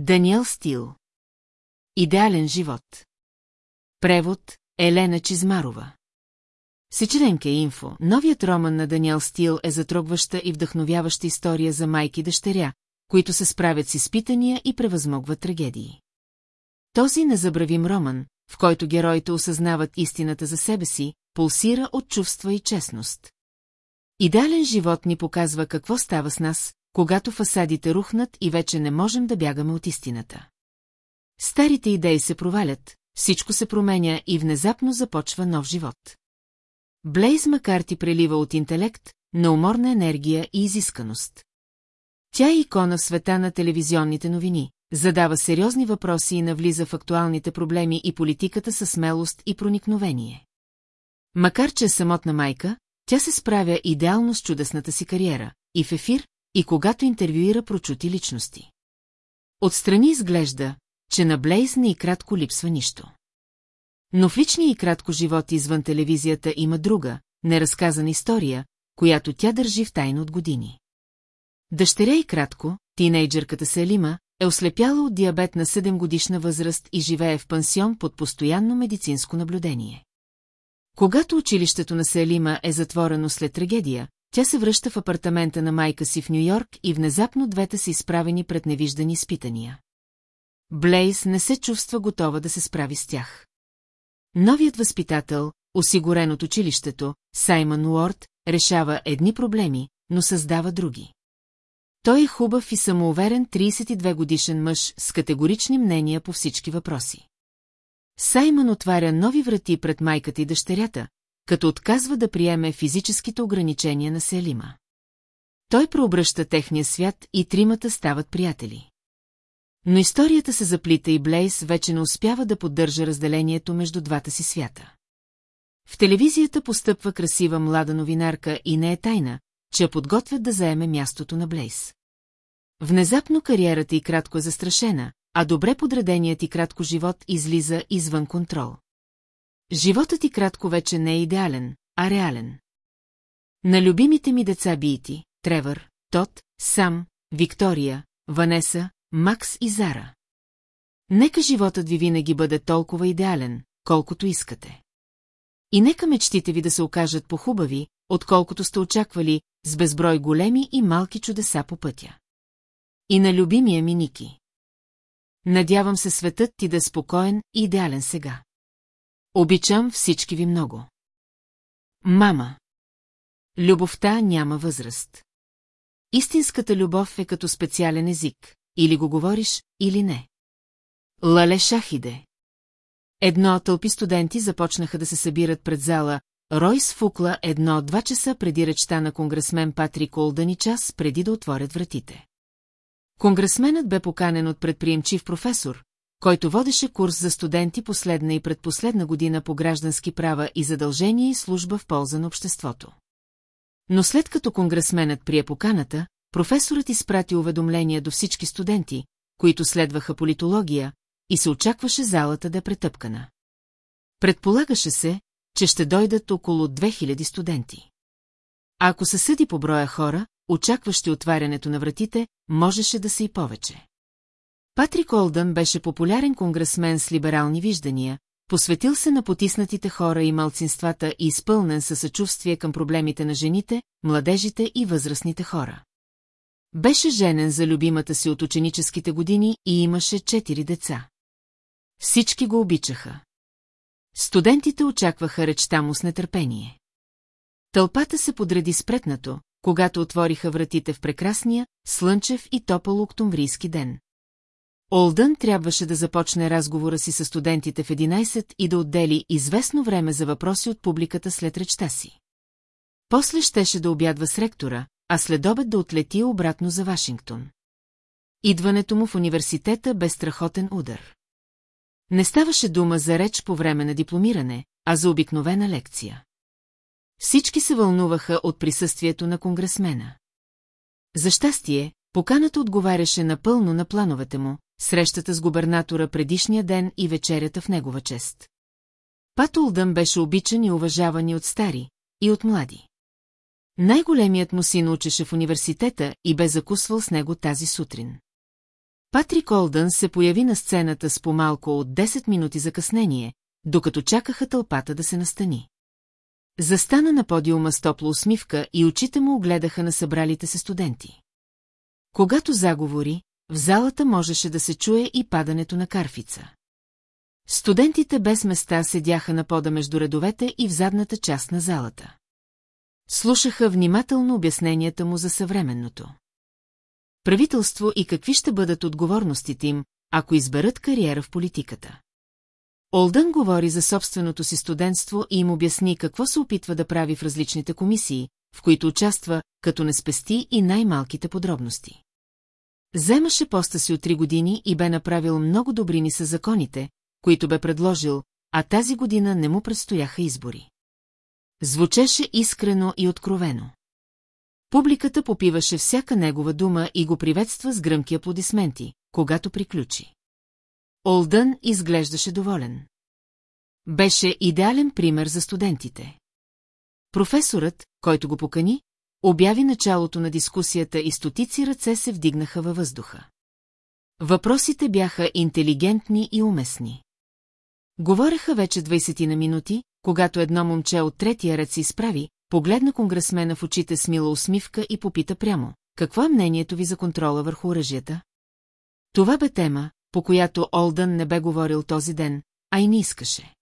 Даниел Стил. Идеален живот. Превод Елена Чизмарова. Сечеленка инфо. Новият роман на Даниел Стил е затрогваща и вдъхновяваща история за майки и дъщеря, които се справят с изпитания и превъзмогват трагедии. Този незабравим роман, в който героите осъзнават истината за себе си, пулсира от чувства и честност. Идеален живот ни показва какво става с нас, когато фасадите рухнат и вече не можем да бягаме от истината. Старите идеи се провалят, всичко се променя и внезапно започва нов живот. Блейз Макарти прелива от интелект, неуморна енергия и изисканост. Тя е икона в света на телевизионните новини, задава сериозни въпроси и навлиза в актуалните проблеми и политиката със смелост и проникновение. Макар че е самотна майка, тя се справя идеално с чудесната си кариера, и в ефир, и когато интервюира прочути личности. Отстрани изглежда, че на Блейз не и кратко липсва нищо. Но в личния и кратко живот извън телевизията има друга, неразказана история, която тя държи в тайно от години. Дъщеря и кратко, тинейджърката Селима, е ослепяла от диабет на 7 годишна възраст и живее в пансион под постоянно медицинско наблюдение. Когато училището на Селима е затворено след трагедия, тя се връща в апартамента на майка си в Нью-Йорк и внезапно двете са изправени пред невиждани изпитания. Блейс не се чувства готова да се справи с тях. Новият възпитател, осигурен от училището, Саймън Уорд, решава едни проблеми, но създава други. Той е хубав и самоуверен 32 годишен мъж с категорични мнения по всички въпроси. Саймън отваря нови врати пред майката и дъщерята, като отказва да приеме физическите ограничения на Селима. Той преобръща техния свят и тримата стават приятели. Но историята се заплита и Блейс вече не успява да поддържа разделението между двата си свята. В телевизията постъпва красива млада новинарка и не е тайна, че я подготвят да заеме мястото на Блейс. Внезапно кариерата й кратко е застрашена, а добре подреденият и кратко живот излиза извън контрол. Животът ти кратко вече не е идеален, а реален. На любимите ми деца Бити, Тревър, Тот, Сам, Виктория, Ванеса, Макс и Зара. Нека животът ви винаги бъде толкова идеален, колкото искате. И нека мечтите ви да се окажат похубави, отколкото сте очаквали, с безброй големи и малки чудеса по пътя. И на любимия ми Ники. Надявам се светът ти да е спокоен и идеален сега. Обичам всички ви много. Мама. Любовта няма възраст. Истинската любов е като специален език. Или го говориш, или не. Лале Шахиде. Едно тълпи студенти започнаха да се събират пред зала Ройс Фукла едно-два часа преди речта на конгресмен Патрик Олдън и час преди да отворят вратите. Конгресменът бе поканен от предприемчив професор, който водеше курс за студенти последна и предпоследна година по граждански права и задължения и служба в полза на обществото. Но след като конгресменът прие поканата, професорът изпрати уведомления до всички студенти, които следваха политология, и се очакваше залата да е претъпкана. Предполагаше се, че ще дойдат около 2000 студенти. Ако се съди по броя хора, очакващи отварянето на вратите, можеше да са и повече. Патрик Олдън беше популярен конгресмен с либерални виждания, посветил се на потиснатите хора и малцинствата и изпълнен със съчувствие към проблемите на жените, младежите и възрастните хора. Беше женен за любимата си от ученическите години и имаше четири деца. Всички го обичаха. Студентите очакваха речта му с нетърпение. Тълпата се подреди спретнато, когато отвориха вратите в прекрасния, слънчев и топъл октомврийски ден. Олдън трябваше да започне разговора си с студентите в 11 и да отдели известно време за въпроси от публиката след речта си. После щеше да обядва с ректора, а след обед да отлети обратно за Вашингтон. Идването му в университета бе страхотен удар. Не ставаше дума за реч по време на дипломиране, а за обикновена лекция. Всички се вълнуваха от присъствието на конгресмена. За щастие, поканата отговаряше напълно на плановете му, срещата с губернатора предишния ден и вечерята в негова чест. Пат Улдън беше обичан и уважаван и от стари, и от млади. Най-големият му син учеше в университета и бе закусвал с него тази сутрин. Патрик Олдън се появи на сцената с по-малко от 10 минути закъснение, докато чакаха тълпата да се настани. Застана на подиума с топла усмивка и очите му огледаха на събралите се студенти. Когато заговори, в залата можеше да се чуе и падането на карфица. Студентите без места седяха на пода между редовете и в задната част на залата. Слушаха внимателно обясненията му за съвременното. Правителство и какви ще бъдат отговорностите им, ако изберат кариера в политиката. Олдън говори за собственото си студентство и им обясни какво се опитва да прави в различните комисии, в които участва, като не спести и най-малките подробности. Вземаше поста си от три години и бе направил много добрини с законите, които бе предложил, а тази година не му предстояха избори. Звучеше искрено и откровено. Публиката попиваше всяка негова дума и го приветства с гръмки аплодисменти, когато приключи. Олдън изглеждаше доволен. Беше идеален пример за студентите. Професорът, който го покани, обяви началото на дискусията и стотици ръце се вдигнаха във въздуха. Въпросите бяха интелигентни и уместни. Говореха вече 20 на минути, когато едно момче от третия ред се изправи, погледна конгресмена в очите с мила усмивка и попита прямо. Какво е мнението ви за контрола върху оръжията? Това бе тема, по която Олдън не бе говорил този ден, а и не искаше.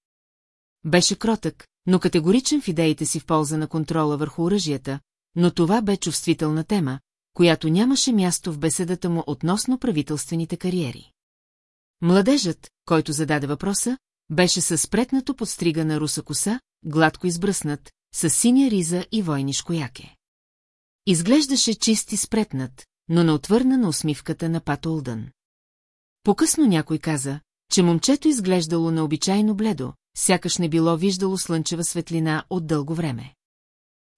Беше кротък, но категоричен в идеите си в полза на контрола върху оръжията, но това бе чувствителна тема, която нямаше място в беседата му относно правителствените кариери. Младежът, който зададе въпроса, беше с претнато подстригана руса коса, гладко избръснат, с синя риза и войнишко яке. Изглеждаше чист и спретнат, но не отвърна на усмивката на Пат Олдън. Покъсно някой каза, че момчето изглеждало необичайно бледо, сякаш не било виждало слънчева светлина от дълго време.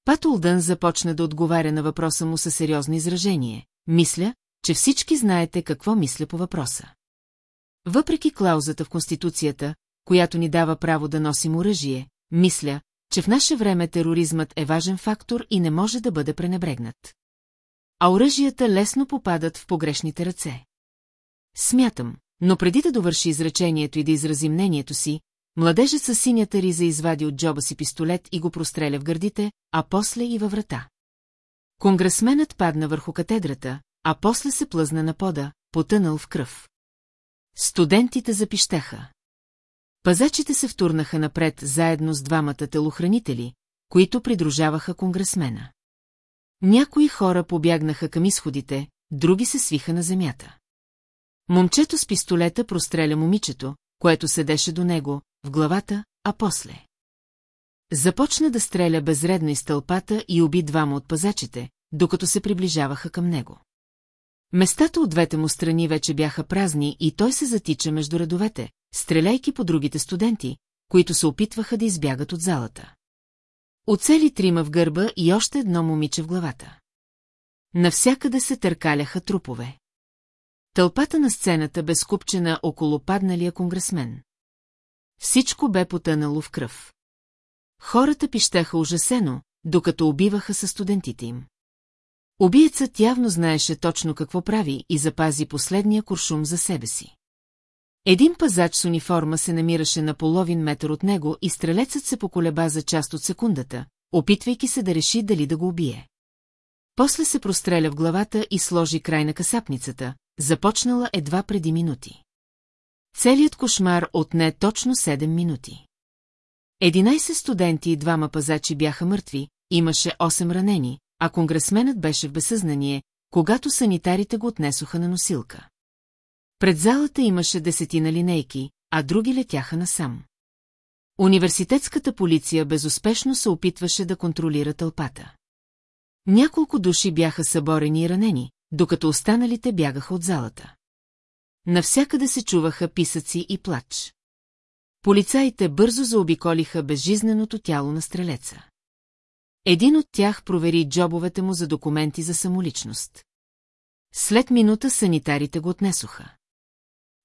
Пат започна да отговаря на въпроса му със сериозно изражение. Мисля, че всички знаете какво мисля по въпроса. Въпреки клаузата в Конституцията, която ни дава право да носим оръжие, мисля, че в наше време тероризмът е важен фактор и не може да бъде пренебрегнат. А оръжията лесно попадат в погрешните ръце. Смятам, но преди да довърши изречението и да изрази мнението си, младежът със синята риза извади от джоба си пистолет и го простреля в гърдите, а после и във врата. Конгресменът падна върху катедрата, а после се плъзна на пода, потънал в кръв. Студентите запищаха. Пазачите се втурнаха напред заедно с двамата телохранители, които придружаваха конгресмена. Някои хора побягнаха към изходите, други се свиха на земята. Момчето с пистолета простреля момичето, което седеше до него, в главата, а после. Започна да стреля безредно из тълпата и уби двама от пазачите, докато се приближаваха към него. Местата от двете му страни вече бяха празни и той се затича между редовете, стреляйки по другите студенти, които се опитваха да избягат от залата. Оцели трима в гърба и още едно момиче в главата. Навсякъде се търкаляха трупове. Тълпата на сцената бе скупчена около падналия конгресмен. Всичко бе потънало в кръв. Хората пищаха ужасено, докато убиваха със студентите им. Убиецът явно знаеше точно какво прави и запази последния куршум за себе си. Един пазач с униформа се намираше на половин метър от него и стрелецът се поколеба за част от секундата, опитвайки се да реши дали да го убие. После се простреля в главата и сложи край на касапницата, започнала едва преди минути. Целият кошмар отне точно 7 минути. Единайсет студенти и двама пазачи бяха мъртви, имаше 8 ранени, а конгресменът беше в безсъзнание, когато санитарите го отнесоха на носилка. Пред залата имаше десетина линейки, а други летяха насам. Университетската полиция безуспешно се опитваше да контролира тълпата. Няколко души бяха съборени и ранени, докато останалите бягаха от залата. Навсякъде се чуваха писъци и плач. Полицаите бързо заобиколиха безжизненото тяло на стрелеца. Един от тях провери джобовете му за документи за самоличност. След минута санитарите го отнесоха.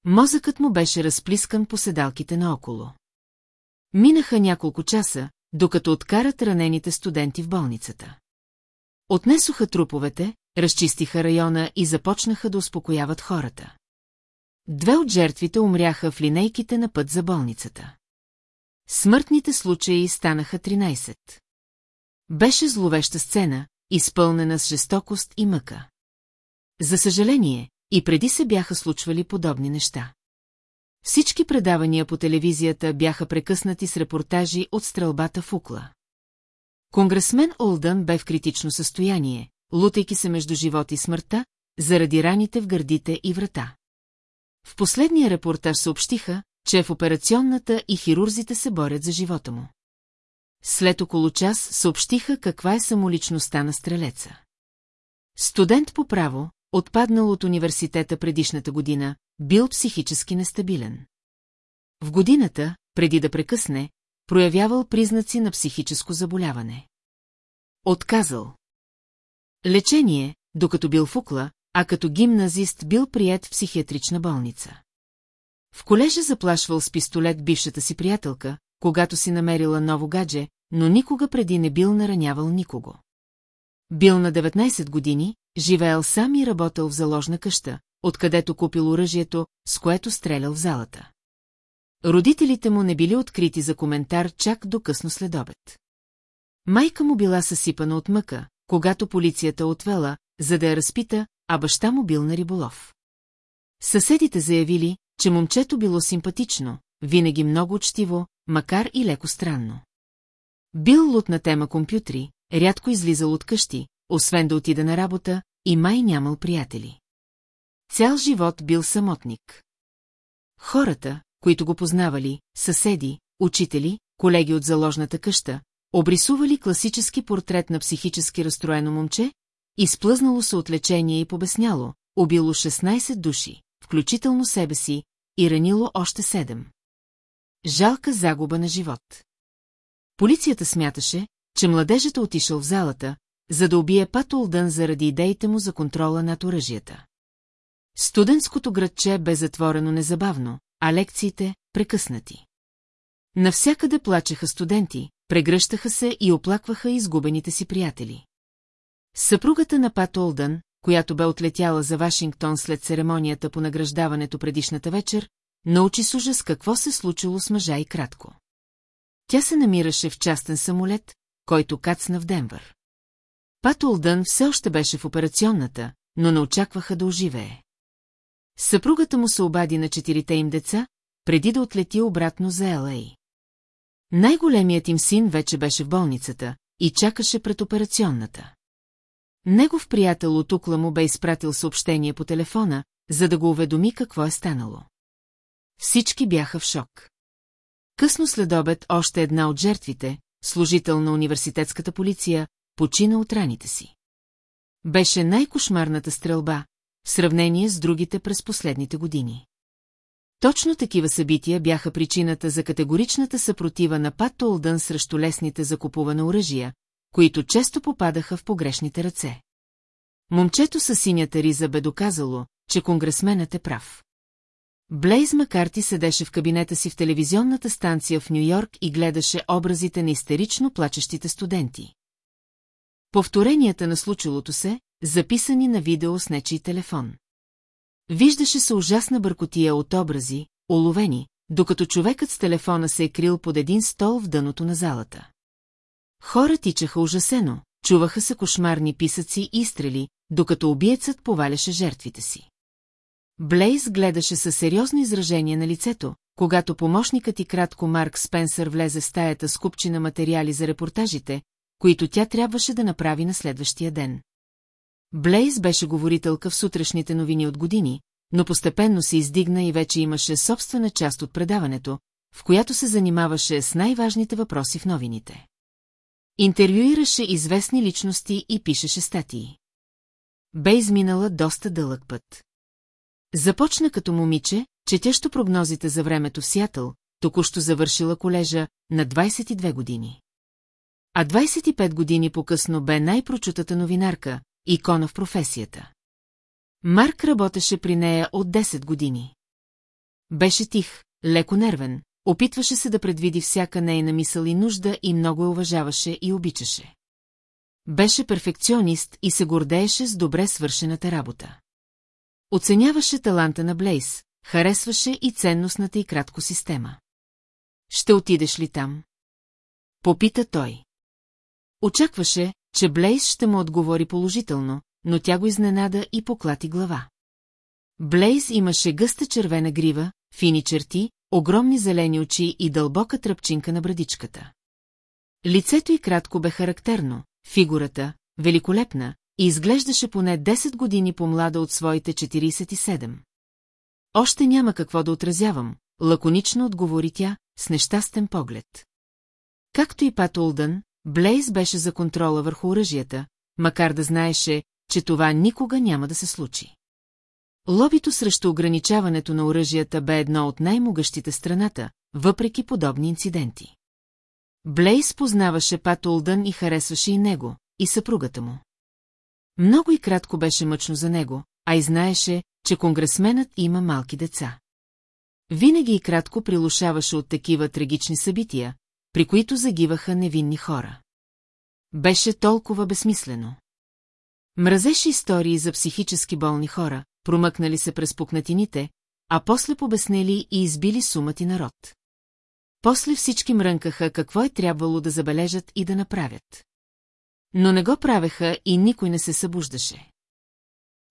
Мозъкът му беше разплискан по седалките наоколо. Минаха няколко часа, докато откарат ранените студенти в болницата. Отнесоха труповете, разчистиха района и започнаха да успокояват хората. Две от жертвите умряха в линейките на път за болницата. Смъртните случаи станаха 13. Беше зловеща сцена, изпълнена с жестокост и мъка. За съжаление, и преди се бяха случвали подобни неща. Всички предавания по телевизията бяха прекъснати с репортажи от стрелбата в Укла. Конгресмен Олдън бе в критично състояние, лутайки се между живот и смъртта, заради раните в гърдите и врата. В последния репортаж съобщиха, че е в операционната и хирурзите се борят за живота му. След около час съобщиха каква е самоличността на стрелеца. Студент по право, отпаднал от университета предишната година, бил психически нестабилен. В годината, преди да прекъсне, проявявал признаци на психическо заболяване. Отказал. Лечение, докато бил в Укла, а като гимназист бил прият в психиатрична болница. В колежа заплашвал с пистолет бившата си приятелка, когато си намерила ново гадже, но никога преди не бил наранявал никого. Бил на 19 години, живеел сам и работил в заложна къща, откъдето купил оръжието, с което стрелял в залата. Родителите му не били открити за коментар чак до късно следобед. Майка му била съсипана от мъка, когато полицията отвела, за да я разпита, а баща му бил на риболов. Съседите заявили, че момчето било симпатично, винаги много учтиво, макар и леко странно. Бил лут на тема компютри, рядко излизал от къщи, освен да отида на работа, и май нямал приятели. Цял живот бил самотник. Хората, които го познавали, съседи, учители, колеги от заложната къща, обрисували класически портрет на психически разстроено момче, изплъзнало се от лечение и побесняло, убило 16 души, включително себе си, и ранило още 7. Жалка загуба на живот. Полицията смяташе, че младежът е отишъл в залата, за да убие Пат Олдън заради идеите му за контрола над оръжията. Студентското градче бе затворено незабавно, а лекциите – прекъснати. Навсякъде плачеха студенти, прегръщаха се и оплакваха изгубените си приятели. Съпругата на Пат Олдън, която бе отлетяла за Вашингтон след церемонията по награждаването предишната вечер, научи с ужас какво се случило с мъжа и кратко. Тя се намираше в частен самолет, който кацна в Денвър. Пат Олдън все още беше в операционната, но не очакваха да оживее. Съпругата му се обади на четирите им деца, преди да отлети обратно за Елей. Най-големият им син вече беше в болницата и чакаше пред операционната. Негов приятел от Укла му бе изпратил съобщение по телефона, за да го уведоми какво е станало. Всички бяха в шок. Късно след обед още една от жертвите, служител на университетската полиция, почина от раните си. Беше най-кошмарната стрелба, в сравнение с другите през последните години. Точно такива събития бяха причината за категоричната съпротива на Пат Олдън срещу лесните закупуване оръжия, които често попадаха в погрешните ръце. Момчето със синята риза бе доказало, че конгресменът е прав. Блейз Макарти седеше в кабинета си в телевизионната станция в Нью-Йорк и гледаше образите на истерично плачещите студенти. Повторенията на случилото се, записани на видео с нечий телефон. Виждаше се ужасна бъркотия от образи, оловени, докато човекът с телефона се е крил под един стол в дъното на залата. Хора тичаха ужасено, чуваха се кошмарни писъци и стрели, докато убиецът поваляше жертвите си. Блейз гледаше със сериозно изражение на лицето, когато помощникът и кратко Марк Спенсър влезе в стаята с купчина материали за репортажите, които тя трябваше да направи на следващия ден. Блейз беше говорителка в сутрешните новини от години, но постепенно се издигна и вече имаше собствена част от предаването, в която се занимаваше с най-важните въпроси в новините. Интервюираше известни личности и пишеше статии. Бе изминала доста дълъг път. Започна като момиче, четещо прогнозите за времето в Сиатъл, току-що завършила колежа на 22 години. А 25 години по-късно бе най-прочутата новинарка, икона в професията. Марк работеше при нея от 10 години. Беше тих, леко нервен, опитваше се да предвиди всяка нейна мисъл и нужда и много я уважаваше и обичаше. Беше перфекционист и се гордееше с добре свършената работа. Оценяваше таланта на Блейс, харесваше и ценностната и кратко система. Ще отидеш ли там? Попита той. Очакваше, че Блейз ще му отговори положително, но тя го изненада и поклати глава. Блейз имаше гъста червена грива, фини черти, огромни зелени очи и дълбока тръпчинка на брадичката. Лицето й кратко бе характерно, фигурата, великолепна, и изглеждаше поне 10 години по-млада от своите 47. Още няма какво да отразявам, лаконично отговори тя, с нещастен поглед. Както и Пат Улдън, Блейз беше за контрола върху оръжията, макар да знаеше, че това никога няма да се случи. Лобито срещу ограничаването на оръжията бе едно от най-могъщите страната, въпреки подобни инциденти. Блейс познаваше Пат Улдън и харесваше и него, и съпругата му. Много и кратко беше мъчно за него, а и знаеше, че конгресменът има малки деца. Винаги и кратко прилушаваше от такива трагични събития, при които загиваха невинни хора. Беше толкова безсмислено. Мразеше истории за психически болни хора, промъкнали се през пукнатините, а после побеснели и избили сумати народ. После всички мрънкаха какво е трябвало да забележат и да направят. Но не го правеха и никой не се събуждаше.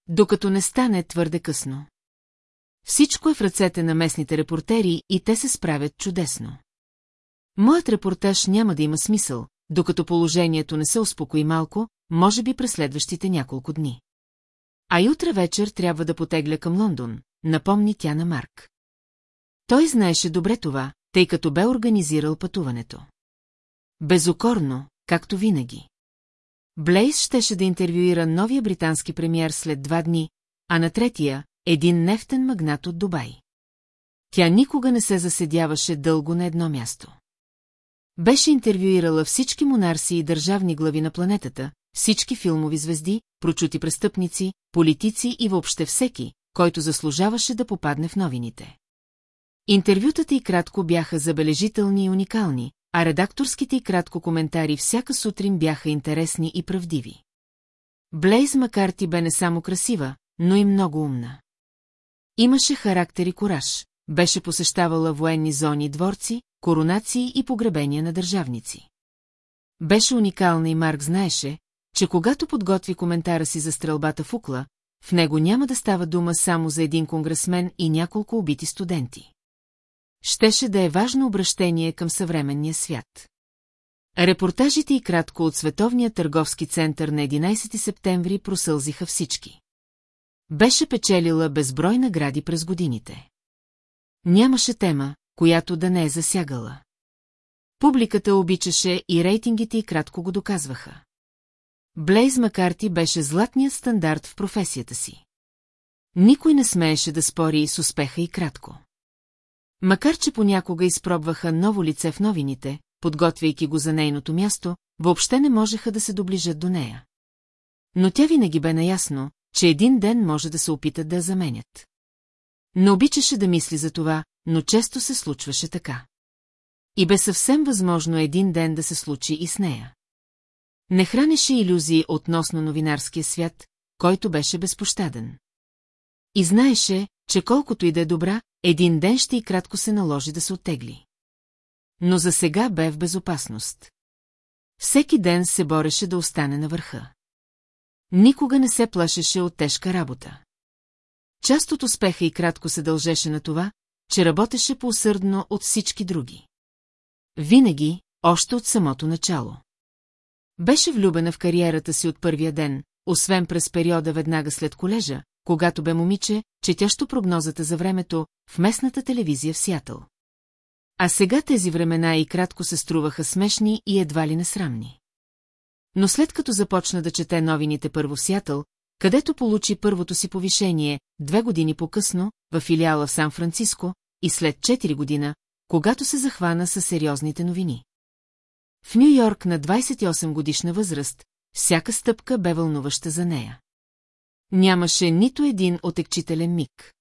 Докато не стане твърде късно. Всичко е в ръцете на местните репортери и те се справят чудесно. Моят репортаж няма да има смисъл, докато положението не се успокои малко, може би през следващите няколко дни. А и утре вечер трябва да потегля към Лондон, напомни тя на Марк. Той знаеше добре това, тъй като бе организирал пътуването. Безокорно, както винаги. Блейс щеше да интервюира новия британски премьер след два дни, а на третия – един нефтен магнат от Дубай. Тя никога не се заседяваше дълго на едно място. Беше интервюирала всички монарси и държавни глави на планетата, всички филмови звезди, прочути престъпници, политици и въобще всеки, който заслужаваше да попадне в новините. Интервютата и кратко бяха забележителни и уникални, а редакторските и кратко коментари всяка сутрин бяха интересни и правдиви. Блейз Макарти бе не само красива, но и много умна. Имаше характер и кораж, беше посещавала военни зони дворци, коронации и погребения на държавници. Беше уникална и Марк знаеше, че когато подготви коментара си за стрелбата в Укла, в него няма да става дума само за един конгресмен и няколко убити студенти. Щеше да е важно обращение към съвременния свят. Репортажите и кратко от Световния търговски център на 11 септември просълзиха всички. Беше печелила безброй награди през годините. Нямаше тема, която да не е засягала. Публиката обичаше и рейтингите и кратко го доказваха. Блейз Макарти беше златният стандарт в професията си. Никой не смееше да спори с успеха и кратко. Макар, че понякога изпробваха ново лице в новините, подготвяйки го за нейното място, въобще не можеха да се доближат до нея. Но тя винаги бе наясно, че един ден може да се опитат да я заменят. Не обичаше да мисли за това, но често се случваше така. И бе съвсем възможно един ден да се случи и с нея. Не хранеше иллюзии относно новинарския свят, който беше безпощаден. И знаеше, че колкото и да е добра, един ден ще и кратко се наложи да се оттегли. Но за сега бе в безопасност. Всеки ден се бореше да остане на върха. Никога не се плашеше от тежка работа. Част от успеха и кратко се дължеше на това, че работеше по-усърдно от всички други. Винаги, още от самото начало. Беше влюбена в кариерата си от първия ден, освен през периода веднага след колежа, когато бе момиче, четящо прогнозата за времето в местната телевизия в Сиатъл. А сега тези времена и кратко се струваха смешни и едва ли несрамни. Но след като започна да чете новините първо в Сиатъл, където получи първото си повишение, две години по-късно, в филиала в Сан-Франциско, и след 4 година, когато се захвана със сериозните новини. В Нью-Йорк на 28 годишна възраст, всяка стъпка бе вълнуваща за нея. Нямаше нито един отекчителен миг.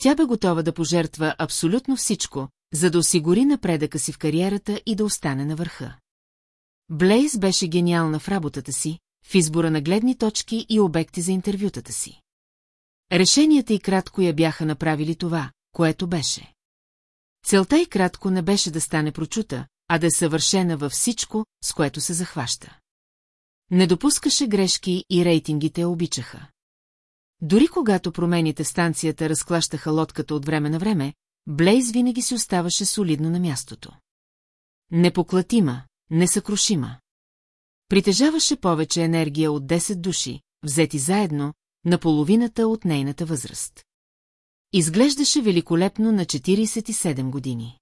Тя бе готова да пожертва абсолютно всичко, за да осигури напредъка си в кариерата и да остане на върха. Блейз беше гениална в работата си, в избора на гледни точки и обекти за интервютата си. Решенията и кратко я бяха направили това, което беше. Целта и кратко не беше да стане прочута, а да е съвършена във всичко, с което се захваща. Не допускаше грешки и рейтингите я обичаха. Дори когато промените станцията разклащаха лодката от време на време, Блейз винаги си оставаше солидно на мястото. Непоклатима, несъкрушима. Притежаваше повече енергия от 10 души, взети заедно, на половината от нейната възраст. Изглеждаше великолепно на 47 години.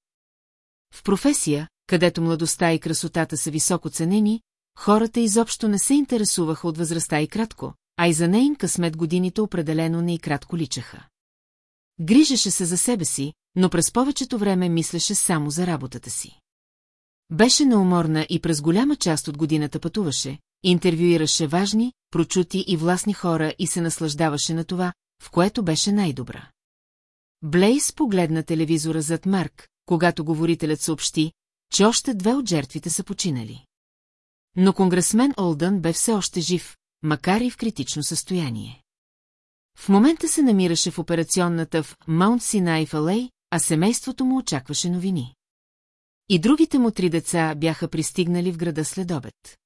В професия, където младостта и красотата са високо ценени, хората изобщо не се интересуваха от възрастта и кратко, а и за нейн късмет годините определено не и кратко личаха. Грижеше се за себе си, но през повечето време мислеше само за работата си. Беше неуморна и през голяма част от годината пътуваше, интервюираше важни, прочути и властни хора и се наслаждаваше на това, в което беше най-добра. Блейс погледна телевизора зад Марк, когато говорителят съобщи, че още две от жертвите са починали. Но конгресмен Олдън бе все още жив, макар и в критично състояние. В момента се намираше в операционната в Маунт Синай в Алей, а семейството му очакваше новини. И другите му три деца бяха пристигнали в града след обед.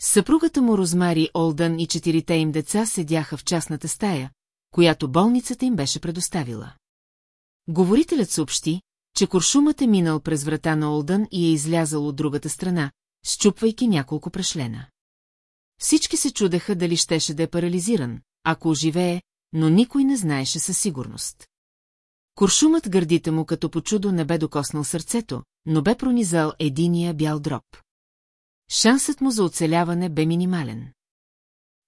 Съпругата му Розмари Олдън и четирите им деца седяха в частната стая, която болницата им беше предоставила. Говорителят съобщи, че куршумът е минал през врата на Олдън и е излязал от другата страна, щупвайки няколко прешлена. Всички се чудеха дали щеше да е парализиран, ако оживее, но никой не знаеше със сигурност. Куршумът гърдите му като по чудо не бе докоснал сърцето, но бе пронизал единия бял дроб. Шансът му за оцеляване бе минимален.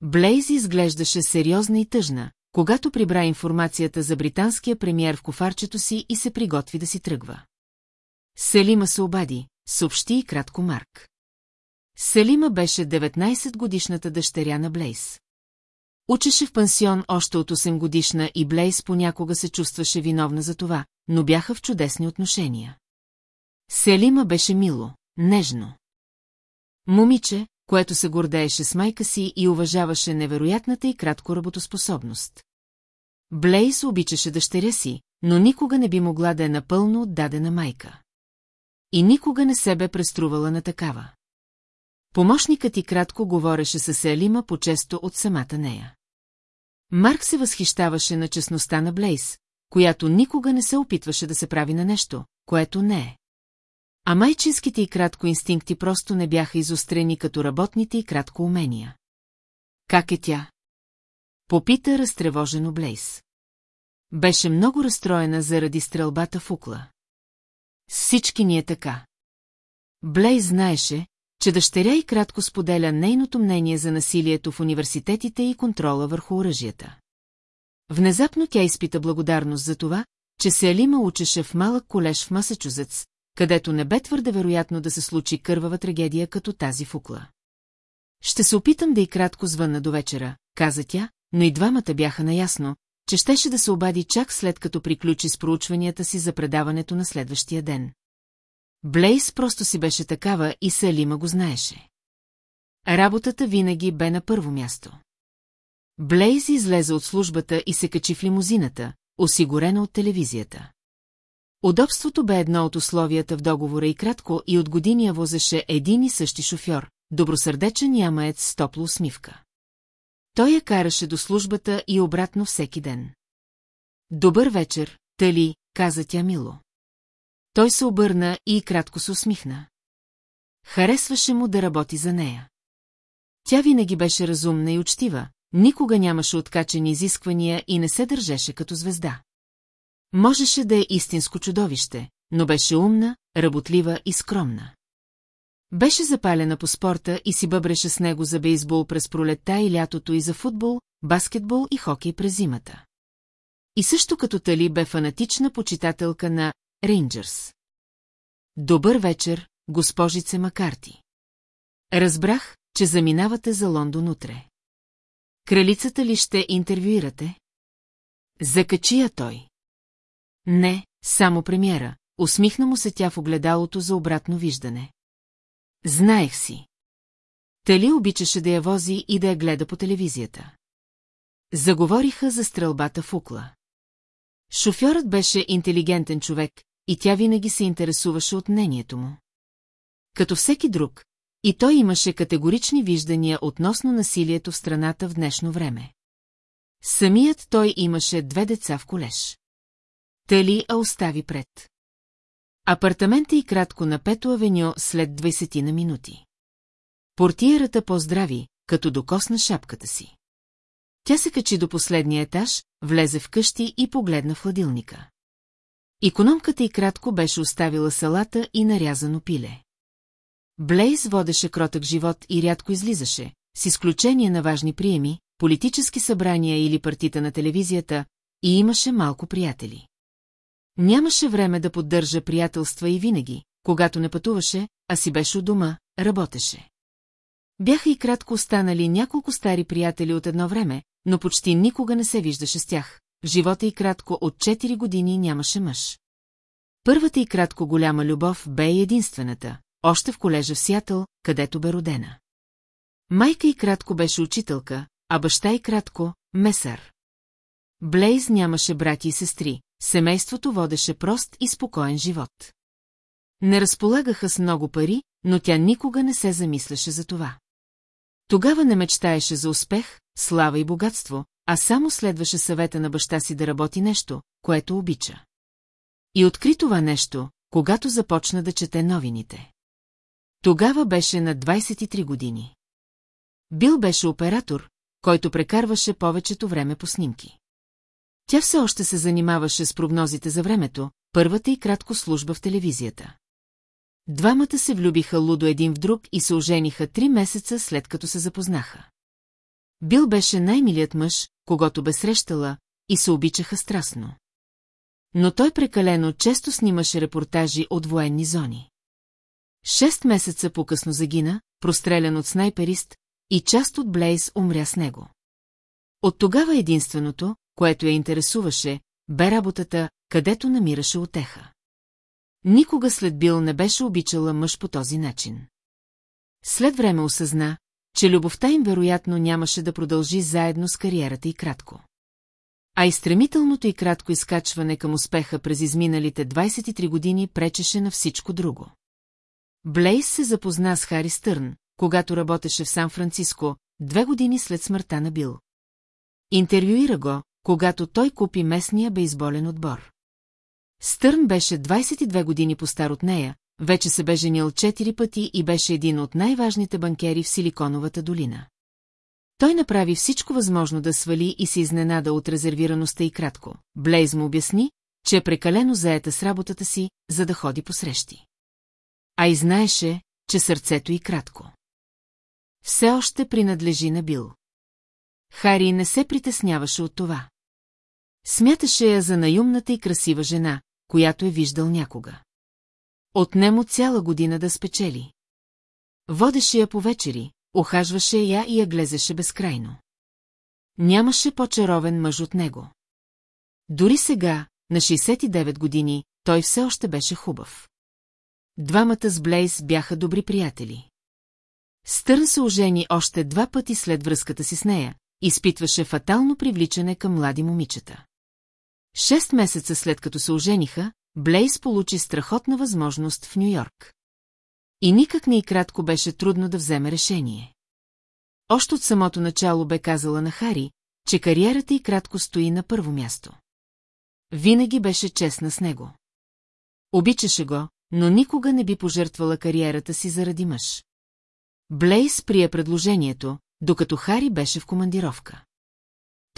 Блейз изглеждаше сериозна и тъжна, когато прибра информацията за британския премиер в кофарчето си и се приготви да си тръгва. Селима се обади, съобщи и кратко Марк. Селима беше 19-годишната дъщеря на Блейс. Учеше в пансион още от 8 годишна и Блейс понякога се чувстваше виновна за това, но бяха в чудесни отношения. Селима беше мило, нежно. Момиче, което се гордееше с майка си и уважаваше невероятната и кратко работоспособност. Блейс обичаше дъщеря си, но никога не би могла да е напълно отдадена майка. И никога не се бе преструвала на такава. Помощникът и кратко говореше с Елима по-често от самата нея. Марк се възхищаваше на честността на Блейс, която никога не се опитваше да се прави на нещо, което не е. А майчинските и кратко инстинкти просто не бяха изострени като работните и кратко умения. Как е тя? Попита разтревожено Блейс. Беше много разстроена заради стрелбата в укла. Всички ни е така. Блейс знаеше, че дъщеря и кратко споделя нейното мнение за насилието в университетите и контрола върху оръжията. Внезапно тя изпита благодарност за това, че се Алима учеше в малък колеж в Масачузетс, където не бе твърде вероятно да се случи кървава трагедия като тази в Укла. Ще се опитам да и кратко звънна до вечера, каза тя, но и двамата бяха наясно, че щеше да се обади чак след като приключи с проучванията си за предаването на следващия ден. Блейс просто си беше такава и Салима го знаеше. Работата винаги бе на първо място. Блейз излезе от службата и се качи в лимузината, осигурена от телевизията. Удобството бе едно от условията в договора и кратко и от години я возеше един и същи шофьор, добросърдечен ямаец с топла усмивка. Той я караше до службата и обратно всеки ден. Добър вечер, Тали, каза тя мило. Той се обърна и кратко се усмихна. Харесваше му да работи за нея. Тя винаги беше разумна и учтива, никога нямаше откачени изисквания и не се държеше като звезда. Можеше да е истинско чудовище, но беше умна, работлива и скромна. Беше запалена по спорта и си бъбреше с него за бейсбол през пролетта и лятото и за футбол, баскетбол и хокей през зимата. И също като Тали бе фанатична почитателка на Рейнджърс. Добър вечер, госпожице Макарти. Разбрах, че заминавате за Лондон утре. Кралицата ли ще интервюирате? Закачи той. Не, само премиера, усмихна му се тя в огледалото за обратно виждане. Знаех си. Тали обичаше да я вози и да я гледа по телевизията. Заговориха за стрелбата в Укла. Шофьорът беше интелигентен човек и тя винаги се интересуваше от мнението му. Като всеки друг, и той имаше категорични виждания относно насилието в страната в днешно време. Самият той имаше две деца в колеж. Тали а остави пред. Апартамента и кратко на Пето авеню след 20 на минути. Портиерата поздрави, като докосна шапката си. Тя се качи до последния етаж, влезе в къщи и погледна в хладилника. Икономката и кратко беше оставила салата и нарязано пиле. Блейз водеше кротък живот и рядко излизаше, с изключение на важни приеми, политически събрания или партита на телевизията, и имаше малко приятели. Нямаше време да поддържа приятелства и винаги, когато не пътуваше, а си беше у дома, работеше. Бяха и кратко останали няколко стари приятели от едно време, но почти никога не се виждаше с тях. В живота и кратко от 4 години нямаше мъж. Първата и кратко голяма любов бе единствената, още в колежа в Сиатъл, където бе родена. Майка и кратко беше учителка, а баща и кратко – месар. Блейз нямаше брати и сестри, семейството водеше прост и спокоен живот. Не разполагаха с много пари, но тя никога не се замисляше за това. Тогава не мечтаеше за успех, слава и богатство, а само следваше съвета на баща си да работи нещо, което обича. И откри това нещо, когато започна да чете новините. Тогава беше на 23 години. Бил беше оператор, който прекарваше повечето време по снимки. Тя все още се занимаваше с прогнозите за времето, първата и кратко служба в телевизията. Двамата се влюбиха лудо един в друг и се ожениха три месеца след като се запознаха. Бил беше най-милият мъж, когато бе срещала, и се обичаха страстно. Но той прекалено често снимаше репортажи от военни зони. Шест месеца по-късно загина, прострелян от снайперист, и част от Блейз умря с него. От тогава единственото, което я интересуваше, бе работата, където намираше отеха. Никога след Бил не беше обичала мъж по този начин. След време осъзна, че любовта им вероятно нямаше да продължи заедно с кариерата и кратко. А и стремителното и кратко изкачване към успеха през изминалите 23 години пречеше на всичко друго. Блейс се запозна с Хари Стърн, когато работеше в Сан-Франциско, две години след смъртта на Бил. Интервюира го, когато той купи местния бейсболен отбор. Стърн беше 22 години по-стар от нея, вече се бе женил четири пъти и беше един от най-важните банкери в Силиконовата долина. Той направи всичко възможно да свали и се изненада от резервираността и кратко. Блейз му обясни, че е прекалено заета с работата си, за да ходи по срещи. А и знаеше, че сърцето и кратко. Все още принадлежи на Бил. Хари не се притесняваше от това. Смяташе я за наюмната и красива жена, която е виждал някога. Отнемо цяла година да спечели. Водеше я по вечери, охажваше я и я глезеше безкрайно. Нямаше по-чаровен мъж от него. Дори сега, на 69 години, той все още беше хубав. Двамата с Блейс бяха добри приятели. Стърн се ожени още два пъти след връзката си с нея, изпитваше фатално привличане към млади момичета. Шест месеца след като се ожениха, Блейс получи страхотна възможност в Нью-Йорк. И никак не и кратко беше трудно да вземе решение. Още от самото начало бе казала на Хари, че кариерата й кратко стои на първо място. Винаги беше честна с него. Обичаше го, но никога не би пожертвала кариерата си заради мъж. Блейс прие предложението, докато Хари беше в командировка.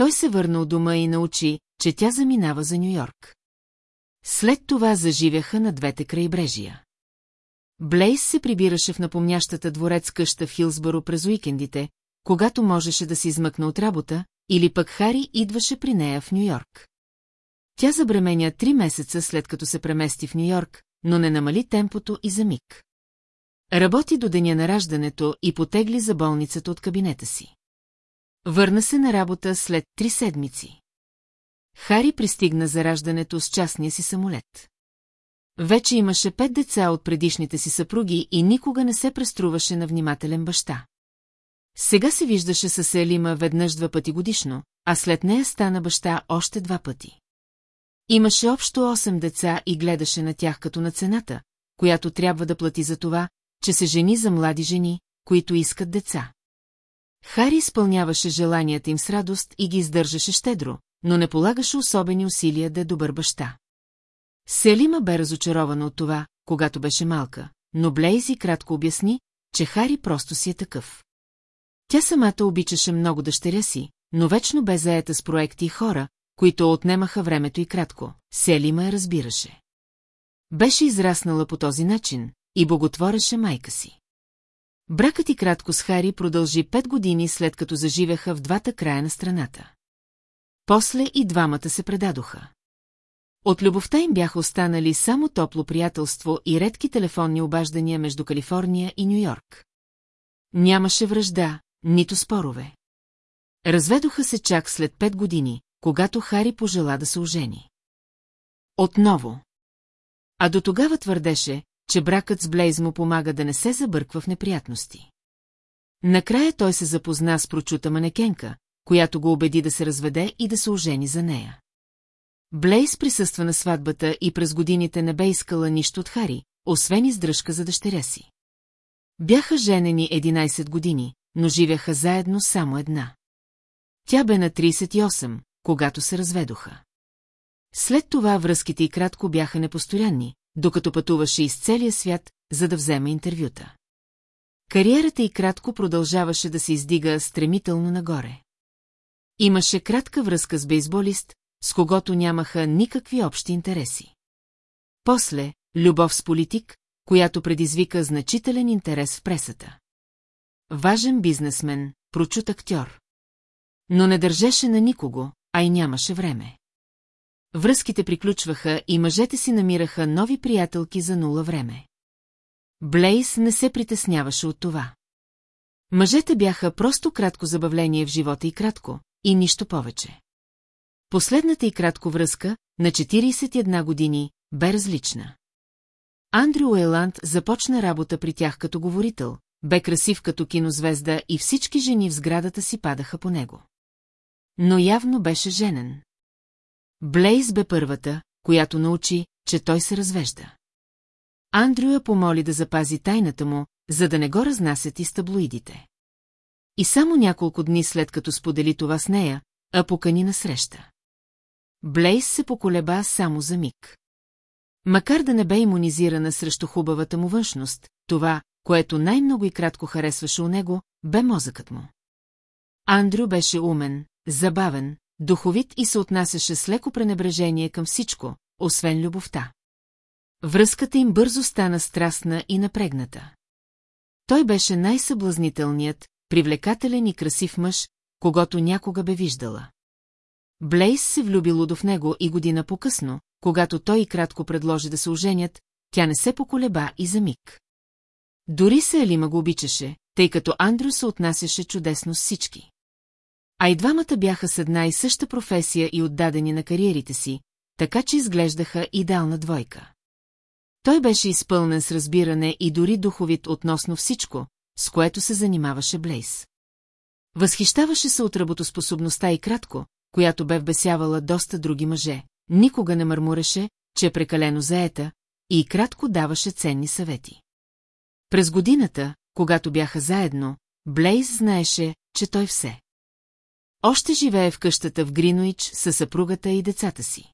Той се върна от дома и научи, че тя заминава за Нью-Йорк. След това заживяха на двете крайбрежия. Блейс се прибираше в напомнящата дворец къща в Хилсбъро през уикендите, когато можеше да се измъкне от работа, или пък Хари идваше при нея в Нью-Йорк. Тя забременя три месеца след като се премести в Нью-Йорк, но не намали темпото и за миг. Работи до деня на раждането и потегли за болницата от кабинета си. Върна се на работа след три седмици. Хари пристигна за раждането с частния си самолет. Вече имаше пет деца от предишните си съпруги и никога не се преструваше на внимателен баща. Сега се виждаше с Елима веднъж два пъти годишно, а след нея стана баща още два пъти. Имаше общо 8 деца и гледаше на тях като на цената, която трябва да плати за това, че се жени за млади жени, които искат деца. Хари изпълняваше желанията им с радост и ги издържаше щедро, но не полагаше особени усилия да е добър баща. Селима бе разочарована от това, когато беше малка, но Блейзи кратко обясни, че Хари просто си е такъв. Тя самата обичаше много дъщеря си, но вечно бе заета с проекти и хора, които отнемаха времето и кратко. Селима я разбираше. Беше израснала по този начин и боготвореше майка си. Бракът и кратко с Хари продължи пет години след като заживяха в двата края на страната. После и двамата се предадоха. От любовта им бяха останали само топло приятелство и редки телефонни обаждания между Калифорния и Нью-Йорк. Нямаше връжда, нито спорове. Разведоха се чак след пет години, когато Хари пожела да се ожени. Отново. А до тогава твърдеше, че бракът с Блейз му помага да не се забърква в неприятности. Накрая той се запозна с прочута манекенка, която го убеди да се разведе и да се ожени за нея. Блейз присъства на сватбата и през годините не бе искала нищо от Хари, освен издръжка за дъщеря си. Бяха женени 11 години, но живяха заедно само една. Тя бе на 38, когато се разведоха. След това връзките и кратко бяха непостоянни, докато пътуваше из целия свят, за да вземе интервюта. Кариерата и кратко продължаваше да се издига стремително нагоре. Имаше кратка връзка с бейсболист, с когото нямаха никакви общи интереси. После, любов с политик, която предизвика значителен интерес в пресата. Важен бизнесмен, прочут актьор. Но не държеше на никого, а и нямаше време. Връзките приключваха и мъжете си намираха нови приятелки за нула време. Блейс не се притесняваше от това. Мъжете бяха просто кратко забавление в живота и кратко, и нищо повече. Последната и кратко връзка, на 41 години, бе различна. Андрю Уейланд започна работа при тях като говорител, бе красив като кинозвезда и всички жени в сградата си падаха по него. Но явно беше женен. Блейз бе първата, която научи, че той се развежда. Андрю я помоли да запази тайната му, за да не го разнасят и таблоидите. И само няколко дни след като сподели това с нея, а покани на среща. Блейс се поколеба само за миг. Макар да не бе иммунизирана срещу хубавата му външност, това, което най-много и кратко харесваше у него, бе мозъкът му. Андрю беше умен, забавен, духовит и се отнасяше с леко пренебрежение към всичко, освен любовта. Връзката им бързо стана страстна и напрегната. Той беше най-съблазнителният, привлекателен и красив мъж, когато някога бе виждала. Блейс се влюби лудо в него и година по-късно, когато той и кратко предложи да се оженят, тя не се поколеба и за миг. Дори се Елима го обичаше, тъй като Андрю се отнасяше чудесно с всички. А и двамата бяха с една и съща професия и отдадени на кариерите си, така че изглеждаха идеална двойка. Той беше изпълнен с разбиране и дори духовит относно всичко, с което се занимаваше Блейс. Възхищаваше се от работоспособността и кратко, която бе вбесявала доста други мъже, никога не мърмуреше, че е прекалено заета, и кратко даваше ценни съвети. През годината, когато бяха заедно, Блейз знаеше, че той все. Още живее в къщата в Гриноич със съпругата и децата си.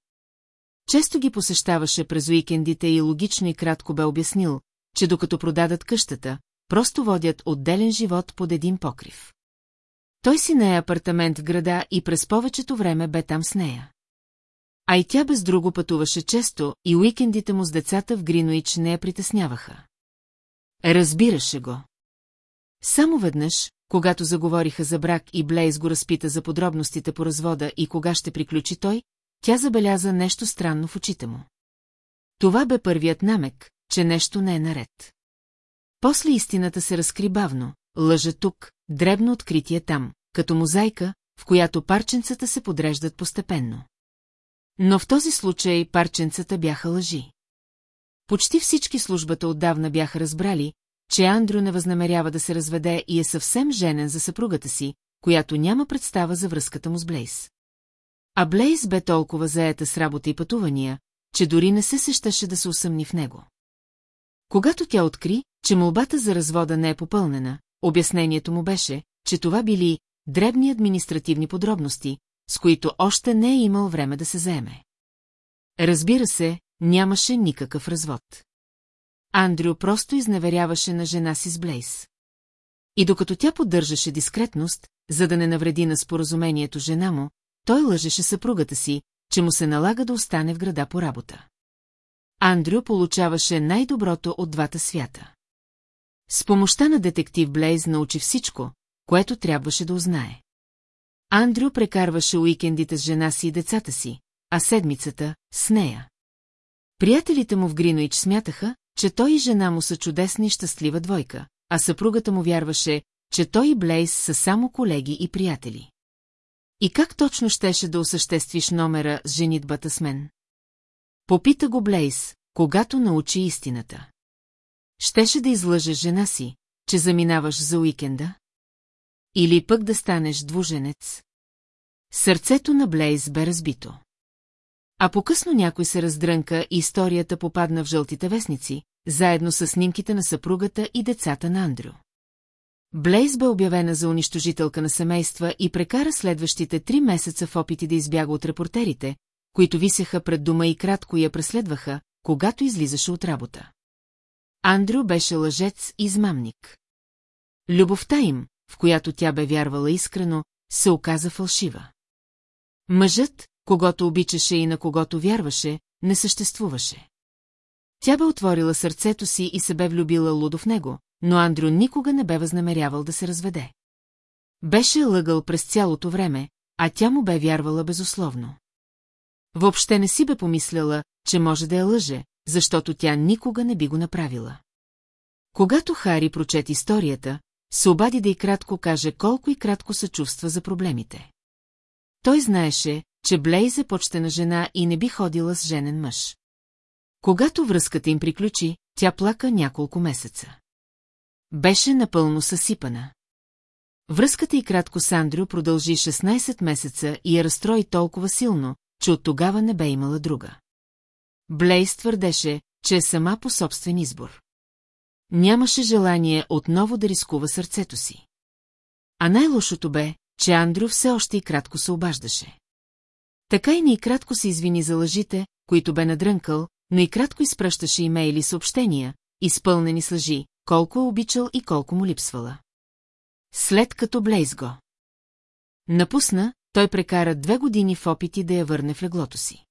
Често ги посещаваше през уикендите и логично и кратко бе обяснил, че докато продадат къщата, просто водят отделен живот под един покрив. Той си не е апартамент в града и през повечето време бе там с нея. А и тя без друго пътуваше често и уикендите му с децата в Гриноич не я притесняваха. Разбираше го. Само веднъж, когато заговориха за брак и Блейз го разпита за подробностите по развода и кога ще приключи той, тя забеляза нещо странно в очите му. Това бе първият намек, че нещо не е наред. После истината се разкри бавно, лъжа тук, дребно откритие там, като мозайка, в която парченцата се подреждат постепенно. Но в този случай парченцата бяха лъжи. Почти всички службата отдавна бяха разбрали, че Андрю не възнамерява да се разведе и е съвсем женен за съпругата си, която няма представа за връзката му с Блейз. А Блейз бе толкова заета с работа и пътувания, че дори не се сещаше да се усъмни в него. Когато тя откри, че молбата за развода не е попълнена, обяснението му беше, че това били дребни административни подробности, с които още не е имал време да се заеме. Разбира се, нямаше никакъв развод. Андрю просто изневеряваше на жена си с Блейс. И докато тя поддържаше дискретност, за да не навреди на споразумението жена му, той лъжеше съпругата си, че му се налага да остане в града по работа. Андрю получаваше най-доброто от двата свята. С помощта на детектив Блейз научи всичко, което трябваше да узнае. Андрю прекарваше уикендите с жена си и децата си, а седмицата – с нея. Приятелите му в Гриноич смятаха, че той и жена му са чудесна и щастлива двойка, а съпругата му вярваше, че той и Блейс са само колеги и приятели. И как точно щеше да осъществиш номера с женитбата с мен? Попита го Блейс, когато научи истината. Щеше да излъжеш жена си, че заминаваш за уикенда? Или пък да станеш двуженец? Сърцето на Блейз бе разбито. А по-късно някой се раздрънка и историята попадна в жълтите вестници, заедно с снимките на съпругата и децата на Андрю. Блейз бе обявена за унищожителка на семейства и прекара следващите три месеца в опити да избяга от репортерите, които висеха пред дома и кратко я преследваха, когато излизаше от работа. Андрю беше лъжец и измамник. Любовта им, в която тя бе вярвала искрено, се оказа фалшива. Мъжът, когато обичаше и на когото вярваше, не съществуваше. Тя бе отворила сърцето си и се бе влюбила лудо в него, но Андрю никога не бе възнамерявал да се разведе. Беше лъгал през цялото време, а тя му бе вярвала безусловно. Въобще не си бе помисляла, че може да я лъже, защото тя никога не би го направила. Когато Хари прочет историята, се обади да и кратко каже колко и кратко съчувства за проблемите. Той знаеше, че Блейз е почтена жена и не би ходила с женен мъж. Когато връзката им приключи, тя плака няколко месеца. Беше напълно съсипана. Връзката и кратко с Андрю продължи 16 месеца и я разстрои толкова силно, че от тогава не бе имала друга. Блейс твърдеше, че е сама по собствен избор. Нямаше желание отново да рискува сърцето си. А най-лошото бе, че Андрю все още и кратко се обаждаше. Така и не и кратко се извини за лъжите, които бе надрънкал, но и кратко изпращаше имейли съобщения, изпълнени с лъжи, колко е обичал и колко му липсвала. След като Блейз го напусна, той прекара две години в опити да я върне в леглото си.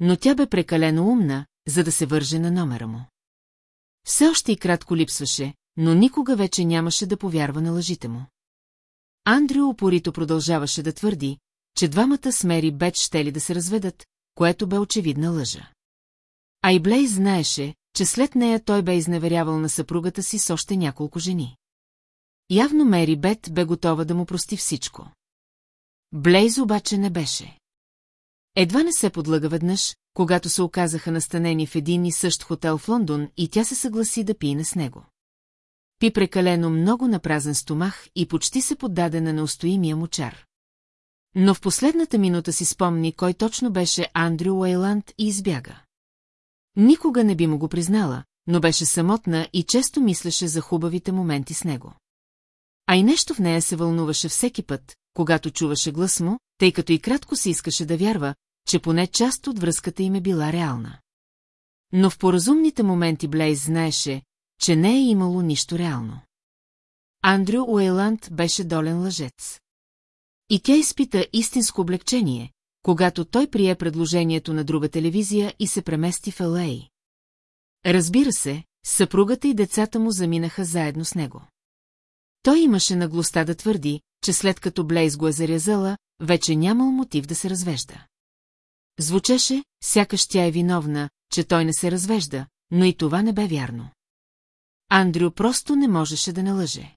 Но тя бе прекалено умна, за да се върже на номера му. Все още и кратко липсваше, но никога вече нямаше да повярва на лъжите му. Андрю упорито продължаваше да твърди, че двамата с Мери Бет щели да се разведат, което бе очевидна лъжа. А и Блейз знаеше, че след нея той бе изневерявал на съпругата си с още няколко жени. Явно Мери Бет бе готова да му прости всичко. Блейз обаче не беше. Едва не се подлъга веднъж, когато се оказаха настанени в един и същ хотел в Лондон и тя се съгласи да пине с него. Пи прекалено много на празен стомах и почти се поддаде на неустоимия му чар. Но в последната минута си спомни кой точно беше Андрю Уейланд и избяга. Никога не би му го признала, но беше самотна и често мислеше за хубавите моменти с него. А и нещо в нея се вълнуваше всеки път, когато чуваше глас му, тъй като и кратко се искаше да вярва, че поне част от връзката им е била реална. Но в поразумните моменти Блейз знаеше, че не е имало нищо реално. Андрю Уейланд беше долен лъжец. И тя изпита истинско облегчение, когато той прие предложението на друга телевизия и се премести в Л.А. Разбира се, съпругата и децата му заминаха заедно с него. Той имаше наглостта да твърди, че след като Блейз го е зарязала, вече нямал мотив да се развежда. Звучеше, сякаш тя е виновна, че той не се развежда, но и това не бе вярно. Андрю просто не можеше да не лъже.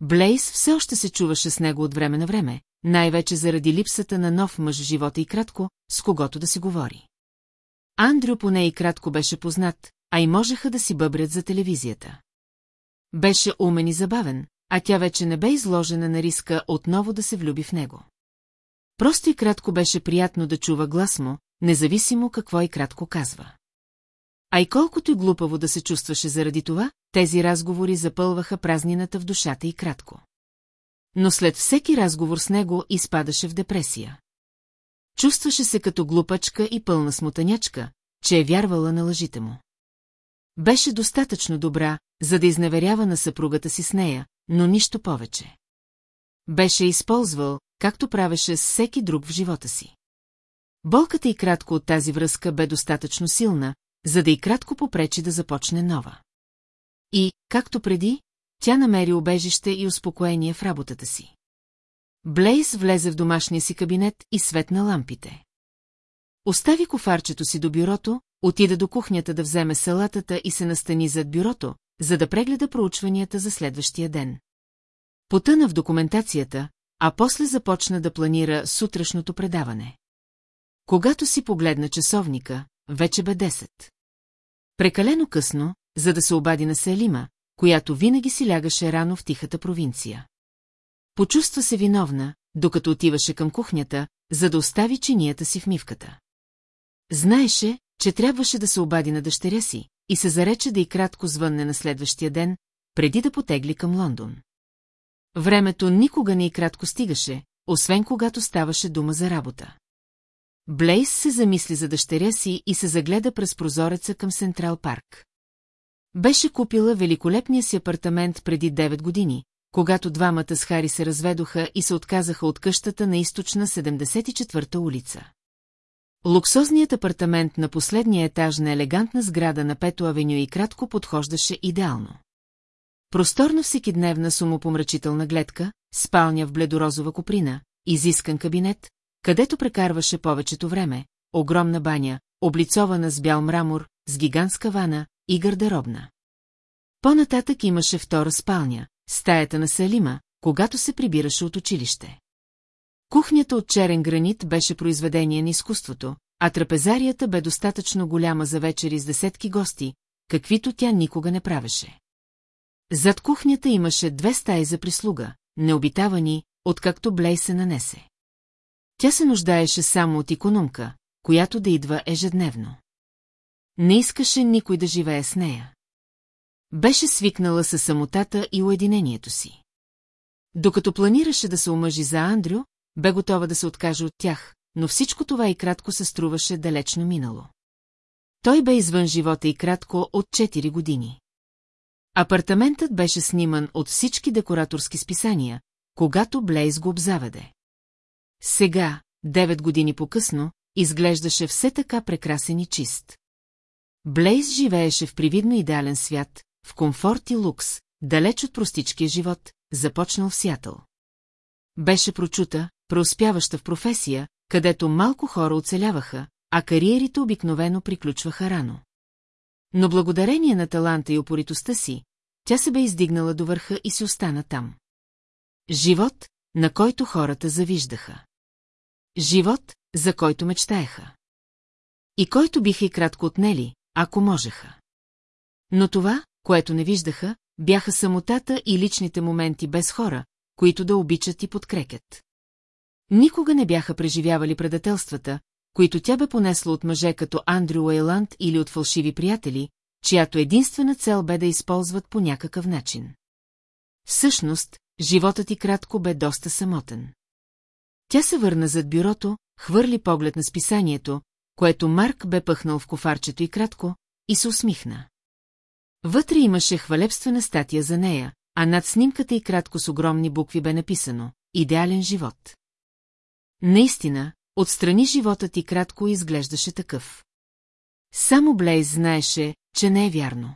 Блейз все още се чуваше с него от време на време, най-вече заради липсата на нов мъж в живота и кратко, с когото да си говори. Андрю поне и кратко беше познат, а и можеха да си бъбрят за телевизията. Беше умен и забавен, а тя вече не бе изложена на риска отново да се влюби в него. Просто и кратко беше приятно да чува глас му, независимо какво и кратко казва. А и колкото и глупаво да се чувстваше заради това, тези разговори запълваха празнината в душата и кратко. Но след всеки разговор с него изпадаше в депресия. Чувстваше се като глупачка и пълна смутанячка, че е вярвала на лъжите му. Беше достатъчно добра, за да изневерява на съпругата си с нея, но нищо повече. Беше използвал, както правеше с всеки друг в живота си. Болката и кратко от тази връзка бе достатъчно силна, за да и кратко попречи да започне нова. И, както преди, тя намери убежище и успокоение в работата си. Блейс влезе в домашния си кабинет и светна лампите. Остави кофарчето си до бюрото, отида до кухнята да вземе салатата и се настани зад бюрото, за да прегледа проучванията за следващия ден. Потъна в документацията, а после започна да планира сутрешното предаване. Когато си погледна часовника, вече бе 10. Прекалено късно, за да се обади на Селима, която винаги си лягаше рано в тихата провинция. Почувства се виновна, докато отиваше към кухнята, за да остави чинията си в мивката. Знаеше, че трябваше да се обади на дъщеря си, и се зарече да и кратко звънне на следващия ден, преди да потегли към Лондон. Времето никога не и кратко стигаше, освен когато ставаше дума за работа. Блейс се замисли за дъщеря си и се загледа през прозореца към Централ парк. Беше купила великолепния си апартамент преди 9 години, когато двамата с Хари се разведоха и се отказаха от къщата на източна 74-та улица. Луксозният апартамент на последния етаж на елегантна сграда на Пето авеню и кратко подхождаше идеално. Просторна всекидневна сумопомрачителна гледка, спалня в бледорозова коприна, изискан кабинет, където прекарваше повечето време, огромна баня, облицована с бял мрамор, с гигантска вана и гардеробна. По-нататък имаше втора спалня, стаята на Салима, когато се прибираше от училище. Кухнята от черен гранит беше произведение на изкуството, а трапезарията бе достатъчно голяма за вечери с десетки гости, каквито тя никога не правеше. Зад кухнята имаше две стаи за прислуга, необитавани, откакто Блей се нанесе. Тя се нуждаеше само от економка, която да идва ежедневно. Не искаше никой да живее с нея. Беше свикнала със самотата и уединението си. Докато планираше да се омъжи за Андрю, бе готова да се откаже от тях, но всичко това и кратко се струваше далечно минало. Той бе извън живота и кратко от 4 години. Апартаментът беше сниман от всички декораторски списания, когато Блейз го обзаведе. Сега, 9 години по-късно, изглеждаше все така прекрасен и чист. Блейз живееше в привидно идеален свят, в комфорт и лукс, далеч от простичкия живот, започнал в Сятъл. Беше прочута, преуспяваща в професия, където малко хора оцеляваха, а кариерите обикновено приключваха рано. Но благодарение на таланта и опоритостта си, тя се бе издигнала до върха и си остана там. Живот, на който хората завиждаха. Живот, за който мечтаеха. И който биха и кратко отнели, ако можеха. Но това, което не виждаха, бяха самотата и личните моменти без хора, които да обичат и подкрекят. Никога не бяха преживявали предателствата, които тя бе понесла от мъже като Андрю Уейланд или от фалшиви приятели, чиято единствена цел бе да използват по някакъв начин. Всъщност, животът и кратко бе доста самотен. Тя се върна зад бюрото, хвърли поглед на списанието, което Марк бе пъхнал в кофарчето и кратко, и се усмихна. Вътре имаше хвалебствена статия за нея, а над снимката и кратко с огромни букви бе написано «Идеален живот». Наистина, отстрани животът и кратко изглеждаше такъв. Само Блейз знаеше, че не е вярно.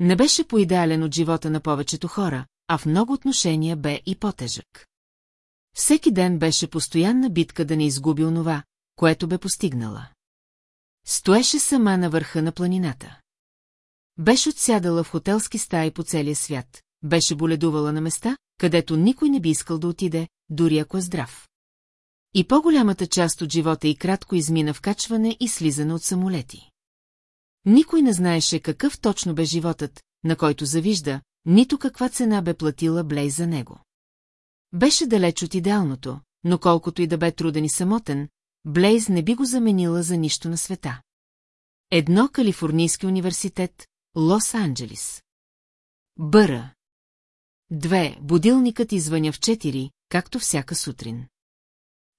Не беше поидеален от живота на повечето хора, а в много отношения бе и по-тежък. Всеки ден беше постоянна битка да не изгуби онова, което бе постигнала. Стоеше сама на върха на планината. Беше отсядала в хотелски стаи по целия свят, беше боледувала на места, където никой не би искал да отиде, дори ако е здрав. И по-голямата част от живота и кратко измина в качване и слизане от самолети. Никой не знаеше какъв точно бе животът, на който завижда, нито каква цена бе платила Блейз за него. Беше далеч от идеалното, но колкото и да бе труден и самотен, Блейз не би го заменила за нищо на света. Едно Калифорнийски университет, Лос-Анджелис. Бъра. Две, будилникът извъня в четири, както всяка сутрин.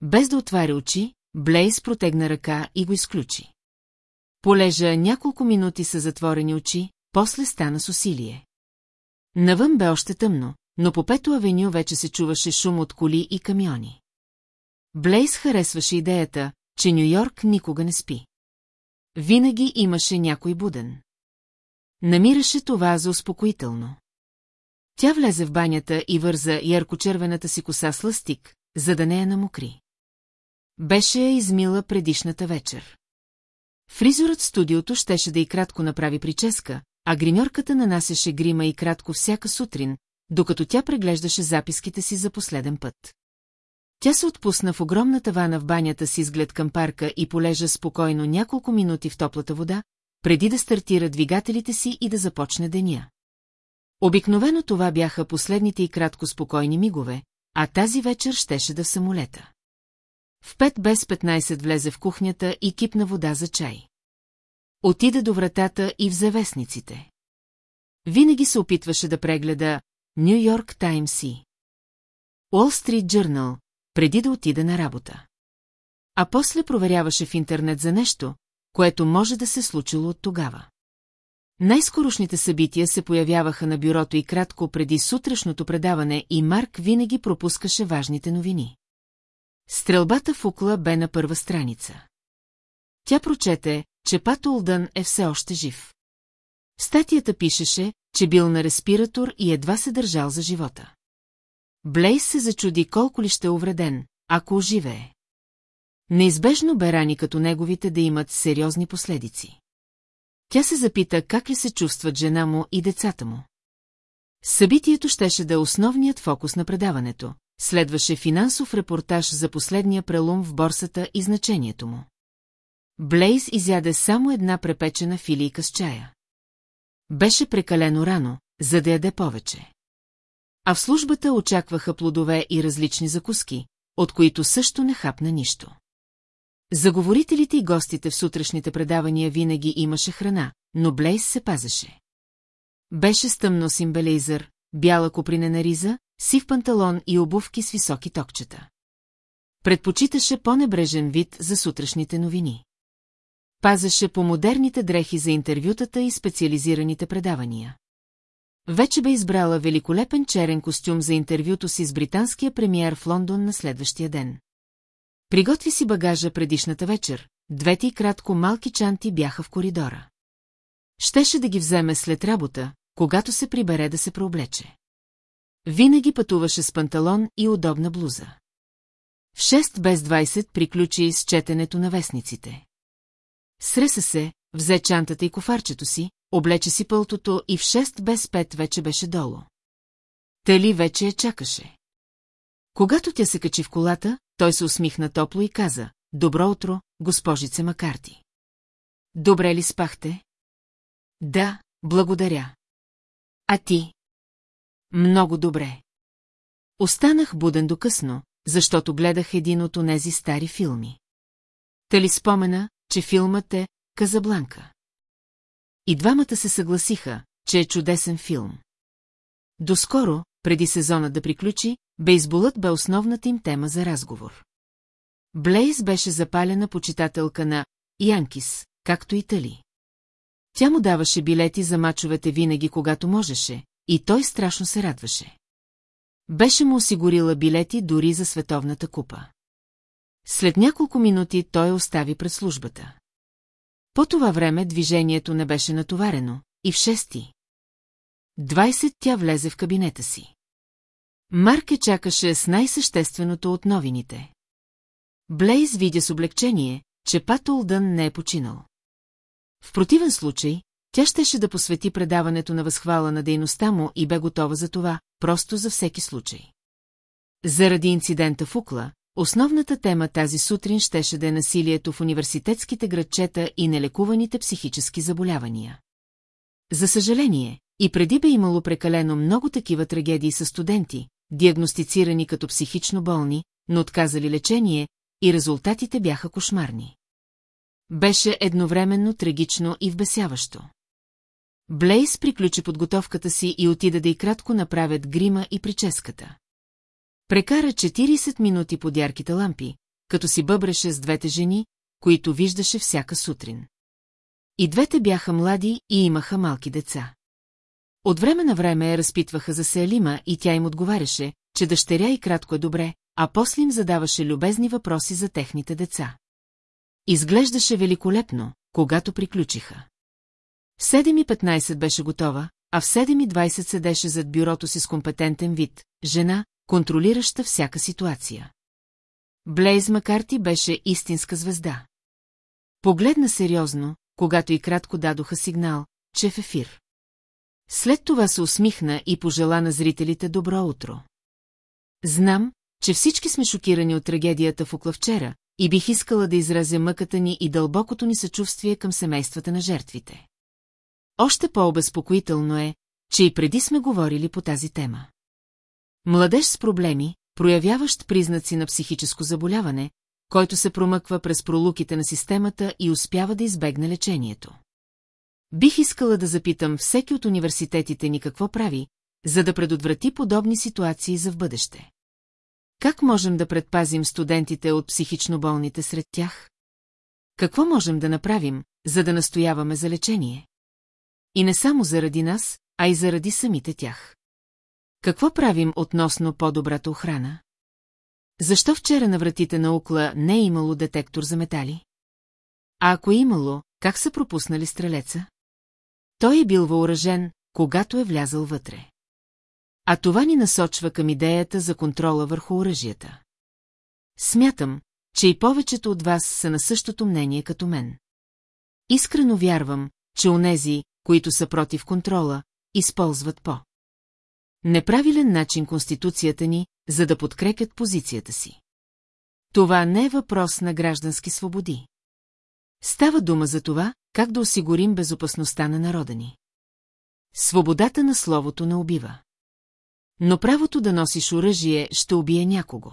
Без да отваря очи, Блейз протегна ръка и го изключи. Полежа няколко минути с затворени очи, после стана с усилие. Навън бе още тъмно, но по пето авеню вече се чуваше шум от коли и камиони. Блейз харесваше идеята, че Нью-Йорк никога не спи. Винаги имаше някой буден. Намираше това за успокоително. Тя влезе в банята и върза яркочервената си коса с ластик, за да не я намокри. Беше я измила предишната вечер. Фризорът в студиото щеше да и кратко направи прическа, а гримьорката нанасяше грима и кратко всяка сутрин, докато тя преглеждаше записките си за последен път. Тя се отпусна в огромната вана в банята с изглед към парка и полежа спокойно няколко минути в топлата вода, преди да стартира двигателите си и да започне деня. Обикновено това бяха последните и кратко спокойни мигове, а тази вечер щеше да в самолета. В пет без 15 влезе в кухнята и кипна вода за чай. Отида до вратата и взе вестниците. Винаги се опитваше да прегледа Нью Йорк Таймс и Уолл Стрит Джърнал, преди да отида на работа. А после проверяваше в интернет за нещо, което може да се случило от тогава. Най-скорошните събития се появяваха на бюрото и кратко преди сутрешното предаване и Марк винаги пропускаше важните новини. Стрелбата в Укла бе на първа страница. Тя прочете, че Пат Олдън е все още жив. Статията пишеше, че бил на респиратор и едва се държал за живота. Блейс се зачуди колко ли ще е увреден, ако оживее. Неизбежно бе рани като неговите да имат сериозни последици. Тя се запита как ли се чувстват жена му и децата му. Събитието щеше да е основният фокус на предаването. Следваше финансов репортаж за последния прелом в борсата и значението му. Блейз изяде само една препечена филийка с чая. Беше прекалено рано, за да яде повече. А в службата очакваха плодове и различни закуски, от които също не хапна нищо. Заговорителите и гостите в сутрешните предавания винаги имаше храна, но Блейс се пазеше. Беше с тъмно симбелейзър, бяла копринена риза, сив панталон и обувки с високи токчета. Предпочиташе по-небрежен вид за сутрешните новини. Пазеше по модерните дрехи за интервютата и специализираните предавания. Вече бе избрала великолепен черен костюм за интервюто си с британския премиер в Лондон на следващия ден. Приготви си багажа предишната вечер, двете и кратко малки чанти бяха в коридора. Щеше да ги вземе след работа, когато се прибере да се прооблече. Винаги пътуваше с панталон и удобна блуза. В 6 без 20 приключи с четенето на вестниците. Среса се, взе чантата и кофарчето си, облече си пълтото и в 6 без 5 вече беше долу. Тали вече я чакаше. Когато тя се качи в колата, той се усмихна топло и каза, «Добро утро, госпожице Макарти». Добре ли спахте? Да, благодаря. А ти? Много добре. Останах буден до късно, защото гледах един от онези стари филми. Та ли спомена, че филмът е Казабланка? И двамата се съгласиха, че е чудесен филм. Доскоро, преди сезона да приключи, бейсболът бе основната им тема за разговор. Блейз беше запалена почитателка на Янкис, както и Тали. Тя му даваше билети за мачовете винаги, когато можеше, и той страшно се радваше. Беше му осигурила билети дори за световната купа. След няколко минути той остави пред службата. По това време движението не беше натоварено, и в шести. Двайсет тя влезе в кабинета си. Марке чакаше с най-същественото от новините. Блейз видя с облегчение, че Пат Олдън не е починал. В противен случай, тя щеше да посвети предаването на възхвала на дейността му и бе готова за това, просто за всеки случай. Заради инцидента в Укла, основната тема тази сутрин щеше да е насилието в университетските градчета и нелекуваните психически заболявания. За съжаление, И преди бе имало прекалено много такива трагедии с студенти, диагностицирани като психично болни, но отказали лечение, и резултатите бяха кошмарни. Беше едновременно трагично и вбесяващо. Блейс приключи подготовката си и отида да и кратко направят грима и прическата. Прекара 40 минути под ярките лампи, като си бъбреше с двете жени, които виждаше всяка сутрин. И двете бяха млади и имаха малки деца. От време на време я разпитваха за Селима и тя им отговаряше, че дъщеря и кратко е добре, а после им задаваше любезни въпроси за техните деца. Изглеждаше великолепно, когато приключиха. В 7.15 беше готова, а в 7.20 седеше зад бюрото си с компетентен вид, жена, контролираща всяка ситуация. Блейз Макарти беше истинска звезда. Погледна сериозно, когато и кратко дадоха сигнал, че е в ефир. След това се усмихна и пожела на зрителите добро утро. Знам, че всички сме шокирани от трагедията в Оклавчера и бих искала да изразя мъката ни и дълбокото ни съчувствие към семействата на жертвите. Още по-обезпокоително е, че и преди сме говорили по тази тема. Младеж с проблеми, проявяващ признаци на психическо заболяване, който се промъква през пролуките на системата и успява да избегне лечението. Бих искала да запитам всеки от университетите ни какво прави, за да предотврати подобни ситуации за в бъдеще. Как можем да предпазим студентите от психично болните сред тях? Какво можем да направим, за да настояваме за лечение? И не само заради нас, а и заради самите тях. Какво правим относно по-добрата охрана? Защо вчера на вратите на Укла не е имало детектор за метали? А ако е имало, как са пропуснали стрелеца? Той е бил въоръжен, когато е влязъл вътре. А това ни насочва към идеята за контрола върху оръжията. Смятам, че и повечето от вас са на същото мнение като мен. Искрено вярвам, че онези, които са против контрола, използват по. Неправилен начин Конституцията ни, за да подкрепят позицията си. Това не е въпрос на граждански свободи. Става дума за това, как да осигурим безопасността на народа ни. Свободата на словото не убива. Но правото да носиш оръжие ще убие някого.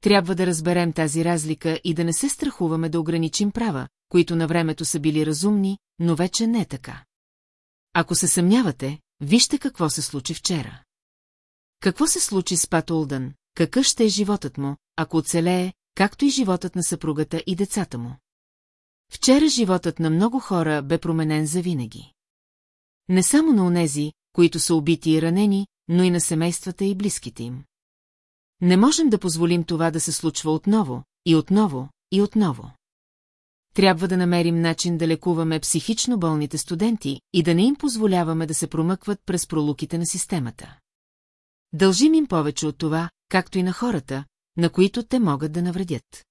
Трябва да разберем тази разлика и да не се страхуваме да ограничим права, които на времето са били разумни, но вече не е така. Ако се съмнявате, вижте какво се случи вчера. Какво се случи с Пат Олдън, какъв ще е животът му, ако оцелее, както и животът на съпругата и децата му. Вчера животът на много хора бе променен завинаги. Не само на онези, които са убити и ранени, но и на семействата и близките им. Не можем да позволим това да се случва отново, и отново, и отново. Трябва да намерим начин да лекуваме психично болните студенти и да не им позволяваме да се промъкват през пролуките на системата. Дължим им повече от това, както и на хората, на които те могат да навредят.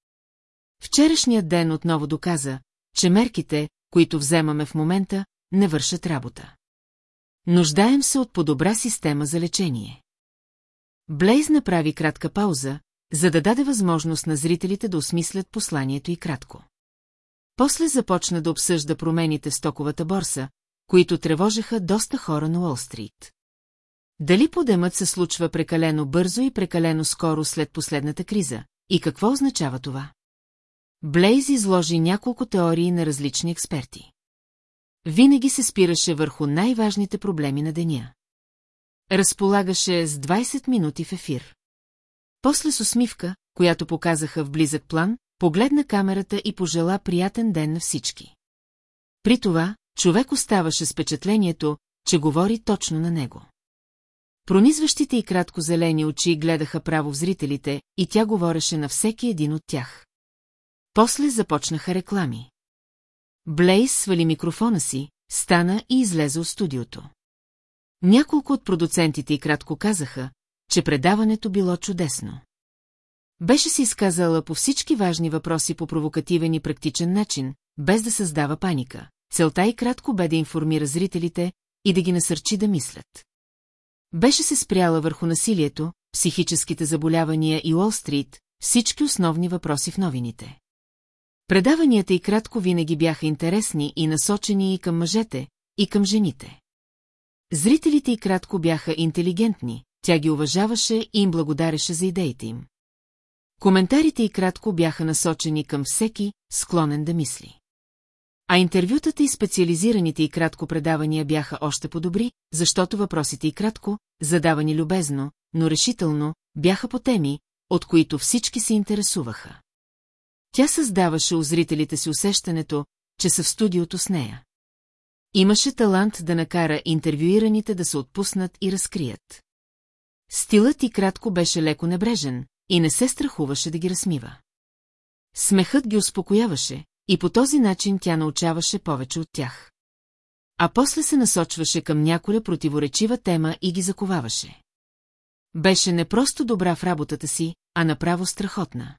Вчерашният ден отново доказа, че мерките, които вземаме в момента, не вършат работа. Нуждаем се от по-добра система за лечение. Блейз направи кратка пауза, за да даде възможност на зрителите да осмислят посланието и кратко. После започна да обсъжда промените в стоковата борса, които тревожеха доста хора на Уолл-стрит. Дали подемът се случва прекалено бързо и прекалено скоро след последната криза? И какво означава това? Блейз изложи няколко теории на различни експерти. Винаги се спираше върху най-важните проблеми на деня. Разполагаше с 20 минути в ефир. После с усмивка, която показаха в близък план, погледна камерата и пожела приятен ден на всички. При това, човек оставаше с впечатлението, че говори точно на него. Пронизващите и кратко зелени очи гледаха право в зрителите, и тя говореше на всеки един от тях. После започнаха реклами. Блейс свали микрофона си, стана и излезе от студиото. Няколко от продуцентите и кратко казаха, че предаването било чудесно. Беше си изказала по всички важни въпроси по провокативен и практичен начин, без да създава паника. Целта и кратко бе да информира зрителите и да ги насърчи да мислят. Беше се спряла върху насилието, психическите заболявания и Уолл-стрит, всички основни въпроси в новините. Предаванията и кратко винаги бяха интересни и насочени и към мъжете, и към жените. Зрителите и кратко бяха интелигентни, тя ги уважаваше и им благодареше за идеите им. Коментарите и кратко бяха насочени към всеки, склонен да мисли. А интервютата и специализираните и кратко предавания бяха още по-добри, защото въпросите и кратко, задавани любезно, но решително, бяха по теми, от които всички се интересуваха. Тя създаваше у зрителите си усещането, че са в студиото с нея. Имаше талант да накара интервюираните да се отпуснат и разкрият. Стилът и кратко беше леко небрежен и не се страхуваше да ги размива. Смехът ги успокояваше и по този начин тя научаваше повече от тях. А после се насочваше към няколя противоречива тема и ги заковаваше. Беше не просто добра в работата си, а направо страхотна.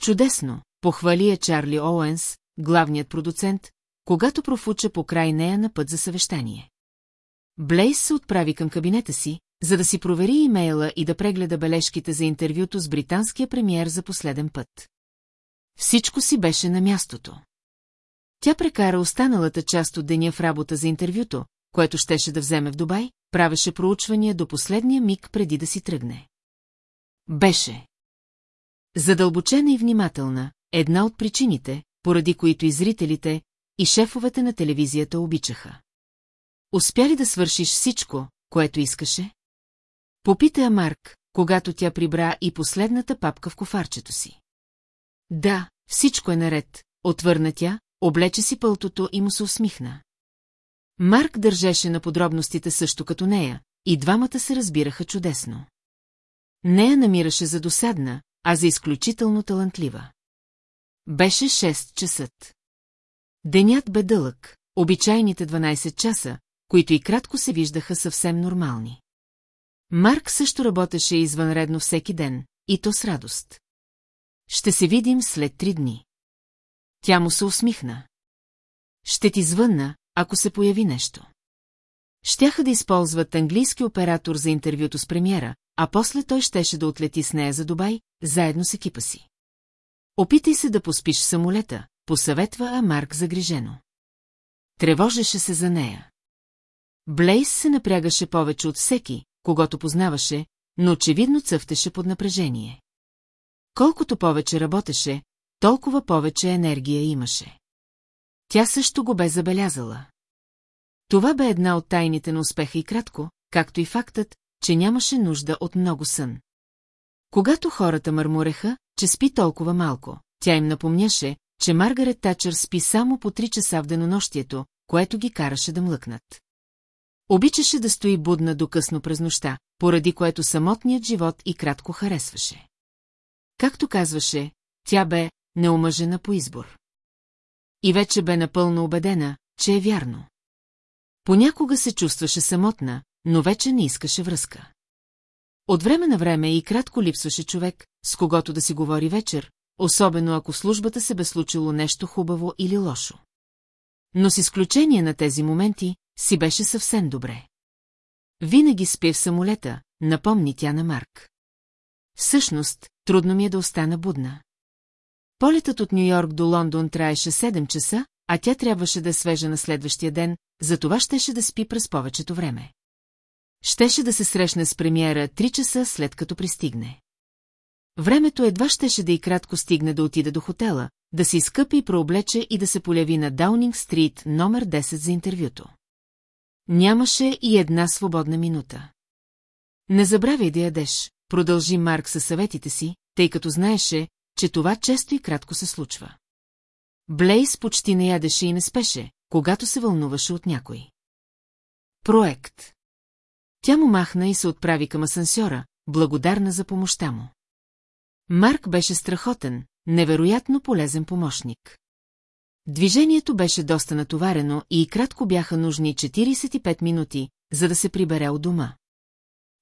Чудесно, похвали я Чарли Оуенс, главният продуцент, когато профуча по край нея на път за съвещание. Блейс се отправи към кабинета си, за да си провери имейла и да прегледа бележките за интервюто с британския премиер за последен път. Всичко си беше на мястото. Тя прекара останалата част от деня в работа за интервюто, което щеше да вземе в Дубай, правеше проучвания до последния миг преди да си тръгне. Беше. Задълбочена и внимателна, една от причините, поради които и зрителите, и шефовете на телевизията обичаха. Успя ли да свършиш всичко, което искаше? Попита я Марк, когато тя прибра и последната папка в кофарчето си. Да, всичко е наред, отвърна тя, облече си пълтото и му се усмихна. Марк държеше на подробностите също като нея, и двамата се разбираха чудесно. Нея намираше за досадна, а за изключително талантлива. Беше 6 часът. Денят бе дълъг, обичайните 12 часа, които и кратко се виждаха съвсем нормални. Марк също работеше извънредно всеки ден, и то с радост. Ще се видим след три дни. Тя му се усмихна. Ще ти звънна, ако се появи нещо. Щяха да използват английски оператор за интервюто с премиера, а после той щеше да отлети с нея за Дубай, заедно с екипа си. Опитай се да поспиш самолета, посъветва а Марк загрижено. Тревожеше се за нея. Блейс се напрягаше повече от всеки, когато познаваше, но очевидно цъфтеше под напрежение. Колкото повече работеше, толкова повече енергия имаше. Тя също го бе забелязала. Това бе една от тайните на успеха и кратко, както и фактът, че нямаше нужда от много сън. Когато хората мърмуреха, че спи толкова малко, тя им напомняше, че Маргарет Тачър спи само по три часа в денонощието, което ги караше да млъкнат. Обичаше да стои будна до късно през нощта, поради което самотният живот и кратко харесваше. Както казваше, тя бе неомъжена по избор. И вече бе напълно убедена, че е вярно. Понякога се чувстваше самотна, но вече не искаше връзка. От време на време и кратко липсваше човек, с когото да си говори вечер, особено ако службата се бе случило нещо хубаво или лошо. Но с изключение на тези моменти, си беше съвсем добре. Винаги спи в самолета, напомни тя на Марк. Всъщност, трудно ми е да остана будна. Полетът от Нью-Йорк до Лондон траеше 7 часа, а тя трябваше да е свежа на следващия ден, затова щеше да спи през повечето време. Щеше да се срещне с премиера 3 часа след като пристигне. Времето едва щеше да и кратко стигне да отида до хотела, да се изкъпи и прооблече и да се поляви на Даунинг Стрит номер 10 за интервюто. Нямаше и една свободна минута. Не забравяй да ядеш, продължи Марк със съветите си, тъй като знаеше, че това често и кратко се случва. Блейс почти не ядеше и не спеше, когато се вълнуваше от някой. Проект Тя му махна и се отправи към асансьора, благодарна за помощта му. Марк беше страхотен, невероятно полезен помощник. Движението беше доста натоварено и кратко бяха нужни 45 минути, за да се прибере от дома.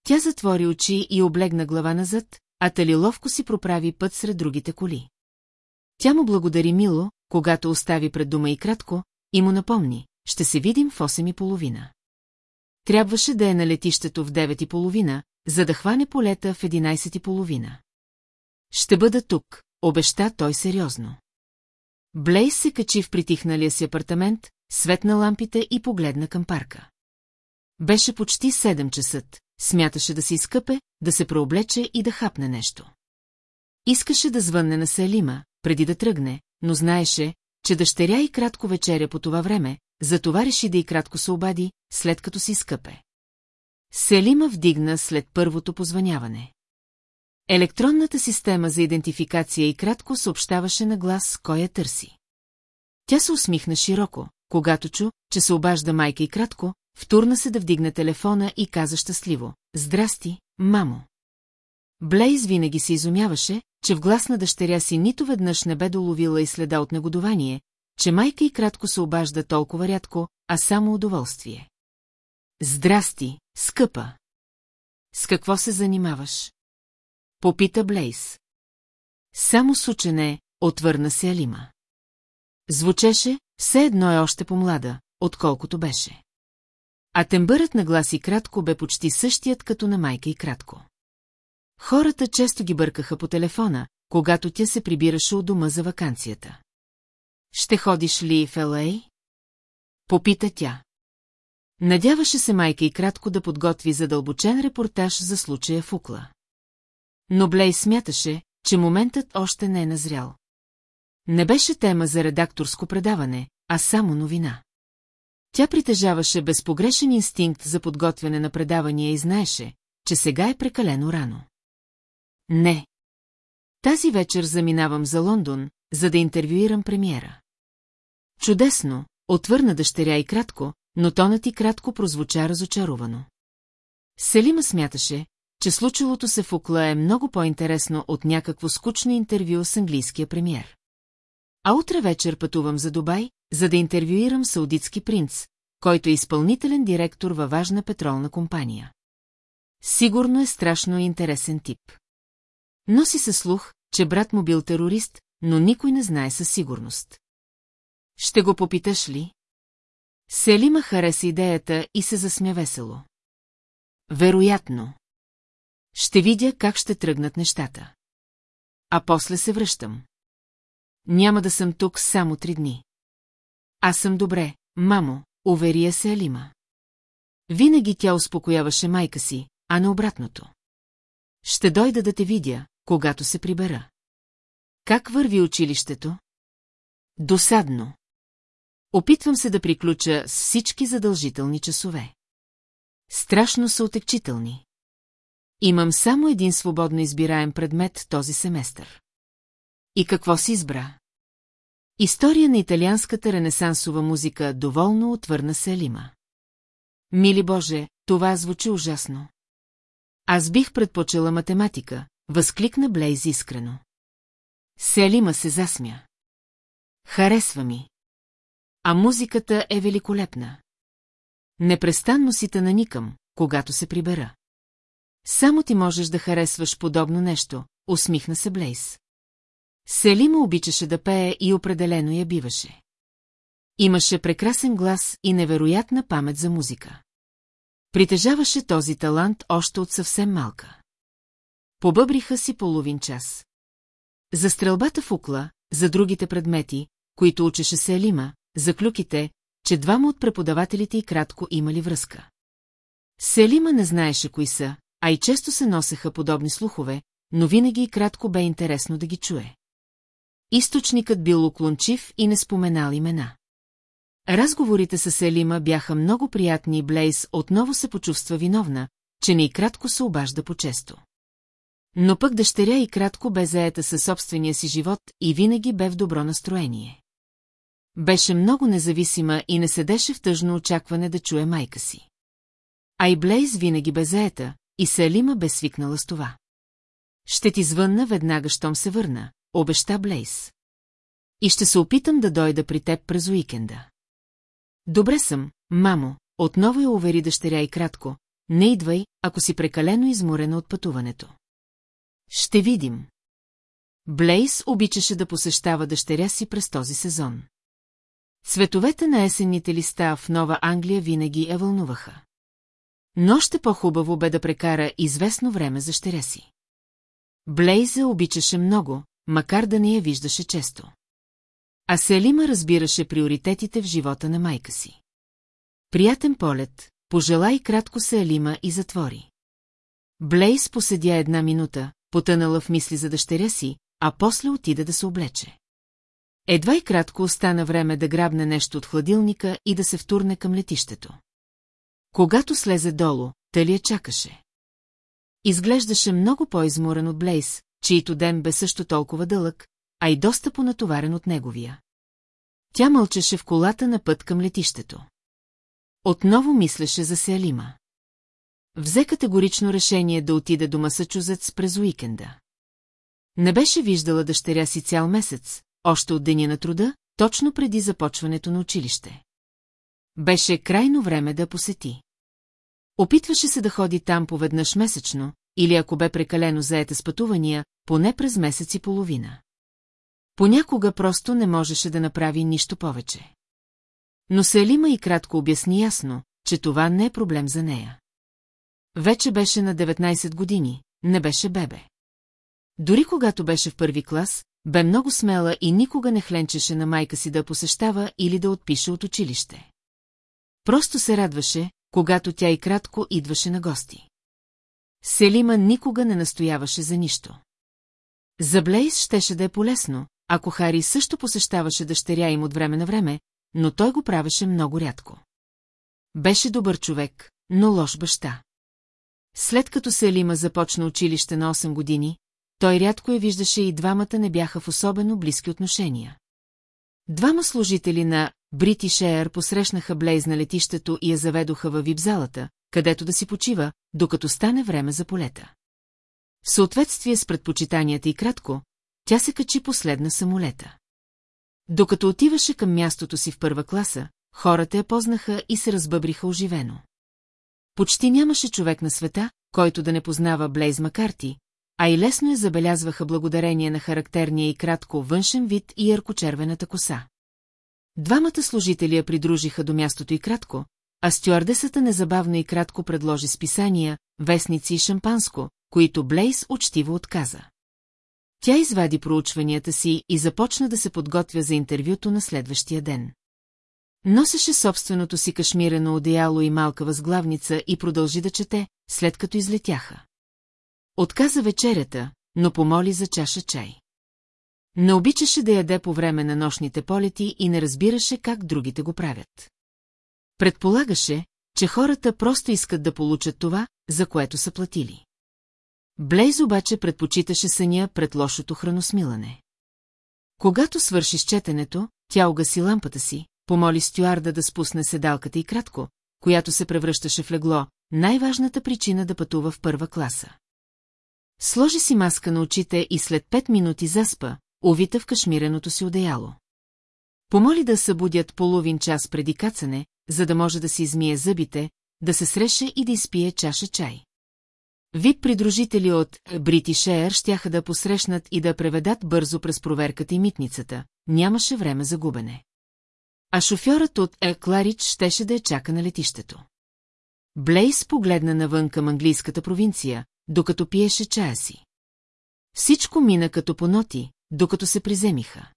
Тя затвори очи и облегна глава назад, а Тали ловко си проправи път сред другите коли. Тя му благодари мило, когато остави пред дома и кратко, и му напомни, ще се видим в 8 и половина. Трябваше да е на летището в 9 и половина, за да хване полета в 11 и половина. Ще бъда тук, обеща той сериозно. Блейс се качи в притихналия си апартамент, светна лампите и погледна към парка. Беше почти 7 часа, смяташе да се изкъпе, да се преоблече и да хапне нещо. Искаше да звънне на Селима, преди да тръгне, но знаеше, че дъщеря и кратко вечеря по това време, затова реши да и кратко се обади, след като си изкъпе. Селима вдигна след първото позваняване. Електронната система за идентификация и кратко съобщаваше на глас, кой я търси. Тя се усмихна широко, когато чу, че се обажда майка и кратко, втурна се да вдигне телефона и каза щастливо. Здрасти, мамо. Блейз винаги се изумяваше, че в глас на дъщеря си нито веднъж не бе доловила и следа от негодование, че майка и кратко се обажда толкова рядко, а само удоволствие. Здрасти, скъпа! С какво се занимаваш? Попита Блейс. Само с учене, отвърна се Алима. Звучеше, все едно е още по-млада, отколкото беше. А тембърът на глас и кратко бе почти същият като на майка и кратко. Хората често ги бъркаха по телефона, когато тя се прибираше от дома за вакансията. Ще ходиш ли в Л.А.? Попита тя. Надяваше се майка и кратко да подготви задълбочен репортаж за случая в Укла. Но Блей смяташе, че моментът още не е назрял. Не беше тема за редакторско предаване, а само новина. Тя притежаваше безпогрешен инстинкт за подготвяне на предавания и знаеше, че сега е прекалено рано. Не. Тази вечер заминавам за Лондон, за да интервюирам премиера. Чудесно, отвърна дъщеря и кратко, но тонът и кратко прозвуча разочаровано. Селима смяташе, че случилото се в Укла е много по-интересно от някакво скучно интервю с английския премиер. А утре вечер пътувам за Дубай, за да интервюирам саудитски принц, който е изпълнителен директор във важна петролна компания. Сигурно е страшно интересен тип. Носи се слух, че брат му бил терорист, но никой не знае със сигурност. Ще го попиташ ли? Селима хареса идеята и се засмя весело. Вероятно. Ще видя как ще тръгнат нещата. А после се връщам. Няма да съм тук само три дни. Аз съм добре, мамо, уверия се Алима. Винаги тя успокояваше майка си, а не обратното. Ще дойда да те видя, когато се прибера. Как върви училището? Досадно. Опитвам се да приключа с всички задължителни часове. Страшно са отекчителни. Имам само един свободно избираем предмет този семестър. И какво си избра? История на италианската ренесансова музика доволно отвърна се Алима. Мили Боже, това звучи ужасно. Аз бих предпочела математика, възкликна Блейз искрено. Селима се засмя. Харесва ми. А музиката е великолепна. Непрестанно си те наникам, когато се прибера. Само ти можеш да харесваш подобно нещо, усмихна се Блейс. Селима обичаше да пее и определено я биваше. Имаше прекрасен глас и невероятна памет за музика. Притежаваше този талант още от съвсем малка. Побъбриха си половин час. За стрелбата в укла, за другите предмети, които учеше се Елима, за клюките, че двама от преподавателите и кратко имали връзка. Селима не знаеше кои са, а и често се носеха подобни слухове, но винаги и кратко бе интересно да ги чуе. Източникът бил уклончив и не споменал имена. Разговорите с Елима бяха много приятни и Блейс отново се почувства виновна, че не и кратко се обажда по-често. Но пък дъщеря и кратко бе заета със собствения си живот и винаги бе в добро настроение. Беше много независима и не седеше в тъжно очакване да чуе майка си. А и Блейз винаги бе заета, и Салима бе свикнала с това. Ще ти звънна веднага, щом се върна, обеща Блейз. И ще се опитам да дойда при теб през уикенда. Добре съм, мамо, отново я увери дъщеря и кратко, не идвай, ако си прекалено изморена от пътуването. Ще видим. Блейс обичаше да посещава дъщеря си през този сезон. Цветовете на есенните листа в Нова Англия винаги я вълнуваха. Но още по-хубаво бе да прекара известно време за щеря си. Блейза обичаше много, макар да не я виждаше често. А Селима разбираше приоритетите в живота на майка си. Приятен полет, пожела и кратко се Алима и затвори. Блейс поседя една минута, потънала в мисли за дъщеря си, а после отида да се облече. Едва и кратко остана време да грабне нещо от хладилника и да се втурне към летището. Когато слезе долу, Талия чакаше. Изглеждаше много по-изморен от Блейс, чието ден бе също толкова дълъг, а и доста понатоварен от неговия. Тя мълчеше в колата на път към летището. Отново мислеше за Сеалима. Взе категорично решение да отиде до Масачузетс през уикенда. Не беше виждала дъщеря си цял месец, още от деня на труда, точно преди започването на училище. Беше крайно време да посети. Опитваше се да ходи там поведнъж месечно, или ако бе прекалено заета с пътувания, поне през месец и половина. Понякога просто не можеше да направи нищо повече. Но Селима и кратко обясни ясно, че това не е проблем за нея. Вече беше на 19 години, не беше бебе. Дори когато беше в първи клас, бе много смела и никога не хленчеше на майка си да посещава или да отпише от училище. Просто се радваше, когато тя и кратко идваше на гости. Селима никога не настояваше за нищо. За Блейс щеше да е полезно, ако Хари също посещаваше дъщеря им от време на време, но той го правеше много рядко. Беше добър човек, но лош баща. След като Селима започна училище на 8 години, той рядко я виждаше и двамата не бяха в особено близки отношения. Двама служители на Бритиш Air посрещнаха Блейз на летището и я заведоха във випзалата, където да си почива, докато стане време за полета. В съответствие с предпочитанията и кратко, тя се качи последна самолета. Докато отиваше към мястото си в първа класа, хората я познаха и се разбъбриха оживено. Почти нямаше човек на света, който да не познава Блейз Макарти, а и лесно я забелязваха благодарение на характерния и кратко външен вид и яркочервената коса. Двамата служители я придружиха до мястото и кратко, а стюардесата незабавно и кратко предложи списания, вестници и шампанско, които Блейс учтиво отказа. Тя извади проучванията си и започна да се подготвя за интервюто на следващия ден. Носеше собственото си кашмирено одеяло и малка възглавница и продължи да чете, след като излетяха. Отказа вечерята, но помоли за чаша чай. Не обичаше да яде по време на нощните полети и не разбираше как другите го правят. Предполагаше, че хората просто искат да получат това, за което са платили. Блейз обаче предпочиташе съня пред лошото храносмилане. Когато свърши с четенето, тя угаси лампата си, помоли стюарда да спусне седалката и кратко, която се превръщаше в легло, най-важната причина да пътува в първа класа. Сложи си маска на очите и след пет минути заспа, увита в кашмиреното си одеяло. Помоли да събудят половин час преди кацане, за да може да си измие зъбите, да се среше и да изпие чаша чай. Вип придружители от Бритиш Air щяха да посрещнат и да преведат бързо през проверката и митницата. Нямаше време за губене. А шофьорът от Екларич щеше да я чака на летището. Блейс погледна навън към английската провинция, докато пиеше чая си. Всичко мина като по ноти, докато се приземиха.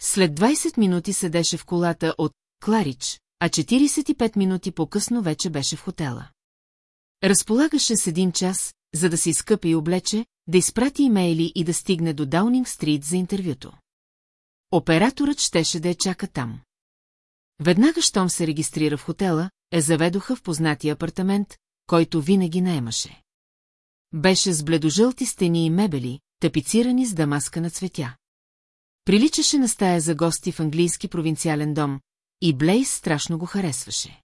След 20 минути седеше в колата от Кларич, а 45 минути по-късно вече беше в хотела. Разполагаше с един час, за да се изкъпи и облече, да изпрати имейли и да стигне до Даунинг Стрит за интервюто. Операторът щеше да я чака там. Веднага, щом се регистрира в хотела, е заведоха в познатия апартамент, който винаги наемаше. Беше с бледожълти стени и мебели, тапицирани с дамаска на цветя. Приличаше на стая за гости в английски провинциален дом, и Блейс страшно го харесваше.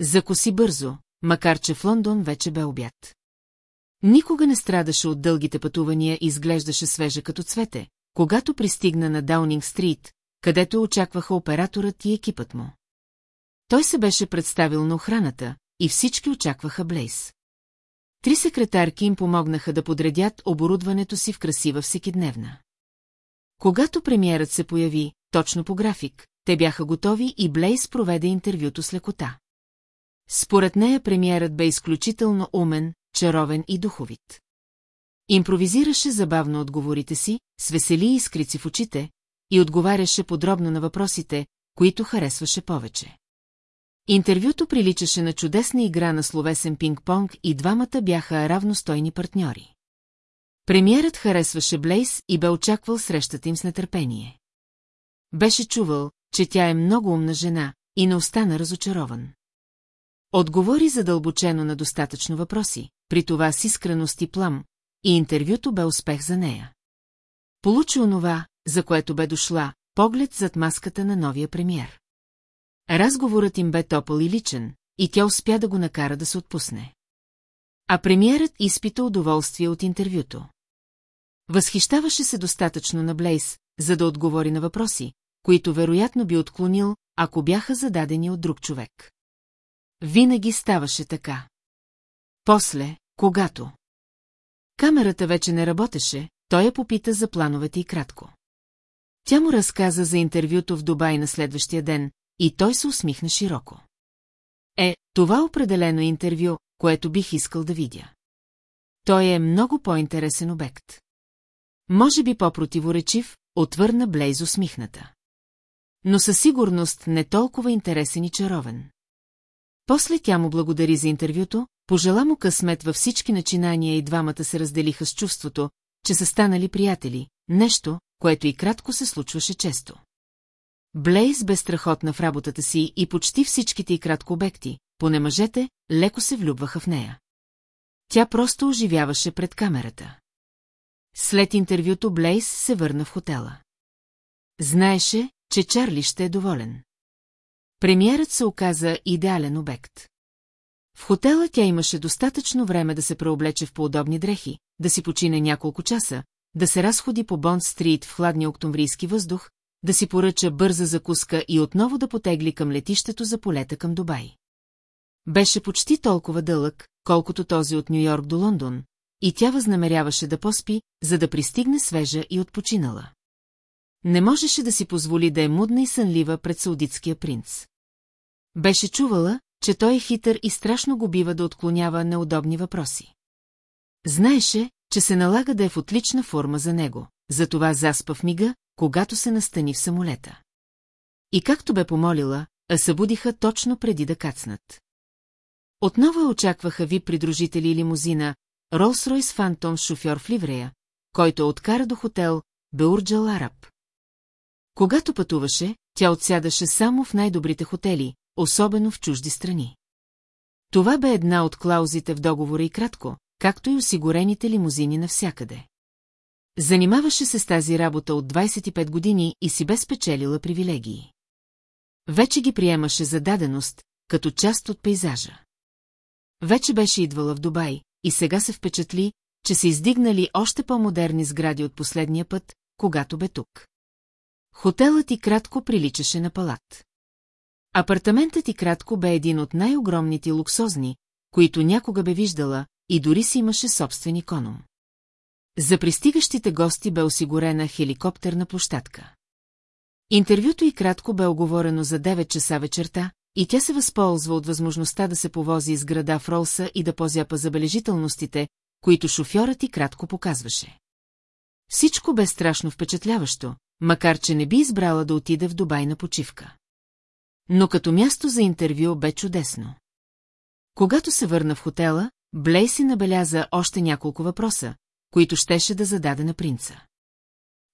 Закоси бързо, макар че в Лондон вече бе обяд. Никога не страдаше от дългите пътувания и изглеждаше свежа като цвете, когато пристигна на Даунинг Стрит, където очакваха операторът и екипът му. Той се беше представил на охраната, и всички очакваха Блейс. Три секретарки им помогнаха да подредят оборудването си в красива всекидневна. Когато премиерът се появи, точно по график, те бяха готови и Блейс проведе интервюто с лекота. Според нея премиерът бе изключително умен, чаровен и духовит. Импровизираше забавно отговорите си, с весели и скрици в очите, и отговаряше подробно на въпросите, които харесваше повече. Интервюто приличаше на чудесна игра на словесен пинг-понг и двамата бяха равностойни партньори. Премиерът харесваше Блейс и бе очаквал срещата им с нетърпение. Беше чувал, че тя е много умна жена и не остана разочарован. Отговори задълбочено на достатъчно въпроси, при това с искреност и плам, и интервюто бе успех за нея. Получи онова, за което бе дошла, поглед зад маската на новия премиер. Разговорът им бе топъл и личен, и тя успя да го накара да се отпусне. А премиерът изпита удоволствие от интервюто. Възхищаваше се достатъчно на Блейс, за да отговори на въпроси, които вероятно би отклонил, ако бяха зададени от друг човек. Винаги ставаше така. После, когато... Камерата вече не работеше, той я попита за плановете и кратко. Тя му разказа за интервюто в Дубай на следващия ден, и той се усмихна широко. Е, това определено интервю, което бих искал да видя. Той е много по-интересен обект. Може би по-противоречив, отвърна Блейз усмихната. Но със сигурност не толкова интересен и чаровен. После тя му благодари за интервюто, пожела му късмет във всички начинания и двамата се разделиха с чувството, че са станали приятели, нещо, което и кратко се случваше често. Блейз бе страхотна в работата си и почти всичките и кратко обекти, поне мъжете, леко се влюбваха в нея. Тя просто оживяваше пред камерата. След интервюто Блейз се върна в хотела. Знаеше, че Чарли ще е доволен. Премиерът се оказа идеален обект. В хотела тя имаше достатъчно време да се преоблече в поудобни дрехи, да си почине няколко часа, да се разходи по Бонд-стрит в хладния октомврийски въздух, да си поръча бърза закуска и отново да потегли към летището за полета към Дубай. Беше почти толкова дълъг, колкото този от Нью-Йорк до Лондон, и тя възнамеряваше да поспи, за да пристигне свежа и отпочинала. Не можеше да си позволи да е мудна и сънлива пред саудитския принц. Беше чувала, че той е хитър и страшно го бива да отклонява неудобни въпроси. Знаеше, че се налага да е в отлична форма за него, затова заспа в мига, когато се настани в самолета. И както бе помолила, а събудиха точно преди да кацнат. Отново очакваха ви придружители и лимузина, Ролс-Ройс Фантом шофьор в ливрея, който откара до хотел Беурджал Араб. Когато пътуваше, тя отсядаше само в най-добрите хотели, особено в чужди страни. Това бе една от клаузите в договора и кратко, както и осигурените лимузини навсякъде. Занимаваше се с тази работа от 25 години и си бе спечелила привилегии. Вече ги приемаше за даденост, като част от пейзажа. Вече беше идвала в Дубай и сега се впечатли, че са издигнали още по-модерни сгради от последния път, когато бе тук. Хотелът и кратко приличаше на палат. Апартаментът и кратко бе един от най-огромните луксозни, които някога бе виждала, и дори си имаше собствен иконом. За пристигащите гости бе осигурена хеликоптерна площадка. Интервюто и кратко бе оговорено за 9 часа вечерта, и тя се възползва от възможността да се повози из града в Ролса и да позяпа забележителностите, които шофьорът и кратко показваше. Всичко бе страшно впечатляващо, макар че не би избрала да отиде в Дубай на почивка. Но като място за интервю бе чудесно. Когато се върна в хотела, Блейси набеляза още няколко въпроса, които щеше да зададе на принца.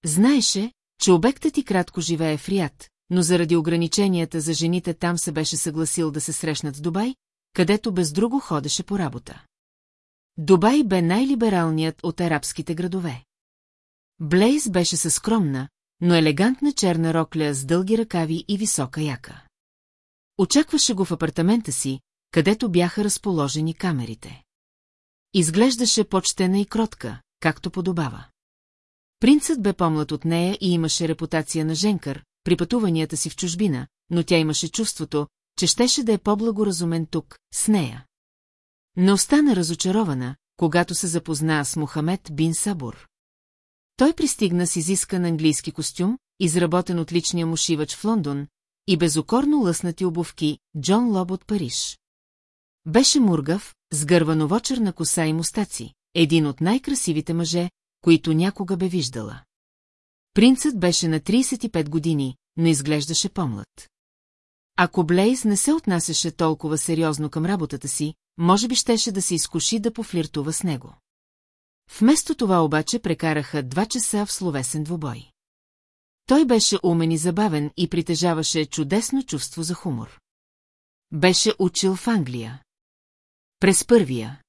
Знаеше, че обектът и кратко живее в Рият, но заради ограниченията за жените там се беше съгласил да се срещнат с Дубай, където без друго ходеше по работа. Дубай бе най-либералният от арабските градове. Блейз беше със скромна, но елегантна черна рокля с дълги ръкави и висока яка. Очакваше го в апартамента си, където бяха разположени камерите. Изглеждаше почтена и кротка, както подобава. Принцът бе помлад от нея и имаше репутация на женкър, при пътуванията си в чужбина, но тя имаше чувството, че щеше да е по-благоразумен тук, с нея. Не остана разочарована, когато се запозна с Мохамед Бин Сабур. Той пристигна с изискан английски костюм, изработен от личния му шивач в Лондон, и безокорно лъснати обувки Джон Лоб от Париж. Беше мургав, с гървановочерна коса и мустаци, един от най-красивите мъже, които някога бе виждала. Принцът беше на 35 години, но изглеждаше по-млад. Ако Блейз не се отнасяше толкова сериозно към работата си, може би щеше да се изкуши да пофлиртува с него. Вместо това обаче прекараха два часа в словесен двубой. Той беше умен и забавен и притежаваше чудесно чувство за хумор. Беше учил в Англия. През първия.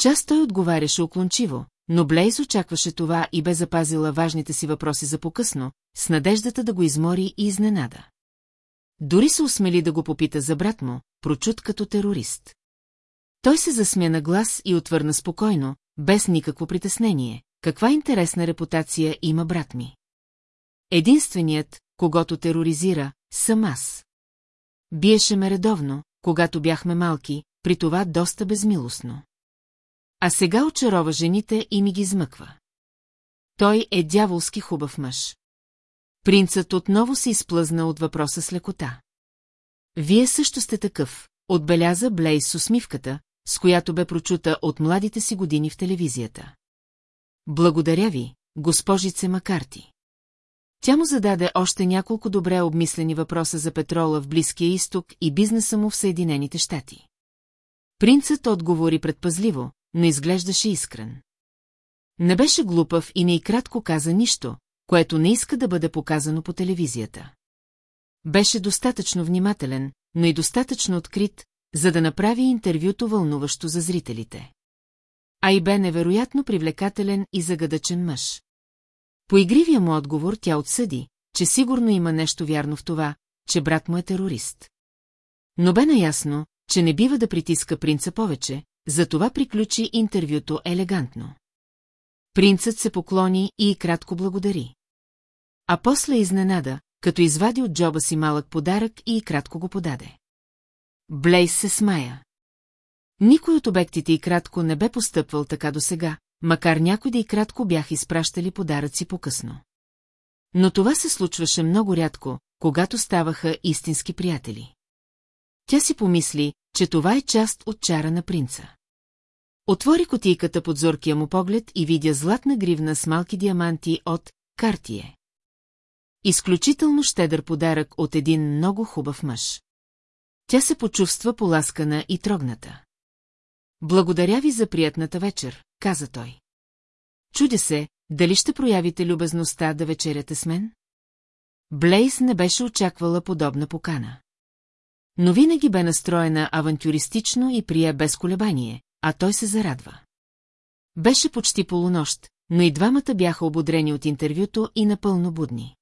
Част той отговаряше оклончиво, но Блейз очакваше това и бе запазила важните си въпроси за покъсно, с надеждата да го измори и изненада. Дори се усмели да го попита за брат му, прочут като терорист. Той се засмя на глас и отвърна спокойно, без никакво притеснение. Каква интересна репутация има брат ми? Единственият, когато тероризира, съм аз. Биеше ме редовно, когато бяхме малки, при това доста безмилостно. А сега очарова жените и ми ги измъква. Той е дяволски хубав мъж. Принцът отново се изплъзна от въпроса с лекота. Вие също сте такъв, отбеляза Блейс с усмивката, с която бе прочута от младите си години в телевизията. Благодаря ви, госпожице Макарти. Тя му зададе още няколко добре обмислени въпроса за петрола в Близкия изток и бизнеса му в Съединените щати. Принцът отговори предпазливо, но изглеждаше искрен. Не беше глупав и не и кратко каза нищо, което не иска да бъде показано по телевизията. Беше достатъчно внимателен, но и достатъчно открит, за да направи интервюто вълнуващо за зрителите. А и бе невероятно привлекателен и загадъчен мъж. По игривия му отговор тя отсъди, че сигурно има нещо вярно в това, че брат му е терорист. Но бе наясно, че не бива да притиска принца повече, затова приключи интервюто елегантно. Принцът се поклони и кратко благодари. А после изненада, като извади от джоба си малък подарък и кратко го подаде. Блейс се смая. Никой от обектите и кратко не бе постъпвал така до сега, макар някой да и кратко бяха изпращали подаръци по-късно. Но това се случваше много рядко, когато ставаха истински приятели. Тя си помисли, че това е част от чара на принца. Отвори котийката под зоркия му поглед и видя златна гривна с малки диаманти от Картие. Изключително щедър подарък от един много хубав мъж. Тя се почувства поласкана и трогната. Благодаря ви за приятната вечер, каза той. Чудя се, дали ще проявите любезността да вечеряте с мен? Блейс не беше очаквала подобна покана. Но винаги бе настроена авантюристично и прие без колебание, а той се зарадва. Беше почти полунощ, но и двамата бяха ободрени от интервюто и напълно будни.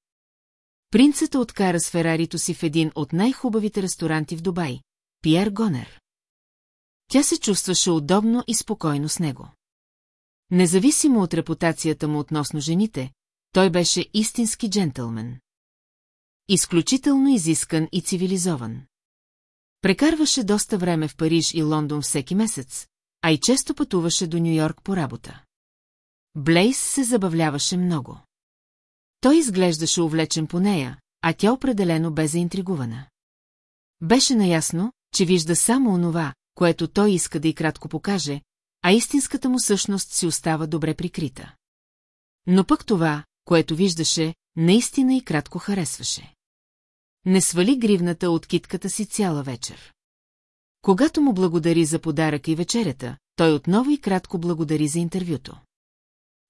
Принцата откара с Ферарито си в един от най-хубавите ресторанти в Дубай – Пиер Гонер. Тя се чувстваше удобно и спокойно с него. Независимо от репутацията му относно жените, той беше истински джентълмен. Изключително изискан и цивилизован. Прекарваше доста време в Париж и Лондон всеки месец, а и често пътуваше до Нью-Йорк по работа. Блейс се забавляваше много. Той изглеждаше увлечен по нея, а тя определено бе заинтригувана. Беше наясно, че вижда само онова, което той иска да и кратко покаже, а истинската му същност си остава добре прикрита. Но пък това, което виждаше, наистина и кратко харесваше. Не свали гривната от китката си цяла вечер. Когато му благодари за подаръка и вечерята, той отново и кратко благодари за интервюто.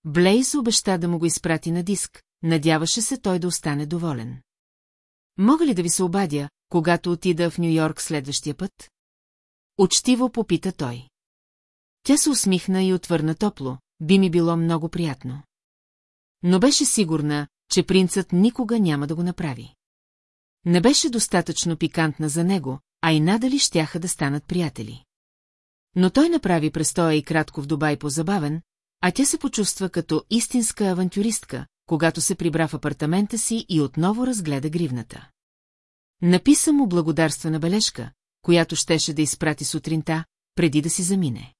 Блейз обеща да му го изпрати на диск, надяваше се той да остане доволен. Мога ли да ви се обадя, когато отида в Нью-Йорк следващия път? Учтиво попита той. Тя се усмихна и отвърна топло, би ми било много приятно. Но беше сигурна, че принцът никога няма да го направи. Не беше достатъчно пикантна за него, а и надали щяха да станат приятели. Но той направи престоя и кратко в Дубай по-забавен, а тя се почувства като истинска авантюристка, когато се прибра в апартамента си и отново разгледа гривната. Написа му благодарствена бележка, която щеше да изпрати сутринта, преди да си замине.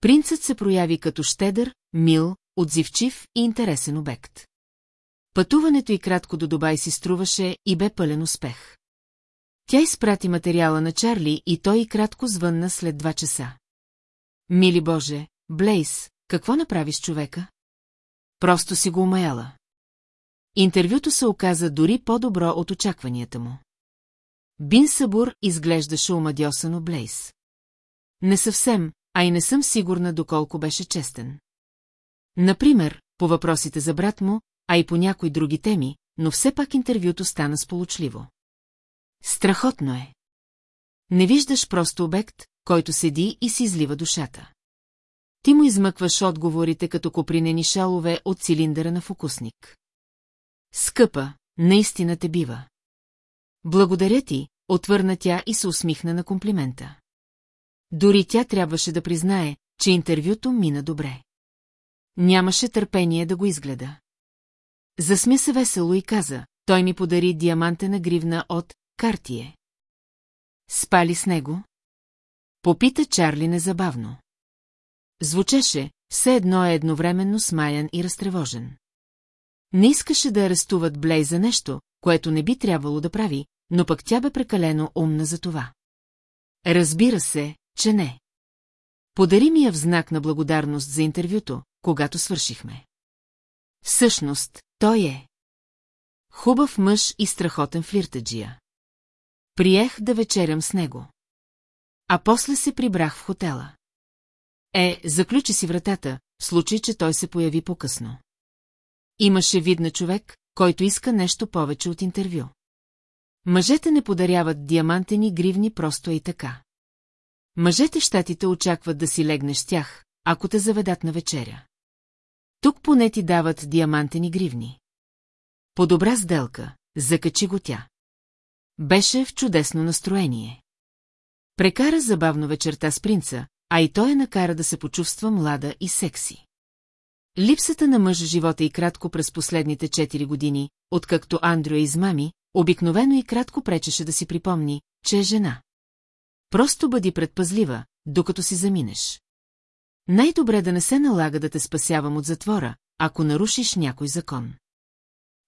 Принцът се прояви като щедър, мил, отзивчив и интересен обект. Пътуването и кратко до Дубай си струваше и бе пълен успех. Тя изпрати материала на Чарли и той кратко звънна след два часа. Мили Боже, Блейс, какво направи с човека? Просто си го умаяла. Интервюто се оказа дори по-добро от очакванията му. Бин Сабур изглеждаше омадьосано Блейс. Не съвсем, а и не съм сигурна доколко беше честен. Например, по въпросите за брат му, а и по някои други теми, но все пак интервюто стана сполучливо. Страхотно е. Не виждаш просто обект, който седи и си излива душата. Ти му измъкваш отговорите като копринени шалове от цилиндъра на фокусник. Скъпа, наистина те бива. Благодаря ти, отвърна тя и се усмихна на комплимента. Дори тя трябваше да признае, че интервюто мина добре. Нямаше търпение да го изгледа. Засмя се весело и каза, той ми подари диамантена гривна от Картие. Спали с него? Попита Чарли незабавно. Звучеше, все едно е едновременно смаян и разтревожен. Не искаше да арестуват Блей за нещо, което не би трябвало да прави, но пък тя бе прекалено умна за това. Разбира се, че не. Подари ми я в знак на благодарност за интервюто, когато свършихме. Всъщност, той е. Хубав мъж и страхотен флиртаджия. Приех да вечерям с него. А после се прибрах в хотела. Е, заключи си вратата, в случай, че той се появи по-късно. Имаше вид на човек, който иска нещо повече от интервю. Мъжете не подаряват диамантени гривни просто и така. Мъжете щатите очакват да си легнеш тях, ако те заведат на вечеря. Тук поне ти дават диамантени гривни. По-добра сделка, закачи го тя. Беше в чудесно настроение. Прекара забавно вечерта с принца, а и той я накара да се почувства млада и секси. Липсата на мъж живота и кратко през последните 4 години, откакто Андрю е измами, обикновено и кратко пречеше да си припомни, че е жена. Просто бъди предпазлива, докато си заминеш. Най-добре да не се налага да те спасявам от затвора, ако нарушиш някой закон.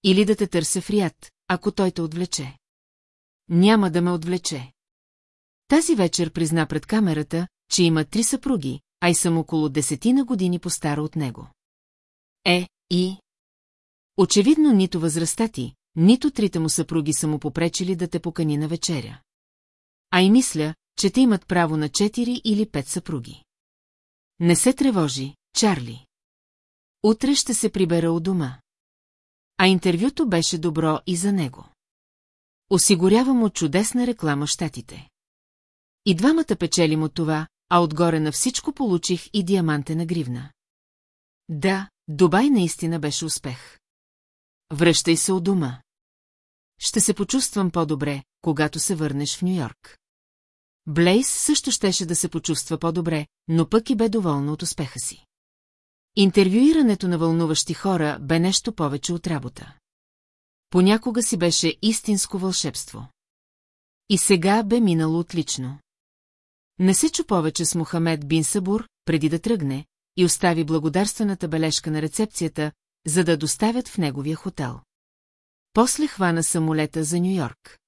Или да те търся в Рият, ако той те отвлече. Няма да ме отвлече. Тази вечер призна пред камерата, че има три съпруги, а и съм около десетина години по-стара от него. Е, и... Очевидно нито възрастта ти, нито трите му съпруги са му попречили да те покани на вечеря. А и мисля, че те имат право на четири или пет съпруги. Не се тревожи, Чарли. Утре ще се прибера от дома. А интервюто беше добро и за него. Осигурява му чудесна реклама щатите. И двамата печелим от това, а отгоре на всичко получих и диамантена гривна. Да, Дубай наистина беше успех. Връщай се от дома. Ще се почувствам по-добре, когато се върнеш в Нью-Йорк. Блейс също щеше да се почувства по-добре, но пък и бе доволна от успеха си. Интервюирането на вълнуващи хора бе нещо повече от работа. Понякога си беше истинско вълшебство. И сега бе минало отлично. Не се чу повече с Мохамед Бин Сабур, преди да тръгне, и остави благодарствената бележка на рецепцията, за да доставят в неговия хотел. После хвана самолета за Нью-Йорк.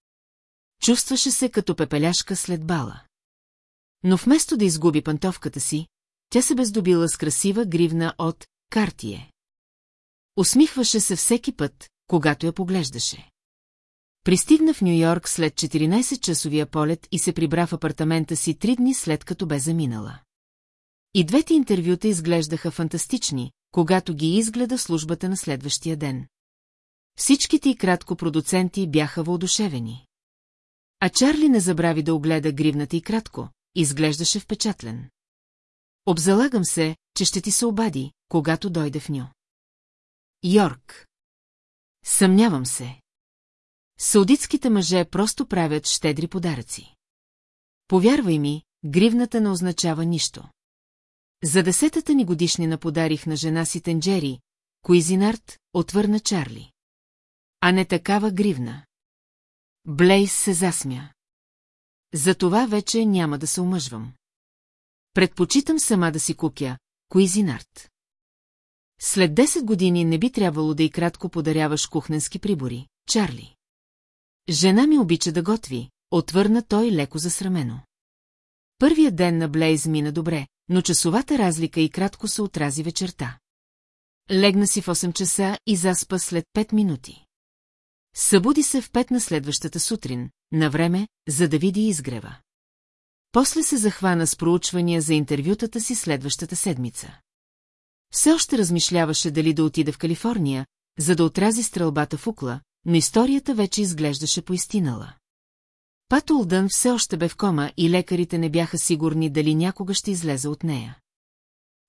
Чувстваше се като пепеляшка след бала. Но вместо да изгуби пантовката си, тя се бездобила с красива гривна от Картие. Усмихваше се всеки път, когато я поглеждаше. Пристигна в Нью-Йорк след 14-часовия полет и се прибра в апартамента си три дни след като бе заминала. И двете интервюта изглеждаха фантастични, когато ги изгледа службата на следващия ден. Всичките и кратко продуценти бяха въодушевени. А Чарли не забрави да огледа гривната и кратко, изглеждаше впечатлен. Обзалагам се, че ще ти се обади, когато дойде в ню. Йорк. Съмнявам се. Саудитските мъже просто правят щедри подаръци. Повярвай ми, гривната не означава нищо. За десетата ни годишнина подарих на жена си тенджери, Куизинарт, отвърна Чарли. А не такава гривна. Блейс се засмя. За това вече няма да се омъжвам. Предпочитам сама да си купя Куизинарт. След 10 години не би трябвало да и кратко подаряваш кухненски прибори, Чарли. Жена ми обича да готви, отвърна той леко засрамено. Първият ден на Блейз мина добре, но часовата разлика и кратко се отрази вечерта. Легна си в 8 часа и заспа след 5 минути. Събуди се в 5 на следващата сутрин, на време, за да види изгрева. После се захвана с проучвания за интервютата си следващата седмица. Все още размишляваше дали да отиде в Калифорния, за да отрази стрелбата в Укла, но историята вече изглеждаше поистинала. Пат Улдън все още бе в кома и лекарите не бяха сигурни дали някога ще излезе от нея.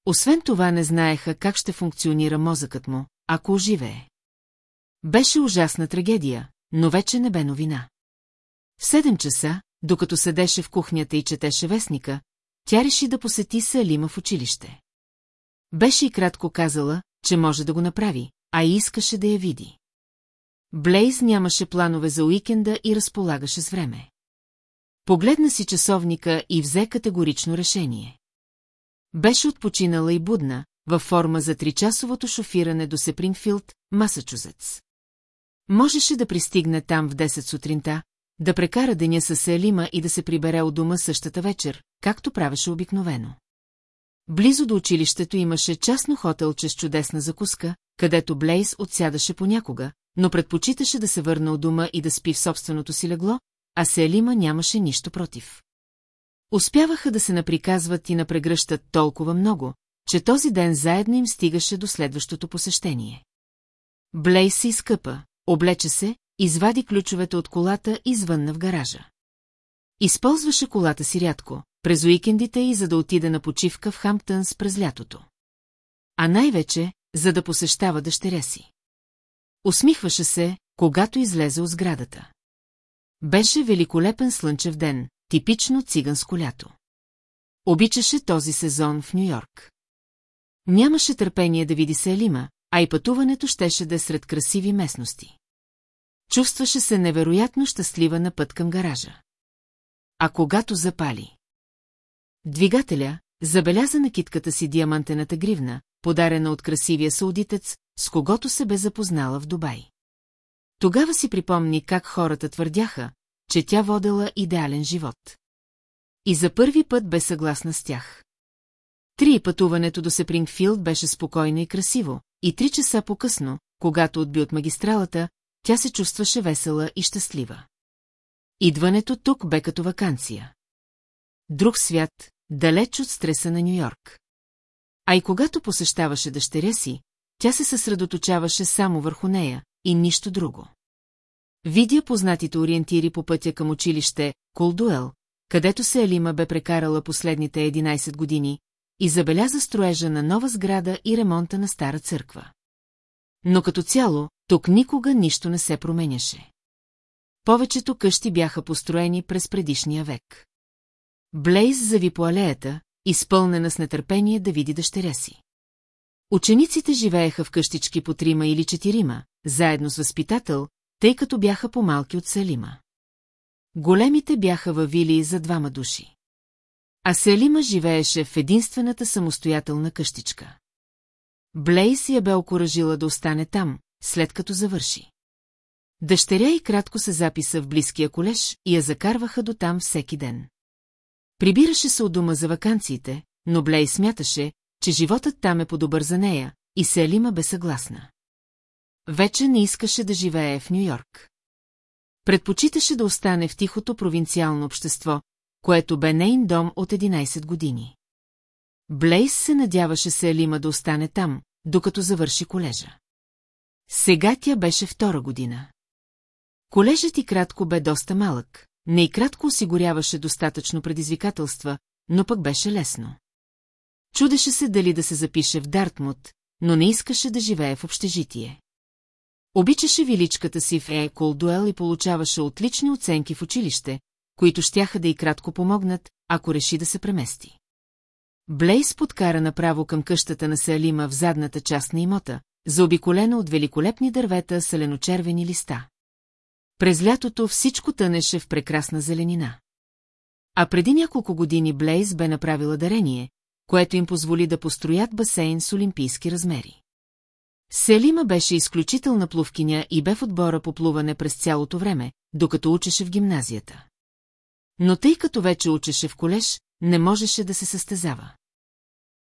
Освен това не знаеха как ще функционира мозъкът му, ако оживее. Беше ужасна трагедия, но вече не бе новина. В седем часа, докато седеше в кухнята и четеше вестника, тя реши да посети Салима в училище. Беше и кратко казала, че може да го направи, а искаше да я види. Блейз нямаше планове за уикенда и разполагаше с време. Погледна си часовника и взе категорично решение. Беше отпочинала и будна, във форма за тричасовото шофиране до Сепринфилд, Масачузетс. Можеше да пристигне там в 10 сутринта, да прекара деня с Селима и да се прибере от дома същата вечер, както правеше обикновено. Близо до училището имаше частно хотелче с чудесна закуска, където Блейс отсядаше понякога, но предпочиташе да се върне от дома и да спи в собственото си легло, а Селима нямаше нищо против. Успяваха да се наприказват и напрегръщат толкова много, че този ден заедно им стигаше до следващото посещение. Блейс се изкъпа, облече се, извади ключовете от колата и звънна в гаража. Използваше колата си рядко, през уикендите и за да отида на почивка в Хамптънс през лятото. А най-вече, за да посещава дъщеря си. Усмихваше се, когато излезе от сградата. Беше великолепен слънчев ден, типично циганско лято. Обичаше този сезон в Нью-Йорк. Нямаше търпение да види Селима, а и пътуването щеше да е сред красиви местности. Чувстваше се невероятно щастлива на път към гаража. А когато запали? Двигателя, забеляза на китката си диамантената гривна, подарена от красивия саудитец, с когото се бе запознала в Дубай. Тогава си припомни как хората твърдяха, че тя водела идеален живот. И за първи път бе съгласна с тях. Три пътуването до Сепрингфилд беше спокойно и красиво, и три часа по-късно, когато отби от магистралата, тя се чувстваше весела и щастлива. Идването тук бе като вакансия. Друг свят, далеч от стреса на Нью-Йорк. А и когато посещаваше дъщеря си, тя се съсредоточаваше само върху нея и нищо друго. Видя познатите ориентири по пътя към училище Колдуел, където се Алима бе прекарала последните 11 години, и забеляза строежа на нова сграда и ремонта на стара църква. Но като цяло, тук никога нищо не се променяше. Повечето къщи бяха построени през предишния век. Блейз зави по алеята, изпълнена с нетърпение да види дъщеря си. Учениците живееха в къщички по трима или четирима, заедно с възпитател, тъй като бяха по-малки от Салима. Големите бяха във вили за двама души. А Селима живееше в единствената самостоятелна къщичка. Блейс я бе окоръжила да остане там, след като завърши. Дъщеря и кратко се записа в близкия колеж и я закарваха до там всеки ден. Прибираше се от дома за вакансиите, но Блей смяташе, че животът там е по-добър за нея, и Селима бе съгласна. Вече не искаше да живее в Нью-Йорк. Предпочиташе да остане в тихото провинциално общество, което бе нейн дом от 11 години. Блейс се надяваше Селима да остане там, докато завърши колежа. Сега тя беше втора година. Колежът и кратко бе доста малък, не и кратко осигуряваше достатъчно предизвикателства, но пък беше лесно. Чудеше се дали да се запише в Дартмут, но не искаше да живее в общежитие. Обичаше виличката си в Е. Колдуел и получаваше отлични оценки в училище, които щяха да и кратко помогнат, ако реши да се премести. Блейс подкара направо към къщата на Салима в задната част на имота, заобиколена от великолепни дървета с леночервени листа. През лятото всичко тънеше в прекрасна зеленина. А преди няколко години Блейз бе направила дарение, което им позволи да построят басейн с олимпийски размери. Селима беше изключителна плувкиня и бе в отбора по плуване през цялото време, докато учеше в гимназията. Но тъй като вече учеше в колеж, не можеше да се състезава.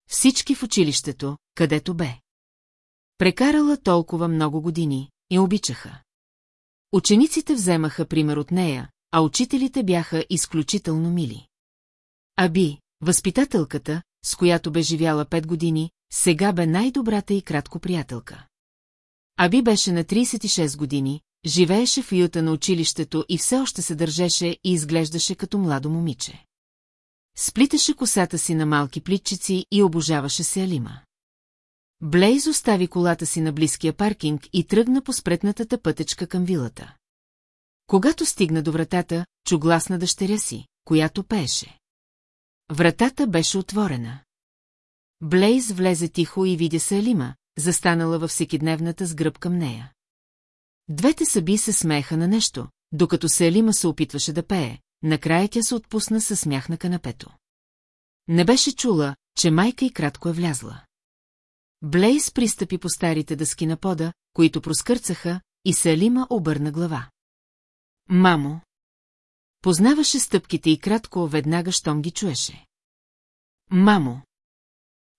Всички в училището, където бе. Прекарала толкова много години и обичаха. Учениците вземаха пример от нея, а учителите бяха изключително мили. Аби, възпитателката, с която бе живяла пет години, сега бе най-добрата и кратко приятелка. Аби беше на 36 години, живееше в юта на училището и все още се държеше и изглеждаше като младо момиче. Сплиташе косата си на малки плитчици и обожаваше се Алима. Блейз остави колата си на близкия паркинг и тръгна по спретнатата пътечка към вилата. Когато стигна до вратата, чу глас на дъщеря си, която пееше. Вратата беше отворена. Блейз влезе тихо и видя се Алима, застанала във всекидневната с гръб към нея. Двете съби се смееха на нещо, докато се Алима се опитваше да пее, накрая тя се отпусна със смях на канапето. Не беше чула, че майка и кратко е влязла. Блейз пристъпи по старите дъски на пода, които проскърцаха, и Салима обърна глава. Мамо! Познаваше стъпките и кратко веднага, щом ги чуеше. Мамо!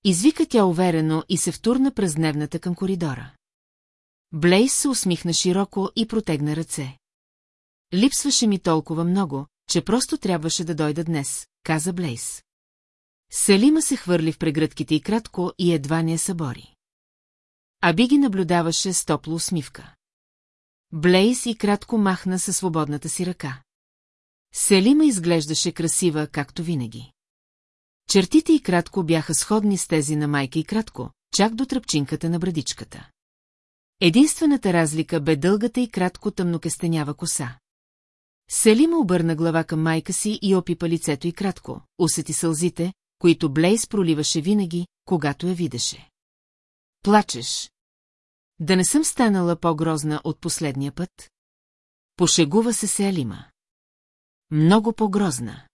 Извика тя уверено и се втурна през дневната към коридора. Блейс се усмихна широко и протегна ръце. Липсваше ми толкова много, че просто трябваше да дойда днес, каза Блейс. Салима се хвърли в прегръдките и кратко и едва не събори. Аби ги наблюдаваше с топла усмивка. Блейс и кратко махна със свободната си ръка. Селима изглеждаше красива, както винаги. Чертите и кратко бяха сходни с тези на майка и кратко, чак до тръпчинката на брадичката. Единствената разлика бе дългата и кратко тъмнокестенява коса. Селима обърна глава към майка си и опипа лицето и кратко, усети сълзите, които Блейс проливаше винаги, когато я видеше. Плачеш. Да не съм станала по-грозна от последния път? Пошегува се Селима. Много по-грозна.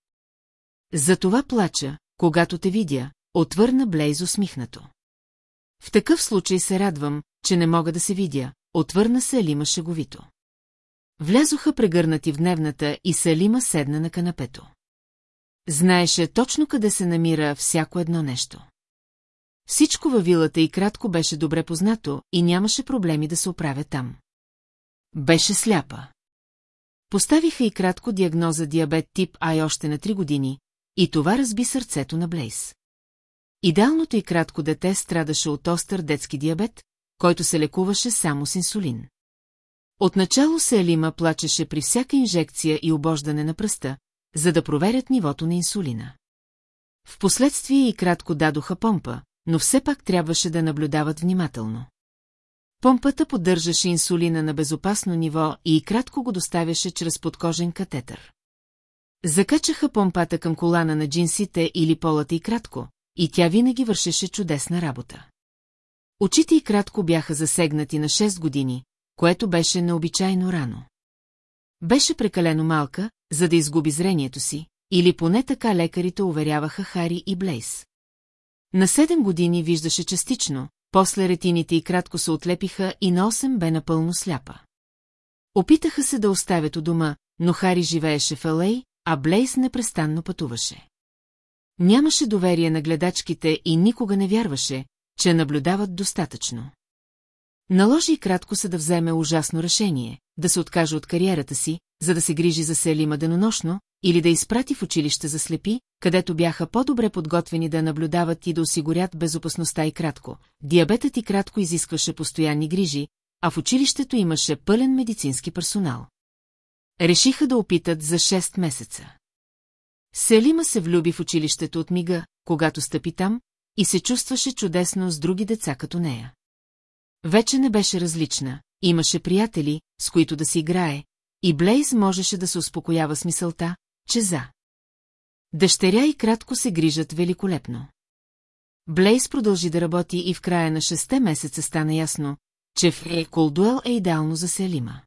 Затова плача, когато те видя, отвърна Блейз усмихнато. В такъв случай се радвам, че не мога да се видя, отвърна се Алима шеговито. Влязоха прегърнати в дневната и Салима седна на канапето. Знаеше точно къде се намира всяко едно нещо. Всичко във вилата и кратко беше добре познато и нямаше проблеми да се оправя там. Беше сляпа. Поставиха и кратко диагноза диабет тип А още на три години, и това разби сърцето на Блейс. Идеалното и кратко дете страдаше от остър детски диабет, който се лекуваше само с инсулин. Отначало се Елима плачеше при всяка инжекция и обождане на пръста, за да проверят нивото на инсулина. Впоследствие и кратко дадоха помпа, но все пак трябваше да наблюдават внимателно. Помпата поддържаше инсулина на безопасно ниво и кратко го доставяше чрез подкожен катетър. Закачаха помпата към колана на джинсите или полата и кратко, и тя винаги вършеше чудесна работа. Очите и кратко бяха засегнати на 6 години, което беше необичайно рано. Беше прекалено малка, за да изгуби зрението си, или поне така лекарите уверяваха Хари и Блейс. На 7 години виждаше частично, после ретините и кратко се отлепиха и на 8 бе напълно сляпа. Опитаха се да оставят у дома, но Хари живееше в Алей, а Блейс непрестанно пътуваше. Нямаше доверие на гледачките и никога не вярваше, че наблюдават достатъчно. Наложи и кратко се да вземе ужасно решение, да се откаже от кариерата си, за да се грижи за Селима денонощно, или да изпрати в училище за слепи, където бяха по-добре подготвени да наблюдават и да осигурят безопасността и кратко. Диабетът и кратко изискваше постоянни грижи, а в училището имаше пълен медицински персонал. Решиха да опитат за 6 месеца. Селима се влюби в училището от мига, когато стъпи там, и се чувстваше чудесно с други деца като нея. Вече не беше различна, имаше приятели, с които да си играе, и Блейз можеше да се успокоява с мисълта, че за. Дъщеря и кратко се грижат великолепно. Блейз продължи да работи и в края на шесте месеца стана ясно, че в Колдуел е идеално за Селима.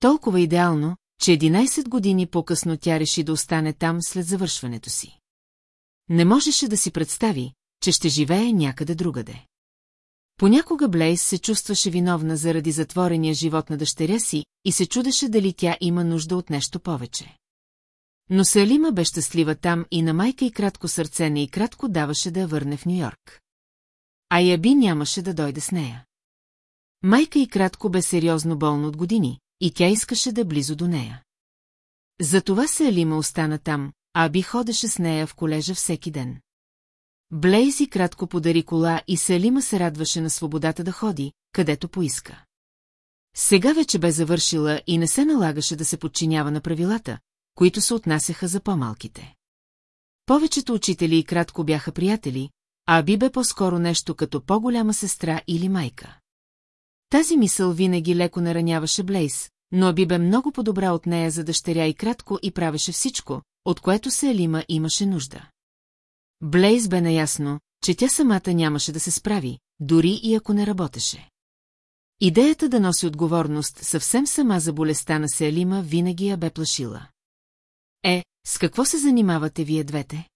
Толкова идеално, че 11 години по-късно тя реши да остане там след завършването си. Не можеше да си представи, че ще живее някъде другаде. Понякога Блейс се чувстваше виновна заради затворения живот на дъщеря си и се чудеше дали тя има нужда от нещо повече. Но Салима бе щастлива там и на майка и кратко сърце не и кратко даваше да я върне в Нью-Йорк. А Яби нямаше да дойде с нея. Майка и кратко бе сериозно болна от години, и тя искаше да е близо до нея. Затова се Алима остана там, а Аби ходеше с нея в колежа всеки ден. Блейзи кратко подари кола и Селима се радваше на свободата да ходи, където поиска. Сега вече бе завършила и не се налагаше да се подчинява на правилата, които се отнасяха за по-малките. Повечето учители и кратко бяха приятели, а Аби бе по-скоро нещо като по-голяма сестра или майка. Тази мисъл винаги леко нараняваше Блейс, но Аби бе много по-добра от нея за дъщеря и кратко и правеше всичко, от което се имаше нужда. Блейз бе наясно, че тя самата нямаше да се справи, дори и ако не работеше. Идеята да носи отговорност съвсем сама за болестта на Селима винаги я бе плашила. Е, с какво се занимавате вие двете?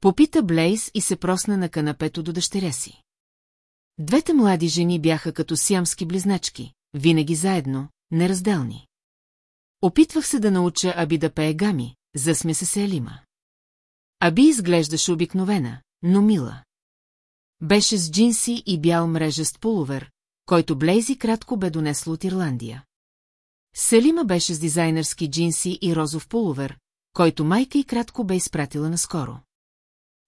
Попита Блейз и се просна на канапето до дъщеря си. Двете млади жени бяха като сиамски близначки, винаги заедно, неразделни. Опитвах се да науча Аби да пее гами, засмя се се Елима. Аби изглеждаше обикновена, но мила. Беше с джинси и бял мрежест пуловер, който Блейзи кратко бе донесло от Ирландия. Селима беше с дизайнерски джинси и розов пуловер, който майка и кратко бе изпратила наскоро.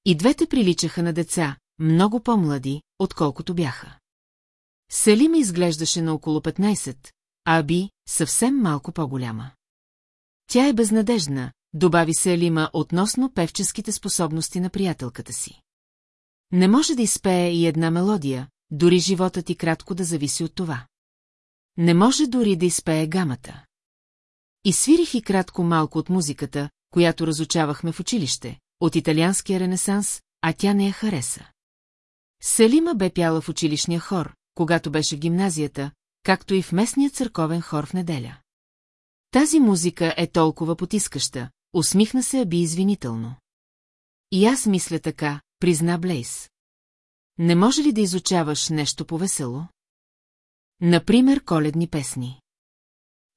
И двете приличаха на деца, много по-млади, отколкото бяха. Селима изглеждаше на около 15, а Аби съвсем малко по-голяма. Тя е безнадежна, добави се Елима относно певческите способности на приятелката си. Не може да изпее и една мелодия, дори живота ти кратко да зависи от това. Не може дори да изпее гамата. И свирих и кратко малко от музиката, която разучавахме в училище, от италианския ренесанс, а тя не я хареса. Селима бе пяла в училищния хор, когато беше в гимназията, както и в местния църковен хор в неделя. Тази музика е толкова потискаща, усмихна се Аби извинително. И аз мисля така, призна Блейс. Не може ли да изучаваш нещо повесело? Например, коледни песни.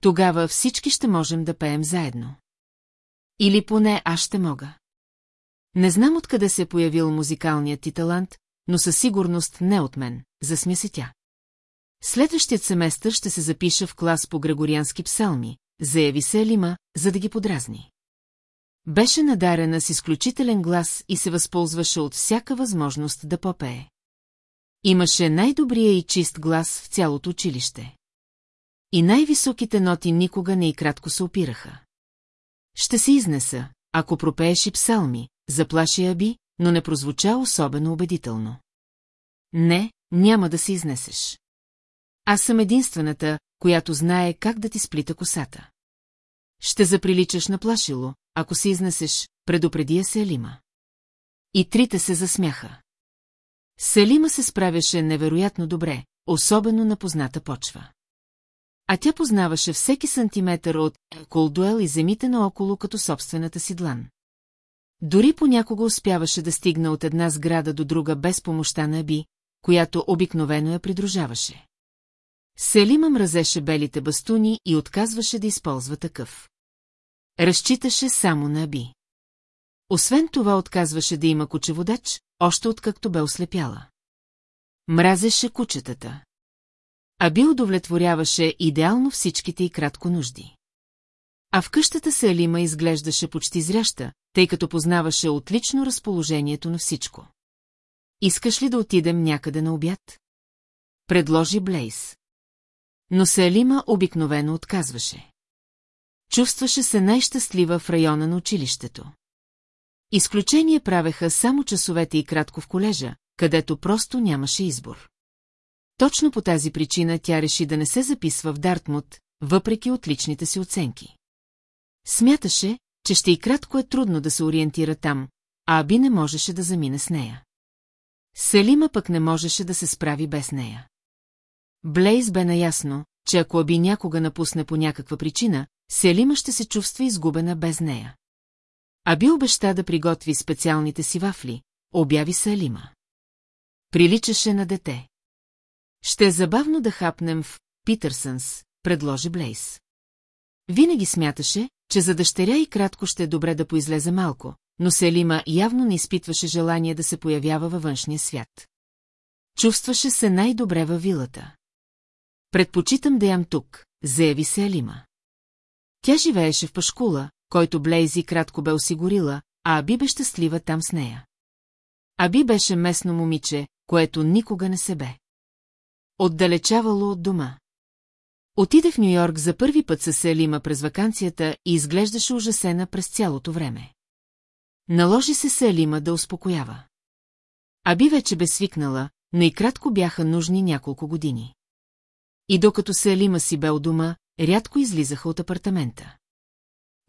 Тогава всички ще можем да пеем заедно. Или поне аз ще мога. Не знам откъде се е появил музикалният ти талант, но със сигурност не от мен, засмя се тя. Следващият семестър ще се запиша в клас по грегориански псалми, заяви се Елима, за да ги подразни. Беше надарена с изключителен глас и се възползваше от всяка възможност да попее. Имаше най-добрия и чист глас в цялото училище. И най-високите ноти никога не и кратко се опираха. Ще се изнеса, ако пропееш и псалми, заплаши Аби, но не прозвуча особено убедително. Не, няма да се изнесеш. Аз съм единствената, която знае как да ти сплита косата. Ще заприличаш на плашило, ако се изнесеш, предупреди я се Елима. И трите се засмяха. Селима се справяше невероятно добре, особено на позната почва. А тя познаваше всеки сантиметър от Колдуел и земите наоколо като собствената си длан. Дори понякога успяваше да стигне от една сграда до друга без помощта на Аби, която обикновено я придружаваше. Селима мразеше белите бастуни и отказваше да използва такъв. Разчиташе само на Аби. Освен това отказваше да има кучеводач, още откакто бе ослепяла. Мразеше кучетата. Аби удовлетворяваше идеално всичките и кратко нужди. А в къщата се Алима изглеждаше почти зряща, тъй като познаваше отлично разположението на всичко. Искаш ли да отидем някъде на обяд? Предложи Блейс. Но Алима обикновено отказваше. Чувстваше се най-щастлива в района на училището. Изключение правеха само часовете и кратко в колежа, където просто нямаше избор. Точно по тази причина тя реши да не се записва в Дартмут, въпреки отличните си оценки. Смяташе, че ще и кратко е трудно да се ориентира там, а Аби не можеше да замине с нея. Селима пък не можеше да се справи без нея. Блейз бе наясно, че ако Аби някога напусне по някаква причина, Селима ще се чувства изгубена без нея. Аби обеща да приготви специалните си вафли, обяви се Алима. Приличаше на дете. Ще е забавно да хапнем в Питърсънс, предложи Блейс. Винаги смяташе, че за дъщеря и кратко ще е добре да поизлезе малко, но Селима явно не изпитваше желание да се появява във външния свят. Чувстваше се най-добре във вилата. Предпочитам да ям тук, заяви се Алима. Тя живееше в Пашкула, който Блейзи кратко бе осигурила, а Аби бе щастлива там с нея. Аби беше местно момиче, което никога не се бе. Отдалечавало от дома. Отиде в Нью-Йорк за първи път със Селима през вакансията и изглеждаше ужасена през цялото време. Наложи се Селима да успокоява. Аби вече бе свикнала, но и кратко бяха нужни няколко години. И докато Селима си бе у дома, рядко излизаха от апартамента.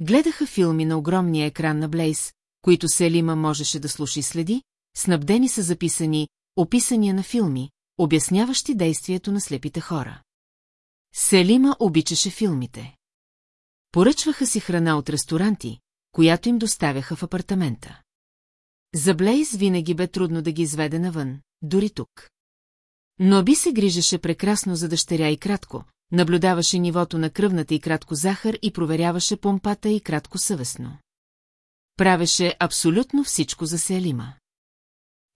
Гледаха филми на огромния екран на Блейс, които Селима можеше да слуша и следи, снабдени са записани описания на филми, обясняващи действието на слепите хора. Селима обичаше филмите. Поръчваха си храна от ресторанти, която им доставяха в апартамента. За Блейз винаги бе трудно да ги изведе навън, дори тук. Но би се грижеше прекрасно за дъщеря и кратко, наблюдаваше нивото на кръвната и кратко захар и проверяваше помпата и кратко съвестно. Правеше абсолютно всичко за Селима.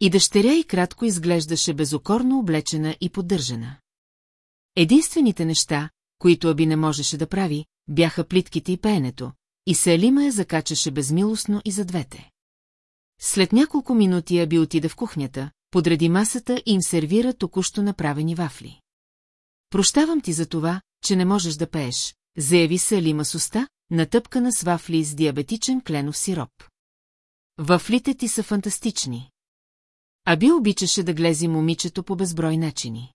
И дъщеря и кратко изглеждаше безокорно облечена и поддържана. Единствените неща, които Аби не можеше да прави, бяха плитките и пеенето, и Селима я закачаше безмилостно и за двете. След няколко минути Аби отида в кухнята, подреди масата и им сервира току-що направени вафли. Прощавам ти за това, че не можеш да пееш, заяви Селима с уста, натъпкана с вафли с диабетичен кленов сироп. Вафлите ти са фантастични. Аби обичаше да глези момичето по безброй начини.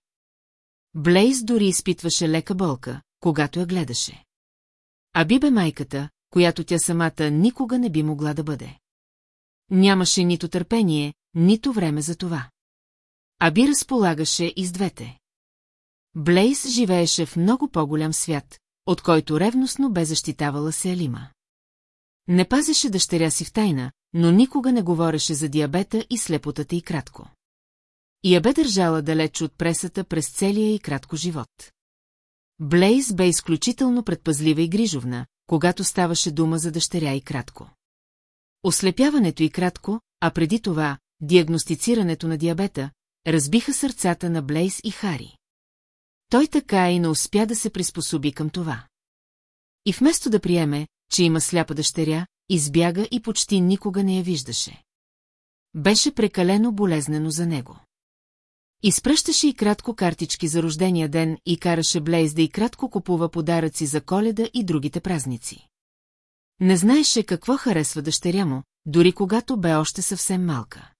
Блейз дори изпитваше лека болка, когато я гледаше. Аби бе майката, която тя самата никога не би могла да бъде. Нямаше нито търпение, нито време за това. Аби разполагаше и с двете. Блейс живееше в много по-голям свят, от който ревностно бе защитавала се Алима. Не пазеше дъщеря си в тайна, но никога не говореше за диабета и слепотата и кратко. И я бе държала далеч от пресата през целия и кратко живот. Блейз бе изключително предпазлива и грижовна, когато ставаше дума за дъщеря и кратко. Ослепяването и кратко, а преди това диагностицирането на диабета, разбиха сърцата на Блейз и Хари. Той така и не успя да се приспособи към това. И вместо да приеме, че има сляпа дъщеря, избяга и почти никога не я виждаше. Беше прекалено болезнено за него. Изпръщаше и кратко картички за рождения ден и караше Блейз да и кратко купува подаръци за коледа и другите празници. Не знаеше какво харесва дъщеря му, дори когато бе още съвсем малка.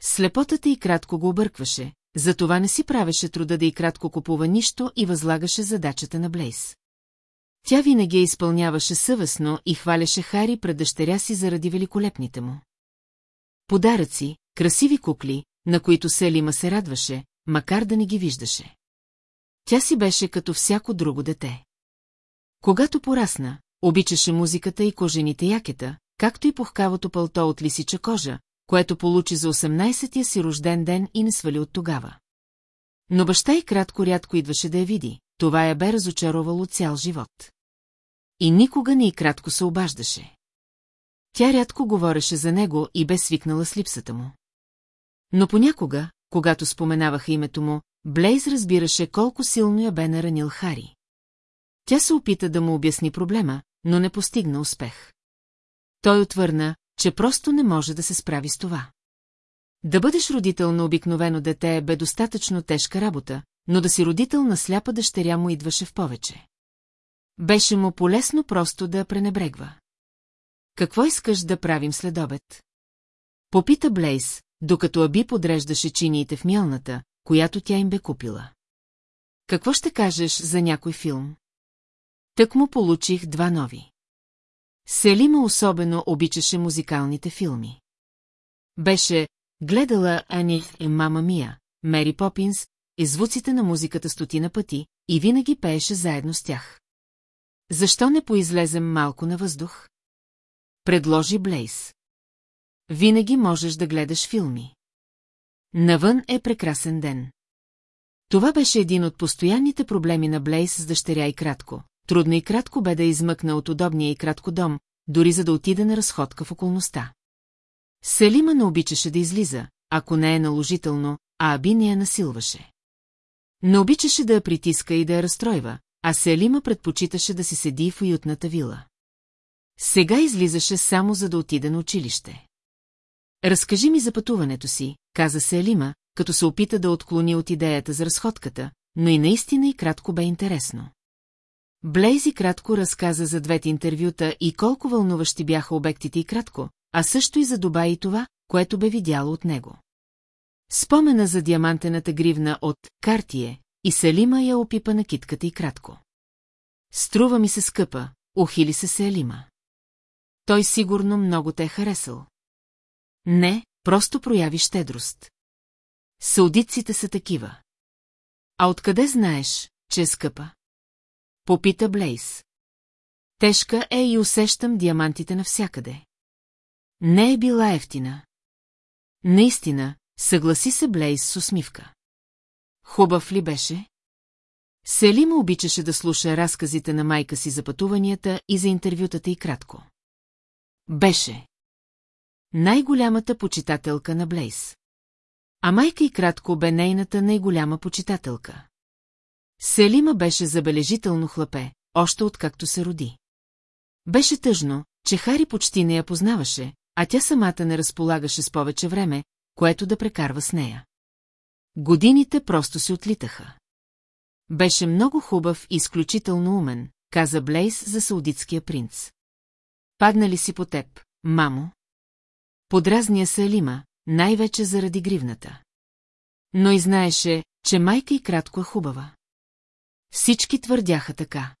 Слепотата и кратко го объркваше, затова не си правеше труда да и кратко купува нищо и възлагаше задачата на Блейс. Тя винаги я изпълняваше съвестно и хваляше Хари пред дъщеря си заради великолепните му. Подаръци, красиви кукли, на които Селима се радваше, макар да не ги виждаше. Тя си беше като всяко друго дете. Когато порасна, обичаше музиката и кожените якета, както и пухкавото пълто от лисича кожа, което получи за 18-тия си рожден ден и не свали от тогава. Но баща и кратко рядко идваше да я види, това я бе разочаровало цял живот. И никога не и кратко се обаждаше. Тя рядко говореше за него и бе свикнала с липсата му. Но понякога, когато споменаваха името му, Блейз разбираше колко силно я бе наранил Хари. Тя се опита да му обясни проблема, но не постигна успех. Той отвърна, че просто не може да се справи с това. Да бъдеш родител на обикновено дете бе достатъчно тежка работа, но да си родител на сляпа дъщеря му идваше в повече. Беше му полезно просто да пренебрегва. Какво искаш да правим след обед? Попита Блейс, докато Аби подреждаше чиниите в мялната, която тя им бе купила. Какво ще кажеш за някой филм? Тък му получих два нови. Селима особено обичаше музикалните филми. Беше гледала Ани и Мама Мия, Мери Попинс и звуците на музиката стотина пъти и винаги пееше заедно с тях. Защо не поизлезем малко на въздух? Предложи Блейс. Винаги можеш да гледаш филми. Навън е прекрасен ден. Това беше един от постоянните проблеми на Блейс с дъщеря и кратко. Трудно и кратко бе да измъкна от удобния и кратко дом, дори за да отида на разходка в околността. Селима не обичаше да излиза, ако не е наложително, а Аби не я насилваше. Не обичаше да я притиска и да я разстройва, а Селима предпочиташе да си седи в уютната вила. Сега излизаше само за да отида на училище. Разкажи ми за пътуването си, каза Селима, като се опита да отклони от идеята за разходката, но и наистина и кратко бе интересно. Блейзи кратко разказа за двете интервюта и колко вълнуващи бяха обектите и кратко, а също и за Дуба и това, което бе видяло от него. Спомена за диамантената гривна от «Картие» и Салима я опипа на китката и кратко. Струва ми се скъпа, ухили се Салима. Той сигурно много те е харесал. Не, просто прояви щедрост. Саудитците са такива. А откъде знаеш, че е скъпа? Попита Блейс. Тежка е и усещам диамантите навсякъде. Не е била ефтина. Наистина, съгласи се Блейс с усмивка. Хубав ли беше? Селима обичаше да слуша разказите на майка си за пътуванията и за интервютата и кратко. Беше. Най-голямата почитателка на Блейс. А майка и кратко бе нейната най-голяма почитателка. Селима беше забележително хлапе, още откакто се роди. Беше тъжно, че Хари почти не я познаваше, а тя самата не разполагаше с повече време, което да прекарва с нея. Годините просто се отлитаха. Беше много хубав и изключително умен, каза Блейс за саудитския принц. Падна ли си по теб, мамо? Подразния се Алима, най-вече заради гривната. Но и знаеше, че майка и кратко е хубава. Всички твърдяха така.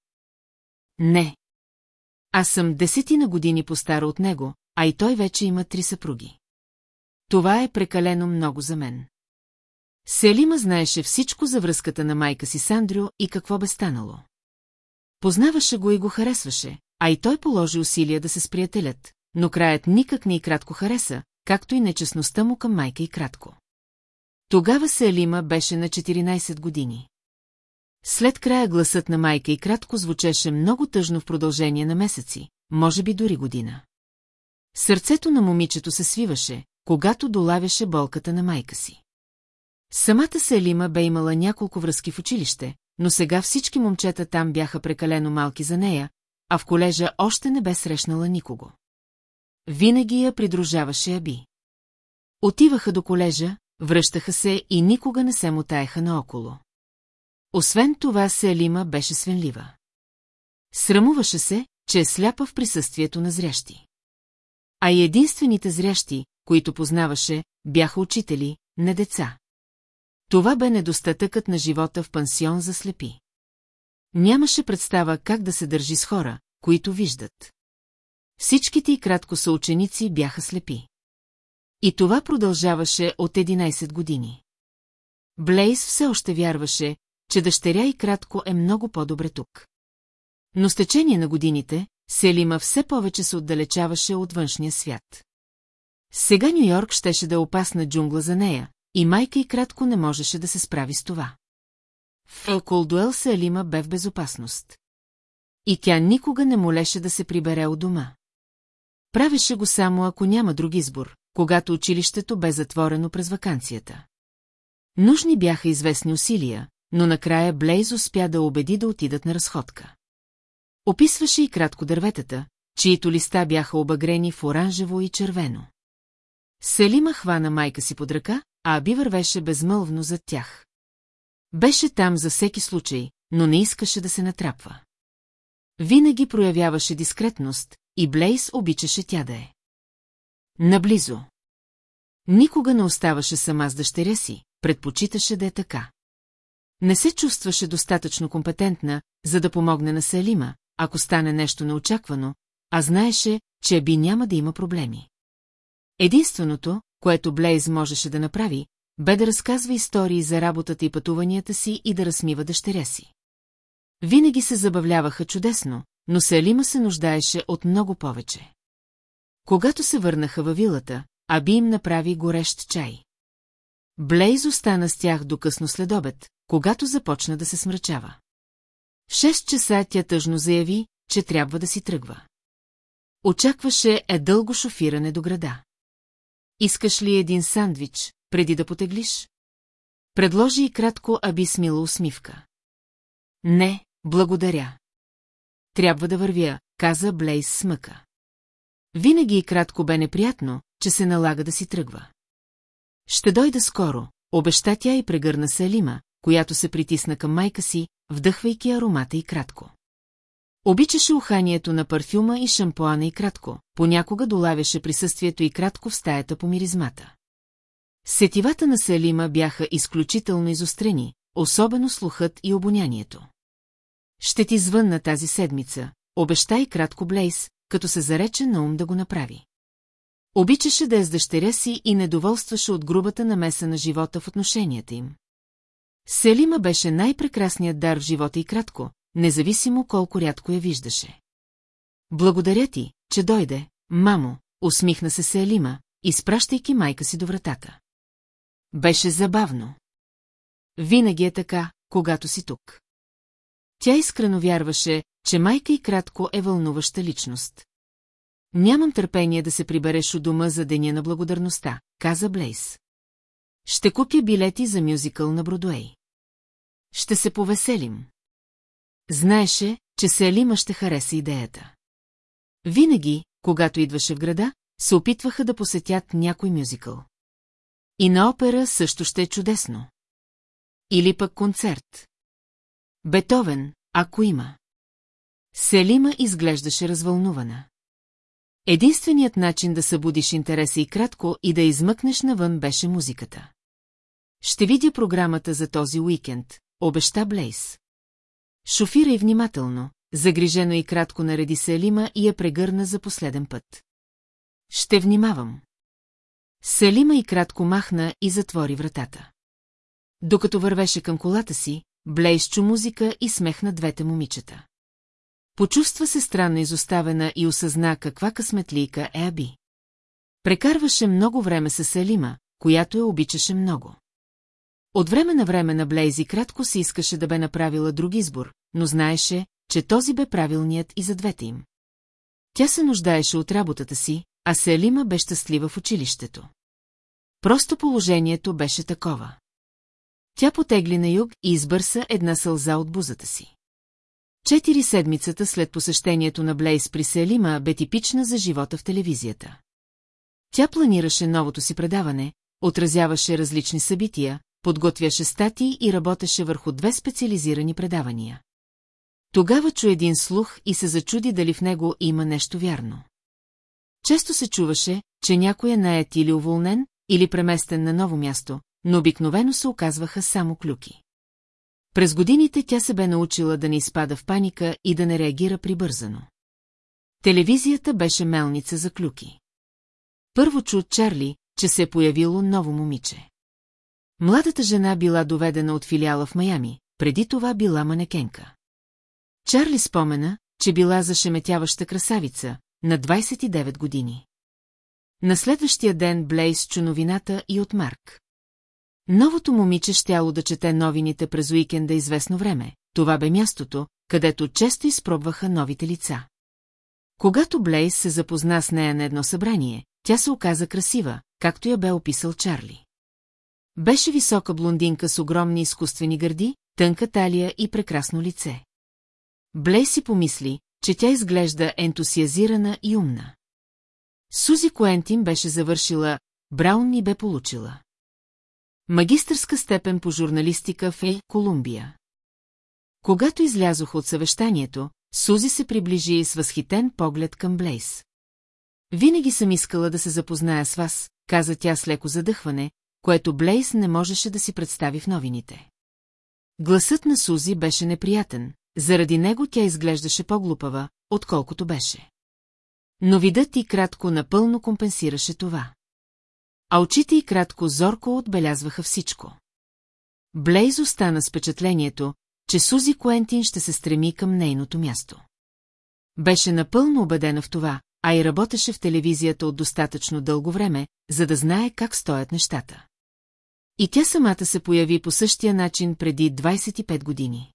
Не. Аз съм десетина години по-стара от него, а и той вече има три съпруги. Това е прекалено много за мен. Селима знаеше всичко за връзката на майка си с Андрю и какво бе станало. Познаваше го и го харесваше, а и той положи усилия да се сприятелят, но краят никак не и кратко хареса, както и нечестността му към майка и кратко. Тогава Селима беше на 14 години. След края гласът на майка и кратко звучеше много тъжно в продължение на месеци, може би дори година. Сърцето на момичето се свиваше, когато долавяше болката на майка си. Самата Селима бе имала няколко връзки в училище, но сега всички момчета там бяха прекалено малки за нея, а в колежа още не бе срещнала никого. Винаги я придружаваше Аби. Отиваха до колежа, връщаха се и никога не се мутаеха наоколо. Освен това Селима беше свенлива. Срамуваше се, че е сляпа в присъствието на зрящи. А и единствените зрящи, които познаваше, бяха учители, не деца. Това бе недостатъкът на живота в пансион за слепи. Нямаше представа как да се държи с хора, които виждат. Всичките и кратко съученици бяха слепи. И това продължаваше от 11 години. Блейс все още вярваше, че дъщеря и кратко е много по-добре тук. Но с течение на годините, Селима все повече се отдалечаваше от външния свят. Сега Нью-Йорк щеше да е опасна джунгла за нея, и майка и кратко не можеше да се справи с това. В Елколдуел Селима бе в безопасност. И тя никога не молеше да се прибере от дома. Правеше го само ако няма друг избор, когато училището бе затворено през вакансията. Нужни бяха известни усилия, но накрая Блейз успя да убеди да отидат на разходка. Описваше и кратко дърветата, чието листа бяха обагрени в оранжево и червено. Селима хвана майка си под ръка, а Аби вървеше безмълвно зад тях. Беше там за всеки случай, но не искаше да се натрапва. Винаги проявяваше дискретност, и Блейс обичаше тя да е. Наблизо. Никога не оставаше сама с дъщеря си, предпочиташе да е така. Не се чувстваше достатъчно компетентна, за да помогне на Салима, ако стане нещо неочаквано, а знаеше, че би няма да има проблеми. Единственото, което Блейз можеше да направи, бе да разказва истории за работата и пътуванията си и да размива дъщеря си. Винаги се забавляваха чудесно, но Салима се нуждаеше от много повече. Когато се върнаха във вилата, Аби им направи горещ чай. Блейз остана с тях до късно следобед, когато започна да се смрачава. В 6 часа тя тъжно заяви, че трябва да си тръгва. Очакваше е дълго шофиране до града. Искаш ли един сандвич, преди да потеглиш? Предложи и кратко Аби смила усмивка. Не, Благодаря. Трябва да вървя, каза Блейс смъка. Винаги и кратко бе неприятно, че се налага да си тръгва. Ще дойда скоро, обеща тя и прегърна Салима, която се притисна към майка си, вдъхвайки аромата и кратко. Обичаше уханието на парфюма и шампуана и кратко, понякога долавяше присъствието и кратко в стаята по миризмата. Сетивата на Салима бяха изключително изострени, особено слухът и обонянието. Ще ти звънна тази седмица, обеща и кратко Блейс, като се зарече на ум да го направи. Обичаше да е с дъщеря си и недоволстваше от грубата намеса на живота в отношенията им. Селима беше най-прекрасният дар в живота и кратко, независимо колко рядко я виждаше. Благодаря ти, че дойде, мамо, усмихна се Селима, изпращайки майка си до вратата. Беше забавно. Винаги е така, когато си тук. Тя искрено вярваше, че майка и кратко е вълнуваща личност. Нямам търпение да се прибереш у дома за Деня на благодарността, каза Блейс. Ще купя билети за мюзикъл на Бродуей. Ще се повеселим. Знаеше, че Селима ще хареса идеята. Винаги, когато идваше в града, се опитваха да посетят някой мюзикъл. И на опера също ще е чудесно. Или пък концерт. Бетовен, ако има. Селима изглеждаше развълнувана. Единственият начин да събудиш интереса и кратко и да измъкнеш навън беше музиката. Ще видя програмата за този уикенд, обеща Блейс. Шофирай внимателно, загрижено и кратко нареди се Елима и я прегърна за последен път. Ще внимавам. Селима и кратко махна и затвори вратата. Докато вървеше към колата си, Блейс чу музика и смех на двете момичета. Почувства се странно изоставена и осъзна каква късметлийка е Аби. Прекарваше много време с Селима, която я обичаше много. От време на време на Блейзи кратко си искаше да бе направила друг избор, но знаеше, че този бе правилният и за двете им. Тя се нуждаеше от работата си, а Селима бе щастлива в училището. Просто положението беше такова. Тя потегли на юг и избърса една сълза от бузата си. Четири седмицата след посещението на Блейс при Селима бе типична за живота в телевизията. Тя планираше новото си предаване, отразяваше различни събития, подготвяше статии и работеше върху две специализирани предавания. Тогава чу един слух и се зачуди дали в него има нещо вярно. Често се чуваше, че някой е наят или уволнен, или преместен на ново място, но обикновено се оказваха само клюки. През годините тя се бе научила да не изпада в паника и да не реагира прибързано. Телевизията беше мелница за клюки. Първо чу Чарли, че се е появило ново момиче. Младата жена била доведена от филиала в Майами, преди това била манекенка. Чарли спомена, че била зашеметяваща красавица, на 29 години. На следващия ден Блейс чу новината и от Марк. Новото момиче щяло да чете новините през уикенда известно време. Това бе мястото, където често изпробваха новите лица. Когато Блейс се запозна с нея на едно събрание, тя се оказа красива, както я бе описал Чарли. Беше висока блондинка с огромни изкуствени гърди, тънка талия и прекрасно лице. Блей си помисли, че тя изглежда ентусиазирана и умна. Сузи Коентин беше завършила, Браун ни бе получила. Магистърска степен по журналистика в Е, Колумбия. Когато излязох от съвещанието, Сузи се приближи с възхитен поглед към Блейс. Винаги съм искала да се запозная с вас, каза тя с леко задъхване, което Блейс не можеше да си представи в новините. Гласът на Сузи беше неприятен, заради него тя изглеждаше по-глупава, отколкото беше. Но видът и кратко напълно компенсираше това. А очите и кратко зорко отбелязваха всичко. Блейз остана с впечатлението, че Сузи Куентин ще се стреми към нейното място. Беше напълно убедена в това, а и работеше в телевизията от достатъчно дълго време, за да знае как стоят нещата. И тя самата се появи по същия начин преди 25 години.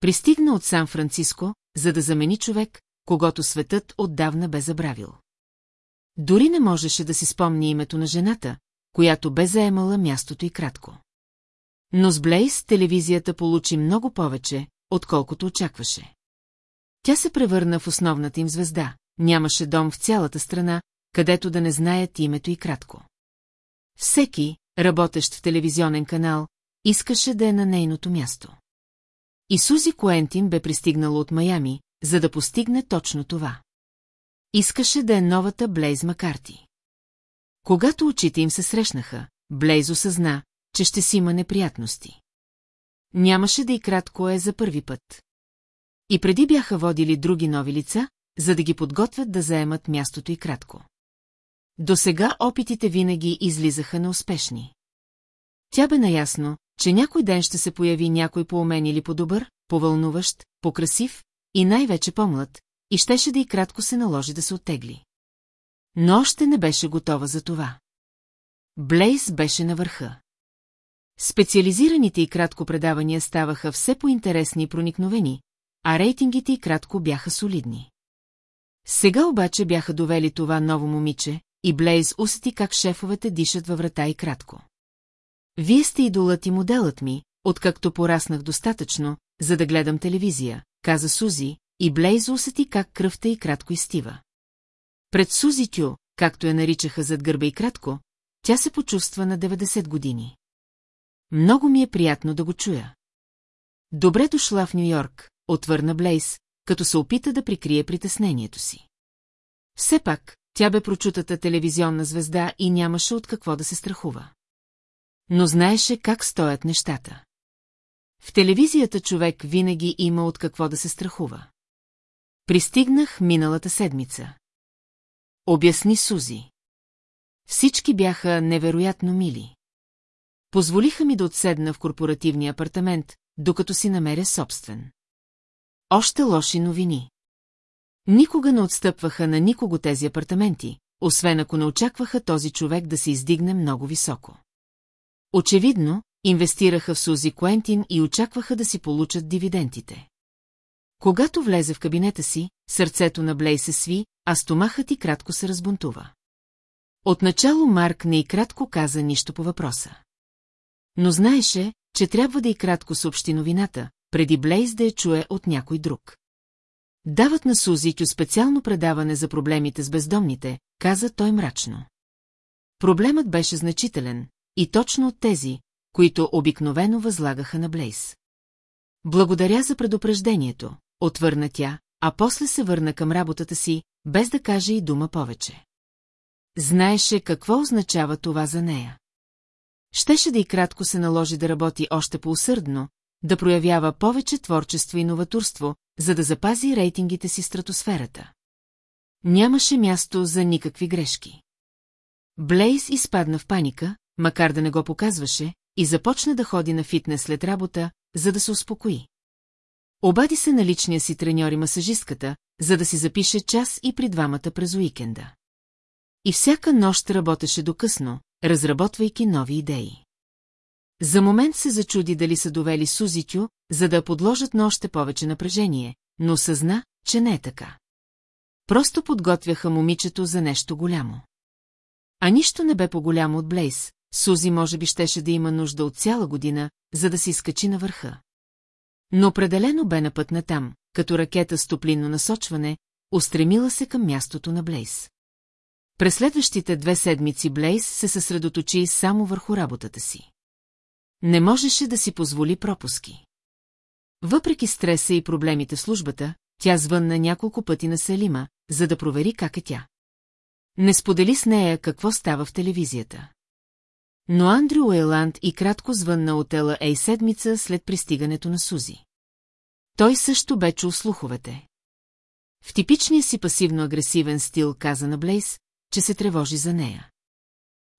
Пристигна от Сан-Франциско, за да замени човек, когато светът отдавна бе забравил. Дори не можеше да си спомни името на жената, която бе заемала мястото и кратко. Но с Блейс телевизията получи много повече, отколкото очакваше. Тя се превърна в основната им звезда, нямаше дом в цялата страна, където да не знаят името и кратко. Всеки, работещ в телевизионен канал, искаше да е на нейното място. И Сузи Коентин бе пристигнала от Майами, за да постигне точно това. Искаше да е новата Блейз Макарти. Когато очите им се срещнаха, Блейз осъзна, че ще си има неприятности. Нямаше да и кратко е за първи път. И преди бяха водили други нови лица, за да ги подготвят да заемат мястото и кратко. До сега опитите винаги излизаха неуспешни. Тя бе наясно, че някой ден ще се появи някой по-умен или по-добър, по-вълнуващ, по-красив и най-вече по-млад, и щеше да и кратко се наложи да се оттегли. Но още не беше готова за това. Блейс беше на върха. Специализираните и кратко предавания ставаха все по-интересни и проникновени, а рейтингите и кратко бяха солидни. Сега обаче бяха довели това ново момиче, и Блейз усети как шефовете дишат във врата и кратко. Вие сте идолът и моделът ми, откакто пораснах достатъчно, за да гледам телевизия, каза Сузи, и Блейз усети как кръвта и кратко изтива. Пред Сузи Тю, както я наричаха зад гърба и кратко, тя се почувства на 90 години. Много ми е приятно да го чуя. Добре дошла в Нью-Йорк, отвърна Блейс, като се опита да прикрие притеснението си. Все пак, тя бе прочутата телевизионна звезда и нямаше от какво да се страхува. Но знаеше как стоят нещата. В телевизията човек винаги има от какво да се страхува. Пристигнах миналата седмица. Обясни Сузи. Всички бяха невероятно мили. Позволиха ми да отседна в корпоративния апартамент, докато си намеря собствен. Още лоши новини. Никога не отстъпваха на никого тези апартаменти, освен ако не очакваха този човек да се издигне много високо. Очевидно, инвестираха в Сузи Куентин и очакваха да си получат дивидендите. Когато влезе в кабинета си, сърцето на Блей се сви, а стомахът и кратко се разбунтува. Отначало Марк не и кратко каза нищо по въпроса. Но знаеше, че трябва да и кратко съобщи новината, преди Блейз да я чуе от някой друг. Дават на Сузитю специално предаване за проблемите с бездомните, каза той мрачно. Проблемът беше значителен, и точно от тези, които обикновено възлагаха на Блейз. Благодаря за предупреждението, отвърна тя, а после се върна към работата си, без да каже и дума повече. Знаеше какво означава това за нея. Щеше да и кратко се наложи да работи още по-усърдно, да проявява повече творчество и новатурство, за да запази рейтингите си стратосферата. Нямаше място за никакви грешки. Блейз изпадна в паника, макар да не го показваше, и започна да ходи на фитнес след работа, за да се успокои. Обади се на личния си треньор и масажистката, за да си запише час и при двамата през уикенда. И всяка нощ работеше докъсно, разработвайки нови идеи. За момент се зачуди дали са довели Сузитю, за да подложат на още повече напрежение, но съзна, че не е така. Просто подготвяха момичето за нещо голямо. А нищо не бе по-голямо от Блейс, Сузи може би щеше да има нужда от цяла година, за да се изкачи на върха. Но определено бе на път на там, като ракета с топлинно насочване, устремила се към мястото на Блейс. През следващите две седмици Блейс се съсредоточи само върху работата си. Не можеше да си позволи пропуски. Въпреки стреса и проблемите в службата, тя звънна няколко пъти на Салима, за да провери как е тя. Не сподели с нея какво става в телевизията. Но Андрю Уейланд и кратко звънна от Ей седмица след пристигането на Сузи. Той също бе чул слуховете. В типичния си пасивно-агресивен стил каза на Блейс, че се тревожи за нея.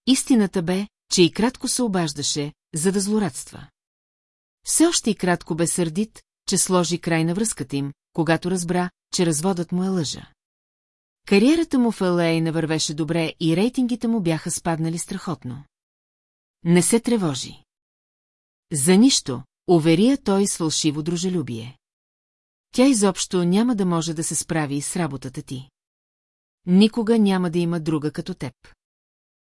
Истината бе, че и кратко се обаждаше, за да злорадства. Все още и кратко бе сърдит, че сложи край на връзката им, когато разбра, че разводът му е лъжа. Кариерата му в Л.А. не вървеше добре и рейтингите му бяха спаднали страхотно. Не се тревожи. За нищо, уверия той с фалшиво дружелюбие. Тя изобщо няма да може да се справи с работата ти. Никога няма да има друга като теб.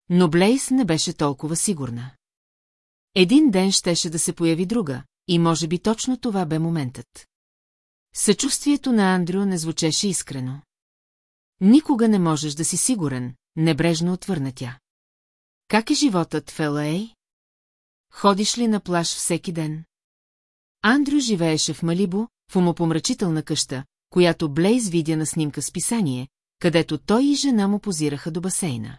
Но Блейс не беше толкова сигурна. Един ден щеше да се появи друга, и може би точно това бе моментът. Съчувствието на Андрю не звучеше искрено. Никога не можеш да си сигурен, небрежно отвърна тя. Как е животът в Л.А.? Ходиш ли на плаж всеки ден? Андрю живееше в Малибо, в умопомрачителна къща, която Блейз видя на снимка с писание, където той и жена му позираха до басейна.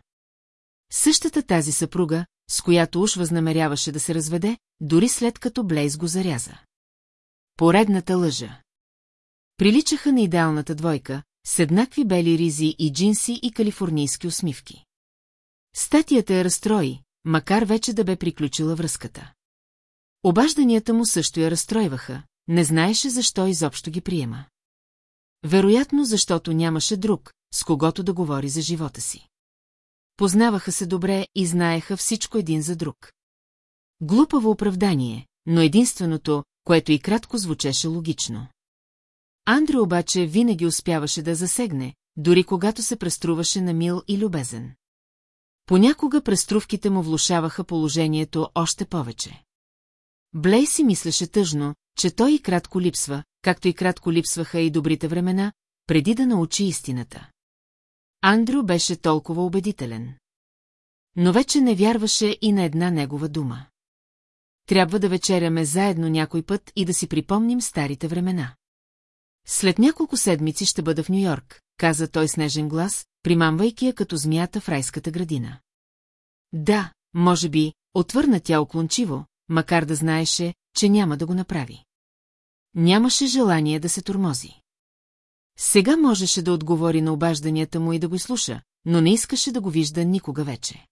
Същата тази съпруга, с която уж възнамеряваше да се разведе, дори след като Блейз го заряза. Поредната лъжа. Приличаха на идеалната двойка, с еднакви бели ризи и джинси и калифорнийски усмивки. Статията я разстрои, макар вече да бе приключила връзката. Обажданията му също я разстройваха, не знаеше защо изобщо ги приема. Вероятно, защото нямаше друг, с когото да говори за живота си. Познаваха се добре и знаеха всичко един за друг. Глупаво оправдание, но единственото, което и кратко звучеше логично. Андре обаче винаги успяваше да засегне, дори когато се преструваше на мил и любезен. Понякога преструвките му влушаваха положението още повече. Блей си мислеше тъжно, че той и кратко липсва, както и кратко липсваха и добрите времена, преди да научи истината. Андрю беше толкова убедителен. Но вече не вярваше и на една негова дума. Трябва да вечеряме заедно някой път и да си припомним старите времена. След няколко седмици ще бъда в Нью-Йорк, каза той с нежен глас, примамвайки я като змията в райската градина. Да, може би, отвърна тя оклончиво, макар да знаеше, че няма да го направи. Нямаше желание да се турмози. Сега можеше да отговори на обажданията му и да го слуша, но не искаше да го вижда никога вече.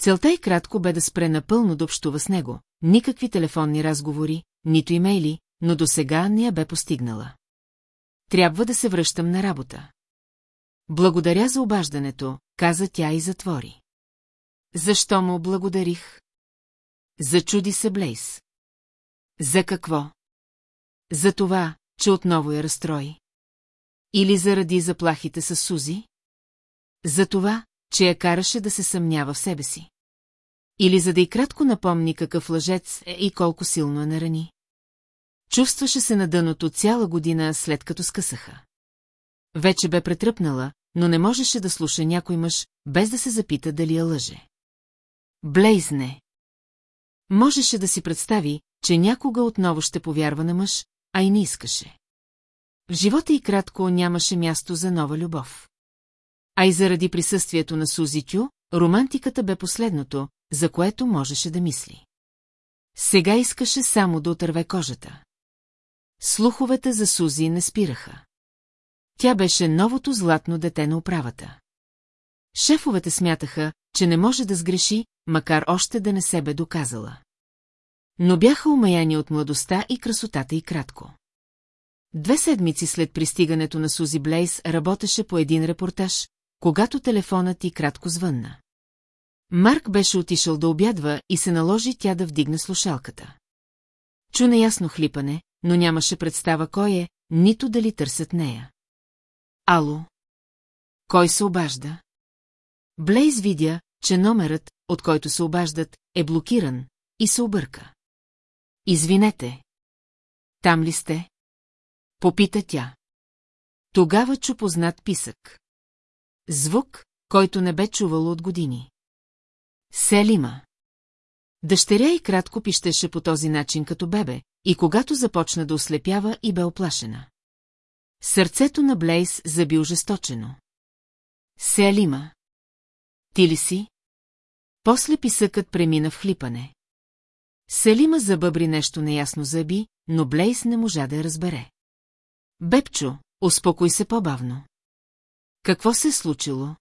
Целта и кратко бе да спре напълно да общува с него, никакви телефонни разговори, нито имейли, но до сега не я бе постигнала. Трябва да се връщам на работа. Благодаря за обаждането, каза тя и затвори. Защо му благодарих? Зачуди се Блейс. За какво? За това, че отново я разстрои. Или заради заплахите с Сузи? За това, че я караше да се съмнява в себе си. Или за да и кратко напомни какъв лъжец е и колко силно е нарани. Чувстваше се на дъното цяла година след като скъсаха. Вече бе претръпнала, но не можеше да слуша някой мъж, без да се запита дали я лъже. Блейзне. Можеше да си представи, че някога отново ще повярва на мъж, а и не искаше. В живота и кратко нямаше място за нова любов. А и заради присъствието на Сузи Тю, романтиката бе последното, за което можеше да мисли. Сега искаше само да отърве кожата. Слуховете за Сузи не спираха. Тя беше новото златно дете на управата. Шефовете смятаха, че не може да сгреши, макар още да не се бе доказала. Но бяха умаяни от младостта и красотата и кратко. Две седмици след пристигането на Сузи Блейс работеше по един репортаж, когато телефонът и кратко звънна. Марк беше отишъл да обядва и се наложи тя да вдигне слушалката. Чу неясно хлипане, но нямаше представа кой е, нито дали търсят нея. Ало? Кой се обажда? Блейз видя, че номерът, от който се обаждат, е блокиран и се обърка. Извинете. Там ли сте? Попита тя. Тогава чу познат писък. Звук, който не бе чувало от години. Селима. Дъщеря и кратко пищеше по този начин като бебе, и когато започна да ослепява и бе оплашена. Сърцето на Блейс заби ожесточено. Селима. Ти ли си? После писъкът премина в хлипане. Селима забъбри нещо неясно за Аби, но Блейс не можа да я разбере. Бепчо, успокой се по-бавно. Какво се е случило?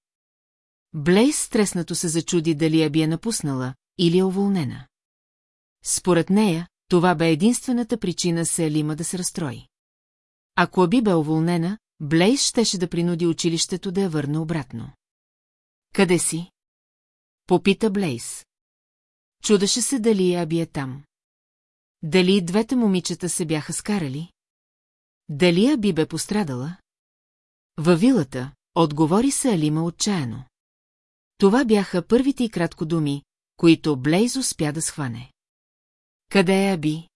Блейс стреснато се зачуди дали я би е напуснала или е уволнена. Според нея, това бе единствената причина Селима да се разстрои. Ако Аби бе уволнена, Блейс щеше да принуди училището да я върне обратно. Къде си? Попита Блейс. Чудеше се дали Аби е там. Дали двете момичета се бяха скарали? Дали Аби бе пострадала? Във вилата, отговори се Алима отчаяно. Това бяха първите и кратко думи, които Блейз успя да схване. Къде е Аби?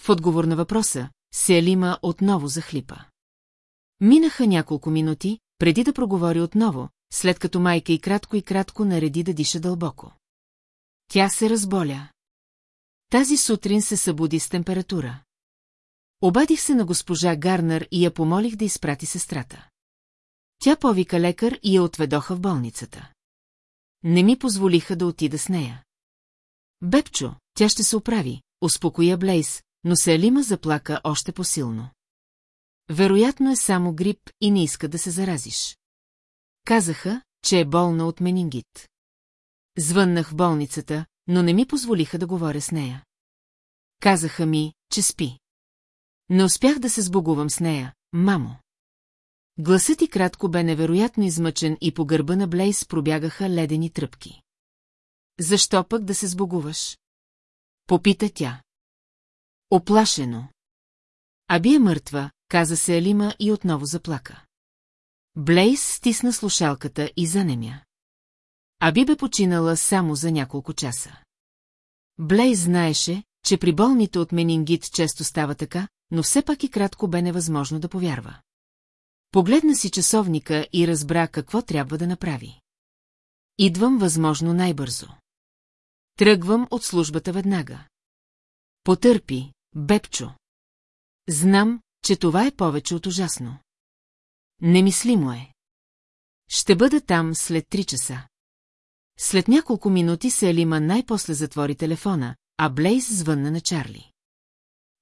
В отговор на въпроса, Селима отново захлипа. Минаха няколко минути, преди да проговори отново, след като майка и кратко и кратко нареди да диша дълбоко. Тя се разболя. Тази сутрин се събуди с температура. Обадих се на госпожа Гарнер и я помолих да изпрати сестрата. Тя повика лекар и я отведоха в болницата. Не ми позволиха да отида с нея. Бепчо, тя ще се оправи, успокоя Блейс, но Селима заплака още по-силно. Вероятно е само грип и не иска да се заразиш. Казаха, че е болна от менингит. Звъннах в болницата, но не ми позволиха да говоря с нея. Казаха ми, че спи. Не успях да се сбогувам с нея, мамо. Гласът и кратко бе невероятно измъчен и по гърба на Блейс пробягаха ледени тръпки. Защо пък да се сбогуваш? Попита тя. Оплашено. Аби е мъртва, каза се Алима и отново заплака. Блейс стисна слушалката и занемя. Аби бе починала само за няколко часа. Блейс знаеше, че при болните от менингит често става така, но все пак и кратко бе невъзможно да повярва. Погледна си часовника и разбра какво трябва да направи. Идвам възможно най-бързо. Тръгвам от службата веднага. Потърпи, Бепчо. Знам, че това е повече от ужасно. Немислимо е. Ще бъда там след три часа. След няколко минути Селима най-после затвори телефона, а Блейз звънна на Чарли.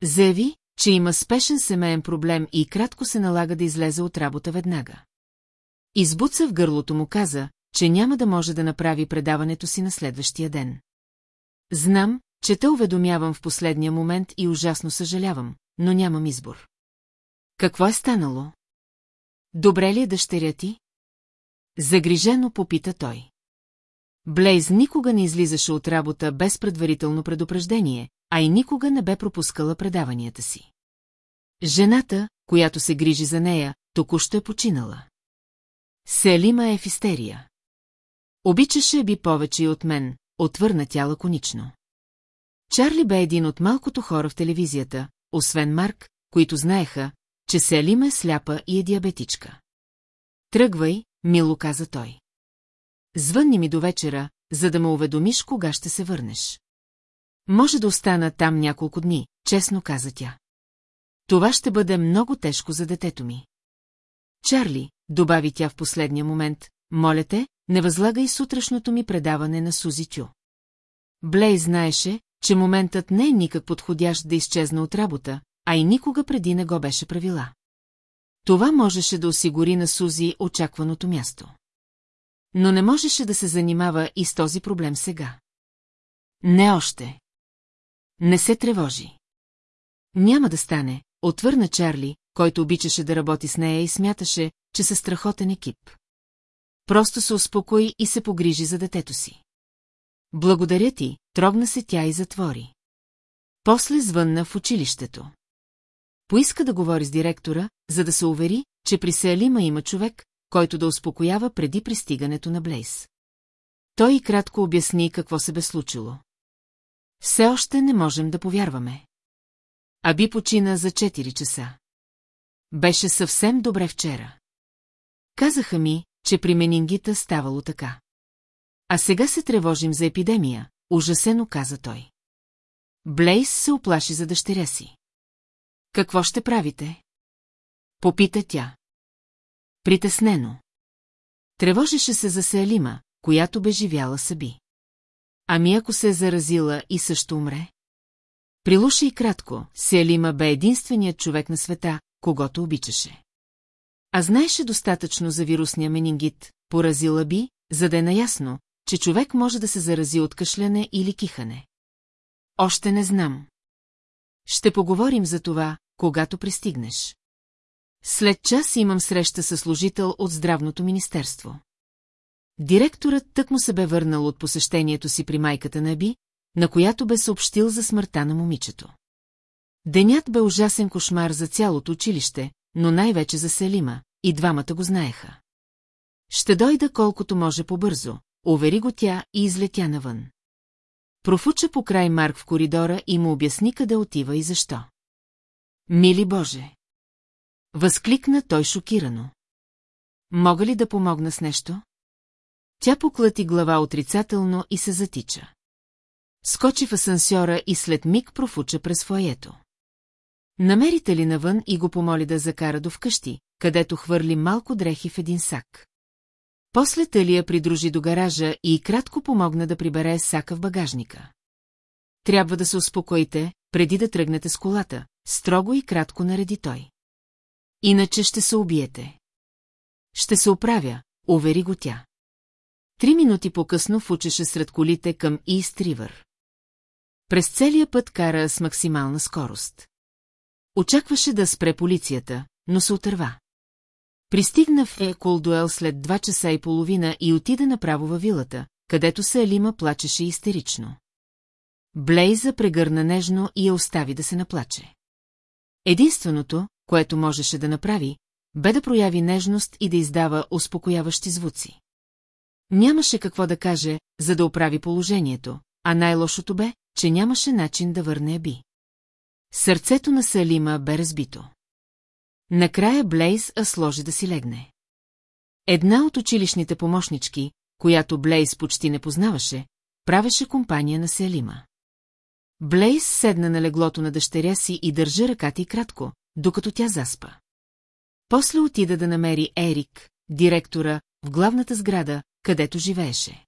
Заяви, че има спешен семейен проблем и кратко се налага да излезе от работа веднага. Избуца в гърлото му каза, че няма да може да направи предаването си на следващия ден. Знам, че те уведомявам в последния момент и ужасно съжалявам, но нямам избор. Какво е станало? Добре ли е дъщеря ти? Загрижено попита той. Блейз никога не излизаше от работа без предварително предупреждение, а и никога не бе пропускала предаванията си. Жената, която се грижи за нея, току-що е починала. Селима е в истерия. Обичаше би повече и от мен, отвърна тя лаконично. Чарли бе един от малкото хора в телевизията, освен Марк, които знаеха, че Селима е сляпа и е диабетичка. Тръгвай, мило каза той. Звънни ми до вечера, за да ме уведомиш кога ще се върнеш. Може да остана там няколко дни, честно каза тя. Това ще бъде много тежко за детето ми. Чарли, добави тя в последния момент, моля те, не възлагай сутрешното ми предаване на Сузи Тю. Блей знаеше, че моментът не е никак подходящ да изчезна от работа, а и никога преди не го беше правила. Това можеше да осигури на Сузи очакваното място. Но не можеше да се занимава и с този проблем сега. Не още. Не се тревожи. Няма да стане, отвърна Чарли, който обичаше да работи с нея и смяташе, че са страхотен екип. Просто се успокои и се погрижи за детето си. Благодаря ти, трогна се тя и затвори. После звънна в училището. Поиска да говори с директора, за да се увери, че при Селима има човек, който да успокоява преди пристигането на Блейс. Той и кратко обясни какво се бе случило. Все още не можем да повярваме. Аби почина за 4 часа. Беше съвсем добре вчера. Казаха ми, че при менингита ставало така. А сега се тревожим за епидемия, ужасено каза той. Блейс се оплаши за дъщеря си. Какво ще правите? Попита тя. Притеснено. Тревожеше се за Селима, която бе живяла съби. Ами ако се е заразила и също умре? Прилуша и кратко, Селима бе единственият човек на света, когато обичаше. А знаеше достатъчно за вирусния менингит, поразила би, за да е наясно, че човек може да се зарази от кашляне или кихане. Още не знам. Ще поговорим за това, когато пристигнеш. След час имам среща с служител от Здравното министерство. Директорът тък му се бе върнал от посещението си при майката на Би, на която бе съобщил за смъртта на момичето. Денят бе ужасен кошмар за цялото училище, но най-вече за Селима, и двамата го знаеха. Ще дойда колкото може по-бързо, увери го тя и излетя навън. Профуча по край Марк в коридора и му обясни къде отива и защо. Мили Боже! Възкликна той шокирано. Мога ли да помогна с нещо? Тя поклати глава отрицателно и се затича. Скочи в асансьора и след миг профуча през фоето. Намерите ли навън и го помоли да закара до вкъщи, където хвърли малко дрехи в един сак. После Талия придружи до гаража и кратко помогна да прибере сака в багажника. Трябва да се успокоите, преди да тръгнете с колата, строго и кратко нареди той. Иначе ще се убиете. Ще се оправя, увери го тя. Три минути по-късно фучеше сред колите към Ист Ривър. През целия път кара с максимална скорост. Очакваше да спре полицията, но се отърва. Пристигна в Еколдуел след два часа и половина и отида направо във вилата, където се Алима плачеше истерично. Блейза прегърна нежно и я остави да се наплаче. Единственото, което можеше да направи, бе да прояви нежност и да издава успокояващи звуци. Нямаше какво да каже, за да оправи положението, а най-лошото бе, че нямаше начин да върне Би. Сърцето на Салима бе разбито. Накрая Блейз а сложи да си легне. Една от училищните помощнички, която Блейз почти не познаваше, правеше компания на Селима. Блейз седна на леглото на дъщеря си и държа ръката и кратко, докато тя заспа. После отида да намери Ерик, директора, в главната сграда, където живееше.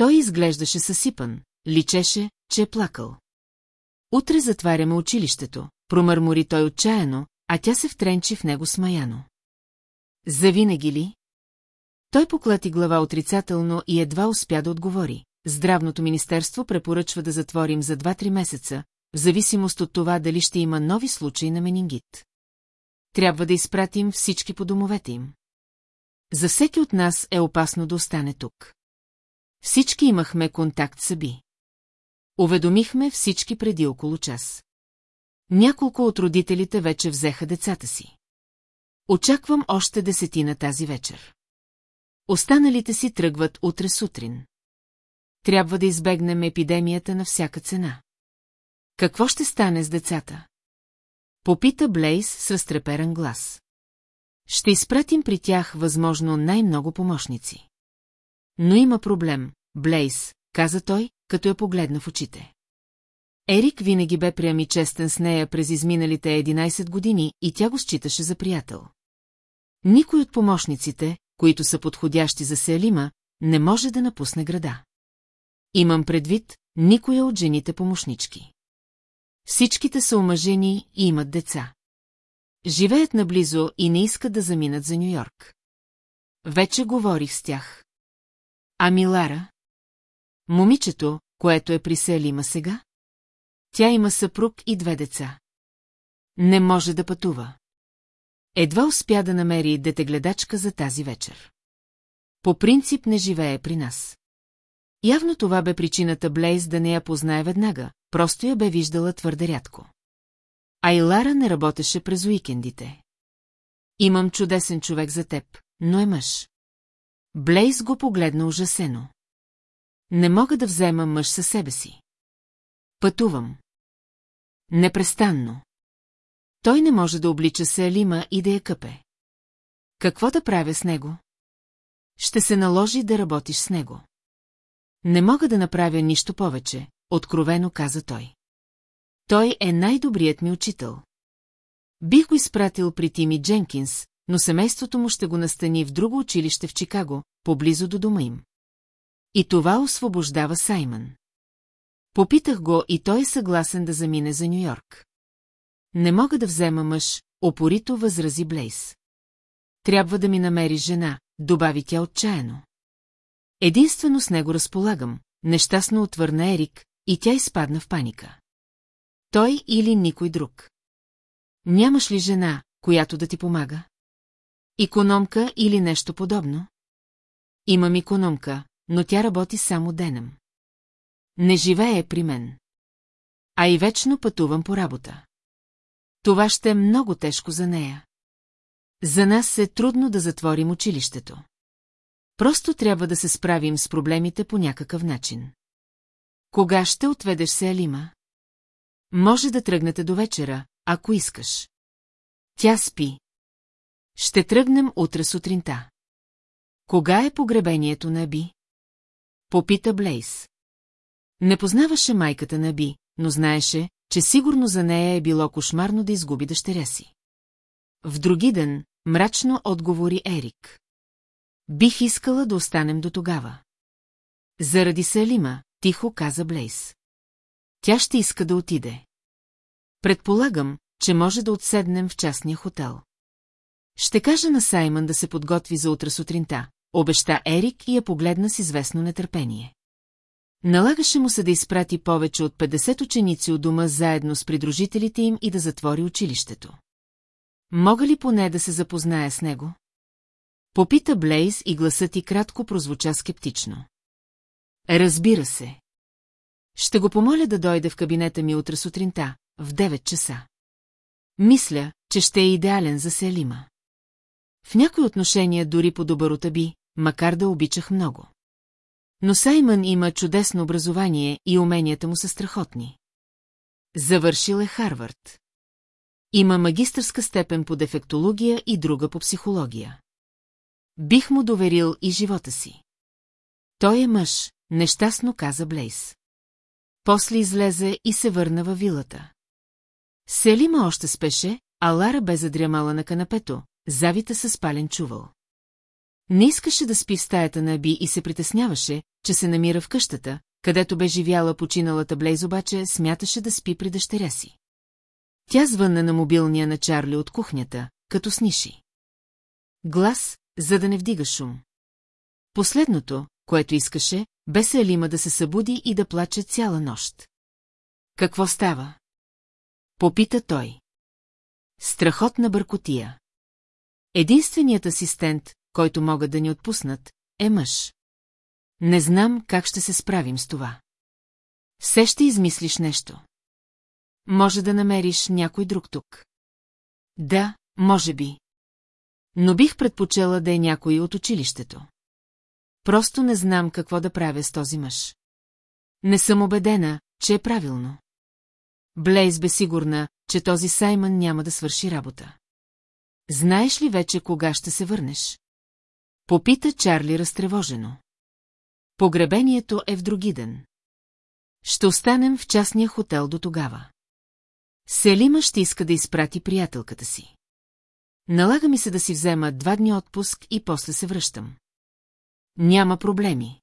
Той изглеждаше съсипан, личеше, че е плакал. Утре затваряме училището, промърмори той отчаяно, а тя се втренчи в него смаяно. Завинаги ли? Той поклати глава отрицателно и едва успя да отговори. Здравното министерство препоръчва да затворим за 2-3 месеца, в зависимост от това дали ще има нови случаи на менингит. Трябва да изпратим всички по домовете им. За всеки от нас е опасно да остане тук. Всички имахме контакт с Аби. Уведомихме всички преди около час. Няколко от родителите вече взеха децата си. Очаквам още десетина тази вечер. Останалите си тръгват утре сутрин. Трябва да избегнем епидемията на всяка цена. Какво ще стане с децата? Попита Блейс с разтреперан глас. Ще изпратим при тях възможно най-много помощници. Но има проблем, Блейс, каза той, като я погледна в очите. Ерик винаги бе приям и честен с нея през изминалите 11 години и тя го считаше за приятел. Никой от помощниците, които са подходящи за Селима, не може да напусне града. Имам предвид, никоя от жените помощнички. Всичките са омъжени и имат деца. Живеят наблизо и не искат да заминат за Нью-Йорк. Вече говорих с тях. А Милара? Момичето, което е при Селима сега? Тя има съпруг и две деца. Не може да пътува. Едва успя да намери детегледачка за тази вечер. По принцип не живее при нас. Явно това бе причината Блейз да не я познае веднага, просто я бе виждала твърде рядко. А и Лара не работеше през уикендите. Имам чудесен човек за теб, но е мъж. Блейз го погледна ужасено. Не мога да взема мъж със себе си. Пътувам. Непрестанно. Той не може да облича се Алима и да я къпе. Какво да правя с него? Ще се наложи да работиш с него. Не мога да направя нищо повече, откровено каза той. Той е най-добрият ми учител. Бих го изпратил при Тими Дженкинс, но семейството му ще го настани в друго училище в Чикаго, поблизо до дома им. И това освобождава Саймън. Попитах го и той е съгласен да замине за Нью-Йорк. Не мога да взема мъж, опорито възрази Блейс. Трябва да ми намери жена, добави тя отчаяно. Единствено с него разполагам, нещастно отвърна Ерик, и тя изпадна в паника. Той или никой друг. Нямаш ли жена, която да ти помага? Икономка или нещо подобно? Имам икономка, но тя работи само денем. Не живее при мен. А и вечно пътувам по работа. Това ще е много тежко за нея. За нас е трудно да затворим училището. Просто трябва да се справим с проблемите по някакъв начин. Кога ще отведеш се Алима? Може да тръгнете до вечера, ако искаш. Тя спи. Ще тръгнем утре сутринта. Кога е погребението на Аби? Попита Блейс. Не познаваше майката на Аби, но знаеше, че сигурно за нея е било кошмарно да изгуби дъщеря си. В други ден, мрачно отговори Ерик. Бих искала да останем до тогава. Заради Салима, тихо каза Блейс. Тя ще иска да отиде. Предполагам, че може да отседнем в частния хотел. Ще кажа на Саймън да се подготви за утре сутринта, обеща Ерик и я погледна с известно нетърпение. Налагаше му се да изпрати повече от 50 ученици от дома заедно с придружителите им и да затвори училището. Мога ли поне да се запозная с него? Попита Блейз и гласът ти кратко прозвуча скептично. Разбира се. Ще го помоля да дойде в кабинета ми утре сутринта, в 9 часа. Мисля, че ще е идеален за Селима. В някои отношения дори по-добър от Аби, макар да обичах много. Но Саймън има чудесно образование и уменията му са страхотни. Завършил е Харвард. Има магистърска степен по дефектология и друга по психология. Бих му доверил и живота си. Той е мъж, нещастно каза Блейс. После излезе и се върна във вилата. Селима още спеше, а Лара бе задрямала на канапето, завита със спален чувал. Не искаше да спи в стаята на Аби и се притесняваше, че се намира в къщата, където бе живяла починалата Блейз обаче смяташе да спи при дъщеря си. Тя звънна на мобилния на Чарли от кухнята, като сниши. Глас, за да не вдига шум. Последното, което искаше, бе се Алима да се събуди и да плаче цяла нощ. Какво става? Попита той. Страхотна бъркотия. Единственият асистент, който могат да ни отпуснат, е мъж. Не знам как ще се справим с това. Все ще измислиш нещо. Може да намериш някой друг тук. Да, може би. Но бих предпочела да е някой от училището. Просто не знам какво да правя с този мъж. Не съм убедена, че е правилно. Блейз бе сигурна, че този Саймън няма да свърши работа. Знаеш ли вече кога ще се върнеш? Попита Чарли разтревожено. Погребението е в други ден. Ще останем в частния хотел до тогава. Селима ще иска да изпрати приятелката си. Налага ми се да си взема два дни отпуск и после се връщам. Няма проблеми.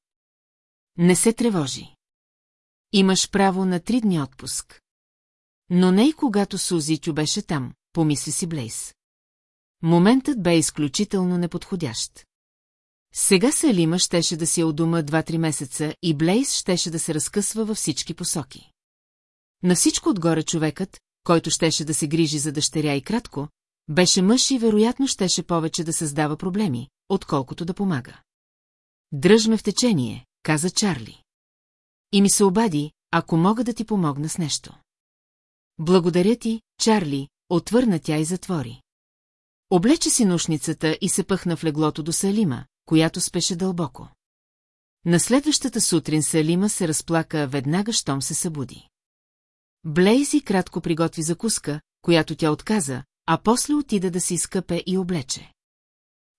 Не се тревожи. Имаш право на три дни отпуск. Но не и когато Сузичо беше там, помисли си Блейс. Моментът бе изключително неподходящ. Сега Салима щеше да си е у дома два-три месеца и Блейс щеше да се разкъсва във всички посоки. На всичко отгоре човекът, който щеше да се грижи за дъщеря и кратко, беше мъж и вероятно щеше повече да създава проблеми, отколкото да помага. Дръж ме в течение, каза Чарли. И ми се обади, ако мога да ти помогна с нещо. Благодаря ти, Чарли, отвърна тя и затвори. Облече си нушницата и се пъхна в леглото до Салима, която спеше дълбоко. На следващата сутрин Салима се разплака веднага, щом се събуди. Блейзи кратко приготви закуска, която тя отказа, а после отида да се изкъпе и облече.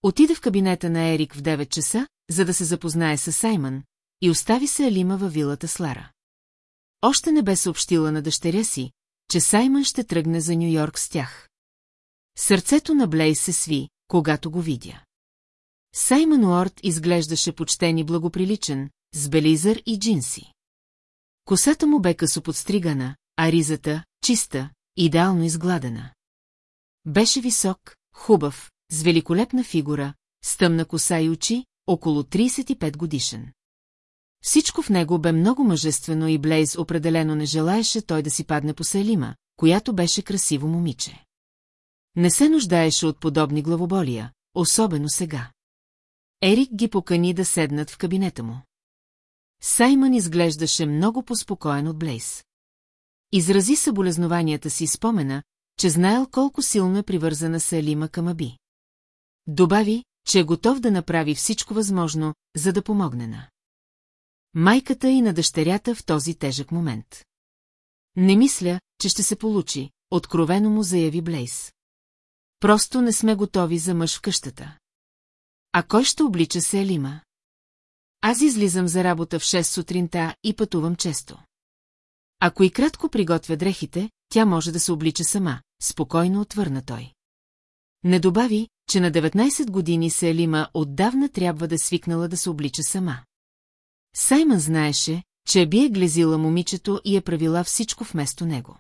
Отида в кабинета на Ерик в 9 часа, за да се запознае с Саймън, и остави се Алима във вилата с Лара. Още не бе съобщила на дъщеря си, че Саймън ще тръгне за Нью-Йорк с тях. Сърцето на Блей се сви, когато го видя. Саймън Уорд изглеждаше почтен и благоприличен, с белизър и джинси. Косата му бе късо подстригана, а ризата – чиста, идеално изгладена. Беше висок, хубав, с великолепна фигура, с тъмна коса и очи, около 35 годишен. Всичко в него бе много мъжествено и Блейз определено не желаеше той да си падне по Селима, която беше красиво момиче. Не се нуждаеше от подобни главоболия, особено сега. Ерик ги покани да седнат в кабинета му. Саймън изглеждаше много поспокоен от Блейз. Изрази съболезнованията си и спомена, че знаел колко силно е привързана Салима към Аби. Добави, че е готов да направи всичко възможно, за да помогне на майката и на дъщерята в този тежък момент. Не мисля, че ще се получи, откровено му заяви Блейс. Просто не сме готови за мъж в къщата. А кой ще облича се Елима? Аз излизам за работа в 6 сутринта и пътувам често. Ако и кратко приготвя дрехите, тя може да се облича сама, спокойно отвърна той. Не добави, че на 19 години се Елима отдавна трябва да свикнала да се облича сама. Саймън знаеше, че би е глезила момичето и е правила всичко вместо него.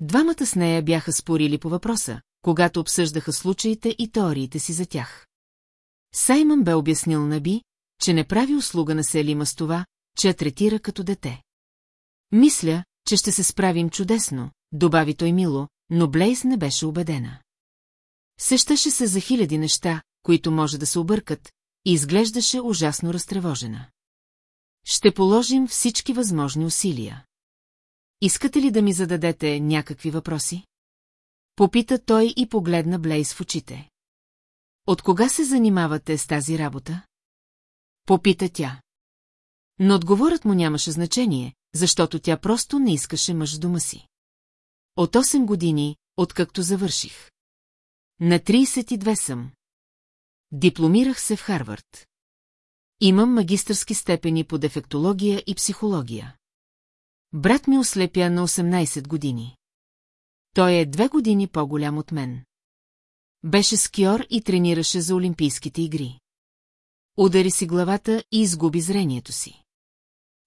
Двамата с нея бяха спорили по въпроса, когато обсъждаха случаите и теориите си за тях. Саймън бе обяснил на Би, че не прави услуга на Селима с това, че я третира като дете. Мисля, че ще се справим чудесно, добави той мило, но Блейз не беше убедена. Сещаше се за хиляди неща, които може да се объркат, и изглеждаше ужасно разтревожена. Ще положим всички възможни усилия. Искате ли да ми зададете някакви въпроси? Попита той и погледна Блейз в очите. От кога се занимавате с тази работа? Попита тя. Но отговорът му нямаше значение, защото тя просто не искаше мъж дома си. От 8 години, откакто завърших. На 32 съм. Дипломирах се в Харвард. Имам магистърски степени по дефектология и психология. Брат ми ослепя на 18 години. Той е две години по-голям от мен. Беше скиор и тренираше за Олимпийските игри. Удари си главата и изгуби зрението си.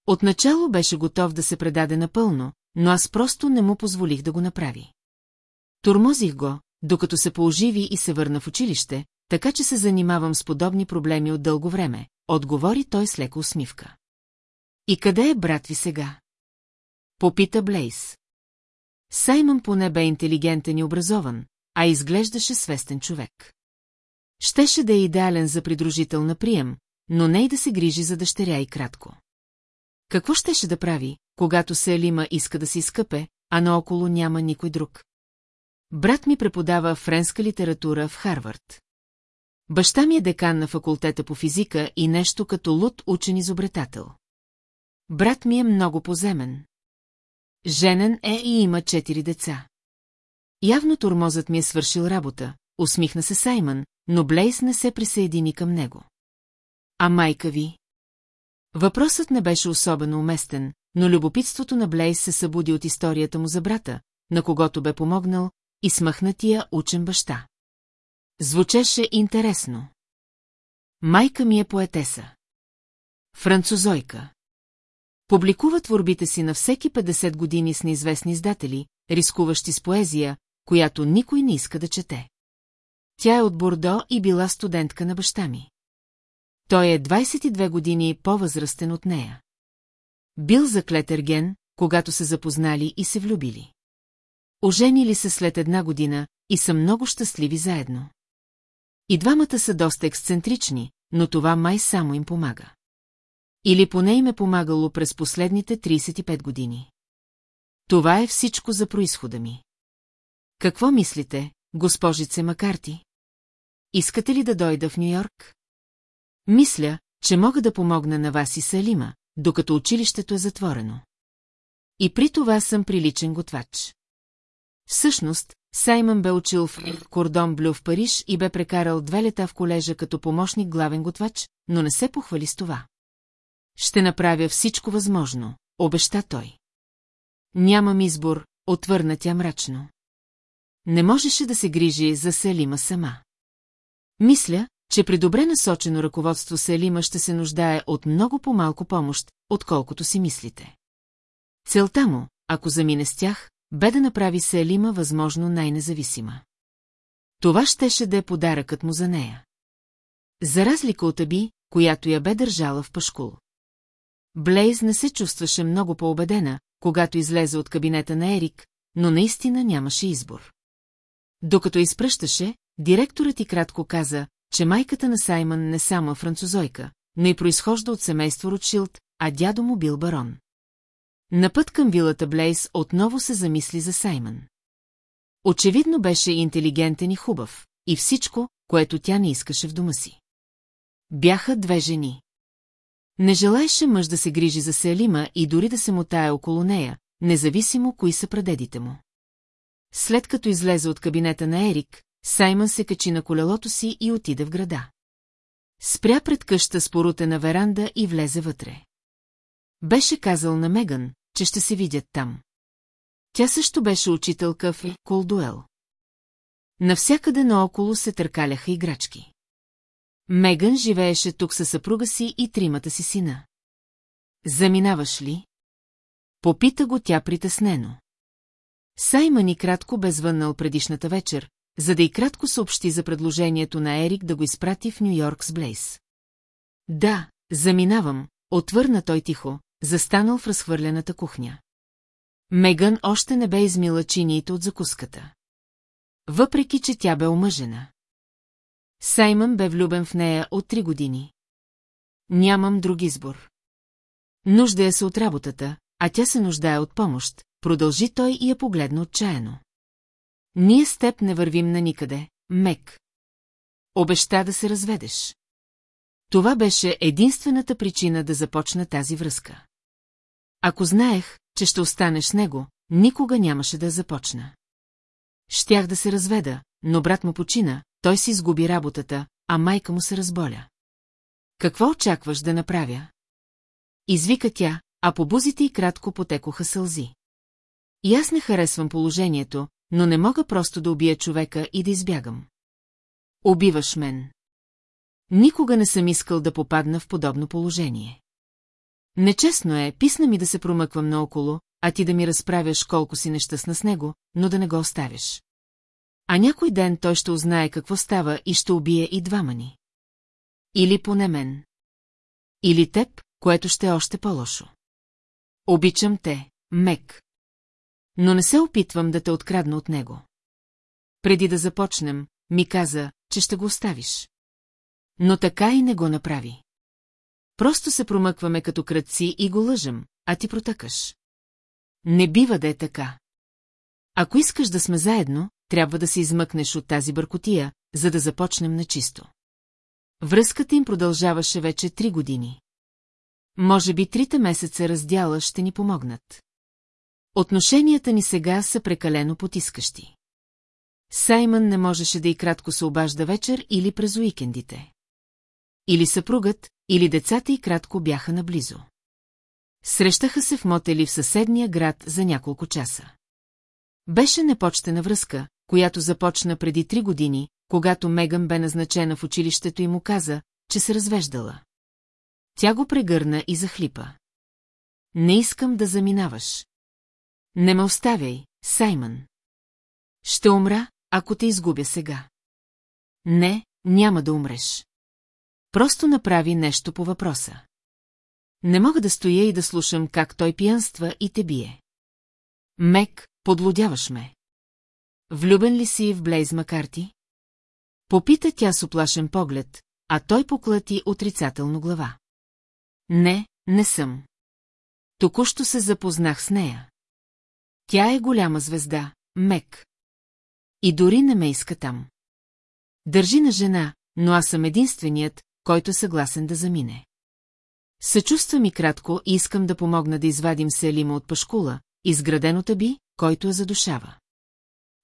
Отначало беше готов да се предаде напълно, но аз просто не му позволих да го направи. Тормозих го, докато се пооживи и се върна в училище, така че се занимавам с подобни проблеми от дълго време, отговори той с лека усмивка. И къде е брат ви сега? Попита Блейс. Саймън поне бе интелигентен и образован, а изглеждаше свестен човек. Щеше да е идеален за придружител на прием, но не и да се грижи за дъщеря и кратко. Какво щеше да прави, когато се иска да се изкъпе, а наоколо няма никой друг? Брат ми преподава френска литература в Харвард. Баща ми е декан на факултета по физика и нещо като луд учен изобретател. Брат ми е много поземен. Женен е и има четири деца. Явно тормозът ми е свършил работа, усмихна се Саймън, но Блейс не се присъедини към него. А майка ви? Въпросът не беше особено уместен, но любопитството на Блейс се събуди от историята му за брата, на когото бе помогнал, и смахнатия учен баща. Звучеше интересно. Майка ми е поетеса. Французойка. Публикува творбите си на всеки 50 години с неизвестни издатели, рискуващи с поезия, която никой не иска да чете. Тя е от Бордо и била студентка на баща ми. Той е 22 години по-възрастен от нея. Бил за Клетерген, когато се запознали и се влюбили. Оженили се след една година и са много щастливи заедно. И двамата са доста ексцентрични, но това май само им помага. Или поне им е помагало през последните 35 години. Това е всичко за происхода ми. Какво мислите, госпожице Макарти? Искате ли да дойда в Нью-Йорк? Мисля, че мога да помогна на вас и Салима, докато училището е затворено. И при това съм приличен готвач. Всъщност, Саймън бе учил в Кордон Блю в Париж и бе прекарал две лета в колежа като помощник главен готвач, но не се похвали с това. Ще направя всичко възможно, обеща той. Нямам избор, отвърна тя мрачно. Не можеше да се грижи за Селима сама. Мисля, че при добре насочено ръководство Селима ще се нуждае от много по-малко помощ, отколкото си мислите. Целта му, ако замине с тях, бе да направи Селима възможно най-независима. Това щеше да е подаръкът му за нея. За разлика от Аби, която я бе държала в пашкул. Блейз не се чувстваше много по-убедена, когато излезе от кабинета на Ерик, но наистина нямаше избор. Докато изпръщаше, директорът и кратко каза, че майката на Саймън не само французойка, но и произхожда от семейство Ротшилд, а дядо му бил барон. На път към вилата Блейс отново се замисли за Саймън. Очевидно беше интелигентен и хубав, и всичко, което тя не искаше в дома си. Бяха две жени. Не желаеше мъж да се грижи за Селима и дори да се мотае около нея, независимо кои са прадедите му. след като излезе от кабинета на Ерик, Саймън се качи на колелото си и отиде в града. Спря пред къща с порутена веранда и влезе вътре. Беше казал на Меган, че ще се видят там. Тя също беше учителка в Колдуел. Навсякъде наоколо се търкаляха играчки. Меган живееше тук със съпруга си и тримата си сина. Заминаваш ли? Попита го тя притеснено. Саймън и кратко бе звъннал предишната вечер, за да и кратко съобщи за предложението на Ерик да го изпрати в Нью-Йорк с Блейс. Да, заминавам, отвърна той тихо, застанал в разхвърлената кухня. Меган още не бе измила чиниите от закуската. Въпреки, че тя бе омъжена. Саймън бе влюбен в нея от три години. Нямам друг избор. Нуждая се от работата, а тя се нуждае от помощ, продължи той и я погледна отчаяно. Ние с теб не вървим на никъде, Мек. Обеща да се разведеш. Това беше единствената причина да започна тази връзка. Ако знаех, че ще останеш с него, никога нямаше да започна. Щях да се разведа, но брат му почина, той си изгуби работата, а майка му се разболя. Какво очакваш да направя? Извика тя, а по бузите й кратко потекоха сълзи. И аз не харесвам положението, но не мога просто да убия човека и да избягам. Убиваш мен. Никога не съм искал да попадна в подобно положение. Нечестно е, писна ми да се промъквам наоколо, а ти да ми разправяш колко си нещастна с него, но да не го оставиш. А някой ден той ще узнае какво става и ще убие и двама ни. Или поне мен. Или теб, което ще е още по-лошо. Обичам те, Мек. Но не се опитвам да те открадна от него. Преди да започнем, ми каза, че ще го оставиш. Но така и не го направи. Просто се промъкваме като кръци и го лъжем, а ти протъкаш. Не бива да е така. Ако искаш да сме заедно, трябва да се измъкнеш от тази бъркотия, за да започнем на чисто. Връзката им продължаваше вече три години. Може би трите месеца раздяла ще ни помогнат. Отношенията ни сега са прекалено потискащи. Саймън не можеше да и кратко се обажда вечер или през уикендите. Или съпругът, или децата и кратко бяха наблизо. Срещаха се в мотели в съседния град за няколко часа. Беше непочтена връзка, която започна преди три години, когато Меган бе назначена в училището и му каза, че се развеждала. Тя го прегърна и захлипа. Не искам да заминаваш. Не ме оставяй, Саймън. Ще умра, ако те изгубя сега. Не, няма да умреш. Просто направи нещо по въпроса. Не мога да стоя и да слушам как той пиянства и те бие. Мек, подлодяваш ме. Влюбен ли си в Блейз Макарти? Попита тя с оплашен поглед, а той поклати отрицателно глава. Не, не съм. Току-що се запознах с нея. Тя е голяма звезда, Мек. И дори не ме иска там. Държи на жена, но аз съм единственият, който е съгласен да замине. Съчувства ми кратко и искам да помогна да извадим Селима от пашкула, изграденото би, който я задушава.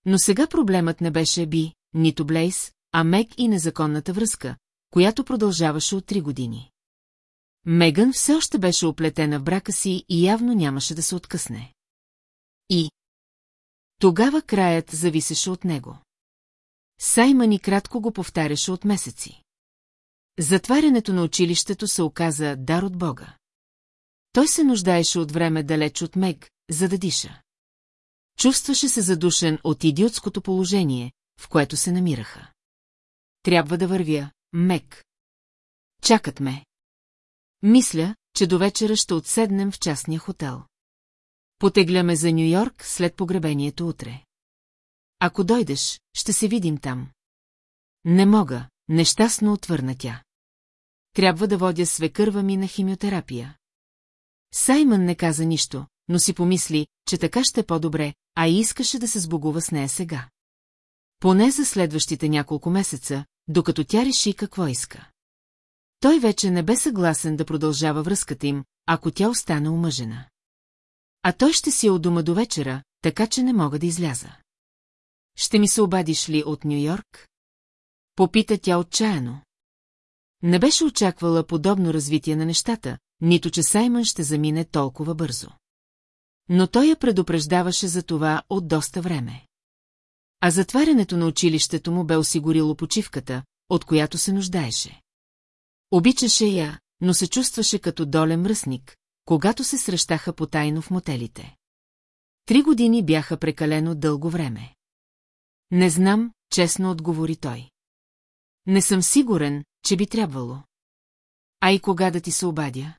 Но сега проблемът не беше би, нито Блейс, а Мек и незаконната връзка, която продължаваше от три години. Меган все още беше оплетена в брака си и явно нямаше да се откъсне. И... Тогава краят зависеше от него. Саймън и кратко го повтаряше от месеци. Затварянето на училището се оказа дар от Бога. Той се нуждаеше от време далеч от Мег, за да диша. Чувстваше се задушен от идиотското положение, в което се намираха. Трябва да вървя, Мек. Чакат ме. Мисля, че до вечера ще отседнем в частния хотел. Потегляме за Нью-Йорк след погребението утре. Ако дойдеш, ще се видим там. Не мога, нещастно отвърна тя. Трябва да водя свекърва ми на химиотерапия. Саймън не каза нищо, но си помисли, че така ще е по-добре, а и искаше да се сбогува с нея сега. Поне за следващите няколко месеца, докато тя реши какво иска. Той вече не бе съгласен да продължава връзката им, ако тя остане омъжена. А той ще си е у дома до вечера, така че не мога да изляза. ще ми се обадиш ли от Нью-Йорк? Попита тя отчаяно. Не беше очаквала подобно развитие на нещата, нито че Саймън ще замине толкова бързо. Но той я предупреждаваше за това от доста време. А затварянето на училището му бе осигурило почивката, от която се нуждаеше. Обичаше я, но се чувстваше като долен мръсник, когато се срещаха потайно в мотелите. Три години бяха прекалено дълго време. Не знам, честно отговори той. Не съм сигурен, че би трябвало. А и кога да ти се обадя?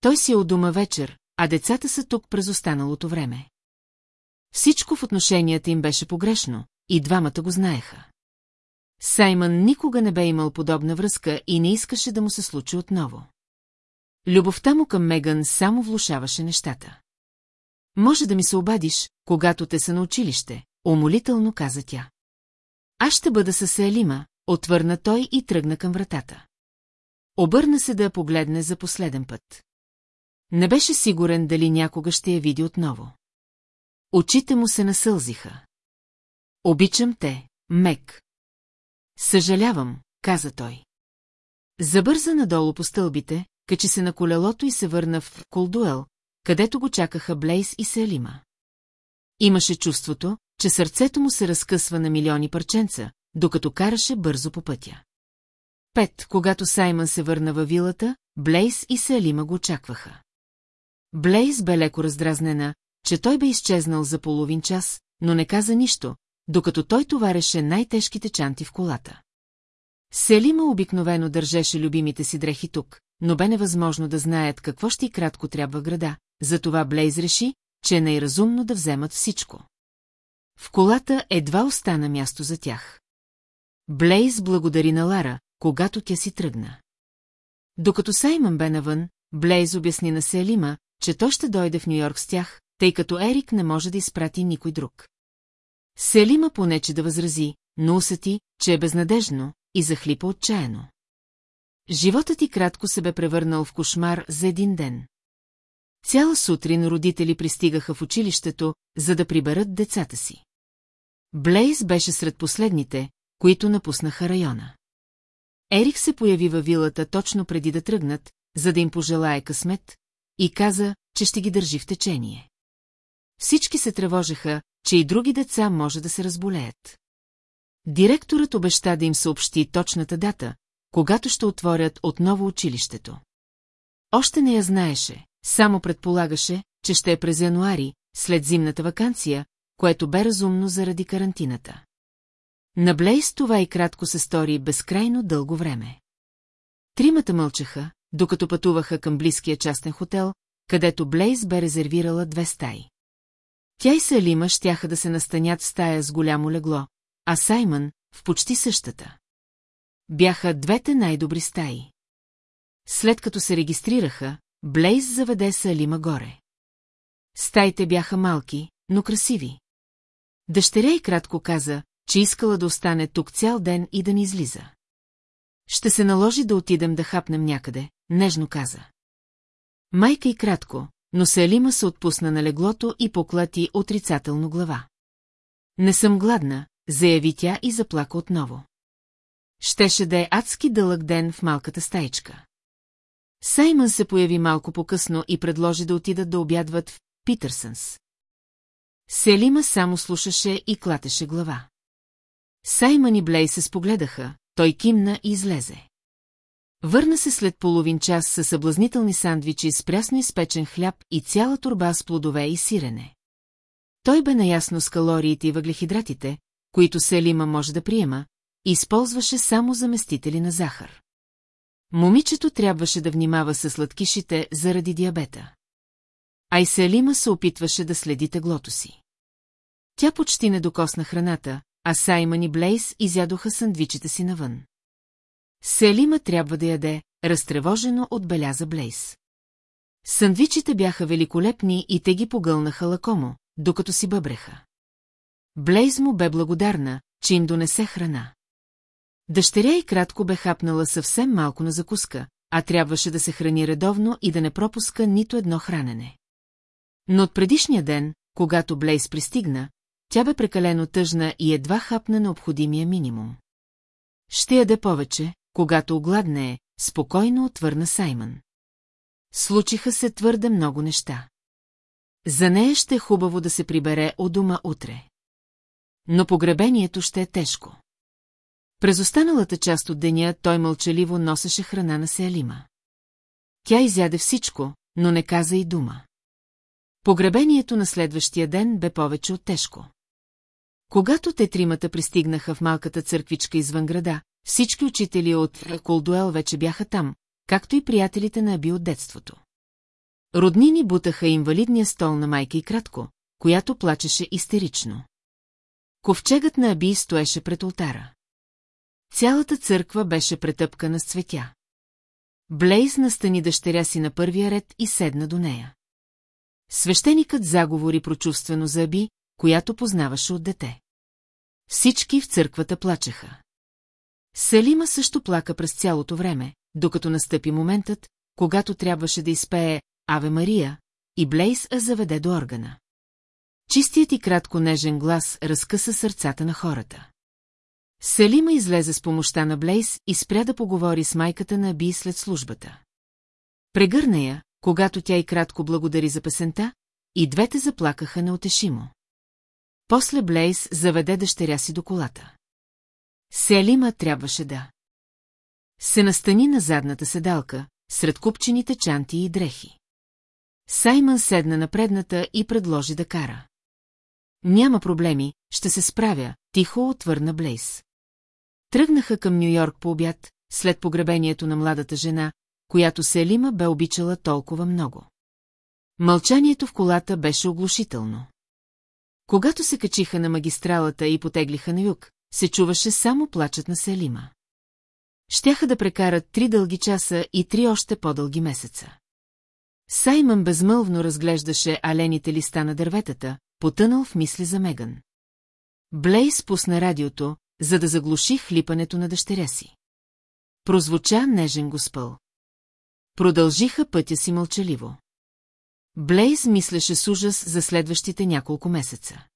Той си е у дома вечер, а децата са тук през останалото време. Всичко в отношенията им беше погрешно, и двамата го знаеха. Саймън никога не бе имал подобна връзка и не искаше да му се случи отново. Любовта му към Меган само влушаваше нещата. Може да ми се обадиш, когато те са на училище, умолително каза тя. Аз ще бъда със Елима, отвърна той и тръгна към вратата. Обърна се да я погледне за последен път. Не беше сигурен дали някога ще я види отново. Очите му се насълзиха. Обичам те, Мек. Съжалявам, каза той. Забърза надолу по стълбите, качи се на колелото и се върна в Колдуел, където го чакаха Блейс и Селима. Имаше чувството, че сърцето му се разкъсва на милиони парченца, докато караше бързо по пътя. Пет, когато Саймън се върна във вилата, Блейс и Селима го очакваха. Блейс бе леко раздразнена, че той бе изчезнал за половин час, но не каза нищо, докато той товареше най-тежките чанти в колата. Селима обикновено държеше любимите си дрехи тук, но бе невъзможно да знаят какво ще и кратко трябва града, затова Блейз реши, че е най-разумно да вземат всичко. В колата едва остана място за тях. Блейз благодари на Лара, когато тя си тръгна. Докато Саймън бе навън, Блейз обясни на Селима, че той ще дойде в Нью-Йорк с тях, тъй като Ерик не може да изпрати никой друг. Селима понече да възрази, но усети, че е безнадежно и захлипа отчаяно. Животът ти кратко се бе превърнал в кошмар за един ден. Цяла сутрин родители пристигаха в училището, за да приберат децата си. Блейз беше сред последните, които напуснаха района. Ерик се появи във вилата точно преди да тръгнат, за да им пожелае късмет, и каза, че ще ги държи в течение. Всички се тревожеха, че и други деца може да се разболеят. Директорът обеща да им съобщи точната дата, когато ще отворят отново училището. Още не я знаеше, само предполагаше, че ще е през януари, след зимната вакансия, което бе разумно заради карантината. На Блейс това и кратко се стори безкрайно дълго време. Тримата мълчаха, докато пътуваха към близкия частен хотел, където Блейз бе резервирала две стаи. Тя и Салима щяха да се настанят в стая с голямо легло, а Саймън – в почти същата. Бяха двете най-добри стаи. След като се регистрираха, Блейз заведе Салима горе. Стаите бяха малки, но красиви. Дъщеря и кратко каза, че искала да остане тук цял ден и да ни излиза. Ще се наложи да отидем да хапнем някъде, нежно каза. Майка и кратко, но Салима се отпусна на леглото и поклати отрицателно глава. Не съм гладна, заяви тя и заплака отново. Щеше да е адски дълъг ден в малката стаичка. Саймън се появи малко по-късно и предложи да отидат да обядват в Питърсънс. Селима само слушаше и клатеше глава. Саймън и Блей се спогледаха, той кимна и излезе. Върна се след половин час със съблазнителни сандвичи с прясно изпечен хляб и цяла турба с плодове и сирене. Той бе наясно с калориите и въглехидратите, които Селима може да приема, и използваше само заместители на захар. Момичето трябваше да внимава със сладкишите заради диабета. А и Селима се опитваше да следи теглото си. Тя почти не докосна храната, а Саймън и Блейс изядоха сандвичите си навън. Селима трябва да яде, разтревожено отбеляза Блейс. Сандвичите бяха великолепни и те ги погълнаха лакомо, докато си бъбреха. Блейз му бе благодарна, че им донесе храна. Дъщеря и кратко бе хапнала съвсем малко на закуска, а трябваше да се храни редовно и да не пропуска нито едно хранене. Но от предишния ден, когато Блейз пристигна, тя бе прекалено тъжна и едва хапна необходимия минимум. Ще яде повече, когато огладне, спокойно отвърна Саймън. Случиха се твърде много неща. За нея ще е хубаво да се прибере от дома утре. Но погребението ще е тежко. През останалата част от деня той мълчаливо носеше храна на Сеалима. Тя изяде всичко, но не каза и дума. Погребението на следващия ден бе повече от тежко. Когато те тримата пристигнаха в малката църквичка извън града, всички учители от Колдуел вече бяха там, както и приятелите на Аби от детството. Роднини бутаха инвалидния стол на майка и кратко, която плачеше истерично. Ковчегът на Аби стоеше пред ултара. Цялата църква беше претъпкана с цветя. Блейз настани дъщеря си на първия ред и седна до нея. Свещеникът заговори прочувствено за Аби, която познаваше от дете. Всички в църквата плачеха. Салима също плака през цялото време, докато настъпи моментът, когато трябваше да изпее Аве Мария и Блейс а заведе до органа. Чистият и кратко нежен глас разкъса сърцата на хората. Салима излезе с помощта на Блейс и спря да поговори с майката на Аби след службата. Прегърна я, когато тя и кратко благодари за песента, и двете заплакаха неотешимо. После Блейс заведе дъщеря си до колата. Селима трябваше да. Се настани на задната седалка, сред купчените чанти и дрехи. Саймън седна на предната и предложи да кара. Няма проблеми, ще се справя, тихо отвърна Блейс. Тръгнаха към Нью-Йорк по обяд, след погребението на младата жена, която Селима бе обичала толкова много. Мълчанието в колата беше оглушително. Когато се качиха на магистралата и потеглиха на юг, се чуваше само плачът на Селима. Щяха да прекарат три дълги часа и три още по-дълги месеца. Саймън безмълвно разглеждаше алените листа на дърветата, потънал в мисли за Меган. Блейс пусна радиото, за да заглуши хлипането на дъщеря си. Прозвуча нежен госпъл. Продължиха пътя си мълчаливо. Блейз мислеше с ужас за следващите няколко месеца.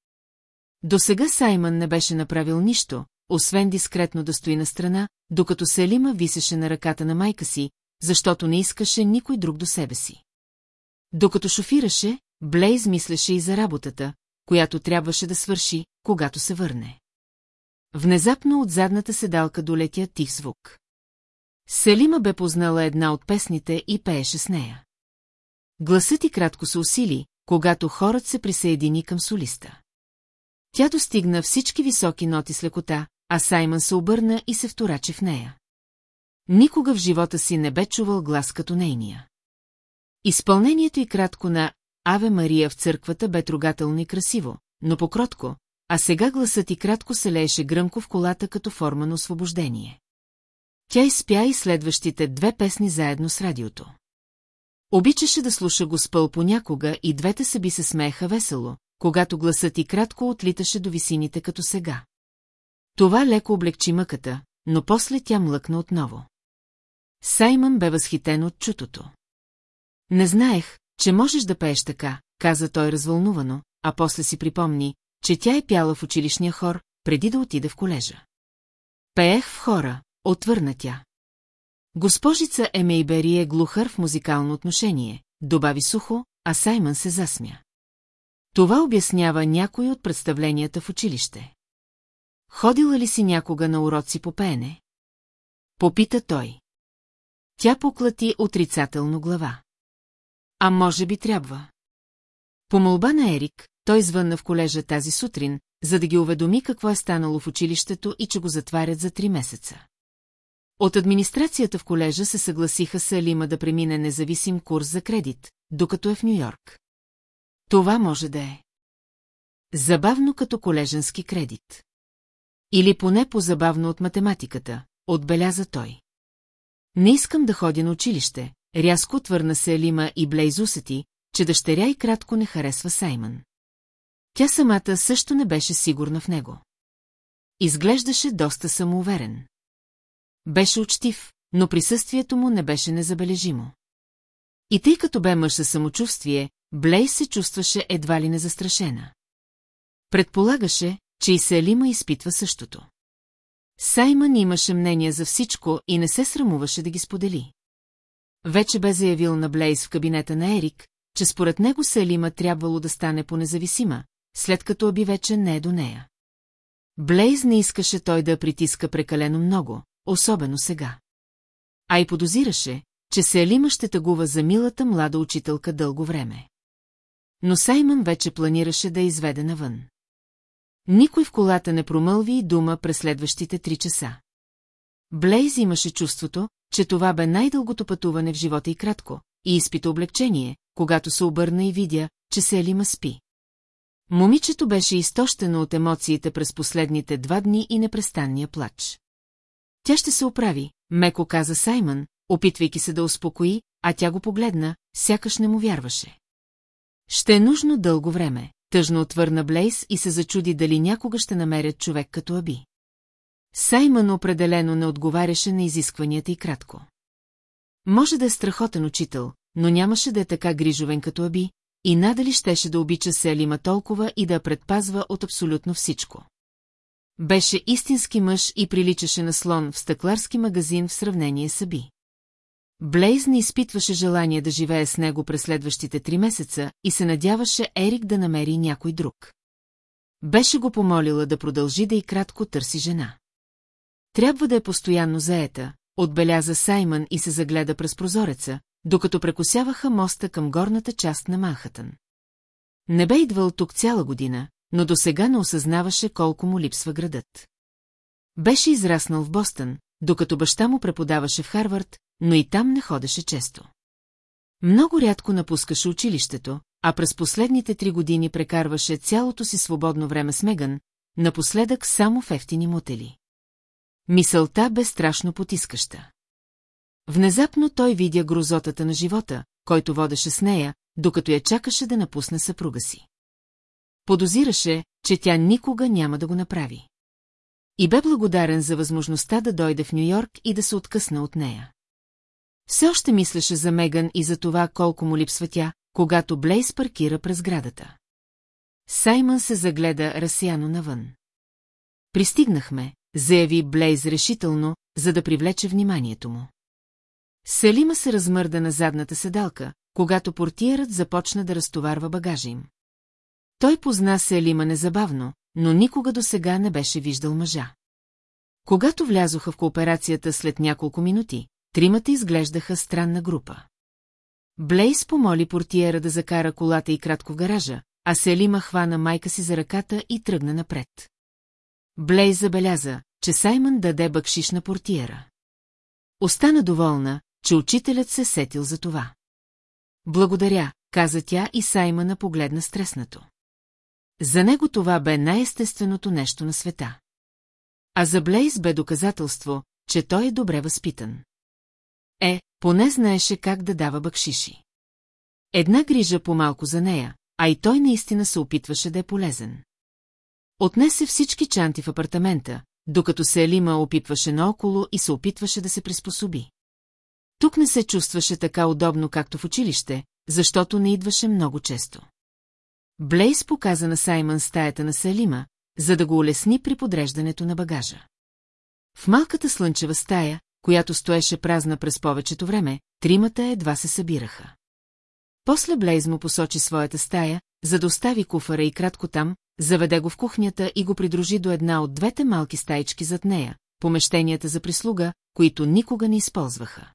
До сега Саймън не беше направил нищо, освен дискретно да стои на страна, докато Селима висеше на ръката на майка си, защото не искаше никой друг до себе си. Докато шофираше, Блейз мислеше и за работата, която трябваше да свърши, когато се върне. Внезапно от задната седалка долетя тих звук. Селима бе познала една от песните и пееше с нея. Гласът и кратко се усили, когато хорът се присъедини към солиста. Тя достигна всички високи ноти с лекота, а Саймън се обърна и се вторачи в нея. Никога в живота си не бе чувал глас като нейния. Изпълнението и кратко на Аве Мария в църквата бе трогателно и красиво, но покротко, а сега гласът и кратко се лееше гръмко в колата като форма на освобождение. Тя изпя и следващите две песни заедно с радиото. Обичаше да слуша Госпъл понякога и двете се би се смееха весело, когато гласът и кратко отлиташе до висините като сега. Това леко облегчи мъката, но после тя млъкна отново. Саймън бе възхитен от чутото. Не знаех, че можеш да пееш така, каза той развълнувано, а после си припомни, че тя е пяла в училищния хор, преди да отиде в колежа. Пеех в хора, отвърна тя. Госпожица Емейбери е глухър в музикално отношение, добави сухо, а Саймън се засмя. Това обяснява някой от представленията в училище. Ходила ли си някога на уроци по пеене? Попита той. Тя поклати отрицателно глава. А може би трябва. По молба на Ерик, той звънна в колежа тази сутрин, за да ги уведоми какво е станало в училището и че го затварят за три месеца. От администрацията в колежа се съгласиха с Алима да премине независим курс за кредит, докато е в Нью-Йорк. Това може да е. Забавно като колеженски кредит. Или поне по-забавно от математиката, отбеляза той. Не искам да ходя на училище, рязко отвърна се Алима и Блейз усети, че дъщеря и кратко не харесва Саймън. Тя самата също не беше сигурна в него. Изглеждаше доста самоуверен. Беше учтив, но присъствието му не беше незабележимо. И тъй като бе мъж със самочувствие, Блей се чувстваше едва ли незастрашена. Предполагаше, че и Селима изпитва същото. Саймън имаше мнение за всичко и не се срамуваше да ги сподели. Вече бе заявил на Блейз в кабинета на Ерик, че според него Селима трябвало да стане по-независима, след като Оби вече не е до нея. Блейз не искаше той да притиска прекалено много, особено сега. А и подозираше, че Селима ще тъгува за милата млада учителка дълго време. Но Саймън вече планираше да изведе навън. Никой в колата не промълви и дума през следващите три часа. Блейз имаше чувството, че това бе най-дългото пътуване в живота и кратко, и изпита облегчение, когато се обърна и видя, че Селима спи. Момичето беше изтощено от емоциите през последните два дни и непрестанния плач. Тя ще се оправи, меко каза Саймън, опитвайки се да успокои, а тя го погледна, сякаш не му вярваше. Ще е нужно дълго време, тъжно отвърна Блейс и се зачуди дали някога ще намерят човек като Аби. Саймън определено не отговаряше на изискванията и кратко. Може да е страхотен учител, но нямаше да е така грижовен като Аби, и надали щеше да обича Селима толкова и да я предпазва от абсолютно всичко. Беше истински мъж и приличаше на слон в стъкларски магазин в сравнение с Аби. Блейз не изпитваше желание да живее с него през следващите три месеца и се надяваше Ерик да намери някой друг. Беше го помолила да продължи да и кратко търси жена. Трябва да е постоянно заета, отбеляза Саймън и се загледа през прозореца, докато прекосяваха моста към горната част на Манхатън. Не бе идвал тук цяла година, но до сега не осъзнаваше колко му липсва градът. Беше израснал в Бостън, докато баща му преподаваше в Харвард, но и там не ходеше често. Много рядко напускаше училището, а през последните три години прекарваше цялото си свободно време с Меган, напоследък само в ефтини мотели. Мисълта бе страшно потискаща. Внезапно той видя грозотата на живота, който водеше с нея, докато я чакаше да напусне съпруга си. Подозираше, че тя никога няма да го направи. И бе благодарен за възможността да дойде в Нью-Йорк и да се откъсна от нея. Все още мислеше за Меган и за това колко му липсва тя, когато Блейс паркира през градата. Саймън се загледа разсияно навън. Пристигнахме, заяви Блейз решително, за да привлече вниманието му. Селима се размърда на задната седалка, когато портиерът започна да разтоварва багажа им. Той позна Селима незабавно, но никога до сега не беше виждал мъжа. Когато влязоха в кооперацията след няколко минути, тримата изглеждаха странна група. Блейс помоли портиера да закара колата и кратко в гаража, а Селима хвана майка си за ръката и тръгна напред. Блейс забеляза, че Саймън даде бъкшиш на портиера. Остана доволна, че учителят се сетил за това. Благодаря, каза тя и Саймъна погледна стреснато. За него това бе най-естественото нещо на света. А за Блейз бе доказателство, че той е добре възпитан. Е, поне знаеше как да дава бъкшиши. Една грижа по-малко за нея, а и той наистина се опитваше да е полезен. Отнесе всички чанти в апартамента, докато се Елима опитваше наоколо и се опитваше да се приспособи. Тук не се чувстваше така удобно, както в училище, защото не идваше много често. Блейс показа на Саймън стаята на Салима, за да го улесни при подреждането на багажа. В малката слънчева стая, която стоеше празна през повечето време, тримата едва се събираха. После Блейз му посочи своята стая, за да остави куфара и кратко там, заведе го в кухнята и го придружи до една от двете малки стаички зад нея, помещенията за прислуга, които никога не използваха.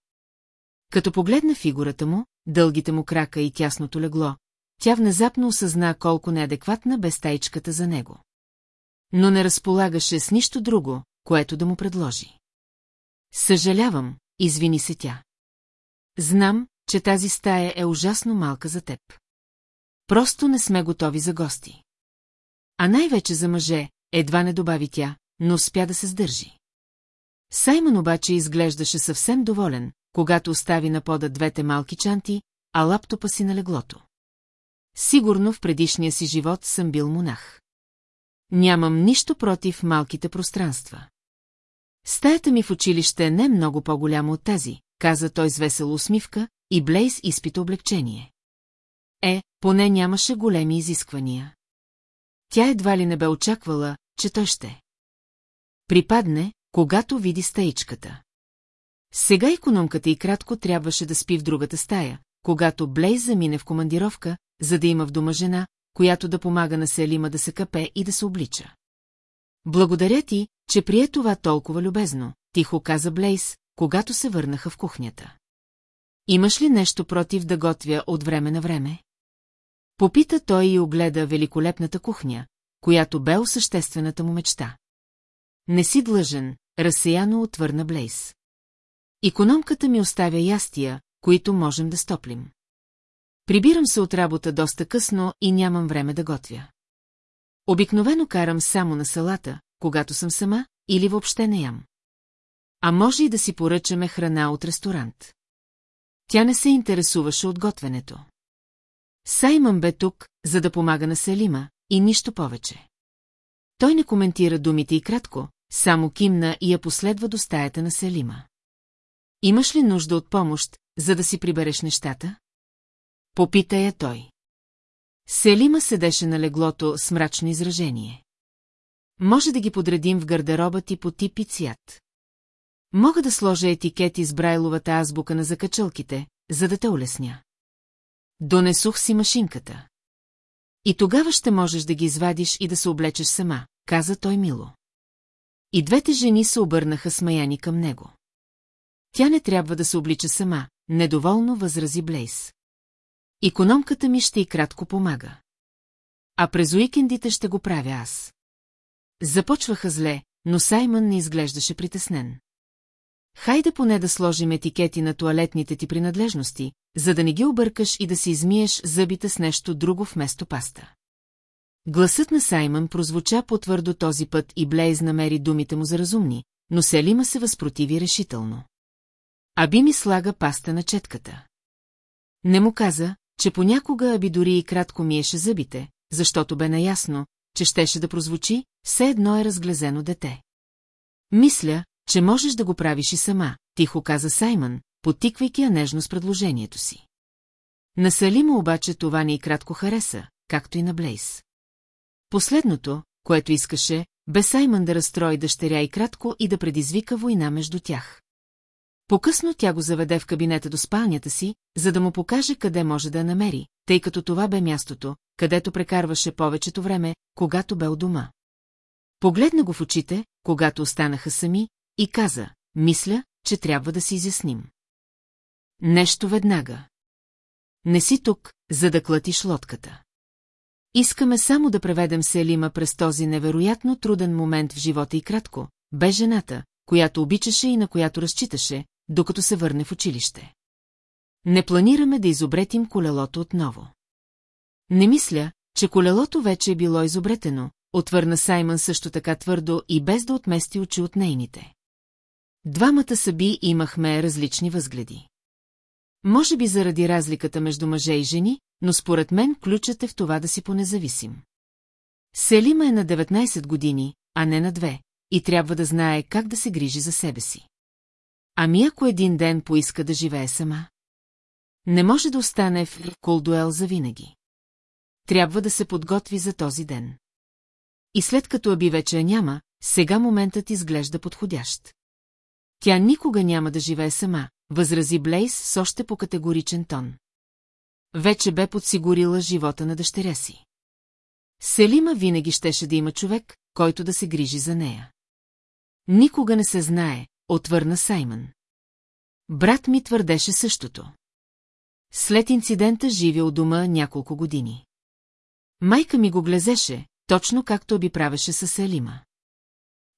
Като погледна фигурата му, дългите му крака и тясното легло, тя внезапно осъзна колко неадекватна бе стаичката за него. Но не разполагаше с нищо друго, което да му предложи. Съжалявам, извини се тя. Знам, че тази стая е ужасно малка за теб. Просто не сме готови за гости. А най-вече за мъже, едва не добави тя, но успя да се сдържи. Саймън обаче изглеждаше съвсем доволен, когато остави на пода двете малки чанти, а лаптопа си на леглото. Сигурно в предишния си живот съм бил монах. Нямам нищо против малките пространства. Стаята ми в училище не е много по-голяма от тази, каза той с весела усмивка, и Блейз изпита облегчение. Е, поне нямаше големи изисквания. Тя едва ли не бе очаквала, че той ще. Припадне, когато види стаичката. Сега економката и кратко трябваше да спи в другата стая, когато Блейз замине в командировка, за да има в дома жена, която да помага на Селима да се капе и да се облича. Благодаря ти, че прие това толкова любезно, тихо каза Блейс, когато се върнаха в кухнята. Имаш ли нещо против да готвя от време на време? Попита той и огледа великолепната кухня, която бе осъществената му мечта. Не си длъжен, разсеяно отвърна Блейс. Икономката ми оставя ястия, които можем да стоплим. Прибирам се от работа доста късно и нямам време да готвя. Обикновено карам само на салата, когато съм сама, или въобще не ям. А може и да си поръчаме храна от ресторант. Тя не се интересуваше от готвенето. Саймън бе тук, за да помага на Селима, и нищо повече. Той не коментира думите и кратко, само кимна и я последва до стаята на Селима. Имаш ли нужда от помощ, за да си прибереш нещата? Попита я той. Селима седеше на леглото с мрачно изражение. Може да ги подредим в гардероба ти по тип и цвят. Мога да сложа етикети с брайловата азбука на закачалките, за да те улесня. Донесох си машинката. И тогава ще можеш да ги извадиш и да се облечеш сама, каза той мило. И двете жени се обърнаха смаяни към него. Тя не трябва да се облича сама, недоволно възрази Блейс. Икономката ми ще и кратко помага. А през уикендите ще го правя аз. Започваха зле, но Саймън не изглеждаше притеснен. Хайде поне да сложим етикети на туалетните ти принадлежности, за да не ги объркаш и да си измиеш зъбите с нещо друго вместо паста. Гласът на Саймън прозвуча по-твърдо този път и Блейз намери думите му за разумни, но Селима се възпротиви решително. Аби ми слага паста на четката. Не му каза, че понякога Аби дори и кратко миеше зъбите, защото бе наясно, че щеше да прозвучи, все едно е разглезено дете. Мисля, че можеш да го правиш и сама, тихо каза Саймън, потиквайки я нежно с предложението си. На Салима обаче това не и кратко хареса, както и на Блейс. Последното, което искаше, бе Саймън да разстрои дъщеря и кратко и да предизвика война между тях. По-късно тя го заведе в кабинета до спалнята си, за да му покаже къде може да я намери, тъй като това бе мястото, където прекарваше повечето време, когато бе у дома. Погледна го в очите, когато останаха сами, и каза, мисля, че трябва да си изясним. Нещо веднага. Не си тук, за да клатиш лодката. Искаме само да преведем Селима през този невероятно труден момент в живота и кратко, бе жената, която обичаше и на която разчиташе, докато се върне в училище. Не планираме да изобретим колелото отново. Не мисля, че колелото вече е било изобретено, отвърна Саймън също така твърдо и без да отмести очи от нейните. Двамата съби имахме различни възгледи. Може би заради разликата между мъже и жени, но според мен ключът е в това да си понезависим. Селима е на 19 години, а не на две, и трябва да знае как да се грижи за себе си. Ами ако един ден поиска да живее сама? Не може да остане в Колдуел завинаги. Трябва да се подготви за този ден. И след като Аби вече няма, сега моментът изглежда подходящ. Тя никога няма да живее сама, възрази Блейс с още по категоричен тон. Вече бе подсигурила живота на дъщеря си. Селима винаги щеше да има човек, който да се грижи за нея. Никога не се знае, отвърна Саймън. Брат ми твърдеше същото. След инцидента живя у дома няколко години. Майка ми го глезеше, точно както би правеше с Селима.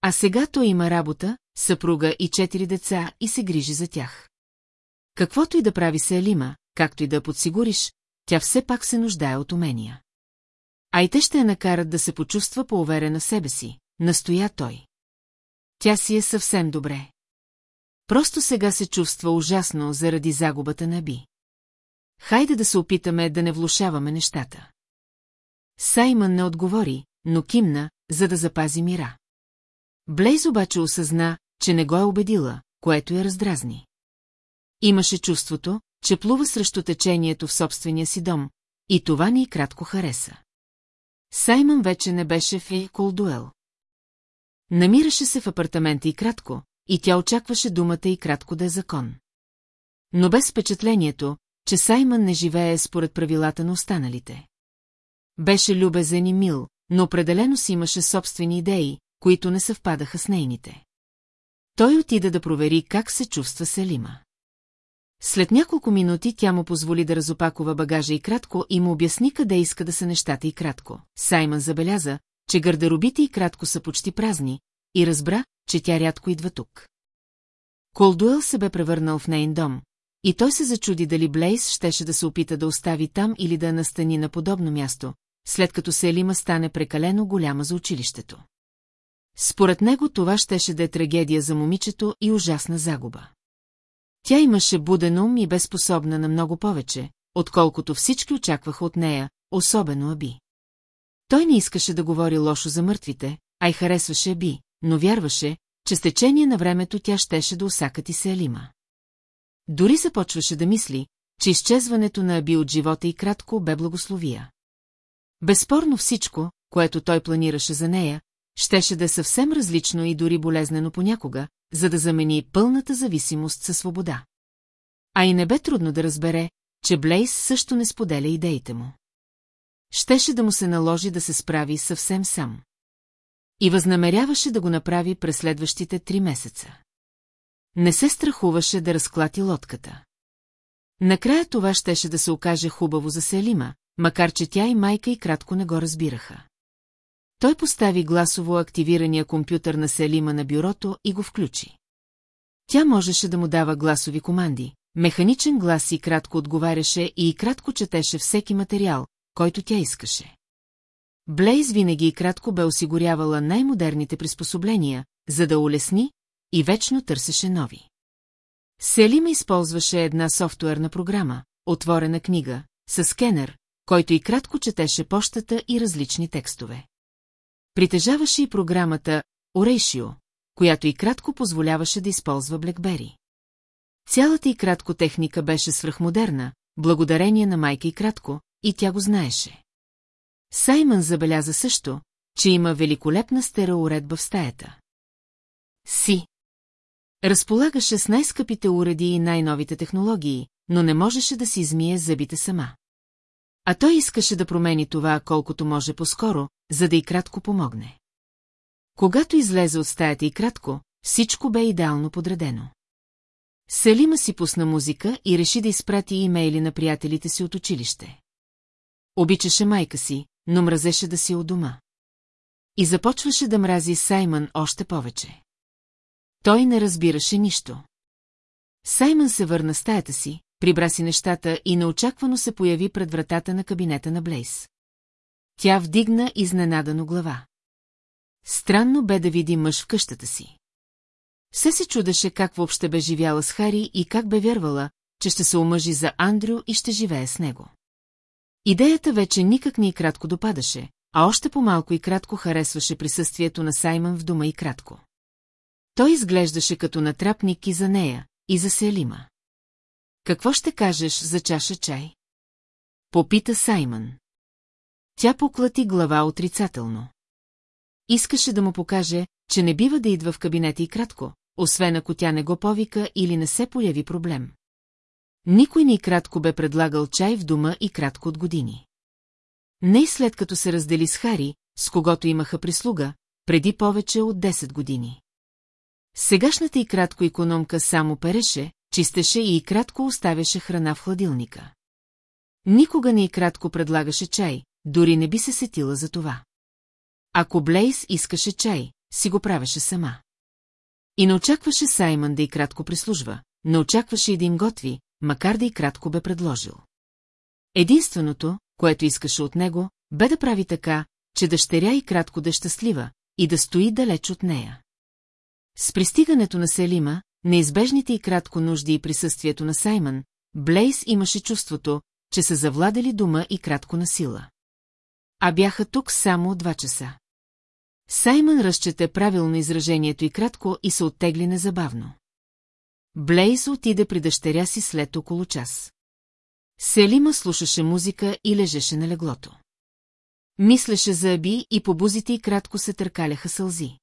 А сега той има работа, съпруга и четири деца и се грижи за тях. Каквото и да прави Селима, както и да подсигуриш, тя все пак се нуждае от умения. А и те ще я накарат да се почувства по-уверена себе си, настоя той. Тя си е съвсем добре. Просто сега се чувства ужасно заради загубата на Би. Хайде да се опитаме да не влушаваме нещата. Саймън не отговори, но кимна, за да запази мира. Блейз обаче осъзна, че не го е убедила, което я раздразни. Имаше чувството, че плува срещу течението в собствения си дом, и това ни и кратко хареса. Саймън вече не беше в Колдуел. Намираше се в апартамента и кратко, и тя очакваше думата и кратко да е закон. Но без впечатлението, че Саймън не живее според правилата на останалите. Беше любезен и мил, но определено си имаше собствени идеи, които не съвпадаха с нейните. Той отида да провери как се чувства Селима. След няколко минути тя му позволи да разопакова багажа и кратко и му обясни къде иска да са нещата и кратко. Саймън забеляза, че гардеробите и кратко са почти празни, и разбра, че тя рядко идва тук. Колдуел се бе превърнал в нейн дом, и той се зачуди дали Блейс щеше да се опита да остави там или да настани на подобно място, след като Селима стане прекалено голяма за училището. Според него това щеше да е трагедия за момичето и ужасна загуба. Тя имаше буден ум и бе способна на много повече, отколкото всички очакваха от нея, особено Аби. Той не искаше да говори лошо за мъртвите, а й харесваше Аби, но вярваше, че с течение на времето тя щеше да усакати се Алима. Дори започваше да мисли, че изчезването на Аби от живота и кратко бе благословия. Безспорно всичко, което той планираше за нея, щеше да е съвсем различно и дори болезнено понякога, за да замени пълната зависимост със свобода. А и не бе трудно да разбере, че Блейс също не споделя идеите му. Щеше да му се наложи да се справи съвсем сам. И възнамеряваше да го направи през следващите три месеца. Не се страхуваше да разклати лодката. Накрая това щеше да се окаже хубаво за Селима, макар че тя и майка и кратко не го разбираха. Той постави гласово активирания компютър на Селима на бюрото и го включи. Тя можеше да му дава гласови команди, механичен глас и кратко отговаряше и кратко четеше всеки материал, който тя искаше. Блейз винаги и кратко бе осигурявала най-модерните приспособления, за да улесни, и вечно търсеше нови. Селима използваше една софтуерна програма, отворена книга, с скенер, който и кратко четеше пощата и различни текстове. Притежаваше и програмата Oratio, която и кратко позволяваше да използва Блекбери. Цялата и кратко техника беше свръхмодерна, благодарение на майка и кратко, и тя го знаеше. Саймън забеляза също, че има великолепна стереоуредба в стаята. Си. Разполагаше с най-скъпите уреди и най-новите технологии, но не можеше да си измие зъбите сама. А той искаше да промени това колкото може по-скоро, за да и кратко помогне. Когато излезе от стаята и кратко, всичко бе идеално подредено. Салима си пусна музика и реши да изпрати имейли на приятелите си от училище. Обичаше майка си, но мразеше да си от дома. И започваше да мрази Саймън още повече. Той не разбираше нищо. Саймън се върна стаята си, прибра си нещата и неочаквано се появи пред вратата на кабинета на Блейс. Тя вдигна изненадано глава. Странно бе да види мъж в къщата си. Се се чудеше как въобще бе живяла с Хари и как бе вярвала, че ще се омъжи за Андрю и ще живее с него. Идеята вече никак не и кратко допадаше, а още по-малко и кратко харесваше присъствието на Саймън в дома и кратко. Той изглеждаше като натрапник и за нея, и за Селима. Какво ще кажеш за чаша чай? Попита Саймън. Тя поклати глава отрицателно. Искаше да му покаже, че не бива да идва в кабинета и кратко, освен ако тя не го повика или не се появи проблем. Никой ни кратко бе предлагал чай в дома и кратко от години. Не и след като се раздели с Хари, с когото имаха прислуга, преди повече от 10 години. Сегашната и кратко економка само переше, чистеше и кратко оставяше храна в хладилника. Никога не и кратко предлагаше чай, дори не би се сетила за това. Ако Блейс искаше чай, си го правеше сама. И не очакваше Саймън да и кратко прислужва, не очакваше и да им готви, макар да и кратко бе предложил. Единственото, което искаше от него, бе да прави така, че дъщеря и кратко да е щастлива и да стои далеч от нея. С пристигането на Селима, неизбежните и кратко нужди и присъствието на Саймън, Блейс имаше чувството, че са завладели дома и кратко на сила. А бяха тук само два часа. Саймън разчете правилно изражението и кратко и се оттегли незабавно. Блейз отиде при дъщеря си след около час. Селима слушаше музика и лежеше на леглото. Мислеше за Аби и по бузите й кратко се търкаляха сълзи.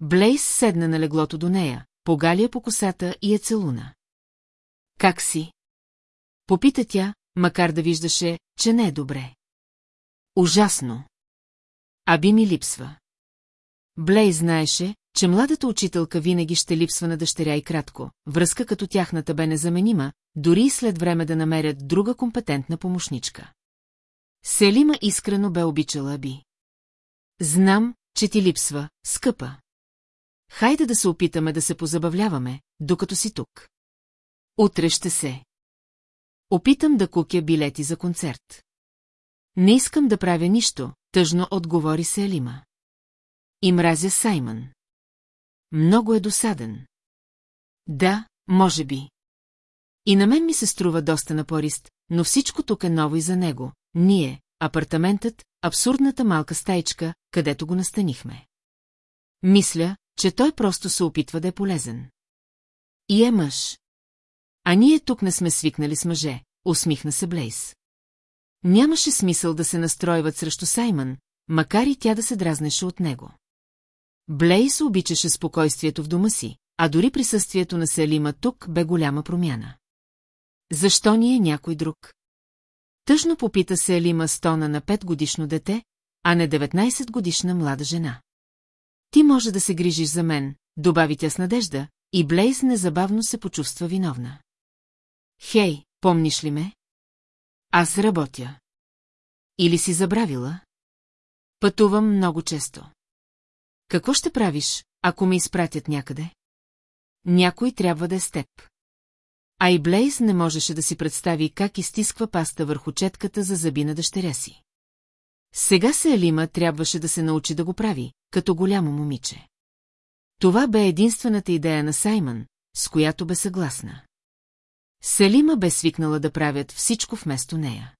Блейс седна на леглото до нея, погаля по косата и е целуна. Как си? Попита тя, макар да виждаше, че не е добре. Ужасно. Аби ми липсва. Блей знаеше, че младата учителка винаги ще липсва на дъщеря и кратко, връзка като тяхната бе незаменима, дори и след време да намерят друга компетентна помощничка. Селима искрено бе обичала Аби. Знам, че ти липсва, скъпа. Хайде да се опитаме да се позабавляваме, докато си тук. Утре ще се. Опитам да кукя билети за концерт. Не искам да правя нищо, тъжно отговори се Елима. И мразя Саймън. Много е досаден. Да, може би. И на мен ми се струва доста напорист, но всичко тук е ново и за него. Ние, апартаментът, абсурдната малка стаичка, където го настанихме. Мисля, че той просто се опитва да е полезен. И е мъж. А ние тук не сме свикнали с мъже, усмихна се Блейс. Нямаше смисъл да се настройват срещу Саймън, макар и тя да се дразнеше от него. Блейс обичаше спокойствието в дома си, а дори присъствието на Селима тук бе голяма промяна. Защо ни е някой друг? Тъжно попита се Елима стона на 5 годишно дете, а не 19 годишна млада жена. Ти може да се грижиш за мен, добави тя с надежда, и Блейз незабавно се почувства виновна. Хей, помниш ли ме? Аз работя. Или си забравила? Пътувам много често. Какво ще правиш, ако ме изпратят някъде? Някой трябва да е с теб. А и Блейз не можеше да си представи как изтисква паста върху четката за зъби на дъщеря си. Сега се Елима трябваше да се научи да го прави, като голямо момиче. Това бе единствената идея на Саймън, с която бе съгласна. Селима бе свикнала да правят всичко вместо нея.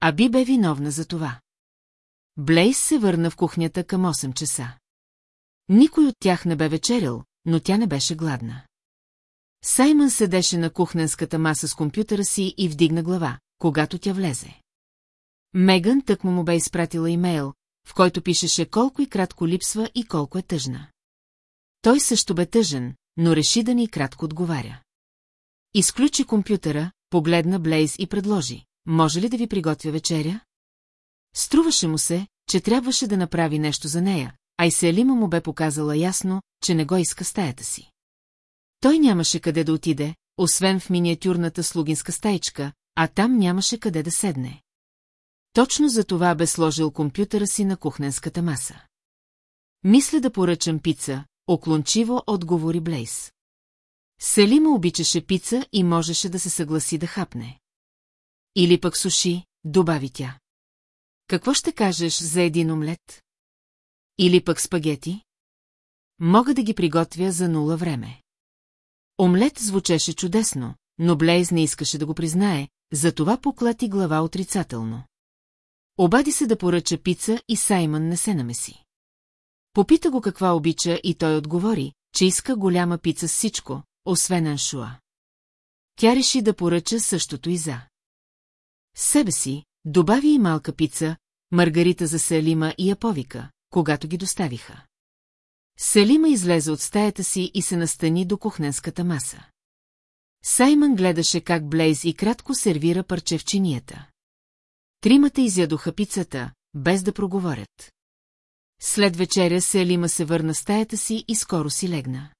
А би бе виновна за това. Блейс се върна в кухнята към 8 часа. Никой от тях не бе вечерял, но тя не беше гладна. Саймън седеше на кухненската маса с компютъра си и вдигна глава, когато тя влезе. Меган тъкмо му бе изпратила имейл, в който пишеше колко и кратко липсва и колко е тъжна. Той също бе тъжен, но реши да ни кратко отговаря. Изключи компютъра, погледна Блейз и предложи. Може ли да ви приготвя вечеря? Струваше му се, че трябваше да направи нещо за нея, а и Селима му бе показала ясно, че не го иска стаята си. Той нямаше къде да отиде, освен в миниатюрната слугинска стайчка, а там нямаше къде да седне. Точно за това бе сложил компютъра си на кухненската маса. Мисля да поръчам пица, оклончиво отговори Блейс. Селима обичаше пица и можеше да се съгласи да хапне. Или пък суши, добави тя. Какво ще кажеш за един омлет? Или пък спагети? Мога да ги приготвя за нула време. Омлет звучеше чудесно, но Блейз не искаше да го признае, затова поклати глава отрицателно. Обади се да поръча пица и Саймън не се намеси. Попита го каква обича и той отговори, че иска голяма пица с всичко, освен аншуа. Тя реши да поръча същото и за. Себе си, добави и малка пица, маргарита за Селима и Яповика, когато ги доставиха. Селима излезе от стаята си и се настани до кухненската маса. Саймън гледаше как Блейз и кратко сервира парче в чинията. Тримата изядоха пицата, без да проговорят. След вечеря Селима се върна стаята си и скоро си легна.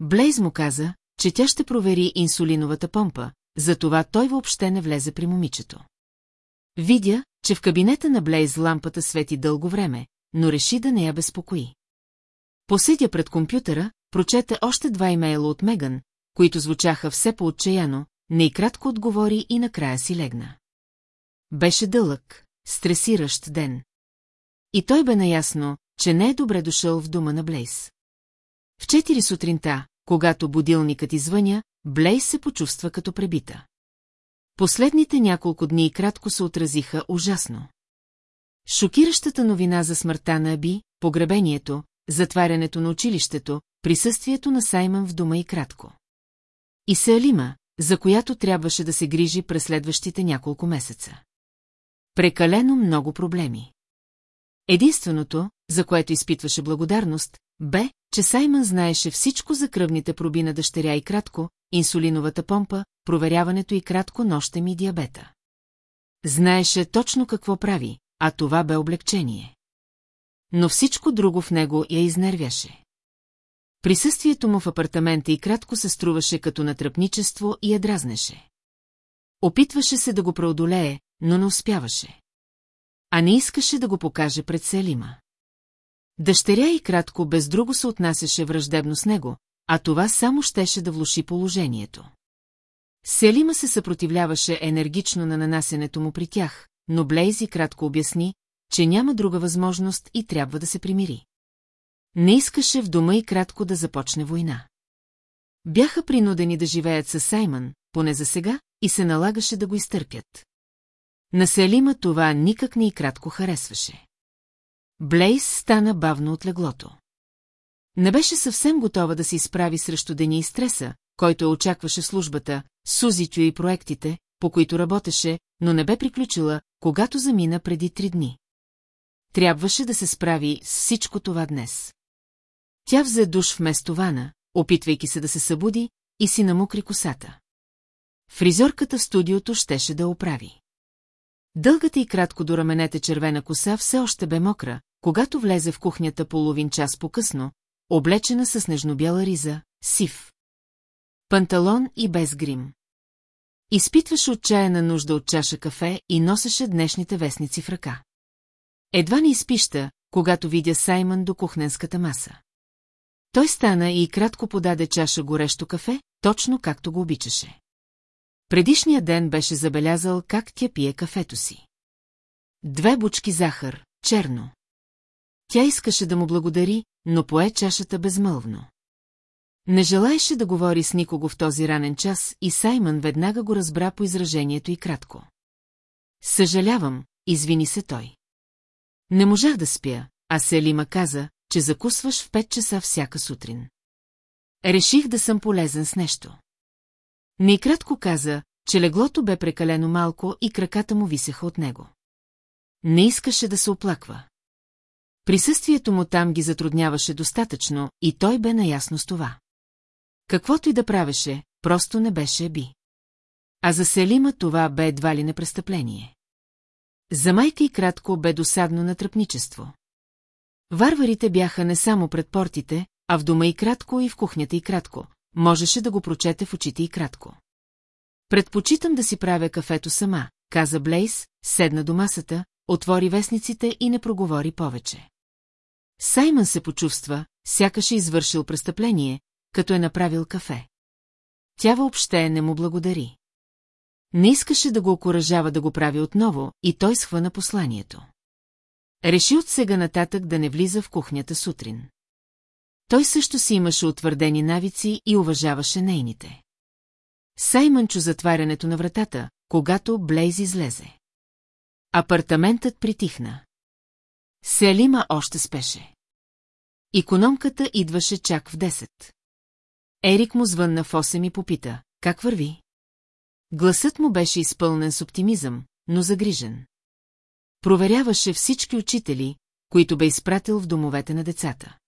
Блейз му каза, че тя ще провери инсулиновата помпа, затова той въобще не влезе при момичето. Видя, че в кабинета на Блейз лампата свети дълго време, но реши да не я безпокои. Посидя пред компютъра, прочете още два имейла от Меган, които звучаха все по-отчаяно, не и кратко отговори и накрая си легна. Беше дълъг, стресиращ ден. И той бе наясно, че не е добре дошъл в дома на Блейс. В четири сутринта, когато будилникът извъня, Блейс се почувства като пребита. Последните няколко дни кратко се отразиха ужасно. Шокиращата новина за смъртта на Аби, погребението, затварянето на училището, присъствието на Саймън в дома и кратко. И се Алима, за която трябваше да се грижи през следващите няколко месеца. Прекалено много проблеми. Единственото, за което изпитваше благодарност, бе, че Саймън знаеше всичко за кръвните проби на дъщеря и кратко, инсулиновата помпа, проверяването и кратко нощем и диабета. Знаеше точно какво прави, а това бе облегчение. Но всичко друго в него я изнервяше. Присъствието му в апартамента и кратко се струваше като натръпничество и я дразнеше. Опитваше се да го преодолее, но не успяваше. А не искаше да го покаже пред Селима. Дъщеря и кратко без друго се отнасяше враждебно с него, а това само щеше да влуши положението. Селима се съпротивляваше енергично на нанасенето му при тях, но Блейзи кратко обясни, че няма друга възможност и трябва да се примири. Не искаше в дома и кратко да започне война. Бяха принудени да живеят с Саймън, поне за сега, и се налагаше да го изтърпят. На Селима това никак не и кратко харесваше. Блейс стана бавно от леглото. Не беше съвсем готова да се изправи срещу деня и стреса, който очакваше службата, Сузичо и проектите, по които работеше, но не бе приключила, когато замина преди три дни. Трябваше да се справи с всичко това днес. Тя взе душ вместо вана, опитвайки се да се събуди, и си намокри косата. Фризорката в студиото щеше да оправи. Дългата и кратко до раменете червена коса все още бе мокра, когато влезе в кухнята половин час по-късно, облечена с нежнобяла риза, сив. Панталон и без грим. Изпитваше отчаяна нужда от чаша кафе и носеше днешните вестници в ръка. Едва не изпища, когато видя Саймън до кухненската маса. Той стана и кратко подаде чаша горещо кафе, точно както го обичаше. Предишния ден беше забелязал как тя пие кафето си. Две бучки захар, черно. Тя искаше да му благодари, но пое чашата безмълвно. Не желаеше да говори с никого в този ранен час и Саймън веднага го разбра по изражението и кратко. Съжалявам, извини се той. Не можах да спя, а Селима каза, че закусваш в пет часа всяка сутрин. Реших да съм полезен с нещо. Не каза, че леглото бе прекалено малко и краката му висеха от него. Не искаше да се оплаква. Присъствието му там ги затрудняваше достатъчно и той бе наясно с това. Каквото и да правеше, просто не беше би. А за Селима това бе едва ли не престъпление. За майка и кратко бе досадно на тръпничество. Варварите бяха не само пред портите, а в дома и кратко и в кухнята и кратко. Можеше да го прочете в очите и кратко. Предпочитам да си правя кафето сама, каза Блейс, седна до масата, отвори вестниците и не проговори повече. Саймън се почувства, сякаш е извършил престъпление, като е направил кафе. Тя въобще не му благодари. Не искаше да го окоръжава да го прави отново и той схвана посланието. Реши от сега нататък да не влиза в кухнята сутрин. Той също си имаше утвърдени навици и уважаваше нейните. Саймън чу затварянето на вратата, когато Блейз излезе. Апартаментът притихна. Селима още спеше. Икономката идваше чак в 10. Ерик му звънна в 8 и попита, как върви? Гласът му беше изпълнен с оптимизъм, но загрижен. Проверяваше всички учители, които бе изпратил в домовете на децата.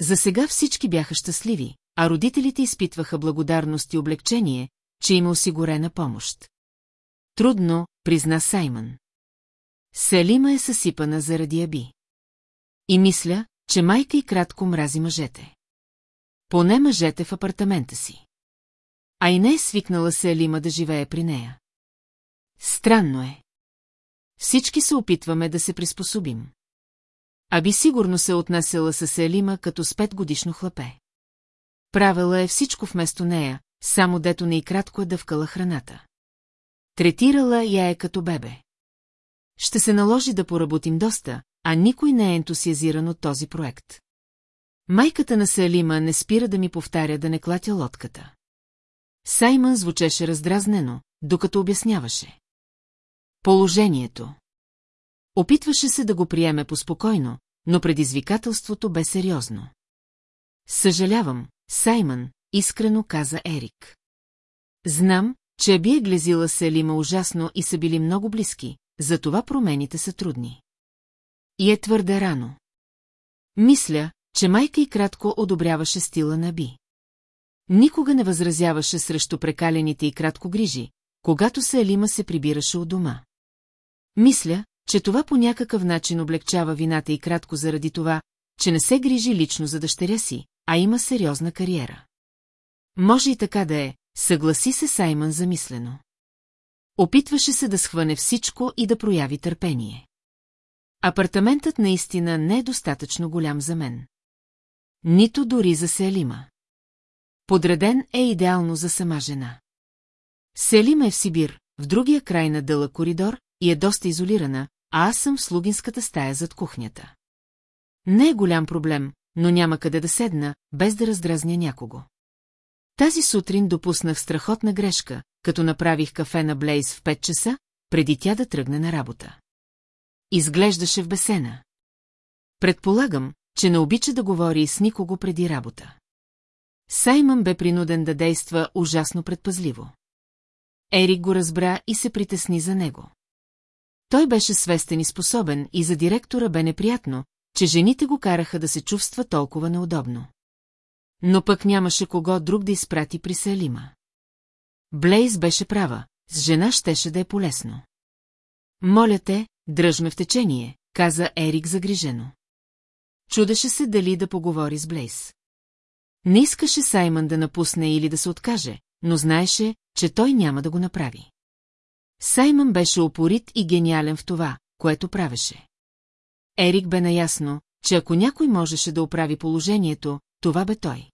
За сега всички бяха щастливи, а родителите изпитваха благодарност и облегчение, че има осигурена помощ. Трудно, призна Саймън. Селима е съсипана заради Аби. И мисля, че майка и кратко мрази мъжете. Поне мъжете в апартамента си. А и не е свикнала Селима да живее при нея. Странно е. Всички се опитваме да се приспособим. Аби сигурно се отнасяла с Селима като с петгодишно хлапе. Правила е всичко вместо нея, само дето не и кратко е дъвкала храната. Третирала я е като бебе. Ще се наложи да поработим доста, а никой не е ентусиазиран от този проект. Майката на Салима не спира да ми повтаря да не клатя лодката. Саймън звучеше раздразнено, докато обясняваше. Положението. Опитваше се да го приеме поспокойно, но предизвикателството бе сериозно. Съжалявам, Саймън, искрено каза Ерик. Знам, че би е глезила Селима ужасно и са били много близки, затова промените са трудни. И е твърде рано. Мисля, че майка и кратко одобряваше стила на Би. Никога не възразяваше срещу прекалените и кратко грижи, когато се се прибираше от дома. Мисля, че това по някакъв начин облегчава вината и кратко заради това, че не се грижи лично за дъщеря си, а има сериозна кариера. Може и така да е, съгласи се Саймън замислено. Опитваше се да схване всичко и да прояви търпение. Апартаментът наистина не е достатъчно голям за мен. Нито дори за Селима. Подреден е идеално за сама жена. Селима е в Сибир, в другия край на дълъг коридор и е доста изолирана, а аз съм в слугинската стая зад кухнята. Не е голям проблем, но няма къде да седна, без да раздразня някого. Тази сутрин допуснах страхотна грешка, като направих кафе на Блейз в 5 часа, преди тя да тръгне на работа. Изглеждаше в бесена. Предполагам, че не обича да говори с никого преди работа. Саймън бе принуден да действа ужасно предпазливо. Ерик го разбра и се притесни за него. Той беше свестен и способен и за директора бе неприятно, че жените го караха да се чувства толкова неудобно. Но пък нямаше кого друг да изпрати при Селима. Блейз беше права, с жена щеше да е полезно. Моля те, дръжме в течение, каза Ерик загрижено. Чудеше се дали да поговори с Блейз. Не искаше Саймън да напусне или да се откаже, но знаеше, че той няма да го направи. Саймън беше опорит и гениален в това, което правеше. Ерик бе наясно, че ако някой можеше да оправи положението, това бе той.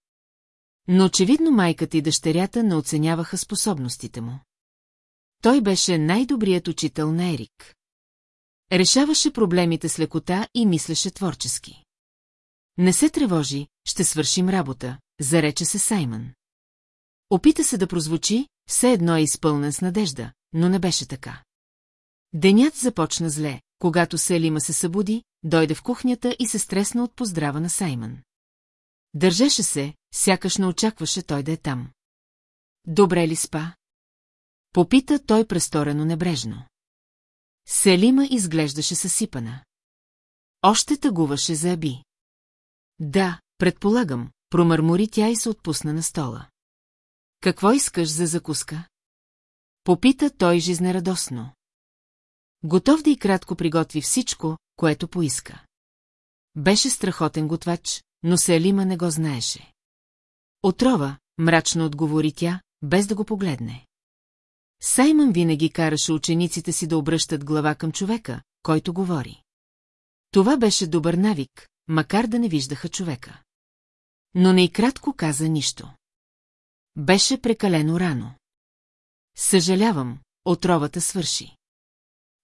Но очевидно майката и дъщерята не оценяваха способностите му. Той беше най-добрият учител на Ерик. Решаваше проблемите с лекота и мислеше творчески. Не се тревожи, ще свършим работа, зарече се Саймън. Опита се да прозвучи, все едно е изпълнен с надежда, но не беше така. Денят започна зле, когато Селима се събуди, дойде в кухнята и се стресна от поздрава на Саймън. Държеше се, сякаш не очакваше той да е там. Добре ли спа? Попита той престорено небрежно. Селима изглеждаше съсипана. Още тъгуваше за Аби. Да, предполагам, промърмори тя и се отпусна на стола. Какво искаш за закуска? Попита той жизнерадосно. Готов да и кратко приготви всичко, което поиска. Беше страхотен готвач, но Селима не го знаеше. Отрова, мрачно отговори тя, без да го погледне. Саймън винаги караше учениците си да обръщат глава към човека, който говори. Това беше добър навик, макар да не виждаха човека. Но не и кратко каза нищо. Беше прекалено рано. Съжалявам, отровата свърши.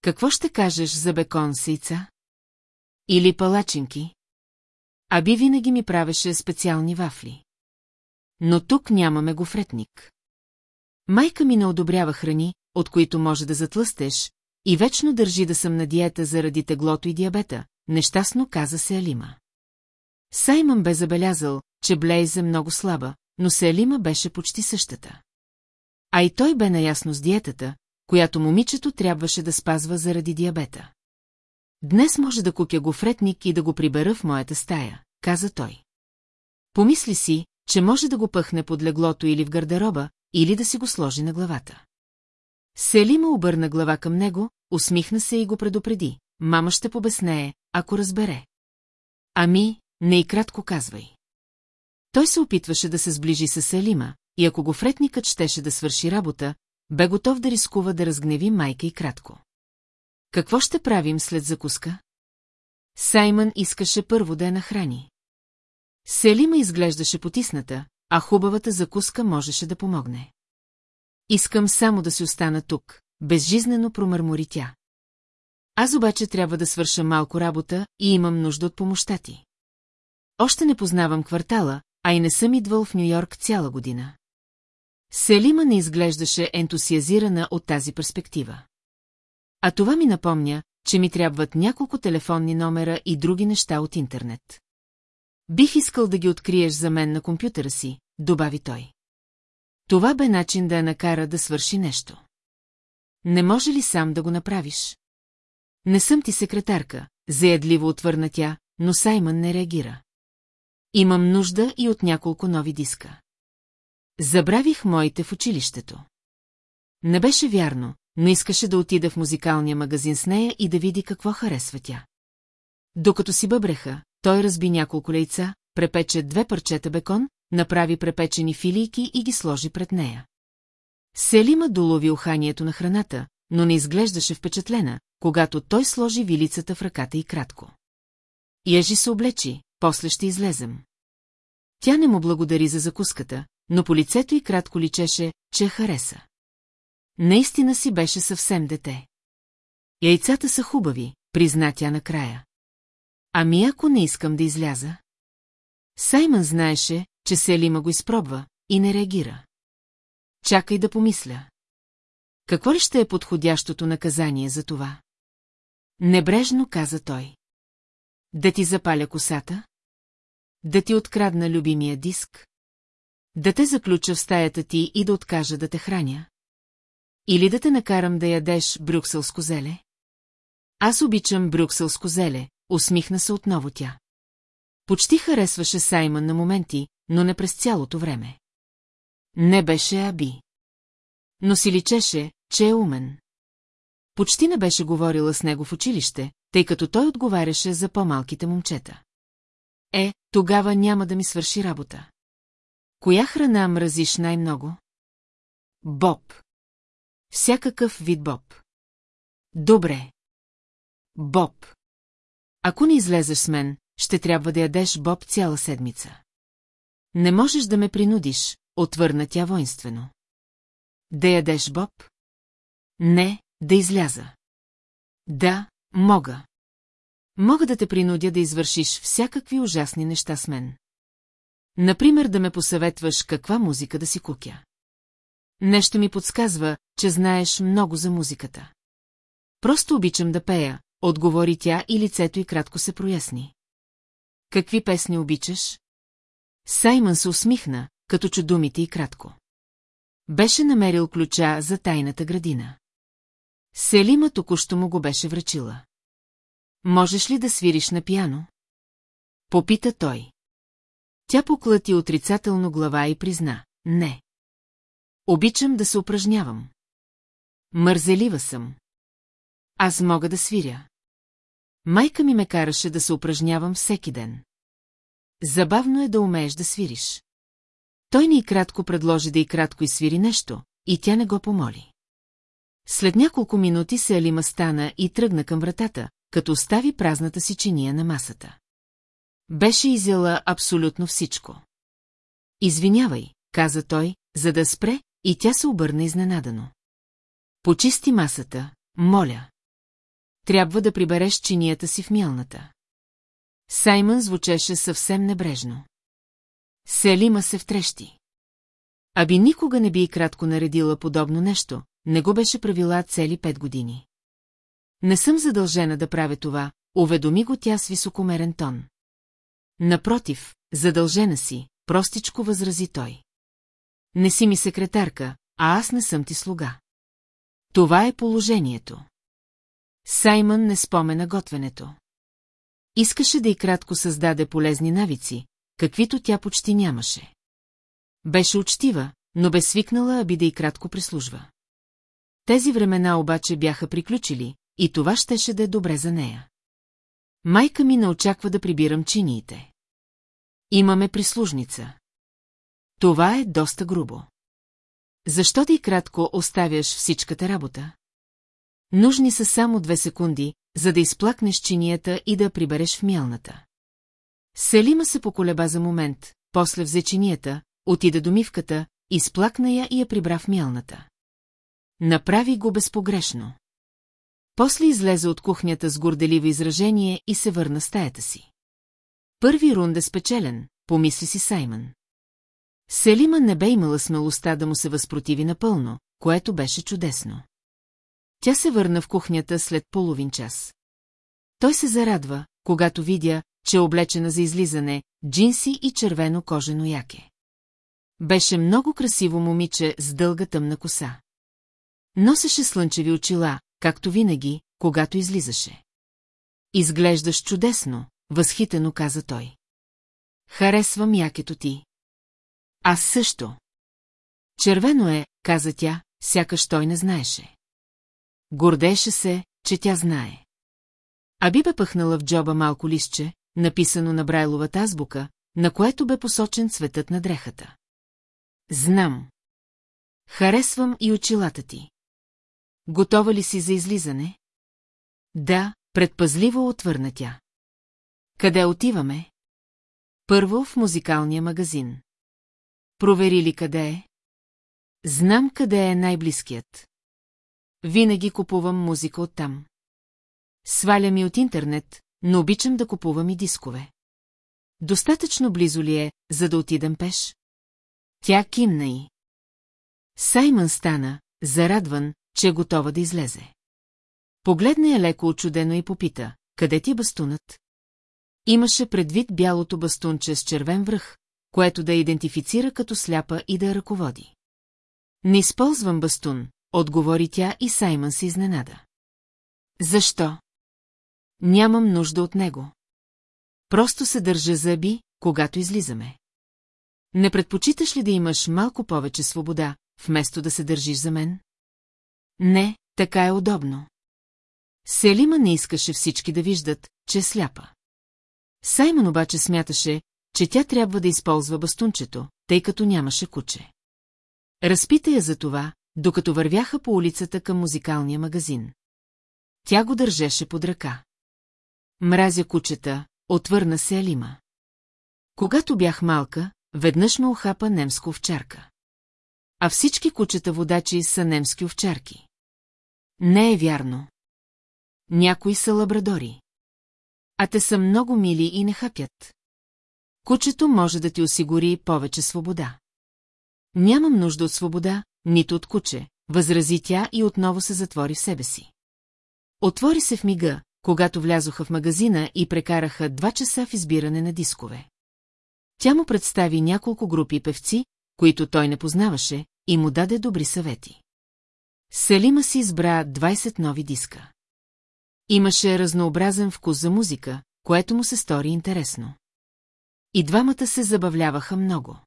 Какво ще кажеш за бекон с яйца? Или палачинки? Аби винаги ми правеше специални вафли. Но тук нямаме гофретник. Майка ми не одобрява храни, от които може да затлъстеш, и вечно държи да съм на диета заради теглото и диабета, нещастно каза се Алима. Саймън бе забелязал, че Блейз е много слаба, но се Алима беше почти същата. А и той бе наясно с диетата, която момичето трябваше да спазва заради диабета. Днес може да купя гофретник и да го прибера в моята стая, каза той. Помисли си, че може да го пъхне под леглото или в гардероба, или да си го сложи на главата. Селима обърна глава към него, усмихна се и го предупреди. Мама ще побеснее, ако разбере. Ами, не и кратко казвай. Той се опитваше да се сближи с Селима, и ако гофретникът щеше да свърши работа, бе готов да рискува да разгневи майка и кратко. Какво ще правим след закуска? Саймън искаше първо да я нахрани. Селима изглеждаше потисната, а хубавата закуска можеше да помогне. Искам само да си остана тук, безжизнено промърмори тя. Аз обаче трябва да свърша малко работа и имам нужда от помощта ти. Още не познавам квартала, а и не съм идвал в Нью-Йорк цяла година. Селима не изглеждаше ентусиазирана от тази перспектива. А това ми напомня, че ми трябват няколко телефонни номера и други неща от интернет. Бих искал да ги откриеш за мен на компютъра си, добави той. Това бе начин да я накара да свърши нещо. Не може ли сам да го направиш? Не съм ти секретарка, заядливо отвърна тя, но Саймън не реагира. Имам нужда и от няколко нови диска. Забравих моите в училището. Не беше вярно, но искаше да отида в музикалния магазин с нея и да види какво харесва тя. Докато си бъбреха, той разби няколко лейца, препече две парчета бекон, направи препечени филийки и ги сложи пред нея. Селима долови уханието на храната, но не изглеждаше впечатлена, когато той сложи вилицата в ръката и кратко. Ежи се облечи, после ще излезем. Тя не му благодари за закуската, но по лицето й кратко личеше, че хареса. Наистина си беше съвсем дете. Яйцата са хубави, призна тя накрая. Ами ако не искам да изляза? Саймън знаеше, че Селима го изпробва и не реагира. Чакай да помисля. Какво ли ще е подходящото наказание за това? Небрежно каза той. Да ти запаля косата? Да ти открадна любимия диск? Да те заключа в стаята ти и да откажа да те храня? Или да те накарам да ядеш брюкселско зеле? Аз обичам брюкселско зеле, усмихна се отново тя. Почти харесваше Саймън на моменти, но не през цялото време. Не беше Аби. Но си личеше, че е умен. Почти не беше говорила с него в училище, тъй като той отговаряше за по-малките момчета. Е, тогава няма да ми свърши работа. Коя храна мразиш най-много? Боб. Всякакъв вид Боб. Добре. Боб. Ако не излезеш с мен, ще трябва да ядеш Боб цяла седмица. Не можеш да ме принудиш, отвърна тя воинствено. Да ядеш Боб? Не, да изляза. Да, мога. Мога да те принудя да извършиш всякакви ужасни неща с мен. Например, да ме посъветваш каква музика да си кукя. Нещо ми подсказва, че знаеш много за музиката. Просто обичам да пея, отговори тя и лицето й кратко се проясни. Какви песни обичаш? Саймън се усмихна, като чу думите и кратко. Беше намерил ключа за тайната градина. Селима току-що му го беше връчила. Можеш ли да свириш на пяно? Попита той. Тя поклати отрицателно глава и призна. Не. Обичам да се упражнявам. Мързелива съм. Аз мога да свиря. Майка ми ме караше да се упражнявам всеки ден. Забавно е да умееш да свириш. Той ни и кратко предложи да и кратко изсвири нещо, и тя не го помоли. След няколко минути се Алима стана и тръгна към вратата, като остави празната си чиния на масата. Беше изяла абсолютно всичко. Извинявай, каза той, за да спре, и тя се обърна изненадано. Почисти масата, моля. Трябва да прибереш чинията си в мялната. Саймън звучеше съвсем небрежно. Селима се втрещи. Аби никога не би и кратко наредила подобно нещо, не го беше правила цели пет години. Не съм задължена да правя това, уведоми го тя с високомерен тон. Напротив, задължена си, простичко възрази той. Не си ми секретарка, а аз не съм ти слуга. Това е положението. Саймън не спомена готвенето. Искаше да и кратко създаде полезни навици, каквито тя почти нямаше. Беше учтива, но бе свикнала, аби да и кратко прислужва. Тези времена обаче бяха приключили, и това щеше да е добре за нея. Майка ми не очаква да прибирам чиниите. Имаме прислужница. Това е доста грубо. Защо да и кратко оставяш всичката работа? Нужни са само две секунди, за да изплакнеш чинията и да прибереш в мялната. Селима се поколеба за момент, после взе чинията, отида до мивката, изплакна я и я прибра в мялната. Направи го безпогрешно. После излезе от кухнята с горделиво изражение и се върна стаята си. Първи рунд е спечелен, помисли си Саймън. Селима не бе имала смелостта да му се възпротиви напълно, което беше чудесно. Тя се върна в кухнята след половин час. Той се зарадва, когато видя, че е облечена за излизане, джинси и червено кожено яке. Беше много красиво момиче с дълга тъмна коса. Носеше слънчеви очила, както винаги, когато излизаше. Изглеждаш чудесно, възхитено каза той. Харесвам якето ти. Аз също. Червено е, каза тя, сякаш той не знаеше. Гордеше се, че тя знае. Аби бе пъхнала в джоба малко листче, написано на Брайловата азбука, на което бе посочен цветът на дрехата. Знам. Харесвам и очилата ти. Готова ли си за излизане? Да, предпазливо отвърна тя. Къде отиваме? Първо в музикалния магазин. Провери ли къде е? Знам къде е най-близкият. Винаги купувам музика оттам. Сваля ми от интернет, но обичам да купувам и дискове. Достатъчно близо ли е, за да отидем пеш? Тя кимна и. Саймън стана, зарадван, че е готова да излезе. Погледна я леко очудено и попита, къде ти е бастунът? Имаше предвид бялото бастунче с червен връх, което да идентифицира като сляпа и да я ръководи. Не използвам бастун, отговори тя и Саймън се изненада. Защо? Нямам нужда от него. Просто се държа за Аби, когато излизаме. Не предпочиташ ли да имаш малко повече свобода, вместо да се държиш за мен? Не, така е удобно. Селима не искаше всички да виждат, че е сляпа. Саймон обаче смяташе, че тя трябва да използва бастунчето, тъй като нямаше куче. Разпита я за това, докато вървяха по улицата към музикалния магазин. Тя го държеше под ръка. Мразя кучета, отвърна се Алима. Когато бях малка, веднъж ме охапа немско овчарка. А всички кучета водачи са немски овчарки. Не е вярно. Някои са лабрадори. А те са много мили и не хапят. Кучето може да ти осигури повече свобода. Нямам нужда от свобода, нито от куче, възрази тя и отново се затвори в себе си. Отвори се в мига, когато влязоха в магазина и прекараха два часа в избиране на дискове. Тя му представи няколко групи певци, които той не познаваше, и му даде добри съвети. Селима си избра 20 нови диска. Имаше разнообразен вкус за музика, което му се стори интересно. И двамата се забавляваха много.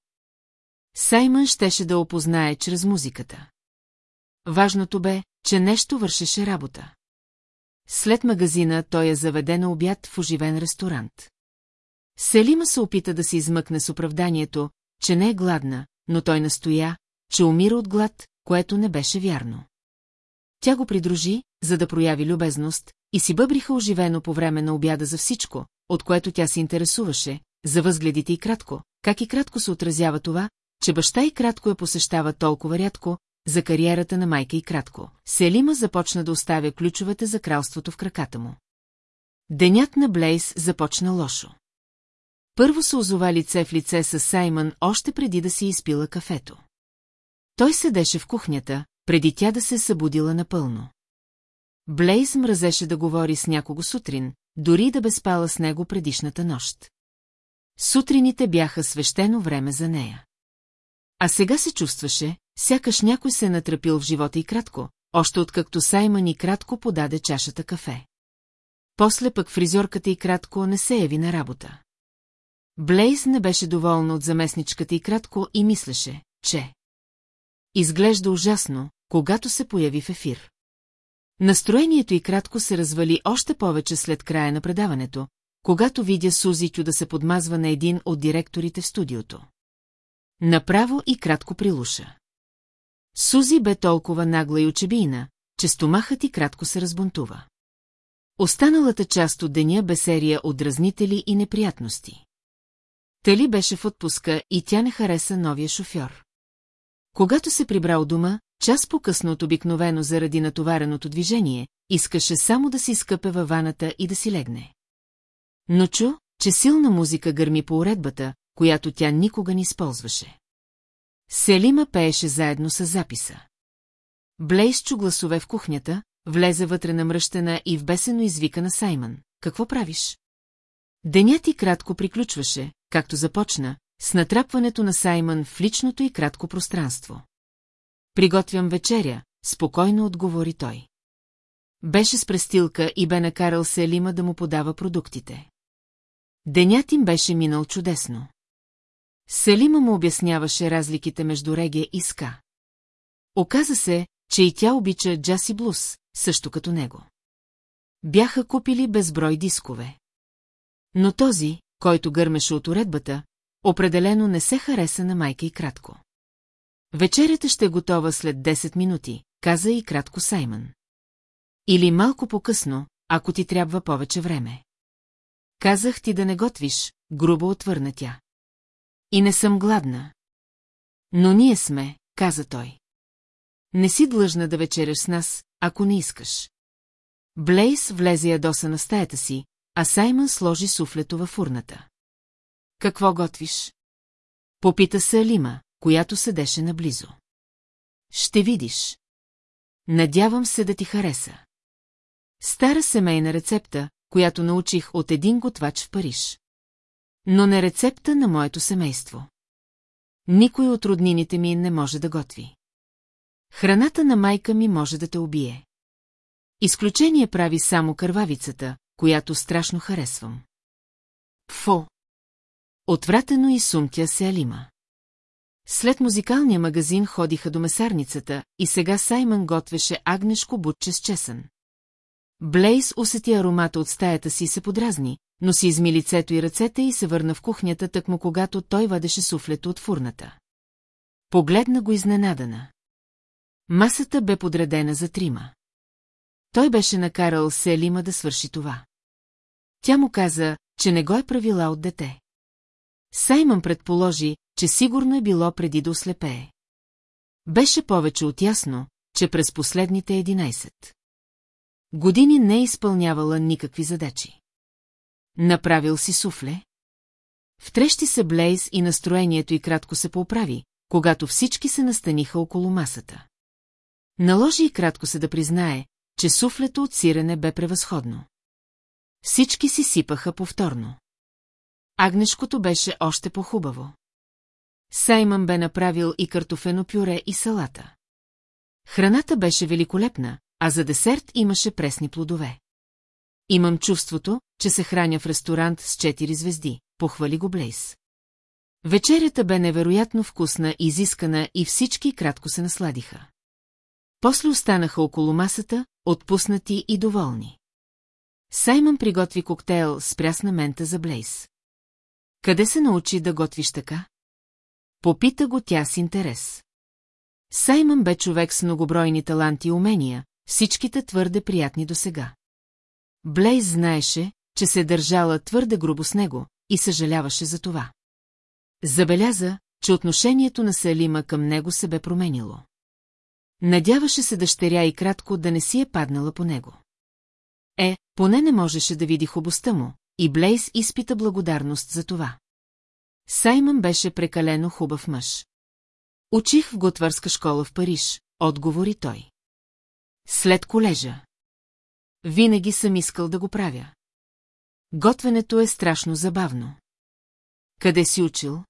Саймън щеше да опознае чрез музиката. Важното бе, че нещо вършеше работа. След магазина той я заведе на обяд в оживен ресторант. Селима се опита да се измъкне с оправданието, че не е гладна, но той настоя, че умира от глад, което не беше вярно. Тя го придружи, за да прояви любезност, и си бъбриха оживено по време на обяда за всичко, от което тя се интересуваше, за възгледите и кратко, как и кратко се отразява това, че баща и кратко я посещава толкова рядко, за кариерата на майка и кратко. Селима започна да оставя ключовете за кралството в краката му. Денят на Блейс започна лошо. Първо се озова лице в лице с Саймън още преди да си изпила кафето. Той седеше в кухнята, преди тя да се събудила напълно. Блейз мразеше да говори с някого сутрин, дори да бе спала с него предишната нощ. Сутрините бяха свещено време за нея. А сега се чувстваше, сякаш някой се е натрапил в живота и кратко, още откакто Саймън и кратко подаде чашата кафе. После пък фризорката и кратко не се яви на работа. Блейз не беше доволна от заместничката и кратко и мислеше, че... Изглежда ужасно, когато се появи в ефир. Настроението и кратко се развали още повече след края на предаването, когато видя Сузичо да се подмазва на един от директорите в студиото. Направо и кратко прилуша. Сузи бе толкова нагла и очебийна, че стомахът и кратко се разбунтува. Останалата част от деня бе серия от дразнители и неприятности. Тали беше в отпуска и тя не хареса новия шофьор. Когато се прибра у дома, час по-късно от обикновено заради натовареното движение, искаше само да си скъпе във ваната и да си легне. Но чу, че силна музика гърми по уредбата, която тя никога не използваше. Селима пееше заедно с записа. Блейс чу гласове в кухнята, влезе вътре на мръщена и в бесено извика на Саймън. Какво правиш? Денят и кратко приключваше, както започна, с натрапването на Саймън в личното и кратко пространство. Приготвям вечеря, спокойно отговори той. Беше с престилка и бе накарал Селима да му подава продуктите. Денят им беше минал чудесно. Селима му обясняваше разликите между реге и ска. Оказа се, че и тя обича джаз и блуз, също като него. Бяха купили безброй дискове. Но този, който гърмеше от уредбата, определено не се хареса на майка и кратко. Вечерята ще е готова след 10 минути, каза и кратко Саймън. Или малко по-късно, ако ти трябва повече време. Казах ти да не готвиш, грубо отвърна тя. И не съм гладна. Но ние сме, каза той. Не си длъжна да вечеряш с нас, ако не искаш. Блейс влезе ядоса на стаята си, а Саймън сложи суфлето във фурната. Какво готвиш? Попита се Алима, която седеше наблизо. Ще видиш. Надявам се да ти хареса. Стара семейна рецепта, която научих от един готвач в Париж. Но не рецепта на моето семейство. Никой от роднините ми не може да готви. Храната на майка ми може да те убие. Изключение прави само кървавицата, която страшно харесвам. Фо! Отвратено и сумтя се Алима. След музикалния магазин ходиха до месарницата и сега Саймън готвеше агнешко бутче с чесън. Блейс усети аромата от стаята си и се подразни, но си изми лицето и ръцете и се върна в кухнята, тъкмо когато той вадеше суфлето от фурната. Погледна го изненадана. Масата бе подредена за трима. Той беше накарал Селима да свърши това. Тя му каза, че не го е правила от дете. Саймън предположи, че сигурно е било преди да ослепее. Беше повече от ясно, че през последните 11 години не е изпълнявала никакви задачи. Направил си суфле? Втрещи се Блейз и настроението и кратко се поправи, когато всички се настаниха около масата. Наложи и кратко се да признае, че суфлето от сирене бе превъзходно. Всички си сипаха повторно. Агнешкото беше още по-хубаво. Саймън бе направил и картофено пюре и салата. Храната беше великолепна, а за десерт имаше пресни плодове. Имам чувството, че се храня в ресторант с четири звезди, похвали го Блейс. Вечерята бе невероятно вкусна изискана и всички кратко се насладиха. После останаха около масата, отпуснати и доволни. Саймън приготви коктейл с прясна мента за Блейс. Къде се научи да готвиш така? Попита го тя с интерес. Саймън бе човек с многобройни таланти и умения, всичките твърде приятни до сега. Блейз знаеше, че се държала твърде грубо с него и съжаляваше за това. Забеляза, че отношението на Салима към него се бе променило. Надяваше се дъщеря и кратко да не си е паднала по него. Е, поне не можеше да види хубостта му, и Блейс изпита благодарност за това. Саймън беше прекалено хубав мъж. Учих в готварска школа в Париж, отговори той. След колежа. Винаги съм искал да го правя. Готвенето е страшно забавно. Къде си учил?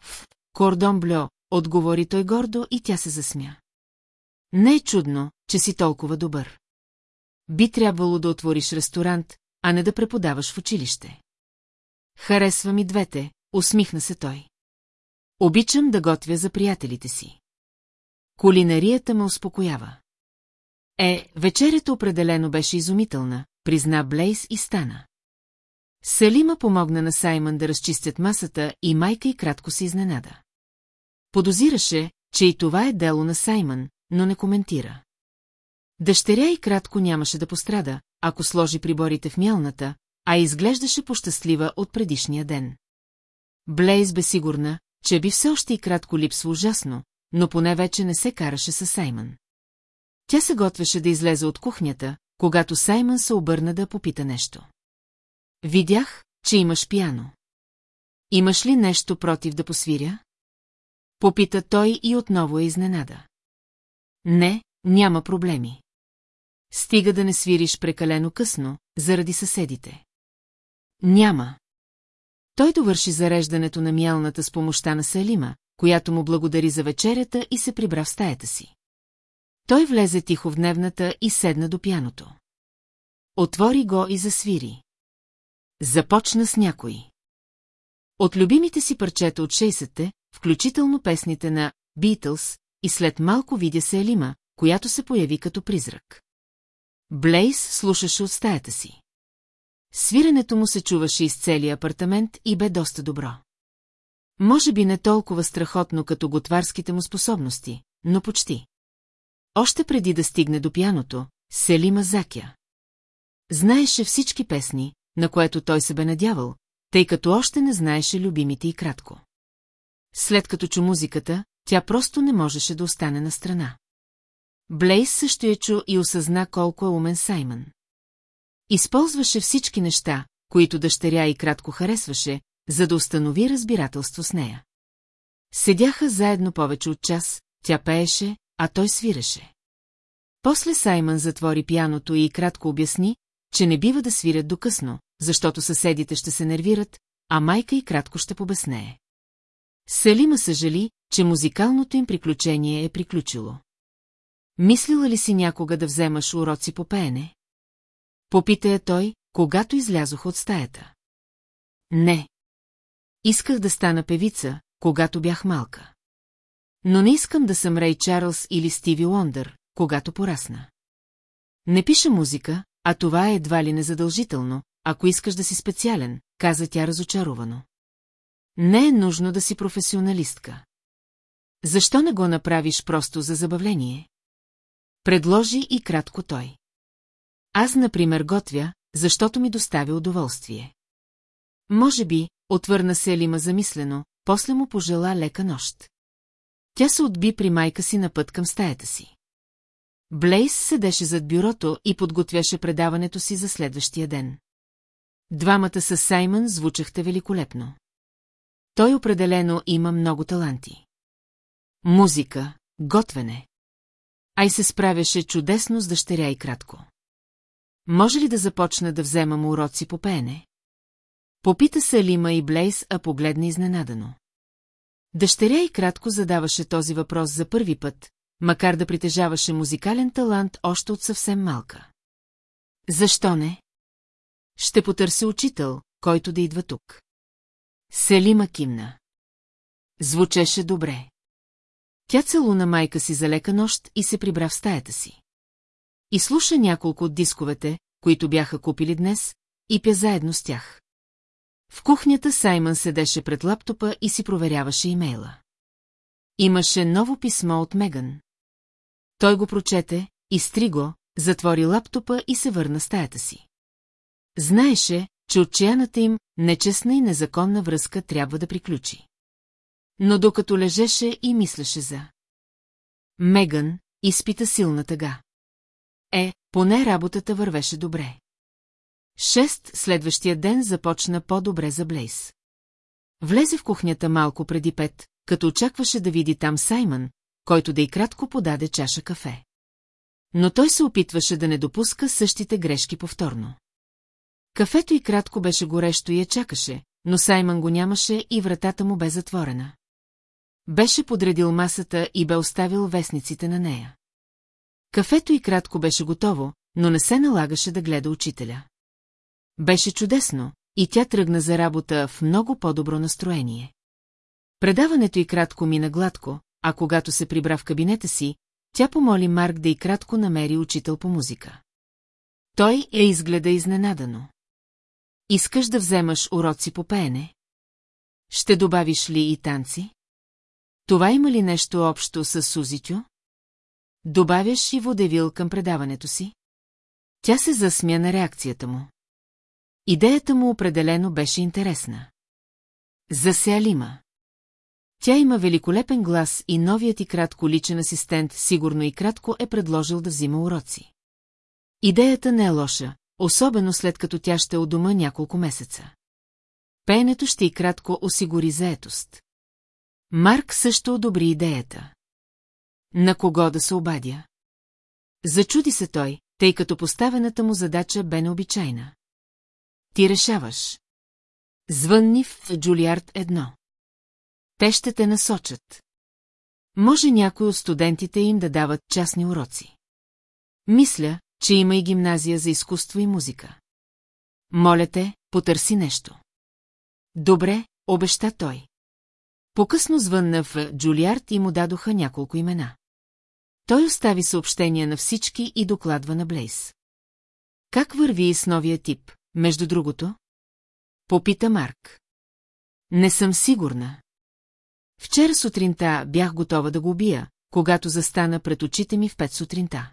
В Кордон Блю, отговори той гордо и тя се засмя. Не е чудно, че си толкова добър. Би трябвало да отвориш ресторант, а не да преподаваш в училище. Харесва ми двете, усмихна се той. Обичам да готвя за приятелите си. Кулинарията ме успокоява. Е, вечерята определено беше изумителна, призна Блейс и стана. Салима помогна на Саймън да разчистят масата и майка и кратко се изненада. Подозираше, че и това е дело на Саймън, но не коментира. Дъщеря и кратко нямаше да пострада, ако сложи приборите в мялната, а изглеждаше пощастлива от предишния ден. Блейз бе сигурна, че би все още и кратко липсва ужасно, но поне вече не се караше с Саймън. Тя се готвеше да излезе от кухнята, когато Саймън се обърна да попита нещо. Видях, че имаш пиано. Имаш ли нещо против да посвиря? Попита той и отново е изненада. Не, няма проблеми. Стига да не свириш прекалено късно, заради съседите. Няма. Той довърши зареждането на мялната с помощта на Салима, която му благодари за вечерята и се прибра в стаята си. Той влезе тихо в дневната и седна до пяното. Отвори го и засвири. Започна с някой. От любимите си парчета от 60-те, включително песните на Beatles, и след малко видя се Елима, която се появи като призрак. Блейс слушаше от стаята си. Свиренето му се чуваше из целия апартамент и бе доста добро. Може би не толкова страхотно като готварските му способности, но почти. Още преди да стигне до пяното, Селима закя. Знаеше всички песни, на което той се бе надявал, тъй като още не знаеше любимите и кратко. След като чу музиката, тя просто не можеше да остане на страна. Блейс също я чу и осъзна колко е умен Саймън. Използваше всички неща, които дъщеря и кратко харесваше, за да установи разбирателство с нея. Седяха заедно повече от час, тя пееше, а той свиреше. После Саймън затвори пяното и кратко обясни, че не бива да свирят докъсно, защото съседите ще се нервират, а майка и кратко ще побеснее. Селима съжали, че музикалното им приключение е приключило. Мислила ли си някога да вземаш уроци по пеене? Попита я той, когато излязох от стаята. Не. Исках да стана певица, когато бях малка. Но не искам да съм Рей Чарлз или Стиви Лондър, когато порасна. Не пиша музика, а това е едва ли незадължително, ако искаш да си специален, каза тя разочаровано. Не е нужно да си професионалистка. Защо не го направиш просто за забавление? Предложи и кратко той. Аз, например, готвя, защото ми доставя удоволствие. Може би, отвърна се Елима замислено, после му пожела лека нощ. Тя се отби при майка си на път към стаята си. Блейс седеше зад бюрото и подготвяше предаването си за следващия ден. Двамата с Саймън звучахте великолепно. Той определено има много таланти. Музика, готвене. Ай се справяше чудесно с дъщеря и кратко. Може ли да започна да вземам уроци по пеене? Попита се Лима и Блейс, а погледна изненадано. Дъщеря и кратко задаваше този въпрос за първи път, макар да притежаваше музикален талант още от съвсем малка. Защо не? Ще потърся учител, който да идва тук. Селима кимна. Звучеше добре. Тя целуна майка си за лека нощ и се прибра в стаята си. И слуша няколко от дисковете, които бяха купили днес, и пя заедно с тях. В кухнята Саймън седеше пред лаптопа и си проверяваше имейла. Имаше ново писмо от Меган. Той го прочете, изтри го, затвори лаптопа и се върна стаята си. Знаеше, че отчаяната им нечестна и незаконна връзка трябва да приключи. Но докато лежеше и мислеше за... Меган изпита силна тъга. Е, поне работата вървеше добре. Шест следващия ден започна по-добре за Блейс. Влезе в кухнята малко преди пет, като очакваше да види там Саймън, който да и кратко подаде чаша кафе. Но той се опитваше да не допуска същите грешки повторно. Кафето и кратко беше горещо и я чакаше, но Саймън го нямаше и вратата му бе затворена. Беше подредил масата и бе оставил вестниците на нея. Кафето и кратко беше готово, но не се налагаше да гледа учителя. Беше чудесно, и тя тръгна за работа в много по-добро настроение. Предаването и кратко мина гладко, а когато се прибра в кабинета си, тя помоли Марк да и кратко намери учител по музика. Той я изгледа изненадано. Искаш да вземаш уроци по пеене? Ще добавиш ли и танци? Това има ли нещо общо с Сузитю? Добавяш и водевил към предаването си? Тя се засмя на реакцията му. Идеята му определено беше интересна. За Сеалима. Тя има великолепен глас и новият и кратко личен асистент сигурно и кратко е предложил да взима уроци. Идеята не е лоша, особено след като тя ще е от дома няколко месеца. Пеенето ще и кратко осигури заетост. Марк също одобри идеята. На кого да се обадя? Зачуди се той, тъй като поставената му задача бе необичайна. Ти решаваш. Звънни в Джулиард едно. Те ще те насочат. Може някой от студентите им да дават частни уроци. Мисля, че има и гимназия за изкуство и музика. Моля те, потърси нещо. Добре, обеща той. Покъсно звънна в Джулиард и му дадоха няколко имена. Той остави съобщения на всички и докладва на Блейс. Как върви с новия тип, между другото? Попита Марк. Не съм сигурна. Вчера сутринта бях готова да го убия, когато застана пред очите ми в пет сутринта.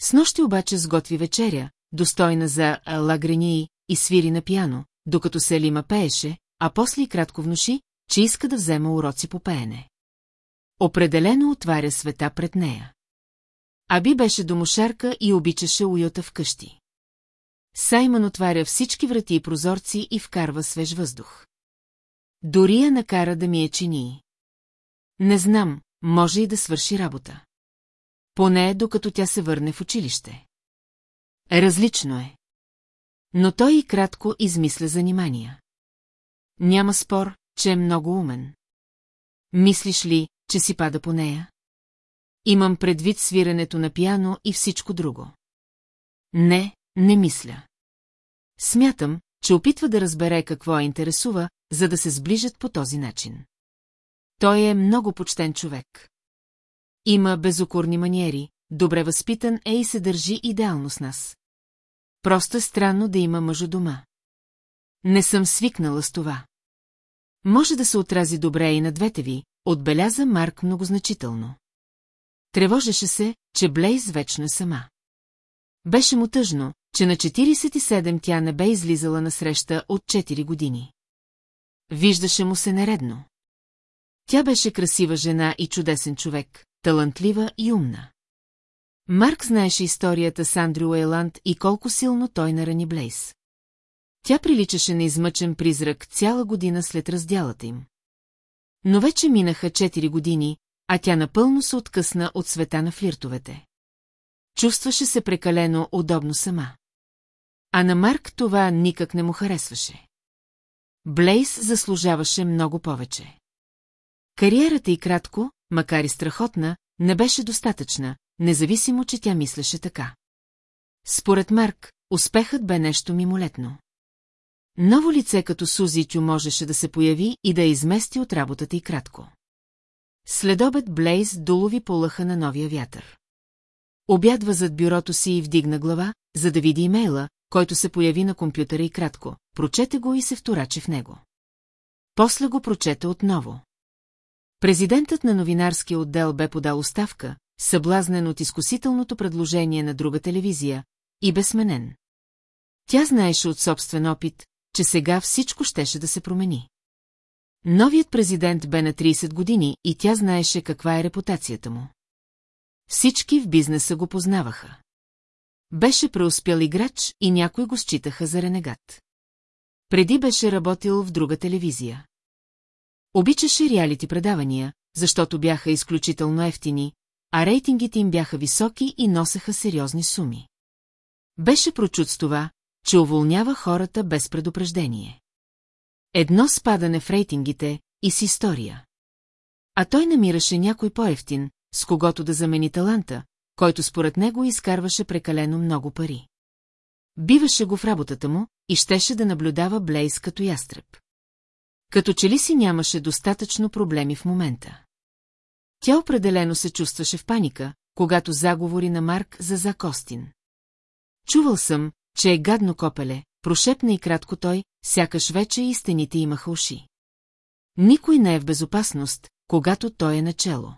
С нощи обаче сготви вечеря, достойна за Лагрении, и свири на пяно, докато Селима пееше, а после и кратко внуши, че иска да взема уроци по пеене. Определено отваря света пред нея. Аби беше домошарка и обичаше уюта вкъщи. Саймън отваря всички врати и прозорци и вкарва свеж въздух. Дори я накара да ми е чини. Не знам, може и да свърши работа. Поне докато тя се върне в училище. Различно е. Но той и кратко измисля занимания. Няма спор, че е много умен. Мислиш ли, че си пада по нея? Имам предвид свирането на пиано и всичко друго. Не, не мисля. Смятам, че опитва да разбере какво я интересува, за да се сближат по този начин. Той е много почтен човек. Има безокорни маниери, добре възпитан е и се държи идеално с нас. Просто е странно да има мъжо дома. Не съм свикнала с това. Може да се отрази добре и на двете ви, отбеляза Марк многозначително. Тревожеше се, че Блейз вечно е сама. Беше му тъжно, че на 47 тя не бе излизала на среща от 4 години. Виждаше му се нередно. Тя беше красива жена и чудесен човек, талантлива и умна. Марк знаеше историята с Андрю Уейланд и колко силно той нарани Блейс. Тя приличаше на измъчен призрак цяла година след разделата им. Но вече минаха 4 години, а тя напълно се откъсна от света на флиртовете. Чувстваше се прекалено удобно сама. А на Марк това никак не му харесваше. Блейс заслужаваше много повече. Кариерата й кратко, макар и страхотна, не беше достатъчна, независимо, че тя мислеше така. Според Марк, успехът бе нещо мимолетно. Ново лице като Сузичо можеше да се появи и да я измести от работата и кратко. Следобед Блейз долови полъха на новия вятър. Обядва зад бюрото си и вдигна глава, за да види имейла, който се появи на компютъра и кратко. Прочете го и се втораче в него. После го прочете отново. Президентът на новинарския отдел бе подал оставка, съблазнен от изкусителното предложение на друга телевизия, и безсменен. Тя знаеше от собствен опит, че сега всичко щеше да се промени. Новият президент бе на 30 години и тя знаеше каква е репутацията му. Всички в бизнеса го познаваха. Беше преуспял играч и някой го считаха за ренегат. Преди беше работил в друга телевизия. Обичаше реалити предавания, защото бяха изключително ефтини, а рейтингите им бяха високи и носеха сериозни суми. Беше прочут с това, че уволнява хората без предупреждение. Едно спадане в рейтингите и с история. А той намираше някой по-ефтин, с когото да замени таланта, който според него изкарваше прекалено много пари. Биваше го в работата му и щеше да наблюдава Блейз като ястреб. Като че ли си нямаше достатъчно проблеми в момента. Тя определено се чувстваше в паника, когато заговори на Марк за Закостин. Чувал съм, че е гадно копеле, прошепна и кратко той, сякаш вече и стените имаха уши. Никой не е в безопасност, когато той е начело.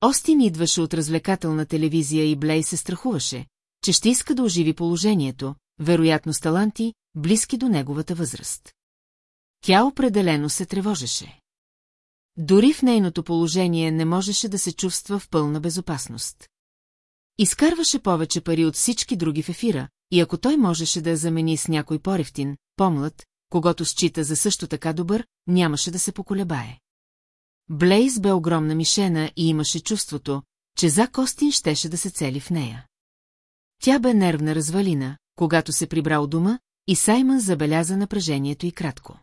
Остин идваше от развлекателна телевизия и Блей се страхуваше, че ще иска да оживи положението, вероятно с таланти, близки до неговата възраст. Тя определено се тревожеше. Дори в нейното положение не можеше да се чувства в пълна безопасност. Изкарваше повече пари от всички други в ефира, и ако той можеше да я замени с някой поревтин, помлад, когато счита за също така добър, нямаше да се поколебае. Блейз бе огромна мишена и имаше чувството, че за Костин щеше да се цели в нея. Тя бе нервна развалина, когато се прибра у дома, и Саймън забеляза напрежението и кратко.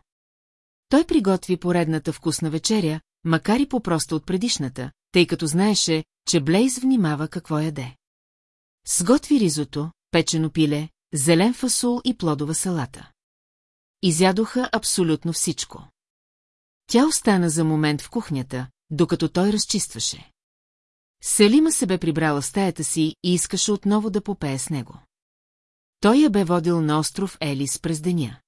Той приготви поредната вкусна вечеря, макар и по-просто от предишната, тъй като знаеше, че Блейз внимава какво яде. Сготви ризото, печено пиле, зелен фасул и плодова салата. Изядоха абсолютно всичко. Тя остана за момент в кухнята, докато той разчистваше. Селима се бе прибрала стаята си и искаше отново да попее с него. Той я бе водил на остров Елис през деня.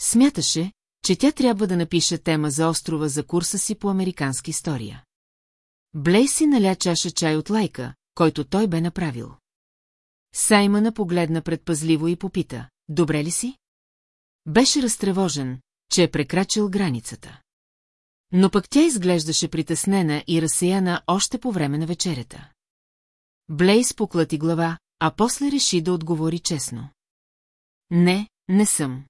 Смяташе, че тя трябва да напише тема за острова за курса си по американска история. Блейси наля чаша чай от лайка, който той бе направил. Саймъна погледна предпазливо и попита, добре ли си? Беше разтревожен, че е прекрачил границата. Но пък тя изглеждаше притеснена и разсеяна още по време на вечерята. Блейс поклати глава, а после реши да отговори честно. Не, не съм.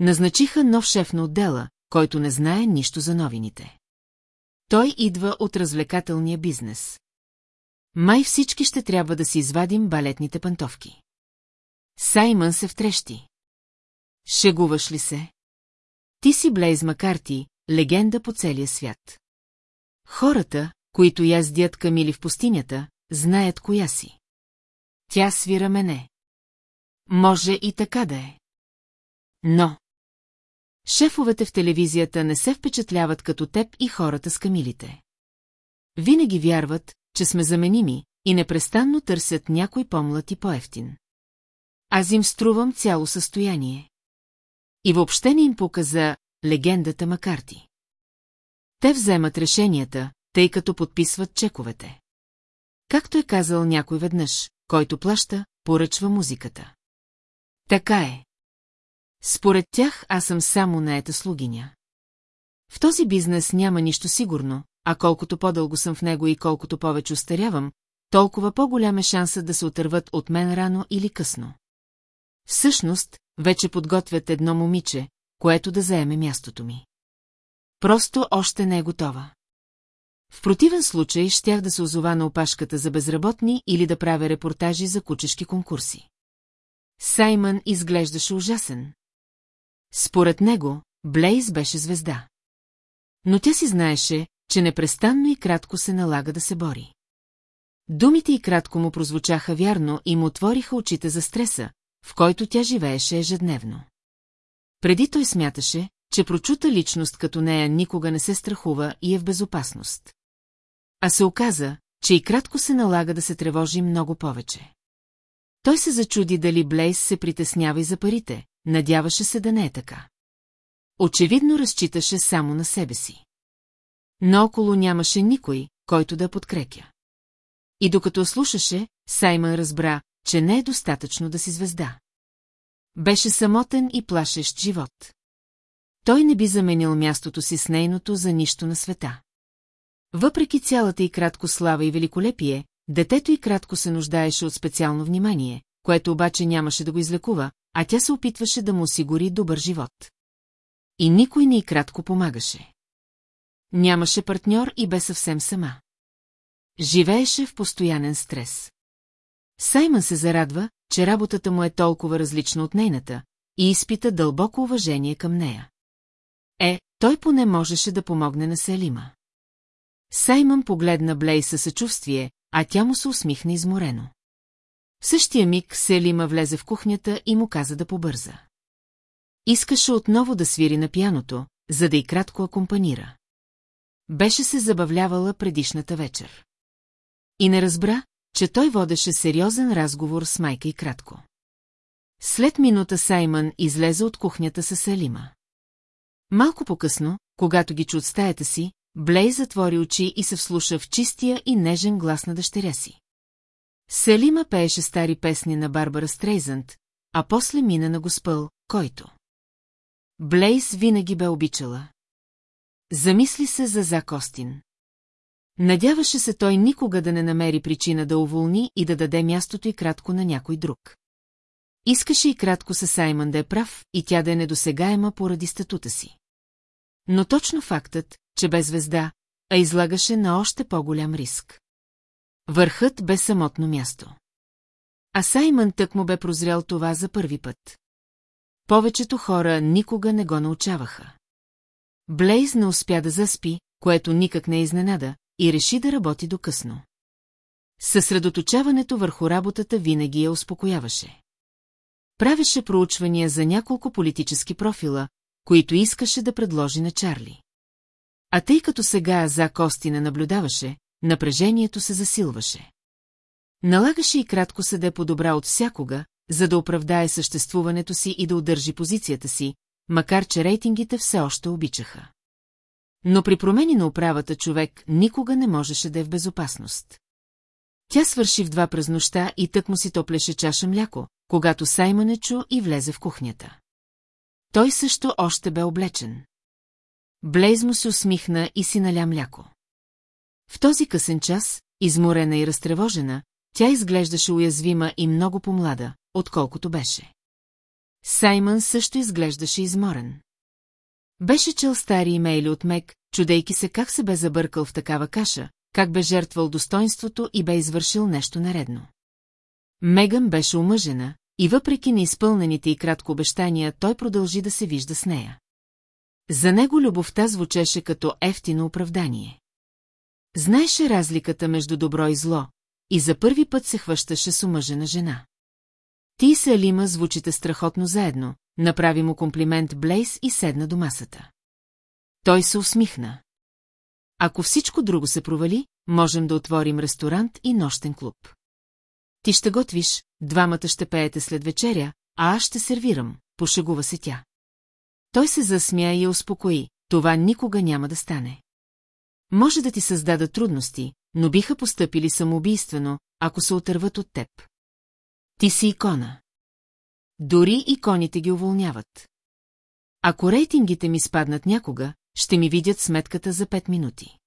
Назначиха нов шеф на отдела, който не знае нищо за новините. Той идва от развлекателния бизнес. Май всички ще трябва да си извадим балетните пантовки. Саймън се втрещи. Шегуваш ли се? Ти си Блейз Макарти, легенда по целия свят. Хората, които яздят камили в пустинята, знаят коя си. Тя свира мене. Може и така да е. Но... Шефовете в телевизията не се впечатляват като теб и хората с камилите. Винаги вярват, че сме заменими и непрестанно търсят някой по-млад и по-ефтин. Аз им струвам цяло състояние. И въобще не им показа легендата Макарти. Те вземат решенията, тъй като подписват чековете. Както е казал някой веднъж, който плаща, поръчва музиката. Така е. Според тях аз съм само наета слугиня. В този бизнес няма нищо сигурно, а колкото по-дълго съм в него и колкото повече устарявам, толкова по-голям е шансът да се отърват от мен рано или късно. Всъщност, вече подготвят едно момиче, което да заеме мястото ми. Просто още не е готова. В противен случай щях да се озова на опашката за безработни или да правя репортажи за кучешки конкурси. Саймън изглеждаше ужасен. Според него, Блейз беше звезда. Но тя си знаеше, че непрестанно и кратко се налага да се бори. Думите и кратко му прозвучаха вярно и му отвориха очите за стреса, в който тя живееше ежедневно. Преди той смяташе, че прочута личност като нея никога не се страхува и е в безопасност. А се оказа, че и кратко се налага да се тревожи много повече. Той се зачуди дали Блейс се притеснява и за парите, надяваше се да не е така. Очевидно разчиташе само на себе си. Но около нямаше никой, който да подкрепя. И докато слушаше, Саймън разбра, че не е достатъчно да си звезда. Беше самотен и плашещ живот. Той не би заменил мястото си с нейното за нищо на света. Въпреки цялата и кратко слава и великолепие, детето и кратко се нуждаеше от специално внимание, което обаче нямаше да го излекува, а тя се опитваше да му осигури добър живот. И никой не и кратко помагаше. Нямаше партньор и бе съвсем сама. Живееше в постоянен стрес. Саймън се зарадва, че работата му е толкова различна от нейната и изпита дълбоко уважение към нея. Е, той поне можеше да помогне на Селима. Саймън погледна Блей със съчувствие, а тя му се усмихна изморено. В същия миг Селима влезе в кухнята и му каза да побърза. Искаше отново да свири на пяното, за да и кратко акомпанира. Беше се забавлявала предишната вечер. И не разбра, че той водеше сериозен разговор с майка и кратко. След минута Саймън излезе от кухнята с Салима. Малко по-късно, когато ги чу от стаята си, Блей затвори очи и се вслуша в чистия и нежен глас на дъщеря си. Селима пееше стари песни на Барбара Стрейзънт, а после мина на Госпъл, който. Блейс винаги бе обичала. Замисли се за Зак Остин. Надяваше се той никога да не намери причина да уволни и да даде мястото и кратко на някой друг. Искаше и кратко със Саймън да е прав и тя да е недосегаема поради статута си. Но точно фактът, че бе звезда, а излагаше на още по-голям риск. Върхът бе самотно място. А Саймън тък му бе прозрял това за първи път. Повечето хора никога не го научаваха. Блейз не успя да заспи, което никак не изненада, и реши да работи до късно. Съсредоточаването върху работата винаги я успокояваше. Правеше проучвания за няколко политически профила, които искаше да предложи на Чарли. А тъй като сега за Кости не наблюдаваше, напрежението се засилваше. Налагаше и кратко съде по-добра от всякога, за да оправдае съществуването си и да удържи позицията си, макар че рейтингите все още обичаха. Но при промени на управата човек никога не можеше да е в безопасност. Тя свърши в два през нощта и тък му си топлеше чаша мляко, когато Саймън е чу и влезе в кухнята. Той също още бе облечен. Блейз му се усмихна и си наля мляко. В този късен час, изморена и разтревожена, тя изглеждаше уязвима и много по-млада, отколкото беше. Саймън също изглеждаше изморен. Беше чел стари имейли от Мек, чудейки се как се бе забъркал в такава каша, как бе жертвал достоинството и бе извършил нещо наредно. Меган беше омъжена, и въпреки неизпълнените и кратко обещания, той продължи да се вижда с нея. За него любовта звучеше като ефтино оправдание. Знаеше разликата между добро и зло, и за първи път се хващаше с омъжена жена. Ти и Салима звучите страхотно заедно, направи му комплимент Блейс и седна до масата. Той се усмихна. Ако всичко друго се провали, можем да отворим ресторант и нощен клуб. Ти ще готвиш, двамата ще пеете след вечеря, а аз ще сервирам, пошегува се тя. Той се засмя и я успокои, това никога няма да стане. Може да ти създада трудности, но биха постъпили самоубийствено, ако се отърват от теб. Ти си икона. Дори иконите ги уволняват. Ако рейтингите ми спаднат някога, ще ми видят сметката за пет минути.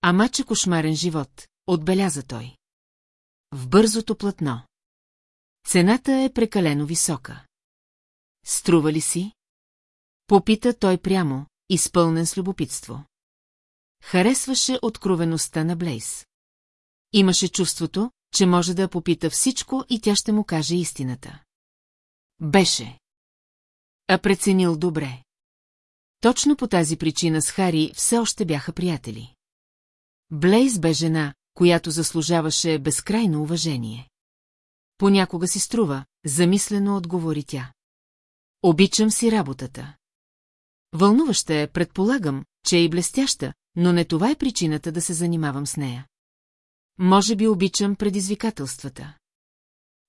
Ама че кошмарен живот, отбеляза той. В бързото платно. Цената е прекалено висока. Струва ли си? Попита той прямо, изпълнен с любопитство. Харесваше откровеността на Блейс. Имаше чувството, че може да попита всичко и тя ще му каже истината. Беше. А преценил добре. Точно по тази причина с Хари все още бяха приятели. Блейз бе жена, която заслужаваше безкрайно уважение. Понякога си струва, замислено отговори тя. Обичам си работата. Вълнуваща е, предполагам, че е и блестяща, но не това е причината да се занимавам с нея. Може би обичам предизвикателствата.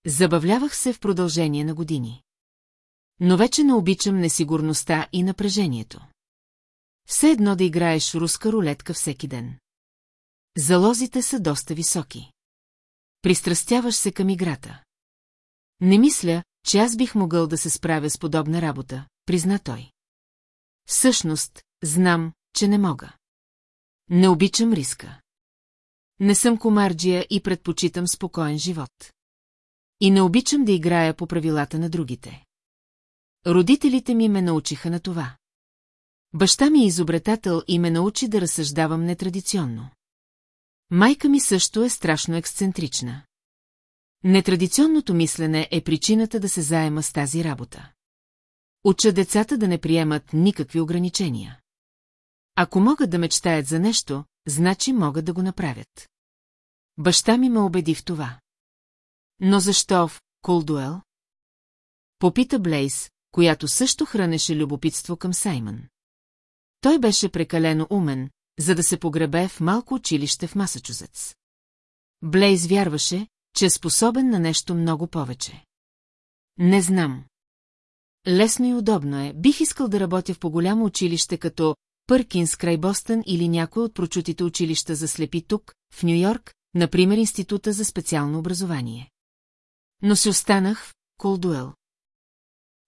Забавлявах се в продължение на години. Но вече не обичам несигурността и напрежението. Все едно да играеш руска рулетка всеки ден. Залозите са доста високи. Пристрастяваш се към играта. Не мисля, че аз бих могъл да се справя с подобна работа, призна той. Всъщност, знам, че не мога. Не обичам риска. Не съм комарджия и предпочитам спокоен живот. И не обичам да играя по правилата на другите. Родителите ми ме научиха на това. Баща ми е изобретател и ме научи да разсъждавам нетрадиционно. Майка ми също е страшно ексцентрична. Нетрадиционното мислене е причината да се заема с тази работа. Уча децата да не приемат никакви ограничения. Ако могат да мечтаят за нещо, значи могат да го направят. Баща ми ме убеди в това. Но защо в Колдуел? Попита Блейс, която също хранеше любопитство към Саймън. Той беше прекалено умен, за да се погребе в малко училище в Масачузетс. Блейз вярваше, че е способен на нещо много повече. Не знам. Лесно и удобно е. Бих искал да работя в по-голямо училище като Пъркинс край Бостън или някой от прочутите училища за слепи тук, в Нью-Йорк, например Института за специално образование. Но се останах в Колдуел.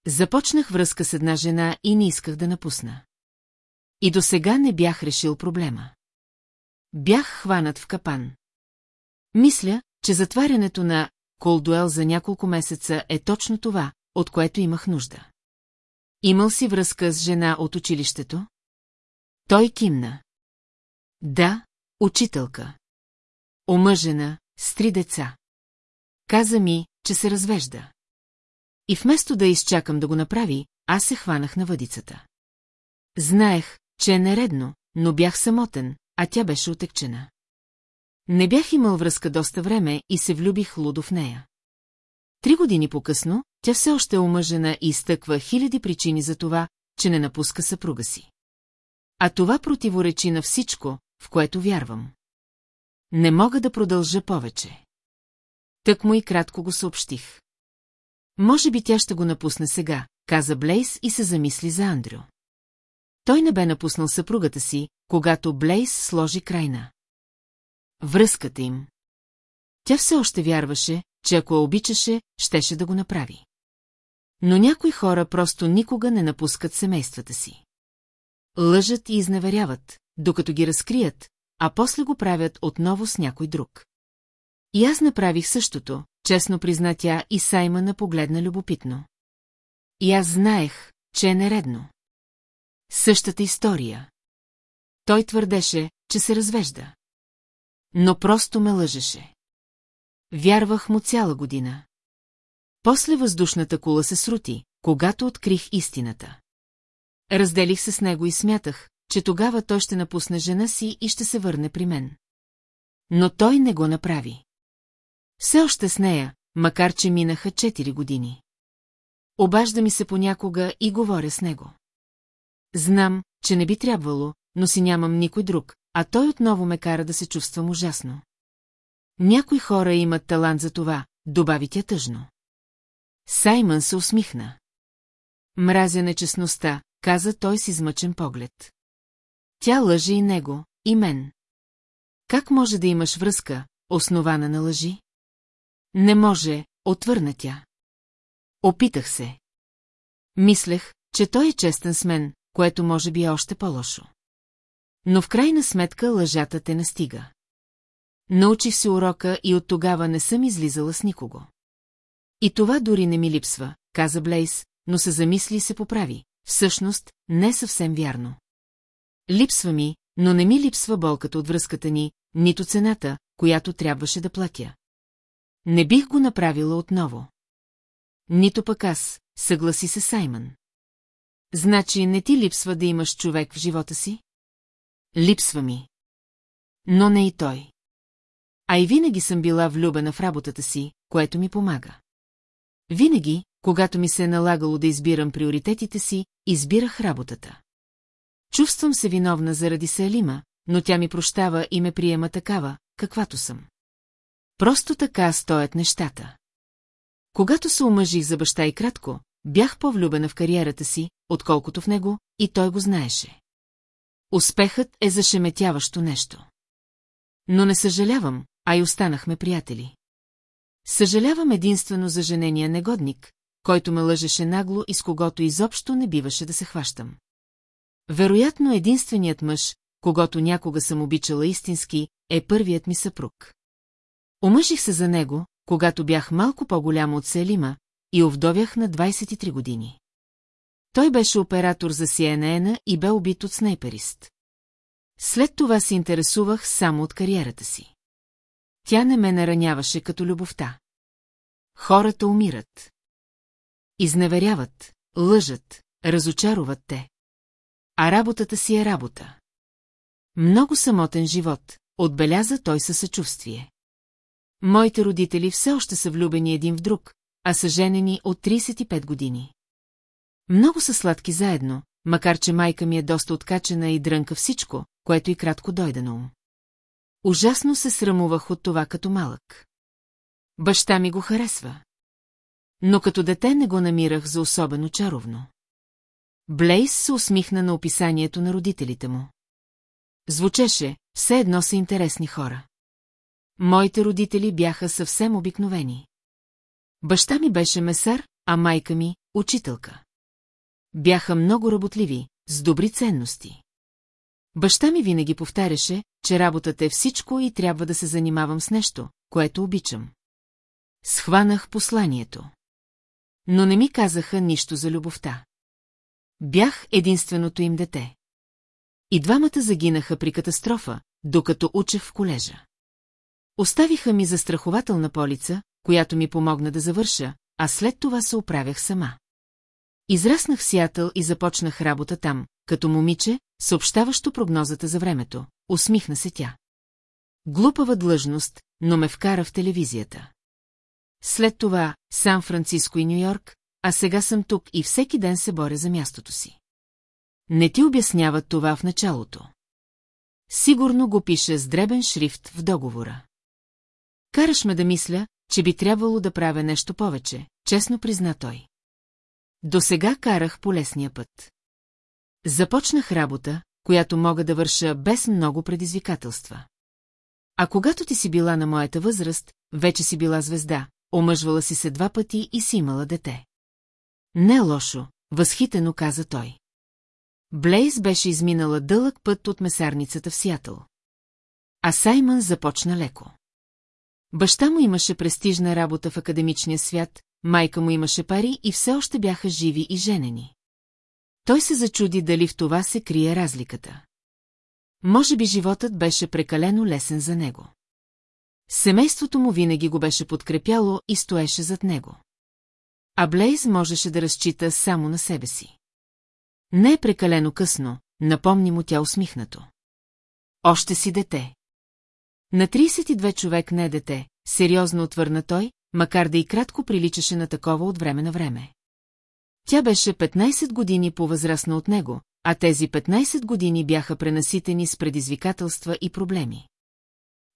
Започнах връзка с една жена и не исках да напусна. И до сега не бях решил проблема. Бях хванат в капан. Мисля, че затварянето на Колдуел за няколко месеца е точно това, от което имах нужда. Имал си връзка с жена от училището? Той кимна. Да, учителка. Омъжена, с три деца. Каза ми, че се развежда. И вместо да изчакам да го направи, аз се хванах на въдицата. Знаех, че е нередно, но бях самотен, а тя беше отекчена. Не бях имал връзка доста време и се влюбих лудо в нея. Три години по-късно, тя все още е омъжена и изтъква хиляди причини за това, че не напуска съпруга си. А това противоречи на всичко, в което вярвам. Не мога да продължа повече. Тък му и кратко го съобщих. Може би тя ще го напусне сега, каза Блейс и се замисли за Андрю. Той не бе напуснал съпругата си, когато Блейс сложи крайна. Връзката им. Тя все още вярваше, че ако обичаше, щеше да го направи. Но някои хора просто никога не напускат семействата си. Лъжат и изневеряват, докато ги разкрият, а после го правят отново с някой друг. И аз направих същото, честно призна тя и Саймъна погледна любопитно. И аз знаех, че е нередно. Същата история. Той твърдеше, че се развежда. Но просто ме лъжеше. Вярвах му цяла година. После въздушната кула се срути, когато открих истината. Разделих се с него и смятах, че тогава той ще напусне жена си и ще се върне при мен. Но той не го направи. Все още с нея, макар че минаха 4 години. Обажда ми се понякога и говоря с него. Знам, че не би трябвало, но си нямам никой друг, а той отново ме кара да се чувствам ужасно. Някои хора имат талант за това, добави тя тъжно. Саймън се усмихна. Мразя нечестността, каза той с измъчен поглед. Тя лъже и него, и мен. Как може да имаш връзка, основана на лъжи? Не може, отвърна тя. Опитах се. Мислех, че той е честен с мен, което може би е още по-лошо. Но в крайна сметка лъжата те настига. Научих се урока и от тогава не съм излизала с никого. И това дори не ми липсва, каза Блейс, но се замисли и се поправи. Всъщност, не съвсем вярно. Липсва ми, но не ми липсва болката от връзката ни, нито цената, която трябваше да платя. Не бих го направила отново. Нито пък аз, съгласи се Саймън. Значи не ти липсва да имаш човек в живота си? Липсва ми. Но не и той. А и винаги съм била влюбена в работата си, което ми помага. Винаги, когато ми се е налагало да избирам приоритетите си, избирах работата. Чувствам се виновна заради Салима, но тя ми прощава и ме приема такава, каквато съм. Просто така стоят нещата. Когато се омъжих за баща и кратко, бях по-влюбена в кариерата си, отколкото в него, и той го знаеше. Успехът е зашеметяващо нещо. Но не съжалявам, а и останахме приятели. Съжалявам единствено за женения негодник, който ме лъжеше нагло и с когото изобщо не биваше да се хващам. Вероятно единственият мъж, когато някога съм обичала истински, е първият ми съпруг. Омъжих се за него, когато бях малко по-голяма от Селима и овдовях на 23 години. Той беше оператор за CNN и бе убит от снайперист. След това се интересувах само от кариерата си. Тя не ме нараняваше като любовта. Хората умират. Изневеряват, лъжат, разочароват те. А работата си е работа. Много самотен живот, отбеляза той със съчувствие. Моите родители все още са влюбени един в друг, а са женени от 35 години. Много са сладки заедно, макар че майка ми е доста откачена и дрънка всичко, което и кратко дойде на ум. Ужасно се срамувах от това като малък. Баща ми го харесва. Но като дете не го намирах за особено чаровно. Блейс се усмихна на описанието на родителите му. Звучеше, все едно са интересни хора. Моите родители бяха съвсем обикновени. Баща ми беше месар, а майка ми – учителка. Бяха много работливи, с добри ценности. Баща ми винаги повтаряше, че работата е всичко и трябва да се занимавам с нещо, което обичам. Схванах посланието. Но не ми казаха нищо за любовта. Бях единственото им дете. И двамата загинаха при катастрофа, докато учех в колежа. Оставиха ми застрахователна полица, която ми помогна да завърша, а след това се оправях сама. Израснах в Сиатъл и започнах работа там, като момиче, съобщаващо прогнозата за времето. Усмихна се тя. Глупава длъжност, но ме вкара в телевизията. След това Сан-Франциско и Нью-Йорк, а сега съм тук и всеки ден се боря за мястото си. Не ти обясняват това в началото. Сигурно го пише с дребен шрифт в договора. Караш ме да мисля, че би трябвало да правя нещо повече, честно призна той. До сега карах по лесния път. Започнах работа, която мога да върша без много предизвикателства. А когато ти си била на моята възраст, вече си била звезда, омъжвала си се два пъти и си имала дете. Не лошо, възхитено каза той. Блейз беше изминала дълъг път от месарницата в Сиатъл. А Саймън започна леко. Баща му имаше престижна работа в академичния свят, майка му имаше пари и все още бяха живи и женени. Той се зачуди дали в това се крие разликата. Може би животът беше прекалено лесен за него. Семейството му винаги го беше подкрепяло и стоеше зад него. А Блейз можеше да разчита само на себе си. Не е прекалено късно, напомни му тя усмихнато. Още си дете. На 32 човек не е дете, сериозно отвърна той, макар да и кратко приличаше на такова от време на време. Тя беше 15 години по-възрастна от него, а тези 15 години бяха пренаситени с предизвикателства и проблеми.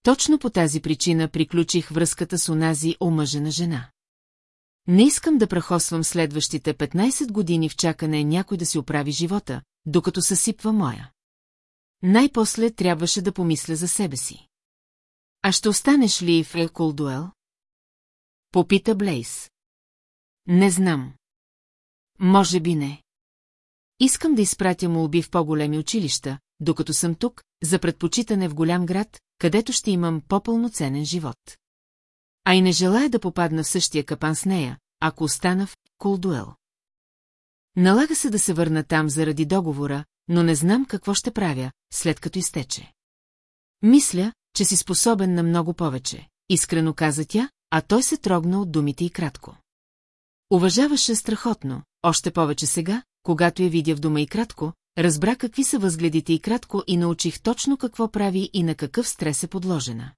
Точно по тази причина приключих връзката с онази омъжена жена. Не искам да прахосвам следващите 15 години в чакане някой да си оправи живота, докато съсипва моя. Най-после трябваше да помисля за себе си. А ще останеш ли в Екол? Попита Блейс. Не знам. Може би не. Искам да изпратя молби в по-големи училища, докато съм тук, за предпочитане в голям град, където ще имам по-пълноценен живот. А и не желая да попадна в същия капан с нея, ако остана в Кулдуел. Налага се да се върна там заради договора, но не знам какво ще правя, след като изтече. Мисля, че си способен на много повече, искрено каза тя, а той се трогна от думите и кратко. Уважаваше страхотно, още повече сега, когато я видя в дома и кратко, разбра какви са възгледите и кратко и научих точно какво прави и на какъв стрес е подложена.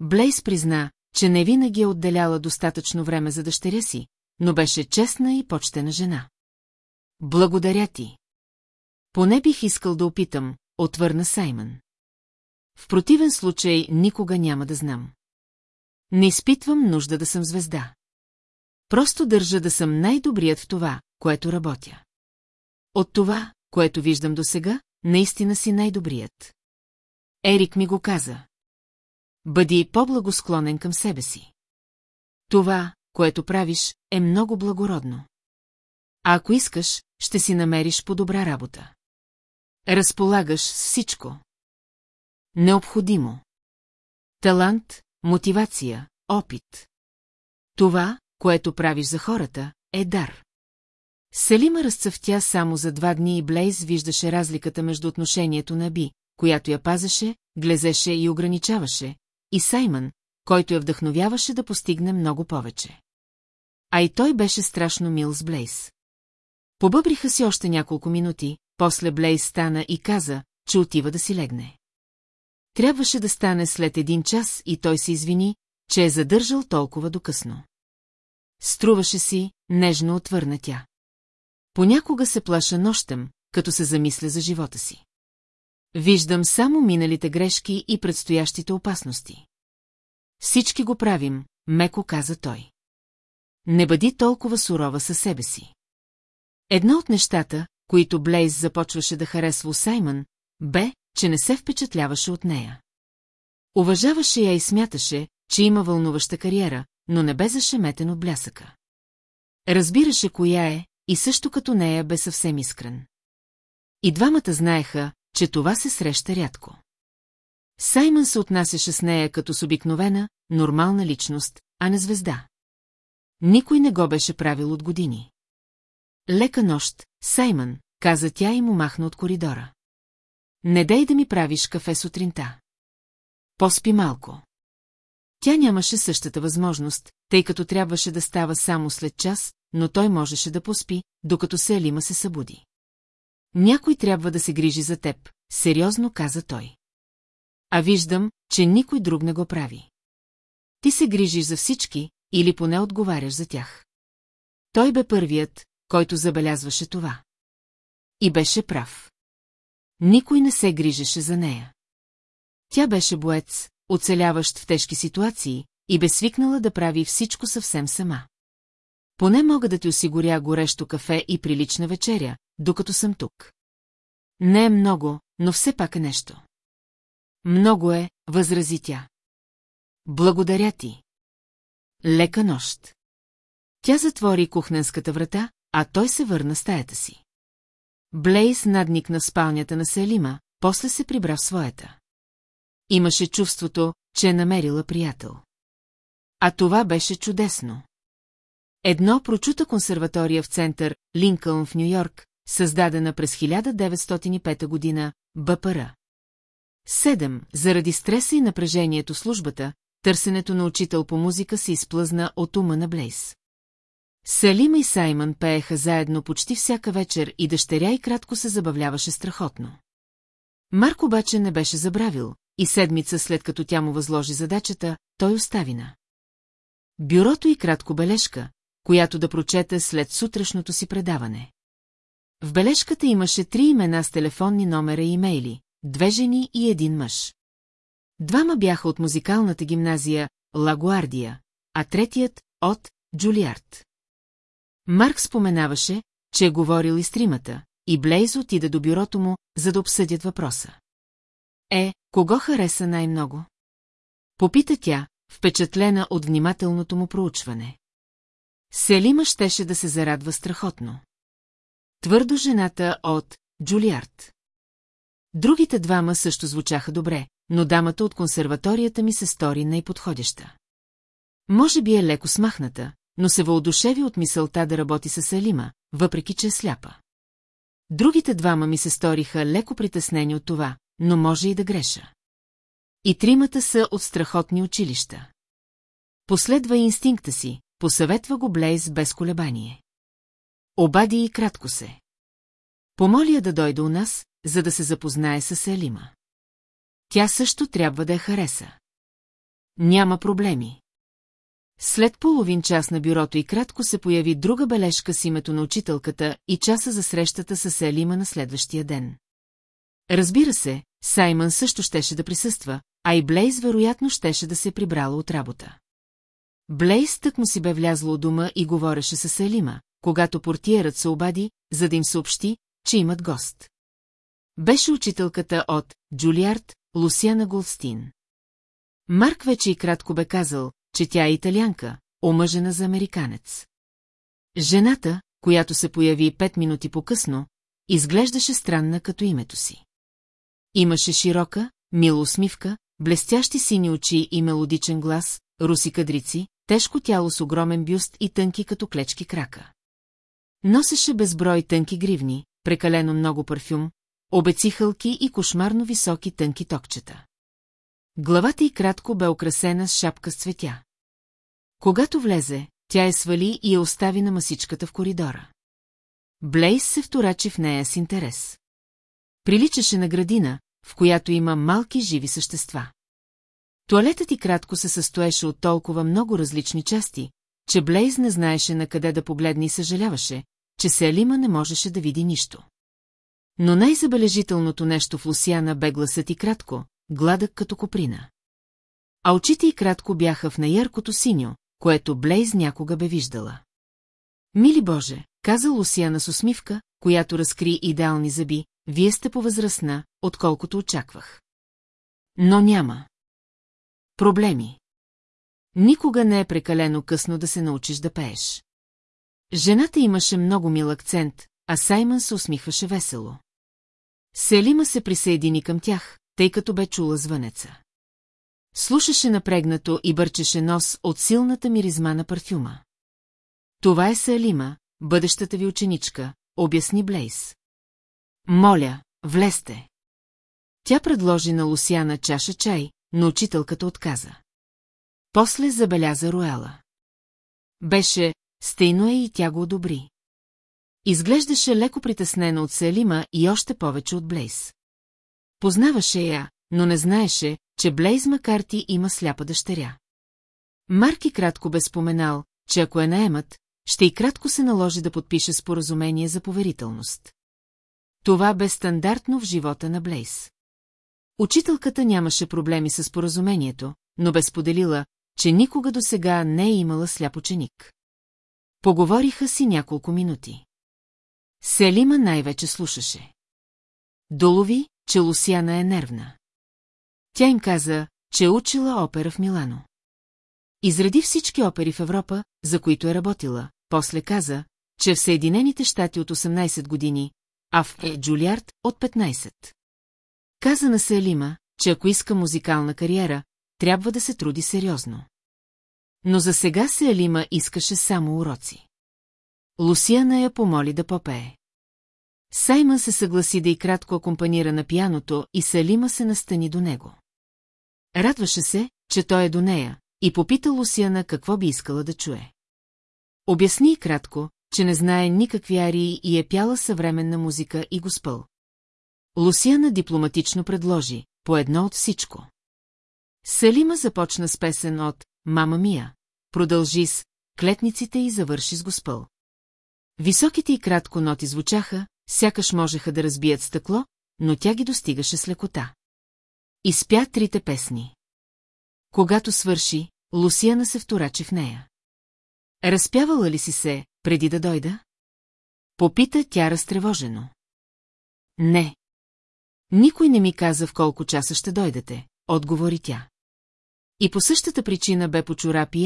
Блейс призна, че не винаги е отделяла достатъчно време за дъщеря си, но беше честна и почтена жена. Благодаря ти. Поне бих искал да опитам, отвърна Саймън. В противен случай никога няма да знам. Не изпитвам нужда да съм звезда. Просто държа да съм най-добрият в това, което работя. От това, което виждам досега, наистина си най-добрият. Ерик ми го каза. Бъди по-благосклонен към себе си. Това, което правиш, е много благородно. А ако искаш, ще си намериш по-добра работа. Разполагаш всичко. Необходимо. Талант, мотивация, опит. Това, което правиш за хората, е дар. Селима разцъфтя само за два дни и Блейз виждаше разликата между отношението на Би, която я пазеше, глезеше и ограничаваше, и Саймън, който я вдъхновяваше да постигне много повече. А и той беше страшно мил с Блейз. Побъбриха си още няколко минути, после Блейз стана и каза, че отива да си легне. Трябваше да стане след един час и той се извини, че е задържал толкова докъсно. Струваше си, нежно отвърна тя. Понякога се плаша нощем, като се замисля за живота си. Виждам само миналите грешки и предстоящите опасности. Всички го правим, меко каза той. Не бъди толкова сурова със себе си. Едно от нещата, които Блейз започваше да харесва Саймън, бе, че не се впечатляваше от нея. Уважаваше я и смяташе, че има вълнуваща кариера, но не бе зашеметен от блясъка. Разбираше коя е и също като нея бе съвсем искрен. И двамата знаеха, че това се среща рядко. Саймън се отнасяше с нея като с обикновена, нормална личност, а не звезда. Никой не го беше правил от години. Лека нощ, Саймън, каза тя и му махна от коридора. Не дай да ми правиш кафе сутринта. Поспи малко. Тя нямаше същата възможност, тъй като трябваше да става само след час, но той можеше да поспи, докато се Елима се събуди. Някой трябва да се грижи за теб, сериозно каза той. А виждам, че никой друг не го прави. Ти се грижиш за всички, или поне отговаряш за тях. Той бе първият, който забелязваше това. И беше прав. Никой не се грижеше за нея. Тя беше боец, оцеляващ в тежки ситуации, и бе свикнала да прави всичко съвсем сама. Поне мога да ти осигуря горещо кафе и прилична вечеря, докато съм тук. Не е много, но все пак е нещо. Много е, възрази тя. Благодаря ти. Лека нощ. Тя затвори кухненската врата, а той се върна стаята си. Блейс надникна в спалнята на Селима, после се прибра в своята. Имаше чувството, че е намерила приятел. А това беше чудесно. Едно прочута консерватория в център Линкълн в Нью-Йорк, създадена през 1905 година, БПР. Седем, заради стреса и напрежението службата, търсенето на учител по музика се изплъзна от ума на Блейс. Салима и Саймън пееха заедно почти всяка вечер и дъщеря и кратко се забавляваше страхотно. Марк обаче не беше забравил, и седмица след като тя му възложи задачата, той остави на. Бюрото и кратко бележка, която да прочете след сутрешното си предаване. В бележката имаше три имена с телефонни номера и имейли, две жени и един мъж. Двама бяха от музикалната гимназия Лагуардия, а третият от Джулиард. Марк споменаваше, че е говорил и с тримата, и Блейз отида до бюрото му, за да обсъдят въпроса. Е, кого хареса най-много? Попита тя, впечатлена от внимателното му проучване. Селима щеше да се зарадва страхотно. Твърдо жената от Джулиард. Другите двама също звучаха добре, но дамата от консерваторията ми се стори най-подходяща. Може би е леко смахната, но се въодушеви от мисълта да работи с Алима, въпреки че е сляпа. Другите двама ми се сториха леко притеснени от това, но може и да греша. И тримата са от страхотни училища. Последва инстинкта си, посъветва го Блейз без колебание. Обади и кратко се. Помоля да дойде у нас, за да се запознае с Елима. Тя също трябва да я хареса. Няма проблеми. След половин час на бюрото и кратко се появи друга бележка с името на учителката и часа за срещата с Елима на следващия ден. Разбира се, Саймън също щеше да присъства, а и Блейз вероятно щеше да се прибрала от работа. Блейз тък му си бе влязло от дома и говореше с Елима, когато портиерът се обади, за да им съобщи, че имат гост. Беше учителката от Джулиард, Лусиана Голстин. Марк вече и кратко бе казал, че тя е италянка, омъжена за американец. Жената, която се появи пет минути по-късно, изглеждаше странна като името си. Имаше широка, мила усмивка, блестящи сини очи и мелодичен глас, руси кадрици, тежко тяло с огромен бюст и тънки като клечки крака. Носеше безброй тънки гривни, прекалено много парфюм, обецихалки и кошмарно високи тънки токчета. Главата й кратко бе украсена с шапка с цветя. Когато влезе, тя е свали и я остави на масичката в коридора. Блейс се вторачи в нея с интерес. Приличаше на градина, в която има малки живи същества. Туалетът и кратко се състоеше от толкова много различни части, че Блейз не знаеше на къде да погледне и съжаляваше, че Селима не можеше да види нищо. Но най-забележителното нещо в Лусиана бе гласът и кратко, гладък като коприна. А очите и кратко бяха в наяркото синьо, което Блейз някога бе виждала. Мили Боже, каза Лусиана с усмивка, която разкри идеални зъби, вие сте по-възрастна, отколкото очаквах. Но няма. Проблеми. Никога не е прекалено късно да се научиш да пееш. Жената имаше много мил акцент, а Саймън се усмихваше весело. Селима се присъедини към тях, тъй като бе чула звънеца. Слушаше напрегнато и бърчеше нос от силната миризма на парфюма. Това е Салима, бъдещата ви ученичка, обясни Блейс. Моля, влезте. Тя предложи на Лусяна чаша чай, но учителката отказа. После забеляза Руела. Беше, стейно е и тя го одобри. Изглеждаше леко притеснена от Селима и още повече от Блейз. Познаваше я, но не знаеше, че Блейз Макарти има сляпа дъщеря. Марки кратко бе споменал, че ако е наемат, ще и кратко се наложи да подпише споразумение за поверителност. Това бе стандартно в живота на Блейс. Учителката нямаше проблеми с поразумението, но бе споделила, че никога до сега не е имала сляп ученик. Поговориха си няколко минути. Селима най-вече слушаше. Долови, че Лусяна е нервна. Тя им каза, че е учила опера в Милано. Изреди всички опери в Европа, за които е работила, после каза, че в Съединените щати от 18 години, а в Е. Джулиард от 15. Каза на Селима, че ако иска музикална кариера, трябва да се труди сериозно. Но за сега Селима искаше само уроци. Лусияна я помоли да попее. Саймън се съгласи да и кратко акомпанира на пияното и Салима се настани до него. Радваше се, че той е до нея, и попита Лусияна какво би искала да чуе. Обясни и кратко, че не знае никакви арии и е пяла съвременна музика и го спъл. Лусияна дипломатично предложи, по едно от всичко. Салима започна с песен от «Мама Мия», продължи с «Клетниците» и завърши с Госпъл. Високите и кратко ноти звучаха, сякаш можеха да разбият стъкло, но тя ги достигаше с лекота. Изпя трите песни. Когато свърши, Лусияна се вторачи в нея. Разпявала ли си се, преди да дойда? Попита тя разтревожено. Не. Никой не ми каза в колко часа ще дойдете, отговори тя. И по същата причина бе по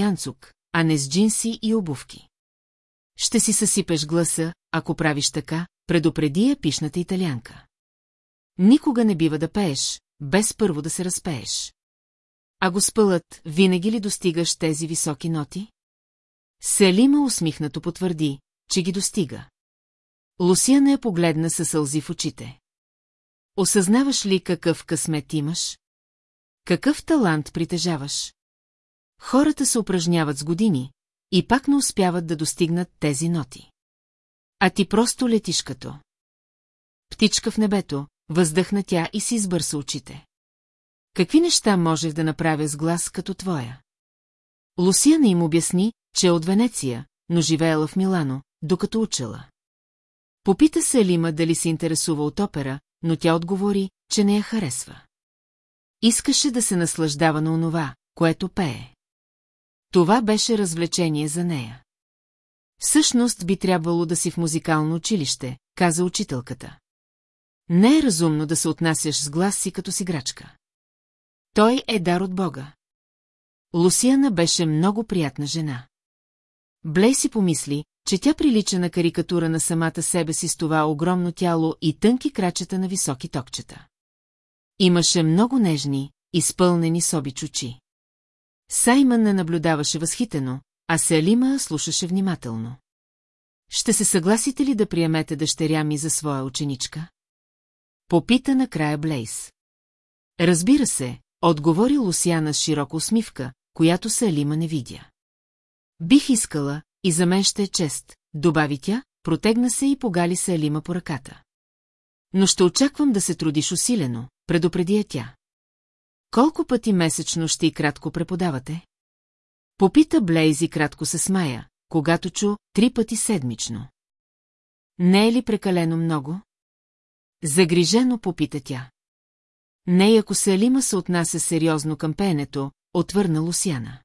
анцук, а не с джинси и обувки. Ще си съсипеш гласа, ако правиш така, предупреди я пишната италянка. Никога не бива да пееш, без първо да се разпееш. А го спълът, винаги ли достигаш тези високи ноти? Селима усмихнато потвърди, че ги достига. Лусияна я погледна със сълзи в очите. Осъзнаваш ли какъв късмет имаш? Какъв талант притежаваш? Хората се упражняват с години и пак не успяват да достигнат тези ноти. А ти просто летиш като. Птичка в небето, въздъхна тя и си избърса очите. Какви неща можех да направя с глас като твоя? Лусияна им обясни, че е от Венеция, но живеела в Милано, докато учила. Попита се Елима дали се интересува от опера, но тя отговори, че не я харесва. Искаше да се наслаждава на онова, което пее. Това беше развлечение за нея. Всъщност би трябвало да си в музикално училище, каза учителката. Не е разумно да се отнасяш с глас си като си грачка. Той е дар от Бога. Лусияна беше много приятна жена. Блей си помисли, че тя прилича на карикатура на самата себе си с това огромно тяло и тънки крачета на високи токчета. Имаше много нежни, изпълнени с обич очи. Саймън не наблюдаваше възхитено, а Селима слушаше внимателно. Ще се съгласите ли да приемете дъщеря ми за своя ученичка? Попита накрая Блейс. Разбира се, отговори Лусяна с широка усмивка, която Селима не видя. Бих искала, и за мен ще е чест, добави тя, протегна се и погали се Елима по ръката. Но ще очаквам да се трудиш усилено, предупреди я тя. Колко пъти месечно ще и кратко преподавате? Попита Блейзи кратко се смая, когато чу три пъти седмично. Не е ли прекалено много? Загрижено попита тя. Не, ако се Алима се отнася сериозно към пеенето, отвърна Лусяна.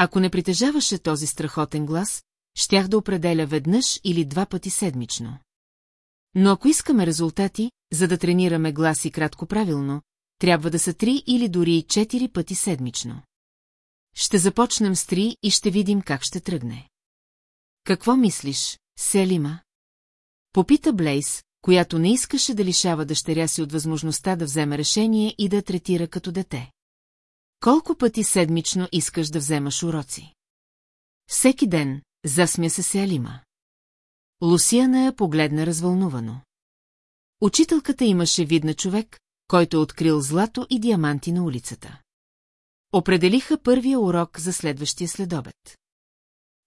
Ако не притежаваше този страхотен глас, щях да определя веднъж или два пъти седмично. Но ако искаме резултати, за да тренираме глас и кратко правилно, трябва да са три или дори четири пъти седмично. Ще започнем с три и ще видим как ще тръгне. Какво мислиш, Селима? Попита Блейс, която не искаше да лишава дъщеря си от възможността да вземе решение и да третира като дете. Колко пъти седмично искаш да вземаш уроци? Всеки ден, засмя се се Алима. Лусияна я погледна развълнувано. Учителката имаше вид на човек, който е открил злато и диаманти на улицата. Определиха първия урок за следващия следобед.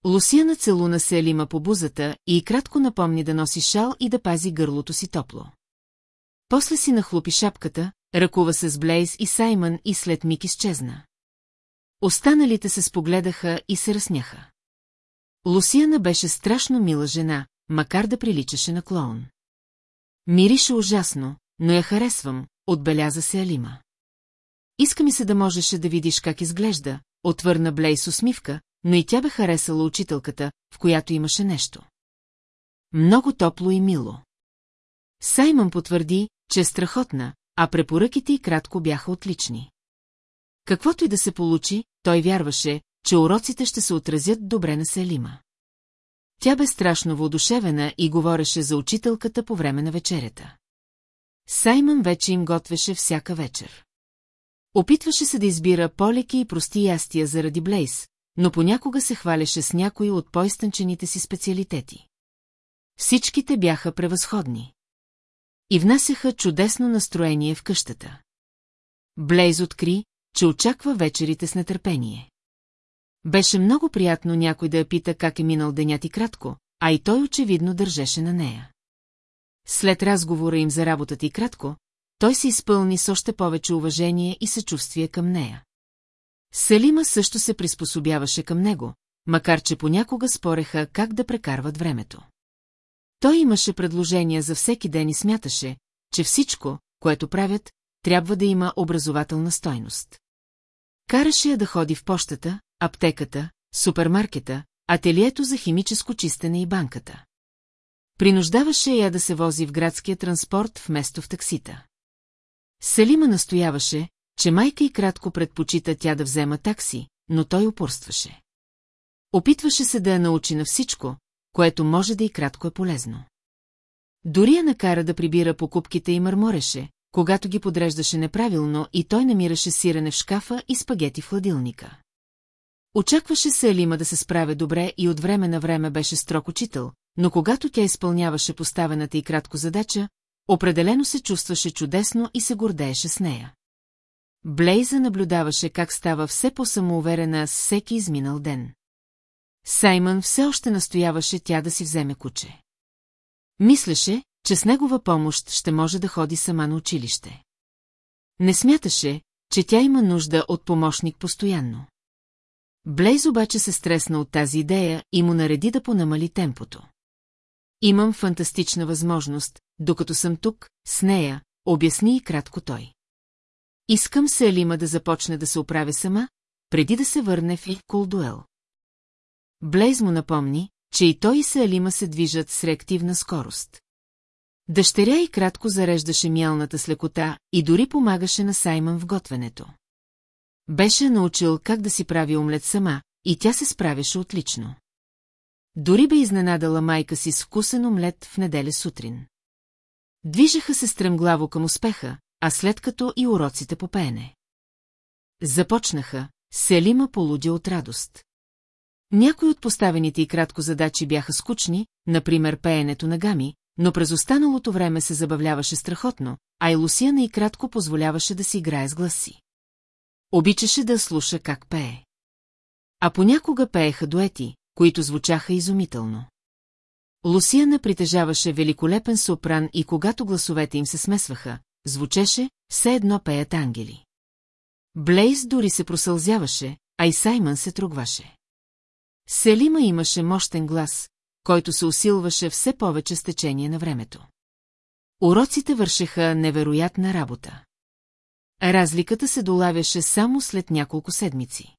Лусияна целуна се Елима по бузата и кратко напомни да носи шал и да пази гърлото си топло. После си нахлупи шапката, ръкува се с Блейз и Саймън и след миг изчезна. Останалите се спогледаха и се разсмяха. Лусияна беше страшно мила жена, макар да приличаше на клоун. Мирише ужасно, но я харесвам, отбеляза се Алима. Иска ми се да можеше да видиш как изглежда, отвърна Блейс усмивка, но и тя бе харесала учителката, в която имаше нещо. Много топло и мило. Саймън потвърди, че е страхотна, а препоръките и кратко бяха отлични. Каквото и да се получи, той вярваше, че уроците ще се отразят добре на Селима. Тя бе страшно воодушевена и говореше за учителката по време на вечерята. Саймън вече им готвеше всяка вечер. Опитваше се да избира полеки и прости ястия заради Блейс, но понякога се хваляше с някои от по-изтънчените си специалитети. Всичките бяха превъзходни. И внасяха чудесно настроение в къщата. Блейз откри, че очаква вечерите с нетърпение. Беше много приятно някой да я пита как е минал денят и кратко, а и той очевидно държеше на нея. След разговора им за работата и кратко, той се изпълни с още повече уважение и съчувствие към нея. Селима също се приспособяваше към него, макар че понякога спореха как да прекарват времето. Той имаше предложения за всеки ден и смяташе, че всичко, което правят, трябва да има образователна стойност. Караше я да ходи в пощата, аптеката, супермаркета, ателието за химическо чистене и банката. Принуждаваше я да се вози в градския транспорт вместо в таксита. Селима настояваше, че майка и кратко предпочита тя да взема такси, но той упорстваше. Опитваше се да я научи на всичко, което може да и кратко е полезно. Дори я накара да прибира покупките и мърмореше, когато ги подреждаше неправилно и той намираше сирене в шкафа и спагети в хладилника. Очакваше се Елима да се справя добре и от време на време беше строг учител, но когато тя изпълняваше поставената и кратко задача, определено се чувстваше чудесно и се гордееше с нея. Блейза наблюдаваше как става все по-самоуверена с всеки изминал ден. Саймън все още настояваше тя да си вземе куче. Мислеше, че с негова помощ ще може да ходи сама на училище. Не смяташе, че тя има нужда от помощник постоянно. Блейз обаче се стресна от тази идея и му нареди да понамали темпото. Имам фантастична възможност, докато съм тук, с нея, обясни и кратко той. Искам се Елима да започне да се оправя сама, преди да се върне в Колдуел. Блейз му напомни, че и той и се Елима се движат с реактивна скорост. Дъщеря и кратко зареждаше мялната с лекота и дори помагаше на Саймън в готвенето. Беше научил как да си прави омлет сама, и тя се справяше отлично. Дори бе изненадала майка си с вкусен омлет в неделя сутрин. Движеха се стремглаво към успеха, а след като и уроците по пеене. Започнаха, Селима полуди от радост. Някои от поставените и кратко задачи бяха скучни, например пеенето на гами, но през останалото време се забавляваше страхотно, а и Лусияна и кратко позволяваше да си играе с гласи. Обичаше да слуша как пее. А понякога пееха дуети, които звучаха изумително. Лусияна притежаваше великолепен сопран и когато гласовете им се смесваха, звучеше, все едно пеят ангели. Блейз дори се просълзяваше, а и Саймън се тругваше. Селима имаше мощен глас, който се усилваше все повече с течение на времето. Уроците вършеха невероятна работа. Разликата се долавяше само след няколко седмици.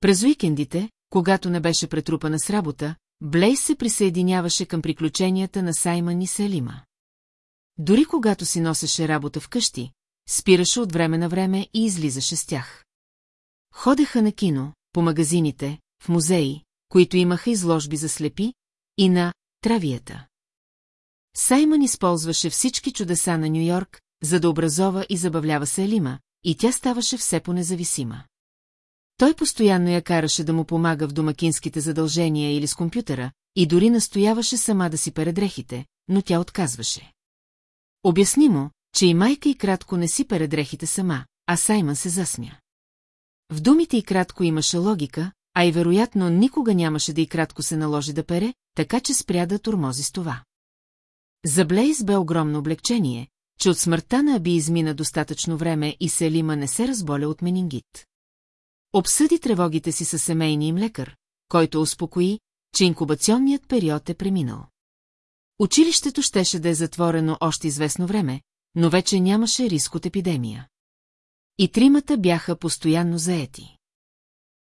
През уикендите, когато не беше претрупана с работа, Блейс се присъединяваше към приключенията на Саймън и Селима. Дори когато си носеше работа вкъщи, спираше от време на време и излизаше с тях. Ходеха на кино, по магазините, музеи, които имаха изложби за слепи, и на травията. Саймън използваше всички чудеса на Нью-Йорк, за да образова и забавлява се Елима, и тя ставаше все по-независима. Той постоянно я караше да му помага в домакинските задължения или с компютъра, и дори настояваше сама да си пере дрехите, но тя отказваше. Обясни му, че и майка и кратко не си пере дрехите сама, а Саймън се засмя. В думите и кратко имаше логика, а и вероятно никога нямаше да и кратко се наложи да пере, така че спря да тормози с това. За Блейз бе огромно облегчение, че от смъртта на Аби измина достатъчно време и Селима не се разболя от менингит. Обсъди тревогите си със семейния им лекар, който успокои, че инкубационният период е преминал. Училището щеше да е затворено още известно време, но вече нямаше риск от епидемия. И тримата бяха постоянно заети.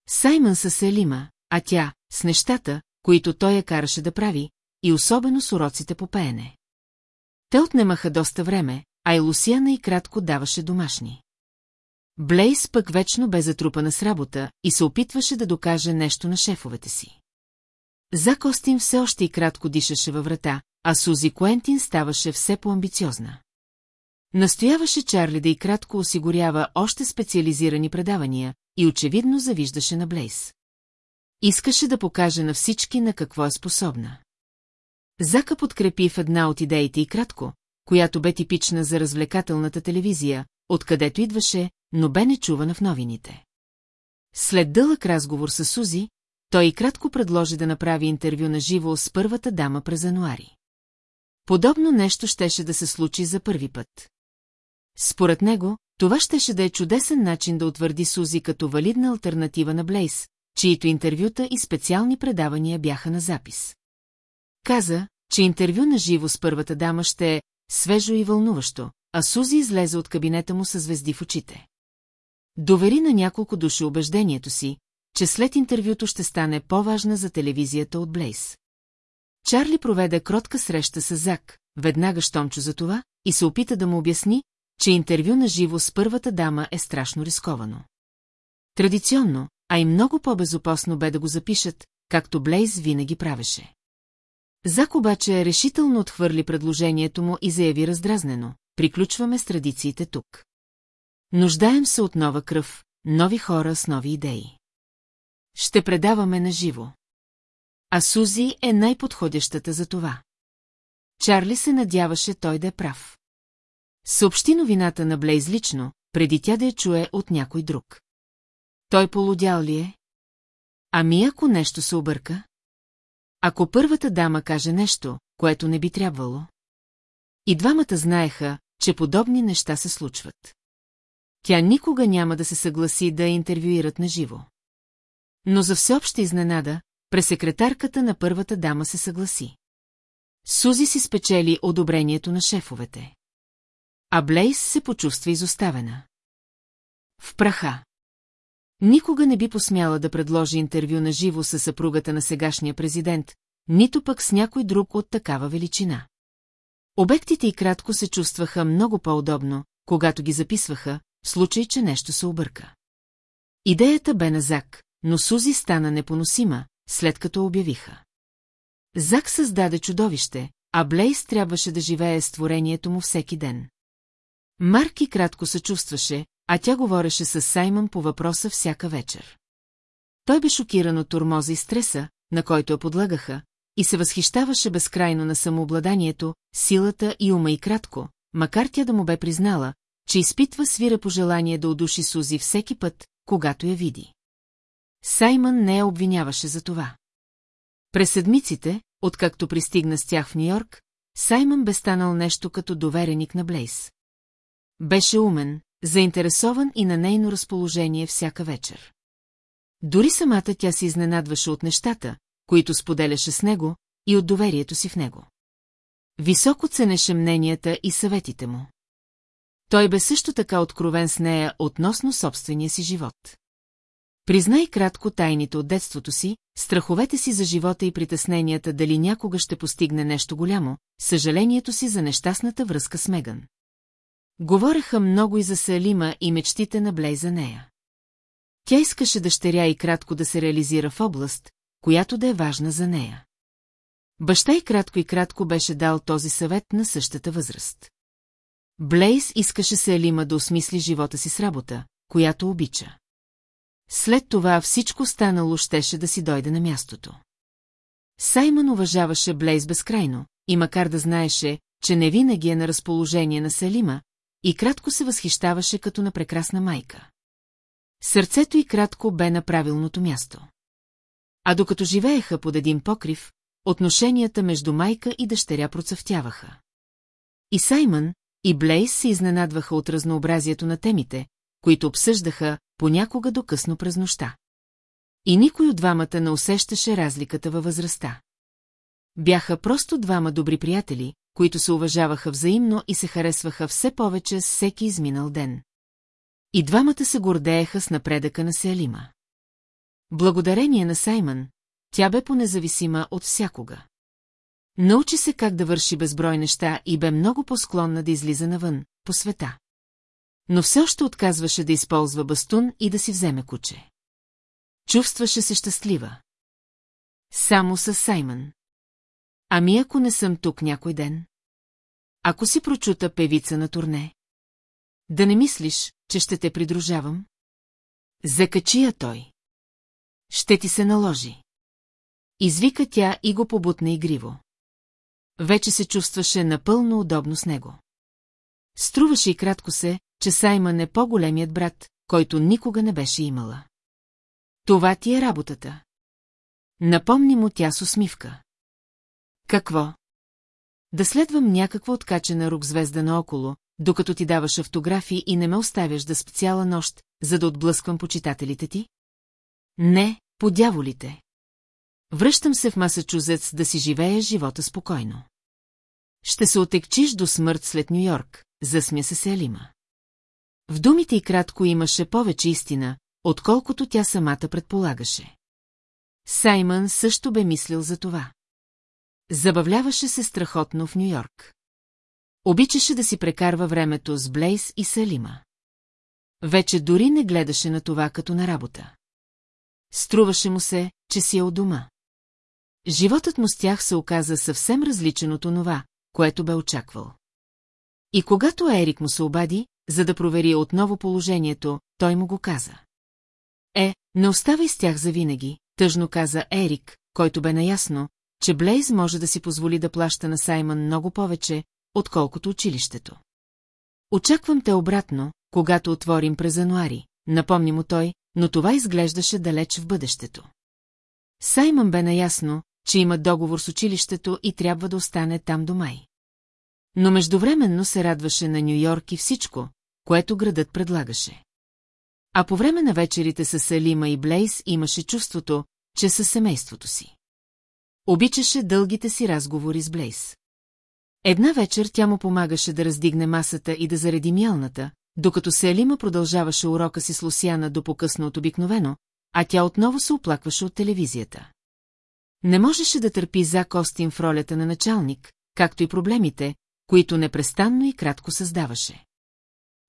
Саймън със Селима, а тя с нещата, които той я караше да прави, и особено с уроците по пеене. Те отнемаха доста време, а и Лусиана и кратко даваше домашни. Блейс пък вечно бе затрупана с работа и се опитваше да докаже нещо на шефовете си. За Костин все още и кратко дишаше във врата, а Сузи Куентин ставаше все по-амбициозна. Настояваше Чарли да и кратко осигурява още специализирани предавания и очевидно завиждаше на Блейс. Искаше да покаже на всички на какво е способна. Зака подкрепи в една от идеите и кратко, която бе типична за развлекателната телевизия, откъдето идваше, но бе нечувана в новините. След дълъг разговор с Сузи, той и кратко предложи да направи интервю на живо с първата дама през януари. Подобно нещо щеше да се случи за първи път. Според него, това щеше да е чудесен начин да утвърди Сузи като валидна альтернатива на Блейс, чието интервюта и специални предавания бяха на запис. Каза, че интервю на живо с първата дама ще е свежо и вълнуващо, а Сузи излезе от кабинета му с звезди в очите. Довери на няколко души убеждението си, че след интервюто ще стане по-важна за телевизията от Блейс. Чарли проведе кротка среща с Зак, веднага щомчо за това, и се опита да му обясни, че интервю на живо с първата дама е страшно рисковано. Традиционно, а и много по-безопасно бе да го запишат, както Блейз винаги правеше. Зак обаче решително отхвърли предложението му и заяви раздразнено. Приключваме с традициите тук. Нуждаем се от нова кръв, нови хора с нови идеи. Ще предаваме на живо. А Сузи е най-подходящата за това. Чарли се надяваше той да е прав. Съобщи новината на Блейз лично, преди тя да я чуе от някой друг. Той полудял ли е? Ами ако нещо се обърка? Ако първата дама каже нещо, което не би трябвало? И двамата знаеха, че подобни неща се случват. Тя никога няма да се съгласи да я интервюират на живо. Но за всеобща изненада, пресекретарката на първата дама се съгласи. Сузи си спечели одобрението на шефовете. А Блейс се почувства изоставена. В праха. Никога не би посмяла да предложи интервю на живо със съпругата на сегашния президент, нито пък с някой друг от такава величина. Обектите и кратко се чувстваха много по-удобно, когато ги записваха, в случай, че нещо се обърка. Идеята бе на Зак, но Сузи стана непоносима, след като обявиха. Зак създаде чудовище, а Блейс трябваше да живее с творението му всеки ден. Марки кратко се чувстваше, а тя говореше с Саймън по въпроса всяка вечер. Той бе шокиран от турмоза и стреса, на който я подлагаха, и се възхищаваше безкрайно на самообладанието, силата и ума и кратко, макар тя да му бе признала, че изпитва свира пожелание да удуши Сузи всеки път, когато я види. Саймън не я обвиняваше за това. През седмиците, откакто пристигна с тях в Нью-Йорк, Саймън бе станал нещо като довереник на Блейс. Беше умен, заинтересован и на нейно разположение всяка вечер. Дори самата тя се изненадваше от нещата, които споделяше с него, и от доверието си в него. Високо ценеше мненията и съветите му. Той бе също така откровен с нея относно собствения си живот. Признай кратко тайните от детството си, страховете си за живота и притесненията дали някога ще постигне нещо голямо, съжалението си за нещастната връзка с Меган. Говореха много и за Салима и мечтите на Блей за нея. Тя искаше дъщеря и кратко да се реализира в област, която да е важна за нея. Баща и кратко и кратко беше дал този съвет на същата възраст. Блейс искаше се Елима да осмисли живота си с работа, която обича. След това всичко станало щеше да си дойде на мястото. Саймън уважаваше Блейс безкрайно, и макар да знаеше, че не винаги е на разположение на Салима, и кратко се възхищаваше като на прекрасна майка. Сърцето й кратко бе на правилното място. А докато живееха под един покрив, отношенията между майка и дъщеря процъфтяваха. И Саймън, и Блейс се изненадваха от разнообразието на темите, които обсъждаха понякога до късно през нощта. И никой от двамата не усещаше разликата във възрастта. Бяха просто двама добри приятели, които се уважаваха взаимно и се харесваха все повече с всеки изминал ден. И двамата се гордееха с напредъка на Селима. Благодарение на Саймън, тя бе понезависима от всякога. Научи се как да върши безброй неща и бе много по-склонна да излиза навън, по света. Но все още отказваше да използва бастун и да си вземе куче. Чувстваше се щастлива. Само с Саймън. Ами ако не съм тук някой ден? Ако си прочута певица на турне? Да не мислиш, че ще те придружавам? Закачи я той. Ще ти се наложи. Извика тя и го побутна игриво. Вече се чувстваше напълно удобно с него. Струваше и кратко се, че Саймън е по-големият брат, който никога не беше имала. Това ти е работата. Напомни му тя с усмивка. Какво? Да следвам някаква откачена рук-звезда наоколо, докато ти даваш автографи и не ме оставяш да спи цяла нощ, за да отблъсквам почитателите ти? Не, по дяволите. Връщам се в Масачузетс да си живея живота спокойно. Ще се отекчиш до смърт след Нью-Йорк, засмя се Селима. В думите и кратко имаше повече истина, отколкото тя самата предполагаше. Саймън също бе мислил за това. Забавляваше се страхотно в Нью-Йорк. Обичаше да си прекарва времето с Блейс и Салима. Вече дори не гледаше на това като на работа. Струваше му се, че си е у дома. Животът му с тях се оказа съвсем различен от онова, което бе очаквал. И когато Ерик му се обади, за да провери отново положението, той му го каза. Е, не оставай с тях завинаги, тъжно каза Ерик, който бе наясно, че Блейз може да си позволи да плаща на Саймън много повече, отколкото училището. Очаквам те обратно, когато отворим през януари, напомни му той, но това изглеждаше далеч в бъдещето. Саймън бе наясно, че има договор с училището и трябва да остане там до май. Но междувременно се радваше на Нью-Йорк и всичко, което градът предлагаше. А по време на вечерите с Салима и Блейс имаше чувството, че със семейството си. Обичаше дългите си разговори с Блейс. Една вечер тя му помагаше да раздигне масата и да зареди мялната, докато Селима продължаваше урока си с Лусяна до покъсно от обикновено, а тя отново се оплакваше от телевизията. Не можеше да търпи за Костин в ролята на началник, както и проблемите, които непрестанно и кратко създаваше.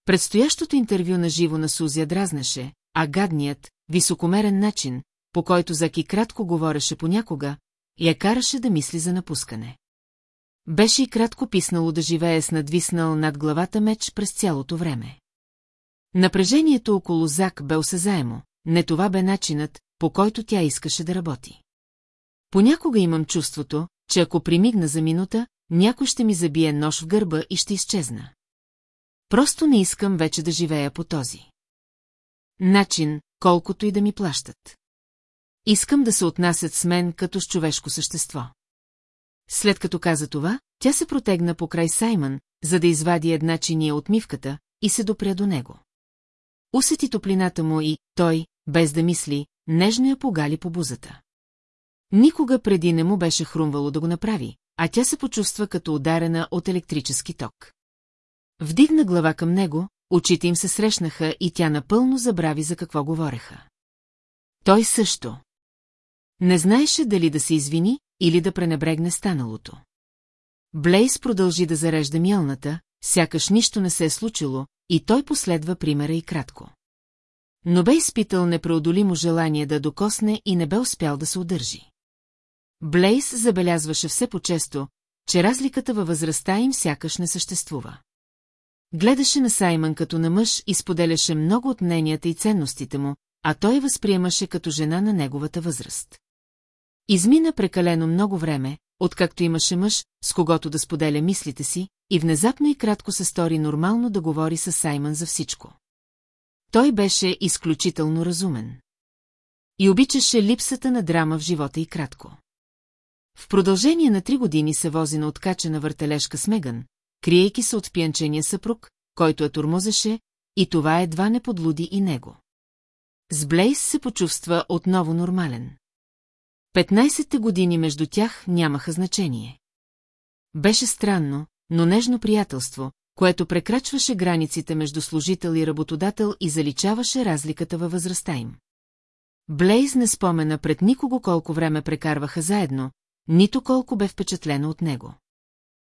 Предстоящото интервю на живо на Сузия дразнеше, а гадният, високомерен начин, по който Заки кратко говореше понякога, я караше да мисли за напускане. Беше и кратко писнало да живее с надвиснал над главата меч през цялото време. Напрежението около Зак бе осезаемо, не това бе начинът, по който тя искаше да работи. Понякога имам чувството, че ако примигна за минута, някой ще ми забие нож в гърба и ще изчезна. Просто не искам вече да живея по този. Начин, колкото и да ми плащат. Искам да се отнасят с мен като с човешко същество. След като каза това, тя се протегна по край Саймън, за да извади една чиния от мивката и се допря до него. Усети топлината му и той, без да мисли, нежно я погали по бузата. Никога преди не му беше хрумвало да го направи, а тя се почувства като ударена от електрически ток. Вдигна глава към него, очите им се срещнаха и тя напълно забрави за какво говореха. Той също. Не знаеше дали да се извини или да пренебрегне станалото. Блейс продължи да зарежда мялната, сякаш нищо не се е случило, и той последва примера и кратко. Но бе изпитал непреодолимо желание да докосне и не бе успял да се удържи. Блейс забелязваше все по-често, че разликата във възрастта им сякаш не съществува. Гледаше на Саймън като на мъж и споделяше много от мненията и ценностите му, а той възприемаше като жена на неговата възраст. Измина прекалено много време, откакто имаше мъж, с когото да споделя мислите си, и внезапно и кратко се стори нормално да говори с Саймън за всичко. Той беше изключително разумен. И обичаше липсата на драма в живота и кратко. В продължение на три години се вози на откачена въртележка с Меган, криейки се от пиянчения съпруг, който я турмозеше, и това едва не подлуди и него. С Блейс се почувства отново нормален. Петнайсетте години между тях нямаха значение. Беше странно, но нежно приятелство, което прекрачваше границите между служител и работодател и заличаваше разликата във възрастта им. Блейз не спомена пред никого колко време прекарваха заедно, нито колко бе впечатлено от него.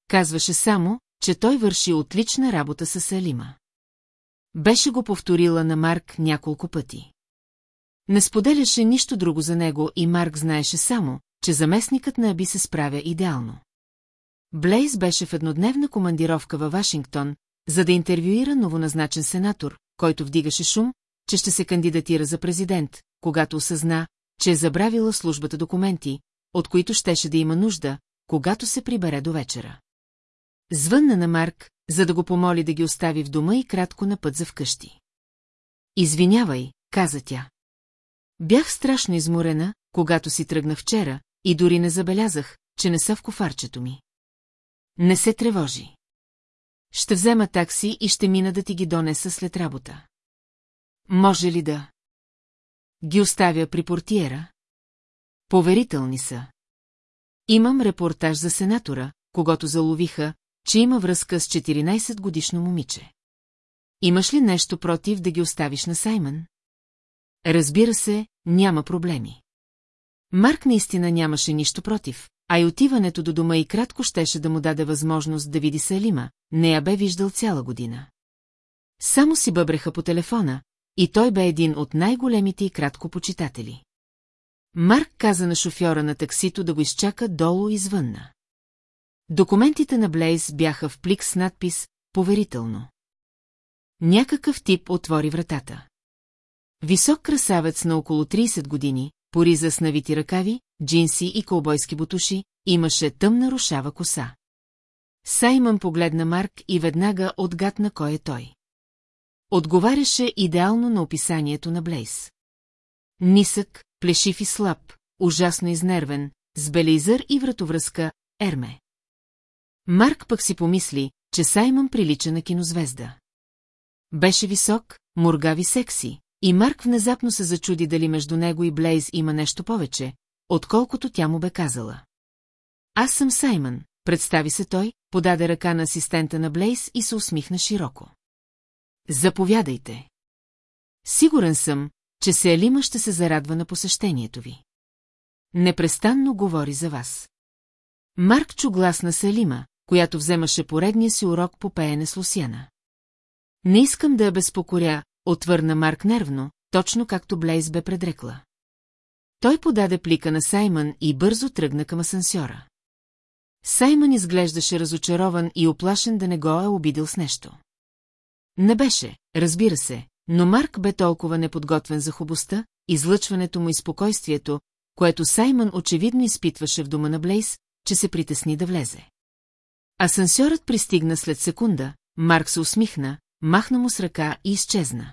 Казваше само, че той върши отлична работа с Алима. Беше го повторила на Марк няколко пъти. Не споделяше нищо друго за него и Марк знаеше само, че заместникът на Аби се справя идеално. Блейз беше в еднодневна командировка във Вашингтон, за да интервюира новоназначен сенатор, който вдигаше шум, че ще се кандидатира за президент, когато осъзна, че е забравила службата документи, от които щеше да има нужда, когато се прибере до вечера. Звънна на Марк, за да го помоли да ги остави в дома и кратко на път за вкъщи. Извинявай, каза тя. Бях страшно изморена, когато си тръгна вчера, и дори не забелязах, че не са в кофарчето ми. Не се тревожи. Ще взема такси и ще мина да ти ги донеса след работа. Може ли да? Ги оставя при портиера? Поверителни са. Имам репортаж за сенатора, когато заловиха, че има връзка с 14-годишно момиче. Имаш ли нещо против да ги оставиш на Саймън? Разбира се, няма проблеми. Марк наистина нямаше нищо против, а и отиването до дома и кратко щеше да му даде възможност да види Салима, не я бе виждал цяла година. Само си бъбреха по телефона, и той бе един от най-големите и кратко почитатели. Марк каза на шофьора на таксито да го изчака долу извънна. Документите на Блейз бяха в плик с надпис «Поверително». Някакъв тип отвори вратата. Висок красавец на около 30 години, пориза с навити ръкави, джинси и колбойски бутуши, имаше тъмна рушава коса. Саймън погледна Марк и веднага отгадна кой е той. Отговаряше идеално на описанието на Блейс. Нисък, плешив и слаб, ужасно изнервен, с белейзър и вратовръзка, Ерме. Марк пък си помисли, че Саймън прилича на кинозвезда. Беше висок, моргави секси, и Марк внезапно се зачуди дали между него и Блейз има нещо повече, отколкото тя му бе казала. Аз съм Саймън, представи се той, подаде ръка на асистента на Блейз и се усмихна широко. Заповядайте. Сигурен съм, че Селима ще се зарадва на посещението ви. Непрестанно говори за вас. Марк чу глас на Селима, която вземаше поредния си урок по пеене с Лусяна. Не искам да я безпокоря, отвърна Марк нервно, точно както Блейз бе предрекла. Той подаде плика на Саймън и бързо тръгна към асансьора. Саймън изглеждаше разочарован и оплашен да не го е обидил с нещо. Не беше, разбира се, но Марк бе толкова неподготвен за хубостта, излъчването му и спокойствието, което Саймън очевидно изпитваше в дома на Блейс, че се притесни да влезе. Асансьорът пристигна след секунда, Марк се усмихна, махна му с ръка и изчезна.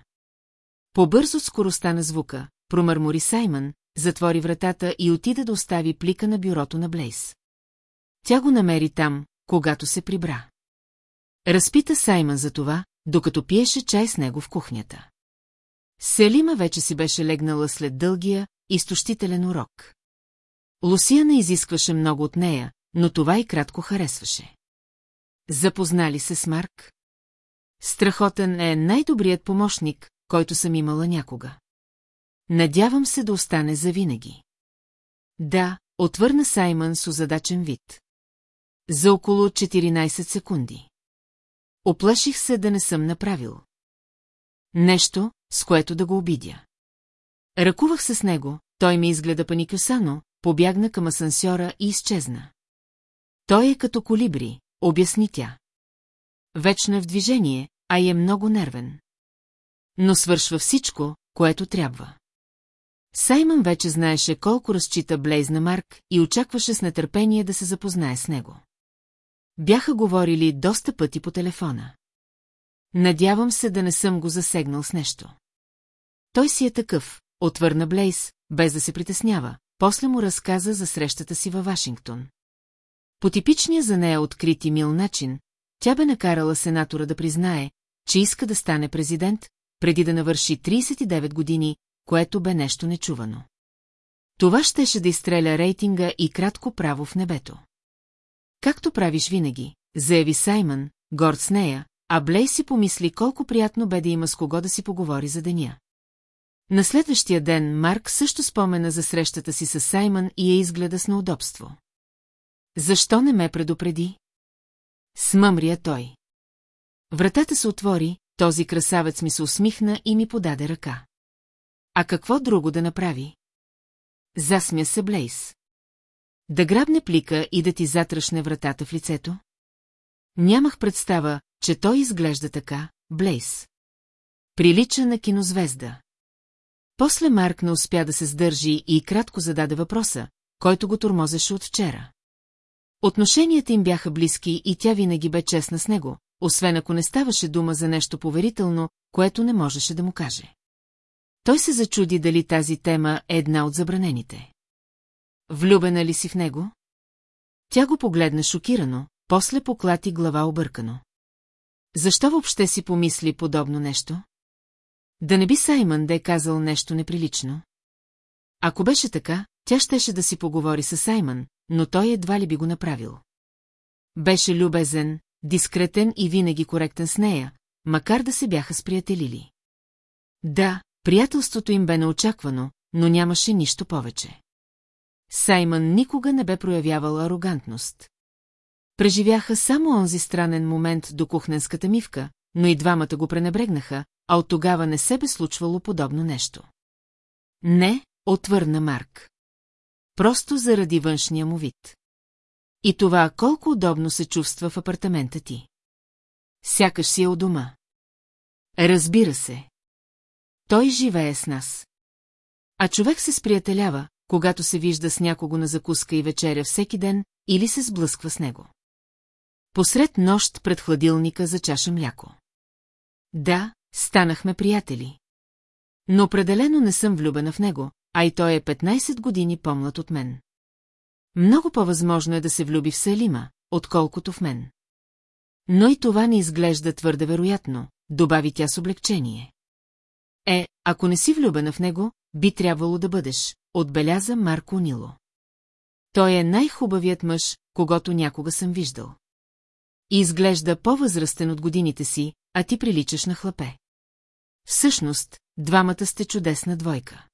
Побързо скоростта на звука, промърмори Саймън, затвори вратата и отида да остави плика на бюрото на Блейс. Тя го намери там, когато се прибра. Разпита Саймън за това, докато пиеше чай с него в кухнята. Селима вече си беше легнала след дългия, изтощителен урок. Лусия не изискваше много от нея, но това и кратко харесваше. Запознали се с Марк? Страхотен е най-добрият помощник, който съм имала някога. Надявам се да остане завинаги. Да, отвърна Саймън с озадачен вид. За около 14 секунди. Оплаших се да не съм направил. Нещо, с което да го обидя. Ръкувах се с него, той ми изгледа паникюсано, побягна към асансьора и изчезна. Той е като колибри, обясни тя. Вечно е в движение, а и е много нервен. Но свършва всичко, което трябва. Саймън вече знаеше колко разчита Блейз на Марк и очакваше с нетърпение да се запознае с него. Бяха говорили доста пъти по телефона. Надявам се да не съм го засегнал с нещо. Той си е такъв, отвърна Блейс, без да се притеснява. После му разказа за срещата си във Вашингтон. По типичния за нея открит и мил начин, тя бе накарала сенатора да признае, че иска да стане президент, преди да навърши 39 години, което бе нещо нечувано. Това щеше да изстреля рейтинга и кратко право в небето. Както правиш винаги, заяви Саймън, горд с нея, а Блей си помисли колко приятно бе да има с кого да си поговори за деня. На следващия ден Марк също спомена за срещата си с Саймън и я изгледа с неудобство. Защо не ме предупреди? Смъмрия той. Вратата се отвори, този красавец ми се усмихна и ми подаде ръка. А какво друго да направи? Засмя се Блейс. Да грабне плика и да ти затръшне вратата в лицето? Нямах представа, че той изглежда така, Блейс. Прилича на кинозвезда. После Марк не успя да се сдържи и кратко зададе въпроса, който го тормозеше от вчера. Отношенията им бяха близки и тя винаги бе честна с него, освен ако не ставаше дума за нещо поверително, което не можеше да му каже. Той се зачуди дали тази тема е една от забранените. Влюбена ли си в него? Тя го погледна шокирано, после поклати глава объркано. Защо въобще си помисли подобно нещо? Да не би Саймън да е казал нещо неприлично? Ако беше така, тя щеше да си поговори с Саймън, но той едва ли би го направил. Беше любезен, дискретен и винаги коректен с нея, макар да се бяха сприятелили. Да, приятелството им бе неочаквано, но нямаше нищо повече. Саймън никога не бе проявявал арогантност. Преживяха само онзи странен момент до кухненската мивка, но и двамата го пренебрегнаха, а от тогава не се бе случвало подобно нещо. Не, отвърна Марк. Просто заради външния му вид. И това колко удобно се чувства в апартамента ти. Сякаш си е у дома. Разбира се. Той живее с нас. А човек се сприятелява, когато се вижда с някого на закуска и вечеря всеки ден, или се сблъсква с него. Посред нощ пред хладилника за чаша мляко. Да, станахме приятели. Но определено не съм влюбена в него, а и той е 15 години по-млад от мен. Много по-възможно е да се влюби в Салима, отколкото в мен. Но и това не изглежда твърде вероятно, добави тя с облегчение. Е, ако не си влюбена в него, би трябвало да бъдеш, отбеляза Марко Нило. Той е най-хубавият мъж, когато някога съм виждал. И изглежда по-възрастен от годините си, а ти приличаш на хлапе. Всъщност, двамата сте чудесна двойка.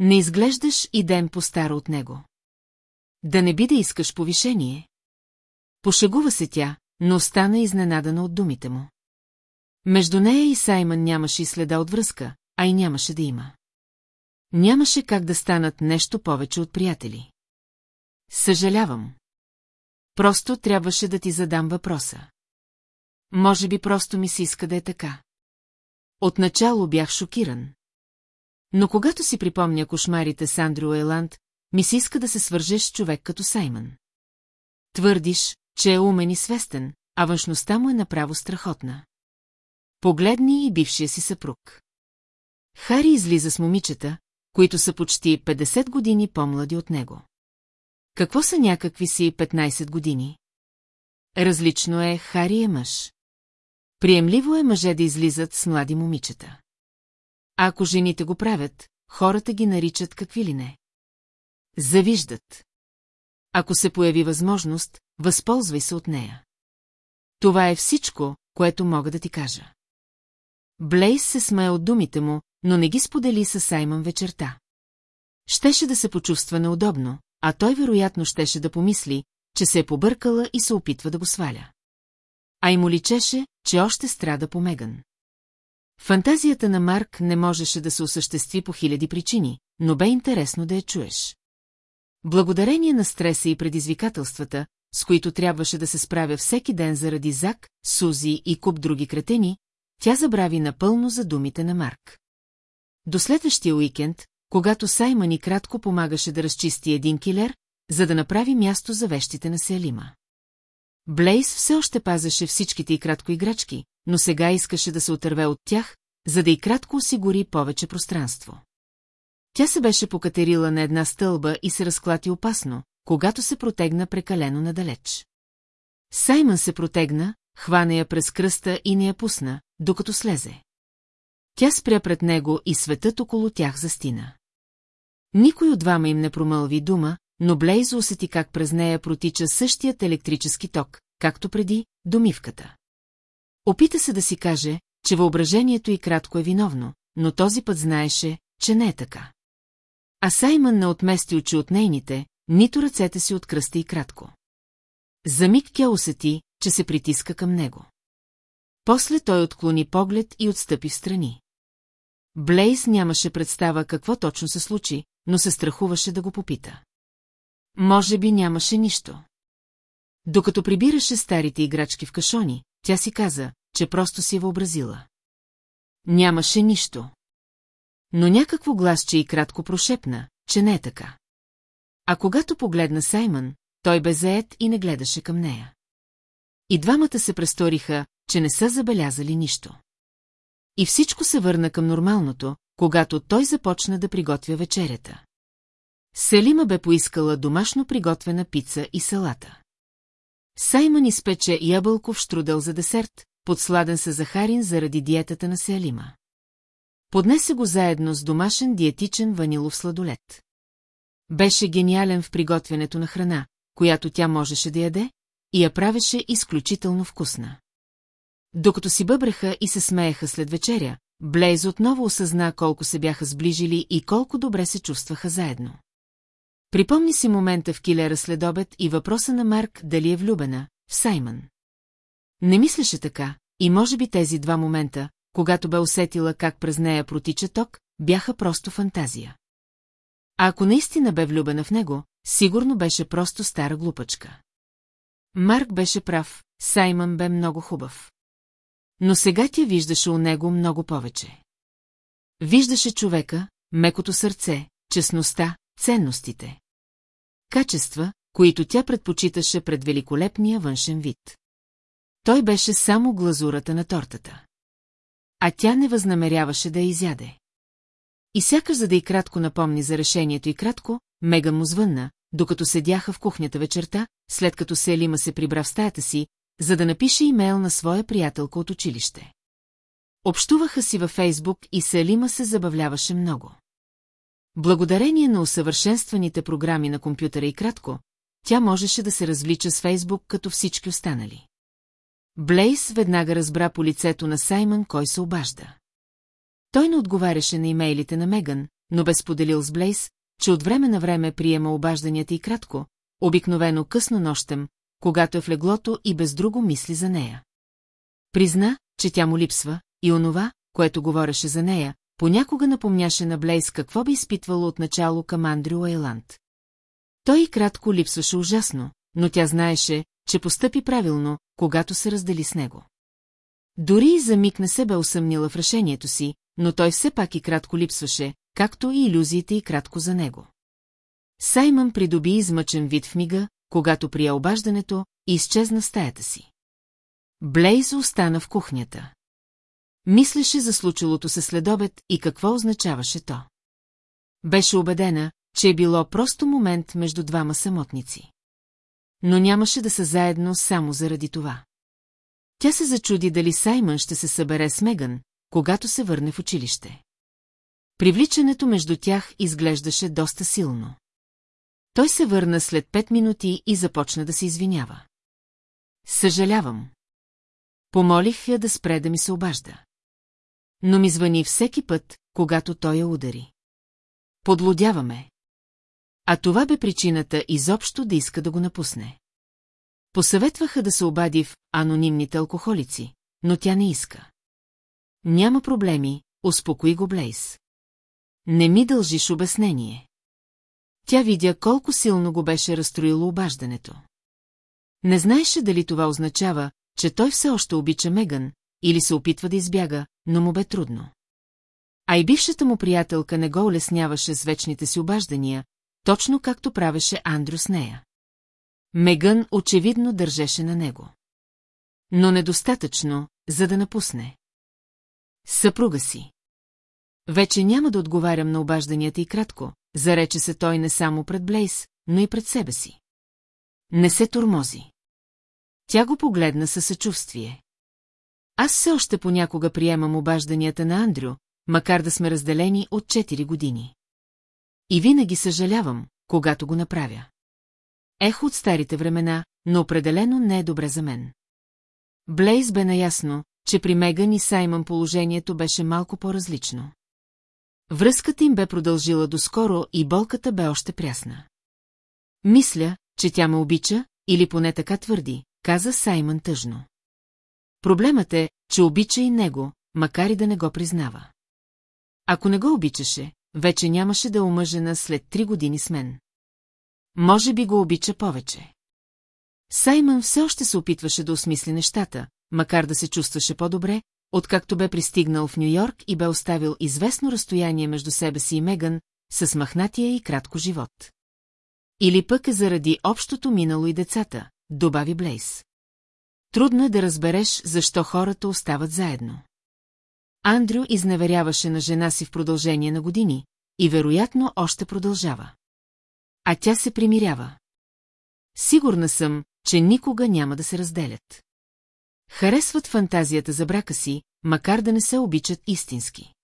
Не изглеждаш и ден по-старо от него. Да не би да искаш повишение? Пошегува се тя, но остана изненадана от думите му. Между нея и Саймън нямаше и следа от връзка, а и нямаше да има. Нямаше как да станат нещо повече от приятели. Съжалявам. Просто трябваше да ти задам въпроса. Може би просто ми се иска да е така. Отначало бях шокиран. Но когато си припомня кошмарите с Андрю Ейланд, ми се иска да се свържеш с човек като Саймън. Твърдиш, че е умен и свестен, а външността му е направо страхотна. Погледни и бившия си съпруг. Хари излиза с момичета, които са почти 50 години по-млади от него. Какво са някакви си 15 години? Различно е, Хари е мъж. Приемливо е мъже да излизат с млади момичета. Ако жените го правят, хората ги наричат какви ли не. Завиждат. Ако се появи възможност, възползвай се от нея. Това е всичко, което мога да ти кажа. Блейс се смее от думите му, но не ги сподели с Саймън вечерта. Щеше да се почувства неудобно, а той вероятно щеше да помисли, че се е побъркала и се опитва да го сваля. А и му личеше, че още страда по Меган. Фантазията на Марк не можеше да се осъществи по хиляди причини, но бе интересно да я чуеш. Благодарение на стреса и предизвикателствата, с които трябваше да се справя всеки ден заради Зак, Сузи и куп други кретени, тя забрави напълно за думите на Марк. До следващия уикенд, когато Саймън и кратко помагаше да разчисти един килер, за да направи място за вещите на Селима. Блейс все още пазеше всичките и кратко играчки, но сега искаше да се отърве от тях, за да и кратко осигури повече пространство. Тя се беше покатерила на една стълба и се разклати опасно, когато се протегна прекалено надалеч. Саймън се протегна, хвана я през кръста и не я пусна, докато слезе. Тя спря пред него и светът около тях застина. Никой от двама им не промълви дума, но Блейз усети как през нея протича същият електрически ток, както преди, домивката. Опита се да си каже, че въображението и кратко е виновно, но този път знаеше, че не е така. А Саймън не отмести очи от нейните, нито ръцете си от кръста и кратко. За миг тя усети, че се притиска към него. После той отклони поглед и отстъпи в страни. Блейс нямаше представа какво точно се случи, но се страхуваше да го попита. Може би нямаше нищо. Докато прибираше старите играчки в кашони, тя си каза, че просто си е въобразила. Нямаше нищо. Но някакво гласче и кратко прошепна, че не е така. А когато погледна Саймън, той бе заед и не гледаше към нея. И двамата се престориха, че не са забелязали нищо. И всичко се върна към нормалното, когато той започна да приготвя вечерята. Селима бе поискала домашно приготвена пица и салата. Саймън изпече ябълков штрудел за десерт, подсладен с захарин заради диетата на Селима. Поднесе го заедно с домашен диетичен ванилов сладолет. Беше гениален в приготвянето на храна, която тя можеше да яде, и я правеше изключително вкусна. Докато си бъбреха и се смееха след вечеря, Блейз отново осъзна колко се бяха сближили и колко добре се чувстваха заедно. Припомни си момента в килера след обед и въпроса на Марк дали е влюбена, в Саймън. Не мислеше така, и може би тези два момента, когато бе усетила как през нея протича ток, бяха просто фантазия. А ако наистина бе влюбена в него, сигурно беше просто стара глупачка. Марк беше прав, Саймън бе много хубав. Но сега тя виждаше у него много повече. Виждаше човека, мекото сърце, честността, ценностите. Качества, които тя предпочиташе пред великолепния външен вид. Той беше само глазурата на тортата. А тя не възнамеряваше да я изяде. И сякаш за да и кратко напомни за решението и кратко, Меган му звънна, докато седяха в кухнята вечерта, след като Селима се прибра в стаята си, за да напише имейл на своя приятелка от училище. Общуваха си във Фейсбук и Селима се забавляваше много. Благодарение на усъвършенстваните програми на компютъра и кратко, тя можеше да се развлича с Фейсбук като всички останали. Блейс веднага разбра по лицето на Саймън кой се обажда. Той не отговаряше на имейлите на Меган, но бе споделил с Блейс, че от време на време приема обажданията и кратко, обикновено късно нощем, когато е в леглото и без друго мисли за нея. Призна, че тя му липсва, и онова, което говореше за нея, понякога напомняше на Блейс какво би изпитвало отначало към Андрю Айланд. Той и кратко липсваше ужасно, но тя знаеше, че постъпи правилно, когато се раздели с него. Дори и за миг не се бе усъмнила в решението си, но той все пак и кратко липсваше, както и иллюзиите и кратко за него. Саймън придоби измъчен вид в мига, когато прия обаждането и изчезна стаята си. Блейз остана в кухнята. Мислеше за случилото се следобед и какво означаваше то. Беше убедена, че е било просто момент между двама самотници. Но нямаше да са заедно само заради това. Тя се зачуди дали Саймън ще се събере с Меган, когато се върне в училище. Привличането между тях изглеждаше доста силно. Той се върна след пет минути и започна да се извинява. Съжалявам. Помолих я да спре да ми се обажда. Но ми звъни всеки път, когато той я удари. Подлодяваме. А това бе причината изобщо да иска да го напусне. Посъветваха да се обади в анонимните алкохолици, но тя не иска. Няма проблеми, успокои го Блейс. Не ми дължиш обяснение. Тя видя колко силно го беше разстроило обаждането. Не знаеше дали това означава, че той все още обича Меган, или се опитва да избяга, но му бе трудно. А и бившата му приятелка не го улесняваше с вечните си обаждания, точно както правеше Андрю с нея. Меган очевидно държеше на него. Но недостатъчно, за да напусне. Съпруга си. Вече няма да отговарям на обажданията и кратко, зарече се той не само пред Блейс, но и пред себе си. Не се турмози. Тя го погледна със съчувствие. Аз все още понякога приемам обажданията на Андрю, макар да сме разделени от 4 години. И винаги съжалявам, когато го направя. Ехо от старите времена, но определено не е добре за мен. Блейз бе наясно, че при Меган и Саймън положението беше малко по-различно. Връзката им бе продължила доскоро и болката бе още прясна. Мисля, че тя ме обича, или поне така твърди, каза Саймън тъжно. Проблемът е, че обича и него, макар и да не го признава. Ако не го обичаше, вече нямаше да е омъжена след три години с мен. Може би го обича повече. Саймън все още се опитваше да осмисли нещата, макар да се чувстваше по-добре, откакто бе пристигнал в Нью-Йорк и бе оставил известно разстояние между себе си и Меган, с махнатия и кратко живот. Или пък е заради общото минало и децата, добави Блейс. Трудно е да разбереш, защо хората остават заедно. Андрю изневеряваше на жена си в продължение на години и вероятно още продължава. А тя се примирява. Сигурна съм, че никога няма да се разделят. Харесват фантазията за брака си, макар да не се обичат истински.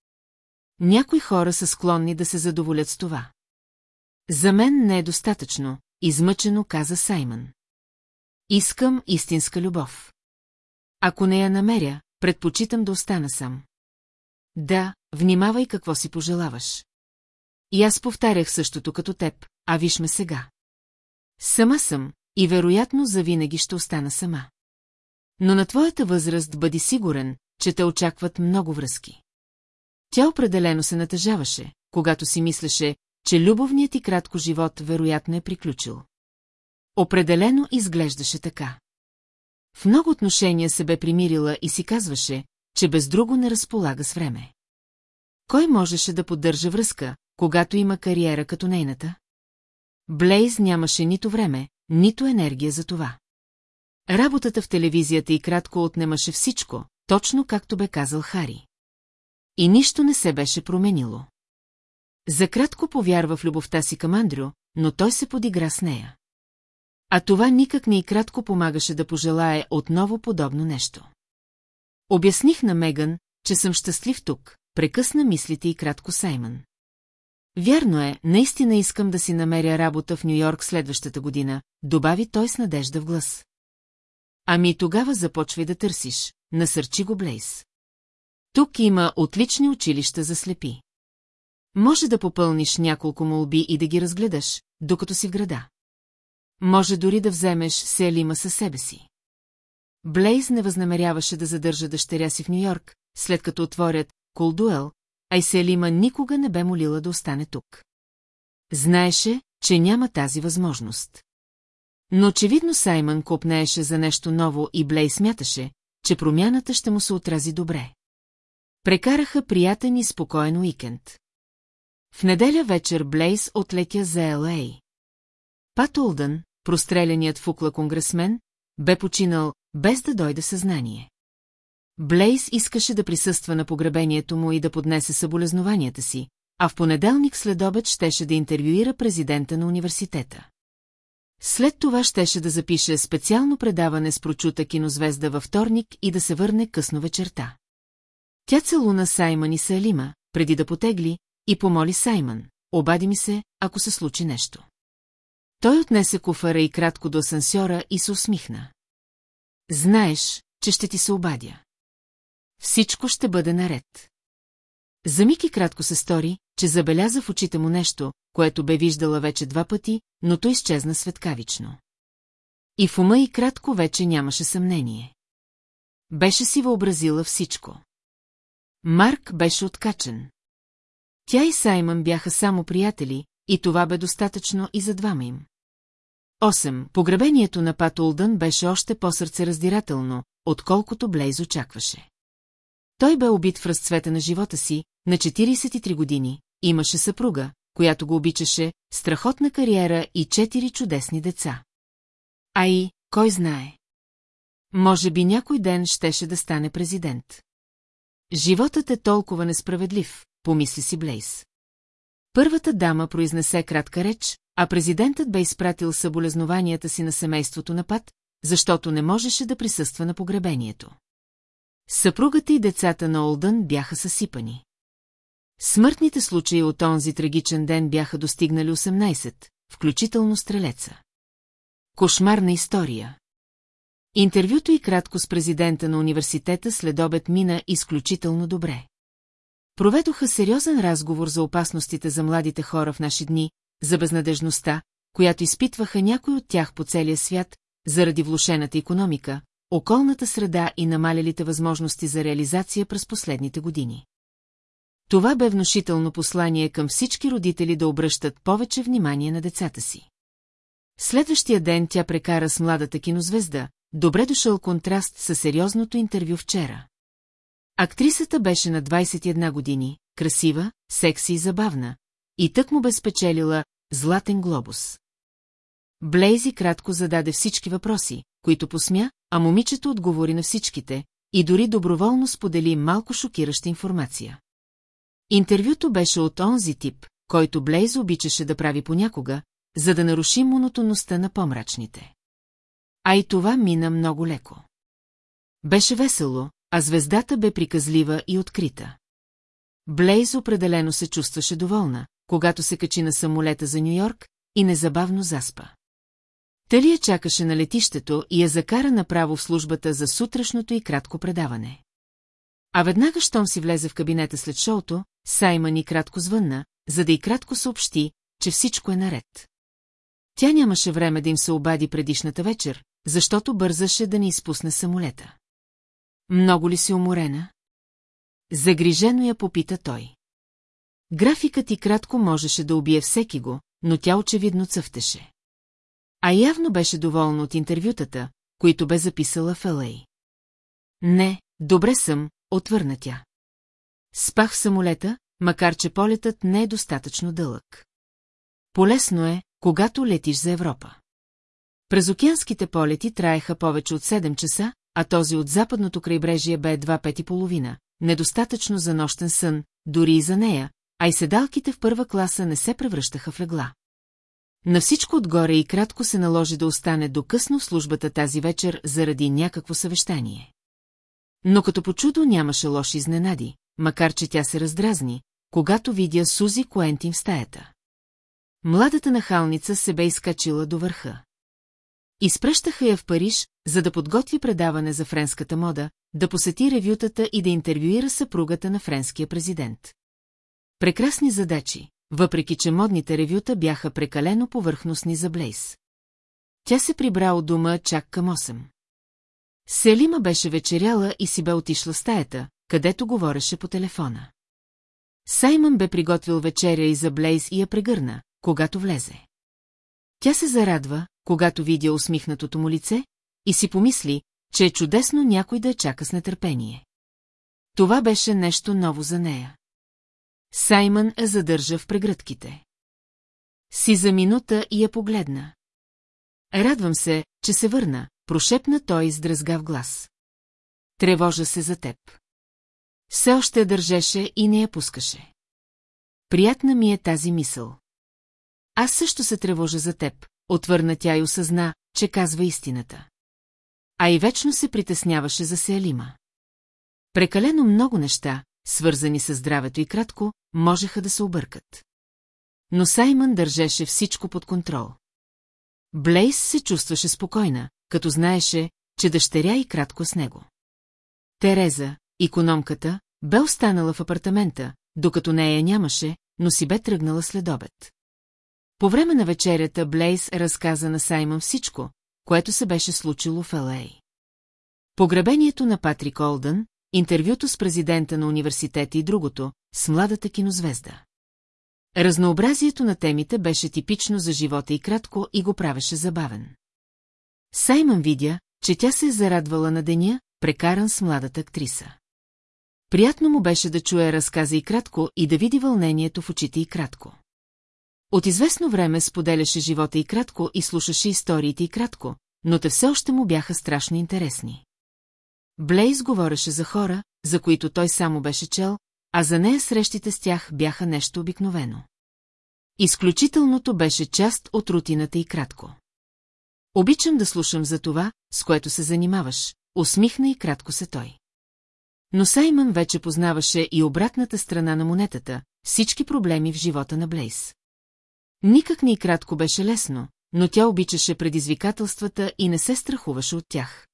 Някои хора са склонни да се задоволят с това. За мен не е достатъчно, измъчено каза Саймън. Искам истинска любов. Ако не я намеря, предпочитам да остана сам. Да, внимавай какво си пожелаваш. И аз повтарях същото като теб, а виж ме сега. Сама съм, и вероятно завинаги ще остана сама. Но на твоята възраст бъди сигурен, че те очакват много връзки. Тя определено се натъжаваше, когато си мислеше, че любовният и кратко живот вероятно е приключил. Определено изглеждаше така. В много отношения се бе примирила и си казваше, че без друго не разполага с време. Кой можеше да поддържа връзка, когато има кариера като нейната? Блейз нямаше нито време, нито енергия за това. Работата в телевизията и кратко отнемаше всичко, точно както бе казал Хари. И нищо не се беше променило. За кратко повярва в любовта си към Андрю, но той се подигра с нея. А това никак не и кратко помагаше да пожелае отново подобно нещо. Обясних на Меган, че съм щастлив тук, прекъсна мислите и кратко Саймън. Вярно е, наистина искам да си намеря работа в Нью-Йорк следващата година, добави той с надежда в глас. Ами тогава започвай да търсиш, насърчи го Блейс. Тук има отлични училища за слепи. Може да попълниш няколко молби и да ги разгледаш, докато си в града. Може дори да вземеш Селима със себе си. Блейз не възнамеряваше да задържа дъщеря си в Нью-Йорк, след като отворят Колдуел, а и Селима никога не бе молила да остане тук. Знаеше, че няма тази възможност. Но очевидно Саймън копнееше за нещо ново и Блей смяташе, че промяната ще му се отрази добре. Прекараха приятен и спокоен уикенд. В неделя вечер Блейс отлетя за Л.А. Пат Улдън, простреленият фукла конгресмен, бе починал, без да дойде съзнание. Блейс искаше да присъства на погребението му и да поднесе съболезнованията си, а в понеделник след обед щеше да интервюира президента на университета. След това щеше да запише специално предаване с прочута кинозвезда във вторник и да се върне късно вечерта. Тя целуна Саймън и Салима, преди да потегли, и помоли Саймън, обади ми се, ако се случи нещо. Той отнесе куфара и кратко до асансьора и се усмихна. Знаеш, че ще ти се обадя. Всичко ще бъде наред. За Мики кратко се стори, че забеляза в очите му нещо, което бе виждала вече два пъти, но то изчезна светкавично. И в ума и кратко вече нямаше съмнение. Беше си въобразила всичко. Марк беше откачен. Тя и Саймън бяха само приятели, и това бе достатъчно и за двама им. Осем. Погребението на Пат Улдън беше още по-сърцераздирателно, отколкото Блейз очакваше. Той бе убит в разцвета на живота си, на 43 години, имаше съпруга, която го обичаше, страхотна кариера и четири чудесни деца. А и, кой знае? Може би някой ден щеше да стане президент. Животът е толкова несправедлив, помисли си Блейс. Първата дама произнесе кратка реч, а президентът бе изпратил съболезнованията си на семейството на Пат, защото не можеше да присъства на погребението. Съпругата и децата на Олдън бяха съсипани. Смъртните случаи от онзи трагичен ден бяха достигнали 18, включително стрелеца. Кошмарна история. Интервюто и кратко с президента на университета след обед мина изключително добре. Проведоха сериозен разговор за опасностите за младите хора в наши дни, за безнадежността, която изпитваха някои от тях по целия свят, заради влушената економика, околната среда и намалялите възможности за реализация през последните години. Това бе внушително послание към всички родители да обръщат повече внимание на децата си. Следващия ден тя прекара с младата кинозвезда, добре дошъл контраст със сериозното интервю вчера. Актрисата беше на 21 години, красива, секси и забавна, и тък му бе спечелила «Златен глобус». Блейзи кратко зададе всички въпроси, които посмя, а момичето отговори на всичките и дори доброволно сподели малко шокираща информация. Интервюто беше от онзи тип, който Блейз обичаше да прави понякога, за да наруши монотонността на помрачните. А и това мина много леко. Беше весело, а звездата бе приказлива и открита. Блейз определено се чувстваше доволна, когато се качи на самолета за Нью-Йорк и незабавно заспа. Талия чакаше на летището и я закара направо в службата за сутрешното и кратко предаване. А веднага, щом си влезе в кабинета след шоуто, Саймън и кратко звънна, за да и кратко съобщи, че всичко е наред. Тя нямаше време да им се обади предишната вечер, защото бързаше да не изпусне самолета. Много ли си уморена? Загрижено я попита той. Графикът и кратко можеше да убие всеки го, но тя очевидно цъфтеше. А явно беше доволна от интервютата, които бе записала в. Не, добре съм, отвърна тя. Спах в самолета, макар че полетът не е достатъчно дълъг. Полесно е, когато летиш за Европа. През океанските полети траеха повече от 7 часа, а този от западното крайбрежие бе едва пет и половина, недостатъчно за нощен сън, дори и за нея, а и седалките в първа класа не се превръщаха в легла. На всичко отгоре и кратко се наложи да остане до късно в службата тази вечер заради някакво съвещание. Но като по чудо нямаше лоши изненади, макар че тя се раздразни, когато видя Сузи Коентин в стаята. Младата нахалница се бе изкачила до върха. Изпръщаха я в Париж, за да подготви предаване за френската мода, да посети ревютата и да интервюира съпругата на френския президент. Прекрасни задачи, въпреки че модните ревюта бяха прекалено повърхностни за Блейс. Тя се прибра от дома чак към 8. Селима беше вечеряла и си бе отишла в стаята, където говореше по телефона. Саймън бе приготвил вечеря и за Блейз и я прегърна, когато влезе. Тя се зарадва, когато видя усмихнатото му лице, и си помисли, че е чудесно някой да я чака с нетърпение. Това беше нещо ново за нея. Саймън я задържа в прегръдките. Си за минута и я погледна. Радвам се, че се върна, прошепна той с дръзгав глас. Тревожа се за теб. Все още държеше и не я пускаше. Приятна ми е тази мисъл. Аз също се тревожа за теб, отвърна тя и осъзна, че казва истината. А и вечно се притесняваше за Сеалима. Прекалено много неща, свързани с здравето и кратко, можеха да се объркат. Но Саймън държеше всичко под контрол. Блейс се чувстваше спокойна, като знаеше, че дъщеря и кратко с него. Тереза, икономката, бе останала в апартамента, докато нея нямаше, но си бе тръгнала след обед. По време на вечерята Блейс разказа на Саймън всичко, което се беше случило в Л.А. Погребението на Патрик Олдън, интервюто с президента на университета и другото, с младата кинозвезда. Разнообразието на темите беше типично за живота и кратко и го правеше забавен. Саймън видя, че тя се е зарадвала на деня, прекаран с младата актриса. Приятно му беше да чуе разказа и кратко и да види вълнението в очите и кратко. От известно време споделяше живота и кратко и слушаше историите и кратко, но те все още му бяха страшно интересни. Блейз говореше за хора, за които той само беше чел, а за нея срещите с тях бяха нещо обикновено. Изключителното беше част от рутината и кратко. Обичам да слушам за това, с което се занимаваш, усмихна и кратко се той. Но Саймън вече познаваше и обратната страна на монетата, всички проблеми в живота на Блейс. Никак не и кратко беше лесно, но тя обичаше предизвикателствата и не се страхуваше от тях.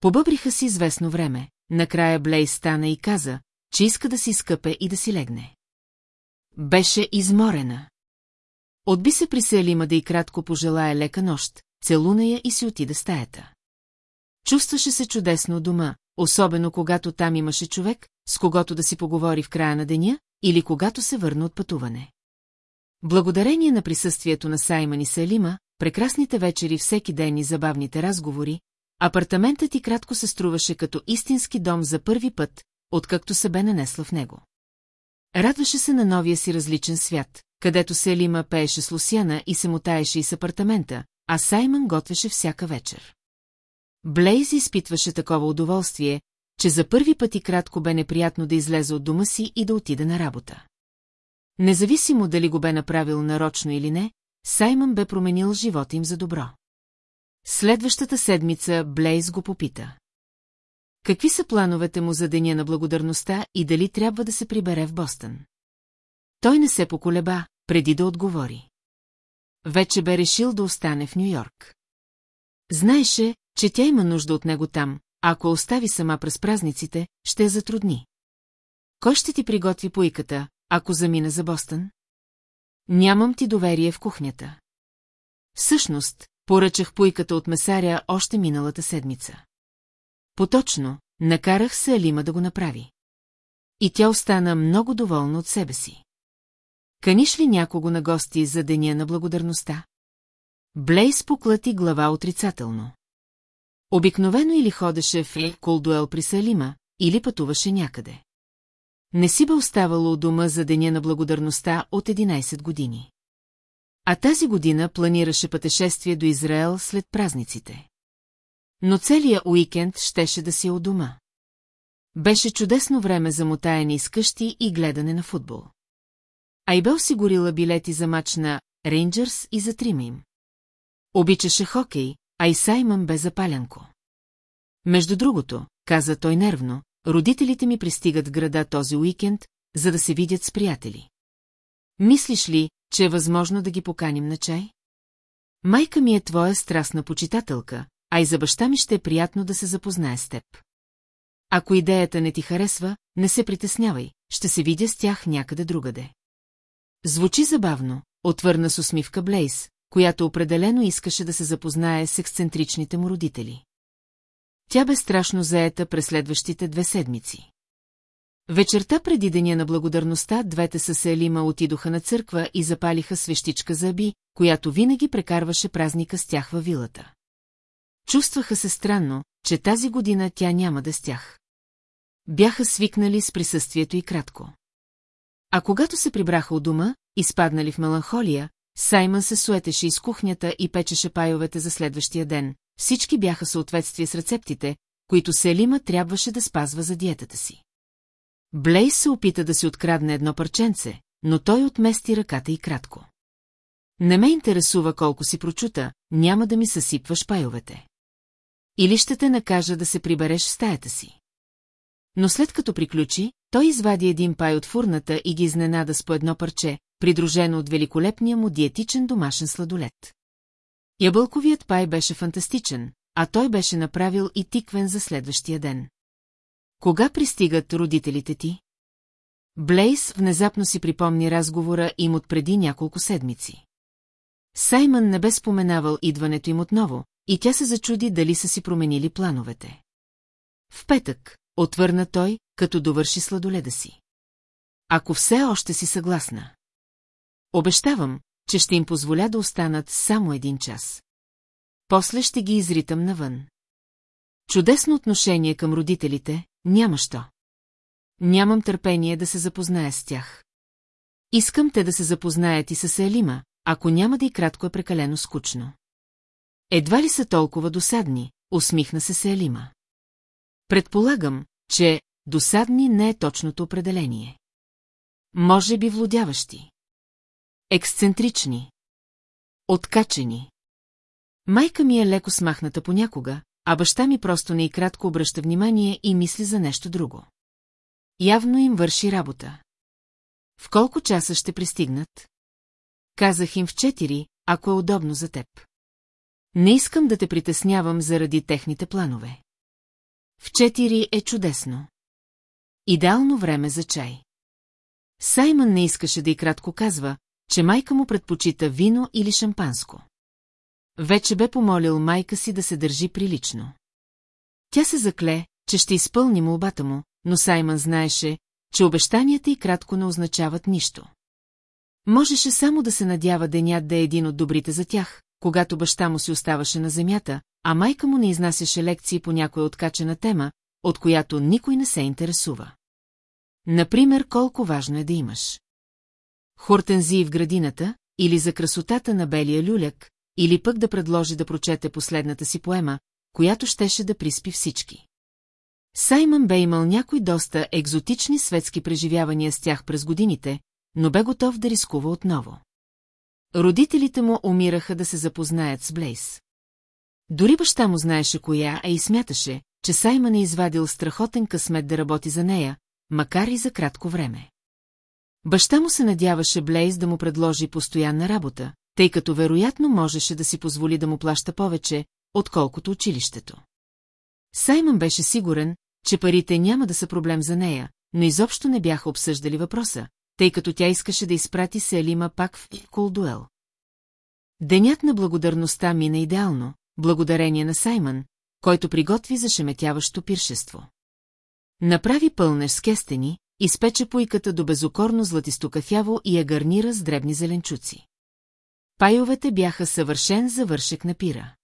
Побъбриха си известно време, накрая Блейс стана и каза, че иска да си скъпе и да си легне. Беше изморена. Отби се при Селима да и кратко пожелая лека нощ, целуна я и си отида стаята. Чувстваше се чудесно дома, особено когато там имаше човек, с когото да си поговори в края на деня, или когато се върна от пътуване. Благодарение на присъствието на Саймън и Салима, прекрасните вечери всеки ден и забавните разговори, апартаментът и кратко се струваше като истински дом за първи път, откакто се бе нанесла в него. Радваше се на новия си различен свят, където Селима пееше с Лусяна и се мутаеше и с апартамента, а Саймън готвеше всяка вечер. Блейз изпитваше такова удоволствие, че за първи път и кратко бе неприятно да излезе от дома си и да отида на работа. Независимо дали го бе направил нарочно или не, Саймън бе променил живота им за добро. Следващата седмица Блейз го попита. Какви са плановете му за Деня на благодарността и дали трябва да се прибере в Бостън? Той не се поколеба, преди да отговори. Вече бе решил да остане в Нью-Йорк. Знаеше, че тя има нужда от него там, а ако остави сама през празниците, ще затрудни. Кой ще ти приготви поиката, ако замина за Бостън? Нямам ти доверие в кухнята. Всъщност, поръчах поиката от месаря още миналата седмица. Поточно, накарах се Алима да го направи. И тя остана много доволна от себе си. Каниш ли някого на гости за деня на благодарността? Блейс поклати глава отрицателно. Обикновено или ходеше в Колдуел при Салима, или пътуваше някъде. Не си бе оставало у дома за Деня на благодарността от 11 години. А тази година планираше пътешествие до Израел след празниците. Но целият уикенд щеше да си е у дома. Беше чудесно време за мотаяне из къщи и гледане на футбол. А и бе осигурила билети за мач на Рейнджърс и за трима им. Обичаше хокей, а и Саймън бе запалянко. Между другото, каза той нервно, родителите ми пристигат града този уикенд, за да се видят с приятели. Мислиш ли, че е възможно да ги поканим на чай? Майка ми е твоя страстна почитателка, а и за баща ми ще е приятно да се запознае с теб. Ако идеята не ти харесва, не се притеснявай, ще се видя с тях някъде другаде. Звучи забавно, отвърна с усмивка Блейс, която определено искаше да се запознае с ексцентричните му родители. Тя бе страшно заета през следващите две седмици. Вечерта преди деня на благодарността, двете с Елима отидоха на църква и запалиха свещичка за Аби, която винаги прекарваше празника с тях във вилата. Чувстваха се странно, че тази година тя няма да с тях. Бяха свикнали с присъствието и кратко. А когато се прибраха от дома, изпаднали в меланхолия, Саймън се суетеше из кухнята и печеше пайовете за следващия ден. Всички бяха съответствие с рецептите, които Селима трябваше да спазва за диетата си. Блейс се опита да си открадне едно парченце, но той отмести ръката и кратко. Не ме интересува колко си прочута, няма да ми съсипваш пайовете. Или ще те накажа да се прибереш в стаята си. Но след като приключи, той извади един пай от фурната и ги изненада с по едно парче, придружено от великолепния му диетичен домашен сладолет. Ябълковият пай беше фантастичен, а той беше направил и тиквен за следващия ден. Кога пристигат родителите ти? Блейс внезапно си припомни разговора им от преди няколко седмици. Саймън не бе споменавал идването им отново, и тя се зачуди дали са си променили плановете. В петък, отвърна той, като довърши сладоледа си. Ако все още си съгласна. Обещавам, че ще им позволя да останат само един час. После ще ги изритам навън. Чудесно отношение към родителите, няма що. Нямам търпение да се запозная с тях. Искам те да се запознаят и с Елима, ако няма да и кратко е прекалено скучно. Едва ли са толкова досадни, усмихна се Селима. Предполагам, че досадни не е точното определение. Може би владяващи. Ексцентрични. Откачени. Майка ми е леко смахната понякога, а баща ми просто не и кратко обръща внимание и мисли за нещо друго. Явно им върши работа. В колко часа ще пристигнат? Казах им в четири, ако е удобно за теб. Не искам да те притеснявам заради техните планове. В четири е чудесно. Идеално време за чай. Саймън не искаше да и кратко казва, че майка му предпочита вино или шампанско. Вече бе помолил майка си да се държи прилично. Тя се закле, че ще изпълни молбата му, но Саймън знаеше, че обещанията и кратко не означават нищо. Можеше само да се надява денят да е един от добрите за тях, когато баща му си оставаше на земята, а майка му не изнасяше лекции по някоя откачена тема, от която никой не се интересува. Например, колко важно е да имаш. Хортензии в градината, или за красотата на белия люляк, или пък да предложи да прочете последната си поема, която щеше да приспи всички. Саймън бе имал някои доста екзотични светски преживявания с тях през годините, но бе готов да рискува отново. Родителите му умираха да се запознаят с Блейс. Дори баща му знаеше коя, а и смяташе, че Саймън е извадил страхотен късмет да работи за нея, макар и за кратко време. Баща му се надяваше Блейз да му предложи постоянна работа, тъй като вероятно можеше да си позволи да му плаща повече, отколкото училището. Саймън беше сигурен, че парите няма да са проблем за нея, но изобщо не бяха обсъждали въпроса, тъй като тя искаше да изпрати Селима пак в Колдуел. Денят на благодарността мина идеално, благодарение на Саймън, който приготви зашеметяващо пиршество. Направи пълнеш с кестени, изпече пуйката до безокорно златисто кафяво и я гарнира с дребни зеленчуци. Пайовете бяха съвършен завършек на пира.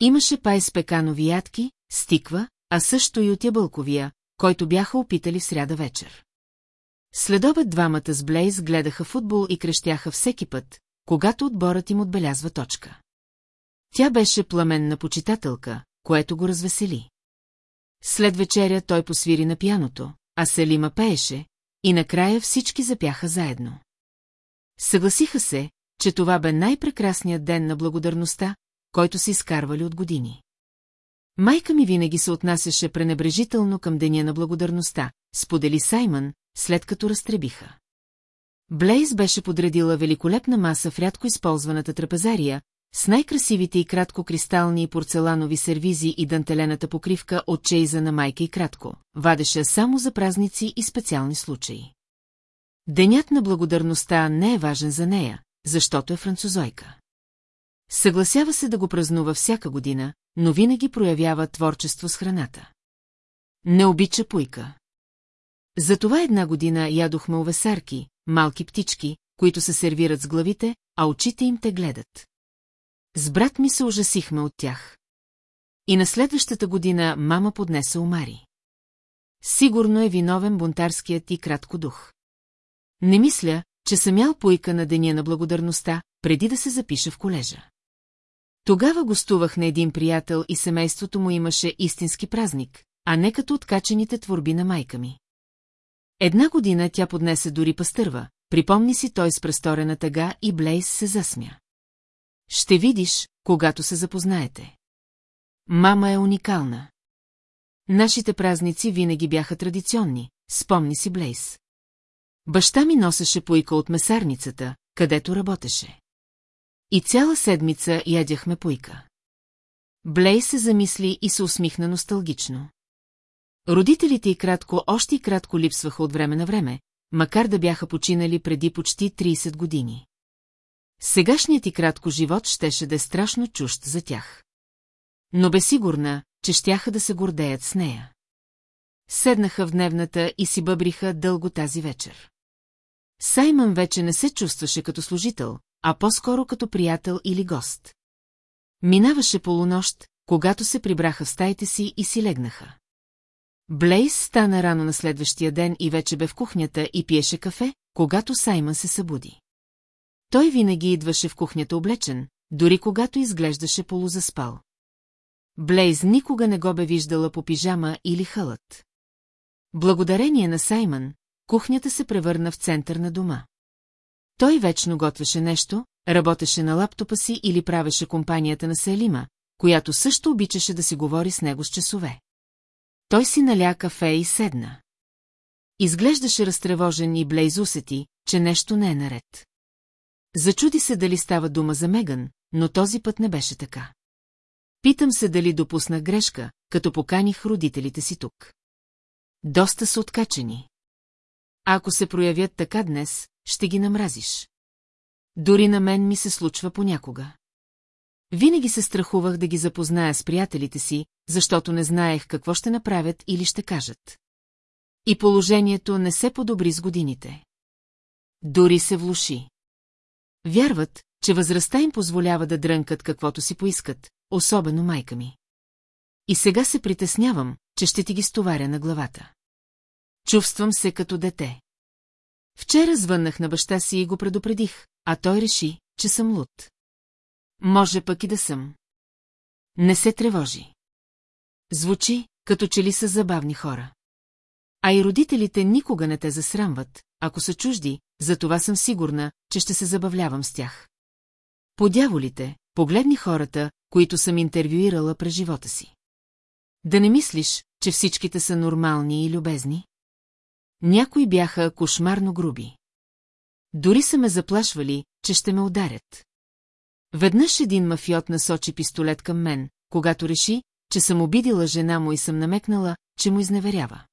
Имаше пай с пеканови ядки, стиква, а също и от ябълковия, който бяха опитали в сряда вечер. Следобед двамата с Блейз гледаха футбол и крещяха всеки път, когато отборът им отбелязва точка. Тя беше пламенна почитателка, което го развесели. След вечеря той посвири на пяното, а Селима пееше, и накрая всички запяха заедно. Съгласиха се, че това бе най-прекрасният ден на благодарността, който се изкарвали от години. Майка ми винаги се отнасяше пренебрежително към деня на благодарността, сподели Саймън, след като разтребиха. Блейз беше подредила великолепна маса в рядко използваната трапезария, с най-красивите и кратко кристални и порцеланови сервизи и дантелената покривка от чейза на майка и кратко, вадеше само за празници и специални случаи. Денят на благодарността не е важен за нея, защото е французойка. Съгласява се да го празнува всяка година, но винаги проявява творчество с храната. Не обича пуйка. Затова една година ядохме овесарки, малки птички, които се сервират с главите, а очите им те гледат. С брат ми се ужасихме от тях. И на следващата година мама поднесе омари. Сигурно е виновен бунтарският и кратко дух. Не мисля, че съм ял пойка на деня на благодарността, преди да се запиша в колежа. Тогава гостувах на един приятел и семейството му имаше истински празник, а не като откачените творби на майка ми. Една година тя поднесе дори пастърва, припомни си той с престорена тъга и Блейс се засмя. Ще видиш, когато се запознаете. Мама е уникална. Нашите празници винаги бяха традиционни, спомни си Блейс. Баща ми носеше пойка от месарницата, където работеше. И цяла седмица ядяхме пойка. Блейс се замисли и се усмихна носталгично. Родителите и кратко още и кратко липсваха от време на време, макар да бяха починали преди почти 30 години. Сегашният и кратко живот щеше да е страшно чужд за тях. Но бе сигурна, че щяха да се гордеят с нея. Седнаха в дневната и си бъбриха дълго тази вечер. Саймън вече не се чувстваше като служител, а по-скоро като приятел или гост. Минаваше полунощ, когато се прибраха в стаите си и си легнаха. Блейс стана рано на следващия ден и вече бе в кухнята и пиеше кафе, когато Саймън се събуди. Той винаги идваше в кухнята облечен, дори когато изглеждаше полузаспал. Блейз никога не го бе виждала по пижама или хълът. Благодарение на Саймън, кухнята се превърна в център на дома. Той вечно готвеше нещо, работеше на лаптопа си или правеше компанията на Селима, която също обичаше да си говори с него с часове. Той си наля кафе и седна. Изглеждаше разтревожен и Блейз усети, че нещо не е наред. Зачуди се дали става дума за Меган, но този път не беше така. Питам се дали допуснах грешка, като поканих родителите си тук. Доста са откачени. Ако се проявят така днес, ще ги намразиш. Дори на мен ми се случва понякога. Винаги се страхувах да ги запозная с приятелите си, защото не знаех какво ще направят или ще кажат. И положението не се подобри с годините. Дори се влуши. Вярват, че възрастта им позволява да дрънкат каквото си поискат, особено майка ми. И сега се притеснявам, че ще ти ги стоваря на главата. Чувствам се като дете. Вчера звъннах на баща си и го предупредих, а той реши, че съм луд. Може пък и да съм. Не се тревожи. Звучи, като че ли са забавни хора. А и родителите никога не те засрамват, ако са чужди, затова съм сигурна, че ще се забавлявам с тях. Подяволите, погледни хората, които съм интервюирала през живота си. Да не мислиш, че всичките са нормални и любезни? Някои бяха кошмарно груби. Дори са ме заплашвали, че ще ме ударят. Веднъж един мафиот насочи пистолет към мен, когато реши, че съм обидила жена му и съм намекнала, че му изневерява.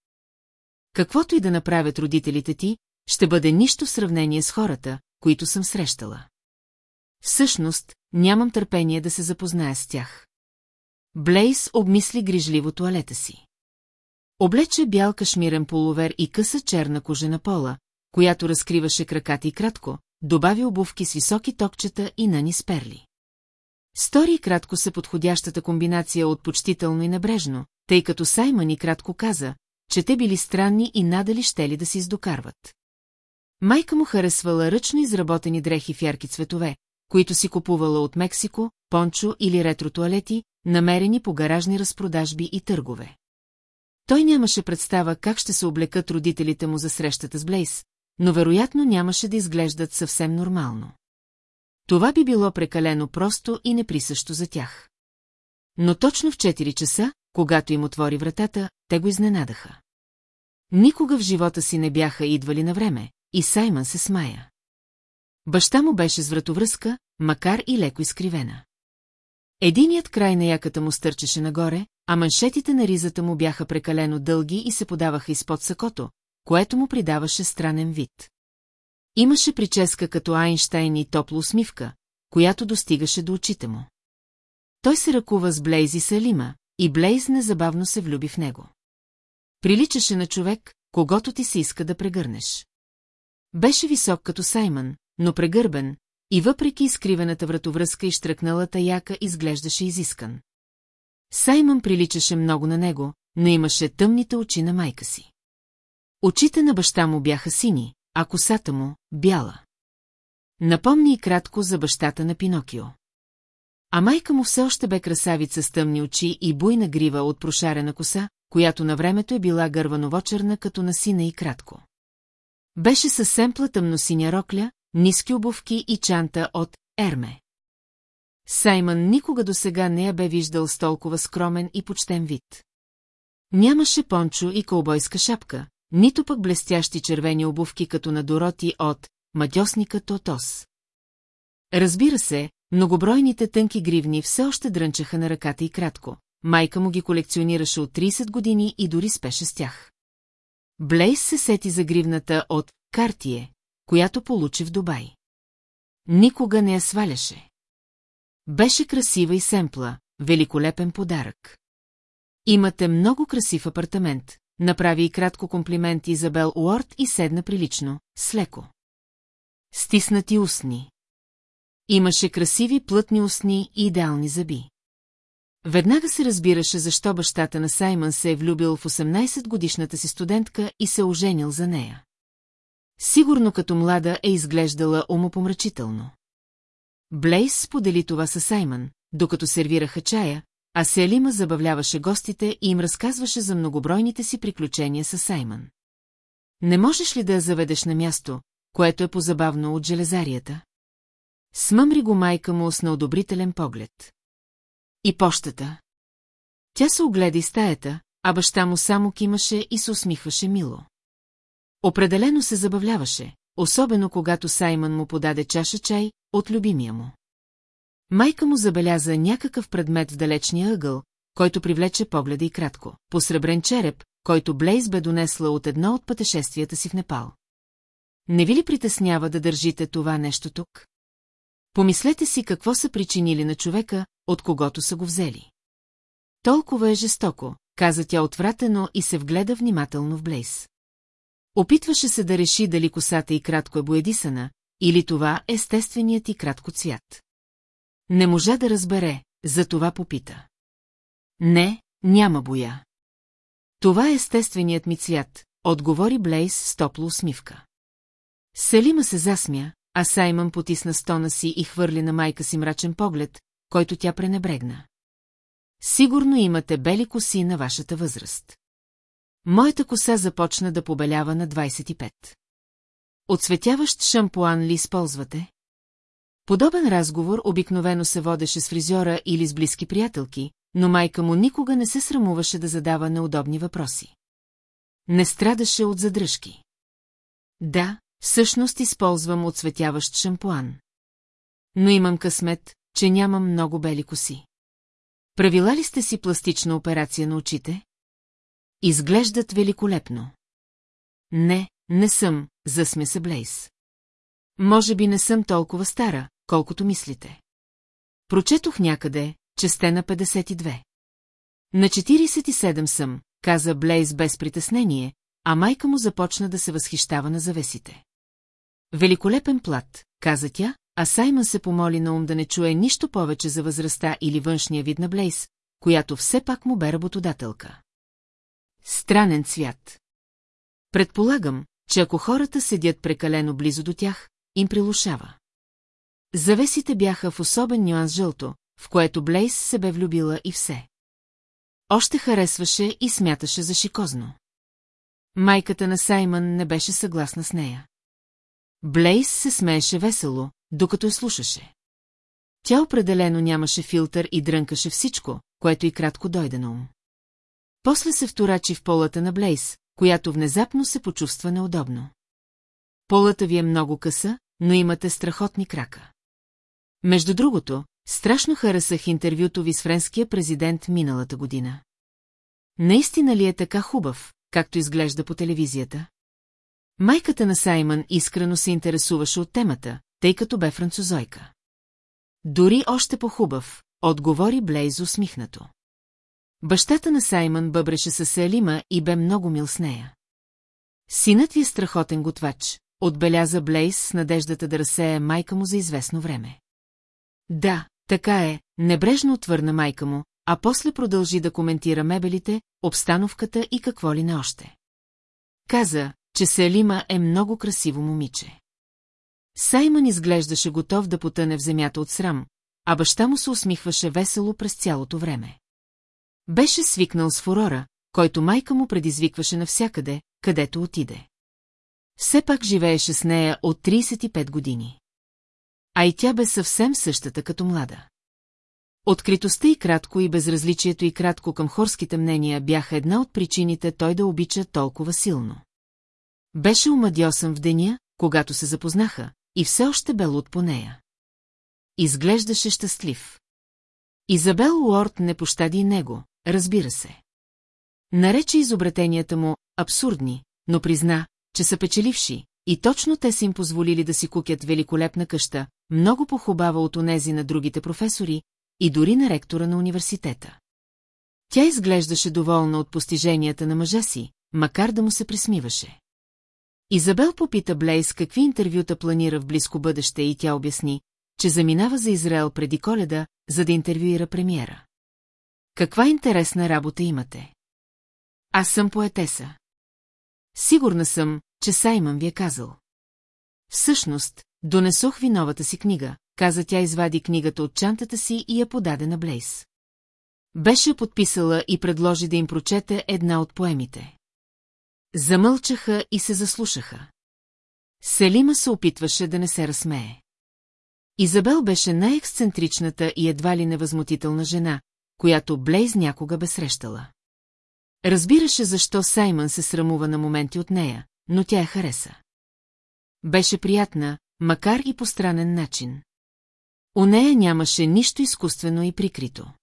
Каквото и да направят родителите ти, ще бъде нищо в сравнение с хората, които съм срещала. Всъщност, нямам търпение да се запозная с тях. Блейс обмисли грижливо туалета си. Облече бял кашмирен полувер и къса черна кожена пола, която разкриваше краката и кратко, добави обувки с високи токчета и нани с перли. Стори кратко се подходящата комбинация от почтително и небрежно, тъй като Саймън и кратко каза, че те били странни и надали щели да се издокарват. Майка му харесвала ръчно изработени дрехи в ярки цветове, които си купувала от Мексико, пончо или ретро-туалети, намерени по гаражни разпродажби и търгове. Той нямаше представа как ще се облекат родителите му за срещата с Блейс, но вероятно нямаше да изглеждат съвсем нормално. Това би било прекалено просто и неприсъщо за тях. Но точно в 4 часа, когато им отвори вратата, те го изненадаха. Никога в живота си не бяха идвали на време, и Саймън се смая. Баща му беше с вратовръзка, макар и леко изкривена. Единият край на яката му стърчеше нагоре, а маншетите на ризата му бяха прекалено дълги и се подаваха изпод сакото, което му придаваше странен вид. Имаше прическа като Айнштайн и топла усмивка, която достигаше до очите му. Той се ръкува с Блейз и Салима, и Блейз незабавно се влюби в него. Приличаше на човек, когато ти се иска да прегърнеш. Беше висок като Саймън, но прегърбен, и въпреки изкривената вратовръзка и штръкналата яка изглеждаше изискан. Саймън приличаше много на него, но имаше тъмните очи на майка си. Очите на баща му бяха сини, а косата му – бяла. Напомни и кратко за бащата на Пинокио. А майка му все още бе красавица с тъмни очи и буйна грива от прошарена коса, която на времето е била гървановочерна като на сина и кратко. Беше със семпла тъмносиня рокля, ниски обувки и чанта от Ерме. Саймън никога до сега не я бе виждал с толкова скромен и почтен вид. Нямаше пончо и кълбойска шапка, нито пък блестящи червени обувки като на Дороти от «Матьосника Тотос». Разбира се, многобройните тънки гривни все още дрънчаха на ръката и кратко. Майка му ги колекционираше от 30 години и дори спеше с тях. Блейс се сети за гривната от «Картие», която получи в Дубай. Никога не я сваляше. Беше красива и семпла, великолепен подарък. Имате много красив апартамент, направи и кратко комплимент Изабел Уорд и седна прилично, с леко. Стиснати устни. Имаше красиви плътни устни и идеални зъби. Веднага се разбираше защо бащата на Саймън се е влюбил в 18-годишната си студентка и се оженил за нея. Сигурно като млада е изглеждала умопомрачително. Блейс сподели това с Саймън, докато сервираха чая, а Селима забавляваше гостите и им разказваше за многобройните си приключения с Саймън. Не можеш ли да я заведеш на място, което е позабавно от железарията? Смъмри го майка му с неодобрителен поглед. И пощата. Тя се огледа и стаята, а баща му само кимаше и се усмихваше мило. Определено се забавляваше, особено когато Саймън му подаде чаша чай от любимия му. Майка му забеляза някакъв предмет в далечния ъгъл, който привлече погледа и кратко. По сребрен череп, който Блейз бе донесла от едно от пътешествията си в Непал. Не ви ли притеснява да държите това нещо тук? Помислете си какво са причинили на човека, от когото са го взели. Толкова е жестоко, каза тя отвратено и се вгледа внимателно в Блейз. Опитваше се да реши дали косата и кратко е боедисана, или това е естественият и кратко цвят. Не можа да разбере, затова попита. Не, няма боя. Това е естественият ми цвят, отговори Блейс с топла усмивка. Селима се засмя, а Саймън потисна стона си и хвърли на майка си мрачен поглед, който тя пренебрегна. Сигурно имате бели коси на вашата възраст. Моята коса започна да побелява на 25. Отсветяващ шампуан ли използвате? Подобен разговор обикновено се водеше с фризьора или с близки приятелки, но майка му никога не се срамуваше да задава неудобни въпроси. Не страдаше от задръжки. Да, всъщност използвам отсветяващ шампуан. Но имам късмет, че нямам много бели коси. Правила ли сте си пластична операция на очите? Изглеждат великолепно. Не, не съм, засмя се Блейс. Може би не съм толкова стара, колкото мислите. Прочетох някъде, че сте на 52. На 47 съм, каза Блейз без притеснение, а майка му започна да се възхищава на завесите. Великолепен плат, каза тя, а Саймън се помоли на ум да не чуе нищо повече за възрастта или външния вид на Блейз, която все пак му бе работодателка. Странен цвят. Предполагам, че ако хората седят прекалено близо до тях, им прилушава. Завесите бяха в особен нюанс жълто, в което Блейс се бе влюбила и все. Още харесваше и смяташе за шикозно. Майката на Саймън не беше съгласна с нея. Блейс се смееше весело, докато я слушаше. Тя определено нямаше филтър и дрънкаше всичко, което и кратко дойде на ум. После се вторачи в полата на Блейс, която внезапно се почувства неудобно. Полата ви е много къса, но имате страхотни крака. Между другото, страшно харесах интервюто ви с френския президент миналата година. Наистина ли е така хубав, както изглежда по телевизията? Майката на Саймън искрено се интересуваше от темата, тъй като бе французойка. Дори още по-хубав, отговори Блейз усмихнато. Бащата на Саймън бъбреше със Селима и бе много мил с нея. Синът е страхотен готвач, отбеляза Блейз с надеждата да разсея майка му за известно време. Да, така е, небрежно отвърна майка му, а после продължи да коментира мебелите, обстановката и какво ли не още. Каза, че Селима е много красиво момиче. Саймън изглеждаше готов да потъне в земята от срам, а баща му се усмихваше весело през цялото време. Беше свикнал с фурора, който майка му предизвикваше навсякъде, където отиде. Все пак живееше с нея от 35 години. А и тя бе съвсем същата като млада. Откритостта и кратко и безразличието и кратко към хорските мнения бяха една от причините той да обича толкова силно. Беше омадьосан в деня, когато се запознаха, и все още бе луд по нея. Изглеждаше щастлив. Изабел Уорд не пощади него, разбира се. Нарече изобретенията му абсурдни, но призна, че са печеливши, и точно те са им позволили да си кукят великолепна къща, много похубава от онези на другите професори и дори на ректора на университета. Тя изглеждаше доволна от постиженията на мъжа си, макар да му се присмиваше. Изабел попита Блейс какви интервюта планира в близко бъдеще и тя обясни, че заминава за Израел преди коледа, за да интервюира премиера. Каква интересна работа имате? Аз съм поетеса. Сигурна съм, че Саймън ви е казал. Всъщност, донесох ви новата си книга, каза тя извади книгата от чантата си и я подаде на Блейс. Беше подписала и предложи да им прочете една от поемите. Замълчаха и се заслушаха. Селима се опитваше да не се разсмее. Изабел беше най-ексцентричната и едва ли невъзмутителна жена, която Блейз някога бе срещала. Разбираше защо Саймън се срамува на моменти от нея, но тя я хареса. Беше приятна, макар и по странен начин. У нея нямаше нищо изкуствено и прикрито.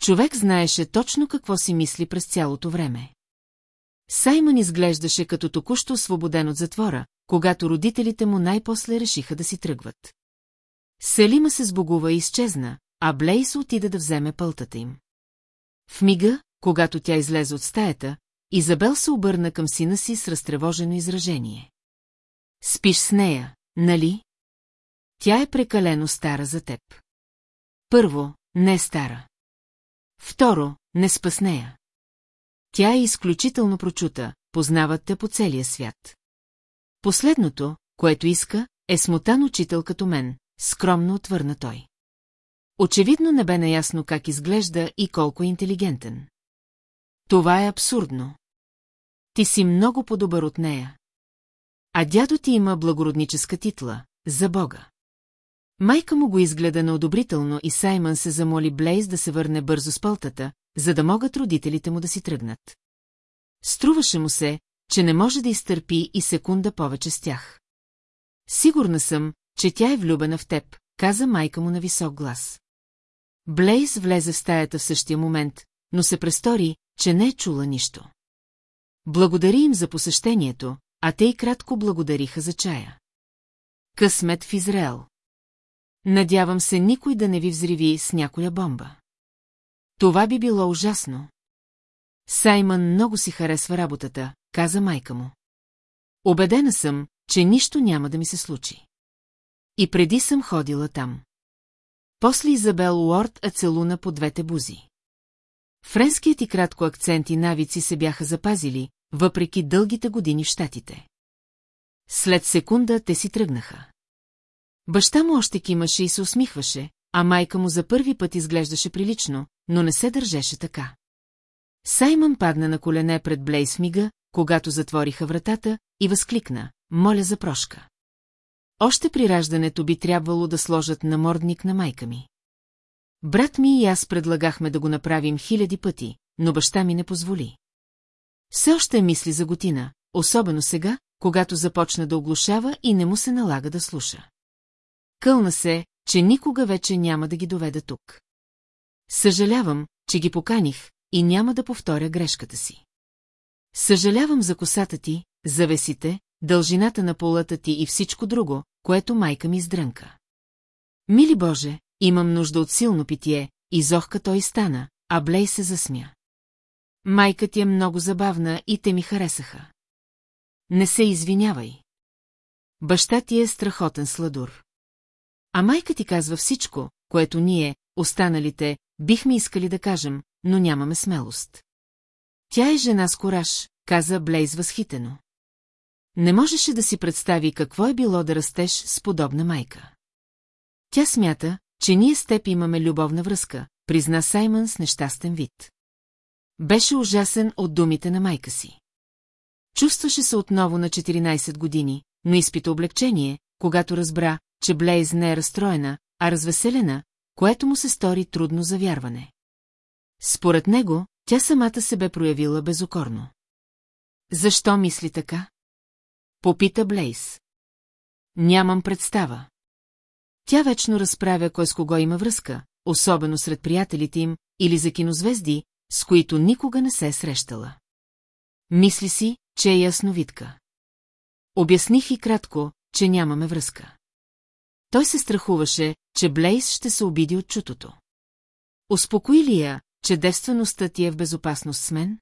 Човек знаеше точно какво си мисли през цялото време. Саймън изглеждаше като току-що освободен от затвора, когато родителите му най-после решиха да си тръгват. Селима се сбогува и изчезна, а Блейс отида да вземе пълтата им. В мига, когато тя излезе от стаята, Изабел се обърна към сина си с разтревожено изражение. Спиш с нея, нали? Тя е прекалено стара за теб. Първо, не е стара. Второ, не спа с нея. Тя е изключително прочута, познават те по целия свят. Последното, което иска, е смотан учител като мен, скромно отвърна той. Очевидно не бе наясно как изглежда и колко е интелигентен. Това е абсурдно. Ти си много по-добър от нея. А дядо ти има благородническа титла, за Бога. Майка му го изгледа неодобрително и Саймън се замоли Блейз да се върне бързо с пълтата, за да могат родителите му да си тръгнат. Струваше му се, че не може да изтърпи и секунда повече с тях. Сигурна съм, че тя е влюбена в теб, каза майка му на висок глас. Блейз влезе в стаята в същия момент, но се престори, че не е чула нищо. Благодари им за посещението, а те и кратко благодариха за чая. Късмет в Израел. Надявам се никой да не ви взриви с някоя бомба. Това би било ужасно. Саймън много си харесва работата, каза майка му. Обедена съм, че нищо няма да ми се случи. И преди съм ходила там. После Изабел Уорд е целуна по двете бузи. Френският и кратко акцент и навици се бяха запазили, въпреки дългите години в щатите. След секунда те си тръгнаха. Баща му още кимаше и се усмихваше, а майка му за първи път изглеждаше прилично, но не се държеше така. Саймън падна на колене пред Блейс мига, когато затвориха вратата, и възкликна, моля за прошка. Още при раждането би трябвало да сложат намордник на майка ми. Брат ми и аз предлагахме да го направим хиляди пъти, но баща ми не позволи. Все още мисли за готина, особено сега, когато започна да оглушава и не му се налага да слуша. Кълна се, че никога вече няма да ги доведа тук. Съжалявам, че ги поканих и няма да повторя грешката си. Съжалявам за косата ти, завесите, дължината на полата ти и всичко друго, което майка ми издрънка. Мили Боже, имам нужда от силно питие, и зохка той стана, а Блей се засмя. Майка ти е много забавна и те ми харесаха. Не се извинявай. Баща ти е страхотен сладур. А майка ти казва всичко, което ние, останалите, бихме искали да кажем, но нямаме смелост. Тя е жена с кораж, каза Блейз възхитено. Не можеше да си представи какво е било да растеш с подобна майка. Тя смята, че ние с теб имаме любовна връзка, призна Саймън с нещастен вид. Беше ужасен от думите на майка си. Чувстваше се отново на 14 години, но изпита облегчение, когато разбра, че Блейз не е разстроена, а развеселена, което му се стори трудно за вярване. Според него, тя самата се бе проявила безокорно. Защо мисли така? Попита Блейс. Нямам представа. Тя вечно разправя кой с кого има връзка, особено сред приятелите им, или за кинозвезди, с които никога не се е срещала. Мисли си, че е ясновидка. Обясних и кратко, че нямаме връзка. Той се страхуваше, че Блейс ще се обиди от чутото. Успокои ли я, че девствеността ти е в безопасност с мен?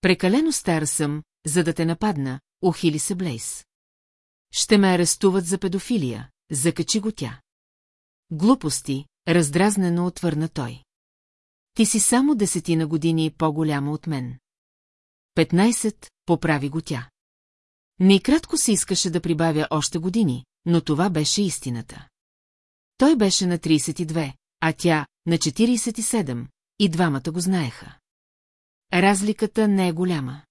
Прекалено стара съм, за да те нападна, ухили се Блейс. Ще ме арестуват за педофилия, закачи го тя. Глупости, раздразнено отвърна той. Ти си само десетина години по-голяма от мен. Петнайсет, поправи го тя. Не кратко се искаше да прибавя още години, но това беше истината. Той беше на 32, а тя на 47, и двамата го знаеха. Разликата не е голяма.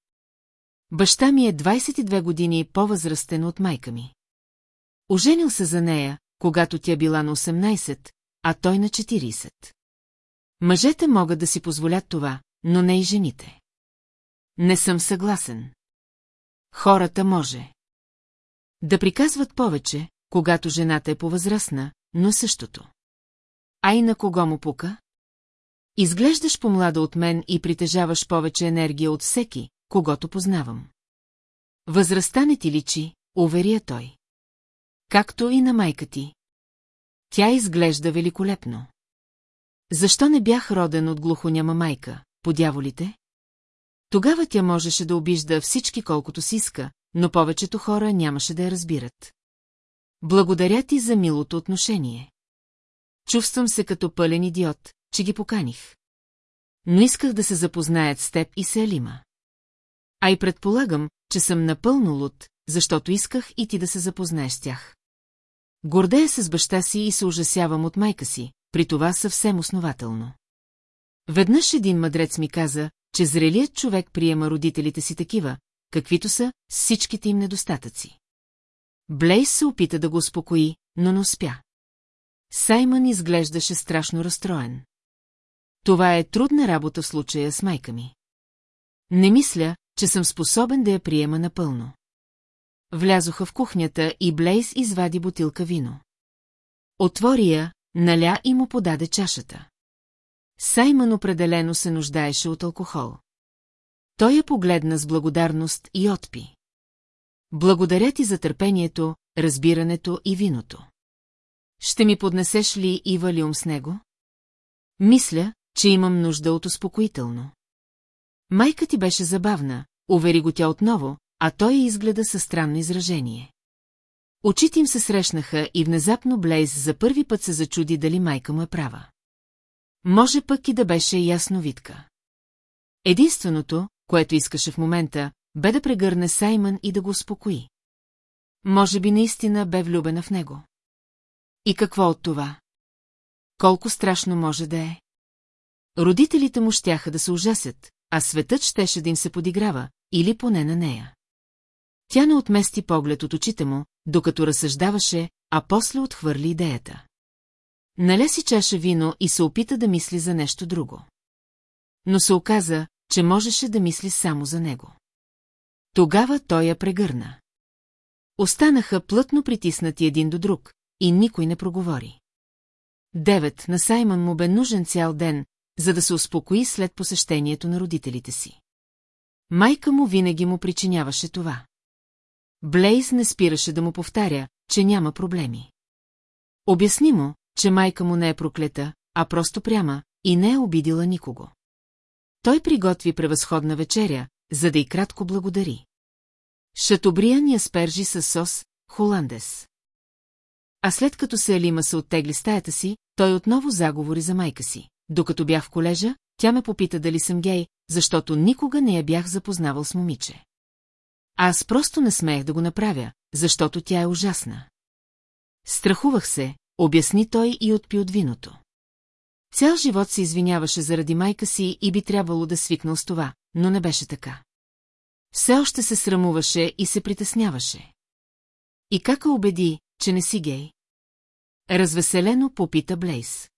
Баща ми е 22 години по-възрастен от майка ми. Оженил се за нея, когато тя била на 18, а той на 40. Мъжете могат да си позволят това, но не и жените. Не съм съгласен. Хората може. Да приказват повече, когато жената е повъзрастна, но същото. А и на кого му пука? Изглеждаш по-млада от мен и притежаваш повече енергия от всеки, когато познавам. Възрастта не ти личи, уверя той. Както и на майка ти. Тя изглежда великолепно. Защо не бях роден от глухоняма майка, по дяволите? Тогава тя можеше да обижда всички колкото си иска, но повечето хора нямаше да я разбират. Благодаря ти за милото отношение. Чувствам се като пълен идиот, че ги поканих. Но исках да се запознаят с теб и се Алима. А и предполагам, че съм напълно луд, защото исках и ти да се запознаеш с тях. Гордея се с баща си и се ужасявам от майка си, при това съвсем основателно. Веднъж един мъдрец ми каза, че зрелият човек приема родителите си такива, каквито са, всичките им недостатъци. Блейс се опита да го успокои, но не успя. Саймън изглеждаше страшно разстроен. Това е трудна работа в случая с майка ми. Не мисля, че съм способен да я приема напълно. Влязоха в кухнята и Блейс извади бутилка вино. Отвори я, наля и му подаде чашата. Саймън определено се нуждаеше от алкохол. Той я погледна с благодарност и отпи. Благодаря ти за търпението, разбирането и виното. Ще ми поднесеш ли и валиум с него? Мисля, че имам нужда от успокоително. Майка ти беше забавна, увери го тя отново, а той я изгледа със странно изражение. Очите им се срещнаха и внезапно Блейз за първи път се зачуди дали майка му е права. Може пък и да беше ясновидка. Единственото, което искаше в момента, бе да прегърне Саймън и да го успокои. Може би наистина бе влюбена в него. И какво от това? Колко страшно може да е? Родителите му щяха да се ужасят, а светът щеше да им се подиграва, или поне на нея. Тя не отмести поглед от очите му, докато разсъждаваше, а после отхвърли идеята. Наля си чаша вино и се опита да мисли за нещо друго. Но се оказа, че можеше да мисли само за него. Тогава той я прегърна. Останаха плътно притиснати един до друг, и никой не проговори. Девет на Саймън му бе нужен цял ден, за да се успокои след посещението на родителите си. Майка му винаги му причиняваше това. Блейз не спираше да му повтаря, че няма проблеми. Обясни му, че майка му не е проклета, а просто пряма и не е обидила никого. Той приготви превъзходна вечеря, за да и кратко благодари. Шатобриан я спержи с сос, холандес. А след като се Елима се оттегли стаята си, той отново заговори за майка си. Докато бях в колежа, тя ме попита дали съм гей, защото никога не я бях запознавал с момиче. Аз просто не смеех да го направя, защото тя е ужасна. Страхувах се, обясни той и отпи от виното. Цял живот се извиняваше заради майка си и би трябвало да свикнал с това, но не беше така. Все още се срамуваше и се притесняваше. И как убеди, че не си гей? Развеселено попита Блейс.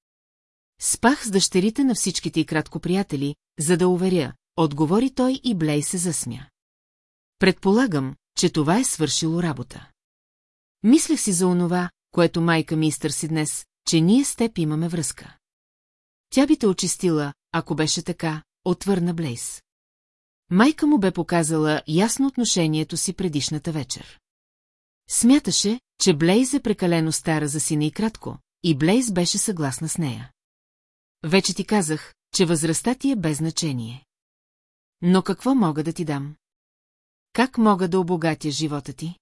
Спах с дъщерите на всичките и кратко приятели, за да уверя, отговори той и Блей се засмя. Предполагам, че това е свършило работа. Мислех си за онова, което майка ми изтърси днес, че ние с теб имаме връзка. Тя би те очистила, ако беше така, отвърна Блейс. Майка му бе показала ясно отношението си предишната вечер. Смяташе, че Блейз е прекалено стара за сина и кратко, и Блейз беше съгласна с нея. Вече ти казах, че възрастта ти е без значение. Но какво мога да ти дам? Как мога да обогатя живота ти?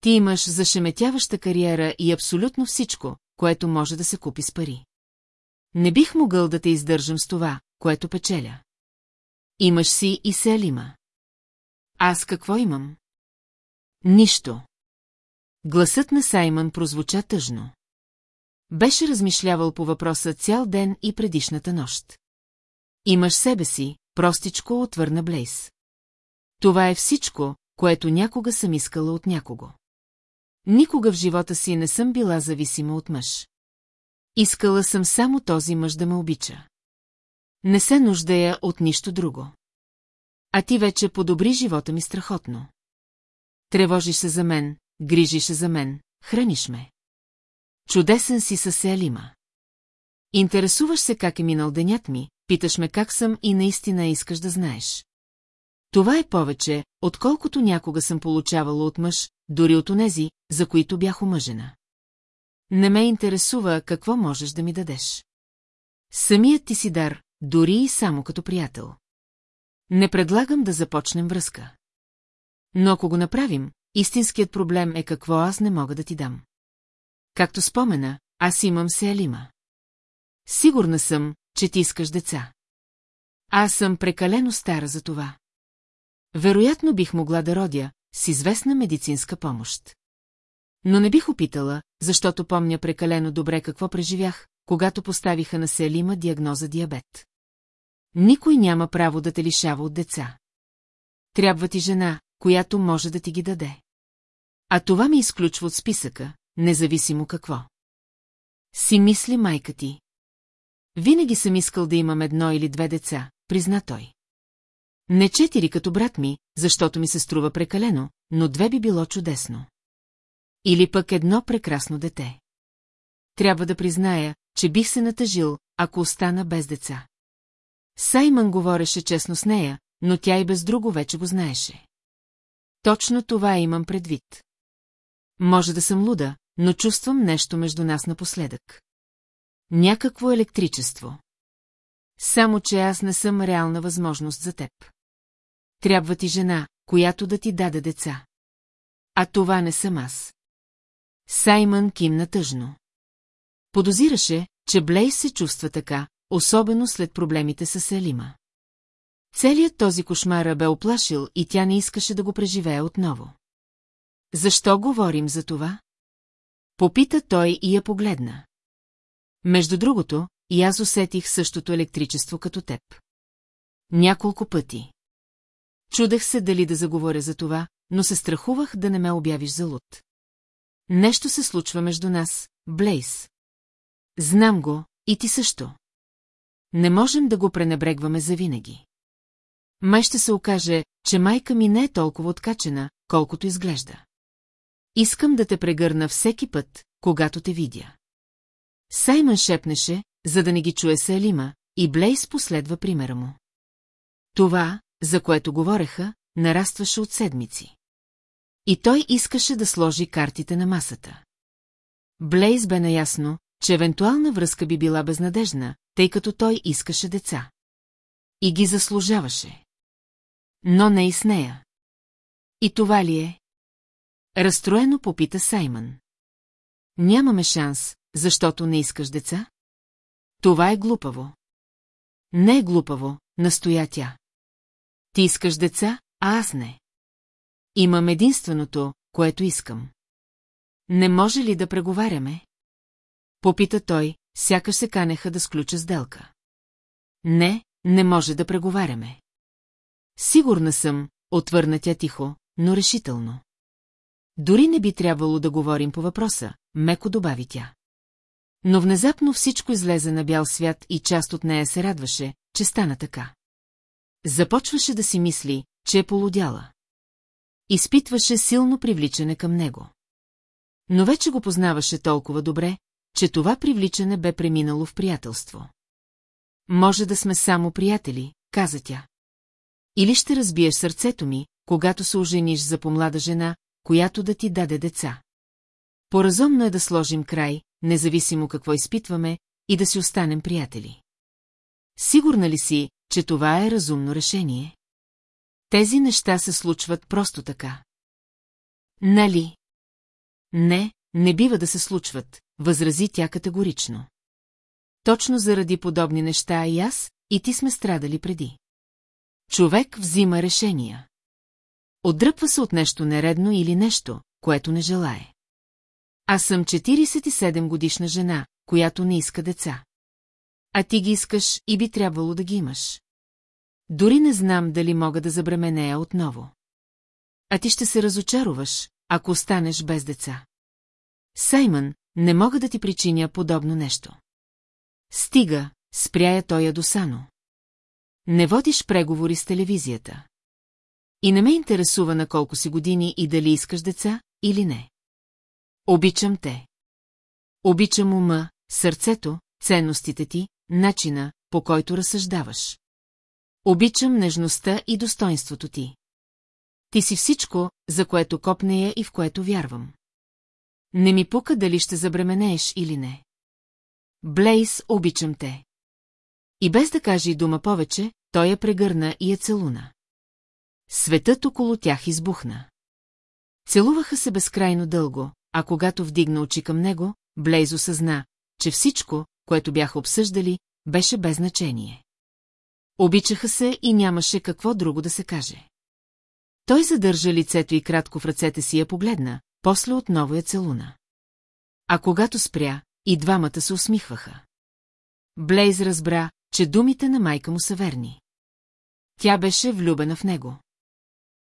Ти имаш зашеметяваща кариера и абсолютно всичко, което може да се купи с пари. Не бих могъл да те издържам с това, което печеля. Имаш си и се Алима. Аз какво имам? Нищо. Гласът на Саймън прозвуча тъжно. Беше размишлявал по въпроса цял ден и предишната нощ. Имаш себе си, простичко отвърна Блейс. Това е всичко, което някога съм искала от някого. Никога в живота си не съм била зависима от мъж. Искала съм само този мъж да ме обича. Не се нуждая от нищо друго. А ти вече подобри живота ми страхотно. Тревожиш се за мен, грижиш се за мен, храниш ме. Чудесен си със Селима. Интересуваш се как е минал денят ми, питаш ме как съм и наистина искаш да знаеш. Това е повече, отколкото някога съм получавала от мъж, дори от онези, за които бях омъжена. Не ме интересува какво можеш да ми дадеш. Самият ти си дар, дори и само като приятел. Не предлагам да започнем връзка. Но ако го направим, истинският проблем е какво аз не мога да ти дам. Както спомена, аз имам се Алима. Сигурна съм, че ти искаш деца. Аз съм прекалено стара за това. Вероятно бих могла да родя с известна медицинска помощ. Но не бих опитала, защото помня прекалено добре какво преживях, когато поставиха на Селима диагноза диабет. Никой няма право да те лишава от деца. Трябва ти жена, която може да ти ги даде. А това ми изключва от списъка, независимо какво. Си мисли майка ти. Винаги съм искал да имам едно или две деца, призна той. Не четири като брат ми, защото ми се струва прекалено, но две би било чудесно. Или пък едно прекрасно дете. Трябва да призная, че бих се натъжил, ако остана без деца. Саймън говореше честно с нея, но тя и без друго вече го знаеше. Точно това имам предвид. Може да съм луда, но чувствам нещо между нас напоследък. Някакво електричество. Само, че аз не съм реална възможност за теб. Трябва ти жена, която да ти даде деца. А това не съм аз. Саймън кимна тъжно. Подозираше, че Блей се чувства така, особено след проблемите с Селима. Целият този кошмар бе оплашил и тя не искаше да го преживее отново. Защо говорим за това? Попита той и я погледна. Между другото, и аз усетих същото електричество като теб. Няколко пъти. Чудех се дали да заговоря за това, но се страхувах да не ме обявиш за луд. Нещо се случва между нас, Блейс. Знам го, и ти също. Не можем да го пренебрегваме завинаги. Май ще се окаже, че майка ми не е толкова откачена, колкото изглежда. Искам да те прегърна всеки път, когато те видя. Саймън шепнеше, за да не ги чуе Салима, и Блейс последва примера му. Това, за което говореха, нарастваше от седмици. И той искаше да сложи картите на масата. Блейз бе наясно, че евентуална връзка би била безнадежна, тъй като той искаше деца. И ги заслужаваше. Но не и с нея. И това ли е? Разстроено попита Саймън. Нямаме шанс, защото не искаш деца? Това е глупаво. Не е глупаво, настоя тя. Ти искаш деца, а аз не. Имам единственото, което искам. Не може ли да преговаряме? Попита той, сякаш се канеха да сключа сделка. Не, не може да преговаряме. Сигурна съм, отвърна тя тихо, но решително. Дори не би трябвало да говорим по въпроса, меко добави тя. Но внезапно всичко излезе на бял свят и част от нея се радваше, че стана така. Започваше да си мисли, че е полудяла. Изпитваше силно привличане към него. Но вече го познаваше толкова добре, че това привличане бе преминало в приятелство. Може да сме само приятели, каза тя. Или ще разбиеш сърцето ми, когато се ожениш за помлада жена, която да ти даде деца. Поразумно е да сложим край, независимо какво изпитваме, и да си останем приятели. Сигурна ли си, че това е разумно решение? Тези неща се случват просто така. Нали? Не, не бива да се случват, възрази тя категорично. Точно заради подобни неща и аз, и ти сме страдали преди. Човек взима решения. Отдръпва се от нещо нередно или нещо, което не желае. Аз съм 47 годишна жена, която не иска деца. А ти ги искаш и би трябвало да ги имаш. Дори не знам дали мога да забременея отново. А ти ще се разочароваш, ако останеш без деца. Саймън, не мога да ти причиня подобно нещо. Стига, спря той ядосано. Не водиш преговори с телевизията. И не ме интересува на колко си години и дали искаш деца или не. Обичам те. Обичам ума, сърцето, ценностите ти, начина, по който разсъждаваш. Обичам нежността и достоинството ти. Ти си всичко, за което копнея и в което вярвам. Не ми пука дали ще забременееш или не. Блейс, обичам те. И без да каже и дума повече, той я прегърна и я целуна. Светът около тях избухна. Целуваха се безкрайно дълго, а когато вдигна очи към него, Блейз осъзна, че всичко, което бяха обсъждали, беше без значение. Обичаха се и нямаше какво друго да се каже. Той задържа лицето и кратко в ръцете си я погледна, после отново я целуна. А когато спря, и двамата се усмихваха. Блейз разбра, че думите на майка му са верни. Тя беше влюбена в него.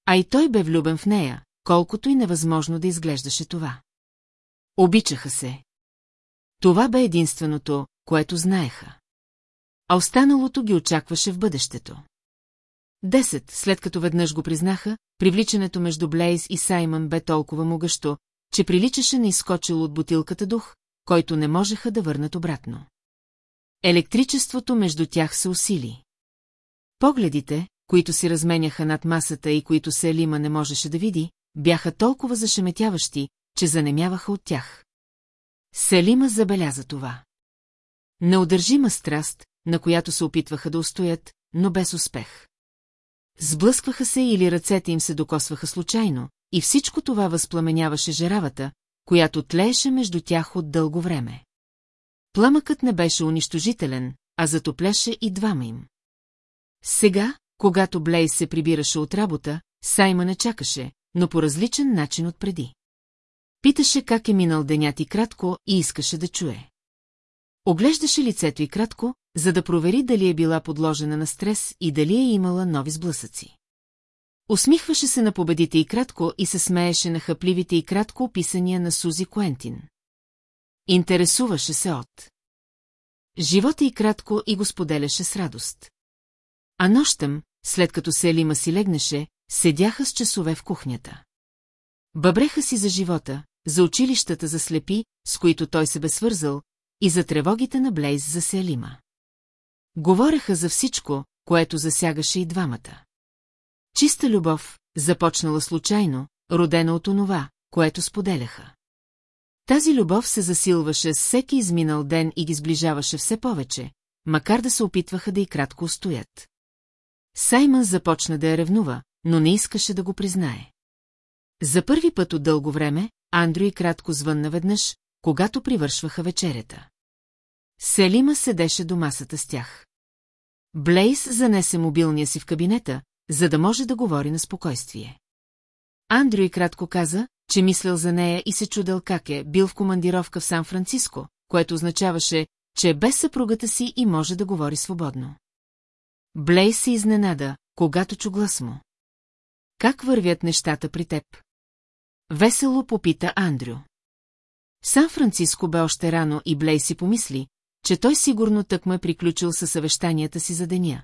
А и той бе влюбен в нея, колкото и невъзможно да изглеждаше това. Обичаха се. Това бе единственото, което знаеха. А останалото ги очакваше в бъдещето. Десет, след като веднъж го признаха, привличането между Блейз и Саймън бе толкова могъщо, че приличаше на изскочил от бутилката дух, който не можеха да върнат обратно. Електричеството между тях се усили. Погледите, които си разменяха над масата и които Селима не можеше да види, бяха толкова зашеметяващи, че занемяваха от тях. Селима забеляза това. Неудържима страст, на която се опитваха да устоят, но без успех. Сблъскваха се или ръцете им се докосваха случайно, и всичко това възпламеняваше жеравата, която тлееше между тях от дълго време. Пламъкът не беше унищожителен, а затопляше и двама им. Сега, когато Блейс се прибираше от работа, Сайма не чакаше, но по различен начин от преди. Питаше как е минал денят и кратко и искаше да чуе. Оглеждаше лицето и кратко, за да провери дали е била подложена на стрес и дали е имала нови сблъсъци. Усмихваше се на победите и кратко и се смееше на хъпливите и кратко описания на Сузи Куентин. Интересуваше се от. Живота и кратко и го споделяше с радост. А нощем, след като Селима си легнеше, седяха с часове в кухнята. Бъбреха си за живота, за училищата за слепи, с които той се бе свързал, и за тревогите на Блейз за Селима. Говореха за всичко, което засягаше и двамата. Чиста любов, започнала случайно, родена от онова, което споделяха. Тази любов се засилваше с всеки изминал ден и ги сближаваше все повече, макар да се опитваха да и кратко устоят. Саймън започна да я ревнува, но не искаше да го признае. За първи път от дълго време, Андрю и кратко звънна веднъж, когато привършваха вечерята. Селима седеше до масата с тях. Блейс занесе мобилния си в кабинета, за да може да говори на спокойствие. Андрю и кратко каза, че мислил за нея и се чудел как е, бил в командировка в Сан-Франциско, което означаваше, че е без съпругата си и може да говори свободно. Блей се изненада, когато чу глас му. Как вървят нещата при теб? Весело попита Андрю. Сан-Франциско бе още рано и Блей си помисли, че той сигурно тък е приключил със съвещанията си за деня.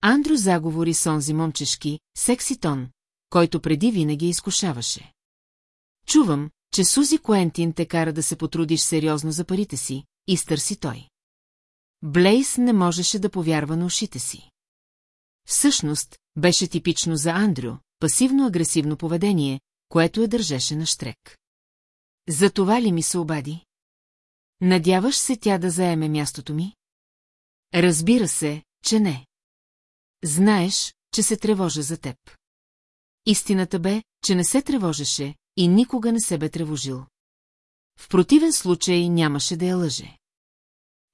Андрю заговори с онзи момчешки, секси тон, който преди винаги изкушаваше. Чувам, че Сузи Куентин те кара да се потрудиш сериозно за парите си, изтърси той. Блейс не можеше да повярва на ушите си. Всъщност, беше типично за Андрю, пасивно-агресивно поведение, което я държеше на штрек. За това ли ми се обади? Надяваш се тя да заеме мястото ми? Разбира се, че не. Знаеш, че се тревожа за теб. Истината бе, че не се тревожеше и никога не се бе тревожил. В противен случай нямаше да я лъже.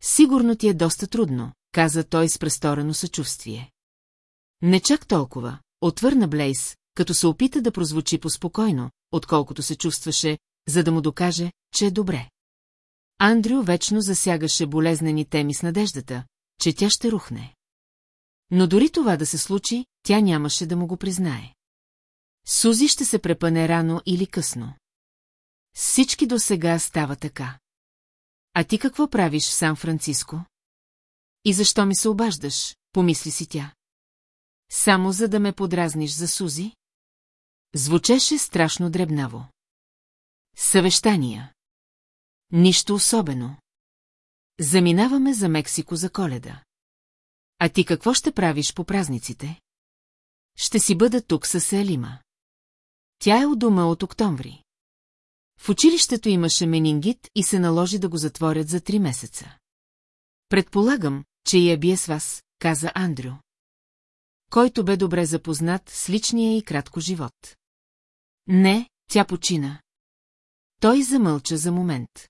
Сигурно ти е доста трудно, каза той с престорено съчувствие. Не чак толкова, отвърна Блейс, като се опита да прозвучи поспокойно, отколкото се чувстваше, за да му докаже, че е добре. Андрю вечно засягаше болезнени теми с надеждата, че тя ще рухне. Но дори това да се случи, тя нямаше да му го признае. Сузи ще се препъне рано или късно. Всички до сега става така. А ти какво правиш в Сан-Франциско? И защо ми се обаждаш, помисли си тя. Само за да ме подразниш за Сузи? Звучеше страшно дребнаво. Съвещания. Нищо особено. Заминаваме за Мексико за коледа. А ти какво ще правиш по празниците? Ще си бъда тук с Елима. Тя е у дома от октомври. В училището имаше менингит и се наложи да го затворят за три месеца. Предполагам, че я бие с вас, каза Андрю. Който бе добре запознат с личния и кратко живот. Не, тя почина. Той замълча за момент.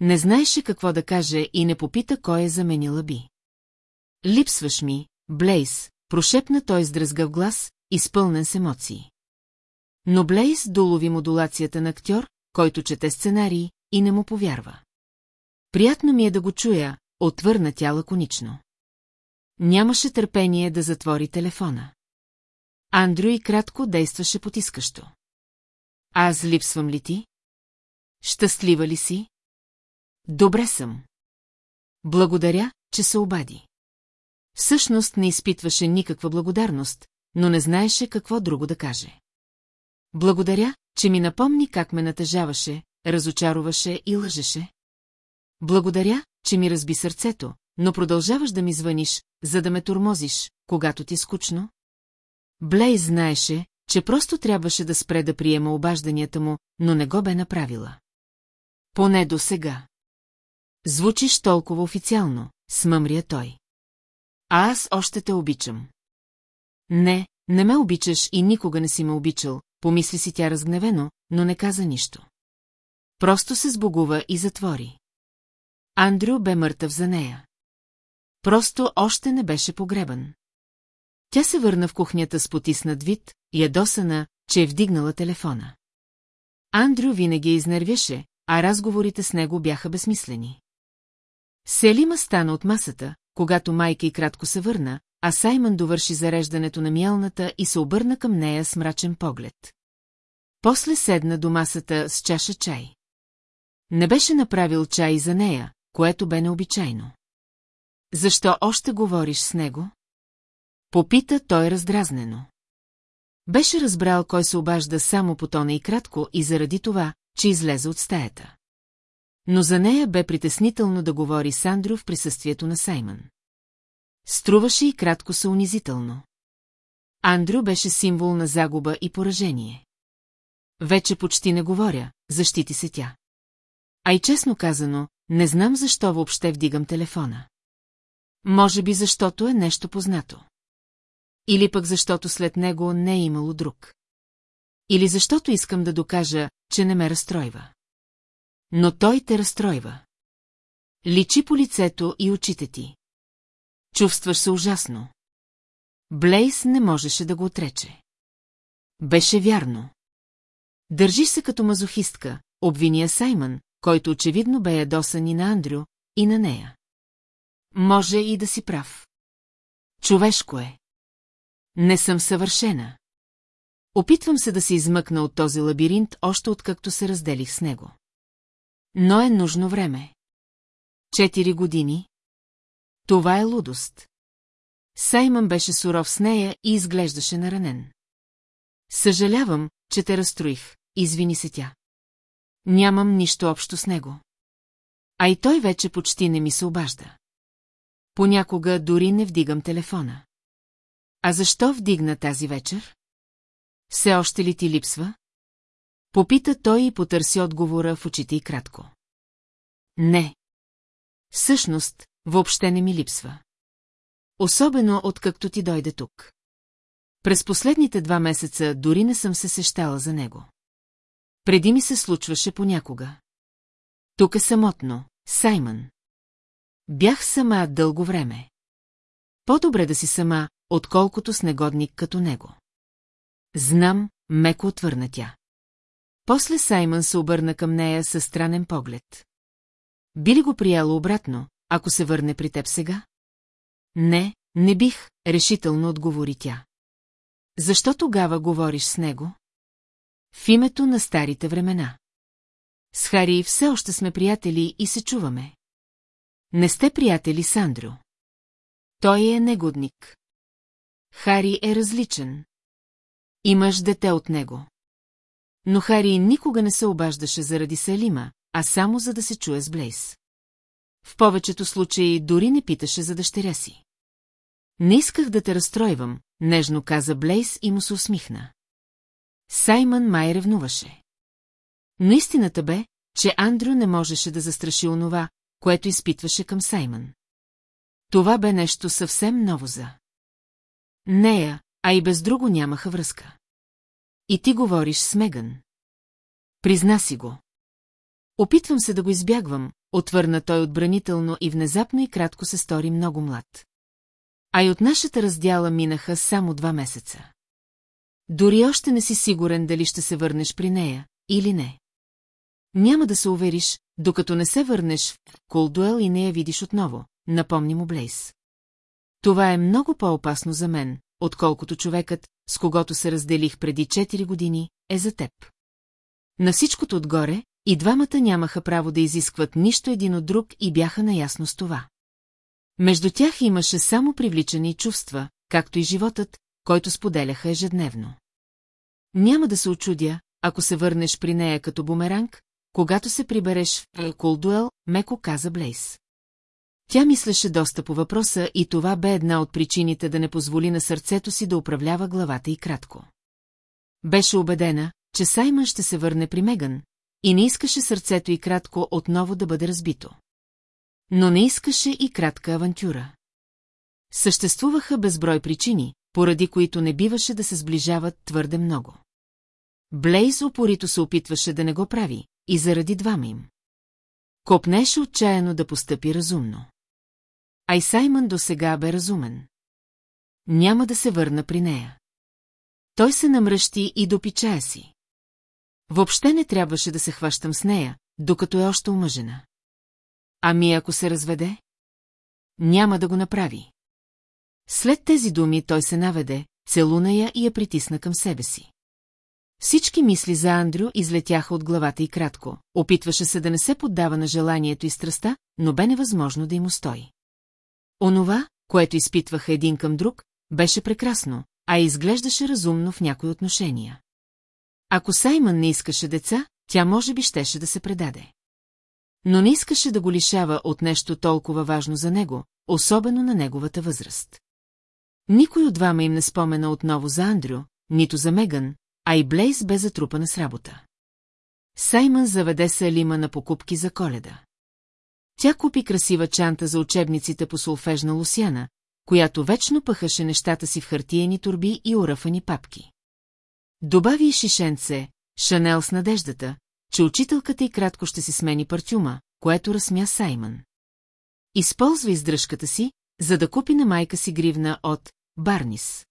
Не знаеше какво да каже и не попита кой е заменила би. Липсваш ми, Блейс, прошепна той с дръзгав глас, изпълнен с емоции. Но Блейс долови модулацията на актьор, който чете сценарий, и не му повярва. Приятно ми е да го чуя, отвърна тя лаконично. Нямаше търпение да затвори телефона. Андрю и кратко действаше потискащо. Аз липсвам ли ти? Щастлива ли си? Добре съм. Благодаря, че се обади. Всъщност не изпитваше никаква благодарност, но не знаеше какво друго да каже. Благодаря, че ми напомни как ме натъжаваше, разочароваше и лъжеше. Благодаря, че ми разби сърцето, но продължаваш да ми звъниш, за да ме турмозиш, когато ти скучно. Блей знаеше, че просто трябваше да спре да приема обажданията му, но не го бе направила. Поне до сега. Звучиш толкова официално, смъмрия той. А аз още те обичам. Не, не ме обичаш и никога не си ме обичал, помисли си тя разгневено, но не каза нищо. Просто се сбогува и затвори. Андрю бе мъртъв за нея. Просто още не беше погребан. Тя се върна в кухнята с потиснат вид, ядосана, че е вдигнала телефона. Андрю винаги изнервяше, а разговорите с него бяха безсмислени. Селима стана от масата, когато майка и кратко се върна, а Саймън довърши зареждането на мялната и се обърна към нея с мрачен поглед. После седна до масата с чаша чай. Не беше направил чай за нея, което бе необичайно. Защо още говориш с него? Попита той раздразнено. Беше разбрал кой се обажда само по тона и кратко и заради това, че излезе от стаята. Но за нея бе притеснително да говори с Андрю в присъствието на Саймън. Струваше и кратко са унизително. Андрю беше символ на загуба и поражение. Вече почти не говоря, защити се тя. А и честно казано, не знам защо въобще вдигам телефона. Може би защото е нещо познато. Или пък защото след него не е имало друг. Или защото искам да докажа, че не ме разстройва. Но той те разстройва. Личи по лицето и очите ти. Чувстваш се ужасно. Блейс не можеше да го отрече. Беше вярно. Държиш се като мазохистка, обвиния Саймън, който очевидно бе ядосан и на Андрю, и на нея. Може и да си прав. Човешко е. Не съм съвършена. Опитвам се да се измъкна от този лабиринт, още откакто се разделих с него. Но е нужно време. Четири години. Това е лудост. Саймън беше суров с нея и изглеждаше наранен. Съжалявам, че те разстроих, извини се тя. Нямам нищо общо с него. А и той вече почти не ми се обажда. Понякога дори не вдигам телефона. А защо вдигна тази вечер? Все още ли ти липсва? Попита той и потърси отговора в очите и кратко. Не. Всъщност, въобще не ми липсва. Особено откакто ти дойде тук. През последните два месеца дори не съм се сещала за него. Преди ми се случваше понякога. Тук е самотно, Саймън. Бях сама дълго време. По-добре да си сама, отколкото с негодник като него. Знам, меко отвърна тя. После Саймън се обърна към нея със странен поглед. би ли го прияло обратно, ако се върне при теб сега? Не, не бих, решително отговори тя. Защо тогава говориш с него? В името на старите времена. С Хари все още сме приятели и се чуваме. Не сте приятели с Андрю. Той е негодник. Хари е различен. Имаш дете от него. Но Хари никога не се обаждаше заради Салима, а само за да се чуе с Блейс. В повечето случаи дори не питаше за дъщеря си. Не исках да те разстройвам, нежно каза Блейс и му се усмихна. Саймън май ревнуваше. Но истината бе, че Андрю не можеше да застраши онова, което изпитваше към Саймън. Това бе нещо съвсем ново за. Нея, а и без друго нямаха връзка. И ти говориш с Меган. Призна си го. Опитвам се да го избягвам, отвърна той отбранително и внезапно и кратко се стори много млад. А и от нашата раздяла минаха само два месеца. Дори още не си сигурен дали ще се върнеш при нея, или не. Няма да се увериш, докато не се върнеш в Колдуел и не я видиш отново, напомни му Блейс. Това е много по-опасно за мен, отколкото човекът, с когото се разделих преди 4 години, е за теб. На всичкото отгоре, и двамата нямаха право да изискват нищо един от друг и бяха наясно с това. Между тях имаше само привличани чувства, както и животът, който споделяха ежедневно. Няма да се очудя, ако се върнеш при нея като бумеранг, когато се прибереш в Колдуел, меко каза Блейс. Тя мислеше доста по въпроса и това бе една от причините да не позволи на сърцето си да управлява главата и кратко. Беше убедена, че Саймън ще се върне при Меган, и не искаше сърцето и кратко отново да бъде разбито. Но не искаше и кратка авантюра. Съществуваха безброй причини, поради които не биваше да се сближават твърде много. Блейз упорито се опитваше да не го прави, и заради двама им. Копнеше отчаяно да постъпи разумно. Ай Саймън до сега бе разумен. Няма да се върна при нея. Той се намръщи и допичая си. Въобще не трябваше да се хващам с нея, докато е още омъжена. Ами ако се разведе? Няма да го направи. След тези думи той се наведе, целуна я и я притисна към себе си. Всички мисли за Андрю излетяха от главата и кратко. Опитваше се да не се поддава на желанието и страста, но бе невъзможно да им устои. Онова, което изпитваха един към друг, беше прекрасно, а изглеждаше разумно в някои отношения. Ако Саймън не искаше деца, тя може би щеше да се предаде. Но не искаше да го лишава от нещо толкова важно за него, особено на неговата възраст. Никой от двама им не спомена отново за Андрю, нито за Меган, а и Блейз бе затрупана с работа. Саймън заведе Салима на покупки за коледа. Тя купи красива чанта за учебниците по солфежна Лусяна, която вечно пъхаше нещата си в хартиени турби и урафани папки. Добави и шишенце, Шанел с надеждата, че учителката и кратко ще си смени парфюма, което разсмя Саймън. Използва издръжката си, за да купи на майка си гривна от Барнис.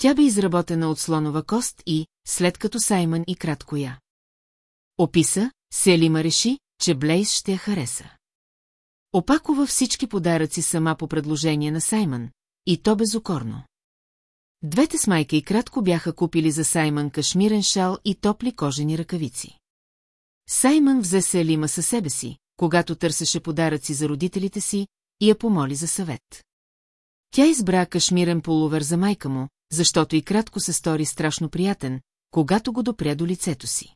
Тя бе изработена от слонова кост и, след като Саймън и кратко я. Описа, Селима реши, че Блейз ще я хареса. Опакова всички подаръци сама по предложение на Саймън, и то безокорно. Двете с майка и кратко бяха купили за Саймън кашмирен шал и топли кожени ръкавици. Саймън взе Селима със себе си, когато търсеше подаръци за родителите си, и я помоли за съвет. Тя избра кашмирен полувер за майка му, защото и кратко се стори страшно приятен, когато го допря до лицето си.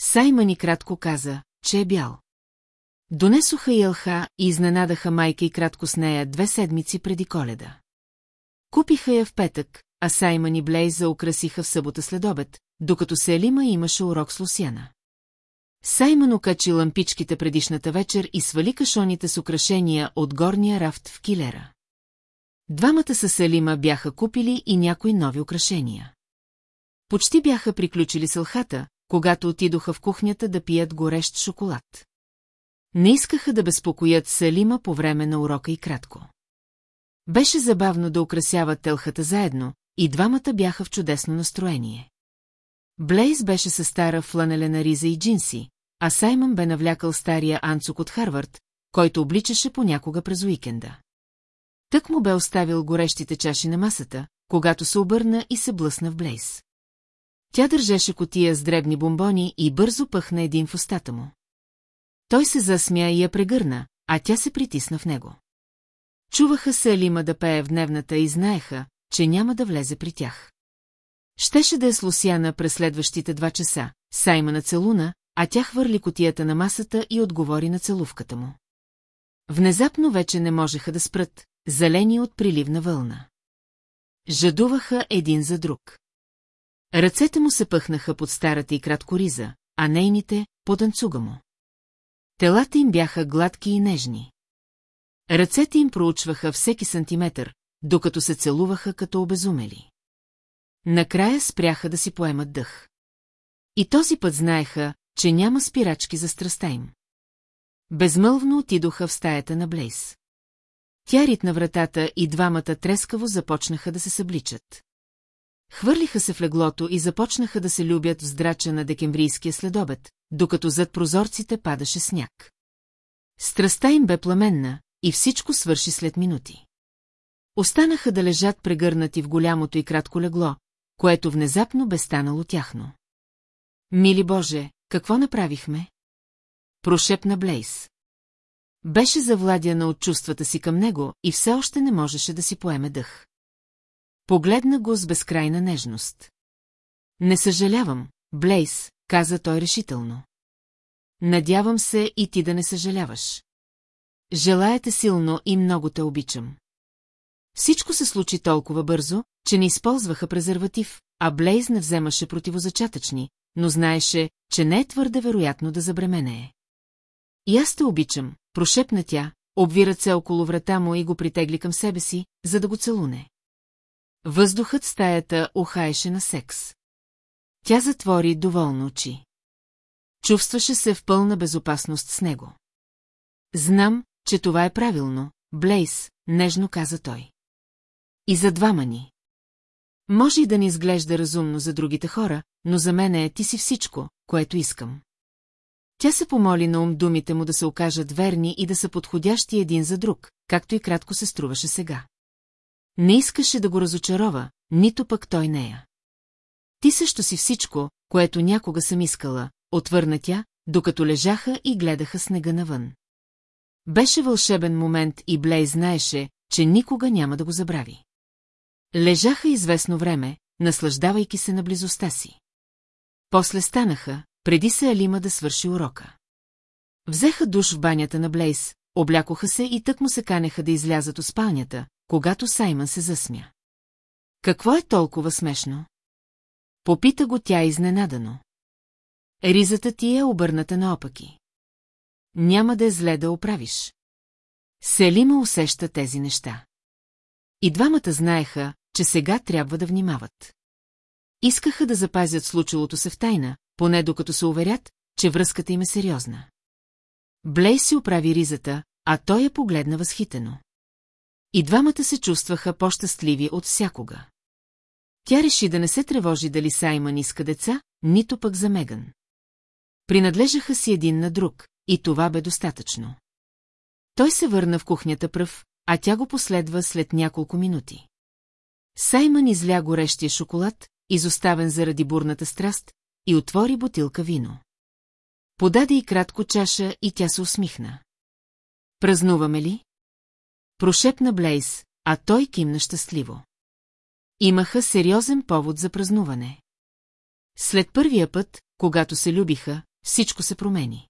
Саймън и кратко каза, че е бял. Донесоха и елха и изненадаха майка и кратко с нея две седмици преди коледа. Купиха я в петък, а Саймън и Блейза украсиха в събота след обед, докато Селима имаше урок с Лусяна. Саймън окачи лампичките предишната вечер и свали кашоните с украшения от горния рафт в килера. Двамата със Селима бяха купили и някои нови украшения. Почти бяха приключили сълхата, когато отидоха в кухнята да пият горещ шоколад. Не искаха да безпокоят Салима по време на урока и кратко. Беше забавно да украсяват телхата заедно, и двамата бяха в чудесно настроение. Блейз беше със стара фланелена риза и джинси, а Саймън бе навлякал стария Анцук от Харвард, който обличаше понякога през уикенда. Тък му бе оставил горещите чаши на масата, когато се обърна и се блъсна в Блейс. Тя държеше котия с дребни бомбони и бързо пъхна един в устата му. Той се засмя и я прегърна, а тя се притисна в него. Чуваха се Алима да пее в дневната и знаеха, че няма да влезе при тях. Щеше да е с Лусяна през следващите два часа, Сайма на целуна, а тя хвърли котията на масата и отговори на целувката му. Внезапно вече не можеха да спрат, зелени от приливна вълна. Жадуваха един за друг. Ръцете му се пъхнаха под старата и кратко риза, а нейните – под анцуга му. Телата им бяха гладки и нежни. Ръцете им проучваха всеки сантиметър, докато се целуваха като обезумели. Накрая спряха да си поемат дъх. И този път знаеха, че няма спирачки за страста им. Безмълвно отидоха в стаята на Блейс. Тя ритна вратата и двамата трескаво започнаха да се събличат. Хвърлиха се в леглото и започнаха да се любят в здрача на декемврийския следобед, докато зад прозорците падаше сняг. Страста им бе пламенна и всичко свърши след минути. Останаха да лежат прегърнати в голямото и кратко легло, което внезапно бе станало тяхно. Мили Боже, какво направихме? Прошепна Блейс. Беше завладяна от чувствата си към него и все още не можеше да си поеме дъх. Погледна го с безкрайна нежност. Не съжалявам, Блейс, каза той решително. Надявам се и ти да не съжаляваш. Желая те силно и много те обичам. Всичко се случи толкова бързо, че не използваха презерватив, а Блейз не вземаше противозачатъчни, но знаеше, че не е твърде вероятно да забременее. И аз те обичам, прошепна тя, обви ръце около врата му и го притегли към себе си, за да го целуне. Въздухът стаята ухаеше на секс. Тя затвори доволно очи. Чувстваше се в пълна безопасност с него. Знам, че това е правилно, Блейс, нежно каза той. И за двама ни. Може и да не изглежда разумно за другите хора, но за мен е ти си всичко, което искам. Тя се помоли на ум думите му да се окажат верни и да са подходящи един за друг, както и кратко се струваше сега. Не искаше да го разочарова, нито пък той нея. Ти също си всичко, което някога съм искала, отвърна тя, докато лежаха и гледаха снега навън. Беше вълшебен момент и Блей знаеше, че никога няма да го забрави. Лежаха известно време, наслаждавайки се на близостта си. После станаха, преди се Алима да свърши урока. Взеха душ в банята на Блейс, облякоха се и тък му се канеха да излязат от спалнята, когато Саймън се засмя. Какво е толкова смешно? Попита го тя изненадано. Ризата ти е обърната наопаки. Няма да е зле да оправиш. Селима усеща тези неща. И двамата знаеха, че сега трябва да внимават. Искаха да запазят случилото се в тайна, поне докато се уверят, че връзката им е сериозна. Блей си оправи ризата, а той я погледна възхитено. И двамата се чувстваха по-щастливи от всякога. Тя реши да не се тревожи дали Саймън иска деца, нито пък за Меган. Принадлежаха си един на друг, и това бе достатъчно. Той се върна в кухнята пръв, а тя го последва след няколко минути. Саймън изля горещия шоколад, изоставен заради бурната страст, и отвори бутилка вино. Подаде и кратко чаша и тя се усмихна. Празнуваме ли? Прошепна Блейс, а той кимна щастливо. Имаха сериозен повод за празнуване. След първия път, когато се любиха, всичко се промени.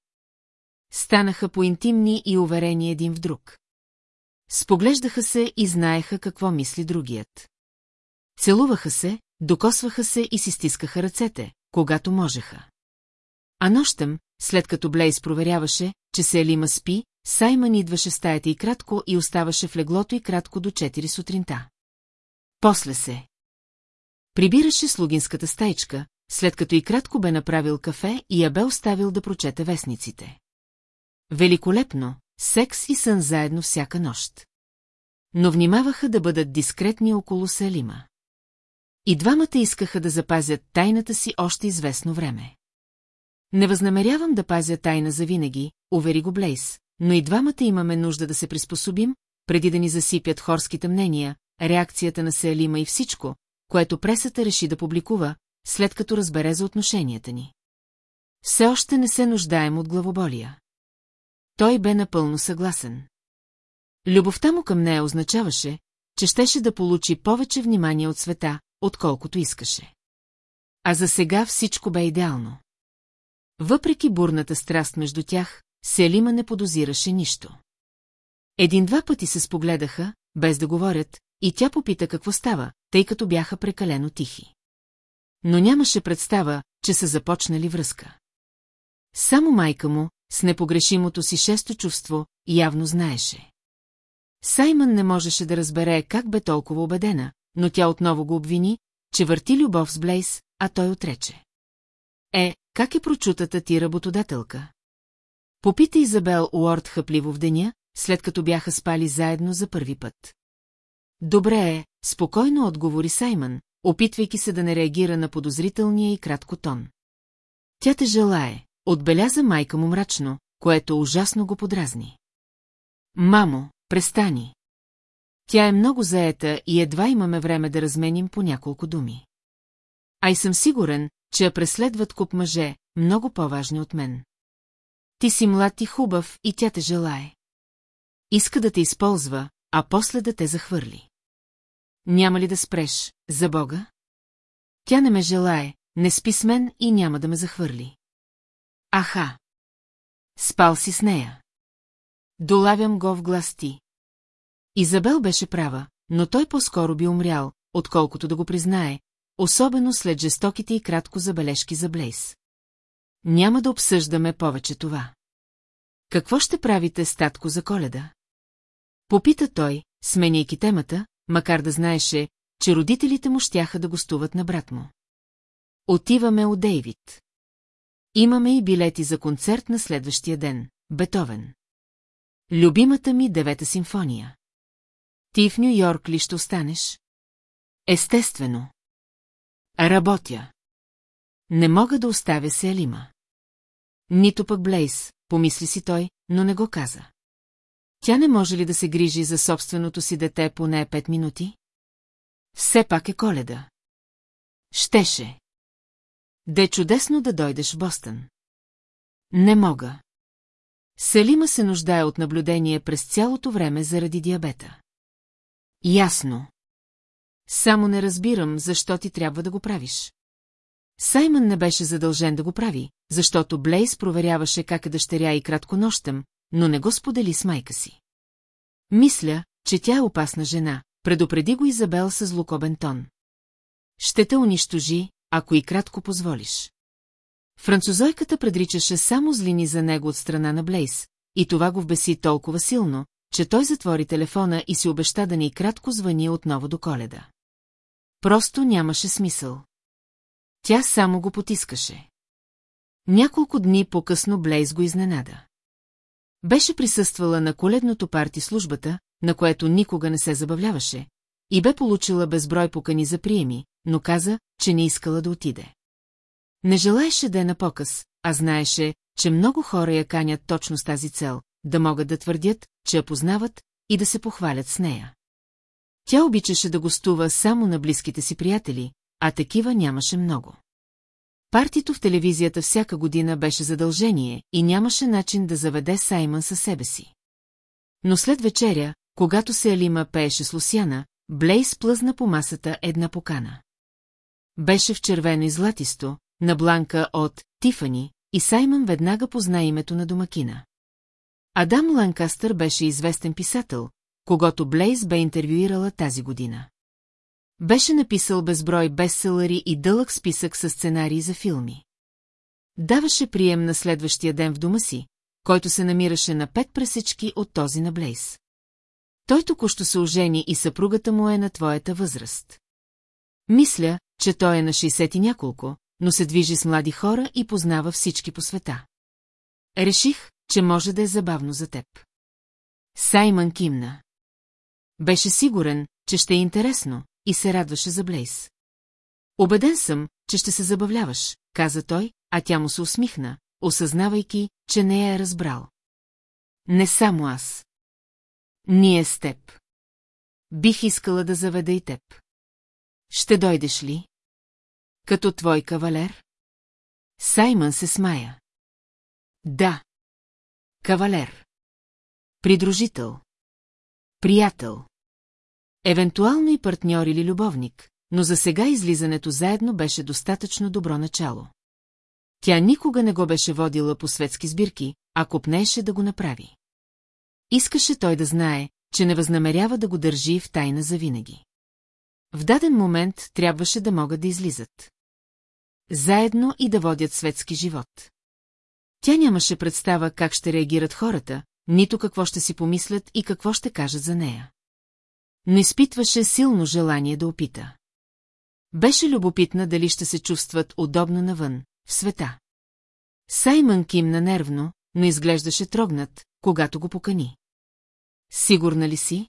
Станаха поинтимни и уверени един в друг. Споглеждаха се и знаеха какво мисли другият. Целуваха се, докосваха се и си стискаха ръцете, когато можеха. А нощем, след като Блейз проверяваше, че се Елима спи, Саймън идваше в стаята и кратко и оставаше в леглото и кратко до 4 сутринта. После се. Прибираше слугинската стайчка, след като и кратко бе направил кафе и я бе оставил да прочете вестниците. Великолепно, секс и сън заедно всяка нощ. Но внимаваха да бъдат дискретни около Салима. И двамата искаха да запазят тайната си още известно време. Не възнамерявам да пазя тайна за винаги, увери го Блейс, но и двамата имаме нужда да се приспособим, преди да ни засипят хорските мнения, реакцията на Сеалима и всичко, което пресата реши да публикува, след като разбере за отношенията ни. Все още не се нуждаем от главоболия. Той бе напълно съгласен. Любовта му към нея означаваше, че щеше да получи повече внимание от света, отколкото искаше. А за сега всичко бе идеално. Въпреки бурната страст между тях, Селима не подозираше нищо. Един-два пъти се спогледаха, без да говорят, и тя попита какво става, тъй като бяха прекалено тихи. Но нямаше представа, че са започнали връзка. Само майка му, с непогрешимото си шесто чувство, явно знаеше. Саймън не можеше да разбере как бе толкова убедена, но тя отново го обвини, че върти любов с Блейс, а той отрече. Е, как е прочутата ти работодателка? Попита Изабел Уорд хъпливо в деня, след като бяха спали заедно за първи път. Добре е, спокойно отговори Саймън, опитвайки се да не реагира на подозрителния и кратко тон. Тя те желае, отбеляза майка му мрачно, което ужасно го подразни. Мамо, престани. Тя е много заета и едва имаме време да разменим по няколко думи. Ай съм сигурен, че я преследват куп мъже, много по-важни от мен. Ти си млад и хубав и тя те желае. Иска да те използва, а после да те захвърли. Няма ли да спреш, за Бога? Тя не ме желае, не спи с мен и няма да ме захвърли. Аха! Спал си с нея. Долавям го в глас ти. Изабел беше права, но той по-скоро би умрял, отколкото да го признае, особено след жестоките и кратко забележки за Блейс. Няма да обсъждаме повече това. Какво ще правите с татко за коледа? Попита той, сменяйки темата, макар да знаеше, че родителите му щяха да гостуват на брат му. Отиваме от Дейвид. Имаме и билети за концерт на следващия ден. Бетовен. Любимата ми девета симфония. Ти в Нью-Йорк ли ще останеш? Естествено. Работя. Не мога да оставя се Алима. Нито пък Блейс, помисли си той, но не го каза. Тя не може ли да се грижи за собственото си дете поне пет минути? Все пак е коледа. Щеше. Де чудесно да дойдеш в Бостън. Не мога. Селима се нуждае от наблюдение през цялото време заради диабета. Ясно. Само не разбирам, защо ти трябва да го правиш. Саймън не беше задължен да го прави, защото Блейс проверяваше как е дъщеря и кратконощем, но не го сподели с майка си. Мисля, че тя е опасна жена, предупреди го Изабел с злокобен тон. Ще те унищожи, ако и кратко позволиш. Французойката предричаше само злини за него от страна на Блейс, и това го вбеси толкова силно, че той затвори телефона и си обеща да ни кратко звъни отново до коледа. Просто нямаше смисъл. Тя само го потискаше. Няколко дни по-късно Блейз го изненада. Беше присъствала на коледното парти службата, на което никога не се забавляваше, и бе получила безброй покани за приеми, но каза, че не искала да отиде. Не желаеше да е на показ, а знаеше, че много хора я канят точно с тази цел, да могат да твърдят, че я познават и да се похвалят с нея. Тя обичаше да гостува само на близките си приятели, а такива нямаше много. Партито в телевизията всяка година беше задължение и нямаше начин да заведе Саймън със себе си. Но след вечеря, когато се Алима пееше с Лусяна, Блейс плъзна по масата една покана. Беше в червено и златисто, на бланка от Тифани, и Саймън веднага позна името на домакина. Адам Ланкастър беше известен писател, когато Блейз бе интервюирала тази година. Беше написал безброй бестселъри и дълъг списък с сценарии за филми. Даваше прием на следващия ден в дома си, който се намираше на пет пресечки от този на Блейз. Той току-що се ожени и съпругата му е на твоята възраст. Мисля, че той е на 60 и няколко, но се движи с млади хора и познава всички по света. Реших, че може да е забавно за теб. Саймън кимна. Беше сигурен, че ще е интересно, и се радваше за Блейс. Обеден съм, че ще се забавляваш, каза той, а тя му се усмихна, осъзнавайки, че не я е разбрал. Не само аз. Ние с теб. Бих искала да заведа и теб. Ще дойдеш ли? Като твой кавалер? Саймън се смая. Да. Кавалер. Придружител. Приятел. Евентуално и партньор или любовник, но за сега излизането заедно беше достатъчно добро начало. Тя никога не го беше водила по светски сбирки, а копнеше да го направи. Искаше той да знае, че не възнамерява да го държи в тайна завинаги. В даден момент трябваше да могат да излизат. Заедно и да водят светски живот. Тя нямаше представа как ще реагират хората, нито какво ще си помислят и какво ще кажат за нея. Но изпитваше силно желание да опита. Беше любопитна дали ще се чувстват удобно навън, в света. Саймън кимна нервно, но изглеждаше трогнат, когато го покани. Сигурна ли си?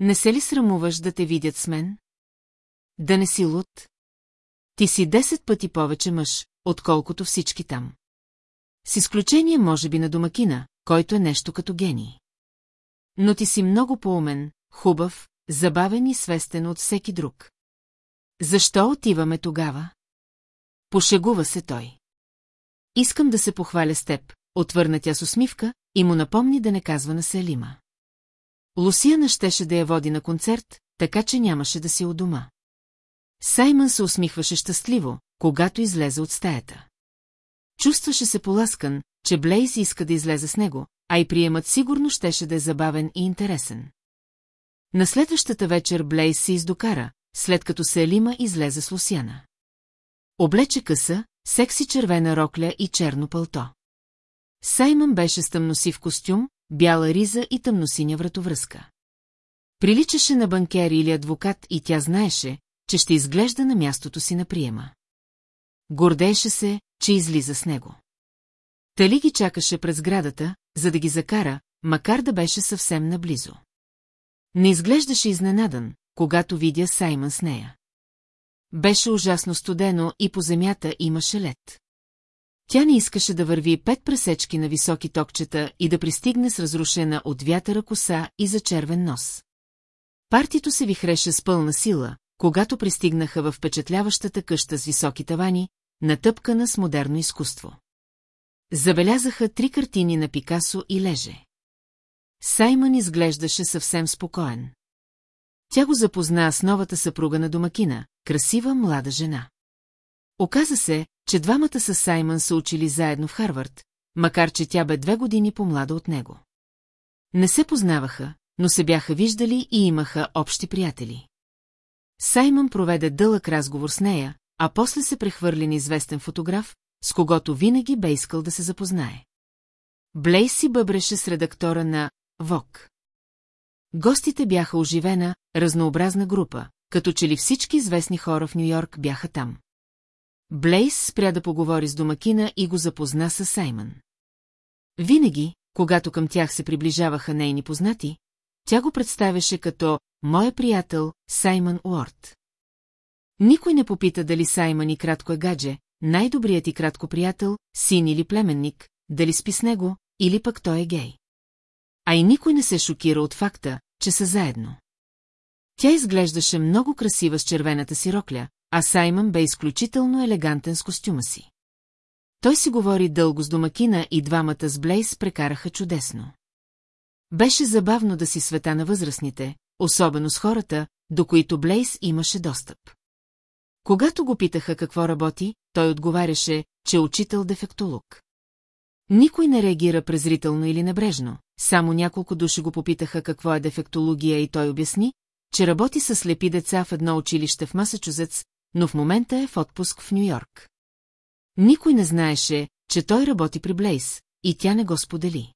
Не се ли срамуваш да те видят с мен? Да не си луд? Ти си десет пъти повече мъж, отколкото всички там. С изключение, може би, на домакина, който е нещо като гений. Но ти си много по-умен, хубав, забавен и свестен от всеки друг. Защо отиваме тогава? Пошегува се той. Искам да се похваля с теб, отвърна тя с усмивка и му напомни да не казва на Селима. Лусияна щеше да я води на концерт, така че нямаше да си у дома. Саймън се усмихваше щастливо, когато излезе от стаята. Чувстваше се поласкан, че Блейз иска да излезе с него, а и приемът сигурно щеше да е забавен и интересен. На следващата вечер Блейз се издокара, след като Селима излезе с Лусяна. Облече къса, секси червена рокля и черно пълто. Саймън беше с тъмносив костюм, бяла риза и тъмносиня вратовръзка. Приличаше на банкер или адвокат и тя знаеше, че ще изглежда на мястото си на приема. Гордееше се, че излиза с него. Тали ги чакаше през градата, за да ги закара, макар да беше съвсем наблизо. Не изглеждаше изненадан, когато видя Саймън с нея. Беше ужасно студено и по земята имаше лед. Тя не искаше да върви пет пресечки на високи токчета и да пристигне с разрушена от вятъра коса и за червен нос. Партито се вихреше с пълна сила, когато пристигнаха в впечатляващата къща с високи тавани, натъпкана с модерно изкуство. Забелязаха три картини на Пикасо и леже. Саймън изглеждаше съвсем спокоен. Тя го запозна с новата съпруга на домакина, красива млада жена. Оказа се, че двамата с Саймън са учили заедно в Харвард, макар че тя бе две години по-млада от него. Не се познаваха, но се бяха виждали и имаха общи приятели. Саймън проведе дълъг разговор с нея, а после се прехвърли на известен фотограф, с когото винаги бе искал да се запознае. Блейс си бъбреше с редактора на ВОК. Гостите бяха оживена, разнообразна група, като че ли всички известни хора в Нью-Йорк бяха там. Блейс спря да поговори с домакина и го запозна с Саймън. Винаги, когато към тях се приближаваха нейни познати, тя го представяше като «Моя приятел Саймън Уорд». Никой не попита дали Саймън и кратко е гадже, най-добрият и кратко приятел, син или племенник, дали спи с него, или пък той е гей. А и никой не се шокира от факта, че са заедно. Тя изглеждаше много красива с червената си рокля, а Саймън бе изключително елегантен с костюма си. Той си говори дълго с домакина и двамата с Блейс прекараха чудесно. Беше забавно да си света на възрастните, особено с хората, до които Блейс имаше достъп. Когато го питаха какво работи, той отговаряше, че е учител дефектолог. Никой не реагира презрително или небрежно, само няколко души го попитаха какво е дефектология и той обясни, че работи с слепи деца в едно училище в Масачузетс, но в момента е в отпуск в Нью-Йорк. Никой не знаеше, че той работи при Блейс, и тя не го сподели.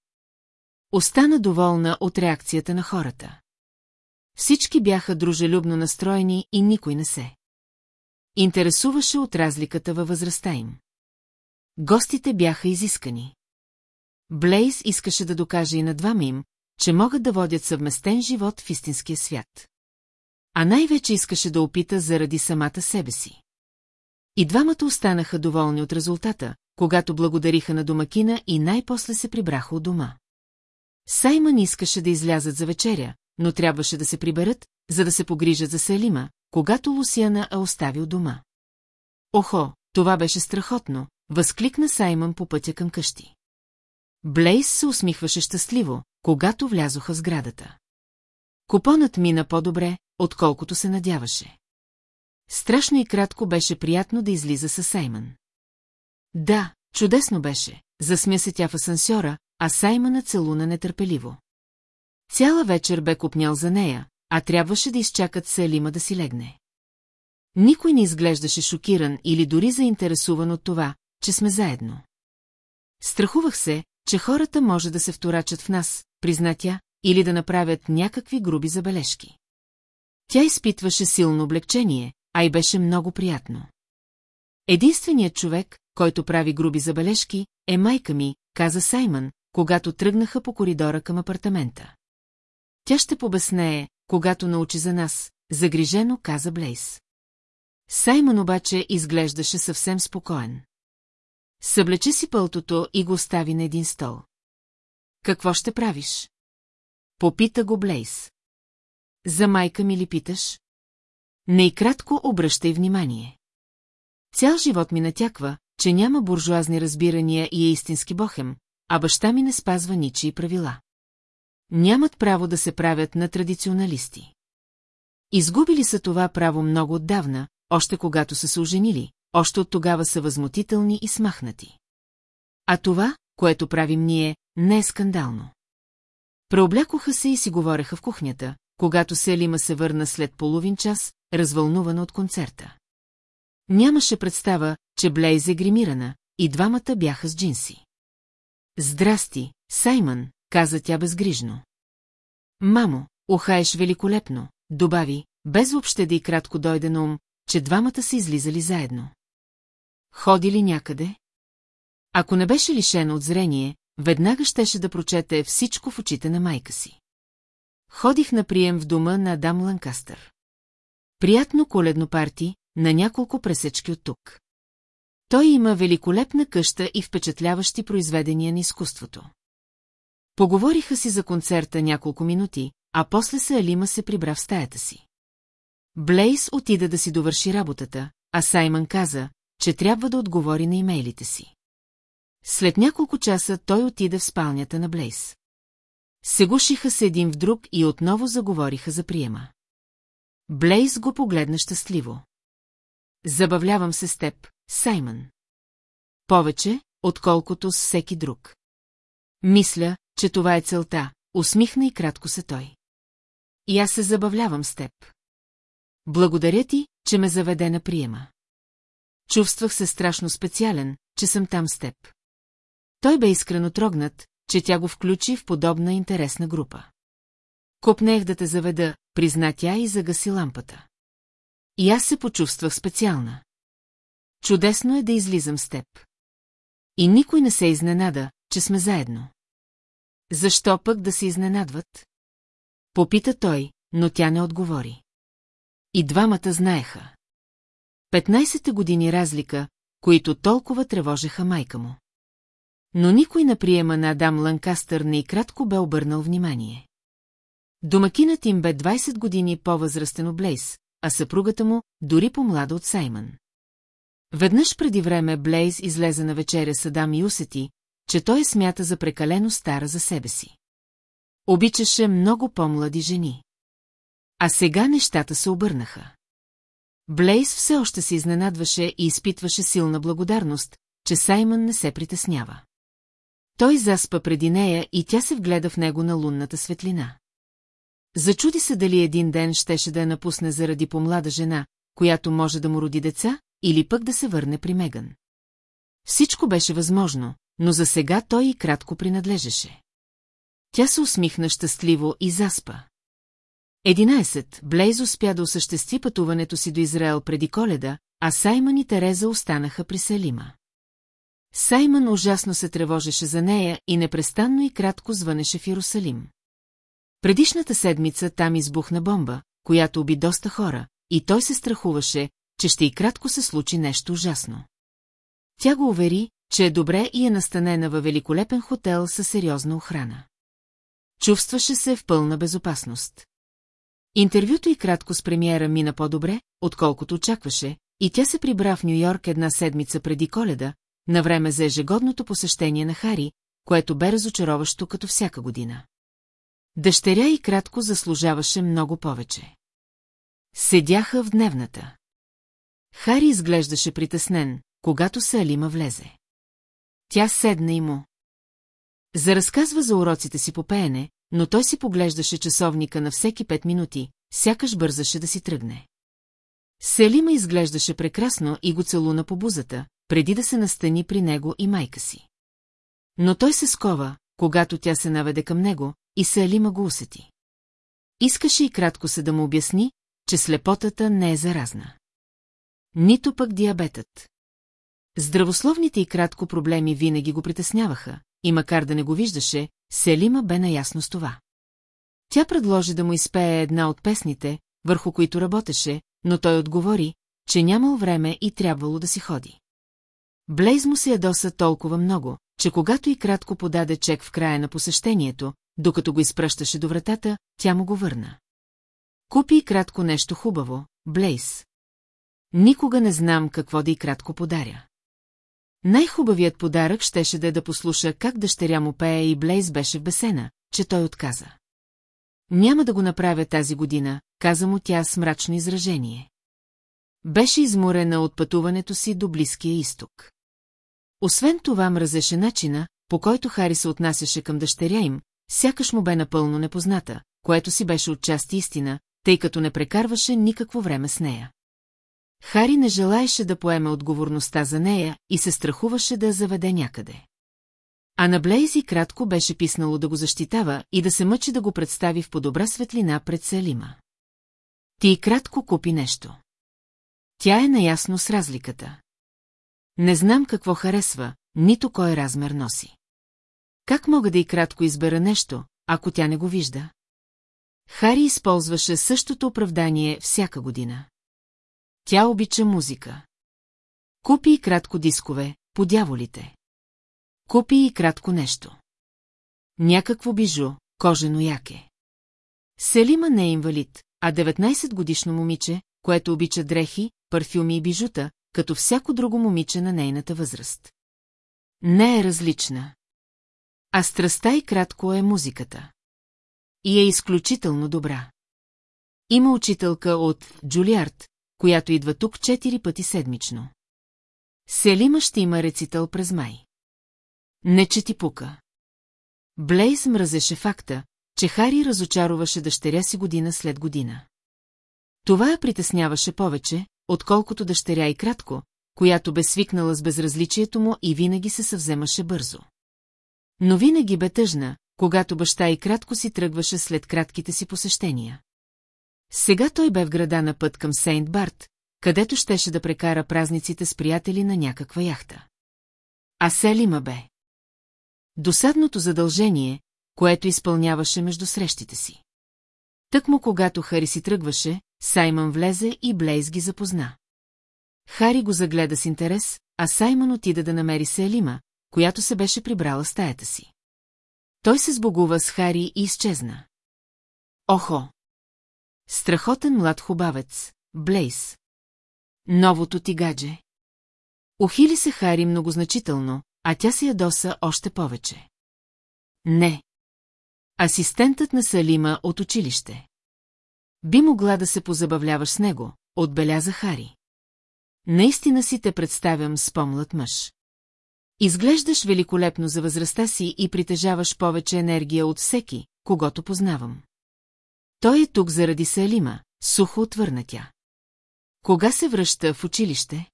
Остана доволна от реакцията на хората. Всички бяха дружелюбно настроени и никой не се. Интересуваше от разликата във възрастта им. Гостите бяха изискани. Блейз искаше да докаже и на двама им, че могат да водят съвместен живот в истинския свят. А най-вече искаше да опита заради самата себе си. И двамата останаха доволни от резултата, когато благодариха на домакина и най-после се прибраха от дома. Саймън искаше да излязат за вечеря, но трябваше да се приберат, за да се погрижат за Селима, когато Лусиана а оставил дома. Охо, това беше страхотно, възкликна Саймън по пътя към къщи. Блейс се усмихваше щастливо, когато влязоха в сградата. Купонът мина по-добре, отколкото се надяваше. Страшно и кратко беше приятно да излиза със Саймън. Да, чудесно беше, засмя се тя в асансьора, а Саймъна целуна нетърпеливо. Цяла вечер бе купнял за нея, а трябваше да изчакат Селима да си легне. Никой не изглеждаше шокиран или дори заинтересуван от това, че сме заедно. Страхувах се, че хората може да се вторачат в нас, призна тя, или да направят някакви груби забележки. Тя изпитваше силно облегчение, а и беше много приятно. Единственият човек, който прави груби забележки, е майка ми, каза Саймън, когато тръгнаха по коридора към апартамента. Тя ще побеснее, когато научи за нас, загрижено каза Блейс. Саймън обаче изглеждаше съвсем спокоен. Съблече си пълтото и го остави на един стол. Какво ще правиш? Попита го Блейс. За майка ми ли питаш? Не и кратко обръщай внимание. Цял живот ми натяква, че няма буржуазни разбирания и е истински бохем, а баща ми не спазва ничии правила. Нямат право да се правят на традиционалисти. Изгубили са това право много отдавна, още когато са се оженили, още от тогава са възмутителни и смахнати. А това, което правим ние, не е скандално. Преоблякоха се и си говореха в кухнята, когато Селима се върна след половин час, развълнувана от концерта. Нямаше представа, че Блейз е гримирана, и двамата бяха с джинси. Здрасти, Саймън, каза тя безгрижно. Мамо, ухаеш великолепно, добави, без въобще да и кратко дойде на ум, че двамата са излизали заедно. Ходи ли някъде? Ако не беше лишена от зрение, веднага щеше да прочете всичко в очите на майка си. Ходих на прием в дома на Адам Ланкастър. Приятно коледно парти, на няколко пресечки от тук. Той има великолепна къща и впечатляващи произведения на изкуството. Поговориха си за концерта няколко минути, а после се Алима се прибра в стаята си. Блейс отида да си довърши работата, а Саймън каза, че трябва да отговори на имейлите си. След няколко часа той отида в спалнята на Блейс. Сегушиха се един в друг и отново заговориха за приема. Блейс го погледна щастливо. Забавлявам се с теб, Саймън. Повече, отколкото с всеки друг. Мисля, че това е целта, усмихна и кратко се той. И аз се забавлявам с теб. Благодаря ти, че ме заведе на приема. Чувствах се страшно специален, че съм там с теб. Той бе искрено трогнат, че тя го включи в подобна интересна група. Копнех да те заведа, призна тя и загаси лампата. И аз се почувствах специална. Чудесно е да излизам с теб. И никой не се изненада, че сме заедно. Защо пък да се изненадват? Попита той, но тя не отговори. И двамата знаеха. 15 години разлика, които толкова тревожеха майка му. Но никой на приема на Адам Ланкастър не и кратко бе обърнал внимание. Домакинът им бе 20 години по-възрастен от Блейс, а съпругата му дори по-млада от Саймън. Веднъж преди време Блейз излезе на вечеря с Адам и усети, че той смята за прекалено стара за себе си. Обичаше много по-млади жени. А сега нещата се обърнаха. Блейз все още се изненадваше и изпитваше силна благодарност, че Саймън не се притеснява. Той заспа преди нея и тя се вгледа в него на лунната светлина. Зачуди се дали един ден щеше да я напусне заради помлада жена, която може да му роди деца, или пък да се върне при Меган. Всичко беше възможно, но за сега той и кратко принадлежеше. Тя се усмихна щастливо и заспа. Единайсет, Блейз успя да осъществи пътуването си до Израел преди коледа, а Саймън и Тереза останаха при Селима. Саймън ужасно се тревожеше за нея и непрестанно и кратко звънеше в Иерусалим. Предишната седмица там избухна бомба, която уби доста хора, и той се страхуваше, че ще и кратко се случи нещо ужасно. Тя го увери, че е добре и е настанена във великолепен хотел със сериозна охрана. Чувстваше се в пълна безопасност. Интервюто и кратко с премиера мина по-добре, отколкото очакваше, и тя се прибра в Нью-Йорк една седмица преди коледа, на време за ежегодното посещение на Хари, което бе разочароващо като всяка година. Дъщеря и кратко заслужаваше много повече. Седяха в дневната. Хари изглеждаше притеснен, когато Салима влезе. Тя седна и му. Заразказва за уроците си по пеене, но той си поглеждаше часовника на всеки пет минути, сякаш бързаше да си тръгне. Селима изглеждаше прекрасно и го целуна по бузата, преди да се настани при него и майка си. Но той се скова, когато тя се наведе към него, и Селима го усети. Искаше и кратко се да му обясни, че слепотата не е заразна. Нито пък диабетът. Здравословните и кратко проблеми винаги го притесняваха, и макар да не го виждаше, Селима бе наясно с това. Тя предложи да му изпее една от песните, върху които работеше, но той отговори, че нямал време и трябвало да си ходи. Блейз му се ядоса толкова много, че когато и кратко подаде чек в края на посещението, докато го изпръщаше до вратата, тя му го върна. Купи и кратко нещо хубаво, Блейз. Никога не знам какво да и кратко подаря. Най-хубавият подарък щеше да е да послуша как дъщеря му пее и Блейз беше в бесена, че той отказа. Няма да го направя тази година, каза му тя с мрачно изражение. Беше изморена от пътуването си до Близкия изток. Освен това мразеше начина, по който Хари се отнасяше към дъщеря им, сякаш му бе напълно непозната, което си беше отчасти истина, тъй като не прекарваше никакво време с нея. Хари не желаеше да поеме отговорността за нея и се страхуваше да я заведе някъде. А на Блейзи кратко беше писнало да го защитава и да се мъчи да го представи в по-добра светлина пред Селима. Ти кратко купи нещо. Тя е наясно с разликата. Не знам какво харесва, нито кой размер носи. Как мога да и кратко избера нещо, ако тя не го вижда? Хари използваше същото оправдание всяка година. Тя обича музика. Купи и кратко дискове, по дяволите. Купи и кратко нещо. Някакво бижу, кожено яке. Селима не е инвалид, а 19-годишно момиче, което обича дрехи, парфюми и бижута, като всяко друго момиче на нейната възраст. Не е различна. А страста и кратко е музиката. И е изключително добра. Има учителка от Джулиард, която идва тук четири пъти седмично. Селима ще има рецитал през май. Не че ти пука. Блейз мразеше факта, че Хари разочароваше дъщеря си година след година. Това я притесняваше повече, отколкото дъщеря и кратко, която бе свикнала с безразличието му и винаги се съвземаше бързо. Но винаги бе тъжна, когато баща и кратко си тръгваше след кратките си посещения. Сега той бе в града на път към Сейнт Барт, където щеше да прекара празниците с приятели на някаква яхта. А Селима бе. Досадното задължение, което изпълняваше между срещите си. Тък му когато Хари си тръгваше, Саймън влезе и Блейз ги запозна. Хари го загледа с интерес, а Саймън отида да намери Селима, която се беше прибрала стаята си. Той се сбогува с Хари и изчезна. Охо! Страхотен млад хубавец, Блейс. Новото ти гадже. Охили се Хари многозначително, а тя се ядоса още повече. Не. Асистентът на Салима от училище. Би могла да се позабавляваш с него, отбеляза Хари. Наистина си те представям с помлад мъж. Изглеждаш великолепно за възрастта си и притежаваш повече енергия от всеки, когато познавам. Той е тук заради Салима, сухо отвърна тя. Кога се връща в училище?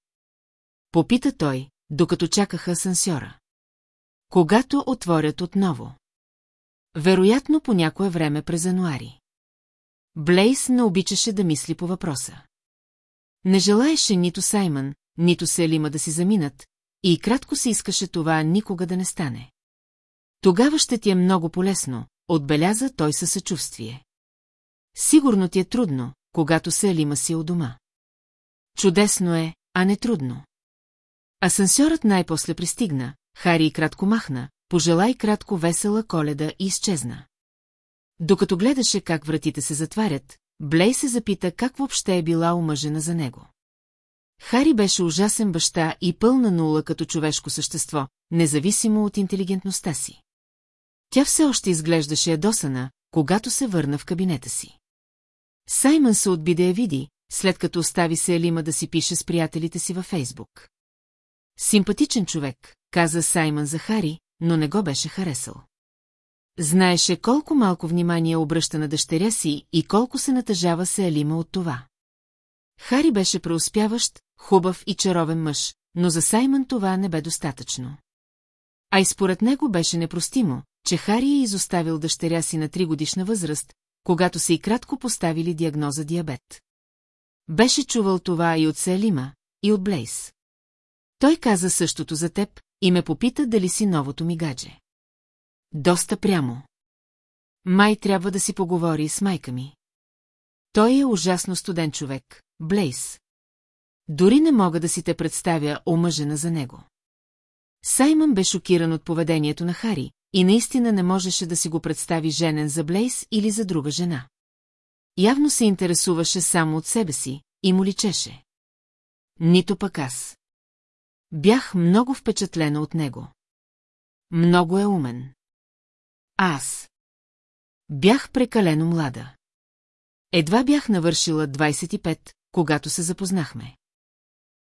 Попита той, докато чакаха асансьора. Когато отворят отново. Вероятно по някое време през януари. Блейс не обичаше да мисли по въпроса. Не желаеше нито Саймън, нито Селима да си заминат, и кратко се искаше това никога да не стане. Тогава ще ти е много полезно, отбеляза той със съчувствие. Сигурно ти е трудно, когато Селима си е у дома. Чудесно е, а не трудно. Асансьорът най-после пристигна, Хари и кратко махна, пожела и кратко весела коледа и изчезна. Докато гледаше как вратите се затварят, Блей се запита как въобще е била омъжена за него. Хари беше ужасен баща и пълна нула като човешко същество, независимо от интелигентността си. Тя все още изглеждаше ядосана, когато се върна в кабинета си. Саймън се отби да я види, след като остави се Елима да си пише с приятелите си във Фейсбук. Симпатичен човек, каза Саймън за Хари, но не го беше харесал. Знаеше колко малко внимание обръща на дъщеря си и колко се натъжава се Алима от това. Хари беше преуспяващ, хубав и чаровен мъж, но за Саймън това не бе достатъчно. А и според него беше непростимо, че Хари е изоставил дъщеря си на тригодишна възраст, когато се и кратко поставили диагноза диабет. Беше чувал това и от Селима, и от Блейс. Той каза същото за теб и ме попита дали си новото ми гадже. Доста прямо. Май трябва да си поговори с майка ми. Той е ужасно студен човек, Блейс. Дори не мога да си те представя омъжена за него. Саймън бе шокиран от поведението на Хари и наистина не можеше да си го представи женен за Блейс или за друга жена. Явно се интересуваше само от себе си и му личеше. Нито пък аз. Бях много впечатлена от него. Много е умен. Аз. Бях прекалено млада. Едва бях навършила 25, когато се запознахме.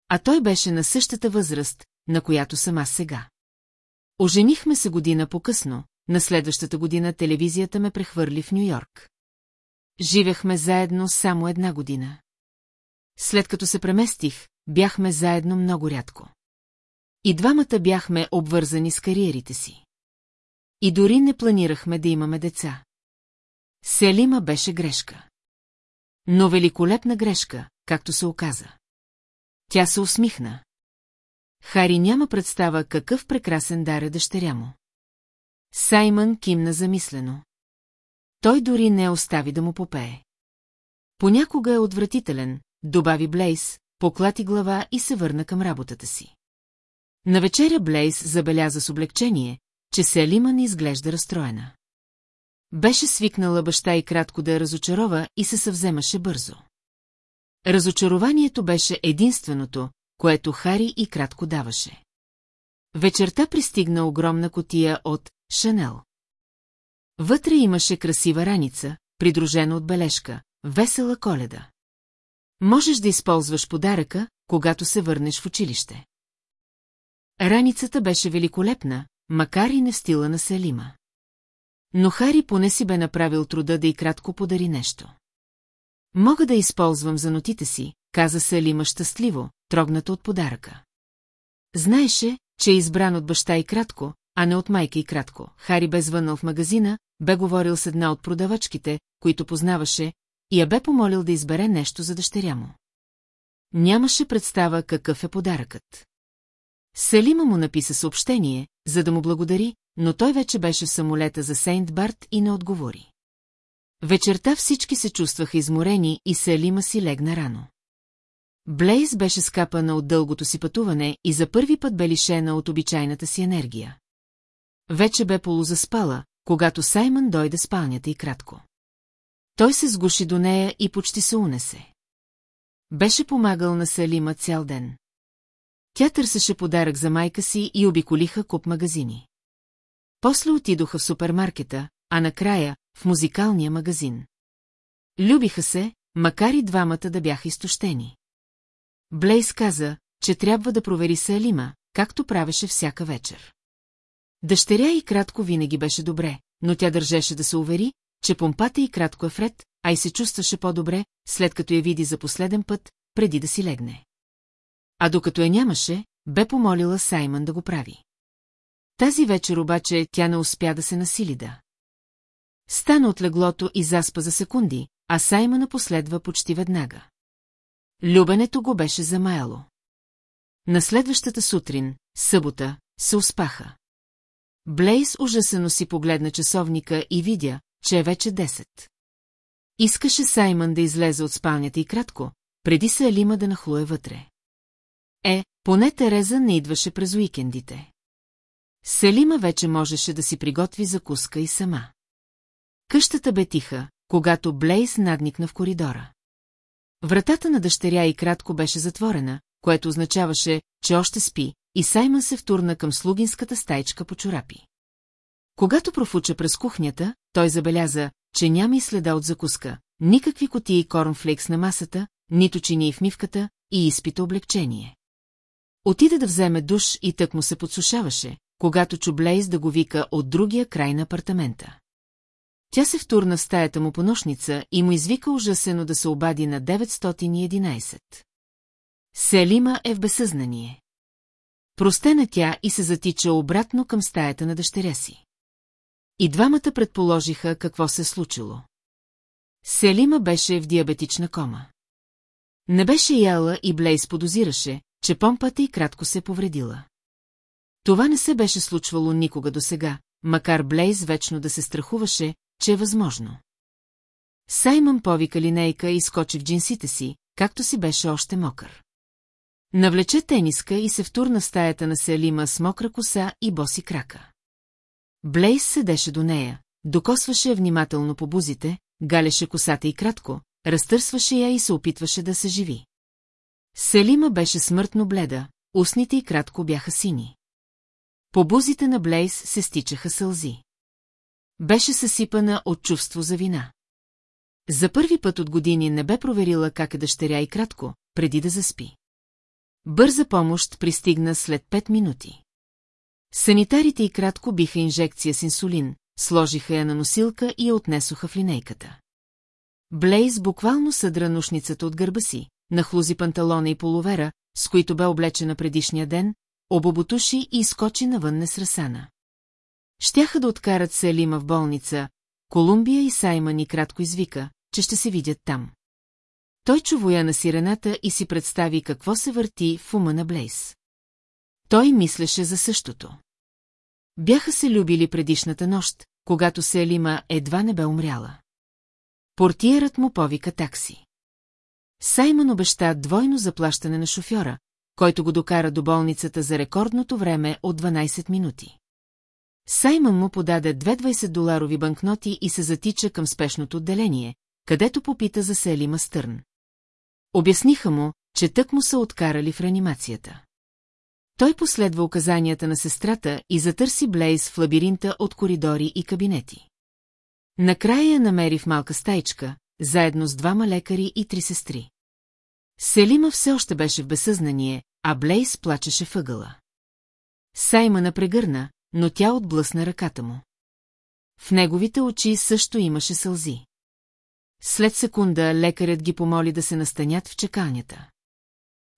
А той беше на същата възраст, на която съм аз сега. Оженихме се година по-късно, на следващата година телевизията ме прехвърли в Нью-Йорк. Живехме заедно само една година. След като се преместих, бяхме заедно много рядко. И двамата бяхме обвързани с кариерите си. И дори не планирахме да имаме деца. Селима беше грешка. Но великолепна грешка, както се оказа. Тя се усмихна. Хари няма представа какъв прекрасен дар е дъщеря му. Саймън кимна замислено. Той дори не остави да му попее. Понякога е отвратителен, добави Блейс, поклати глава и се върна към работата си. На вечеря Блейс забеляза с облегчение, че Селима не изглежда разстроена. Беше свикнала баща и кратко да я разочарова и се съвземаше бързо. Разочарованието беше единственото, което Хари и кратко даваше. Вечерта пристигна огромна котия от Шанел. Вътре имаше красива раница, придружена от бележка, весела коледа. Можеш да използваш подаръка, когато се върнеш в училище. Раницата беше великолепна, макар и не в стила на Селима. Но Хари поне си бе направил труда да и кратко подари нещо. Мога да използвам за нотите си, каза Селима щастливо, трогната от подаръка. Знаеше, че е избран от баща и кратко, а не от майка и кратко. Хари бе звънал в магазина, бе говорил с една от продавачките, които познаваше, и я бе помолил да избере нещо за дъщеря му. Нямаше представа какъв е подаръкът. Селима му написа съобщение, за да му благодари, но той вече беше в самолета за Сейнт Барт и не отговори. Вечерта всички се чувстваха изморени и Селима си легна рано. Блейз беше скапана от дългото си пътуване и за първи път бе лишена от обичайната си енергия. Вече бе полузаспала, когато Саймън дойде спалнята и кратко. Той се сгуши до нея и почти се унесе. Беше помагал на Салима цял ден. Тя търсеше подарък за майка си и обиколиха куп магазини. После отидоха в супермаркета, а накрая в музикалния магазин. Любиха се, макар и двамата да бяха изтощени. Блейс каза, че трябва да провери Салима, както правеше всяка вечер. Дъщеря и кратко винаги беше добре, но тя държеше да се увери, че помпата и кратко е вред, а и се чувстваше по-добре, след като я види за последен път, преди да си легне. А докато я нямаше, бе помолила Саймън да го прави. Тази вечер обаче тя не успя да се насили да. Стана от леглото и заспа за секунди, а Саймън последва почти веднага. Любенето го беше замаяло. На следващата сутрин, събота, се успаха. Блейс ужасено си погледна часовника и видя, че е вече 10. Искаше Саймън да излезе от спалнята и кратко, преди се Алима да нахлуе вътре. Е, поне Тереза не идваше през уикендите. Селима вече можеше да си приготви закуска и сама. Къщата бе тиха, когато Блейс надникна в коридора. Вратата на дъщеря и кратко беше затворена, което означаваше, че още спи, и Саймън се втурна към слугинската стайчка по чорапи. Когато профуча през кухнята, той забеляза, че няма и следа от закуска, никакви котии корнфлейкс на масата, нито чини в мивката и изпита облегчение. Отиде да вземе душ и тък му се подсушаваше, когато чу Блейз да го вика от другия край на апартамента. Тя се втурна в стаята му по нощница и му извика ужасено да се обади на 911. Селима е в безсъзнание. Простена тя и се затича обратно към стаята на дъщеря си. И двамата предположиха какво се случило. Селима беше в диабетична кома. Не беше яла и Блейс подозираше, че помпата и кратко се повредила. Това не се беше случвало никога досега, макар Блейз вечно да се страхуваше, че е възможно. Саймън повика линейка и скочи в джинсите си, както си беше още мокър. Навлече тениска и се втурна в стаята на Селима с мокра коса и боси крака. Блейс седеше до нея, докосваше внимателно по бузите, галеше косата и кратко, разтърсваше я и се опитваше да се живи. Селима беше смъртно бледа, устните и кратко бяха сини. По бузите на Блейс се стичаха сълзи. Беше съсипана от чувство за вина. За първи път от години не бе проверила как е дъщеря и кратко, преди да заспи. Бърза помощ пристигна след пет минути. Санитарите и кратко биха инжекция с инсулин, сложиха я на носилка и я отнесоха в линейката. Блейз буквално съдра нушницата от гърба си, нахлузи панталона и половера, с които бе облечена предишния ден, обоботуши и изкочи навън несрасана. Щяха да откарат Селима в болница, Колумбия и Саймън и кратко извика, че ще се видят там. Той чувоя на сирената и си представи какво се върти в ума на Блейс. Той мислеше за същото. Бяха се любили предишната нощ, когато Селима едва не бе умряла. Портиерът му повика такси. Саймън обеща двойно заплащане на шофьора, който го докара до болницата за рекордното време от 12 минути. Саймън му подаде две 20-доларови банкноти и се затича към спешното отделение, където попита за Селима Стърн. Обясниха му, че тък му са откарали в реанимацията. Той последва указанията на сестрата и затърси Блейз в лабиринта от коридори и кабинети. Накрая я намери в малка стайчка, заедно с двама лекари и три сестри. Селима все още беше в безсъзнание, а Блейз плачеше въгъла. Сайма напрегърна, но тя отблъсна ръката му. В неговите очи също имаше сълзи. След секунда лекарят ги помоли да се настанят в чекалнята.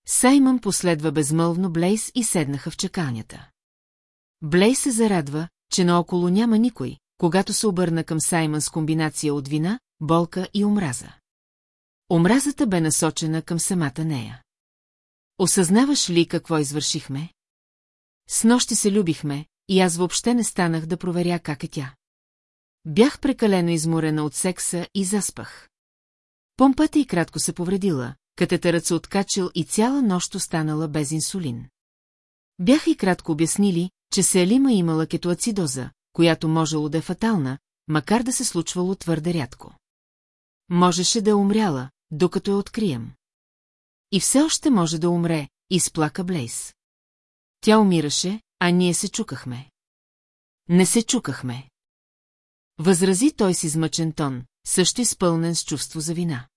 Саймън последва безмълвно Блейс и седнаха в чекалнята. Блейс се зарадва, че наоколо няма никой, когато се обърна към Саймън с комбинация от вина, болка и омраза. Омразата бе насочена към самата нея. Осъзнаваш ли какво извършихме? С нощи се любихме, и аз въобще не станах да проверя как е тя. Бях прекалено изморена от секса и заспах. Помпата и кратко се повредила, катетърът се откачил и цяла нощ останала без инсулин. Бяха и кратко обяснили, че Селима имала кетоацидоза, която можело да е фатална, макар да се случвало твърде рядко. Можеше да е умряла, докато я открием. И все още може да умре, изплака Блейс. Тя умираше, а ние се чукахме. Не се чукахме. Възрази той с измъчен тон, също изпълнен с чувство за вина.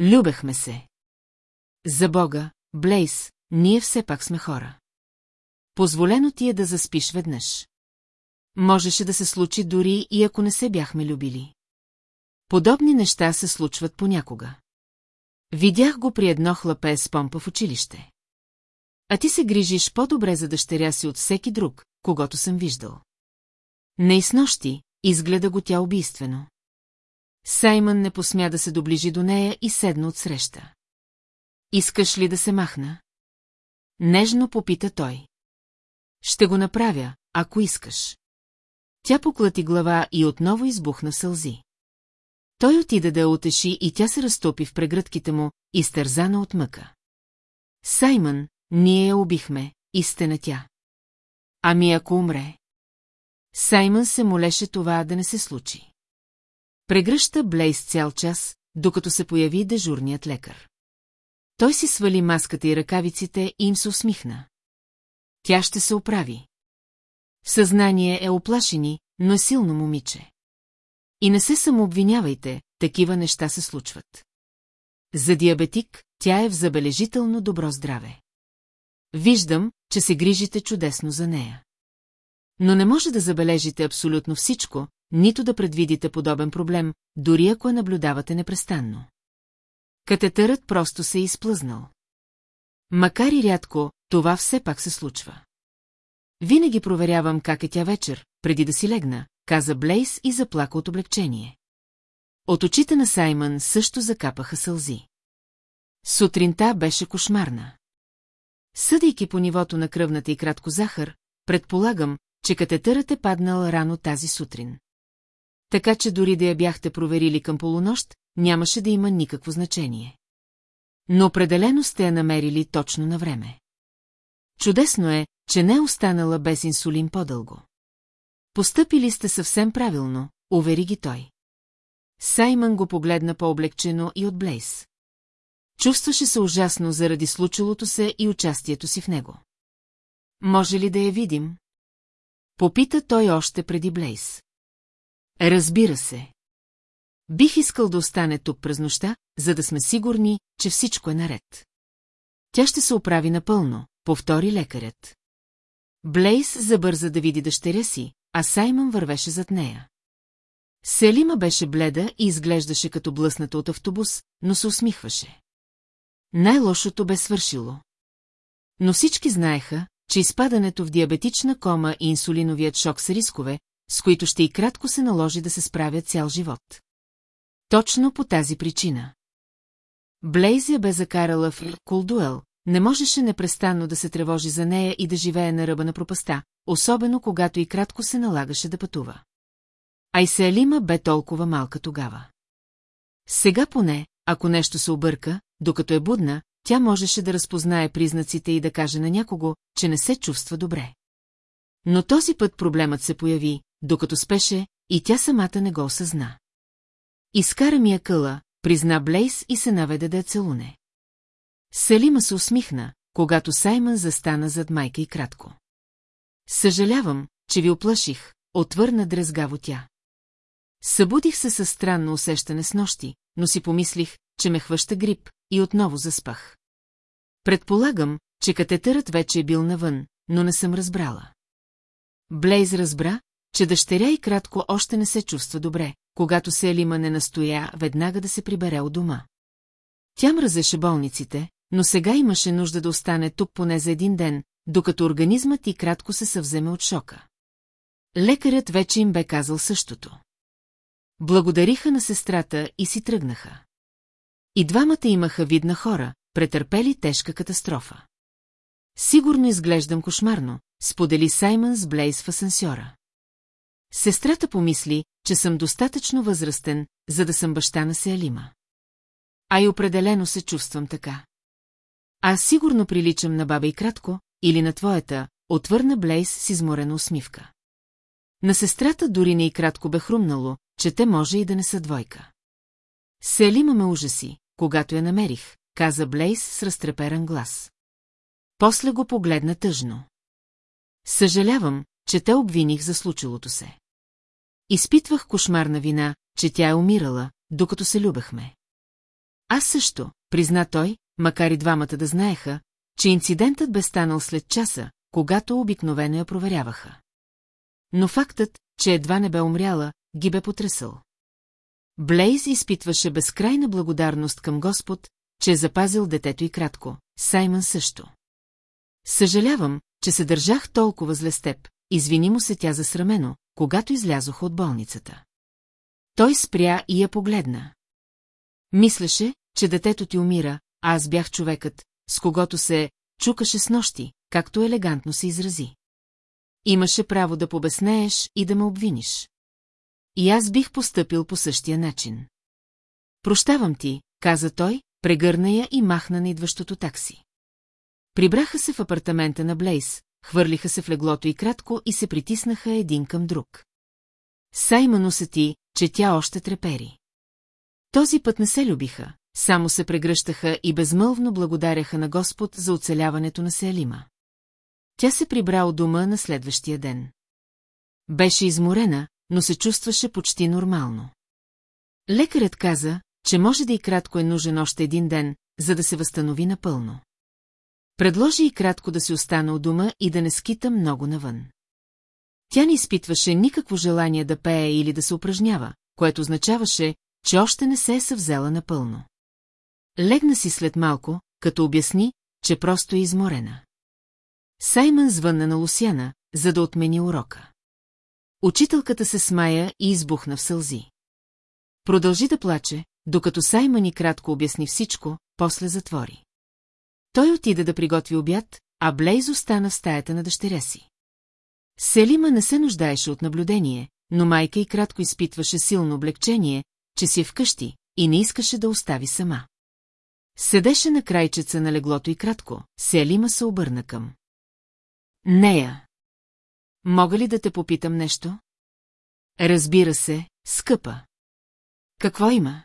Любехме се. За Бога, Блейс, ние все пак сме хора. Позволено ти е да заспиш веднъж. Можеше да се случи дори и ако не се бяхме любили. Подобни неща се случват понякога. Видях го при едно хлапе с помпа в училище. А ти се грижиш по-добре за дъщеря си от всеки друг, когато съм виждал. Не и с изгледа го тя убийствено. Саймън не посмя да се доближи до нея и седна от среща. Искаш ли да се махна? Нежно попита той. Ще го направя, ако искаш. Тя поклати глава и отново избухна сълзи. Той отида да я утеши и тя се разтопи в прегръдките му, изтързана от мъка. Саймън, ние я убихме, истина тя. Ами ако умре? Саймън се молеше това да не се случи. Прегръща Блейс цял час, докато се появи дежурният лекар. Той си свали маската и ръкавиците и им се усмихна. Тя ще се оправи. Съзнание е оплашени, но е силно момиче. И не се самообвинявайте, такива неща се случват. За диабетик тя е в забележително добро здраве. Виждам, че се грижите чудесно за нея. Но не може да забележите абсолютно всичко, нито да предвидите подобен проблем, дори ако я наблюдавате непрестанно. Катетърът просто се е изплъзнал. Макар и рядко, това все пак се случва. Винаги проверявам как е тя вечер, преди да си легна, каза Блейс и заплака от облегчение. От очите на Саймън също закапаха сълзи. Сутринта беше кошмарна. Съдейки по нивото на кръвната и кратко захар, предполагам, че катетърът е паднал рано тази сутрин. Така че дори да я бяхте проверили към полунощ, нямаше да има никакво значение. Но определено сте я намерили точно на време. Чудесно е, че не е останала без инсулин по-дълго. Постъпили сте съвсем правилно, увери ги той. Саймън го погледна по-облегчено и от Блейс. Чувстваше се ужасно заради случилото се и участието си в него. Може ли да я видим? Попита той още преди Блейс. Разбира се. Бих искал да остане тук през нощта, за да сме сигурни, че всичко е наред. Тя ще се оправи напълно, повтори лекарят. Блейс забърза да види дъщеря си, а Саймън вървеше зад нея. Селима беше бледа и изглеждаше като блъсната от автобус, но се усмихваше. Най-лошото бе свършило. Но всички знаеха, че изпадането в диабетична кома и инсулиновият шок са рискове, с които ще и кратко се наложи да се справя цял живот. Точно по тази причина. Блейз я бе закарала в Кулдуел, не можеше непрестанно да се тревожи за нея и да живее на ръба на пропаста, особено когато и кратко се налагаше да пътува. Айселима бе толкова малка тогава. Сега поне, ако нещо се обърка, докато е будна, тя можеше да разпознае признаците и да каже на някого, че не се чувства добре. Но този път проблемът се появи, докато спеше, и тя самата не го осъзна. Изкара ми я къла, призна Блейс и се наведе да я целуне. Селима се усмихна, когато Саймън застана зад майка и кратко. Съжалявам, че ви оплаших, отвърна дрезгаво тя. Събудих се със странно усещане с нощи, но си помислих, че ме хваща грип, и отново заспах. Предполагам, че катетърът вече е бил навън, но не съм разбрала. Блейз разбра, че дъщеря и кратко още не се чувства добре, когато се Елима не настоя веднага да се прибере от дома. Тя мразеше болниците, но сега имаше нужда да остане тук поне за един ден, докато организмът и кратко се съвземе от шока. Лекарят вече им бе казал същото. Благодариха на сестрата и си тръгнаха. И двамата имаха видна хора, претърпели тежка катастрофа. Сигурно изглеждам кошмарно, сподели Саймън с Блейс в асансьора. Сестрата помисли, че съм достатъчно възрастен, за да съм баща на Сеалима. А и определено се чувствам така. Аз сигурно приличам на баба и кратко, или на твоята, отвърна Блейс с изморена усмивка. На сестрата дори не и кратко бе хрумнало, че те може и да не са двойка. Селима ме ужаси, когато я намерих, каза Блейс с разтреперан глас. После го погледна тъжно. Съжалявам, че те обвиних за случилото се. Изпитвах кошмарна вина, че тя е умирала, докато се любехме. Аз също, призна той, макар и двамата да знаеха, че инцидентът бе станал след часа, когато обикновено я проверяваха. Но фактът, че едва не бе умряла, ги бе потресъл. Блейз изпитваше безкрайна благодарност към Господ, че е запазил детето и кратко, Саймън също. Съжалявам, че се държах толкова зле с теб, извини му се тя засрамено, когато излязоха от болницата. Той спря и я погледна. Мислеше, че детето ти умира, а аз бях човекът, с когото се чукаше с нощи, както елегантно се изрази. Имаше право да побеснееш и да ме обвиниш. И аз бих постъпил по същия начин. Прощавам ти, каза той, прегърна я и махна на идващото такси. Прибраха се в апартамента на Блейс, хвърлиха се в леглото и кратко и се притиснаха един към друг. Саймън усети, че тя още трепери. Този път не се любиха, само се прегръщаха и безмълвно благодаряха на Господ за оцеляването на Селима. Тя се прибра от дома на следващия ден. Беше изморена, но се чувстваше почти нормално. Лекарят каза, че може да и кратко е нужен още един ден, за да се възстанови напълно. Предложи и кратко да си остана у дома и да не скита много навън. Тя не изпитваше никакво желание да пее или да се упражнява, което означаваше, че още не се е съвзела напълно. Легна си след малко, като обясни, че просто е изморена. Саймън звънна на Лусяна, за да отмени урока. Учителката се смая и избухна в сълзи. Продължи да плаче, докато Саймън и кратко обясни всичко, после затвори. Той отида да приготви обяд, а Блейз остана в стаята на дъщеря си. Селима не се нуждаеше от наблюдение, но майка и кратко изпитваше силно облегчение, че си е вкъщи и не искаше да остави сама. Седеше на крайчеца на леглото и кратко, Селима се обърна към. Нея. Мога ли да те попитам нещо? Разбира се, скъпа. Какво има?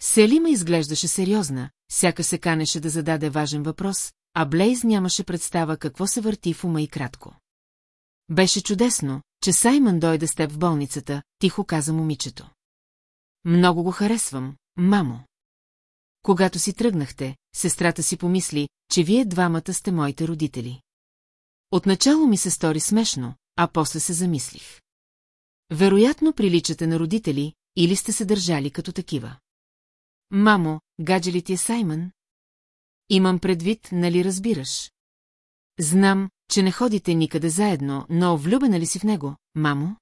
Селима изглеждаше сериозна, сяка се канеше да зададе важен въпрос, а Блейз нямаше представа какво се върти в ума и кратко. Беше чудесно, че Саймън дойде с теб в болницата, тихо каза момичето. Много го харесвам, мамо. Когато си тръгнахте, сестрата си помисли, че вие двамата сте моите родители. Отначало ми се стори смешно, а после се замислих. Вероятно приличате на родители, или сте се държали като такива. Мамо, гадже ли ти е Саймън? Имам предвид, нали разбираш? Знам, че не ходите никъде заедно, но влюбена ли си в него, мамо?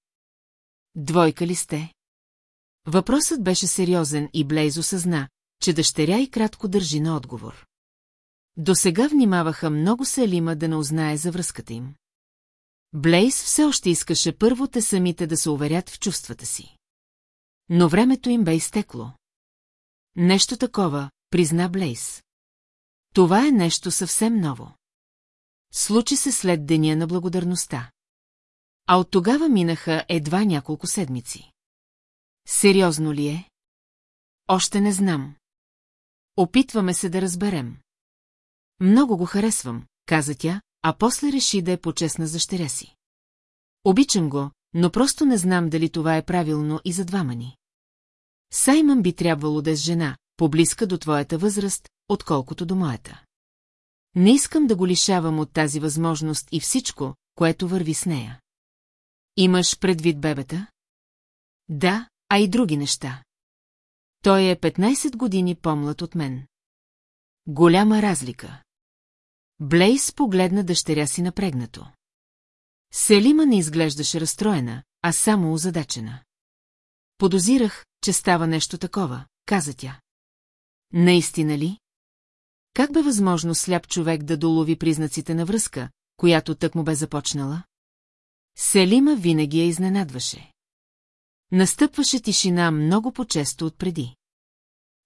Двойка ли сте? Въпросът беше сериозен и Блейз осъзна, че дъщеря и кратко държи на отговор. До сега внимаваха много Селима да не узнае за връзката им. Блейз все още искаше първо те самите да се уверят в чувствата си. Но времето им бе изтекло. Нещо такова, призна Блейз. Това е нещо съвсем ново. Случи се след деня на благодарността. А от тогава минаха едва няколко седмици. Сериозно ли е? Още не знам. Опитваме се да разберем. Много го харесвам, каза тя, а после реши да е почестна за щеря си. Обичам го, но просто не знам дали това е правилно и за двама ни. Саймън би трябвало да е с жена, поблизка до твоята възраст, отколкото до моята. Не искам да го лишавам от тази възможност и всичко, което върви с нея. Имаш предвид бебета? Да, а и други неща. Той е 15 години по-млад от мен. Голяма разлика. Блейс погледна дъщеря си напрегнато. Селима не изглеждаше разстроена, а само озадачена. Подозирах, че става нещо такова, каза тя. Наистина ли? Как бе възможно сляп човек да долови признаците на връзка, която тък му бе започнала? Селима винаги я изненадваше. Настъпваше тишина много по-често от преди.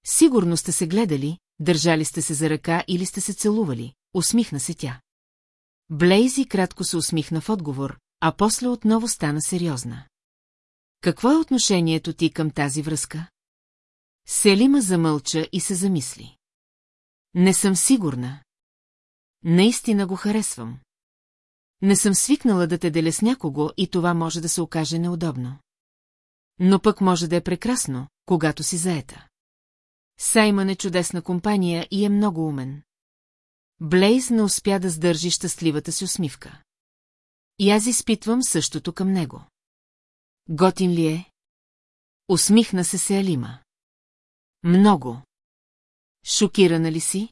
Сигурно сте се гледали, държали сте се за ръка или сте се целували, усмихна се тя. Блейзи кратко се усмихна в отговор, а после отново стана сериозна. Какво е отношението ти към тази връзка? Селима замълча и се замисли. Не съм сигурна. Наистина го харесвам. Не съм свикнала да те деля с някого и това може да се окаже неудобно. Но пък може да е прекрасно, когато си заета. Саймън е чудесна компания и е много умен. Блейз не успя да сдържи щастливата си усмивка. И аз изпитвам същото към него. Готин ли е? Усмихна се се Алима. Много. Шокирана ли си?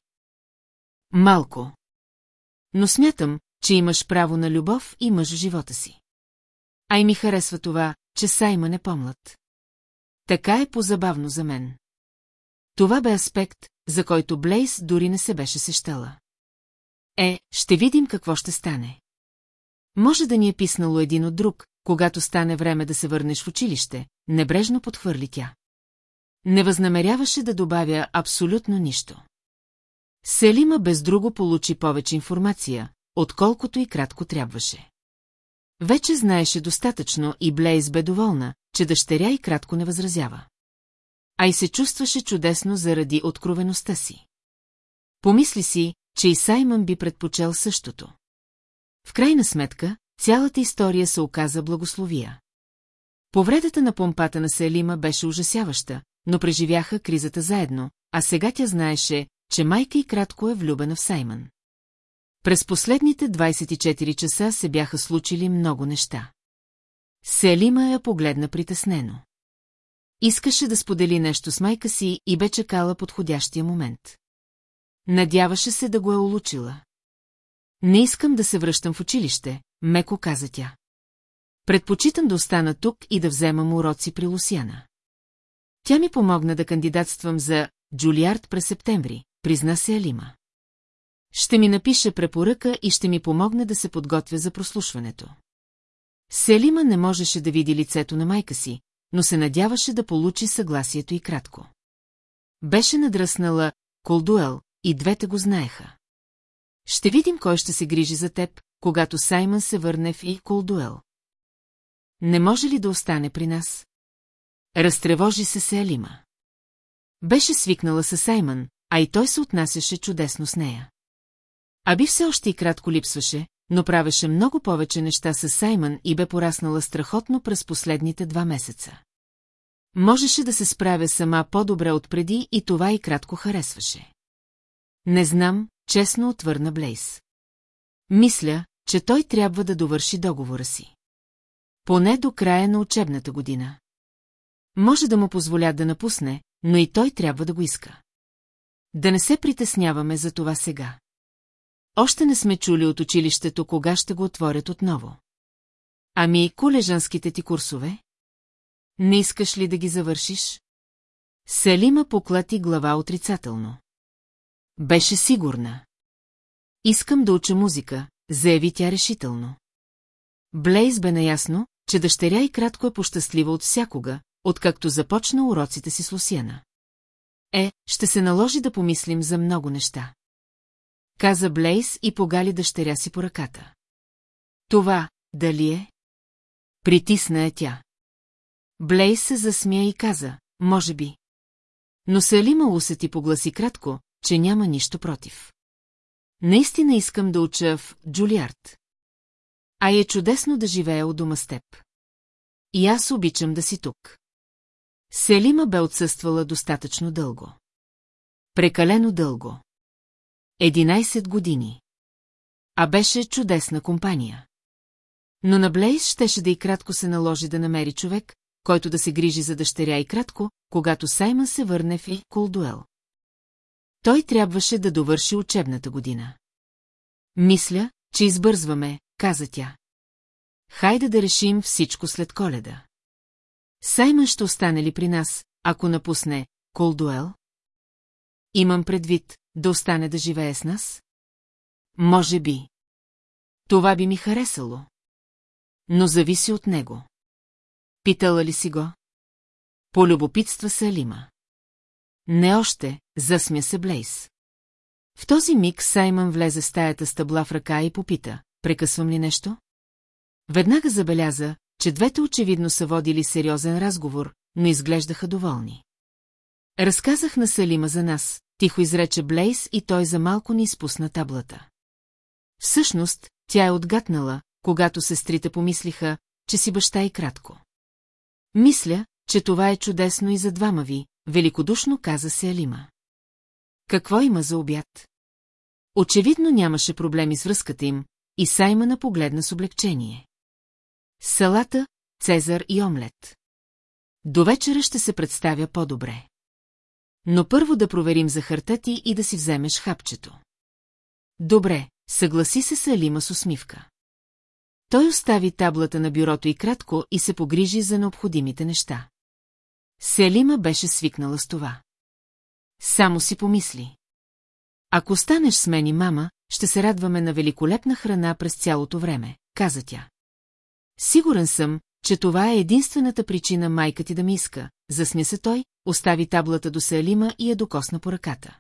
Малко. Но смятам, че имаш право на любов и мъж в живота си. Ай ми харесва това, че Сайма не помлад. Така е позабавно за мен. Това бе аспект, за който Блейс дори не се беше сещала. Е, ще видим какво ще стане. Може да ни е писнало един от друг, когато стане време да се върнеш в училище, небрежно подхвърли тя. Не възнамеряваше да добавя абсолютно нищо. Селима без друго получи повече информация, отколкото и кратко трябваше. Вече знаеше достатъчно и Блейз бе доволна, че дъщеря и кратко не възразява. А и се чувстваше чудесно заради откровеността си. Помисли си, че и Саймън би предпочел същото. В крайна сметка, цялата история се оказа благословия. Повредата на помпата на Селима беше ужасяваща, но преживяха кризата заедно, а сега тя знаеше, че майка и кратко е влюбена в Саймън. През последните 24 часа се бяха случили много неща. Селима я погледна притеснено. Искаше да сподели нещо с майка си и бе чекала подходящия момент. Надяваше се да го е улучила. Не искам да се връщам в училище, меко каза тя. Предпочитам да остана тук и да вземам уроци при Лусяна. Тя ми помогна да кандидатствам за Джулиард през септември, призна се Алима. Ще ми напише препоръка и ще ми помогне да се подготвя за прослушването. Селима не можеше да види лицето на майка си, но се надяваше да получи съгласието и кратко. Беше надръснала Колдуел и двете го знаеха. Ще видим кой ще се грижи за теб, когато Саймън се върне в и Колдуел. Не може ли да остане при нас? Разтревожи се Селима. Беше свикнала с Саймън, а и той се отнасяше чудесно с нея. Аби все още и кратко липсваше, но правеше много повече неща с Саймън и бе пораснала страхотно през последните два месеца. Можеше да се справя сама по-добре от преди и това и кратко харесваше. Не знам, честно отвърна Блейс. Мисля, че той трябва да довърши договора си. Поне до края на учебната година. Може да му позволя да напусне, но и той трябва да го иска. Да не се притесняваме за това сега. Още не сме чули от училището, кога ще го отворят отново. Ами и колежанските ти курсове? Не искаш ли да ги завършиш? Селима поклати глава отрицателно. Беше сигурна. Искам да уча музика, заяви тя решително. Блейз бе наясно, че дъщеря и кратко е пощастлива от всякога, откакто започна уроците си с Лусиена. Е, ще се наложи да помислим за много неща. Каза Блейс и погали дъщеря си по ръката. Това, дали е? Притисна е тя. Блейс се засмя и каза, може би. Но Салима усети погласи кратко, че няма нищо против. Наистина искам да уча в Джулиард. А е чудесно да живея у дома с теб. И аз обичам да си тук. Селима бе отсъствала достатъчно дълго. Прекалено дълго. 11 години. А беше чудесна компания. Но на Блейз щеше да и кратко се наложи да намери човек, който да се грижи за дъщеря и кратко, когато Саймън се върне в Колдуел. Той трябваше да довърши учебната година. Мисля, че избързваме, каза тя. Хайде да решим всичко след коледа. Саймън ще остане ли при нас, ако напусне Колдуел? Имам предвид, да остане да живее с нас? Може би. Това би ми харесало. Но зависи от него. Питала ли си го? Полюбопитства се Алима. Не още, засмя се Блейс. В този миг Саймън влезе в стаята с табла в ръка и попита, прекъсвам ли нещо? Веднага забеляза, че двете очевидно са водили сериозен разговор, но изглеждаха доволни. Разказах на Салима за нас, тихо изрече Блейс и той за малко ни изпусна таблата. Всъщност, тя е отгатнала, когато сестрите помислиха, че си баща и кратко. Мисля, че това е чудесно и за двама ви, великодушно каза се Алима. Какво има за обяд? Очевидно нямаше проблеми с връзката им, и Саймъна погледна с облегчение. Салата, цезар и омлет. До вечера ще се представя по-добре. Но първо да проверим захарта ти и да си вземеш хапчето. Добре, съгласи се с Алима с усмивка. Той остави таблата на бюрото и кратко и се погрижи за необходимите неща. Селима беше свикнала с това. Само си помисли. Ако станеш с мен и мама, ще се радваме на великолепна храна през цялото време, каза тя. Сигурен съм, че това е единствената причина майка ти да ми иска, засмя се той, остави таблата до Саелима и я докосна по ръката.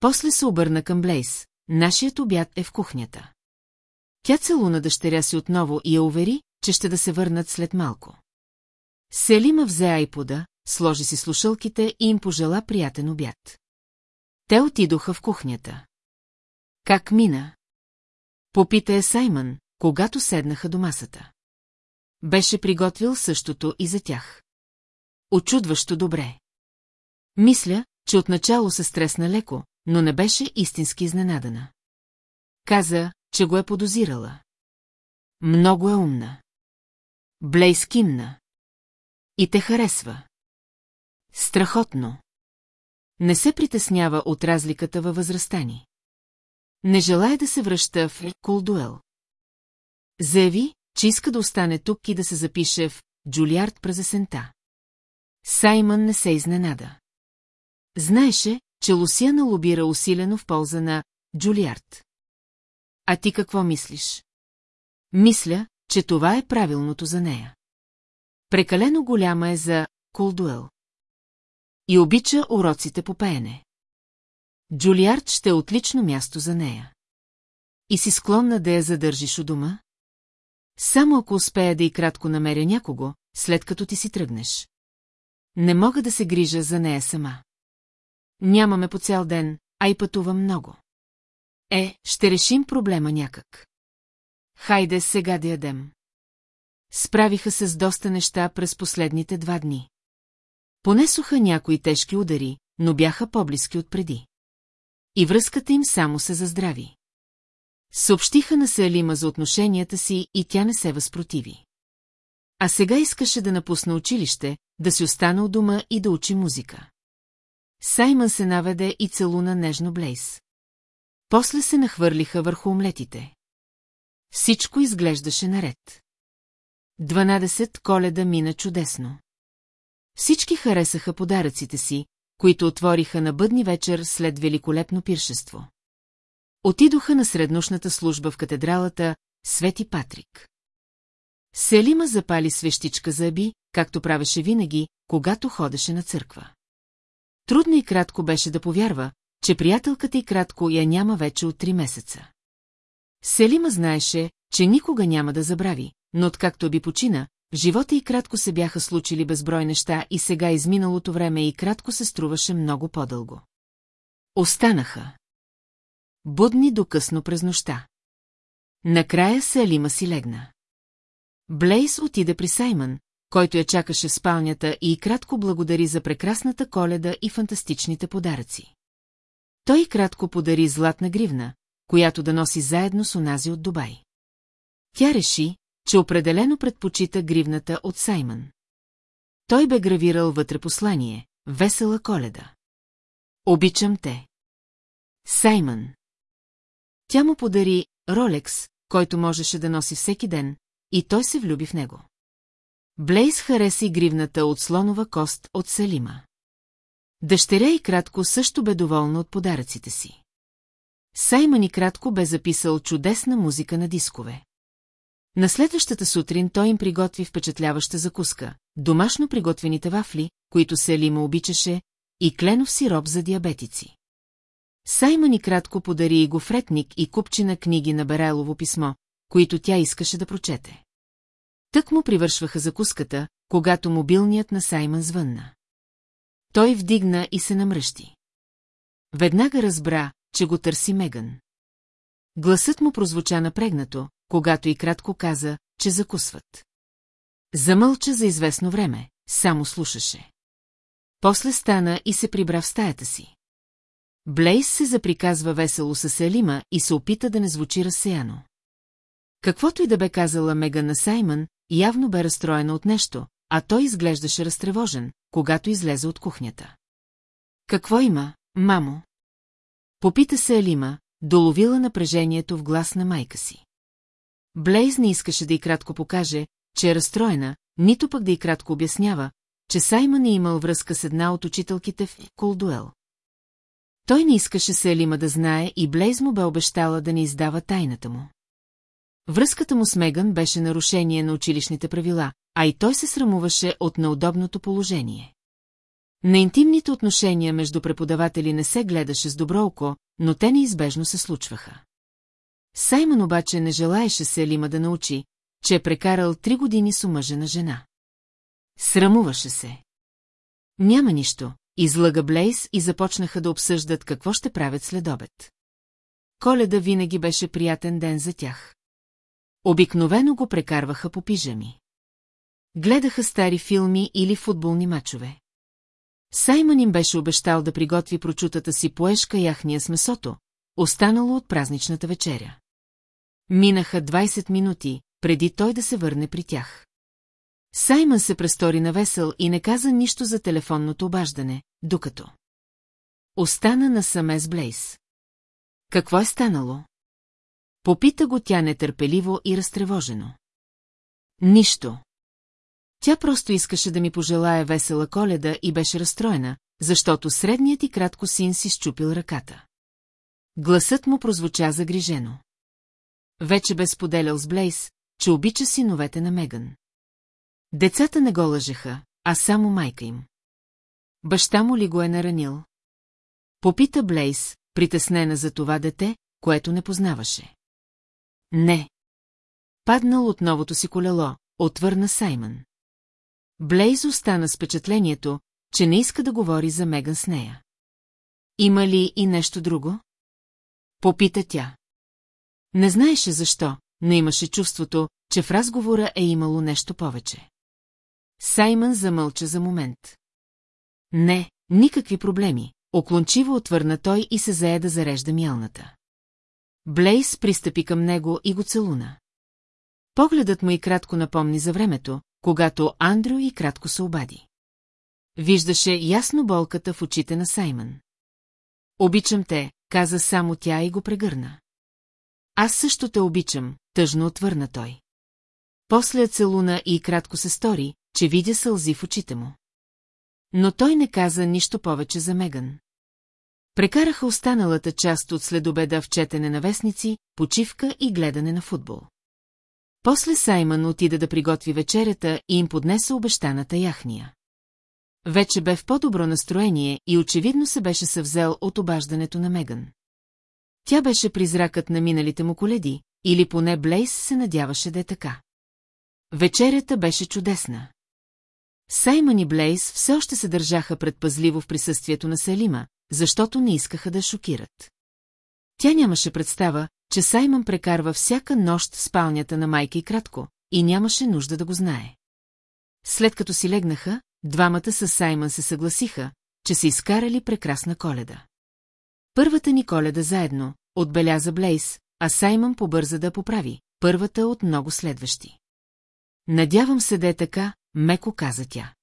После се обърна към Блейс. Нашият обяд е в кухнята. Тя целуна дъщеря си отново и я увери, че ще да се върнат след малко. Селима взе айпода, сложи си слушалките и им пожела приятен обяд. Те отидоха в кухнята. Как мина? Попита е Саймън, когато седнаха до масата. Беше приготвил същото и за тях. Очудващо добре. Мисля, че отначало се стресна леко, но не беше истински изненадана. Каза, че го е подозирала. Много е умна. Блейс кимна. И те харесва. Страхотно. Не се притеснява от разликата във възрастта ни. Не желая да се връща в Кулдуел. Заяви, че иска да остане тук и да се запише в Джулиард през есента. Саймън не се изненада. Знаеше, че Лусияна лобира усилено в полза на Джулиард. А ти какво мислиш? Мисля, че това е правилното за нея. Прекалено голяма е за Кулдуел. И обича уроците по пеене. Джулиард ще е отлично място за нея. И си склонна да я задържиш у дома? Само ако успея да и кратко намеря някого, след като ти си тръгнеш. Не мога да се грижа за нея сама. Нямаме по цял ден, а и пътувам много. Е, ще решим проблема някак. Хайде сега да ядем. Справиха се с доста неща през последните два дни. Понесоха някои тежки удари, но бяха по-близки от преди. И връзката им само се заздрави. Съобщиха на Сеалима за отношенията си и тя не се възпротиви. А сега искаше да напусне училище, да си остане у дома и да учи музика. Саймън се наведе и целуна нежно Блейс. После се нахвърлиха върху омлетите. Всичко изглеждаше наред. Дванадесет коледа мина чудесно. Всички харесаха подаръците си, които отвориха на бъдни вечер след великолепно пиршество. Отидоха на среднощната служба в катедралата Свети Патрик. Селима запали свещичка за Аби, както правеше винаги, когато ходеше на църква. Трудно и кратко беше да повярва, че приятелката и кратко я няма вече от три месеца. Селима знаеше, че никога няма да забрави, но откакто би почина, в живота и кратко се бяха случили безброй неща и сега изминалото време и кратко се струваше много по-дълго. Останаха. Будни до късно през нощта. Накрая Селима си легна. Блейс отиде при Саймън, който я чакаше в спалнята и кратко благодари за прекрасната коледа и фантастичните подаръци. Той кратко подари златна гривна, която да носи заедно с онази от Дубай. Тя реши, че определено предпочита гривната от Саймън. Той бе гравирал вътре послание «Весела коледа». Обичам те. Саймън. Тя му подари Ролекс, който можеше да носи всеки ден, и той се влюби в него. Блейз хареса гривната от слонова кост от Салима. Дъщеря и кратко също бе доволна от подаръците си. Саймън и кратко бе записал чудесна музика на дискове. На следващата сутрин той им приготви впечатляваща закуска, домашно приготвените вафли, които Селима обичаше, и кленов сироп за диабетици. Саймън и кратко подари и гофретник и купчина книги на Берелово писмо, които тя искаше да прочете. Тък му привършваха закуската, когато мобилният на Саймън звънна. Той вдигна и се намръщи. Веднага разбра, че го търси Меган. Гласът му прозвуча напрегнато, когато и кратко каза, че закусват. Замълча за известно време, само слушаше. После стана и се прибра в стаята си. Блейс се заприказва весело с Елима и се опита да не звучи разсеяно. Каквото и да бе казала Мега на Саймън, явно бе разстроена от нещо, а той изглеждаше разтревожен, когато излезе от кухнята. Какво има, мамо? Попита се Елима, доловила напрежението в глас на майка си. Блейз не искаше да и кратко покаже, че е разстроена, нито пък да и кратко обяснява, че Саймън е имал връзка с една от учителките в Колдуел. Той не искаше Селима да знае и Блейз му бе обещала да не издава тайната му. Връзката му с Меган беше нарушение на училищните правила, а и той се срамуваше от неудобното положение. На интимните отношения между преподаватели не се гледаше с добро око, но те неизбежно се случваха. Саймън обаче не желаеше Селима да научи, че е прекарал три години с омъжена жена. Срамуваше се. Няма нищо, излъга Блейс и започнаха да обсъждат какво ще правят след обед. Коледа винаги беше приятен ден за тях. Обикновено го прекарваха по пижами. Гледаха стари филми или футболни мачове. Саймън им беше обещал да приготви прочутата си поешка яхния с месото, останало от празничната вечеря. Минаха 20 минути, преди той да се върне при тях. Саймън се престори навесел и не каза нищо за телефонното обаждане, докато... Остана насаме с Блейс. Какво е станало? Попита го тя нетърпеливо и разтревожено. Нищо. Тя просто искаше да ми пожелая весела коледа и беше разстроена, защото средният и кратко син си щупил ръката. Гласът му прозвуча загрижено. Вече бе споделял с Блейс, че обича синовете на Меган. Децата не го лъжеха, а само майка им. Баща му ли го е наранил? Попита Блейс, притеснена за това дете, което не познаваше. Не. Паднал от новото си колело, отвърна Саймън. Блейз остана с впечатлението, че не иска да говори за Меган с нея. Има ли и нещо друго? Попита тя. Не знаеше защо, но имаше чувството, че в разговора е имало нещо повече. Саймън замълча за момент. Не, никакви проблеми, оклончиво отвърна той и се зае да зарежда мялната. Блейс пристъпи към него и го целуна. Погледът му и кратко напомни за времето, когато Андрю и кратко се обади. Виждаше ясно болката в очите на Саймън. Обичам те, каза само тя и го прегърна. Аз също те обичам, тъжно отвърна той. После целуна и кратко се стори, че видя сълзи в очите му. Но той не каза нищо повече за Меган. Прекараха останалата част от следобеда в четене на вестници, почивка и гледане на футбол. После Саймън отида да приготви вечерята и им поднесе обещаната яхния. Вече бе в по-добро настроение и очевидно се беше съвзел от обаждането на Меган. Тя беше призракът на миналите му коледи, или поне Блейс се надяваше да е така. Вечерята беше чудесна. Саймън и Блейс все още се държаха предпазливо в присъствието на Салима, защото не искаха да шокират. Тя нямаше представа, че Саймън прекарва всяка нощ в спалнята на майка и кратко, и нямаше нужда да го знае. След като си легнаха, двамата с Саймън се съгласиха, че са изкарали прекрасна коледа. Първата ни коледа заедно, отбеляза Блейс, а Саймън побърза да поправи, първата от много следващи. Надявам се да е така, меко каза тя.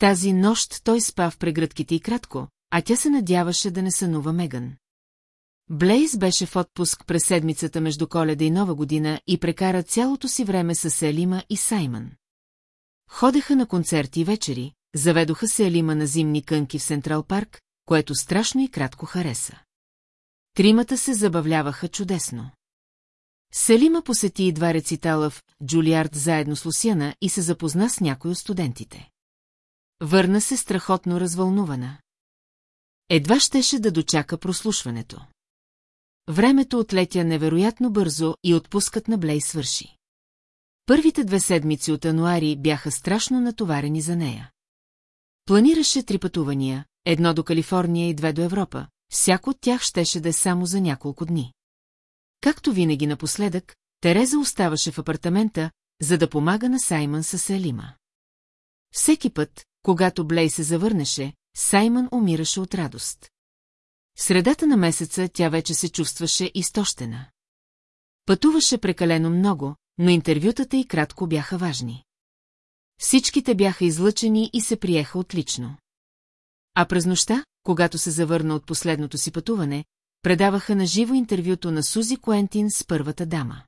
Тази нощ той спа в прегръдките и кратко, а тя се надяваше да не сънува Меган. Блейз беше в отпуск през седмицата между коледа и нова година и прекара цялото си време с Елима и Саймън. Ходеха на концерти и вечери, заведоха се Елима на зимни кънки в Централ парк, което страшно и кратко хареса. Тримата се забавляваха чудесно. Селима посети и два рецитала в Джулиард заедно с Лусяна и се запозна с някой от студентите. Върна се страхотно развълнувана. Едва щеше да дочака прослушването. Времето отлетя невероятно бързо и отпускът на Блей свърши. Първите две седмици от януари бяха страшно натоварени за нея. Планираше три пътувания, едно до Калифорния и две до Европа, всяко от тях щеше да е само за няколко дни. Както винаги напоследък, Тереза оставаше в апартамента, за да помага на Саймън с Елима. Всеки път, когато Блей се завърнеше, Саймън умираше от радост. В средата на месеца тя вече се чувстваше изтощена. Пътуваше прекалено много, но интервютата и кратко бяха важни. Всичките бяха излъчени и се приеха отлично. А през нощта, когато се завърна от последното си пътуване, предаваха на живо интервюто на Сузи Куентин с първата дама.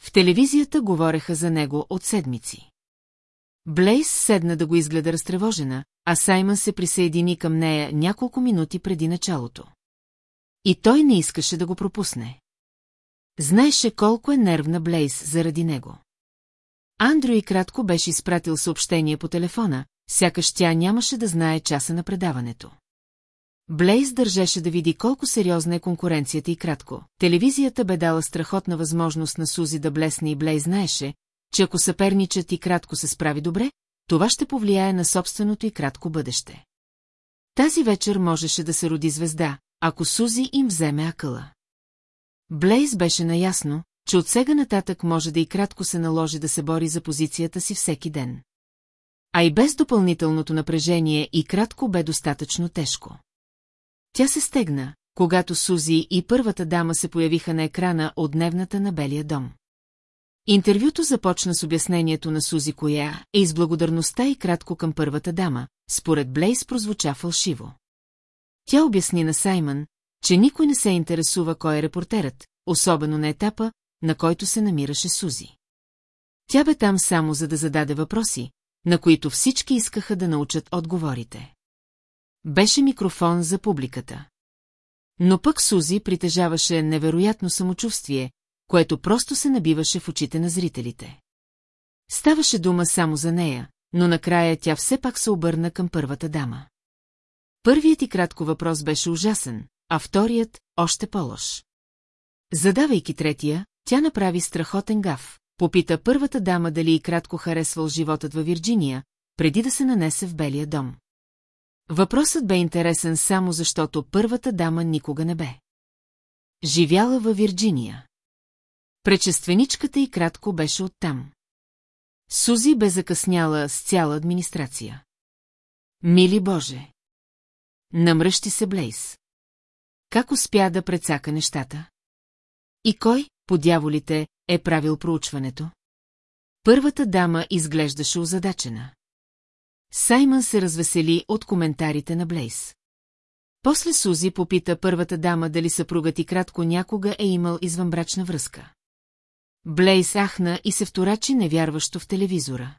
В телевизията говореха за него от седмици. Блейс седна да го изгледа разтревожена, а Саймън се присъедини към нея няколко минути преди началото. И той не искаше да го пропусне. Знаеше колко е нервна Блейс заради него. Андрю и кратко беше изпратил съобщение по телефона, сякаш тя нямаше да знае часа на предаването. Блейз държеше да види колко сериозна е конкуренцията и кратко. Телевизията бе дала страхотна възможност на Сузи да блесне и Блейз знаеше, че ако съперничат и кратко се справи добре, това ще повлияе на собственото и кратко бъдеще. Тази вечер можеше да се роди звезда, ако Сузи им вземе акъла. Блейз беше наясно, че от сега нататък може да и кратко се наложи да се бори за позицията си всеки ден. А и без допълнителното напрежение и кратко бе достатъчно тежко. Тя се стегна, когато Сузи и първата дама се появиха на екрана от дневната на Белия дом. Интервюто започна с обяснението на Сузи коя е из благодарността и кратко към първата дама, според Блейс прозвуча фалшиво. Тя обясни на Саймън, че никой не се интересува кой е репортерът, особено на етапа, на който се намираше Сузи. Тя бе там само за да зададе въпроси, на които всички искаха да научат отговорите. Беше микрофон за публиката. Но пък Сузи притежаваше невероятно самочувствие, което просто се набиваше в очите на зрителите. Ставаше дума само за нея, но накрая тя все пак се обърна към първата дама. Първият и кратко въпрос беше ужасен, а вторият – още по-лош. Задавайки третия, тя направи страхотен гав, попита първата дама дали и кратко харесвал животът във Вирджиния, преди да се нанесе в Белия дом. Въпросът бе интересен само защото първата дама никога не бе. Живяла във Вирджиния. Пречественичката и кратко беше оттам. Сузи бе закъсняла с цяла администрация. Мили Боже! Намръщи се Блейс. Как успя да прецака нещата? И кой, по дяволите, е правил проучването? Първата дама изглеждаше озадачена. Саймън се развесели от коментарите на Блейс. После Сузи попита първата дама дали съпругът и кратко някога е имал извънбрачна връзка. Блейс ахна и се вторачи невярващо в телевизора.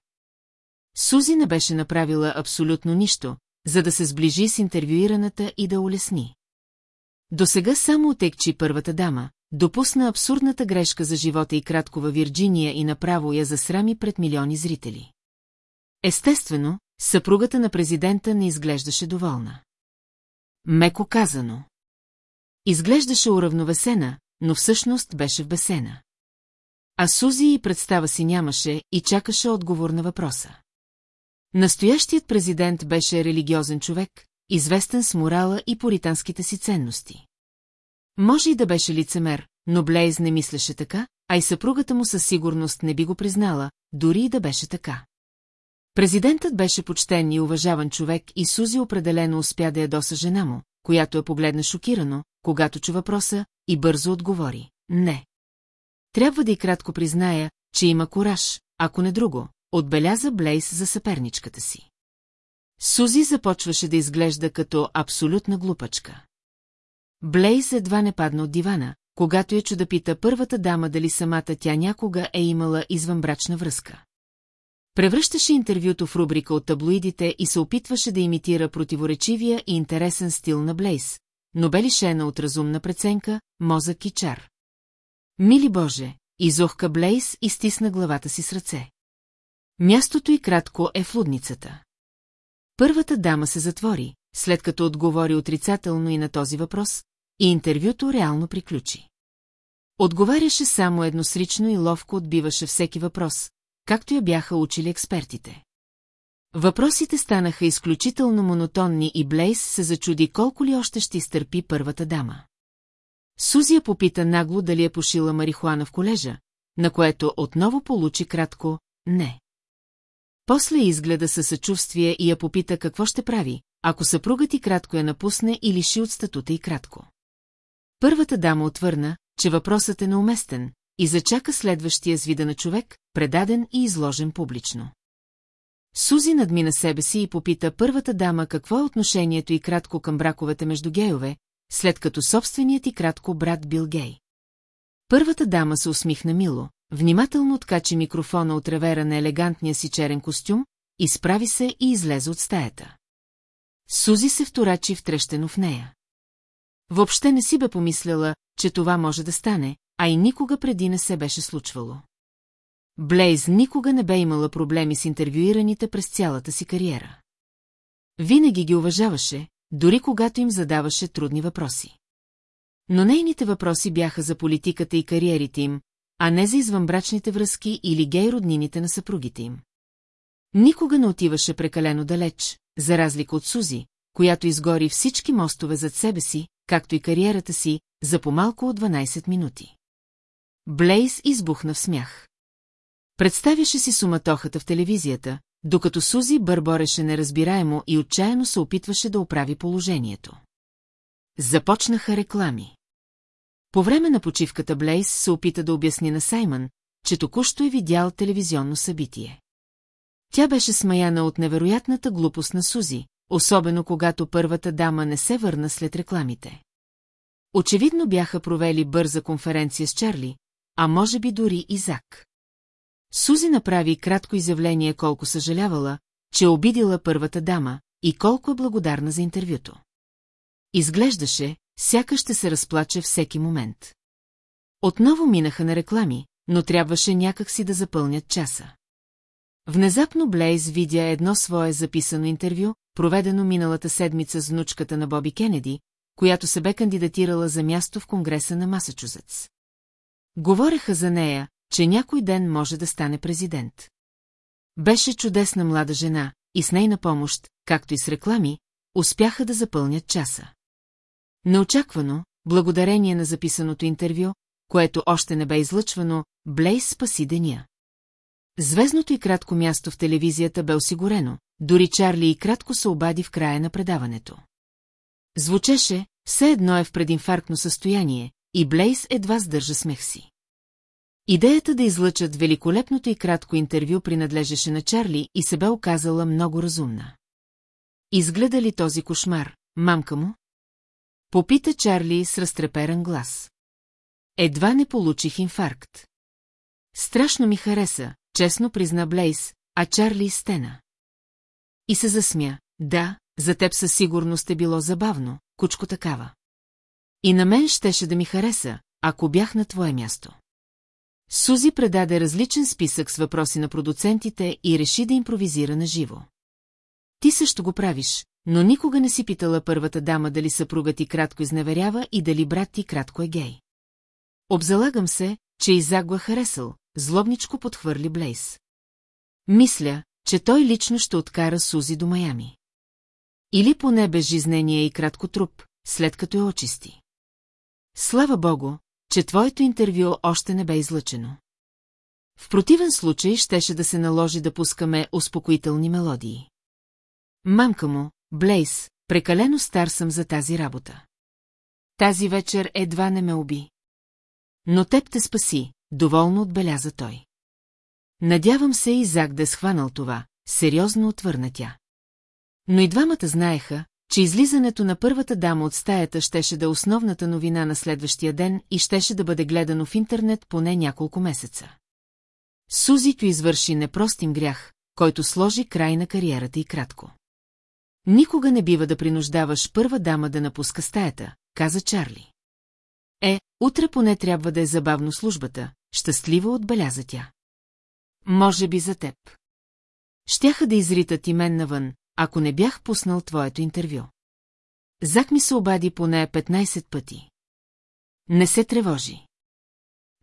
Сузи не беше направила абсолютно нищо, за да се сближи с интервюираната и да улесни. До сега само отекчи първата дама, допусна абсурдната грешка за живота и кратко във Вирджиния и направо я засрами пред милиони зрители. Естествено, съпругата на президента не изглеждаше доволна. Меко казано. Изглеждаше уравновесена, но всъщност беше в бесена. А Сузи и представа си нямаше и чакаше отговор на въпроса. Настоящият президент беше религиозен човек, известен с морала и поританските си ценности. Може и да беше лицемер, но Блейз не мислеше така, а и съпругата му със сигурност не би го признала, дори и да беше така. Президентът беше почтен и уважаван човек и Сузи определено успя да ядоса жена му, която я погледна шокирано, когато чу въпроса, и бързо отговори – не. Трябва да и кратко призная, че има кораж, ако не друго, отбеляза Блейс за съперничката си. Сузи започваше да изглежда като абсолютна глупачка. Блейс едва не падна от дивана, когато я чу да пита първата дама дали самата тя някога е имала извънбрачна връзка. Превръщаше интервюто в рубрика от таблоидите и се опитваше да имитира противоречивия и интересен стил на Блейс, но бе лишена от разумна преценка, мозък и чар. Мили Боже, изохка Блейс и стисна главата си с ръце. Мястото и кратко е в лудницата. Първата дама се затвори, след като отговори отрицателно и на този въпрос, и интервюто реално приключи. Отговаряше само едносрично и ловко отбиваше всеки въпрос, както я бяха учили експертите. Въпросите станаха изключително монотонни и Блейс се зачуди колко ли още ще изтърпи първата дама. Сузия попита нагло дали е пошила марихуана в колежа, на което отново получи кратко «не». После изгледа със съчувствие и я попита какво ще прави, ако съпругът и кратко я напусне и лиши от статута и кратко. Първата дама отвърна, че въпросът е неуместен, и зачака следващия с на човек, предаден и изложен публично. Сузи надмина себе си и попита първата дама какво е отношението и кратко към браковете между гейове, след като собственият и кратко брат бил гей. Първата дама се усмихна мило, внимателно откачи микрофона от ревера на елегантния си черен костюм, изправи се и излезе от стаята. Сузи се вторачи втрещено в нея. Въобще не си бе помисляла, че това може да стане, а и никога преди не се беше случвало. Блейз никога не бе имала проблеми с интервюираните през цялата си кариера. Винаги ги уважаваше, дори когато им задаваше трудни въпроси. Но нейните въпроси бяха за политиката и кариерите им, а не за извънбрачните връзки или гей роднините на съпругите им. Никога не отиваше прекалено далеч, за разлика от Сузи, която изгори всички мостове зад себе си, както и кариерата си, за по-малко от 12 минути. Блейз избухна в смях. Представяше си суматохата в телевизията, докато Сузи бърбореше неразбираемо и отчаяно се опитваше да оправи положението. Започнаха реклами. По време на почивката Блейс се опита да обясни на Саймън, че току-що е видял телевизионно събитие. Тя беше смаяна от невероятната глупост на Сузи, особено когато първата дама не се върна след рекламите. Очевидно бяха провели бърза конференция с Чарли, а може би дори и Зак. Сузи направи кратко изявление колко съжалявала, че обидила първата дама и колко е благодарна за интервюто. Изглеждаше, сякаш ще се разплаче всеки момент. Отново минаха на реклами, но трябваше някак си да запълнят часа. Внезапно Блейз видя едно свое записано интервю, проведено миналата седмица с внучката на Боби Кенеди, която се бе кандидатирала за място в Конгреса на Масачузетс. Говореха за нея, че някой ден може да стане президент. Беше чудесна млада жена и с нейна помощ, както и с реклами, успяха да запълнят часа. Неочаквано, благодарение на записаното интервю, което още не бе излъчвано, Блейс спаси деня. Звездното и кратко място в телевизията бе осигурено, дори Чарли и кратко се обади в края на предаването. Звучеше, все едно е в прединфарктно състояние, и Блейс едва сдържа смех си. Идеята да излъчат великолепното и кратко интервю принадлежеше на Чарли и се бе оказала много разумна. Изгледа ли този кошмар, мамка му? Попита Чарли с разтреперан глас. Едва не получих инфаркт. Страшно ми хареса, честно призна Блейс, а Чарли стена. И се засмя. Да, за теб със сигурност е било забавно, кучко такава. И на мен щеше да ми хареса, ако бях на твое място. Сузи предаде различен списък с въпроси на продуцентите и реши да импровизира на живо. Ти също го правиш, но никога не си питала първата дама дали съпругът ти кратко изневерява и дали брат ти кратко е гей. Обзалагам се, че Изак го е харесал, злобничко подхвърли Блейс. Мисля, че той лично ще откара Сузи до Майами. Или поне безжизнение и кратко труп, след като я очисти. Слава богу, че твоето интервю още не бе излъчено. В противен случай щеше да се наложи да пускаме успокоителни мелодии. Мамка му, Блейс, прекалено стар съм за тази работа. Тази вечер едва не ме уби. Но теб те спаси, доволно отбеляза той. Надявам се и Зак да е схванал това, сериозно отвърна тя. Но и двамата знаеха, че излизането на първата дама от стаята щеше да е основната новина на следващия ден и щеше да бъде гледано в интернет поне няколко месеца. Сузито извърши непростим грях, който сложи край на кариерата и кратко. Никога не бива да принуждаваш първа дама да напуска стаята, каза Чарли. Е, утре поне трябва да е забавно службата, щастливо отбеляза тя. Може би за теб. Щяха да изритат и мен навън, ако не бях пуснал твоето интервю. Зак ми се обади поне 15 пъти. Не се тревожи.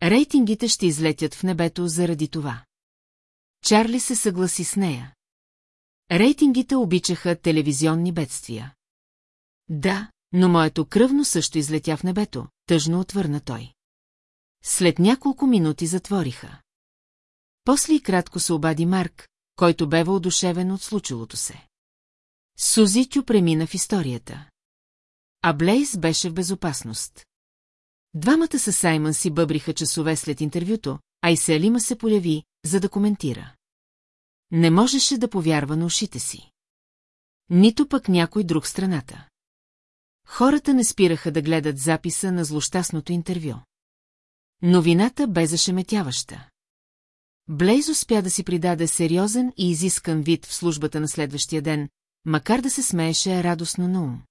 Рейтингите ще излетят в небето заради това. Чарли се съгласи с нея. Рейтингите обичаха телевизионни бедствия. Да, но моето кръвно също излетя в небето, тъжно отвърна той. След няколко минути затвориха. После и кратко се обади Марк, който бе въодушевен от случилото се. Сузитю премина в историята. А Блейс беше в безопасност. Двамата с Саймън си бъбриха часове след интервюто, а и Селима се появи, за да коментира. Не можеше да повярва на ушите си. Нито пък някой друг страната. Хората не спираха да гледат записа на злощастното интервю. Новината бе зашеметяваща. Блейз успя да си придаде сериозен и изискан вид в службата на следващия ден, макар да се смееше радостно на ум.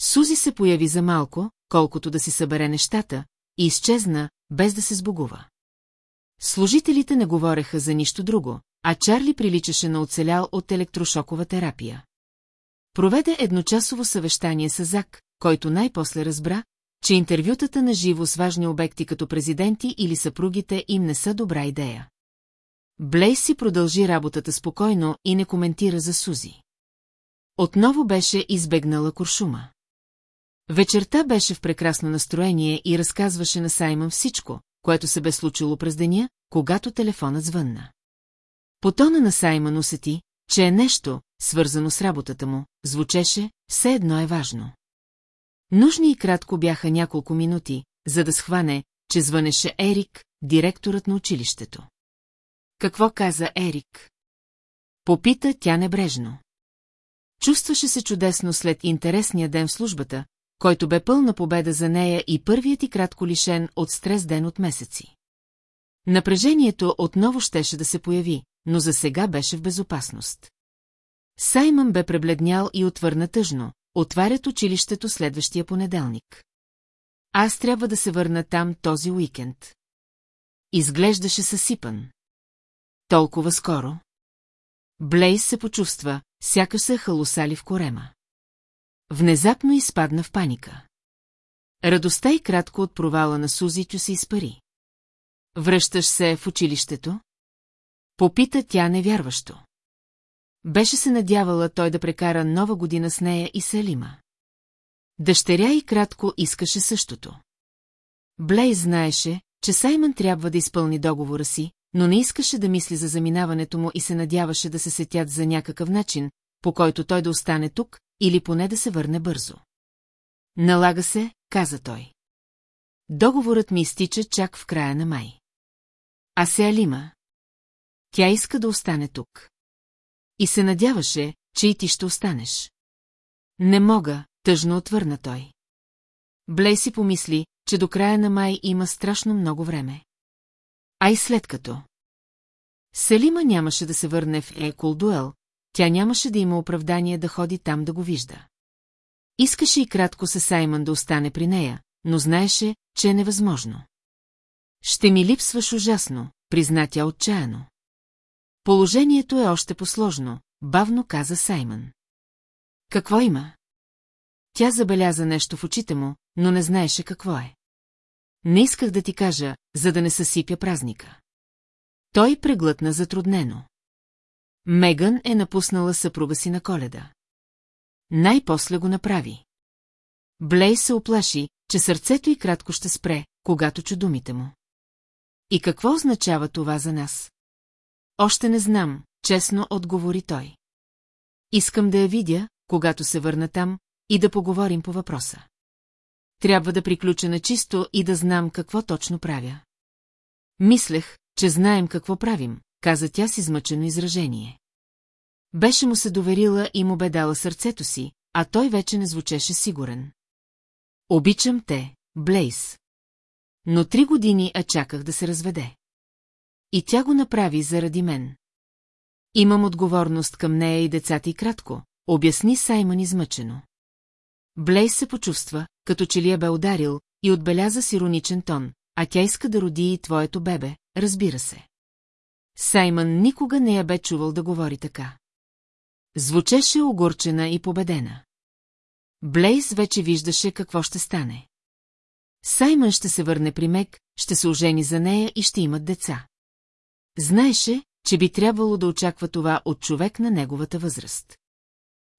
Сузи се появи за малко, колкото да си събере нещата, и изчезна, без да се сбогува. Служителите не говореха за нищо друго, а Чарли приличаше на оцелял от електрошокова терапия. Проведе едночасово съвещание с Зак, който най-после разбра, че интервютата на живо с важни обекти като президенти или съпругите им не са добра идея. Блейс си продължи работата спокойно и не коментира за Сузи. Отново беше избегнала куршума. Вечерта беше в прекрасно настроение и разказваше на Саймън всичко, което се бе случило през деня, когато телефонът звънна. По тона на Саймън усети, че е нещо, свързано с работата му, звучеше, все едно е важно. Нужни и кратко бяха няколко минути, за да схване, че звънеше Ерик, директорът на училището. Какво каза Ерик? Попита тя небрежно. Чувстваше се чудесно след интересния ден в службата, който бе пълна победа за нея и първият и кратко лишен от стрес ден от месеци. Напрежението отново щеше да се появи, но за сега беше в безопасност. Саймън бе пребледнял и отвърна тъжно, отварят училището следващия понеделник. Аз трябва да се върна там този уикенд. Изглеждаше съсипан. Толкова скоро. Блейс се почувства, сякаш се халусали в корема. Внезапно изпадна в паника. Радостта и кратко от провала на Сузичо се изпари. Връщаш се в училището? Попита тя невярващо. Беше се надявала той да прекара нова година с нея и Селима. Дъщеря и кратко искаше същото. Блей знаеше, че Саймън трябва да изпълни договора си, но не искаше да мисли за заминаването му и се надяваше да се сетят за някакъв начин, по който той да остане тук, или поне да се върне бързо. Налага се, каза той. Договорът ми изтича чак в края на май. А се Алима. Тя иска да остане тук. И се надяваше, че и ти ще останеш. Не мога, тъжно отвърна той. Блей си помисли, че до края на май има страшно много време. А и след като. Селима нямаше да се върне в Екол Дуел, тя нямаше да има оправдание да ходи там да го вижда. Искаше и кратко се Саймън да остане при нея, но знаеше, че е невъзможно. Ще ми липсваш ужасно, призна тя отчаяно. Положението е още посложно, бавно каза Саймън. Какво има? Тя забеляза нещо в очите му, но не знаеше какво е. Не исках да ти кажа, за да не съсипя празника. Той преглътна затруднено. Меган е напуснала съпруга си на коледа. Най-после го направи. Блей се оплаши, че сърцето й кратко ще спре, когато чу думите му. И какво означава това за нас? Още не знам, честно отговори той. Искам да я видя, когато се върна там, и да поговорим по въпроса. Трябва да приключа на чисто и да знам какво точно правя. Мислех, че знаем какво правим, каза тя с измъчено изражение. Беше му се доверила и му бе дала сърцето си, а той вече не звучеше сигурен. Обичам те, Блейс. Но три години а чаках да се разведе. И тя го направи заради мен. Имам отговорност към нея и децата и кратко, обясни Саймън измъчено. Блейс се почувства, като че ли я бе ударил, и отбеляза с ироничен тон, а тя иска да роди и твоето бебе, разбира се. Саймън никога не я бе чувал да говори така. Звучеше огорчена и победена. Блейс вече виждаше какво ще стане. Саймън ще се върне при Мек, ще се ожени за нея и ще имат деца. Знаеше, че би трябвало да очаква това от човек на неговата възраст.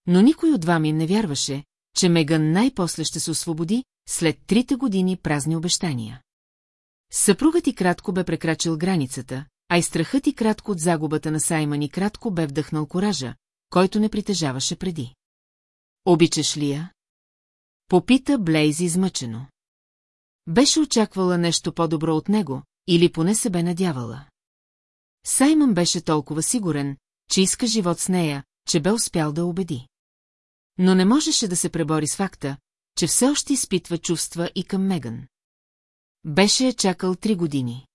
Но никой от двама им не вярваше, че Меган най-после ще се освободи, след трите години празни обещания. Съпругът и кратко бе прекрачил границата, а и страхът и кратко от загубата на Саймън и кратко бе вдъхнал коража, който не притежаваше преди. Обичаш ли я? Попита Блейзи измъчено. Беше очаквала нещо по-добро от него, или поне се бе надявала. Саймън беше толкова сигурен, че иска живот с нея, че бе успял да убеди. Но не можеше да се пребори с факта, че все още изпитва чувства и към Меган. Беше я чакал три години.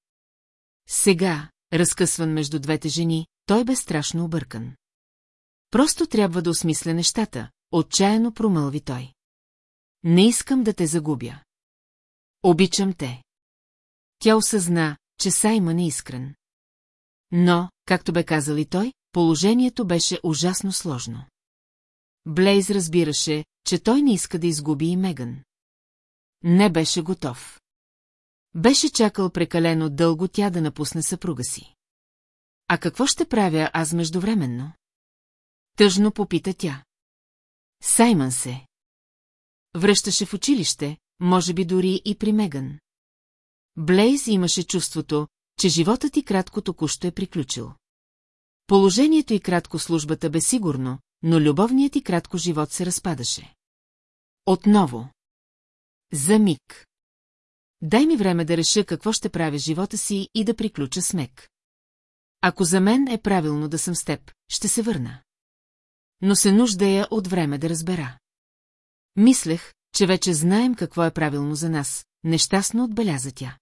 Сега, разкъсван между двете жени, той бе страшно объркан. Просто трябва да осмисля нещата, отчаяно промълви той. Не искам да те загубя. Обичам те. Тя осъзна, че Саймън е искрен. Но, както бе казал и той, положението беше ужасно сложно. Блейз разбираше, че той не иска да изгуби и Меган. Не беше готов. Беше чакал прекалено дълго тя да напусне съпруга си. А какво ще правя аз междувременно? Тъжно попита тя. Саймън се. Връщаше в училище, може би дори и при Меган. Блейз имаше чувството, че животът и кратко току-що е приключил. Положението и кратко службата бе сигурно, но любовният и кратко живот се разпадаше. Отново. За миг. Дай ми време да реша какво ще правя живота си и да приключа с Мек. Ако за мен е правилно да съм с теб, ще се върна. Но се нуждая от време да разбера. Мислех, че вече знаем какво е правилно за нас, нещастно отбеляза тя.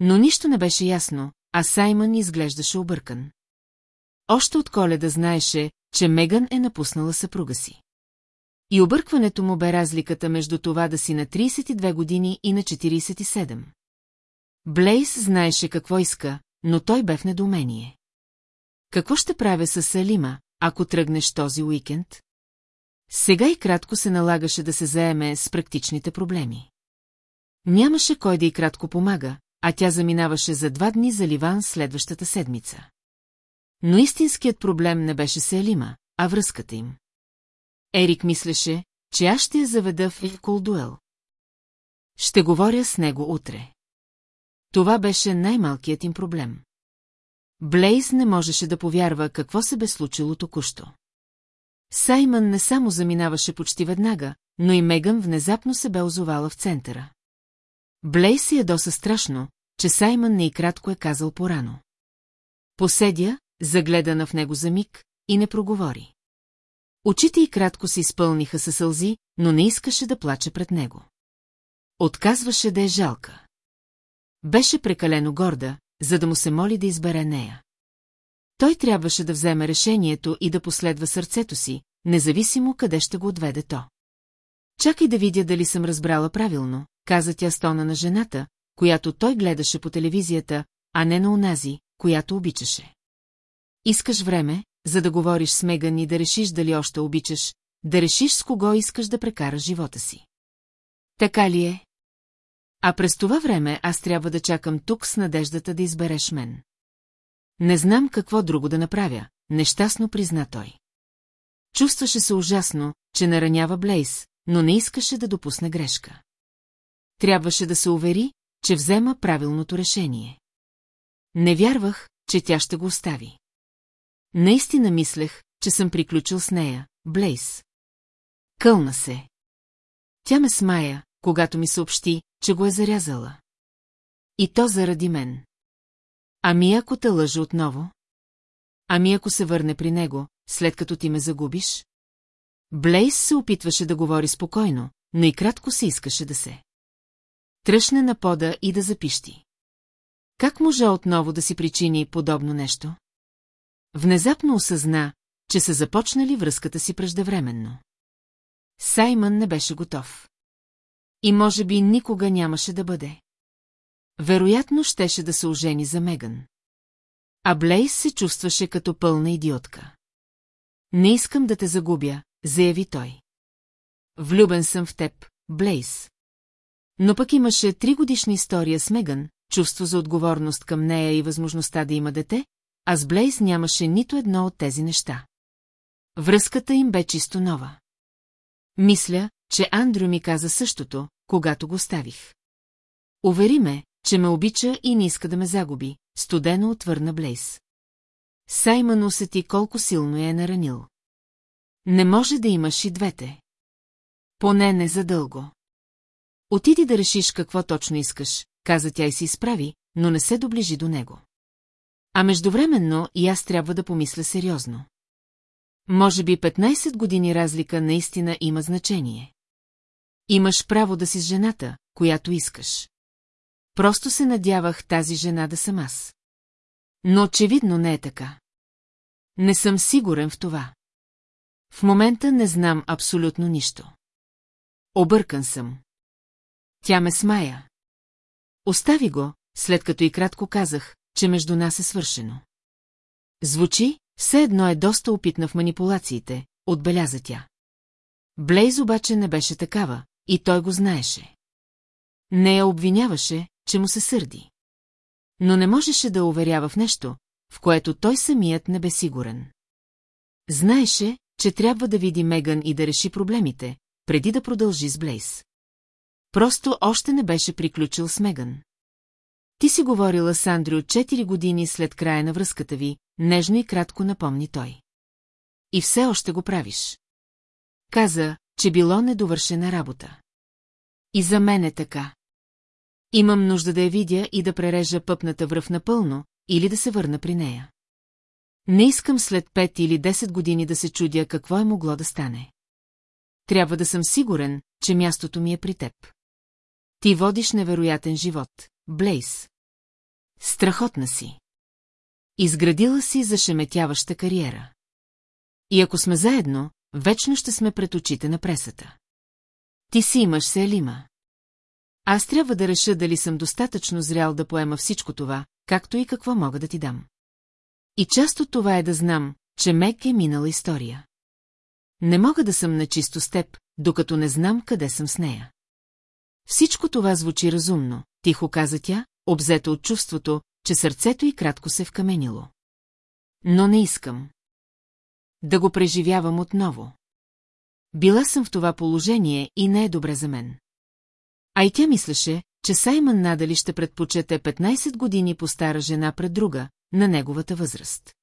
Но нищо не беше ясно, а Саймън изглеждаше объркан. Още от коледа знаеше, че Меган е напуснала съпруга си. И объркването му бе разликата между това да си на 32 години и на 47. Блейс знаеше какво иска, но той бе в недоумение. Какво ще правя с Салима, ако тръгнеш този уикенд? Сега и кратко се налагаше да се заеме с практичните проблеми. Нямаше кой да и кратко помага, а тя заминаваше за два дни за Ливан следващата седмица. Но истинският проблем не беше Селима, а връзката им. Ерик мислеше, че аз ще я заведа в Колдуел. Ще говоря с него утре. Това беше най-малкият им проблем. Блейз не можеше да повярва какво се бе случило току-що. Саймън не само заминаваше почти веднага, но и Меган внезапно се бе озовала в центъра. Блейз си ядоса страшно, че Саймън не и кратко е казал порано. Поседя, загледана в него за миг, и не проговори. Очите й кратко се изпълниха със сълзи, но не искаше да плаче пред него. Отказваше да е жалка. Беше прекалено горда, за да му се моли да избере нея. Той трябваше да вземе решението и да последва сърцето си, независимо къде ще го отведе то. Чакай да видя дали съм разбрала правилно, каза тя стона на жената, която той гледаше по телевизията, а не на унази, която обичаше. Искаш време, за да говориш с Меган и да решиш дали още обичаш, да решиш с кого искаш да прекараш живота си. Така ли е? А през това време аз трябва да чакам тук с надеждата да избереш мен. Не знам какво друго да направя, нещастно призна той. Чувстваше се ужасно, че наранява Блейс, но не искаше да допусне грешка. Трябваше да се увери, че взема правилното решение. Не вярвах, че тя ще го остави. Наистина мислех, че съм приключил с нея, Блейс. Кълна се. Тя ме смая, когато ми съобщи, че го е зарязала. И то заради мен. Ами ако те лъжа отново? Ами ако се върне при него, след като ти ме загубиш? Блейс се опитваше да говори спокойно, но и кратко се искаше да се. Тръшне на пода и да запищи. Как можа отново да си причини подобно нещо? Внезапно осъзна, че са започнали връзката си преждевременно. Саймън не беше готов. И може би никога нямаше да бъде. Вероятно щеше да се ожени за Меган. А Блейс се чувстваше като пълна идиотка. Не искам да те загубя, заяви той. Влюбен съм в теб, Блейс. Но пък имаше тригодишна история с Меган, чувство за отговорност към нея и възможността да има дете, а с Блейс нямаше нито едно от тези неща. Връзката им бе чисто нова. Мисля, че Андрю ми каза същото, когато го ставих. Увери ме, че ме обича и не иска да ме загуби, студено отвърна Блейс. Саймън усети колко силно я е наранил. Не може да имаш и двете. Поне не задълго. Отиди да решиш какво точно искаш, каза тя и се изправи, но не се доближи до него. А междувременно и аз трябва да помисля сериозно. Може би 15 години разлика наистина има значение. Имаш право да си с жената, която искаш. Просто се надявах тази жена да съм аз. Но очевидно не е така. Не съм сигурен в това. В момента не знам абсолютно нищо. Объркан съм. Тя ме смая. Остави го, след като и кратко казах, че между нас е свършено. Звучи, все едно е доста опитна в манипулациите, отбеляза тя. Блейз обаче не беше такава, и той го знаеше. Не я обвиняваше, че му се сърди. Но не можеше да уверява в нещо, в което той самият не бе сигурен. Знаеше, че трябва да види Меган и да реши проблемите, преди да продължи с Блейз. Просто още не беше приключил с Меган. Ти си говорила с Андрю 4 години след края на връзката ви, нежно и кратко напомни той. И все още го правиш. Каза, че било недовършена работа. И за мен е така. Имам нужда да я видя и да прережа пъпната връв напълно, или да се върна при нея. Не искам след пет или 10 години да се чудя какво е могло да стане. Трябва да съм сигурен, че мястото ми е при теб. Ти водиш невероятен живот, Блейс. Страхотна си. Изградила си зашеметяваща кариера. И ако сме заедно, вечно ще сме пред очите на пресата. Ти си имаш се Елима. Аз трябва да реша дали съм достатъчно зрял да поема всичко това, както и какво мога да ти дам. И част от това е да знам, че Мек е минала история. Не мога да съм начисто с теб, докато не знам къде съм с нея. Всичко това звучи разумно, тихо каза тя, обзета от чувството, че сърцето й кратко се вкаменило. Но не искам. Да го преживявам отново. Била съм в това положение и не е добре за мен. А и тя мислеше, че Саймън надали ще предпочете 15 години по стара жена пред друга, на неговата възраст.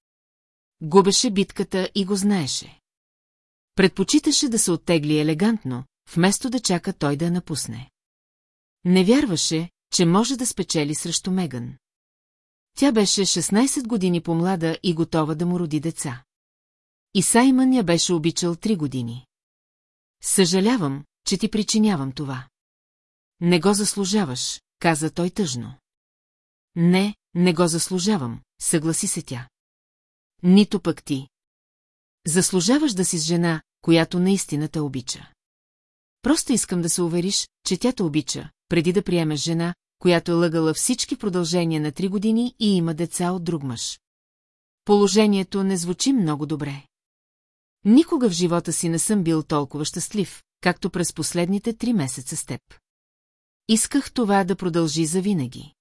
Губеше битката и го знаеше. Предпочиташе да се оттегли елегантно, вместо да чака той да напусне. Не вярваше, че може да спечели срещу Меган. Тя беше 16 години по-млада и готова да му роди деца. И Саймън я беше обичал 3 години. Съжалявам, че ти причинявам това. Не го заслужаваш, каза той тъжно. Не, не го заслужавам, съгласи се тя. Нито пък ти. Заслужаваш да си с жена, която наистина те обича. Просто искам да се увериш, че тя те обича, преди да приемеш жена, която е лъгала всички продължения на три години и има деца от друг мъж. Положението не звучи много добре. Никога в живота си не съм бил толкова щастлив, както през последните три месеца с теб. Исках това да продължи завинаги.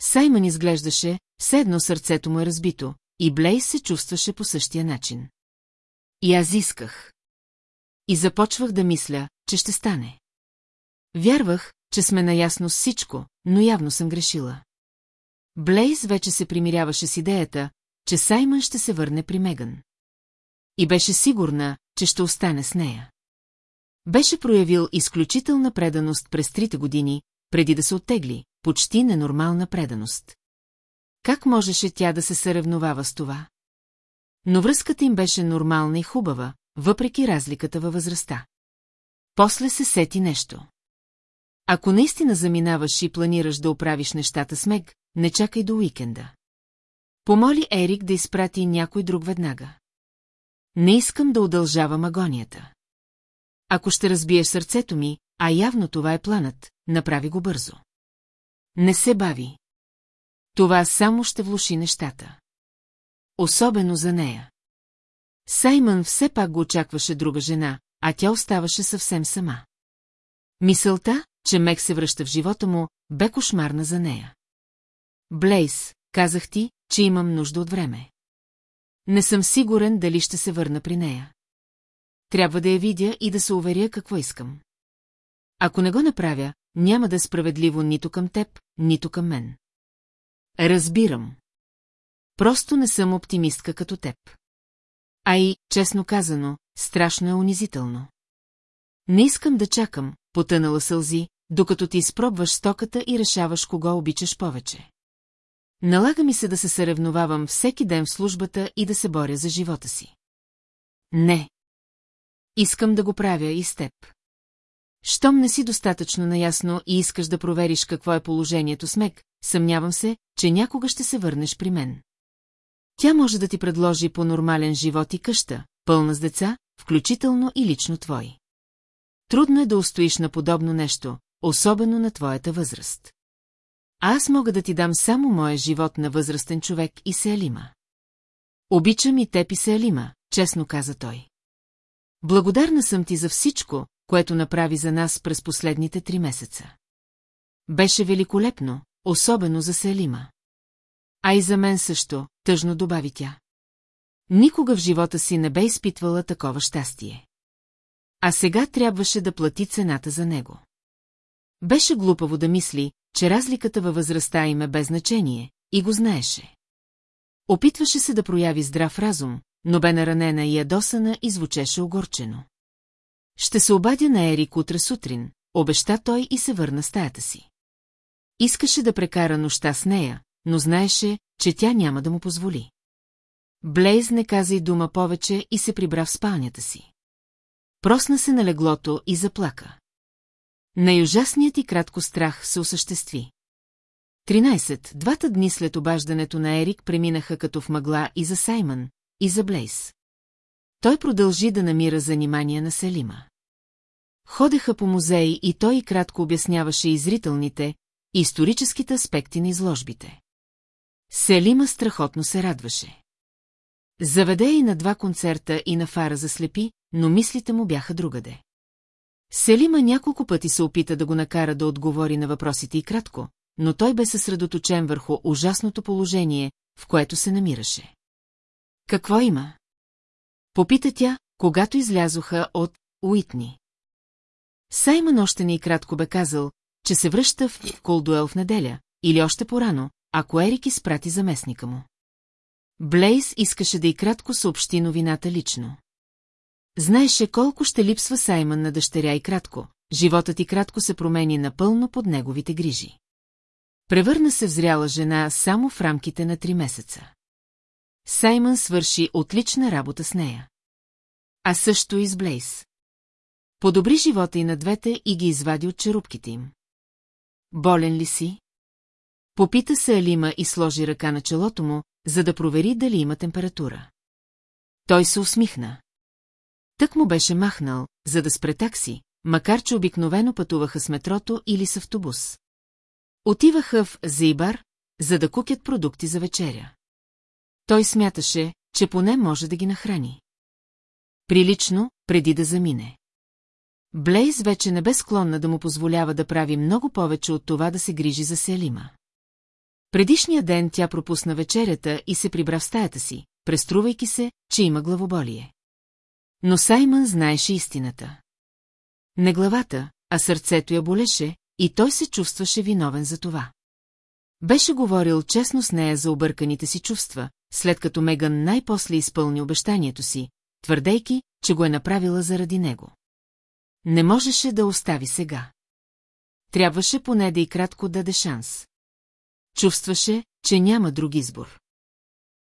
Саймън изглеждаше, все едно сърцето му е разбито, и Блейс се чувстваше по същия начин. И аз исках. И започвах да мисля, че ще стане. Вярвах, че сме наясно с всичко, но явно съм грешила. Блейз вече се примиряваше с идеята, че Саймън ще се върне при Меган. И беше сигурна, че ще остане с нея. Беше проявил изключителна преданост през трите години, преди да се оттегли, почти ненормална преданост. Как можеше тя да се съревновава с това? Но връзката им беше нормална и хубава, въпреки разликата във възрастта. После се сети нещо. Ако наистина заминаваш и планираш да оправиш нещата с Мег, не чакай до уикенда. Помоли Ерик да изпрати някой друг веднага. Не искам да удължавам агонията. Ако ще разбиеш сърцето ми, а явно това е планът, направи го бързо. Не се бави. Това само ще влуши нещата. Особено за нея. Саймън все пак го очакваше друга жена, а тя оставаше съвсем сама. Мисълта, че Мек се връща в живота му, бе кошмарна за нея. Блейс, казах ти, че имам нужда от време. Не съм сигурен дали ще се върна при нея. Трябва да я видя и да се уверя какво искам. Ако не го направя, няма да е справедливо нито към теб, нито към мен. Разбирам. Просто не съм оптимистка като теб. А и, честно казано, страшно е унизително. Не искам да чакам, потънала сълзи, докато ти изпробваш стоката и решаваш кого обичаш повече. Налага ми се да се съревновавам всеки ден в службата и да се боря за живота си. Не. Искам да го правя и с теб. Щом не си достатъчно наясно и искаш да провериш какво е положението с Мек, съмнявам се, че някога ще се върнеш при мен. Тя може да ти предложи по-нормален живот и къща, пълна с деца, включително и лично твой. Трудно е да устоиш на подобно нещо, особено на твоята възраст. аз мога да ти дам само моя живот на възрастен човек и се Алима. Обичам и теб и се честно каза той. Благодарна съм ти за всичко, което направи за нас през последните три месеца. Беше великолепно, особено за Селима. А и за мен също, тъжно добави тя. Никога в живота си не бе изпитвала такова щастие. А сега трябваше да плати цената за него. Беше глупаво да мисли, че разликата във възрастта им е без значение, и го знаеше. Опитваше се да прояви здрав разум, но бе наранена и ядосана и звучеше огорчено. Ще се обадя на Ерик утре сутрин, обеща той и се върна стаята си. Искаше да прекара нощта с нея, но знаеше, че тя няма да му позволи. Блейз не каза и дума повече и се прибра в спалнята си. Просна се на леглото и заплака. Най-ужасният и кратко страх се осъществи. 13. Двата дни след обаждането на Ерик преминаха като в мъгла и за Саймън, и за Блейс. Той продължи да намира занимания на Селима. Ходеха по музеи и той и кратко обясняваше изрителните, и историческите аспекти на изложбите. Селима страхотно се радваше. Заведе и на два концерта и на фара за слепи, но мислите му бяха другаде. Селима няколко пъти се опита да го накара да отговори на въпросите и кратко, но той бе съсредоточен върху ужасното положение, в което се намираше. Какво има? Попита тя, когато излязоха от Уитни. Саймън още ни и кратко бе казал, че се връща в Колдуел в неделя, или още порано, ако Ерик изпрати заместника му. Блейз искаше да и кратко съобщи новината лично. Знаеше колко ще липсва Саймън на дъщеря и кратко, животът и кратко се промени напълно под неговите грижи. Превърна се в зряла жена само в рамките на три месеца. Саймън свърши отлична работа с нея. А също и с Блейс. Подобри живота и на двете и ги извади от черупките им. Болен ли си? Попита се Алима и сложи ръка на челото му, за да провери дали има температура. Той се усмихна. Тък му беше махнал, за да спре такси, макар че обикновено пътуваха с метрото или с автобус. Отиваха в Зейбар, за да кукят продукти за вечеря. Той смяташе, че поне може да ги нахрани. Прилично, преди да замине. Блейз вече не бе склонна да му позволява да прави много повече от това да се грижи за Селима. Предишния ден тя пропусна вечерята и се прибра в стаята си, преструвайки се, че има главоболие. Но Саймън знаеше истината. Не главата, а сърцето я болеше, и той се чувстваше виновен за това. Беше говорил честно с нея за обърканите си чувства, след като Меган най-после изпълни обещанието си, твърдейки, че го е направила заради него. Не можеше да остави сега. Трябваше поне да и кратко даде шанс. Чувстваше, че няма друг избор.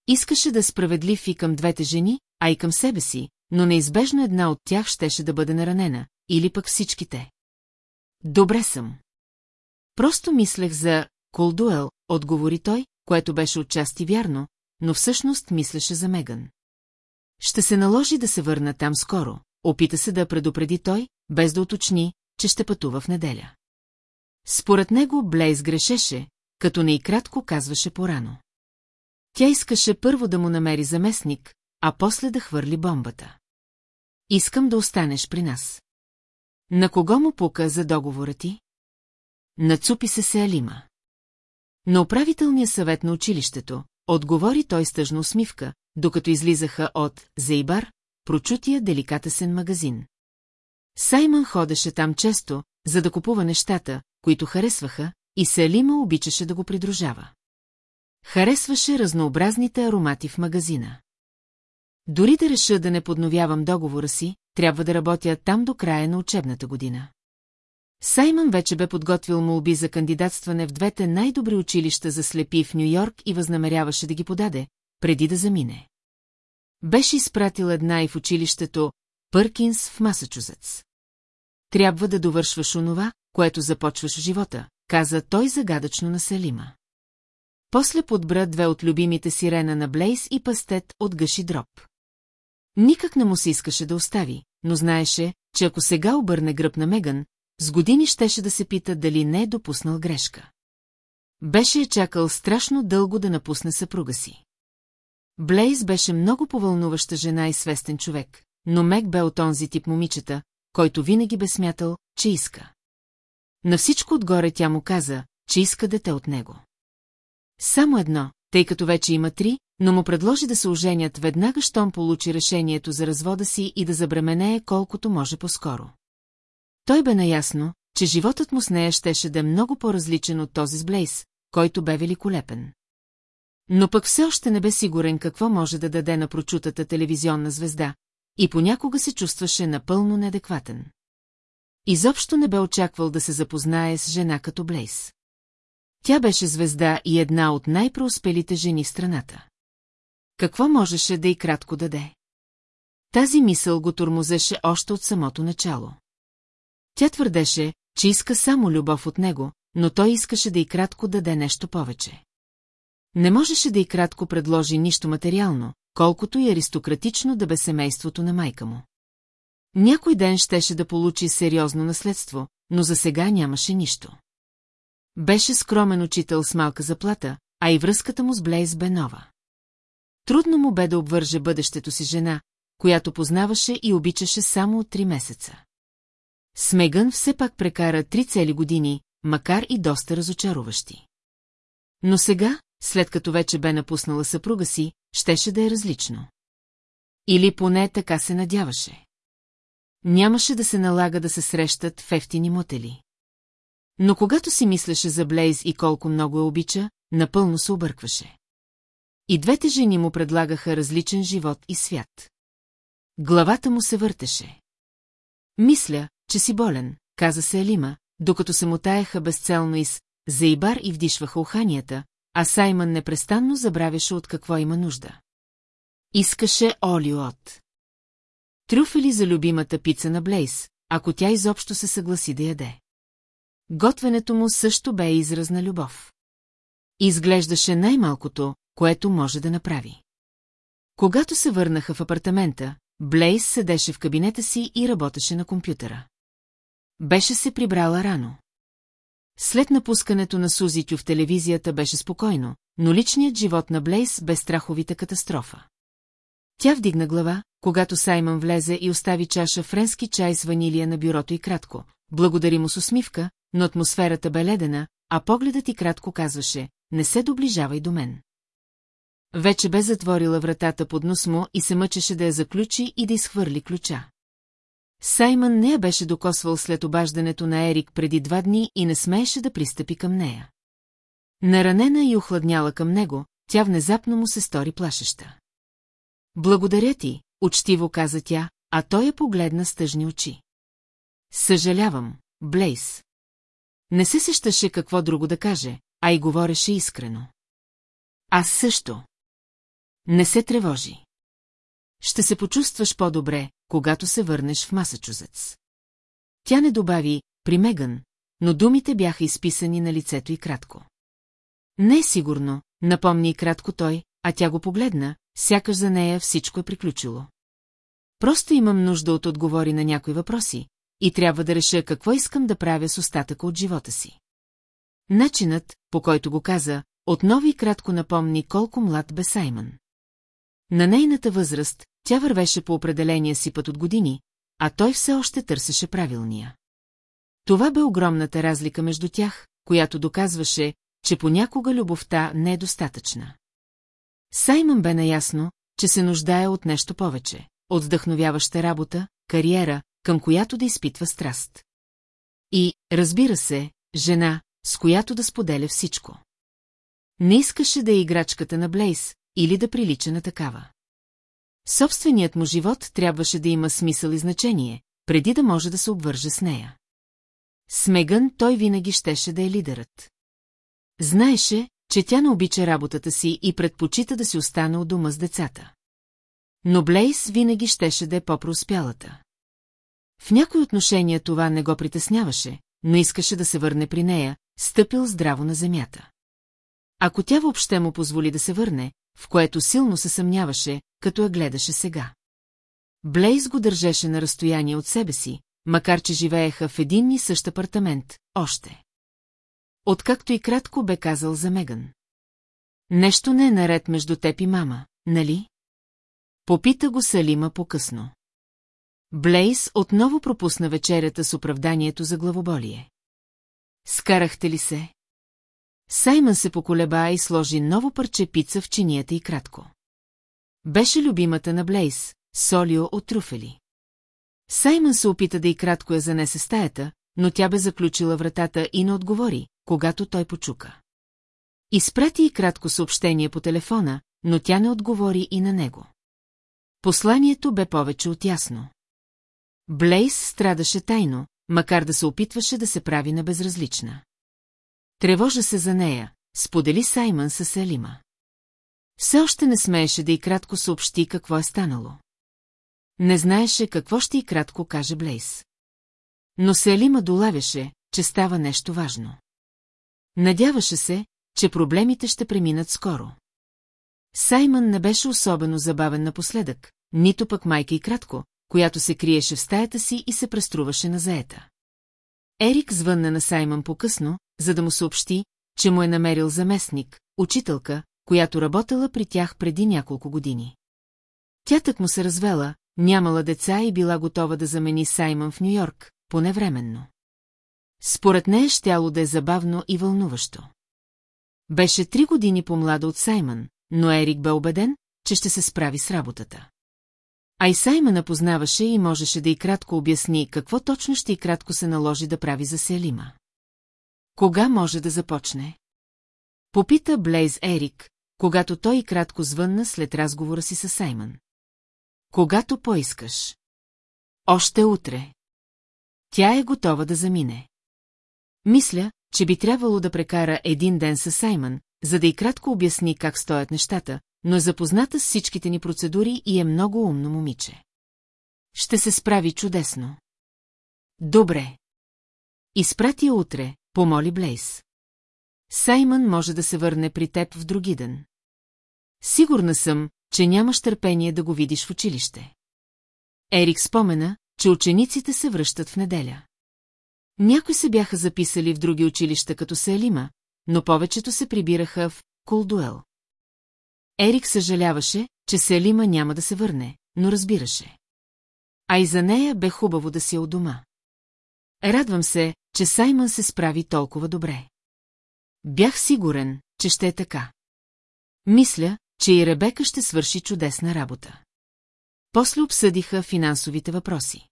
Искаше да е справедлив и към двете жени, а и към себе си, но неизбежно една от тях щеше да бъде наранена, или пък всичките. Добре съм. Просто мислех за Колдуел, отговори той, което беше отчасти вярно, но всъщност мислеше за Меган. Ще се наложи да се върна там скоро, опита се да предупреди той, без да уточни, че ще пътува в неделя. Според него Блейз грешеше, като не и кратко казваше порано. Тя искаше първо да му намери заместник, а после да хвърли бомбата. Искам да останеш при нас. На кого му пука за договора ти? Нацупи се се Алима. На управителния съвет на училището, отговори той с тъжна усмивка, докато излизаха от Зейбар, прочутия деликатесен магазин. Саймън ходеше там често, за да купува нещата, които харесваха, и Салима обичаше да го придружава. Харесваше разнообразните аромати в магазина. Дори да реша да не подновявам договора си, трябва да работя там до края на учебната година. Саймън вече бе подготвил молби за кандидатстване в двете най-добри училища за слепи в Нью-Йорк и възнамеряваше да ги подаде, преди да замине. Беше изпратил една и в училището Пъркинс в Масачузетс. Трябва да довършваш онова, което започваш в живота, каза той загадъчно на Салима. После подбра две от любимите сирена на Блейс и пастет от гъши дроб. Никак не му се искаше да остави, но знаеше, че ако сега обърне гръб на Меган, с години щеше да се пита дали не е допуснал грешка. Беше я чакал страшно дълго да напусне съпруга си. Блейз беше много повълнуваща жена и свестен човек, но Мек бе от онзи тип момичета, който винаги бе смятал, че иска. На всичко отгоре тя му каза, че иска дете от него. Само едно, тъй като вече има три, но му предложи да се оженят веднага, щом получи решението за развода си и да забременее колкото може по-скоро. Той бе наясно, че животът му с нея щеше да е много по-различен от този с Блейс, който бе великолепен. Но пък все още не бе сигурен какво може да даде на прочутата телевизионна звезда, и понякога се чувстваше напълно неадекватен. Изобщо не бе очаквал да се запознае с жена като Блейс. Тя беше звезда и една от най-преуспелите жени в страната. Какво можеше да и кратко даде? Тази мисъл го тормозеше още от самото начало. Тя твърдеше, че иска само любов от него, но той искаше да и кратко даде нещо повече. Не можеше да и кратко предложи нищо материално, колкото и аристократично да бе семейството на майка му. Някой ден щеше да получи сериозно наследство, но за сега нямаше нищо. Беше скромен учител с малка заплата, а и връзката му с Блейз бе нова. Трудно му бе да обвърже бъдещето си жена, която познаваше и обичаше само от три месеца. Смегън все пак прекара три цели години, макар и доста разочаруващи. Но сега, след като вече бе напуснала съпруга си, щеше да е различно. Или поне така се надяваше. Нямаше да се налага да се срещат в ефтини мотели. Но когато си мислеше за Блейз и колко много я обича, напълно се объркваше. И двете жени му предлагаха различен живот и свят. Главата му се въртеше. Мисля, че си болен, каза се Елима, докато се мутаеха безцелно из заибар и вдишваха уханията, а Саймън непрестанно забравяше от какво има нужда. Искаше олио от. Трюфели за любимата пица на Блейс, ако тя изобщо се съгласи да яде. Готвенето му също бе израз на любов. Изглеждаше най-малкото, което може да направи. Когато се върнаха в апартамента, Блейс седеше в кабинета си и работеше на компютъра. Беше се прибрала рано. След напускането на Сузитю в телевизията беше спокойно, но личният живот на Блейс бе страховита катастрофа. Тя вдигна глава, когато Саймън влезе и остави чаша френски чай с ванилия на бюрото и кратко. Благодари му с усмивка, но атмосферата бе ледена, а погледът и кратко казваше, не се доближавай до мен. Вече бе затворила вратата под нос му и се мъчеше да я заключи и да изхвърли ключа. Саймън не я беше докосвал след обаждането на Ерик преди два дни и не смееше да пристъпи към нея. Наранена и охладняла към него, тя внезапно му се стори плашеща. Благодаря ти, учтиво каза тя, а той я погледна с тъжни очи. Съжалявам, Блейс. Не се сещаше какво друго да каже, а и говореше искрено. Аз също. Не се тревожи. Ще се почувстваш по-добре, когато се върнеш в Масачузетс. Тя не добави при Меган, но думите бяха изписани на лицето и кратко. Не е сигурно, напомни и кратко той, а тя го погледна, сякаш за нея всичко е приключило. Просто имам нужда от отговори на някои въпроси и трябва да реша какво искам да правя с остатъка от живота си. Начинът, по който го каза, отново и кратко напомни колко млад бе Саймън. На нейната възраст тя вървеше по определения си път от години, а той все още търсеше правилния. Това бе огромната разлика между тях, която доказваше, че понякога любовта не е достатъчна. Саймън бе наясно, че се нуждае от нещо повече, от вдъхновяваща работа, кариера, към която да изпитва страст. И, разбира се, жена, с която да споделя всичко. Не искаше да е играчката на Блейс или да прилича на такава. Собственият му живот трябваше да има смисъл и значение, преди да може да се обвърже с нея. С Меган той винаги щеше да е лидерът. Знаеше, че тя не обича работата си и предпочита да си остане от дома с децата. Но Блейс винаги щеше да е по-преуспялата. В някои отношения това не го притесняваше, но искаше да се върне при нея, стъпил здраво на земята. Ако тя въобще му позволи да се върне, в което силно се съмняваше, като я гледаше сега. Блейз го държеше на разстояние от себе си, макар че живееха в един и същ апартамент, още. Откакто и кратко бе казал за Меган. Нещо не е наред между теб и мама, нали? Попита го Салима по-късно. Блейс отново пропусна вечерята с оправданието за главоболие. Скарахте ли се? Саймън се поколеба и сложи ново парче пица в чинията и кратко. Беше любимата на Блейс, солио от труфели. Саймън се опита да и кратко я занесе стаята, но тя бе заключила вратата и не отговори, когато той почука. Изпрати и кратко съобщение по телефона, но тя не отговори и на него. Посланието бе повече от ясно. Блейс страдаше тайно, макар да се опитваше да се прави на безразлична. Тревожа се за нея, сподели Саймън с Елима. Все още не смееше да и кратко съобщи какво е станало. Не знаеше какво ще и кратко каже Блейс. Но Селима долавяше, че става нещо важно. Надяваше се, че проблемите ще преминат скоро. Саймън не беше особено забавен напоследък, нито пък майка и кратко, която се криеше в стаята си и се преструваше на заета. Ерик звънна на Саймън по-късно, за да му съобщи, че му е намерил заместник, учителка, която работела при тях преди няколко години. Тя так му се развела, нямала деца и била готова да замени Саймън в Нью-Йорк, поне временно. Според нея щяло да е забавно и вълнуващо. Беше три години по-млада от Саймън, но Ерик бе убеден, че ще се справи с работата. А и Саймън познаваше и можеше да и кратко обясни какво точно ще и кратко се наложи да прави за Селима. Кога може да започне? Попита Блейз Ерик, когато той кратко звънна след разговора си с Саймън. Когато поискаш. Още утре. Тя е готова да замине. Мисля, че би трябвало да прекара един ден с Саймън, за да и кратко обясни как стоят нещата, но е запозната с всичките ни процедури и е много умно момиче. Ще се справи чудесно. Добре. Изпрати утре, помоли Блейс. Саймън може да се върне при теб в други ден. Сигурна съм, че нямаш търпение да го видиш в училище. Ерик спомена, че учениците се връщат в неделя. Някои се бяха записали в други училища като Селима, но повечето се прибираха в Колдуел. Ерик съжаляваше, че Селима няма да се върне, но разбираше. А и за нея бе хубаво да си е у дома. Радвам се, че Саймън се справи толкова добре. Бях сигурен, че ще е така. Мисля, че и Ребека ще свърши чудесна работа. После обсъдиха финансовите въпроси.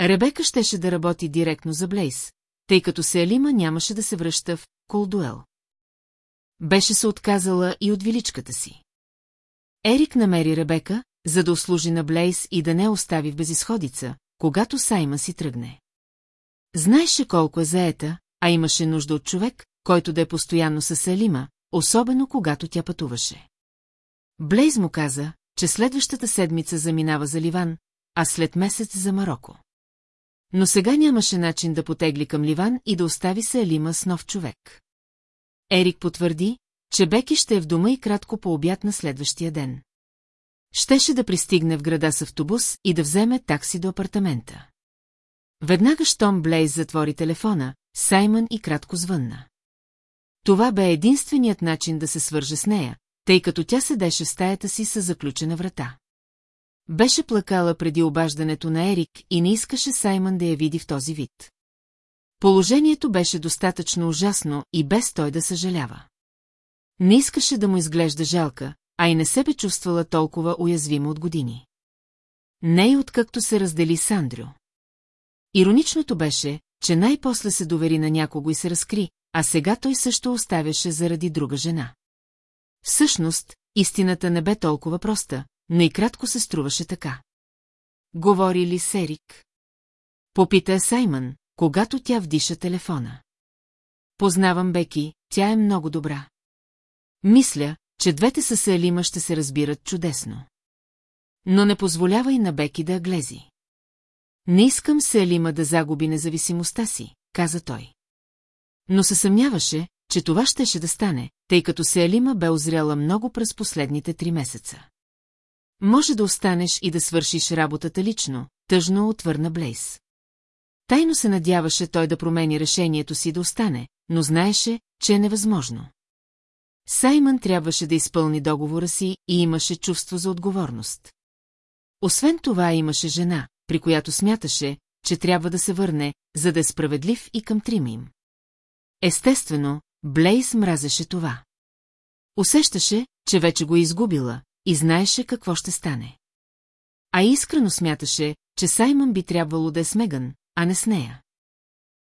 Ребека щеше да работи директно за Блейс, тъй като Селима нямаше да се връща в Колдуел. Беше се отказала и от величката си. Ерик намери Ребека, за да услужи на Блейс и да не остави в безисходица, когато Сайма си тръгне. Знаеше колко е заета, а имаше нужда от човек, който да е постоянно с Селима, особено когато тя пътуваше. Блейз му каза, че следващата седмица заминава за Ливан, а след месец за Марокко. Но сега нямаше начин да потегли към Ливан и да остави се Елима с нов човек. Ерик потвърди, че Беки ще е в дома и кратко по обяд на следващия ден. Щеше да пристигне в града с автобус и да вземе такси до апартамента. Веднага щом Блейз затвори телефона, Саймън и кратко звънна. Това бе единственият начин да се свърже с нея, тъй като тя седеше в стаята си с заключена врата. Беше плакала преди обаждането на Ерик и не искаше Саймън да я види в този вид. Положението беше достатъчно ужасно и без той да съжалява. Не искаше да му изглежда жалка, а и не се бе чувствала толкова уязвима от години. Не и откакто се раздели с Андрю. Ироничното беше, че най-после се довери на някого и се разкри, а сега той също оставяше заради друга жена. Всъщност, истината не бе толкова проста, но и кратко се струваше така. Говори ли Серик? Попита Саймън, когато тя вдиша телефона. Познавам Беки, тя е много добра. Мисля, че двете с Елима ще се разбират чудесно. Но не позволявай на Беки да глези. Не искам Селима да загуби независимостта си, каза той. Но се съмняваше, че това щеше да стане, тъй като Селима бе озряла много през последните три месеца. Може да останеш и да свършиш работата лично, тъжно отвърна Блейс. Тайно се надяваше той да промени решението си да остане, но знаеше, че е невъзможно. Саймън трябваше да изпълни договора си и имаше чувство за отговорност. Освен това имаше жена, при която смяташе, че трябва да се върне, за да е справедлив и към трима им. Естествено, Блейс мразеше това. Усещаше, че вече го е изгубила и знаеше какво ще стане. А искрено смяташе, че Саймън би трябвало да е с Меган, а не с нея.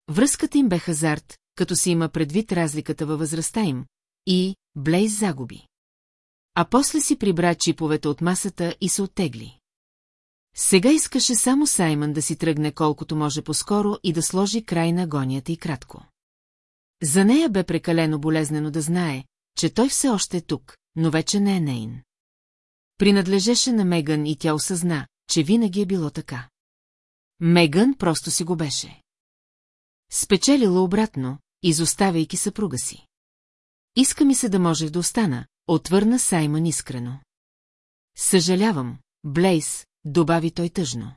Връзката им бе хазарт, като се има предвид разликата във възрастта им, и Блейз загуби. А после си прибра чиповете от масата и се оттегли. Сега искаше само Саймън да си тръгне колкото може по-скоро и да сложи край на агонията и кратко. За нея бе прекалено болезнено да знае, че той все още е тук, но вече не е нейн. Принадлежеше на Меган и тя осъзна, че винаги е било така. Меган просто си го беше. Спечелила обратно, изоставяйки съпруга си. Иска ми се да можех да остана, отвърна Саймън искрено. Съжалявам, Блейс, добави той тъжно.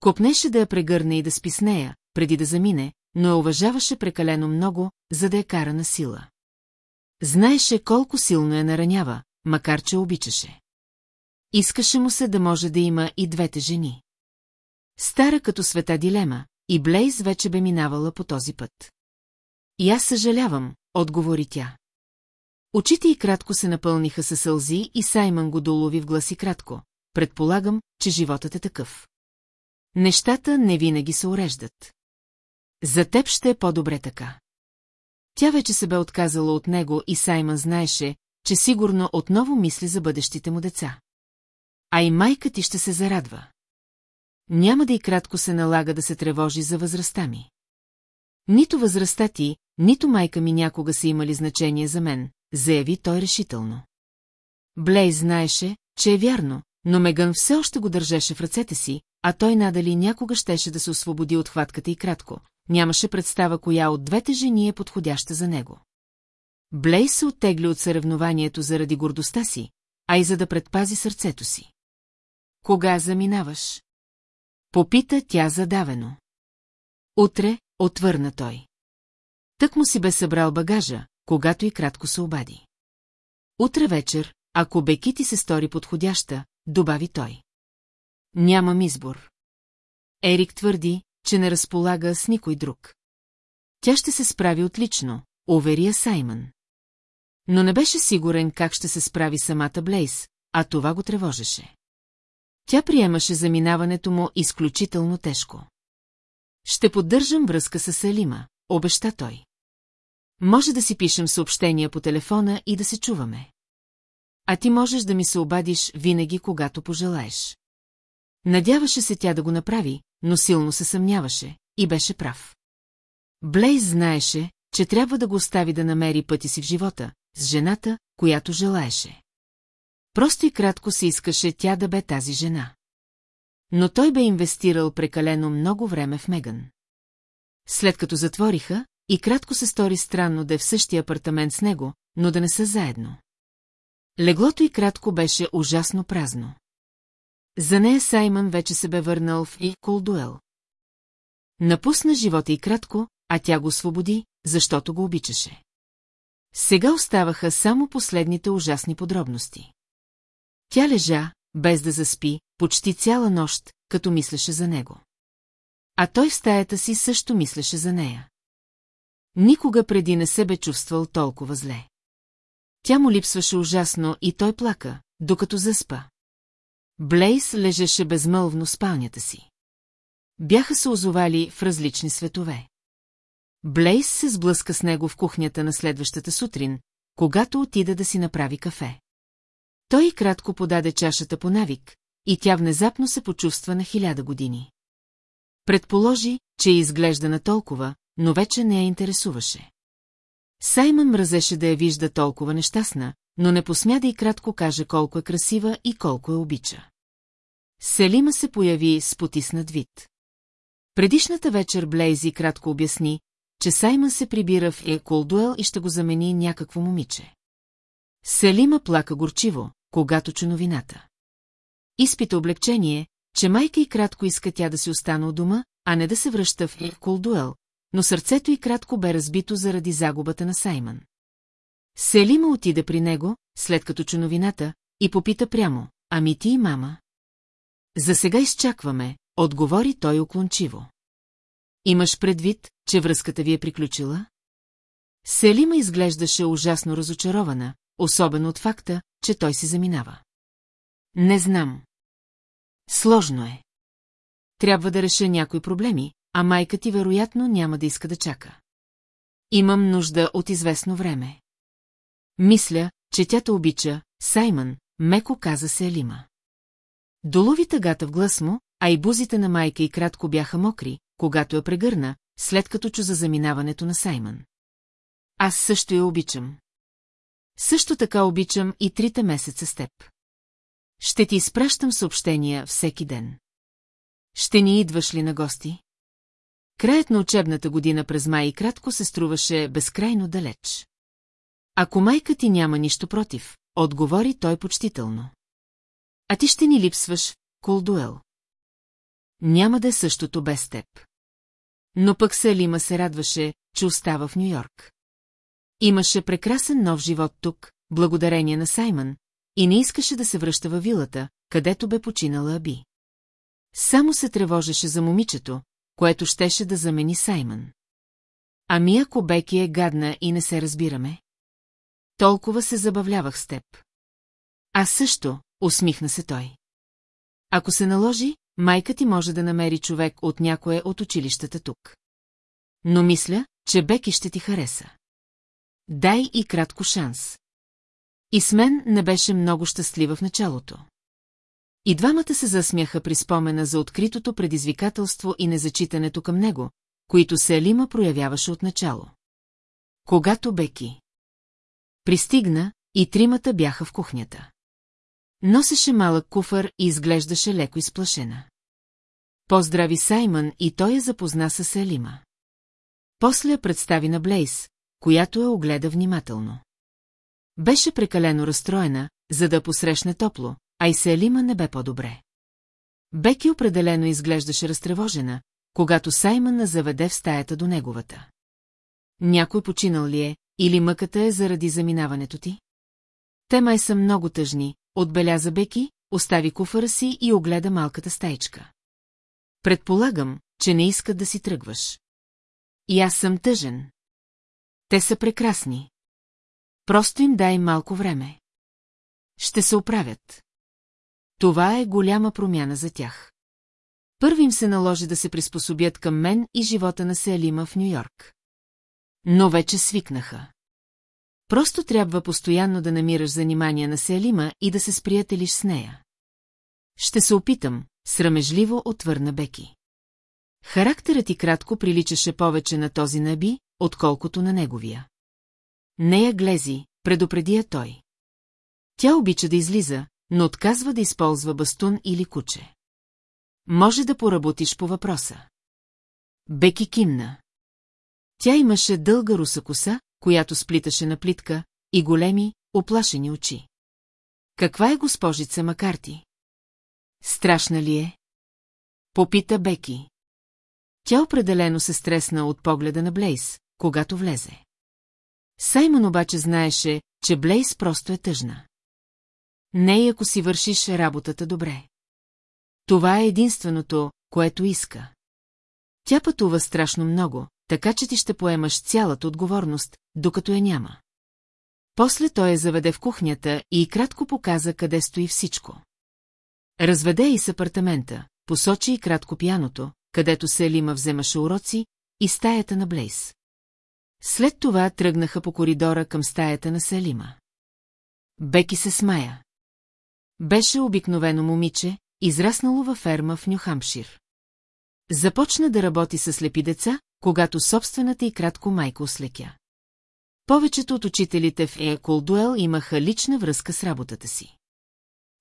Копнеше да я прегърне и да спи с нея, преди да замине, но я уважаваше прекалено много, за да я кара на сила. Знаеше колко силно я наранява, макар че обичаше. Искаше му се да може да има и двете жени. Стара като света дилема, и Блейз вече бе минавала по този път. И аз съжалявам, отговори тя. Очите й кратко се напълниха със сълзи и Саймън го долови в гласи кратко. Предполагам, че животът е такъв. Нещата не винаги се уреждат. За теб ще е по-добре така. Тя вече се бе отказала от него и Саймън знаеше, че сигурно отново мисли за бъдещите му деца. А и майка ти ще се зарадва. Няма да и кратко се налага да се тревожи за възрастта ми. Нито възрастта ти, нито майка ми някога са имали значение за мен, заяви той решително. Блей знаеше, че е вярно, но Меган все още го държеше в ръцете си, а той надали някога щеше да се освободи от хватката и кратко. Нямаше представа коя от двете жени е подходяща за него. Блей се оттегли от съревнованието заради гордостта си, а и за да предпази сърцето си. Кога заминаваш? Попита тя задавено. Утре, отвърна той. Тък му си бе събрал багажа, когато и кратко се обади. Утре вечер, ако Беки ти се стори подходяща, добави той. Нямам избор. Ерик твърди, че не разполага с никой друг. Тя ще се справи отлично, уверия Саймън. Но не беше сигурен как ще се справи самата Блейс, а това го тревожеше. Тя приемаше заминаването му изключително тежко. Ще поддържам връзка с Алима, обеща той. Може да си пишем съобщения по телефона и да се чуваме. А ти можеш да ми се обадиш винаги, когато пожелаеш. Надяваше се тя да го направи, но силно се съмняваше и беше прав. Блейз знаеше, че трябва да го остави да намери пъти си в живота, с жената, която желаеше. Просто и кратко се искаше тя да бе тази жена. Но той бе инвестирал прекалено много време в Меган. След като затвориха, и кратко се стори странно да е в същия апартамент с него, но да не са заедно. Леглото и кратко беше ужасно празно. За нея Саймън вече се бе върнал в и Колдуел. Напусна живота и кратко, а тя го освободи, защото го обичаше. Сега оставаха само последните ужасни подробности. Тя лежа, без да заспи, почти цяла нощ, като мислеше за него. А той в стаята си също мислеше за нея. Никога преди не се бе чувствал толкова зле. Тя му липсваше ужасно и той плака, докато заспа. Блейс лежеше безмълвно в спалнята си. Бяха се озовали в различни светове. Блейс се сблъска с него в кухнята на следващата сутрин, когато отида да си направи кафе. Той кратко подаде чашата по навик, и тя внезапно се почувства на хиляда години. Предположи, че изглежда на толкова, но вече не я интересуваше. Саймън мразеше да я вижда толкова нещастна, но не посмя да и кратко каже колко е красива и колко я обича. Селима се появи с потиснат вид. Предишната вечер Блейзи кратко обясни, че Саймън се прибира в Еколдуел и ще го замени някакво момиче. Селима плака горчиво, когато чу новината. Изпита облегчение, че майка и кратко иска тя да си остане у дома, а не да се връща в Еколдуел, но сърцето й кратко бе разбито заради загубата на Саймън. Селима отиде при него, след като чу новината, и попита прямо, ами ти и мама? За сега изчакваме, отговори той уклончиво. Имаш предвид, че връзката ви е приключила? Селима изглеждаше ужасно разочарована, особено от факта, че той си заминава. Не знам. Сложно е. Трябва да реша някои проблеми, а майка ти вероятно няма да иска да чака. Имам нужда от известно време. Мисля, че тя те обича, Саймън, меко каза се Елима. Долови тъгата в глас му, а и бузите на майка и кратко бяха мокри, когато я прегърна, след като чу за заминаването на Саймън. Аз също я обичам. Също така обичам и трите месеца с теб. Ще ти изпращам съобщения всеки ден. Ще ни идваш ли на гости? Краят на учебната година през май кратко се струваше безкрайно далеч. Ако майка ти няма нищо против, отговори той почтително. А ти ще ни липсваш, Колдуел. Няма да е същото без теб. Но пък Салима се радваше, че остава в Нью-Йорк. Имаше прекрасен нов живот тук, благодарение на Саймън, и не искаше да се връща във вилата, където бе починала Аби. Само се тревожеше за момичето, което щеше да замени Саймън. Ами ако Беки е гадна и не се разбираме? Толкова се забавлявах с теб. А също, усмихна се той. Ако се наложи, майка ти може да намери човек от някое от училищата тук. Но мисля, че Беки ще ти хареса. Дай и кратко шанс. И с мен не беше много щастлива в началото. И двамата се засмяха при спомена за откритото предизвикателство и незачитането към него, които Селима проявяваше отначало. Когато Беки пристигна, и тримата бяха в кухнята. Носеше малък куфър и изглеждаше леко изплашена. Поздрави Саймън и той я запозна с Елима. После я представи на Блейс, която я огледа внимателно. Беше прекалено разстроена, за да посрещне топло, а и Селима не бе по-добре. Беки определено изглеждаше разтревожена, когато Саймън заведе в стаята до неговата. Някой починал ли е, или мъката е заради заминаването ти? Те май са много тъжни, отбеляза Беки, остави куфара си и огледа малката стаичка. Предполагам, че не искат да си тръгваш. И аз съм тъжен. Те са прекрасни. Просто им дай малко време. Ще се оправят. Това е голяма промяна за тях. Първи им се наложи да се приспособят към мен и живота на Селима в Нью-Йорк. Но вече свикнаха. Просто трябва постоянно да намираш занимание на Селима и да се сприятелиш с нея. Ще се опитам, срамежливо отвърна Беки. Характерът и кратко приличаше повече на този на Би, отколкото на неговия. Нея глези, предупреди я той. Тя обича да излиза, но отказва да използва бастун или куче. Може да поработиш по въпроса. Беки кимна. Тя имаше дълга руса коса, която сплиташе на плитка, и големи, оплашени очи. Каква е госпожица Макарти? Страшна ли е? Попита Беки. Тя определено се стресна от погледа на Блейс, когато влезе. Саймон обаче знаеше, че Блейс просто е тъжна. Не и ако си вършиш работата добре. Това е единственото, което иска. Тя пътува страшно много, така че ти ще поемаш цялата отговорност, докато я няма. После той я заведе в кухнята и кратко показа къде стои всичко. Разведе и с апартамента, посочи и кратко пяното, където Селима вземаше уроци, и стаята на Блейс. След това тръгнаха по коридора към стаята на Селима. Беки се смая. Беше обикновено момиче, израснало във ферма в Нюхамшир. Започна да работи с слепи деца, когато собствената и кратко майка ослекя. Повечето от учителите в Еколдуел имаха лична връзка с работата си.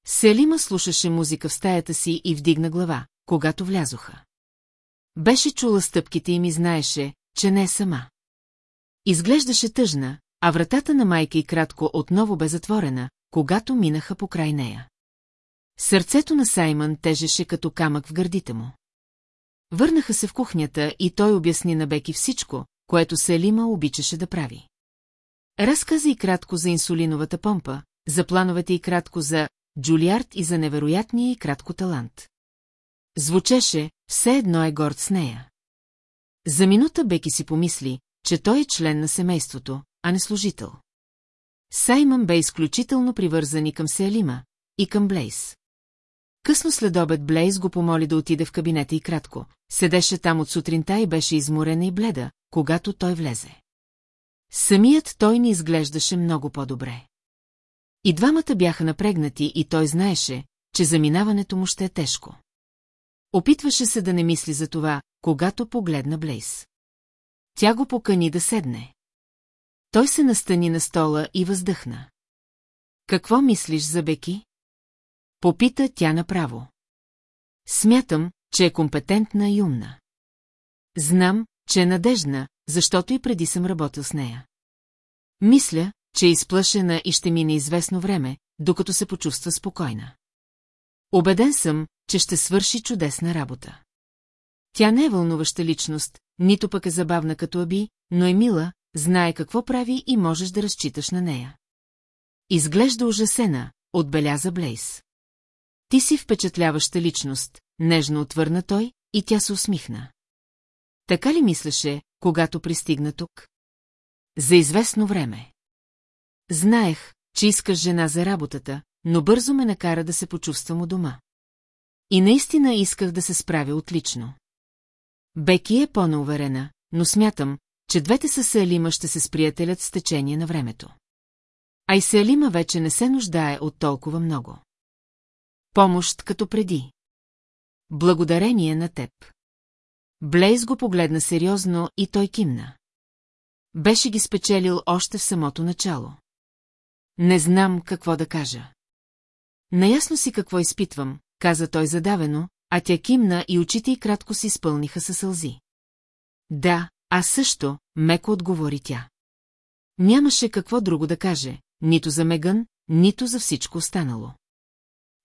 Селима слушаше музика в стаята си и вдигна глава, когато влязоха. Беше чула стъпките им и знаеше, че не е сама. Изглеждаше тъжна, а вратата на майка и кратко отново бе затворена, когато минаха покрай нея. Сърцето на Саймън тежеше като камък в гърдите му. Върнаха се в кухнята и той обясни на Беки всичко, което Селима обичаше да прави. Разказа и кратко за инсулиновата помпа, за плановете и кратко за Джулиард и за невероятния и кратко талант. Звучеше, все едно е горд с нея. За минута Беки си помисли, че той е член на семейството, а не служител. Саймън бе изключително привързан и към Селима, и към Блейс. Късно след обед Блейс го помоли да отиде в кабинета и кратко. Седеше там от сутринта и беше изморена и бледа, когато той влезе. Самият той не изглеждаше много по-добре. И двамата бяха напрегнати и той знаеше, че заминаването му ще е тежко. Опитваше се да не мисли за това, когато погледна Блейс. Тя го покани да седне. Той се настани на стола и въздъхна. Какво мислиш за Беки? Попита тя направо. Смятам, че е компетентна и умна. Знам, че е надежна, защото и преди съм работил с нея. Мисля, че е изплашена и ще мине известно време, докато се почувства спокойна. Обеден съм, че ще свърши чудесна работа. Тя не е вълнуваща личност, нито пък е забавна като Аби, но е мила, знае какво прави и можеш да разчиташ на нея. Изглежда ужасена, отбеляза Блейс. Ти си впечатляваща личност, нежно отвърна той, и тя се усмихна. Така ли мислеше, когато пристигна тук? За известно време. Знаех, че искаш жена за работата, но бързо ме накара да се почувствам у дома. И наистина исках да се справя отлично. Беки е по-науверена, но смятам, че двете със Селима ще се сприятелят с течение на времето. А и Селима вече не се нуждае от толкова много. Помощ като преди. Благодарение на теб. Блейз го погледна сериозно и той кимна. Беше ги спечелил още в самото начало. Не знам какво да кажа. Наясно си какво изпитвам, каза той задавено, а тя кимна и очите й кратко си изпълниха със сълзи. Да, аз също, меко отговори тя. Нямаше какво друго да каже, нито за Мегън, нито за всичко останало.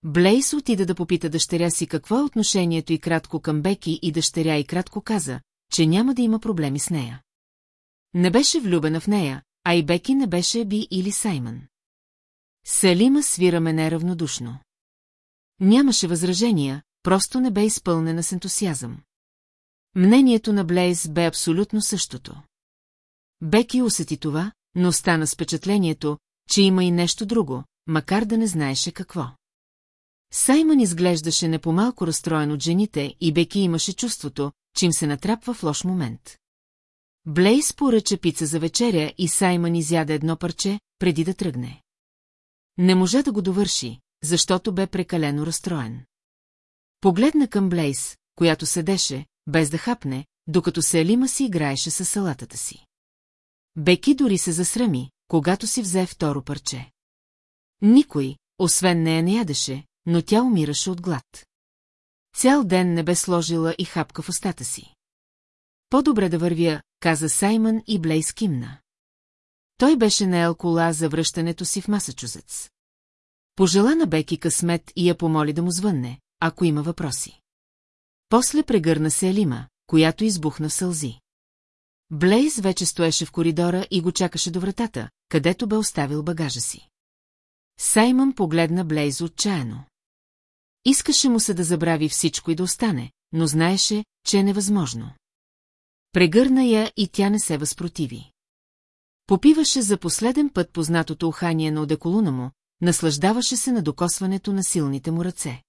Блейс отида да попита дъщеря си какво е отношението и кратко към Беки и дъщеря и кратко каза, че няма да има проблеми с нея. Не беше влюбена в нея, а и Беки не беше Би или Саймън. Салима свира ме неравнодушно. Нямаше възражения, просто не бе изпълнена с ентусиазъм. Мнението на Блейз бе абсолютно същото. Беки усети това, но стана с впечатлението, че има и нещо друго, макар да не знаеше какво. Саймън изглеждаше не по-малко разстроен от жените и Беки имаше чувството, че им се натрапва в лош момент. Блейс поръча пица за вечеря и Саймън изяда едно парче, преди да тръгне. Не можа да го довърши, защото бе прекалено разстроен. Погледна към Блейс, която седеше, без да хапне, докато се Елима си играеше с салатата си. Беки дори се засрами, когато си взе второ парче. Никой, освен нея, не ядеше, но тя умираше от глад. Цял ден не бе сложила и хапка в устата си. По-добре да вървя, каза Саймън и Блейс кимна. Той беше на кола за връщането си в Масачузетс. Пожела на Беки късмет и я помоли да му звънне, ако има въпроси. После прегърна се Елима, която избухна сълзи. Блейз вече стоеше в коридора и го чакаше до вратата, където бе оставил багажа си. Саймън погледна Блейз отчаяно. Искаше му се да забрави всичко и да остане, но знаеше, че е невъзможно. Прегърна я и тя не се възпротиви. Попиваше за последен път познатото ухание на одеколуна му, наслаждаваше се на докосването на силните му ръце.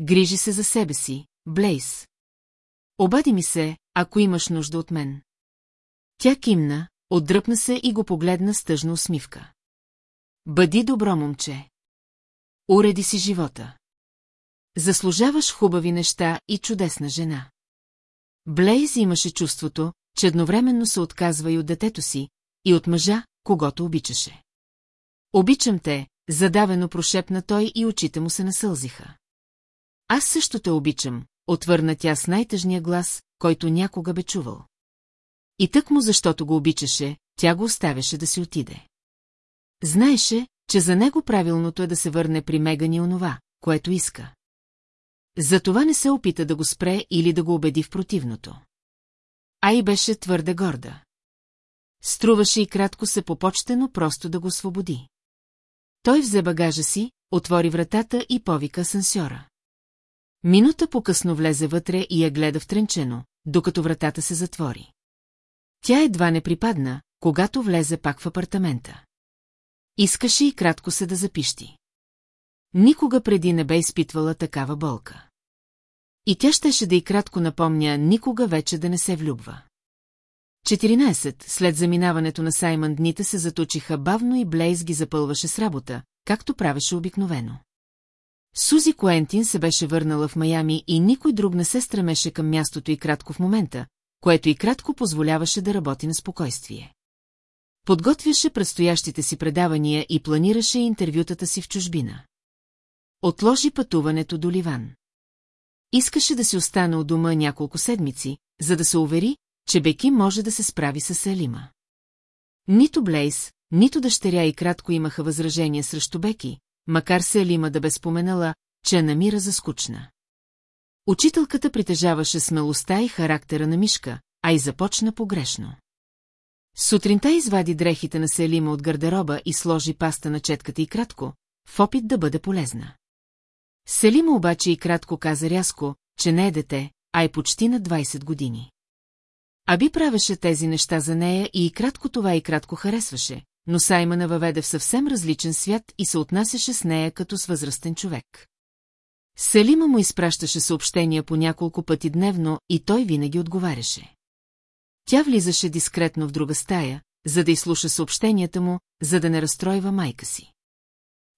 Грижи се за себе си, Блейс. Обади ми се, ако имаш нужда от мен. Тя кимна, отдръпна се и го погледна с тъжна усмивка. Бъди добро момче. Уреди си живота. Заслужаваш хубави неща и чудесна жена. Блейз имаше чувството, че едновременно се отказва и от детето си, и от мъжа, когато обичаше. Обичам те, задавено прошепна той и очите му се насълзиха. Аз също те обичам, отвърна тя с най-тъжния глас, който някога бе чувал. И тък му защото го обичаше, тя го оставяше да си отиде. Знаеше, че за него правилното е да се върне при Меган и онова, което иска. Затова не се опита да го спре или да го убеди в противното. А и беше твърде горда. Струваше и кратко се попочтено просто да го освободи. Той взе багажа си, отвори вратата и повика асансьора. Минута по-късно влезе вътре и я гледа втренчено, докато вратата се затвори. Тя едва не припадна, когато влезе пак в апартамента. Искаше и кратко се да запищи. Никога преди не бе изпитвала такава болка. И тя щеше да и кратко напомня никога вече да не се влюбва. 14. След заминаването на Саймън дните се заточиха бавно и Блейз ги запълваше с работа, както правеше обикновено. Сузи Куентин се беше върнала в Майами и никой друг не се стремеше към мястото и кратко в момента, което и кратко позволяваше да работи на спокойствие. Подготвяше предстоящите си предавания и планираше интервютата си в чужбина. Отложи пътуването до Ливан. Искаше да си остане у дома няколко седмици, за да се увери, че Беки може да се справи с Елима. Нито Блейс, нито дъщеря и кратко имаха възражения срещу Беки, макар се Елима да бе споменала, че я намира за скучна. Учителката притежаваше смелостта и характера на мишка, а и започна погрешно. Сутринта извади дрехите на Селима от гардероба и сложи паста на четката и кратко, в опит да бъде полезна. Селима обаче и кратко каза рязко, че не е дете, а е почти на 20 години. Аби правеше тези неща за нея и кратко това и кратко харесваше, но Саймъна въведе в съвсем различен свят и се отнасяше с нея като с възрастен човек. Селима му изпращаше съобщения по няколко пъти дневно и той винаги отговаряше. Тя влизаше дискретно в друга стая, за да изслуша съобщенията му, за да не разстройва майка си.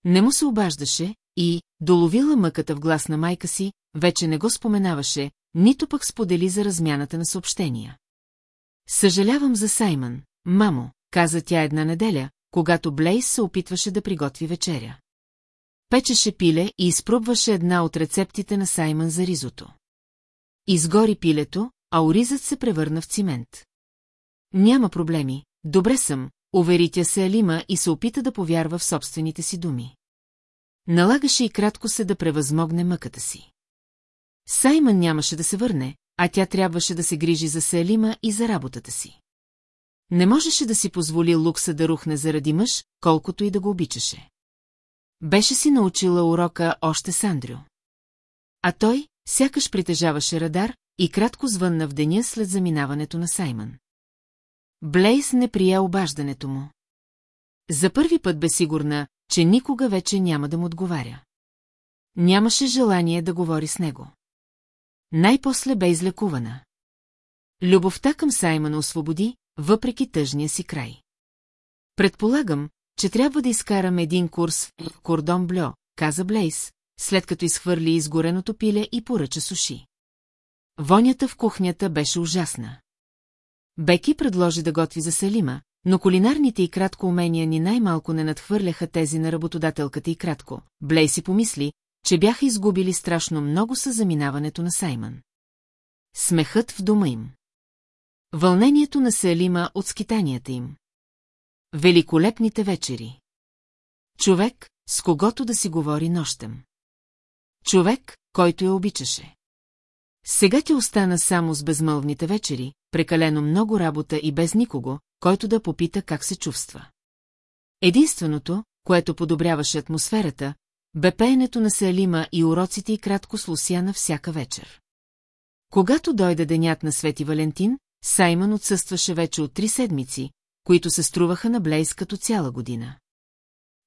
Не му се обаждаше и, доловила мъката в глас на майка си, вече не го споменаваше, нито пък сподели за размяната на съобщения. Съжалявам за Саймън, мамо, каза тя една неделя, когато Блейс се опитваше да приготви вечеря. Печеше пиле и изпробваше една от рецептите на Саймън за ризото. Изгори пилето, а оризът се превърна в цимент. Няма проблеми, добре съм, увери тя се Алима и се опита да повярва в собствените си думи. Налагаше и кратко се да превъзмогне мъката си. Саймън нямаше да се върне, а тя трябваше да се грижи за Селима и за работата си. Не можеше да си позволи лукса да рухне заради мъж, колкото и да го обичаше. Беше си научила урока още с Андрю. А той, сякаш притежаваше радар, и кратко звънна в деня след заминаването на Саймън. Блейс не прия обаждането му. За първи път бе сигурна, че никога вече няма да му отговаря. Нямаше желание да говори с него. Най-после бе излекувана. Любовта към Саймън освободи, въпреки тъжния си край. Предполагам, че трябва да изкарам един курс в кордон бльо, каза Блейс, след като изхвърли изгореното пиле и поръча суши. Вонята в кухнята беше ужасна. Беки предложи да готви за Салима, но кулинарните и кратко умения ни най-малко не надхвърляха тези на работодателката и кратко. Блей си помисли, че бяха изгубили страшно много със заминаването на Саймън. Смехът в дома им. Вълнението на Салима от скитанията им. Великолепните вечери. Човек, с когото да си говори нощем. Човек, който я обичаше. Сега ти остана само с безмълвните вечери, прекалено много работа и без никого, който да попита как се чувства. Единственото, което подобряваше атмосферата, бе пеенето на Сеалима и уроците и кратко с Лусяна всяка вечер. Когато дойде денят на Свети Валентин, Саймън отсъстваше вече от три седмици, които се струваха на Блейз като цяла година.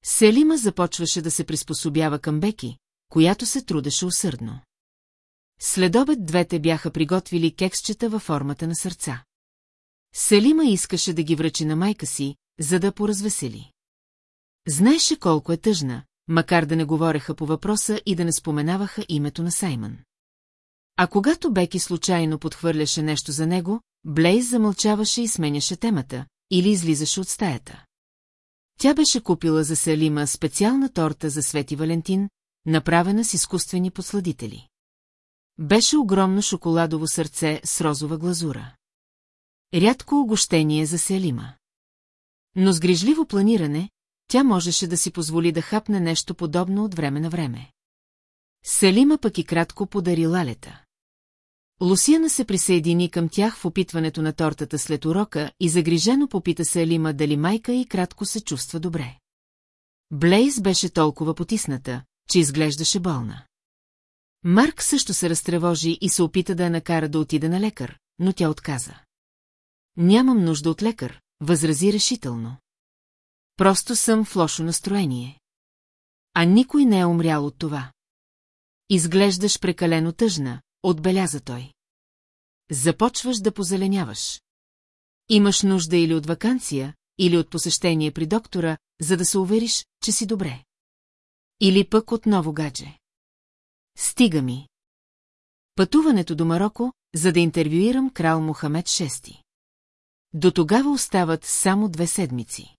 Селима започваше да се приспособява към Беки, която се трудеше усърдно. Следобед двете бяха приготвили кексчета във формата на сърца. Селима искаше да ги връчи на майка си, за да поразвесели. Знаеше колко е тъжна, макар да не говореха по въпроса и да не споменаваха името на Саймън. А когато Беки случайно подхвърляше нещо за него, Блейз замълчаваше и сменяше темата, или излизаше от стаята. Тя беше купила за Селима специална торта за Свети Валентин, направена с изкуствени подсладители. Беше огромно шоколадово сърце с розова глазура. Рядко огощение за Селима. Но с грижливо планиране, тя можеше да си позволи да хапне нещо подобно от време на време. Селима пък и кратко подари лалета. Лусияна се присъедини към тях в опитването на тортата след урока и загрижено попита се Алима дали майка и кратко се чувства добре. Блейз беше толкова потисната, че изглеждаше болна. Марк също се разтревожи и се опита да я накара да отида на лекар, но тя отказа. Нямам нужда от лекар, възрази решително. Просто съм в лошо настроение. А никой не е умрял от това. Изглеждаш прекалено тъжна, отбеляза той. Започваш да позеленяваш. Имаш нужда или от вакансия, или от посещение при доктора, за да се увериш, че си добре. Или пък отново гадже. Стига ми. Пътуването до Марокко, за да интервюирам крал Мохамед VI. До тогава остават само две седмици.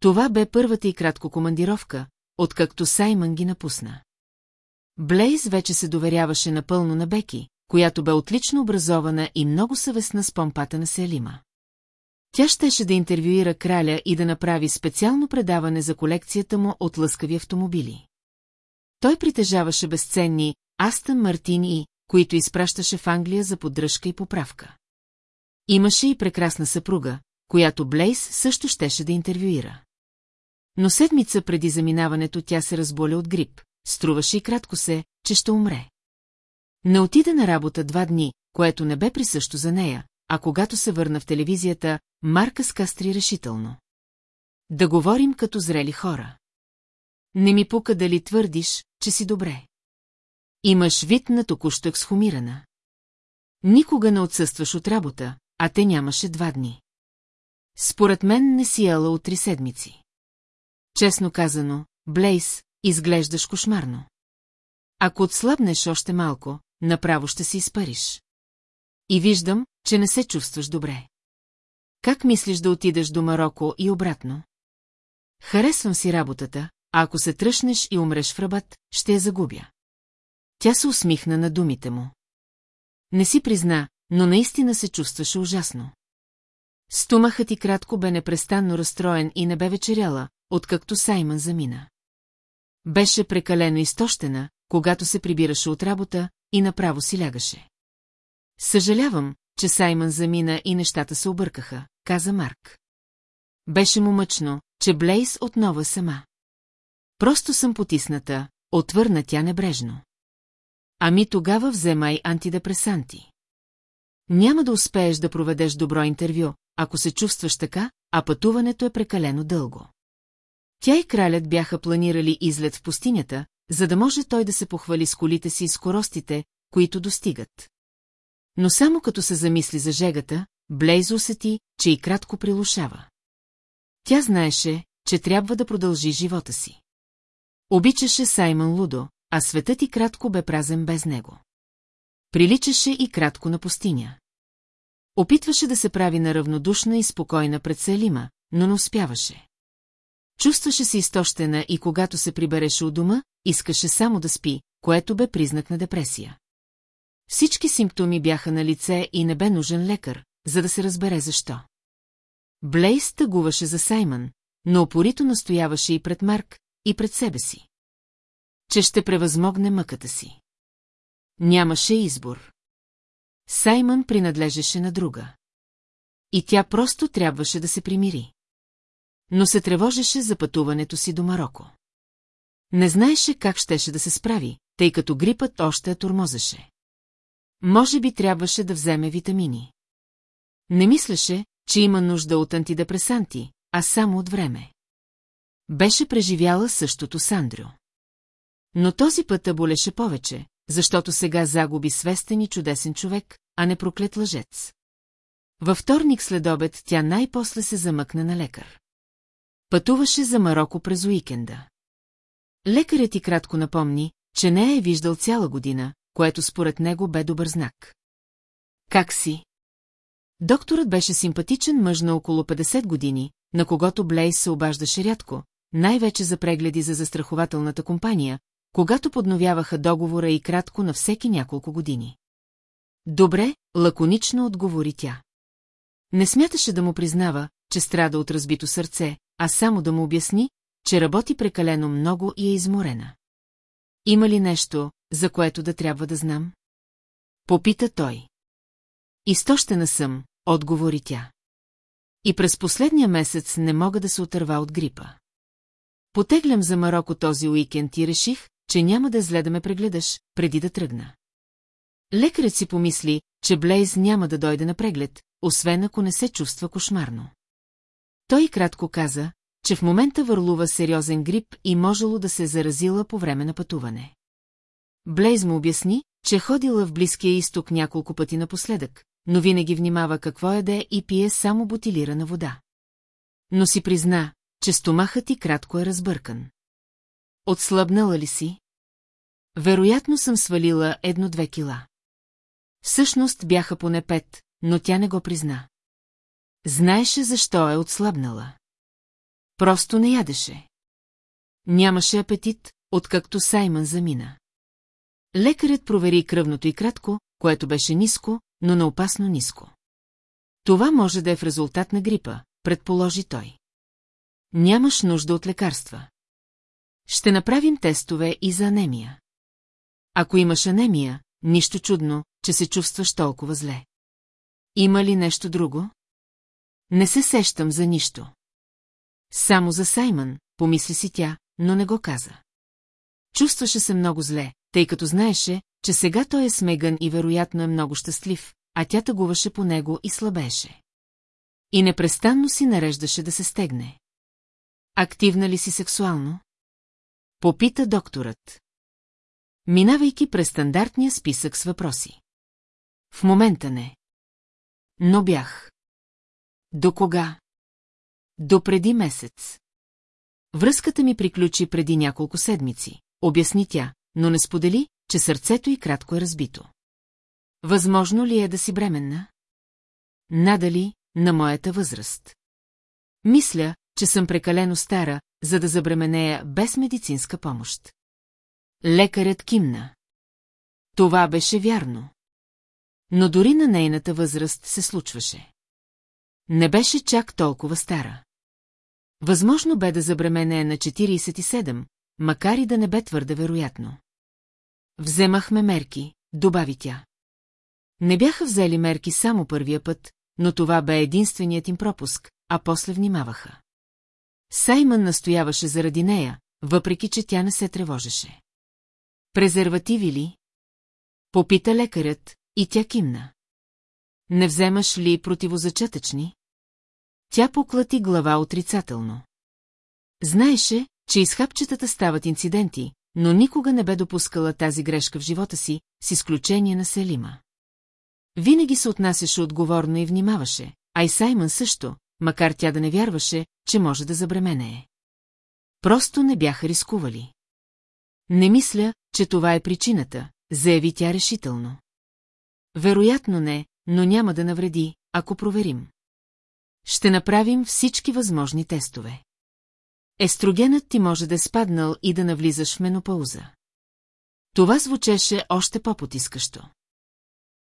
Това бе първата и кратко командировка, откакто Саймън ги напусна. Блейз вече се доверяваше напълно на Беки, която бе отлично образована и много съвестна с помпата на Селима. Тя щеше да интервюира краля и да направи специално предаване за колекцията му от лъскави автомобили. Той притежаваше безценни Астън Мартини, които изпращаше в Англия за поддръжка и поправка. Имаше и прекрасна съпруга, която Блейс също щеше да интервюира. Но седмица преди заминаването тя се разболя от грип, струваше и кратко се, че ще умре. Не отида на работа два дни, което не бе присъщо за нея, а когато се върна в телевизията, Марка скастри решително. Да говорим като зрели хора. Не ми пука дали твърдиш, че си добре. Имаш вид на току-що ексхумирана. Никога не отсъстваш от работа, а те нямаше два дни. Според мен не си ела от три седмици. Честно казано, Блейс, изглеждаш кошмарно. Ако отслабнеш още малко, направо ще си изпариш. И виждам, че не се чувстваш добре. Как мислиш да отидеш до Марокко и обратно? Харесвам си работата, а ако се тръщнеш и умреш в рабат, ще я загубя. Тя се усмихна на думите му. Не си призна, но наистина се чувстваше ужасно. Стомахът ти кратко бе непрестанно разстроен и не бе вечеряла, откакто Саймън замина. Беше прекалено изтощена, когато се прибираше от работа и направо си лягаше. Съжалявам, че Саймън замина и нещата се объркаха, каза Марк. Беше му мъчно, че Блейс отново е сама. Просто съм потисната, отвърна тя небрежно. Ами тогава вземай антидепресанти. Няма да успееш да проведеш добро интервю, ако се чувстваш така, а пътуването е прекалено дълго. Тя и кралят бяха планирали излет в пустинята, за да може той да се похвали с колите си и скоростите, които достигат. Но само като се замисли за жегата, Блейз усети, че и кратко прилушава. Тя знаеше, че трябва да продължи живота си. Обичаше Саймън Лудо, а светът и кратко бе празен без него. Приличаше и кратко на пустиня. Опитваше да се прави наравнодушна и спокойна пред Селима, но не успяваше. Чувстваше се изтощена и когато се прибереше у дома, искаше само да спи, което бе признак на депресия. Всички симптоми бяха на лице и не бе нужен лекар, за да се разбере защо. Блейс тъгуваше за Саймън, но опорито настояваше и пред Марк, и пред себе си. Че ще превъзмогне мъката си. Нямаше избор. Саймън принадлежеше на друга. И тя просто трябваше да се примири. Но се тревожеше за пътуването си до Марокко. Не знаеше как щеше да се справи, тъй като грипът още я тормозеше. Може би трябваше да вземе витамини. Не мислеше, че има нужда от антидепресанти, а само от време. Беше преживяла същото с Андрю. Но този път болеше повече, защото сега загуби свестен и чудесен човек, а не проклет лъжец. Във вторник след обед тя най-после се замъкна на лекар. Пътуваше за Марокко през уикенда. Лекарят ти кратко напомни, че не е виждал цяла година, което според него бе добър знак. Как си? Докторът беше симпатичен мъж на около 50 години, на когото Блейс се обаждаше рядко, най-вече за прегледи за застрахователната компания, когато подновяваха договора и кратко на всеки няколко години. Добре, лаконично отговори тя. Не смяташе да му признава, че страда от разбито сърце, а само да му обясни, че работи прекалено много и е изморена. Има ли нещо, за което да трябва да знам? Попита той. Изтощена съм, отговори тя. И през последния месец не мога да се отърва от грипа. Потеглям за Марокко този уикенд и реших, че няма да зле да ме прегледаш, преди да тръгна. Лекарят си помисли, че Блейз няма да дойде на преглед, освен ако не се чувства кошмарно. Той кратко каза, че в момента върлува сериозен грип и можело да се заразила по време на пътуване. Блейз му обясни, че ходила в Близкия изток няколко пъти напоследък, но винаги внимава какво яде и пие само бутилирана вода. Но си призна, че стомахът ти кратко е разбъркан. Отслабнала ли си? Вероятно съм свалила едно-две кила. Всъщност бяха поне пет, но тя не го призна. Знаеше защо е отслабнала. Просто не ядеше. Нямаше апетит, откакто Саймън замина. Лекарят провери кръвното и кратко, което беше ниско, но не опасно ниско. Това може да е в резултат на грипа, предположи той. Нямаш нужда от лекарства. Ще направим тестове и за анемия. Ако имаш анемия, нищо чудно, че се чувстваш толкова зле. Има ли нещо друго? Не се сещам за нищо. Само за Саймън, помисли си тя, но не го каза. Чувстваше се много зле, тъй като знаеше, че сега той е смеган и вероятно е много щастлив, а тя тъгуваше по него и слабееше. И непрестанно си нареждаше да се стегне. Активна ли си сексуално? Попита докторът. Минавайки през стандартния списък с въпроси. В момента не. Но бях. До кога? До преди месец. Връзката ми приключи преди няколко седмици, обясни тя, но не сподели, че сърцето й кратко е разбито. Възможно ли е да си бременна? Надали на моята възраст. Мисля, че съм прекалено стара, за да забременея без медицинска помощ. Лекарят кимна. Това беше вярно. Но дори на нейната възраст се случваше. Не беше чак толкова стара. Възможно бе да забремене на 47, макар и да не бе твърде вероятно. Вземахме мерки, добави тя. Не бяха взели мерки само първия път, но това бе единственият им пропуск, а после внимаваха. Саймън настояваше заради нея, въпреки че тя не се тревожеше. Презервативи ли? Попита лекарят и тя кимна. Не вземаш ли противозачатъчни? Тя поклати глава отрицателно. Знаеше, че изхапчетата стават инциденти, но никога не бе допускала тази грешка в живота си, с изключение на Селима. Винаги се отнасяше отговорно и внимаваше, а и Саймън също, макар тя да не вярваше, че може да забременее. Просто не бяха рискували. Не мисля, че това е причината, заяви тя решително. Вероятно не, но няма да навреди, ако проверим. Ще направим всички възможни тестове. Естрогенът ти може да е спаднал и да навлизаш в менопауза. Това звучеше още по-потискащо.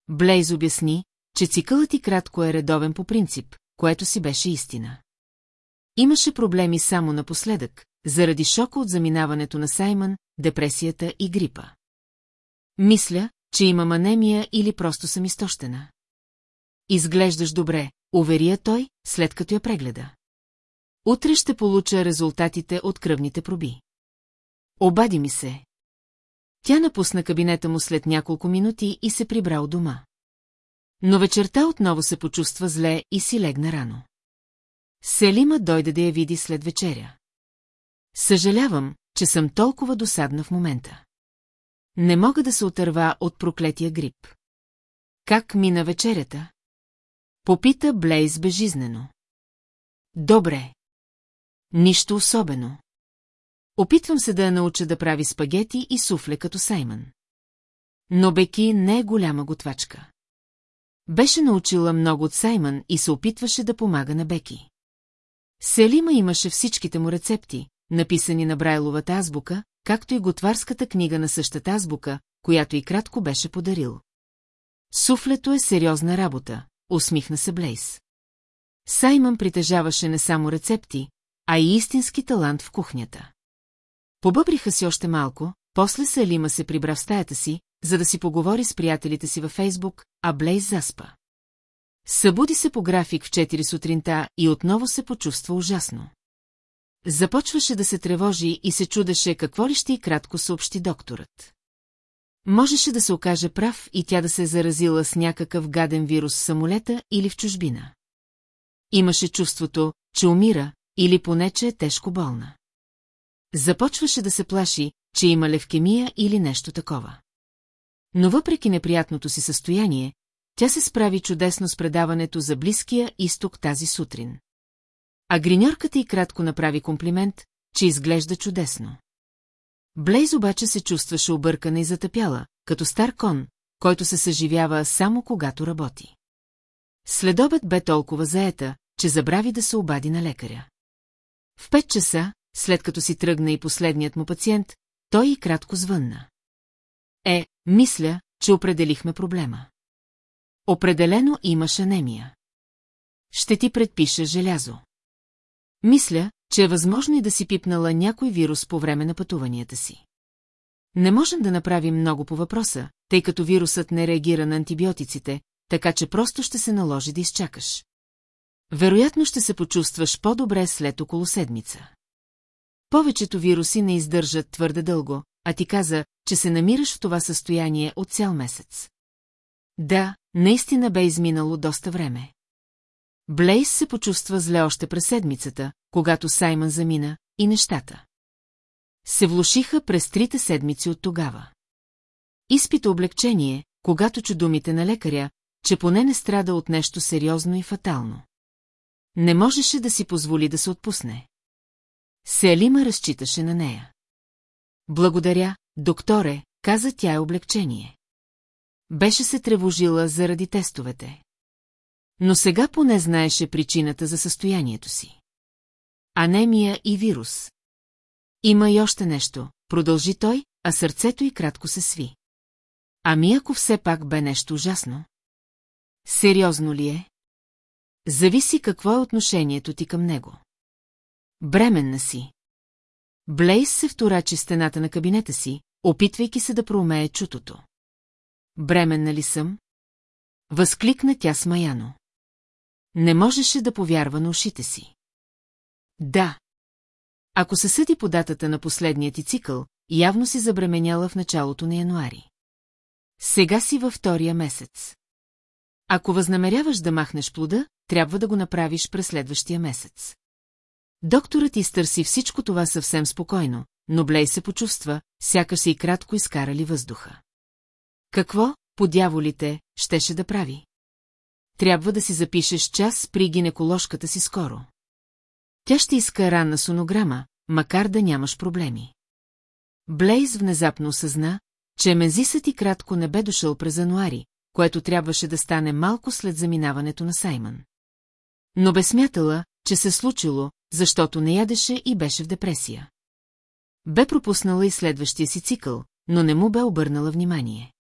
Блейз обясни, че цикълът ти кратко е редовен по принцип, което си беше истина. Имаше проблеми само напоследък, заради шока от заминаването на Саймън, депресията и грипа. Мисля, че имам анемия или просто съм изтощена. Изглеждаш добре, уверия той, след като я прегледа. Утре ще получа резултатите от кръвните проби. Обади ми се. Тя напусна кабинета му след няколко минути и се прибра у дома. Но вечерта отново се почувства зле и си легна рано. Селима дойде да я види след вечеря. Съжалявам, че съм толкова досадна в момента. Не мога да се отърва от проклетия грип. Как мина вечерята? Попита Блейз безжизнено. Добре. Нищо особено. Опитвам се да я науча да прави спагети и суфле като Саймън. Но Беки не е голяма готвачка. Беше научила много от Саймън и се опитваше да помага на Беки. Селима имаше всичките му рецепти, написани на Брайловата азбука, както и готварската книга на същата азбука, която и кратко беше подарил. Суфлето е сериозна работа, усмихна се Блейс. Саймън притежаваше не само рецепти, а и истински талант в кухнята. Побъбриха си още малко, после Салима се прибра в стаята си, за да си поговори с приятелите си във Фейсбук, а Блейз заспа. Събуди се по график в 4 сутринта и отново се почувства ужасно. Започваше да се тревожи и се чудеше какво ли ще и кратко съобщи докторът. Можеше да се окаже прав и тя да се е заразила с някакъв гаден вирус в самолета или в чужбина. Имаше чувството, че умира или поне, че е тежко болна. Започваше да се плаши, че има левкемия или нещо такова. Но въпреки неприятното си състояние, тя се справи чудесно с предаването за Близкия изток тази сутрин. А гриньорката и кратко направи комплимент, че изглежда чудесно. Блейз обаче се чувстваше объркана и затъпяла, като стар кон, който се съживява само когато работи. Следобед бе толкова заета, че забрави да се обади на лекаря. В пет часа, след като си тръгна и последният му пациент, той и кратко звънна. Е, мисля, че определихме проблема. Определено имаш анемия. Ще ти предпиша желязо. Мисля, че е възможно и да си пипнала някой вирус по време на пътуванията си. Не можем да направим много по въпроса, тъй като вирусът не реагира на антибиотиците, така че просто ще се наложи да изчакаш. Вероятно ще се почувстваш по-добре след около седмица. Повечето вируси не издържат твърде дълго, а ти каза, че се намираш в това състояние от цял месец. Да, наистина бе изминало доста време. Блейс се почувства зле още през седмицата, когато Саймън замина, и нещата. Се влушиха през трите седмици от тогава. Изпита облегчение, когато чу думите на лекаря, че поне не страда от нещо сериозно и фатално. Не можеше да си позволи да се отпусне. Селима разчиташе на нея. Благодаря, докторе, каза тя е облегчение. Беше се тревожила заради тестовете. Но сега поне знаеше причината за състоянието си. Анемия и вирус. Има и още нещо, продължи той, а сърцето й кратко се сви. Ами ако все пак бе нещо ужасно? Сериозно ли е? Зависи какво е отношението ти към него. Бременна си. Блейс се вторачи стената на кабинета си, опитвайки се да проумее чутото. Бременна ли съм? Възкликна тя смаяно. Не можеше да повярва на ушите си. Да. Ако се съди по датата на последния ти цикъл, явно си забременяла в началото на януари. Сега си във втория месец. Ако възнамеряваш да махнеш плода, трябва да го направиш през следващия месец. Докторът изтърси всичко това съвсем спокойно, но Блей се почувства, сякаш и кратко изкарали въздуха. Какво, по дяволите, щеше да прави? Трябва да си запишеш час при гинеколожката си скоро. Тя ще иска ранна сонограма, макар да нямаш проблеми. Блейз внезапно осъзна, че мензисът и кратко не бе дошъл през януари, което трябваше да стане малко след заминаването на Саймън. Но бе смятала, че се случило, защото не ядеше и беше в депресия. Бе пропуснала и следващия си цикъл, но не му бе обърнала внимание.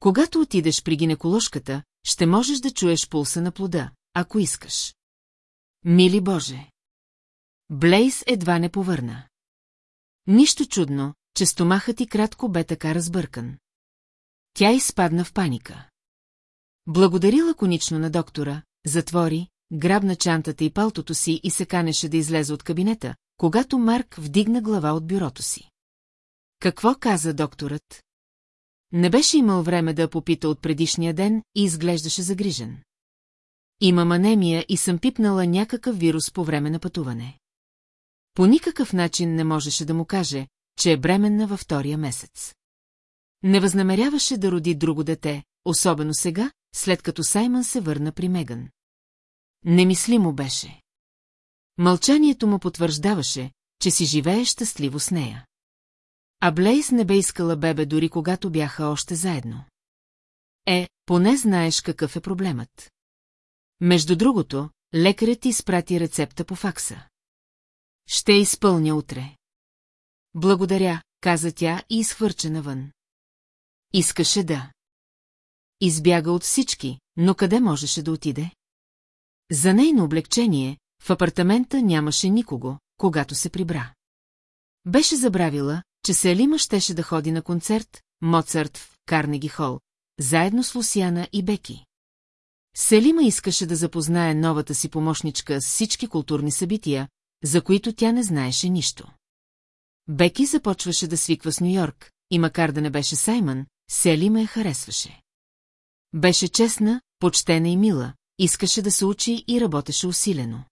Когато отидеш при гинеколожката, ще можеш да чуеш пулса на плода, ако искаш. Мили Боже! Блейс едва не повърна. Нищо чудно, че стомахът ти кратко бе така разбъркан. Тя изпадна в паника. Благодари лаконично на доктора, затвори, грабна чантата и палтото си и се канеше да излезе от кабинета, когато Марк вдигна глава от бюрото си. Какво каза докторът? Не беше имал време да попита от предишния ден и изглеждаше загрижен. Имам анемия и съм пипнала някакъв вирус по време на пътуване. По никакъв начин не можеше да му каже, че е бременна във втория месец. Не възнамеряваше да роди друго дете, особено сега, след като Саймън се върна при Меган. Немислимо беше. Мълчанието му потвърждаваше, че си живее щастливо с нея. А Блейс не бе искала бебе дори когато бяха още заедно. Е, поне знаеш какъв е проблемът. Между другото, лекарят ти изпрати рецепта по факса. Ще изпълня утре. Благодаря, каза тя и изхвърча навън. Искаше да. Избяга от всички, но къде можеше да отиде? За нейно облегчение, в апартамента нямаше никого, когато се прибра. Беше забравила, че Селима щеше да ходи на концерт, Моцарт в Карнеги Хол, заедно с Лусиана и Беки. Селима искаше да запознае новата си помощничка с всички културни събития, за които тя не знаеше нищо. Беки започваше да свиква с Нью-Йорк, и макар да не беше Саймън, Селима я харесваше. Беше честна, почтена и мила, искаше да се учи и работеше усилено.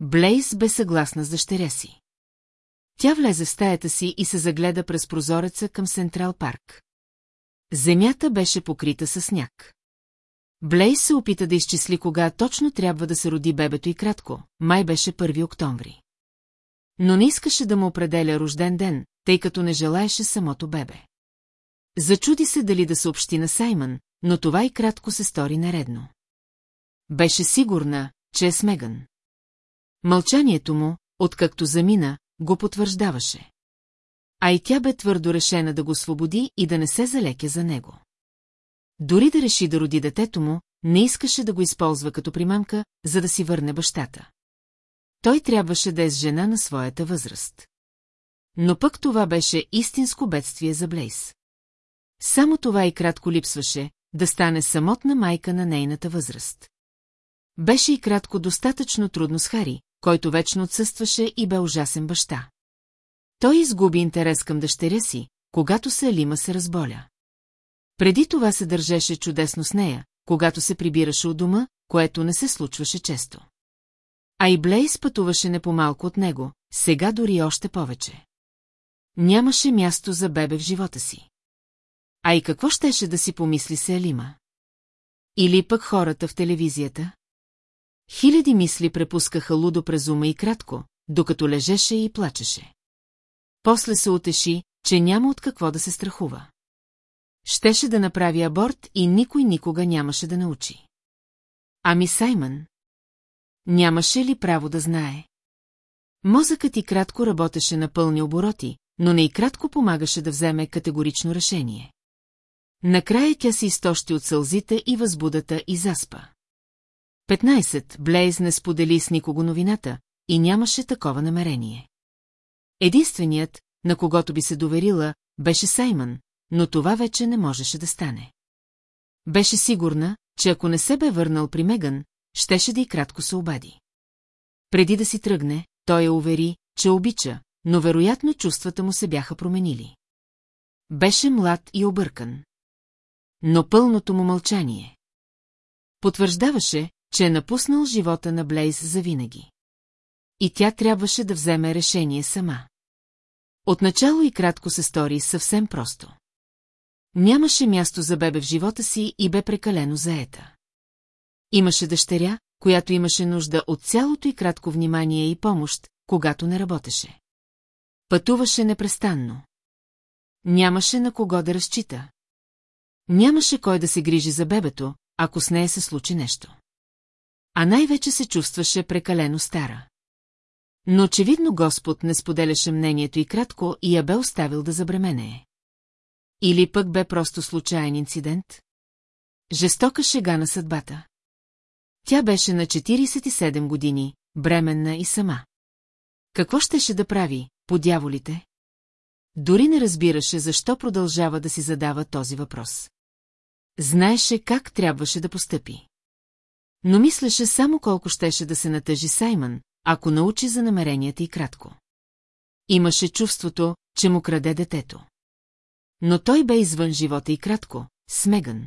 Блейз бе съгласна с дъщеря си. Тя влезе в стаята си и се загледа през прозореца към Централ парк. Земята беше покрита със сняг. Блейз се опита да изчисли кога точно трябва да се роди бебето и кратко, май беше 1 октомври. Но не искаше да му определя рожден ден, тъй като не желаеше самото бебе. Зачуди се дали да съобщи на Саймън, но това и кратко се стори наредно. Беше сигурна, че е смеган. Мълчанието му, откакто замина, го потвърждаваше. А и тя бе твърдо решена да го свободи и да не се залекя за него. Дори да реши да роди детето му, не искаше да го използва като примамка, за да си върне бащата. Той трябваше да е с жена на своята възраст. Но пък това беше истинско бедствие за Блейс. Само това и кратко липсваше, да стане самотна майка на нейната възраст. Беше и кратко достатъчно трудно с Хари, който вечно отсъстваше и бе ужасен баща. Той изгуби интерес към дъщеря си, когато се Алима се разболя. Преди това се държеше чудесно с нея, когато се прибираше от дома, което не се случваше често. А и Блейс пътуваше не по-малко от него, сега дори още повече. Нямаше място за бебе в живота си. А и какво щеше да си помисли се Алима? Или пък хората в телевизията? Хиляди мисли препускаха лудо през ума и кратко, докато лежеше и плачеше. После се утеши, че няма от какво да се страхува. Щеше да направи аборт и никой никога нямаше да научи. Ами Саймън? Нямаше ли право да знае? Мозъкът и кратко работеше на пълни обороти, но не и кратко помагаше да вземе категорично решение. Накрая тя се изтощи от сълзите и възбудата и заспа. 15. Блейз не сподели с никого новината и нямаше такова намерение. Единственият, на когото би се доверила, беше Саймън, но това вече не можеше да стане. Беше сигурна, че ако не се бе върнал при Меган, щеше да и кратко се обади. Преди да си тръгне, той я увери, че обича, но вероятно чувствата му се бяха променили. Беше млад и объркан. Но пълното му мълчание. Потвърждаваше, че е напуснал живота на Блейз завинаги. И тя трябваше да вземе решение сама. Отначало и кратко се стори съвсем просто. Нямаше място за бебе в живота си и бе прекалено заета. Имаше дъщеря, която имаше нужда от цялото и кратко внимание и помощ, когато не работеше. Пътуваше непрестанно. Нямаше на кого да разчита. Нямаше кой да се грижи за бебето, ако с нея се случи нещо. А най-вече се чувстваше прекалено стара. Но очевидно Господ не споделяше мнението и кратко и я бе оставил да забременее. Или пък бе просто случайен инцидент? Жестока шега на съдбата. Тя беше на 47 години, бременна и сама. Какво щеше да прави, по дяволите? Дори не разбираше защо продължава да си задава този въпрос. Знаеше как трябваше да постъпи. Но мислеше само колко щеше да се натъжи Саймън, ако научи за намеренията и кратко. Имаше чувството, че му краде детето. Но той бе извън живота и кратко, смеган.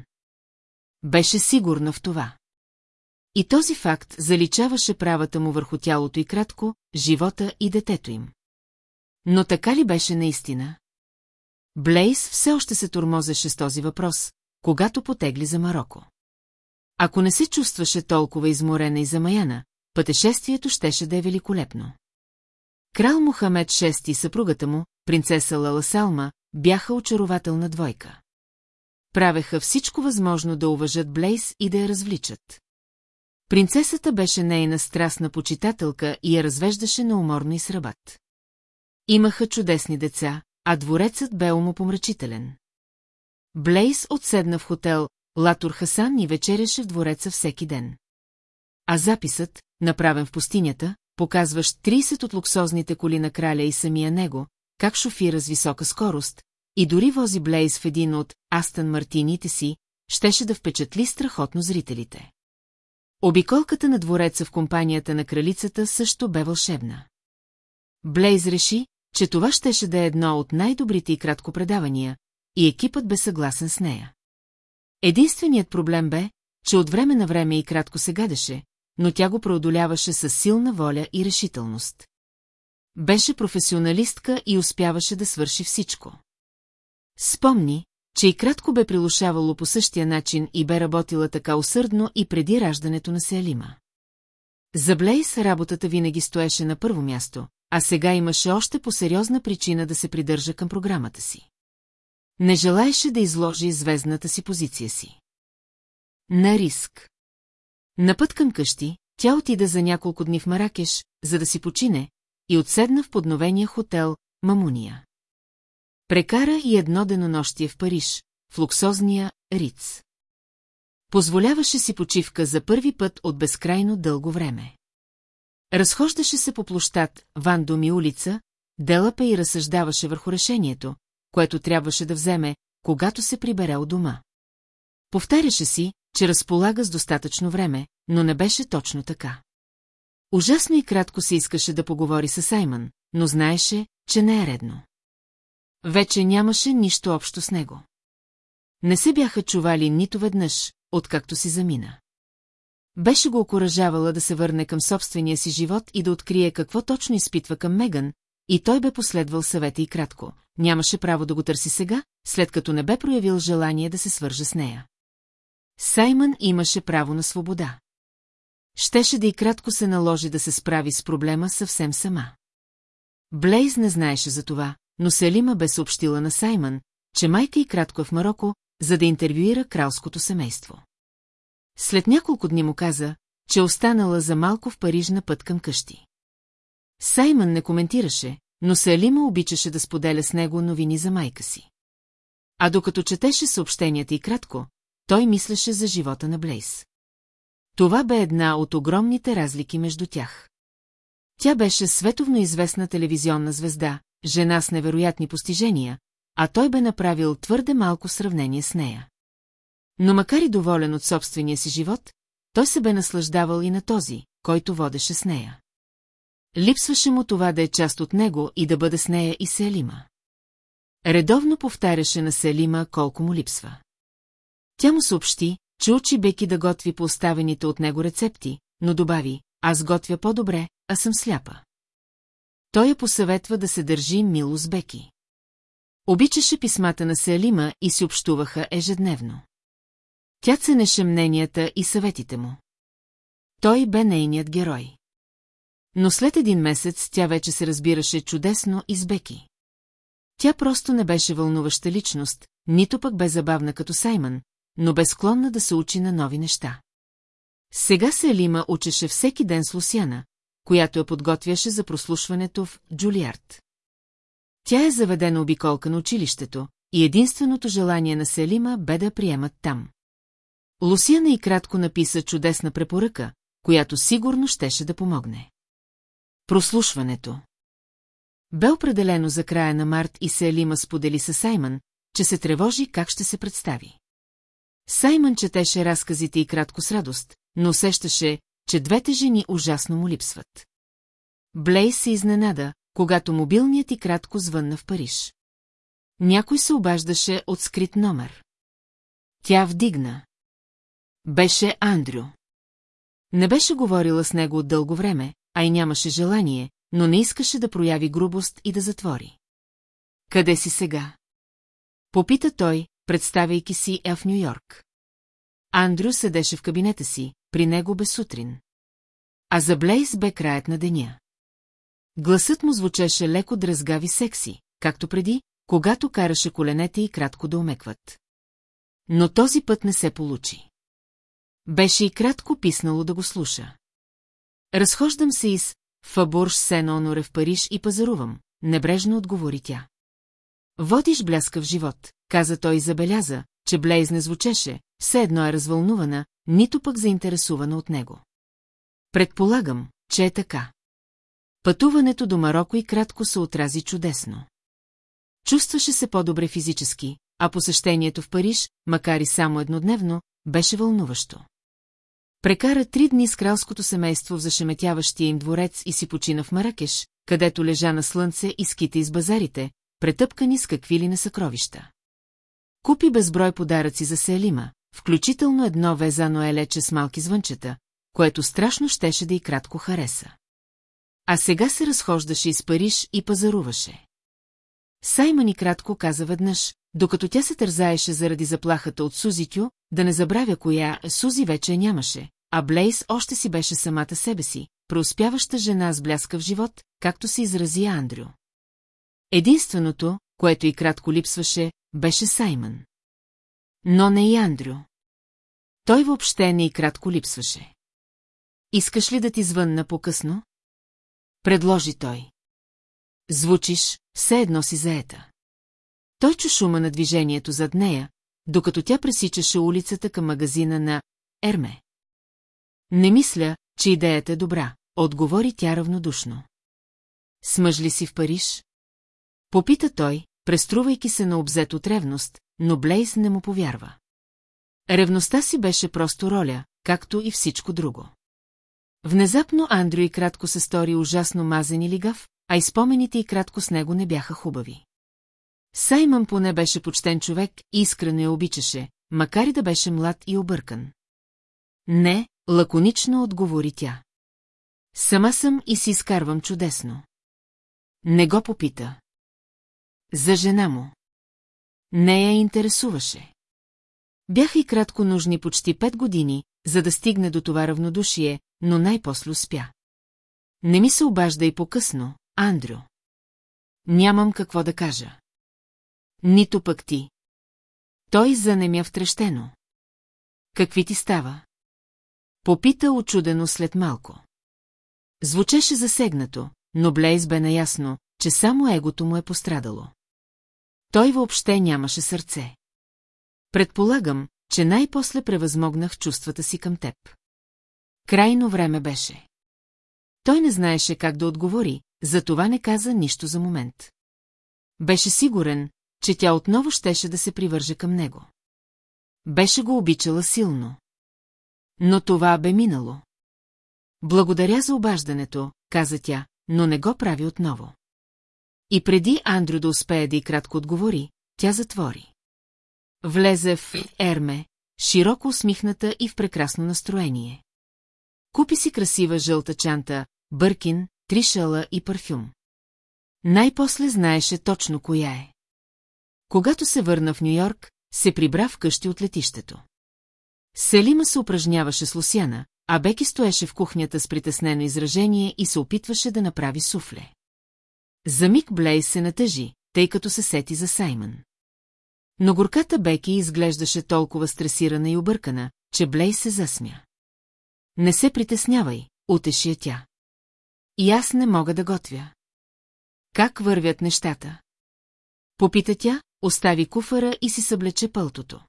Беше сигурна в това. И този факт заличаваше правата му върху тялото и кратко, живота и детето им. Но така ли беше наистина? Блейс все още се тормозеше с този въпрос, когато потегли за Марокко. Ако не се чувстваше толкова изморена и замаяна, пътешествието щеше да е великолепно. Крал Мухамед VI и съпругата му, принцеса Лала Салма, бяха очарователна двойка. Правеха всичко възможно да уважат Блейс и да я развличат. Принцесата беше нейна страстна почитателка и я развеждаше науморно и с ръбат. Имаха чудесни деца, а дворецът бе умопомрачителен. Блейс отседна в хотел Латур Хасан и вечеряше в двореца всеки ден. А записът, направен в пустинята, показващ 30 от луксозните коли на краля и самия него, как шофира с висока скорост, и дори вози Блейз в един от Астън Мартините си, щеше да впечатли страхотно зрителите. Обиколката на двореца в компанията на кралицата също бе вълшебна. Блейз реши, че това щеше да е едно от най-добрите и кратко предавания, и екипът бе съгласен с нея. Единственият проблем бе, че от време на време и кратко се гадеше, но тя го преодоляваше с силна воля и решителност. Беше професионалистка и успяваше да свърши всичко. Спомни, че и кратко бе прилушавало по същия начин и бе работила така усърдно и преди раждането на Селима. За Блейс работата винаги стоеше на първо място, а сега имаше още по-сериозна причина да се придържа към програмата си. Не желаеше да изложи звездната си позиция си. На риск. На път към къщи, тя отида за няколко дни в Маракеш, за да си почине, и отседна в подновения хотел Мамуния. Прекара и едно денонощие в Париж, в луксозния Риц. Позволяваше си почивка за първи път от безкрайно дълго време. Разхождаше се по площад Вандоми улица, Делапе и разсъждаваше върху решението, което трябваше да вземе, когато се прибере от дома. Повтаряше си, че разполага с достатъчно време, но не беше точно така. Ужасно и кратко се искаше да поговори с Саймън, но знаеше, че не е редно. Вече нямаше нищо общо с него. Не се бяха чували нито веднъж, откакто си замина. Беше го окоръжавала да се върне към собствения си живот и да открие какво точно изпитва към Меган, и той бе последвал съвета и кратко. Нямаше право да го търси сега, след като не бе проявил желание да се свърже с нея. Саймън имаше право на свобода. Щеше да и кратко се наложи да се справи с проблема съвсем сама. Блейз не знаеше за това, но Селима бе съобщила на Саймън, че майка и кратко е в Марокко, за да интервюира кралското семейство. След няколко дни му каза, че останала за малко в Париж на път към къщи. Саймън не коментираше, но Селима обичаше да споделя с него новини за майка си. А докато четеше съобщенията и кратко, той мислеше за живота на Блейс. Това бе една от огромните разлики между тях. Тя беше световно известна телевизионна звезда, жена с невероятни постижения, а той бе направил твърде малко сравнение с нея. Но макар и доволен от собствения си живот, той се бе наслаждавал и на този, който водеше с нея. Липсваше му това да е част от него и да бъде с нея и Селима. Редовно повтаряше на Селима колко му липсва. Тя му съобщи, че учи Беки да готви по оставените от него рецепти, но добави, аз готвя по-добре, а съм сляпа. Той я посъветва да се държи мило с Беки. Обичаше писмата на Селима и си общуваха ежедневно. Тя ценеше мненията и съветите му. Той бе нейният герой. Но след един месец тя вече се разбираше чудесно и с Беки. Тя просто не беше вълнуваща личност, нито пък бе забавна като Саймън, но бе склонна да се учи на нови неща. Сега Селима учеше всеки ден с Лусяна, която я подготвяше за прослушването в Джулиард. Тя е заведена обиколка на училището, и единственото желание на Селима бе да приемат там. Лусияна и кратко написа чудесна препоръка, която сигурно щеше да помогне. Прослушването Бе определено за края на март и Селима сподели с Саймън, че се тревожи как ще се представи. Саймън четеше разказите и кратко с радост, но усещаше, че двете жени ужасно му липсват. Блей се изненада, когато мобилният и кратко звънна в Париж. Някой се обаждаше от скрит номер. Тя вдигна. Беше Андрю. Не беше говорила с него от дълго време, а и нямаше желание, но не искаше да прояви грубост и да затвори. Къде си сега? Попита той, представяйки си е в Нью-Йорк. Андрю седеше в кабинета си, при него бе сутрин. А за Блейс бе краят на деня. Гласът му звучеше леко дразгави секси, както преди, когато караше коленете и кратко да омекват. Но този път не се получи. Беше и кратко писнало да го слуша. Разхождам се из Фабурш Сен-Оноре в Париж и пазарувам, небрежно отговори тя. Водиш бляскав живот, каза той и забеляза, че Блейз не звучеше, все едно е развълнувана, нито пък заинтересувана от него. Предполагам, че е така. Пътуването до Марокко и кратко се отрази чудесно. Чувстваше се по-добре физически, а посещението в Париж, макар и само еднодневно, беше вълнуващо. Прекара три дни с кралското семейство в зашеметяващия им дворец и си почина в Маракеш, където лежа на слънце и ските из базарите, претъпкани с какви ли на съкровища. Купи безброй подаръци за Селима, включително едно везано елече с малки звънчета, което страшно щеше да и кратко хареса. А сега се разхождаше из Париж и пазаруваше. Саймън и кратко каза веднъж, докато тя се тързаеше заради заплахата от Сузитю, да не забравя коя Сузи вече нямаше, а Блейс още си беше самата себе си, преуспяваща жена с бляскав живот, както се изрази Андрю. Единственото, което и кратко липсваше, беше Саймън. Но не и Андрю. Той въобще не и кратко липсваше. Искаш ли да ти звънна по-късно? Предложи той. Звучиш, все едно си заета. Той чу шума на движението зад нея, докато тя пресичаше улицата към магазина на Ерме. Не мисля, че идеята е добра, отговори тя равнодушно. Смъж ли си в Париж? Попита той, преструвайки се на обзет от ревност, но Блейс не му повярва. Ревността си беше просто роля, както и всичко друго. Внезапно Андрю и кратко се стори ужасно мазен и лигав, а и спомените и кратко с него не бяха хубави. Саймън поне беше почтен човек и искрено я обичаше, макар и да беше млад и объркан. Не, лаконично отговори тя. Сама съм и си изкарвам чудесно. Не го попита. За жена му. Не я интересуваше. Бяха и кратко нужни почти пет години, за да стигне до това равнодушие, но най-после успя. Не ми се обажда и по-късно, Андрю. Нямам какво да кажа. Нито пък ти. Той занемя втрещено. Какви ти става? Попита очудено след малко. Звучеше засегнато, но Блейз бе наясно, че само егото му е пострадало. Той въобще нямаше сърце. Предполагам, че най-после превъзмогнах чувствата си към теб. Крайно време беше. Той не знаеше как да отговори, затова не каза нищо за момент. Беше сигурен, че тя отново щеше да се привърже към него. Беше го обичала силно. Но това бе минало. Благодаря за обаждането, каза тя, но не го прави отново. И преди Андрю да успее да и кратко отговори, тя затвори. Влезе в Ерме, широко усмихната и в прекрасно настроение. Купи си красива жълта чанта, бъркин, три шала и парфюм. Най-после знаеше точно коя е. Когато се върна в Нью-Йорк, се прибра в къщи от летището. Селима се упражняваше с Лусяна, а Беки стоеше в кухнята с притеснено изражение и се опитваше да направи суфле. За миг Блей се натъжи, тъй като се сети за Саймън. Но горката Беки изглеждаше толкова стресирана и объркана, че Блей се засмя. Не се притеснявай, утеши тя. И аз не мога да готвя. Как вървят нещата? Попита тя, остави куфара и си съблече пълтото.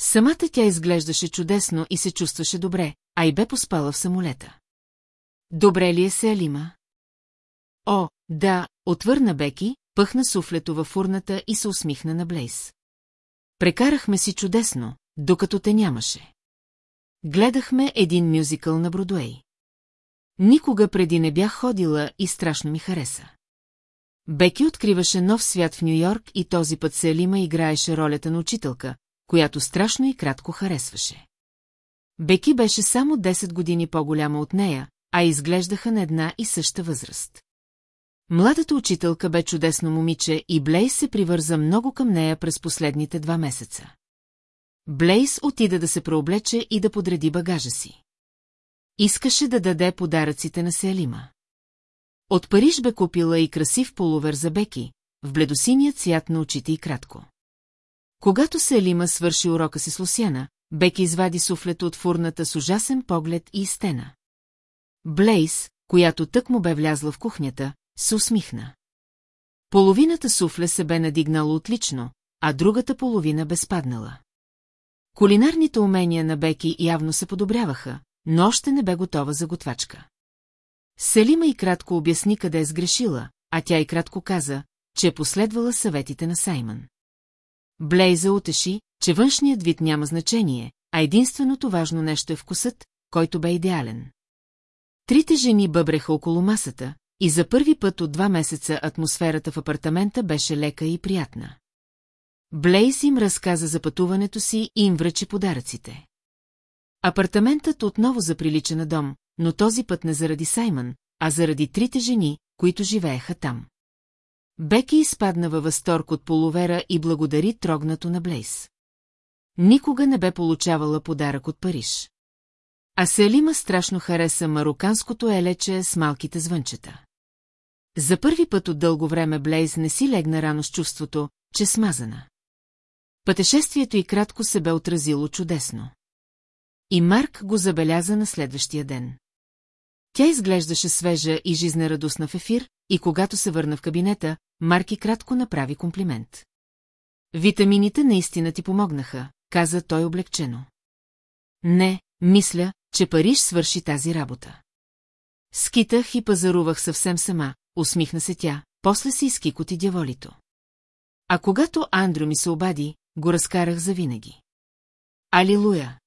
Самата тя изглеждаше чудесно и се чувстваше добре, а и бе поспала в самолета. Добре ли е се Алима? О, да, отвърна Беки, пъхна суфлето във фурната и се усмихна на Блейс. Прекарахме си чудесно, докато те нямаше. Гледахме един мюзикъл на Бродуей. Никога преди не бях ходила и страшно ми хареса. Беки откриваше нов свят в Нью-Йорк и този път Селима играеше ролята на учителка, която страшно и кратко харесваше. Беки беше само 10 години по-голяма от нея, а изглеждаха на една и съща възраст. Младата учителка бе чудесно момиче и Блейс се привърза много към нея през последните два месеца. Блейс отида да се преоблече и да подреди багажа си. Искаше да даде подаръците на Селима. От Париж бе купила и красив полувер за Беки, в бледосиният цвят на очите и кратко. Когато Селима свърши урока си с Лусяна, Беки извади суфлето от фурната с ужасен поглед и стена. Блейс, която тък му бе влязла в кухнята, се усмихна. Половината суфле се бе надигнало отлично, а другата половина бе спаднала. Кулинарните умения на Беки явно се подобряваха, но още не бе готова за готвачка. Селима и кратко обясни къде е сгрешила, а тя и кратко каза, че е последвала съветите на Саймън. Блейза утеши, че външният вид няма значение, а единственото важно нещо е вкусът, който бе идеален. Трите жени бъбреха около масата, и за първи път от два месеца атмосферата в апартамента беше лека и приятна. Блейс им разказа за пътуването си и им връчи подаръците. Апартаментът отново заприлича на дом, но този път не заради Саймън, а заради трите жени, които живееха там. Беки изпадна във възторг от половера и благодари трогнато на Блейс. Никога не бе получавала подарък от Париж. А Селима страшно хареса мароканското елече с малките звънчета. За първи път от дълго време Блейз не си легна рано с чувството, че смазана. Пътешествието и кратко се бе отразило чудесно. И Марк го забеляза на следващия ден. Тя изглеждаше свежа и жизнерадостна в ефир, и когато се върна в кабинета, Марки кратко направи комплимент. Витамините наистина ти помогнаха, каза той облегчено. Не, мисля, че Париж свърши тази работа. Скитах и пазарувах съвсем сама, усмихна се тя, после си изкикоти дяволито. А когато Андрю ми се обади, го разкарах завинаги. Алилуя!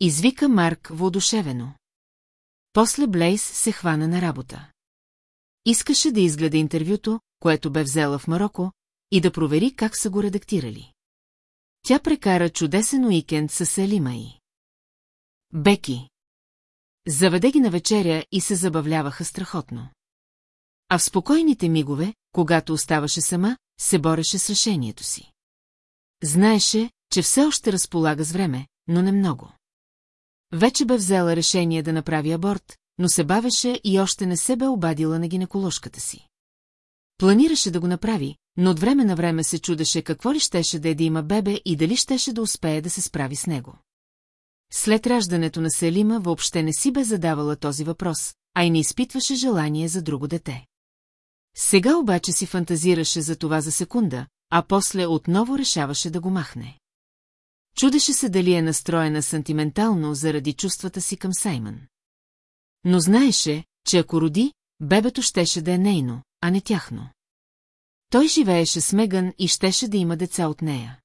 Извика Марк воодушевено. После Блейс се хвана на работа. Искаше да изгледа интервюто, което бе взела в Марокко, и да провери как са го редактирали. Тя прекара чудесен уикенд с Елима и. Беки. Заведе ги на вечеря и се забавляваха страхотно. А в спокойните мигове, когато оставаше сама, се бореше с решението си. Знаеше, че все още разполага с време, но не много. Вече бе взела решение да направи аборт, но се бавеше и още не се бе обадила на гинеколожката си. Планираше да го направи, но от време на време се чудеше какво ли щеше да е да има бебе и дали щеше да успее да се справи с него. След раждането на Селима въобще не си бе задавала този въпрос, а и не изпитваше желание за друго дете. Сега обаче си фантазираше за това за секунда, а после отново решаваше да го махне. Чудеше се дали е настроена сантиментално заради чувствата си към Саймън. Но знаеше, че ако роди, бебето щеше да е нейно, а не тяхно. Той живееше с Меган и щеше да има деца от нея.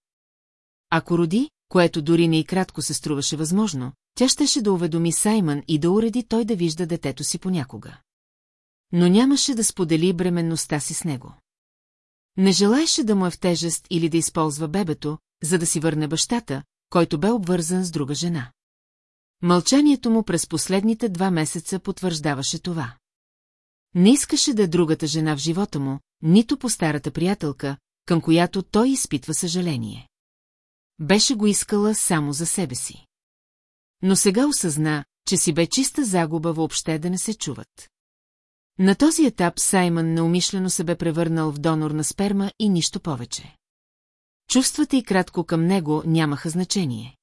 Ако роди, което дори не и кратко се струваше възможно, тя щеше да уведоми Саймън и да уреди той да вижда детето си понякога. Но нямаше да сподели бременността си с него. Не желаеше да му е в тежест или да използва бебето, за да си върне бащата, който бе обвързан с друга жена. Мълчанието му през последните два месеца потвърждаваше това. Не искаше да е другата жена в живота му, нито по старата приятелка, към която той изпитва съжаление. Беше го искала само за себе си. Но сега осъзна, че си бе чиста загуба въобще да не се чуват. На този етап Саймън неумишлено се бе превърнал в донор на сперма и нищо повече. Чувствата и кратко към него нямаха значение.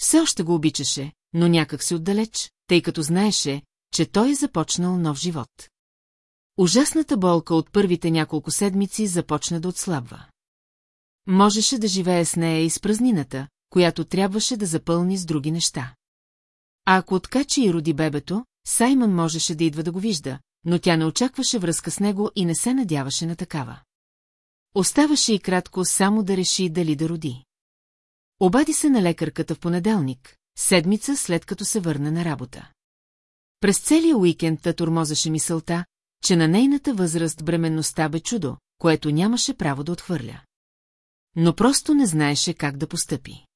Все още го обичаше, но някак се отдалеч, тъй като знаеше, че той е започнал нов живот. Ужасната болка от първите няколко седмици започна да отслабва. Можеше да живее с нея и с празнината, която трябваше да запълни с други неща. А ако откачи и роди бебето, Саймън можеше да идва да го вижда, но тя не очакваше връзка с него и не се надяваше на такава. Оставаше и кратко само да реши дали да роди. Обади се на лекарката в понеделник, седмица след като се върна на работа. През целия уикенд та турмозаше мисълта, че на нейната възраст бременността бе чудо, което нямаше право да отхвърля. Но просто не знаеше как да постъпи.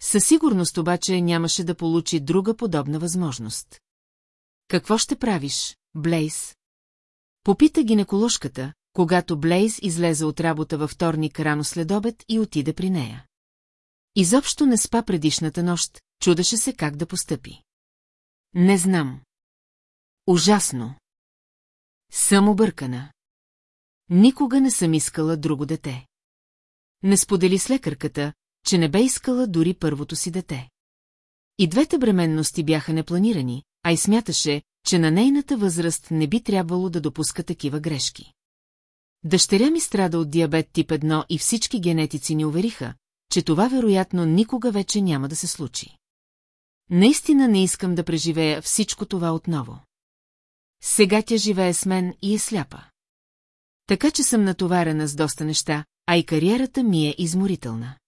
Със сигурност обаче нямаше да получи друга подобна възможност. Какво ще правиш, Блейз? Попита гинеколожката, когато Блейз излезе от работа във вторник рано след обед и отиде при нея. Изобщо не спа предишната нощ, чудеше се как да постъпи. Не знам. Ужасно. Съм объркана. Никога не съм искала друго дете. Не сподели с лекарката, че не бе искала дори първото си дете. И двете бременности бяха непланирани, а и смяташе, че на нейната възраст не би трябвало да допуска такива грешки. Дъщеря ми страда от диабет тип 1 и всички генетици ни увериха, че това вероятно никога вече няма да се случи. Наистина не искам да преживея всичко това отново. Сега тя живее с мен и е сляпа. Така че съм натоварена с доста неща, а и кариерата ми е изморителна.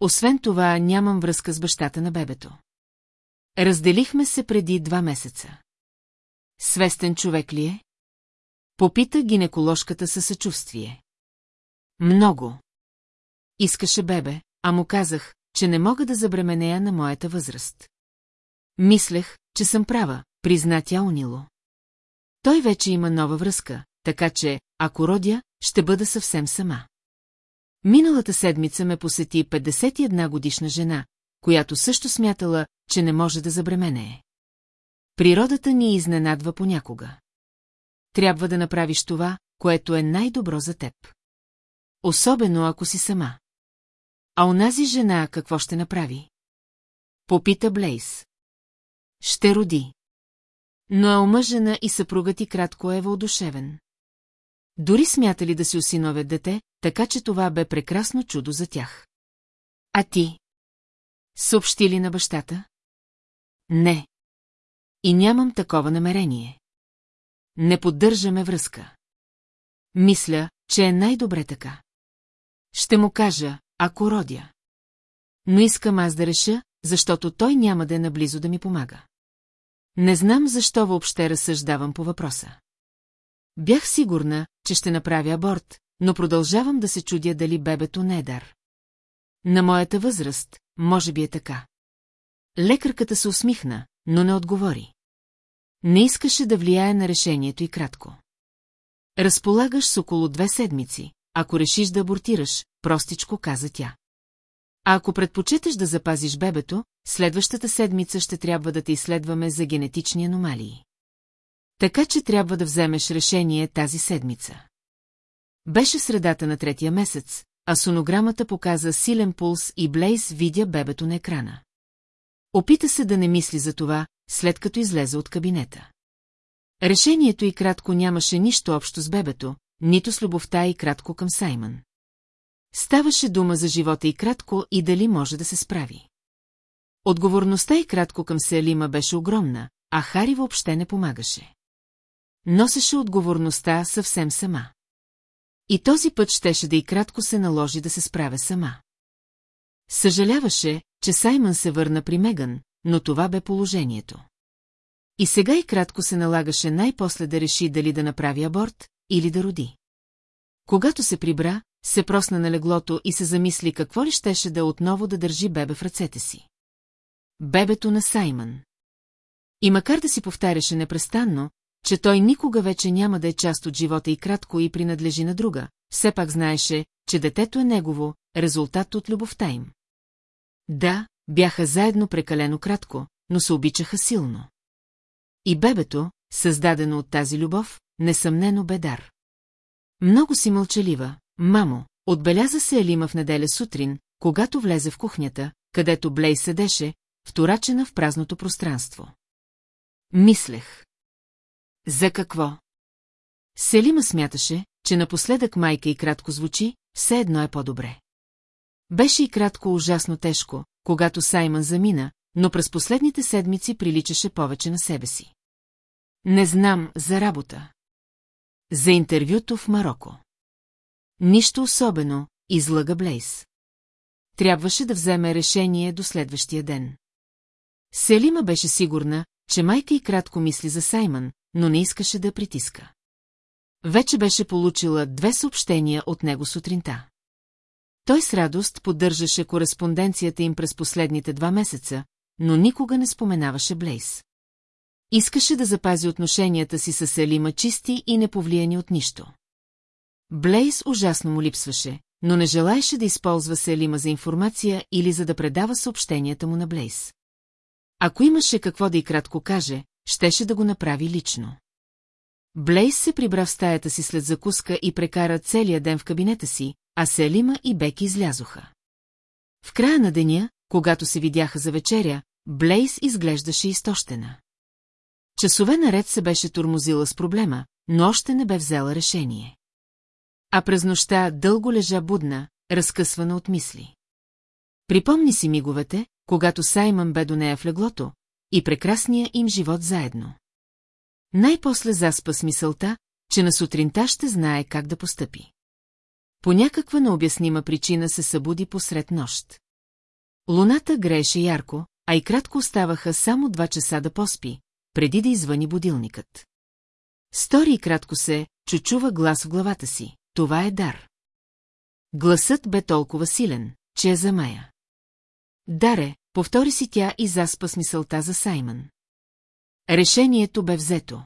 Освен това, нямам връзка с бащата на бебето. Разделихме се преди два месеца. Свестен човек ли е? Попита гинеколожката със съчувствие. Много. Искаше бебе, а му казах, че не мога да забременея на моята възраст. Мислех, че съм права, призна тя унило. Той вече има нова връзка, така че, ако родя, ще бъда съвсем сама. Миналата седмица ме посети 51 годишна жена, която също смятала, че не може да забременее. Природата ни изненадва понякога. Трябва да направиш това, което е най-добро за теб. Особено ако си сама. А онази жена какво ще направи? Попита Блейс. Ще роди. Но е омъжена и съпругът ти кратко е въодушевен. Дори смятали да си осиновят дете, така че това бе прекрасно чудо за тях. А ти? Съобщи ли на бащата? Не. И нямам такова намерение. Не поддържаме връзка. Мисля, че е най-добре така. Ще му кажа, ако родя. Но искам аз да реша, защото той няма да е наблизо да ми помага. Не знам защо въобще разсъждавам по въпроса. Бях сигурна, че ще направя аборт, но продължавам да се чудя дали бебето не е дар. На моята възраст, може би е така. Лекарката се усмихна, но не отговори. Не искаше да влияе на решението и кратко. Разполагаш с около две седмици, ако решиш да абортираш, простичко каза тя. А ако предпочиташ да запазиш бебето, следващата седмица ще трябва да те изследваме за генетични аномалии. Така че трябва да вземеш решение тази седмица. Беше средата на третия месец, а сонограмата показа силен пулс и Блейс видя бебето на екрана. Опита се да не мисли за това, след като излезе от кабинета. Решението и кратко нямаше нищо общо с бебето, нито с любовта и кратко към Саймън. Ставаше дума за живота и кратко и дали може да се справи. Отговорността и кратко към Селима беше огромна, а Хари въобще не помагаше. Носеше отговорността съвсем сама. И този път щеше да и кратко се наложи да се справя сама. Съжаляваше, че Саймън се върна при Меган, но това бе положението. И сега и кратко се налагаше най-после да реши дали да направи аборт или да роди. Когато се прибра, се просна на леглото и се замисли какво ли щеше да отново да държи бебе в ръцете си. Бебето на Саймън. И макар да си повтаряше непрестанно, че той никога вече няма да е част от живота и кратко и принадлежи на друга, все пак знаеше, че детето е негово, резултат от любовта им. Да, бяха заедно прекалено кратко, но се обичаха силно. И бебето, създадено от тази любов, несъмнено бе дар. Много си мълчалива, мамо, отбеляза се Елима в неделя сутрин, когато влезе в кухнята, където Блей седеше, вторачена в празното пространство. Мислех. За какво? Селима смяташе, че напоследък майка и кратко звучи, все едно е по-добре. Беше и кратко ужасно тежко, когато Саймън замина, но през последните седмици приличаше повече на себе си. Не знам за работа. За интервюто в Марокко. Нищо особено, излага Блейс. Трябваше да вземе решение до следващия ден. Селима беше сигурна, че майка и кратко мисли за Саймън, но не искаше да притиска. Вече беше получила две съобщения от него сутринта. Той с радост поддържаше кореспонденцията им през последните два месеца, но никога не споменаваше Блейс. Искаше да запази отношенията си с Елима чисти и неповлияни от нищо. Блейс ужасно му липсваше, но не желаеше да използва Селима за информация или за да предава съобщенията му на Блейс. Ако имаше какво да и кратко каже, щеше да го направи лично. Блейс се прибра в стаята си след закуска и прекара целия ден в кабинета си, а Селима и Беки излязоха. В края на деня, когато се видяха за вечеря, Блейс изглеждаше изтощена. Часове наред се беше турмозила с проблема, но още не бе взела решение. А през нощта дълго лежа будна, разкъсвана от мисли. Припомни си миговете, когато Саймън бе до нея в леглото, и прекрасния им живот заедно. Най-после заспа с мисълта, че на сутринта ще знае как да постъпи. По някаква необяснима причина се събуди посред нощ. Луната грееше ярко, а и кратко оставаха само два часа да поспи, преди да извъни будилникът. Стори и кратко се, чучува глас в главата си. Това е дар. Гласът бе толкова силен, че я замая. Даре, повтори си тя и заспа с мисълта за Саймън. Решението бе взето.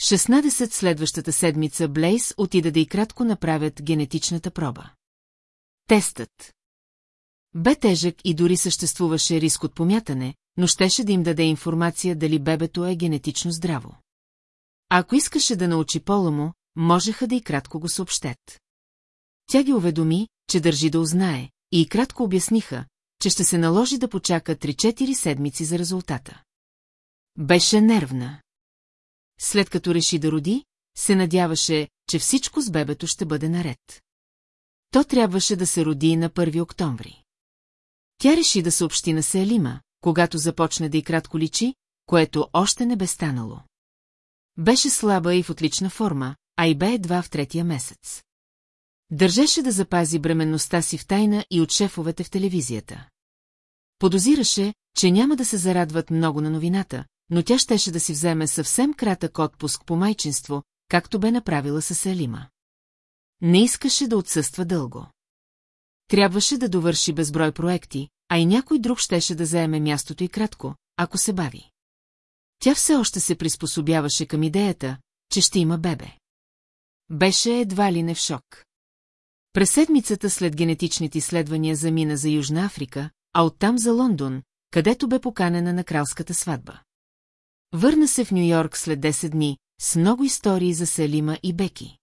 16 следващата седмица Блейс отида да и кратко направят генетичната проба. Тестът. Бе тежък и дори съществуваше риск от помятане, но щеше да им даде информация дали бебето е генетично здраво. Ако искаше да научи пола му, можеха да и кратко го съобщет. Тя ги уведоми, че държи да узнае, и кратко обясниха, че ще се наложи да почака 3-4 седмици за резултата. Беше нервна. След като реши да роди, се надяваше, че всичко с бебето ще бъде наред. То трябваше да се роди на 1 октомври. Тя реши да съобщи на Селима, когато започне да и кратко личи, което още не бе станало. Беше слаба и в отлична форма, а и бе едва в третия месец. Държеше да запази бременността си в тайна и от шефовете в телевизията. Подозираше, че няма да се зарадват много на новината, но тя щеше да си вземе съвсем кратък отпуск по майчинство, както бе направила с Елима. Не искаше да отсъства дълго. Трябваше да довърши безброй проекти, а и някой друг щеше да заеме мястото и кратко, ако се бави. Тя все още се приспособяваше към идеята, че ще има бебе. Беше едва ли не в шок. През седмицата след генетичните изследвания замина за Южна Африка, а оттам за Лондон, където бе поканена на кралската сватба. Върна се в Нью-Йорк след 10 дни, с много истории за Селима и Беки.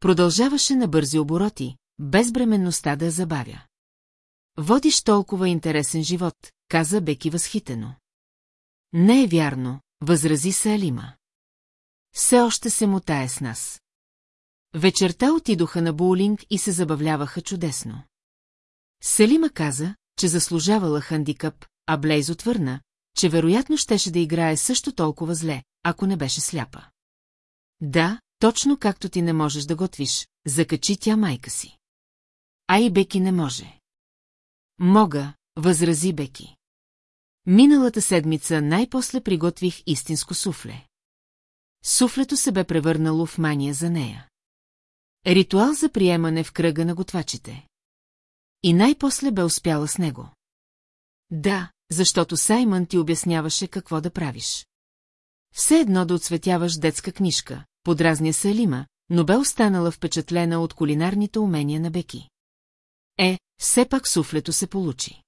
Продължаваше на бързи обороти, без бременността да я забавя. Водиш толкова интересен живот, каза Беки възхитено. Не е вярно, възрази се. Все още се мутае с нас. Вечерта отидоха на боулинг и се забавляваха чудесно. Селима каза, че заслужавала хандикап, а Блейз отвърна, че вероятно щеше да играе също толкова зле, ако не беше сляпа. Да, точно както ти не можеш да готвиш, закачи тя майка си. А и Беки не може. Мога, възрази Беки. Миналата седмица най-после приготвих истинско суфле. Суфлето се бе превърнало в мания за нея. Ритуал за приемане в кръга на готвачите. И най-после бе успяла с него. Да, защото Саймън ти обясняваше какво да правиш. Все едно да отсветяваш детска книжка, подразня се Лима, но бе останала впечатлена от кулинарните умения на Беки. Е, все пак суфлето се получи.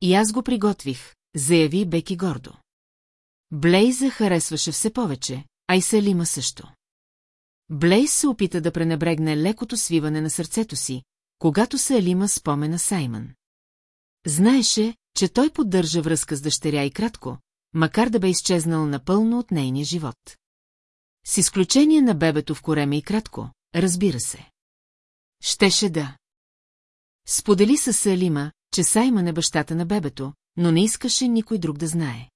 И аз го приготвих, заяви Беки гордо. Блейза харесваше все повече, а и Салима също. Блейз се опита да пренебрегне лекото свиване на сърцето си, когато се Алима спомена Саймън. Знаеше, че той поддържа връзка с дъщеря и кратко, макар да бе изчезнал напълно от нейния живот. С изключение на бебето в кореме и кратко, разбира се. Щеше да. Сподели с Салима, че Саймън е бащата на бебето, но не искаше никой друг да знае.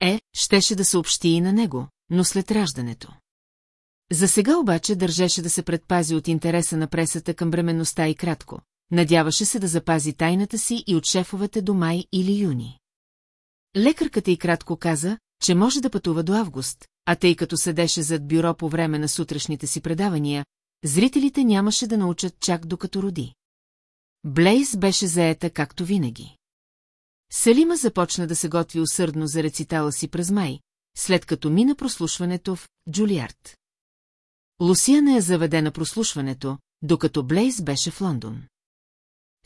Е, щеше да съобщи и на него, но след раждането. За сега обаче държеше да се предпази от интереса на пресата към бременността и кратко. Надяваше се да запази тайната си и от шефовете до май или юни. Лекарката и кратко каза, че може да пътува до август, а тъй като седеше зад бюро по време на сутрешните си предавания, зрителите нямаше да научат чак докато роди. Блейз беше заета както винаги. Салима започна да се готви усърдно за рецитала си през май, след като мина прослушването в Джулиард. Лусияна я заведе на прослушването, докато Блейз беше в Лондон.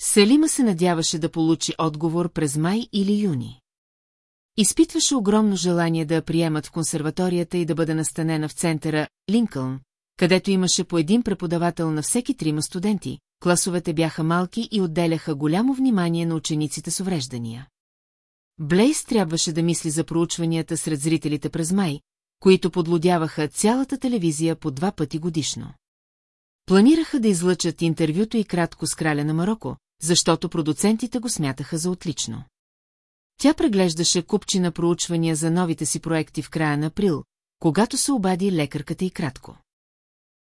Селима се надяваше да получи отговор през май или юни. Изпитваше огромно желание да я приемат в консерваторията и да бъде настанена в центъра Линкълн, където имаше по един преподавател на всеки трима студенти, класовете бяха малки и отделяха голямо внимание на учениците с увреждания. Блейс трябваше да мисли за проучванията сред зрителите през май, които подлодяваха цялата телевизия по два пъти годишно. Планираха да излъчат интервюто и кратко с краля на Марокко, защото продуцентите го смятаха за отлично. Тя преглеждаше купчи на проучвания за новите си проекти в края на април, когато се обади лекарката и кратко.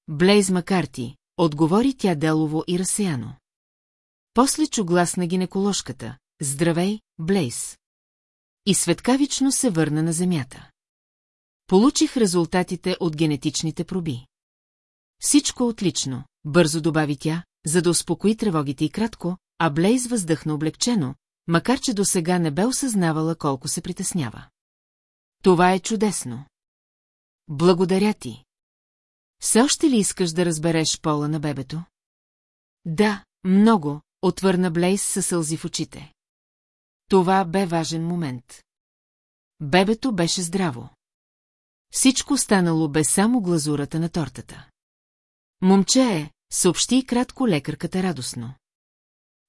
Блейз Макарти, отговори тя делово и разсеяно. После чу глас на гинеколожката. Здравей, Блейз. И светкавично се върна на земята. Получих резултатите от генетичните проби. Всичко отлично, бързо добави тя, за да успокои тревогите и кратко, а Блейз въздъхна облегчено, макар че до сега не бе осъзнавала колко се притеснява. Това е чудесно. Благодаря ти. Все още ли искаш да разбереш пола на бебето? Да, много, отвърна Блейс със сълзи в очите. Това бе важен момент. Бебето беше здраво. Всичко станало бе само глазурата на тортата. Момче е, съобщи и кратко лекарката радостно.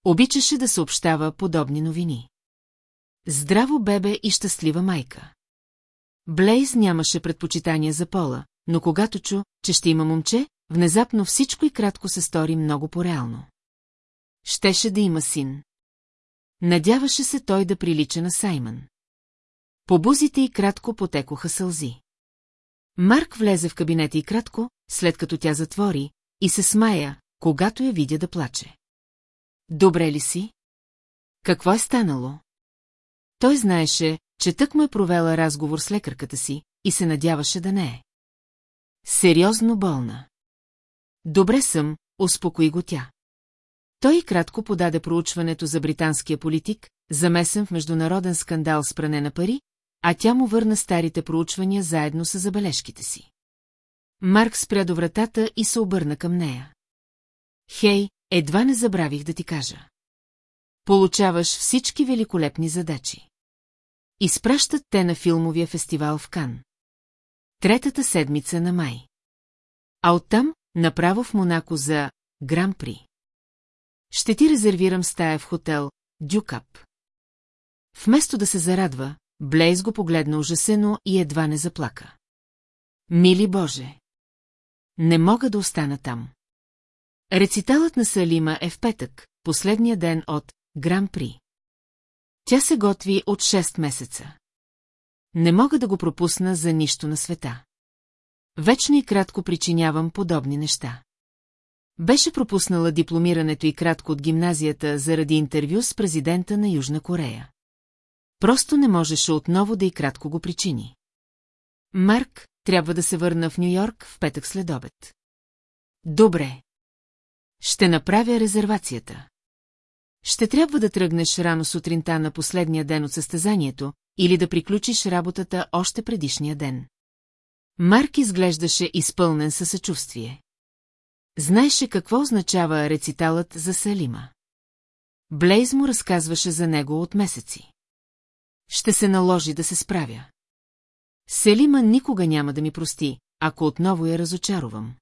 Обичаше да съобщава подобни новини. Здраво бебе и щастлива майка. Блейз нямаше предпочитания за пола, но когато чу, че ще има момче, внезапно всичко и кратко се стори много по-реално. Щеше да има син. Надяваше се той да прилича на Саймън. По бузите и кратко потекоха сълзи. Марк влезе в кабинета и кратко, след като тя затвори, и се смая, когато я видя да плаче. Добре ли си? Какво е станало? Той знаеше, че тък му е провела разговор с лекарката си и се надяваше да не е. Сериозно болна. Добре съм, успокои го тя. Той и кратко подаде проучването за британския политик, замесен в международен скандал с пране на пари, а тя му върна старите проучвания заедно с забележките си. Марк спря до вратата и се обърна към нея. Хей, едва не забравих да ти кажа. Получаваш всички великолепни задачи. Изпращат те на филмовия фестивал в Кан. Третата седмица на май. А оттам направо в Монако за Гран-при. Ще ти резервирам стая в хотел Дюкап. Вместо да се зарадва, Блейз го погледна ужасено и едва не заплака. Мили Боже! Не мога да остана там. Рециталът на Салима е в петък, последния ден от Гран-при. Тя се готви от 6 месеца. Не мога да го пропусна за нищо на света. Вечно и кратко причинявам подобни неща. Беше пропуснала дипломирането и кратко от гимназията заради интервю с президента на Южна Корея. Просто не можеше отново да и кратко го причини. Марк трябва да се върна в Нью-Йорк в петък след обед. Добре. Ще направя резервацията. Ще трябва да тръгнеш рано сутринта на последния ден от състезанието или да приключиш работата още предишния ден. Марк изглеждаше изпълнен със съчувствие. Знаеше какво означава рециталът за Салима. Блейз му разказваше за него от месеци. Ще се наложи да се справя. Селима никога няма да ми прости, ако отново я разочаровам.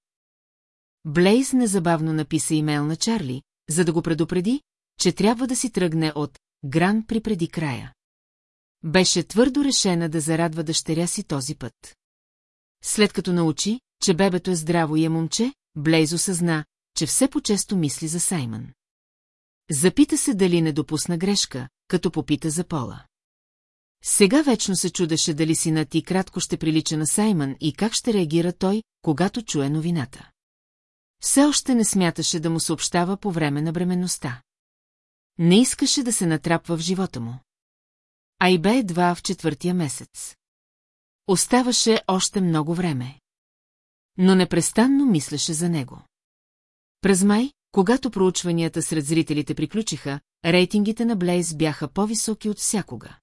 Блейз незабавно написа имейл на Чарли, за да го предупреди, че трябва да си тръгне от Гран при преди края. Беше твърдо решена да зарадва дъщеря си този път. След като научи, че бебето е здраво и е момче, Блейз осъзна, че все по-често мисли за Саймън. Запита се дали не допусна грешка, като попита за пола. Сега вечно се чудеше дали синът и кратко ще прилича на Саймън и как ще реагира той, когато чуе новината. Все още не смяташе да му съобщава по време на бременността. Не искаше да се натрапва в живота му. А и бе едва в четвъртия месец. Оставаше още много време. Но непрестанно мислеше за него. През май, когато проучванията сред зрителите приключиха, рейтингите на Блейз бяха по-високи от всякога.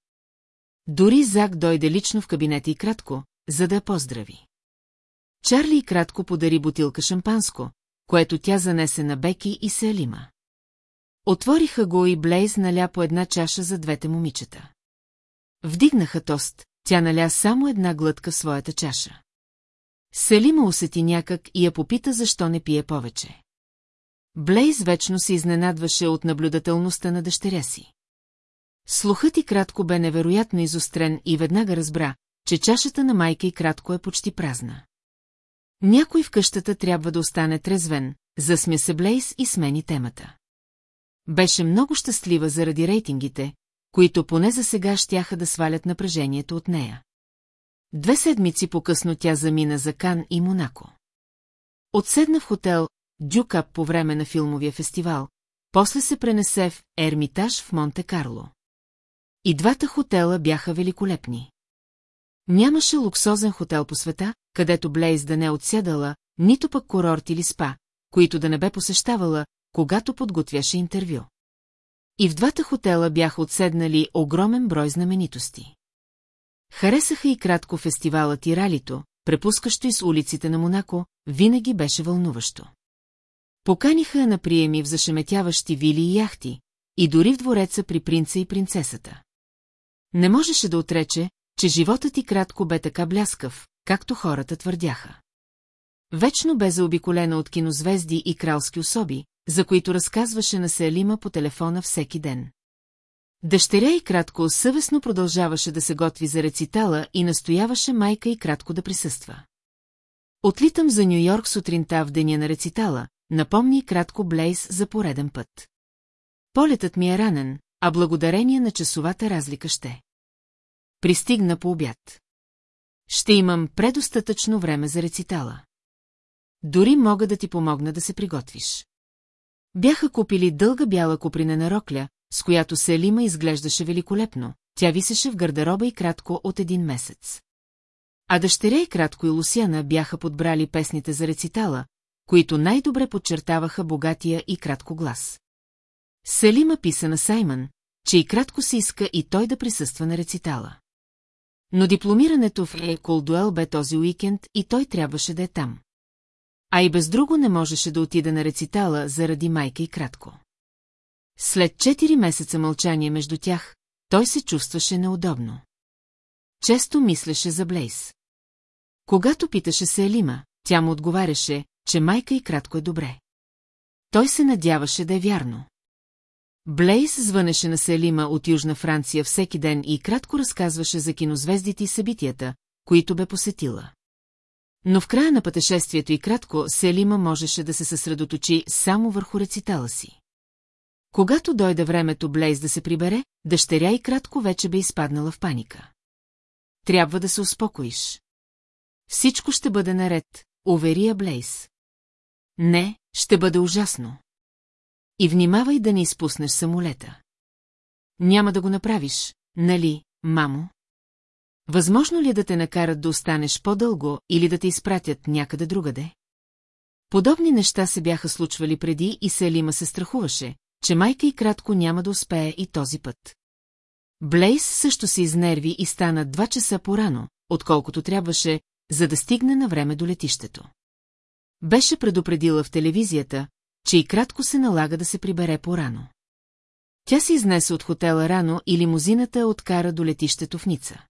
Дори Зак дойде лично в кабинета и кратко, за да я поздрави. Чарли и кратко подари бутилка шампанско, което тя занесе на Беки и Селима. Отвориха го и Блейз наля по една чаша за двете момичета. Вдигнаха тост, тя наля само една глътка в своята чаша. Селима усети някак и я попита защо не пие повече. Блейз вечно се изненадваше от наблюдателността на дъщеря си. Слухът и кратко бе невероятно изострен и веднага разбра, че чашата на майка и кратко е почти празна. Някой в къщата трябва да остане трезвен, засмя се Блейз и смени темата. Беше много щастлива заради рейтингите, които поне за сега щяха да свалят напрежението от нея. Две седмици по-късно тя замина за Кан и Монако. Отседна в хотел Дюкап по време на филмовия фестивал, после се пренесе в Ермитаж в Монте-Карло. И двата хотела бяха великолепни. Нямаше луксозен хотел по света, където Блейз да не отсядала, нито пък курорт или спа, които да не бе посещавала, когато подготвяше интервю. И в двата хотела бяха отседнали огромен брой знаменитости. Харесаха и кратко фестивалът и ралито, препускащо из улиците на Монако, винаги беше вълнуващо. Поканиха на приеми в зашеметяващи вили и яхти, и дори в двореца при принца и принцесата. Не можеше да отрече, че животът и кратко бе така бляскав, както хората твърдяха. Вечно бе заобиколена от кинозвезди и кралски особи, за които разказваше на Селима по телефона всеки ден. Дъщеря и кратко съвестно продължаваше да се готви за рецитала и настояваше майка и кратко да присъства. Отлитам за Нью-Йорк сутринта в деня на рецитала, напомни кратко Блейс за пореден път. Полетът ми е ранен, а благодарение на часовата разлика ще. Пристигна по обяд. Ще имам предостатъчно време за рецитала. Дори мога да ти помогна да се приготвиш. Бяха купили дълга бяла купринена рокля, с която Селима изглеждаше великолепно, тя висеше в гардероба и кратко от един месец. А дъщеря и кратко и Лусяна бяха подбрали песните за рецитала, които най-добре подчертаваха богатия и кратко глас. Селима писа на Саймън, че и кратко се иска и той да присъства на рецитала. Но дипломирането в Е Колдуел бе този уикенд и той трябваше да е там. А и без друго не можеше да отида на рецитала заради майка и кратко. След четири месеца мълчание между тях, той се чувстваше неудобно. Често мислеше за Блейс. Когато питаше се Елима, тя му отговаряше, че майка и кратко е добре. Той се надяваше да е вярно. Блейс звънеше на Селима от Южна Франция всеки ден и кратко разказваше за кинозвездите и събитията, които бе посетила. Но в края на пътешествието и кратко Селима можеше да се съсредоточи само върху рецитала си. Когато дойде времето Блейз да се прибере, дъщеря и кратко вече бе изпаднала в паника. Трябва да се успокоиш. Всичко ще бъде наред, увери я Блейз. Не, ще бъде ужасно. И внимавай да не изпуснеш самолета. Няма да го направиш, нали, мамо? Възможно ли е да те накарат да останеш по-дълго или да те изпратят някъде другаде? Подобни неща се бяха случвали преди и Селима се страхуваше, че майка и кратко няма да успее и този път. Блейс също се изнерви и стана два часа по-рано, отколкото трябваше, за да стигне на време до летището. Беше предупредила в телевизията, че и кратко се налага да се прибере по-рано. Тя се изнесе от хотела рано и лимузината откара до летището в Ница.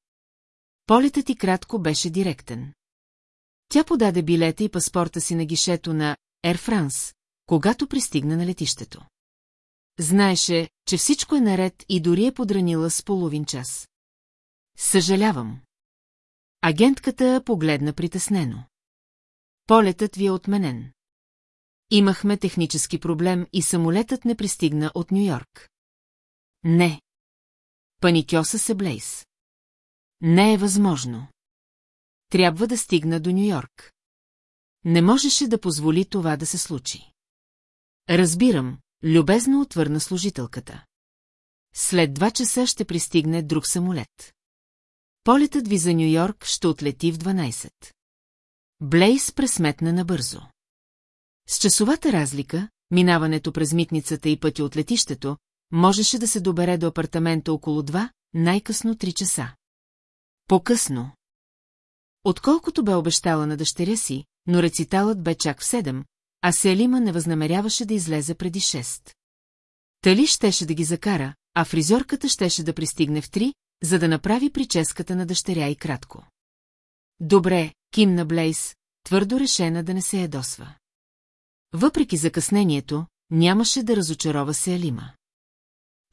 Полетът и кратко беше директен. Тя подаде билета и паспорта си на гишето на Air France, когато пристигна на летището. Знаеше, че всичко е наред и дори е подранила с половин час. Съжалявам. Агентката погледна притеснено. Полетът ви е отменен. Имахме технически проблем и самолетът не пристигна от Нью-Йорк. Не. Паникьоса се Блейс. Не е възможно. Трябва да стигна до Нью-Йорк. Не можеше да позволи това да се случи. Разбирам, любезно отвърна служителката. След два часа ще пристигне друг самолет. Полетът ви за Нью-Йорк ще отлети в 12. Блейс пресметна набързо. С часовата разлика, минаването през митницата и пътя от летището, можеше да се добере до апартамента около 2, най-късно 3 часа. По-късно. Отколкото бе обещала на дъщеря си, но рециталът бе чак в 7, а Селима не възнамеряваше да излезе преди 6. Тали щеше да ги закара, а фризорката щеше да пристигне в 3, за да направи прическата на дъщеря и кратко. Добре, кимна Блейс, твърдо решена да не се ядосва. Въпреки закъснението, нямаше да разочарова се Алима.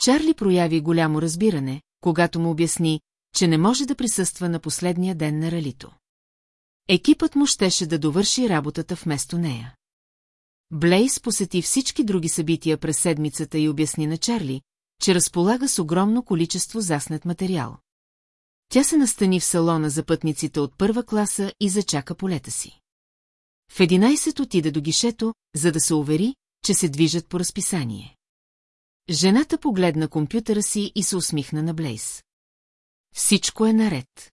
Чарли прояви голямо разбиране, когато му обясни, че не може да присъства на последния ден на ралито. Екипът му щеше да довърши работата вместо нея. Блейс посети всички други събития през седмицата и обясни на Чарли, че разполага с огромно количество заснет материал. Тя се настани в салона за пътниците от първа класа и зачака полета си. В 11 отиде до гишето, за да се увери, че се движат по разписание. Жената погледна компютъра си и се усмихна на Блейс. Всичко е наред.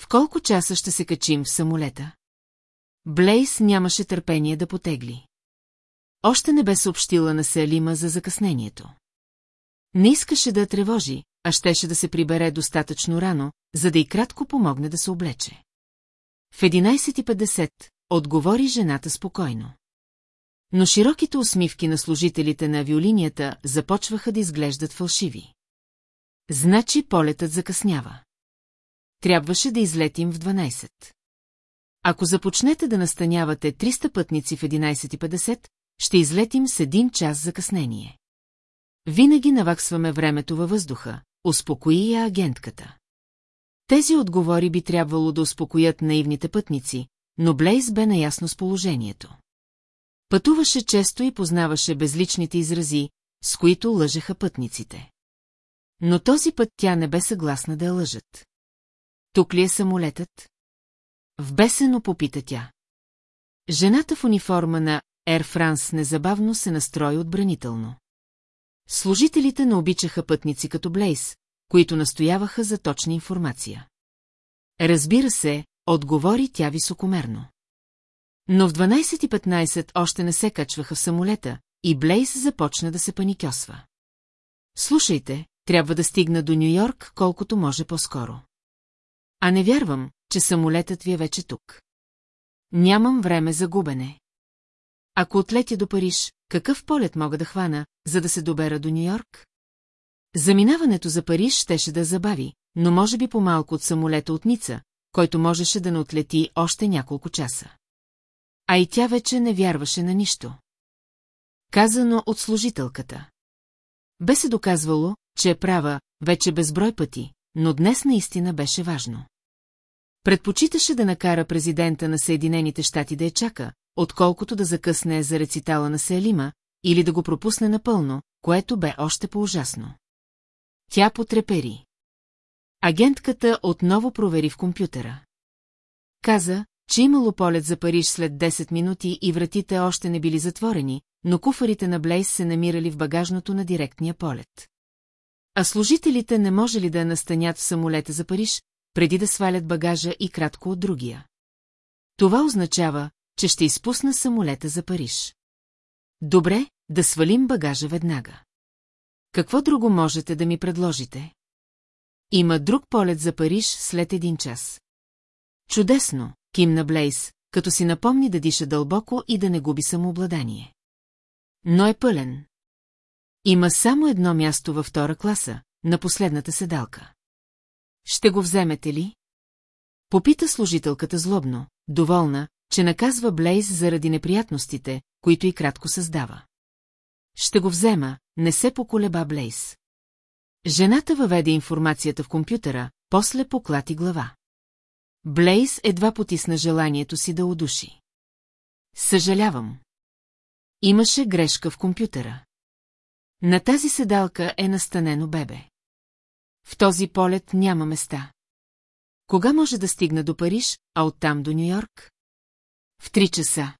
В колко часа ще се качим в самолета? Блейс нямаше търпение да потегли. Още не бе съобщила на Селима за закъснението. Не искаше да я тревожи, а щеше да се прибере достатъчно рано, за да и кратко помогне да се облече. В 11.50 отговори жената спокойно. Но широките усмивки на служителите на авиолинията започваха да изглеждат фалшиви. Значи полетът закъснява. Трябваше да излетим в 12. Ако започнете да настанявате 300 пътници в 11.50, ще излетим с един час закъснение. Винаги наваксваме времето във въздуха, успокои я агентката. Тези отговори би трябвало да успокоят наивните пътници, но Блейз бе наясно с положението. Пътуваше често и познаваше безличните изрази, с които лъжеха пътниците. Но този път тя не бе съгласна да я лъжат. Тук ли е самолетът? Вбесено попита тя. Жената в униформа на Air France незабавно се настрои отбранително. Служителите не обичаха пътници като Блейс, които настояваха за точна информация. Разбира се, отговори тя високомерно. Но в 12.15 още не се качваха в самолета и Блейс започна да се паникьосва. Слушайте, трябва да стигна до Нью-Йорк колкото може по-скоро. А не вярвам, че самолетът ви е вече тук. Нямам време за губене. Ако отлетя до Париж, какъв полет мога да хвана, за да се добера до Нью-Йорк? Заминаването за Париж щеше да забави, но може би по-малко от самолета от Ница, който можеше да не отлети още няколко часа. А и тя вече не вярваше на нищо. Казано от служителката. Бе се доказвало, че е права, вече безброй пъти, но днес наистина беше важно. Предпочиташе да накара президента на Съединените щати да я чака, отколкото да закъсне за рецитала на Селима или да го пропусне напълно, което бе още по-ужасно. Тя потрепери. Агентката отново провери в компютъра. Каза, че имало полет за Париж след 10 минути и вратите още не били затворени, но куфарите на Блейс се намирали в багажното на директния полет. А служителите не можели да я настанят в самолета за Париж, преди да свалят багажа и кратко от другия. Това означава, че ще изпусна самолета за Париж. Добре, да свалим багажа веднага. Какво друго можете да ми предложите? Има друг полет за Париж след един час. Чудесно, кимна Блейс, като си напомни да диша дълбоко и да не губи самообладание. Но е пълен. Има само едно място във втора класа, на последната седалка. Ще го вземете ли? Попита служителката злобно, доволна, че наказва Блейз заради неприятностите, които и кратко създава. Ще го взема, не се поколеба Блейз. Жената въведе информацията в компютъра, после поклати глава. Блейз едва потисна желанието си да удуши. Съжалявам. Имаше грешка в компютъра. На тази седалка е настанено бебе. В този полет няма места. Кога може да стигна до Париж, а оттам до Нью-Йорк? В три часа.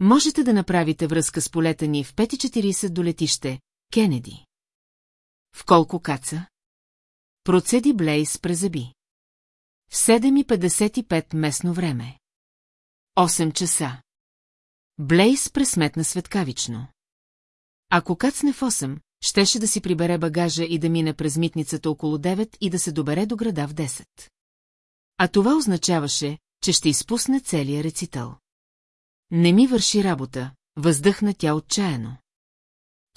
Можете да направите връзка с полета ни в 5.40 до летище, Кенеди. В колко каца? Процеди Блейс през зъби. В 7.55 местно време. 8 часа. Блейс пресметна светкавично. Ако кацне в 8, щеше да си прибере багажа и да мине през митницата около 9 и да се добере до града в 10. А това означаваше, че ще изпусне целия рецитал. Не ми върши работа, въздъхна тя отчаяно.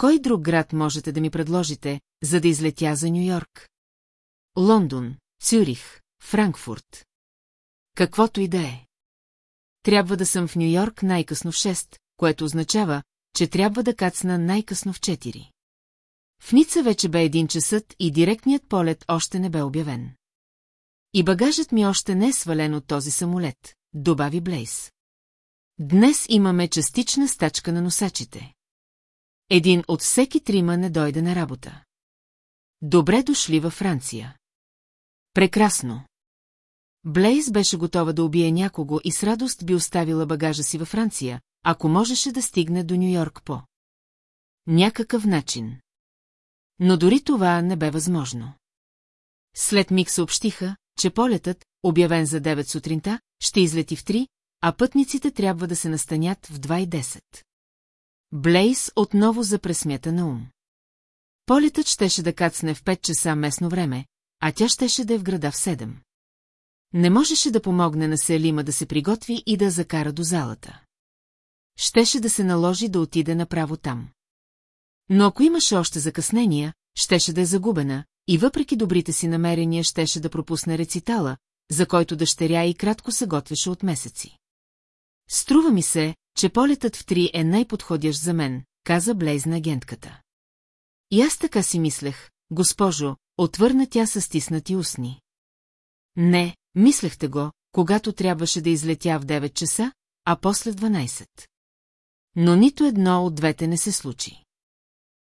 Кой друг град можете да ми предложите, за да излетя за Нью-Йорк? Лондон, Цюрих, Франкфурт. Каквото и да е. Трябва да съм в Нью-Йорк най-късно в 6, което означава, че трябва да кацна най-късно в 4. В Ница вече бе един часът и директният полет още не бе обявен. И багажът ми още не е свален от този самолет, добави Блейс. Днес имаме частична стачка на носачите. Един от всеки трима не дойде на работа. Добре дошли във Франция. Прекрасно. Блейз беше готова да убие някого и с радост би оставила багажа си във Франция, ако можеше да стигне до Нью-Йорк по. Някакъв начин. Но дори това не бе възможно. След миг съобщиха, че полетът, обявен за 9 сутринта, ще излети в 3, а пътниците трябва да се настанят в 2.10. Блейс отново запресмята на ум. Полетът щеше да кацне в 5 часа местно време, а тя щеше да е в града в 7. Не можеше да помогне на Селима да се приготви и да закара до залата. Щеше да се наложи да отиде направо там. Но ако имаше още закъснения, щеше да е загубена, и въпреки добрите си намерения щеше да пропусне рецитала, за който дъщеря и кратко се готвеше от месеци. Струва ми се, че полетът в три е най-подходящ за мен, каза Блейз на агентката. И аз така си мислех, госпожо, отвърна тя с стиснати устни. Не, мислехте го, когато трябваше да излетя в 9 часа, а после в 12. Но нито едно от двете не се случи.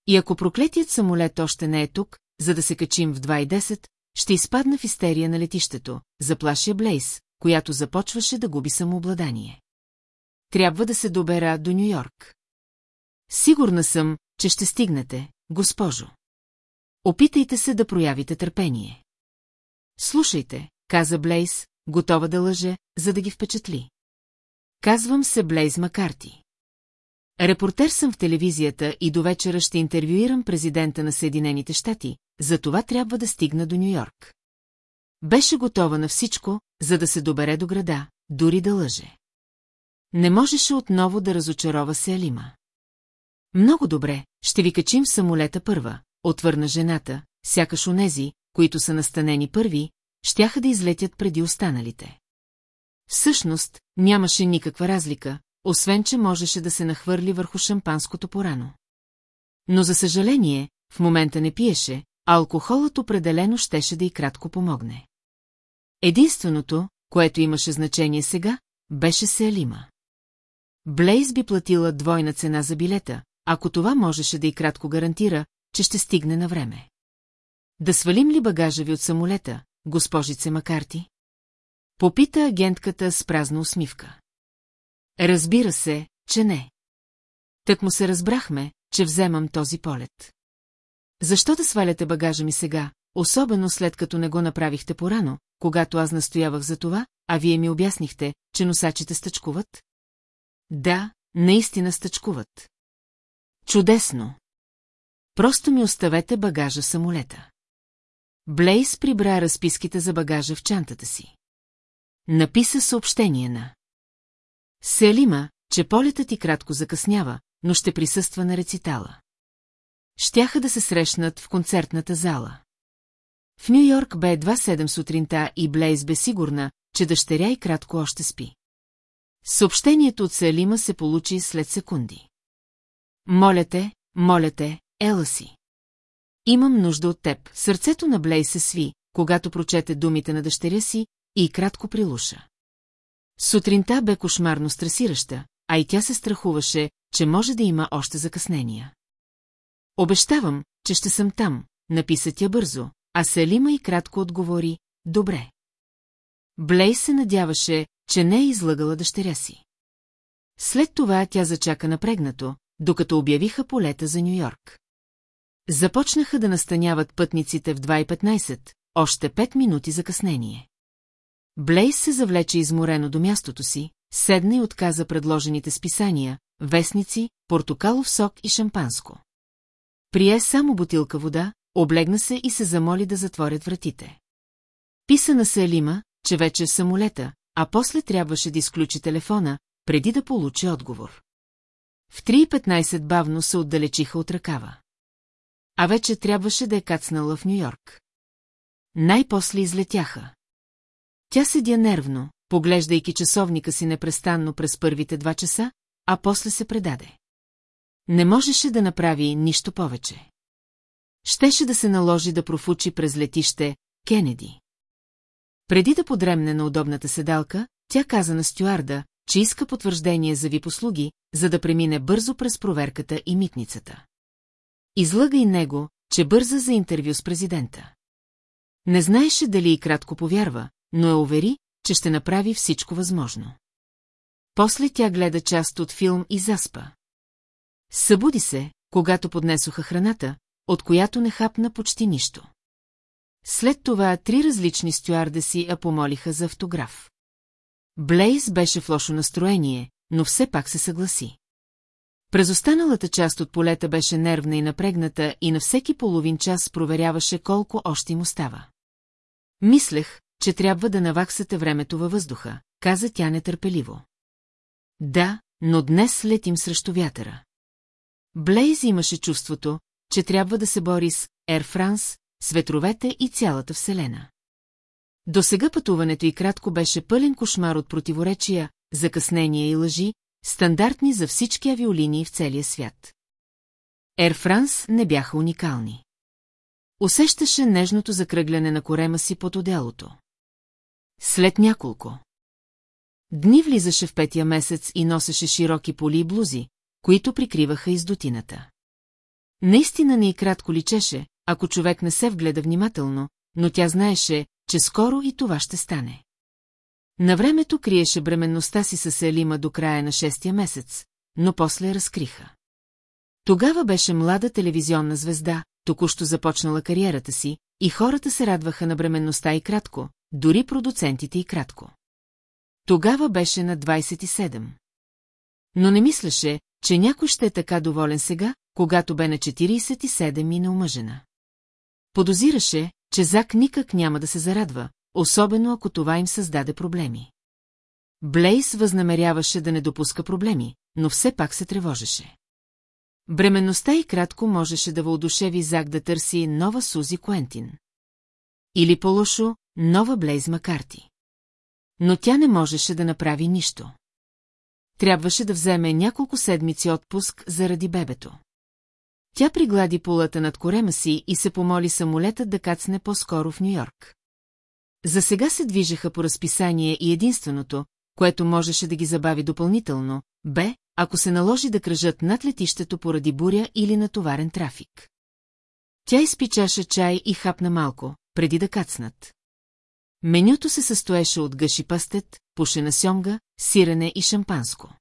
И ако проклетият самолет още не е тук, за да се качим в 2.10, ще изпадна в истерия на летището, заплаши Блейс, която започваше да губи самообладание. Трябва да се добера до Нью-Йорк. Сигурна съм, че ще стигнете, госпожо. Опитайте се да проявите търпение. Слушайте, каза Блейс, готова да лъже, за да ги впечатли. Казвам се Блейз Макарти. Репортер съм в телевизията и до вечера ще интервюирам президента на Съединените щати, за това трябва да стигна до Нью-Йорк. Беше готова на всичко, за да се добере до града, дори да лъже. Не можеше отново да разочарова се Алима. Много добре, ще ви качим в самолета първа, отвърна жената, сякаш онези, които са настанени първи, щяха да излетят преди останалите. Всъщност, нямаше никаква разлика, освен че можеше да се нахвърли върху шампанското порано. Но за съжаление, в момента не пиеше, а алкохолът определено щеше да и кратко помогне. Единственото, което имаше значение сега, беше Селима. Блейз би платила двойна цена за билета, ако това можеше да и кратко гарантира, че ще стигне на време. Да свалим ли багажа ви от самолета, госпожице Макарти? Попита агентката с празна усмивка. Разбира се, че не. Так му се разбрахме, че вземам този полет. Защо да сваляте багажа ми сега, особено след като не го направихте порано, когато аз настоявах за това, а вие ми обяснихте, че носачите стъчкуват? Да, наистина стъчкуват. Чудесно! Просто ми оставете багажа самолета. Блейс прибра разписките за багажа в чантата си. Написа съобщение на. Селима, че полетът и кратко закъснява, но ще присъства на рецитала. Щяха да се срещнат в концертната зала. В Нью-Йорк бе едва седем сутринта и Блейз бе сигурна, че дъщеря и кратко още спи. Съобщението от Селима се получи след секунди. Моля те, моля те, ела си. Имам нужда от теб. Сърцето на Блей се сви, когато прочете думите на дъщеря си и кратко прилуша. Сутринта бе кошмарно стресираща, а и тя се страхуваше, че може да има още закъснения. Обещавам, че ще съм там, написа тя бързо, а Селима и кратко отговори, добре. Блей се надяваше, че не е излъгала дъщеря си. След това тя зачака напрегнато, докато обявиха полета за Нью-Йорк. Започнаха да настаняват пътниците в 2.15, още 5 минути закъснение. Блейс се завлече изморено до мястото си, седна и отказа предложените списания, вестници, портокалов сок и шампанско. Прие само бутилка вода, облегна се и се замоли да затворят вратите. Писана се Елима, че вече е в самолета, а после трябваше да изключи телефона, преди да получи отговор. В 3.15 бавно се отдалечиха от ръкава. А вече трябваше да е кацнала в Нью-Йорк. Най-после излетяха. Тя седя нервно, поглеждайки часовника си непрестанно през първите два часа, а после се предаде. Не можеше да направи нищо повече. Щеше да се наложи да профучи през летище Кенеди. Преди да подремне на удобната седалка, тя каза на стюарда, че иска потвърждение за випослуги, за да премине бързо през проверката и митницата. Излъга и него, че бърза за интервю с президента. Не знаеше дали и кратко повярва, но я увери, че ще направи всичко възможно. После тя гледа част от филм и заспа. Събуди се, когато поднесоха храната, от която не хапна почти нищо. След това три различни стюардеси я помолиха за автограф. Блейз беше в лошо настроение, но все пак се съгласи. През останалата част от полета беше нервна и напрегната и на всеки половин час проверяваше колко още им остава. Мислех, че трябва да наваксате времето във въздуха, каза тя нетърпеливо. Да, но днес летим срещу вятъра. Блейз имаше чувството, че трябва да се бори с Air France, с ветровете и цялата Вселена. До сега пътуването и кратко беше пълен кошмар от противоречия, закъснения и лъжи, стандартни за всички авиолинии в целия свят. Air France не бяха уникални. Усещаше нежното закръгляне на корема си под отделото. След няколко. Дни влизаше в петия месец и носеше широки поли и блузи, които прикриваха издотината. Наистина не и кратко личеше, ако човек не се вгледа внимателно, но тя знаеше, че скоро и това ще стане. На времето криеше бременността си с Елима до края на шестия месец, но после разкриха. Тогава беше млада телевизионна звезда, току-що започнала кариерата си, и хората се радваха на бременността и кратко, дори продуцентите и кратко. Тогава беше на 27. Но не мислеше, че някой ще е така доволен сега, когато бе на 47 и неумъжена. Подозираше, че Зак никак няма да се зарадва, особено ако това им създаде проблеми. Блейс възнамеряваше да не допуска проблеми, но все пак се тревожеше. Бременността и кратко можеше да въодушеви Зак да търси нова Сузи Куентин. Или по-лошо, нова Блейз Макарти. Но тя не можеше да направи нищо. Трябваше да вземе няколко седмици отпуск заради бебето. Тя приглади полата над корема си и се помоли самолетът да кацне по-скоро в Нью-Йорк. За сега се движеха по разписание и единственото, което можеше да ги забави допълнително, бе, ако се наложи да кръжат над летището поради буря или натоварен трафик. Тя изпичаше чай и хапна малко, преди да кацнат. Менюто се състоеше от гъши пастет, пушена сьомга, сирене и шампанско.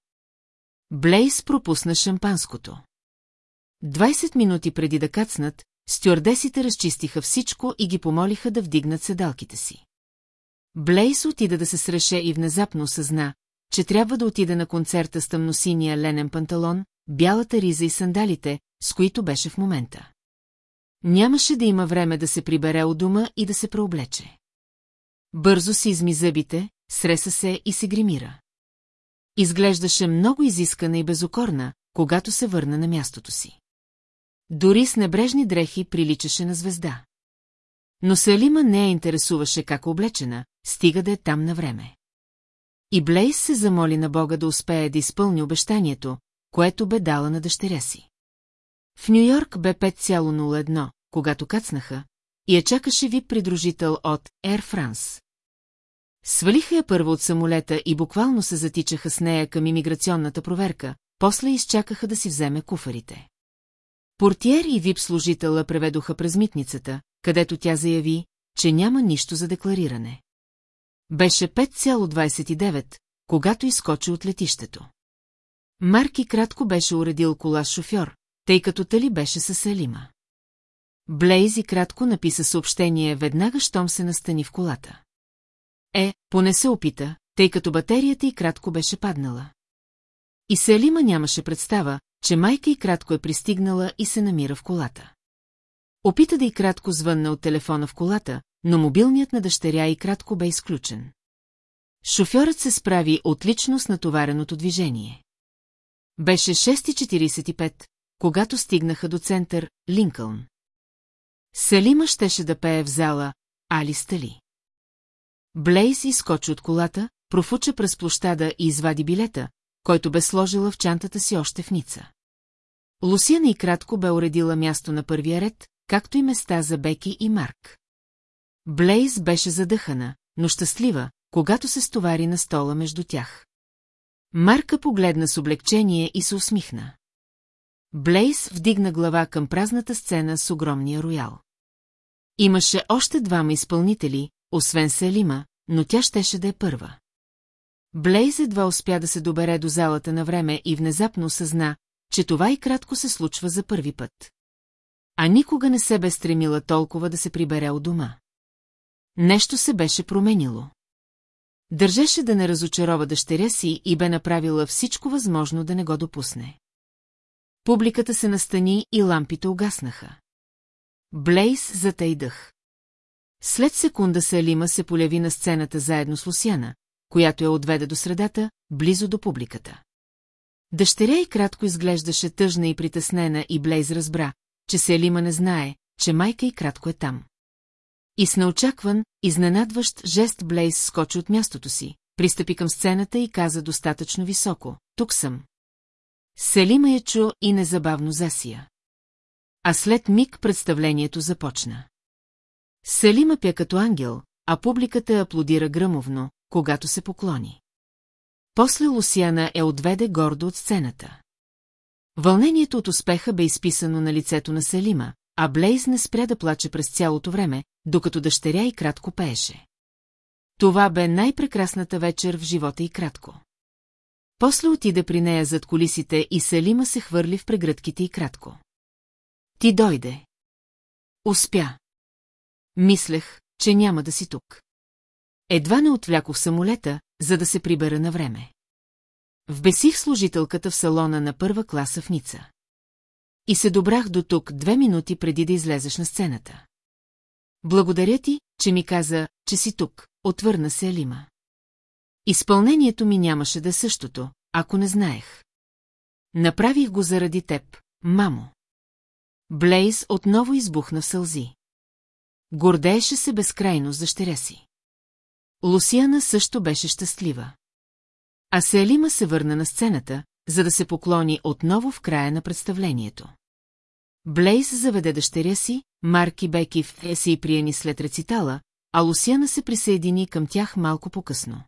Блейс пропусна шампанското. 20 минути преди да кацнат, стюардесите разчистиха всичко и ги помолиха да вдигнат седалките си. Блейс отида да се среше и внезапно осъзна, че трябва да отида на концерта с тъмносиния ленен панталон, бялата риза и сандалите, с които беше в момента. Нямаше да има време да се прибере от дома и да се преоблече. Бързо си изми зъбите, среса се и се гримира. Изглеждаше много изискана и безокорна, когато се върна на мястото си. Дори с небрежни дрехи приличаше на звезда. Но Салима не я интересуваше как облечена, стига да е там на време. И Блейс се замоли на Бога да успее да изпълни обещанието, което бе дала на дъщеря си. В Нью-Йорк бе 5,01, когато кацнаха, и я чакаше вип придружител от Air France. Свалиха я първо от самолета и буквално се затичаха с нея към имиграционната проверка, после изчакаха да си вземе куфарите. Портиер и вип-служителя преведоха през митницата, където тя заяви, че няма нищо за деклариране. Беше 5,29, когато изкочи от летището. Марки кратко беше уредил кола с шофьор, тъй като Тали беше със Елима. Блейзи кратко написа съобщение веднага, щом се настани в колата. Е, поне се опита, тъй като батерията и кратко беше паднала. И Селима нямаше представа, че майка и кратко е пристигнала и се намира в колата. Опита да и кратко звънна от телефона в колата, но мобилният на дъщеря и кратко бе изключен. Шофьорът се справи отлично с натовареното движение. Беше 6.45, когато стигнаха до център Линкълн. Салима щеше да пее в зала Али Стали. Блейс изкочи от колата, профуча през площада и извади билета, който бе сложила в чантата си още в Ница. Лусияна и кратко бе уредила място на първия ред, както и места за Беки и Марк. Блейз беше задъхана, но щастлива, когато се стовари на стола между тях. Марка погледна с облегчение и се усмихна. Блейз вдигна глава към празната сцена с огромния роял. Имаше още двама изпълнители, освен Селима, но тя щеше да е първа. Блейз едва успя да се добере до залата на време и внезапно осъзна, че това и кратко се случва за първи път. А никога не се бе стремила толкова да се прибере от дома. Нещо се беше променило. Държеше да не разочарова дъщеря си и бе направила всичко възможно да не го допусне. Публиката се настани и лампите угаснаха. Блейс затай дъх. След секунда Салима се поляви на сцената заедно с Лусяна, която я отведе до средата, близо до публиката. Дъщеря и кратко изглеждаше тъжна и притеснена и Блейз разбра, че Селима не знае, че майка и кратко е там. И с неочакван, изненадващ жест Блейз скочи от мястото си, пристъпи към сцената и каза достатъчно високо «Тук съм». Селима я чу и незабавно засия. А след миг представлението започна. Селима пя като ангел, а публиката аплодира гръмовно, когато се поклони. После Лусиана е отведе гордо от сцената. Вълнението от успеха бе изписано на лицето на Селима, а Блейз не спря да плаче през цялото време, докато дъщеря и кратко пееше. Това бе най-прекрасната вечер в живота и кратко. После отиде при нея зад колисите и Салима се хвърли в прегръдките и кратко. Ти дойде. Успя. Мислех, че няма да си тук. Едва не отвлякох самолета, за да се прибера на време. Вбесих служителката в салона на първа класа в Ница. И се добрах до тук две минути преди да излезеш на сцената. Благодаря ти, че ми каза, че си тук, отвърна се Алима. Изпълнението ми нямаше да е същото, ако не знаех. Направих го заради теб, мамо. Блейз отново избухна в сълзи. Гордееше се безкрайно с дъщеря си. Лусиана също беше щастлива. А Селима се върна на сцената, за да се поклони отново в края на представлението. Блейз заведе дъщеря си, Марки Бекив е си и прияни след рецитала, а Лусиана се присъедини към тях малко по-късно.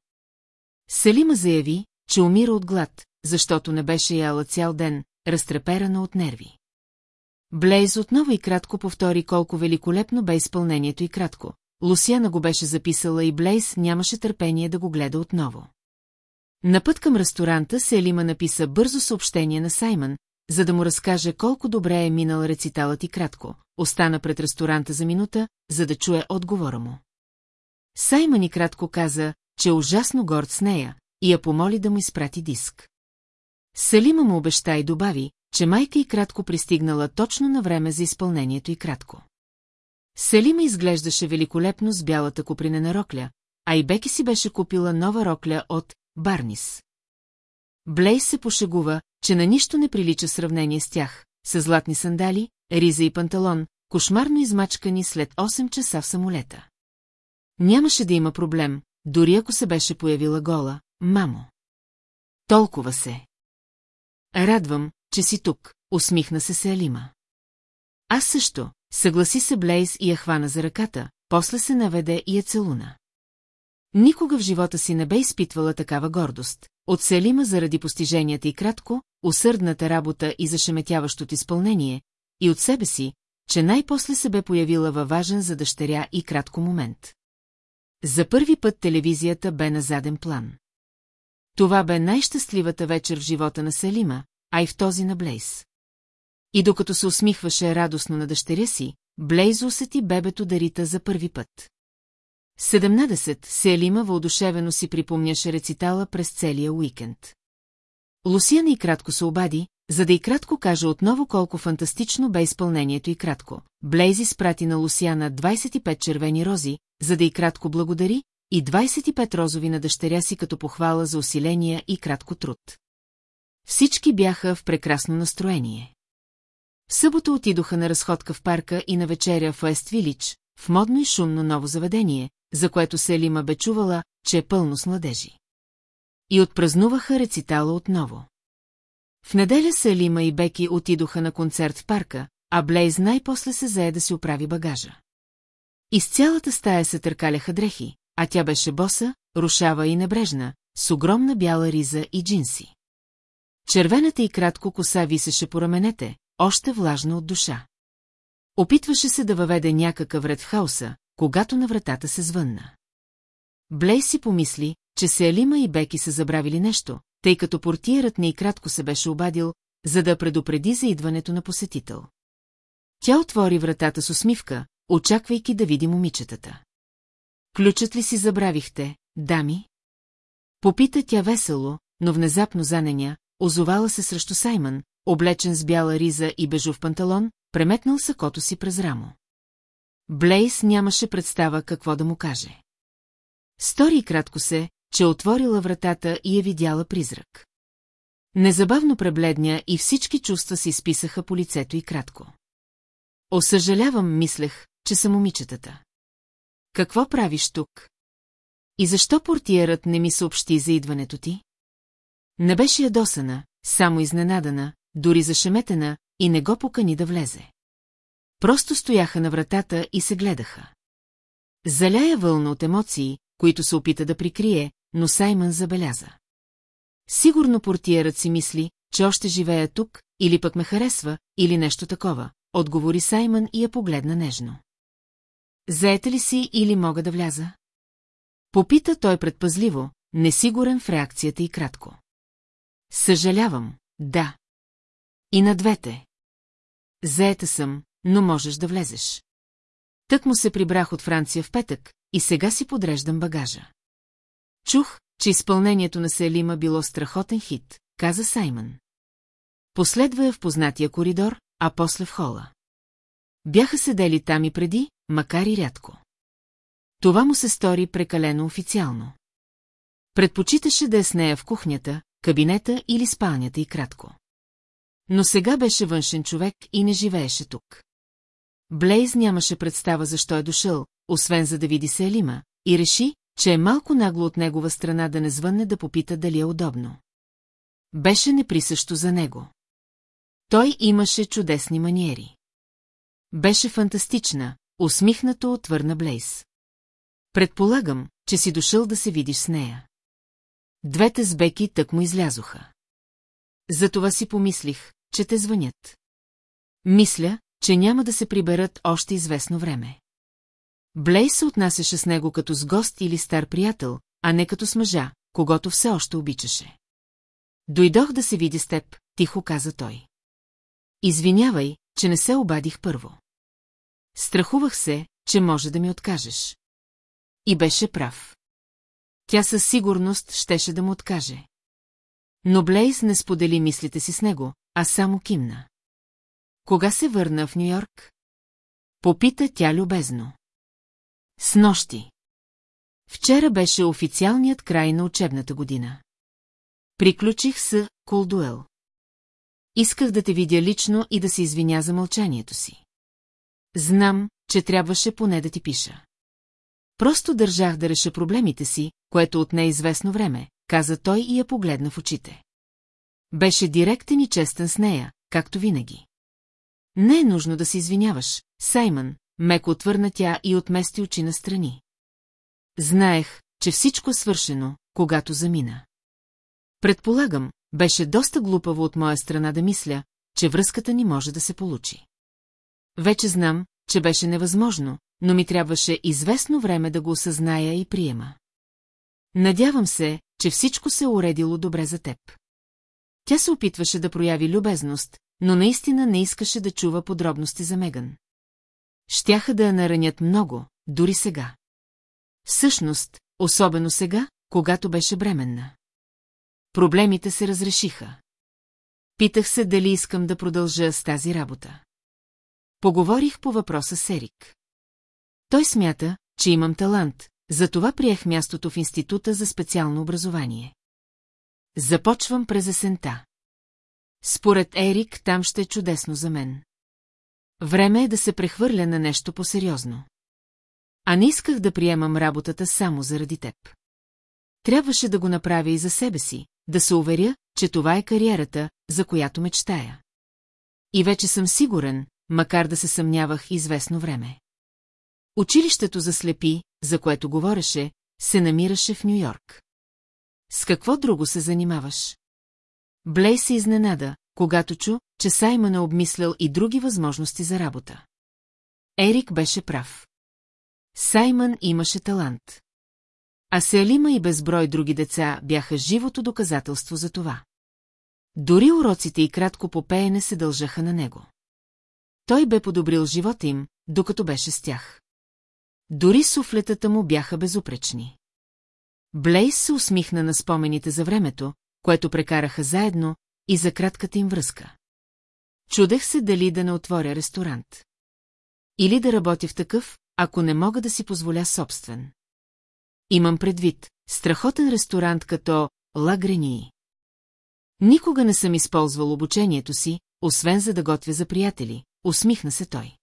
Селима заяви, че умира от глад, защото не беше яла цял ден, разтреперана от нерви. Блейз отново и кратко повтори колко великолепно бе изпълнението и кратко. Лусиана го беше записала и Блейз нямаше търпение да го гледа отново. На път към ресторанта Селима написа бързо съобщение на Саймън, за да му разкаже колко добре е минал рециталът и кратко. Остана пред ресторанта за минута, за да чуе отговора му. Саймън и кратко каза, че е ужасно горд с нея, и я помоли да му изпрати диск. Салима му обеща и добави, че майка и кратко пристигнала точно на време за изпълнението и кратко. Селима изглеждаше великолепно с бялата купринена рокля, а и Беки си беше купила нова рокля от Барнис. Блейс се пошегува, че на нищо не прилича сравнение с тях, с златни сандали, риза и панталон, кошмарно измачкани след 8 часа в самолета. Нямаше да има проблем, дори ако се беше появила гола, мамо. Толкова се. Радвам, че си тук, усмихна се се Алима. Аз също, съгласи се Блейз и я хвана за ръката, после се наведе и я целуна. Никога в живота си не бе изпитвала такава гордост. От Селима заради постиженията и кратко, усърдната работа и зашеметяващото изпълнение, и от себе си, че най-после се бе появила във важен за дъщеря и кратко момент. За първи път телевизията бе на заден план. Това бе най-щастливата вечер в живота на Селима, а и в този на Блейз. И докато се усмихваше радостно на дъщеря си, Блейз усети бебето дарита за първи път. 17. Селима въодушевено си припомняше рецитала през целия уикенд. Лусияна и кратко се обади, за да и кратко каже отново колко фантастично бе изпълнението и кратко. Блейзи спрати на Лусияна 25 червени рози, за да и кратко благодари, и 25 розови на дъщеря си като похвала за усиления и кратко труд. Всички бяха в прекрасно настроение. В събота отидоха на разходка в парка и на вечеря в Уест Вилич, в модно и шумно ново заведение, за което Селима бе чувала, че е пълно с младежи. И отпразнуваха рецитала отново. В неделя Селима и Беки отидоха на концерт в парка, а Блейз най-после се зае да си оправи багажа. Из цялата стая се търкаляха дрехи, а тя беше боса, рушава и небрежна, с огромна бяла риза и джинси. Червената и кратко коса висеше по раменете, още влажна от душа. Опитваше се да въведе някакъв ред в хаоса, когато на вратата се звънна. Блей си помисли, че се и Беки са забравили нещо, тъй като портиерът не и кратко се беше обадил, за да предупреди за идването на посетител. Тя отвори вратата с усмивка, очаквайки да види момичетата. Ключът ли си забравихте, дами? Попита тя весело, но внезапно за неня, озовала се срещу Саймън, облечен с бяла риза и бежов панталон, преметнал сакото си през рамо. Блейс нямаше представа какво да му каже. Стори кратко се, че отворила вратата и е видяла призрак. Незабавно пребледня и всички чувства се изписаха по лицето и кратко. Осъжалявам, мислех, че са момичетата. Какво правиш тук? И защо портиерът не ми съобщи за идването ти? Не беше ядосана, само изненадана, дори зашеметена и не го покани да влезе. Просто стояха на вратата и се гледаха. Заляя вълна от емоции, които се опита да прикрие, но Саймън забеляза. Сигурно портиерът си мисли, че още живея тук, или пък ме харесва, или нещо такова, отговори Саймън и я погледна нежно. Заета ли си или мога да вляза? Попита той предпазливо, несигурен в реакцията и кратко. Съжалявам, да. И на двете. Заета съм, но можеш да влезеш. Тък му се прибрах от Франция в петък и сега си подреждам багажа. Чух, че изпълнението на Селима било страхотен хит, каза Саймън. Последва я в познатия коридор, а после в хола. Бяха седели там и преди, макар и рядко. Това му се стори прекалено официално. Предпочиташе да е с нея в кухнята, кабинета или спалнята и кратко. Но сега беше външен човек и не живееше тук. Блейз нямаше представа защо е дошъл, освен за да види се Елима, и реши, че е малко нагло от негова страна да не звънне да попита дали е удобно. Беше неприсъщо за него. Той имаше чудесни маниери. Беше фантастична, усмихнато отвърна Блейс. Предполагам, че си дошъл да се видиш с нея. Двете с Беки му излязоха. Затова си помислих, че те звънят. Мисля, че няма да се приберат още известно време. Блейс се отнасяше с него като с гост или стар приятел, а не като с мъжа, когато все още обичаше. Дойдох да се види с теб, тихо каза той. Извинявай, че не се обадих първо. Страхувах се, че може да ми откажеш. И беше прав. Тя със сигурност щеше да му откаже. Но Блейз не сподели мислите си с него, а само кимна. Кога се върна в Нью-Йорк? Попита тя любезно. С нощи. Вчера беше официалният край на учебната година. Приключих с Колдуел. Исках да те видя лично и да се извиня за мълчанието си. Знам, че трябваше поне да ти пиша. Просто държах да реша проблемите си, което от известно време, каза той и я погледна в очите. Беше директен и честен с нея, както винаги. Не е нужно да се извиняваш, Саймън, меко отвърна тя и отмести очи на страни. Знаех, че всичко е свършено, когато замина. Предполагам, беше доста глупаво от моя страна да мисля, че връзката ни може да се получи. Вече знам, че беше невъзможно, но ми трябваше известно време да го осъзная и приема. Надявам се, че всичко се е уредило добре за теб. Тя се опитваше да прояви любезност, но наистина не искаше да чува подробности за Меган. Щяха да я наранят много, дори сега. Всъщност, особено сега, когато беше бременна. Проблемите се разрешиха. Питах се дали искам да продължа с тази работа. Поговорих по въпроса с Ерик. Той смята, че имам талант, затова приех мястото в Института за специално образование. Започвам през есента. Според Ерик там ще е чудесно за мен. Време е да се прехвърля на нещо по-сериозно. А не исках да приемам работата само заради теб. Трябваше да го направя и за себе си, да се уверя, че това е кариерата, за която мечтая. И вече съм сигурен, макар да се съмнявах известно време. Училището за слепи, за което говореше, се намираше в Нью-Йорк. С какво друго се занимаваш? Блей се изненада, когато чу, че Саймън е обмислял и други възможности за работа. Ерик беше прав. Саймън имаше талант. А Селима и безброй други деца бяха живото доказателство за това. Дори уроците и кратко по пеене се дължаха на него. Той бе подобрил живота им, докато беше с тях. Дори суфлетата му бяха безупречни. Блейс се усмихна на спомените за времето, което прекараха заедно, и за кратката им връзка. Чудех се дали да не отворя ресторант. Или да работя в такъв, ако не мога да си позволя собствен. Имам предвид, страхотен ресторант като Ла Грении. Никога не съм използвал обучението си, освен за да готвя за приятели, усмихна се той.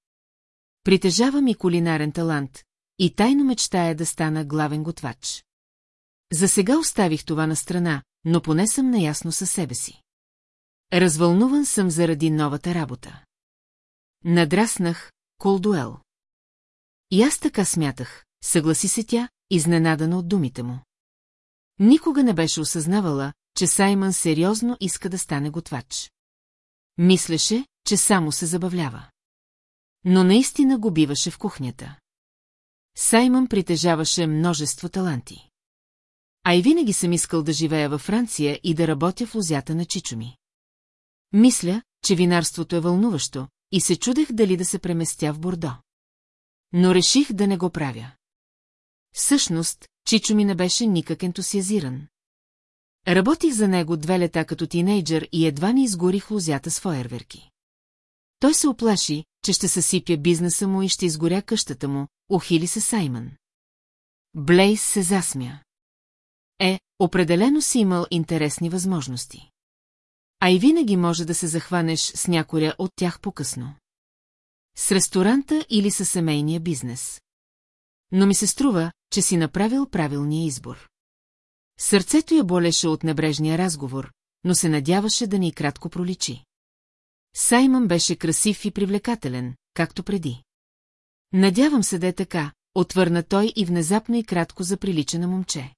Притежавам и кулинарен талант, и тайно мечтая да стана главен готвач. За сега оставих това на страна, но поне съм наясно със себе си. Развълнуван съм заради новата работа. Надраснах Колдуел. И аз така смятах, съгласи се тя, изненадана от думите му. Никога не беше осъзнавала, че Саймън сериозно иска да стане готвач. Мислеше, че само се забавлява. Но наистина го биваше в кухнята. Саймън притежаваше множество таланти. А и винаги съм искал да живея във Франция и да работя в лозята на чичо ми. Мисля, че винарството е вълнуващо, и се чудех дали да се преместя в Бордо. Но реших да не го правя. Всъщност, Чичо ми не беше никак ентусиазиран. Работих за него две лета като тинейджър и едва не изгорих лозята с фойерверки. Той се оплаши, че ще съсипя бизнеса му и ще изгоря къщата му, ухили се Саймън. Блейс се засмя. Е, определено си имал интересни възможности. А и винаги може да се захванеш с някоря от тях по-късно. С ресторанта или със семейния бизнес. Но ми се струва, че си направил правилния избор. Сърцето я болеше от небрежния разговор, но се надяваше да ни кратко проличи. Саймън беше красив и привлекателен, както преди. Надявам се да е така, отвърна той и внезапно и кратко заприлича на момче.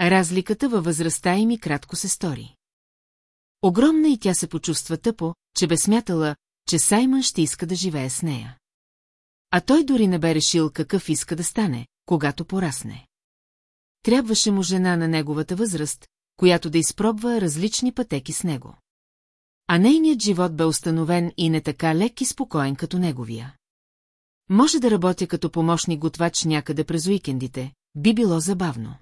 Разликата във възрастта им и кратко се стори. Огромна и тя се почувства тъпо, че бе смятала, че Саймън ще иска да живее с нея. А той дори не бе решил какъв иска да стане, когато порасне. Трябваше му жена на неговата възраст, която да изпробва различни пътеки с него. А нейният живот бе установен и не така лек и спокоен като неговия. Може да работя като помощник готвач някъде през уикендите, би било забавно.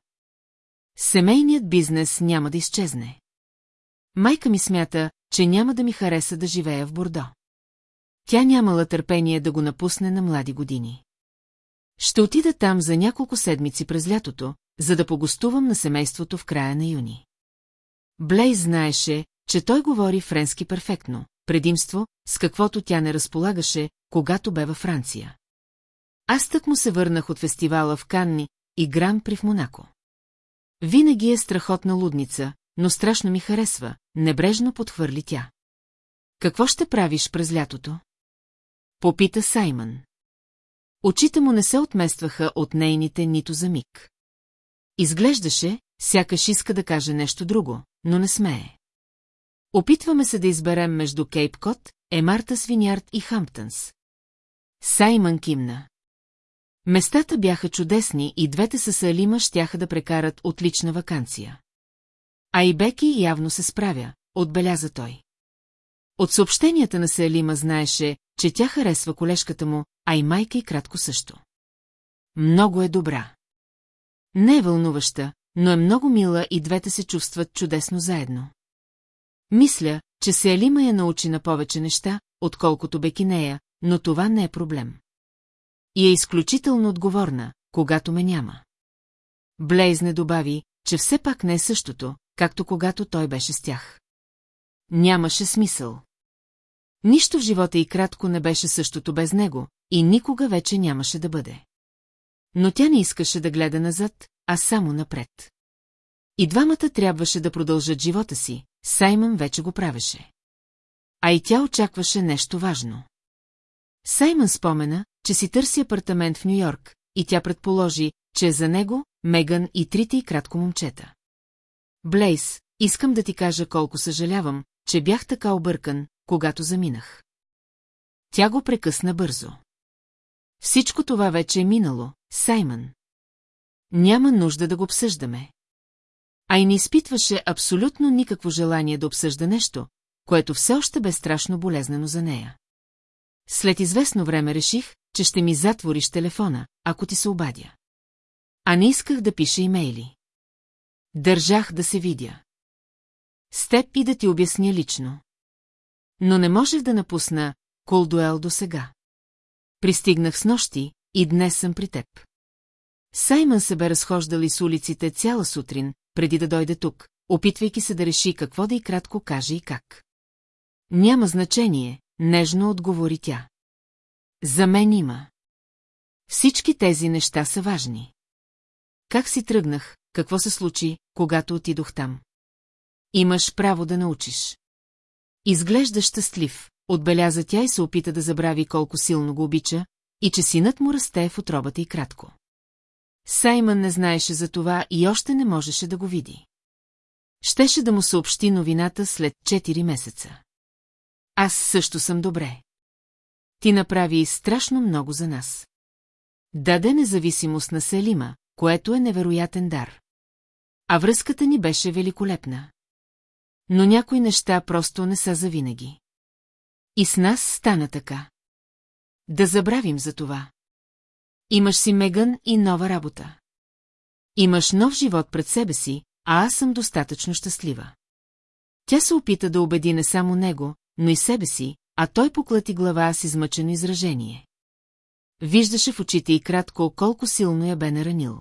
Семейният бизнес няма да изчезне. Майка ми смята, че няма да ми хареса да живея в Бордо. Тя нямала търпение да го напусне на млади години. Ще отида там за няколко седмици през лятото, за да погостувам на семейството в края на юни. Блей знаеше, че той говори френски перфектно, предимство, с каквото тя не разполагаше, когато бе във Франция. Аз тък му се върнах от фестивала в Канни и Гран при в Монако. Винаги е страхотна лудница, но страшно ми харесва, небрежно подхвърли тя. Какво ще правиш през лятото? Попита Саймън. Очите му не се отместваха от нейните нито за миг. Изглеждаше, сякаш иска да каже нещо друго, но не смее. Опитваме се да изберем между Кейп Кот, Емарта Свинярд и Хамптънс. Саймън кимна. Местата бяха чудесни и двете с Алима щяха да прекарат отлична вакансия. А и Беки явно се справя, отбеляза той. От съобщенията на Салима знаеше, че тя харесва колежката му, а и майка и кратко също. Много е добра. Не е вълнуваща, но е много мила и двете се чувстват чудесно заедно. Мисля, че Селима я научи на повече неща, отколкото Бекинея, но това не е проблем. И е изключително отговорна, когато ме няма. Блейз не добави, че все пак не е същото, както когато той беше с тях. Нямаше смисъл. Нищо в живота и кратко не беше същото без него, и никога вече нямаше да бъде. Но тя не искаше да гледа назад, а само напред. И двамата трябваше да продължат живота си, Саймън вече го правеше. А и тя очакваше нещо важно. Саймън спомена, че си търси апартамент в Нью-Йорк, и тя предположи, че е за него, Меган и трите и кратко момчета. Блейс, искам да ти кажа колко съжалявам, че бях така объркан, когато заминах. Тя го прекъсна бързо. Всичко това вече е минало, Саймън. Няма нужда да го обсъждаме. А и не изпитваше абсолютно никакво желание да обсъжда нещо, което все още бе страшно болезнено за нея. След известно време реших, че ще ми затвориш телефона, ако ти се обадя. А не исках да пиша имейли. Държах да се видя. С теб и да ти обясня лично. Но не можех да напусна Колдуел до сега. Пристигнах с нощи и днес съм при теб. Саймън се бе разхождал с улиците цяла сутрин, преди да дойде тук, опитвайки се да реши какво да и кратко каже и как. Няма значение, нежно отговори тя. За мен има. Всички тези неща са важни. Как си тръгнах, какво се случи, когато отидох там? Имаш право да научиш. Изглежда щастлив, отбеляза тя и се опита да забрави колко силно го обича, и че синът му расте в отробата и кратко. Саймън не знаеше за това и още не можеше да го види. Щеше да му съобщи новината след 4 месеца. Аз също съм добре. Ти направи страшно много за нас. Даде независимост на Селима, което е невероятен дар. А връзката ни беше великолепна. Но някои неща просто не са завинаги. И с нас стана така. Да забравим за това. Имаш си Меган и нова работа. Имаш нов живот пред себе си, а аз съм достатъчно щастлива. Тя се опита да убеди не само него, но и себе си, а той поклати глава с измъчено изражение. Виждаше в очите и кратко колко силно я бе наранил.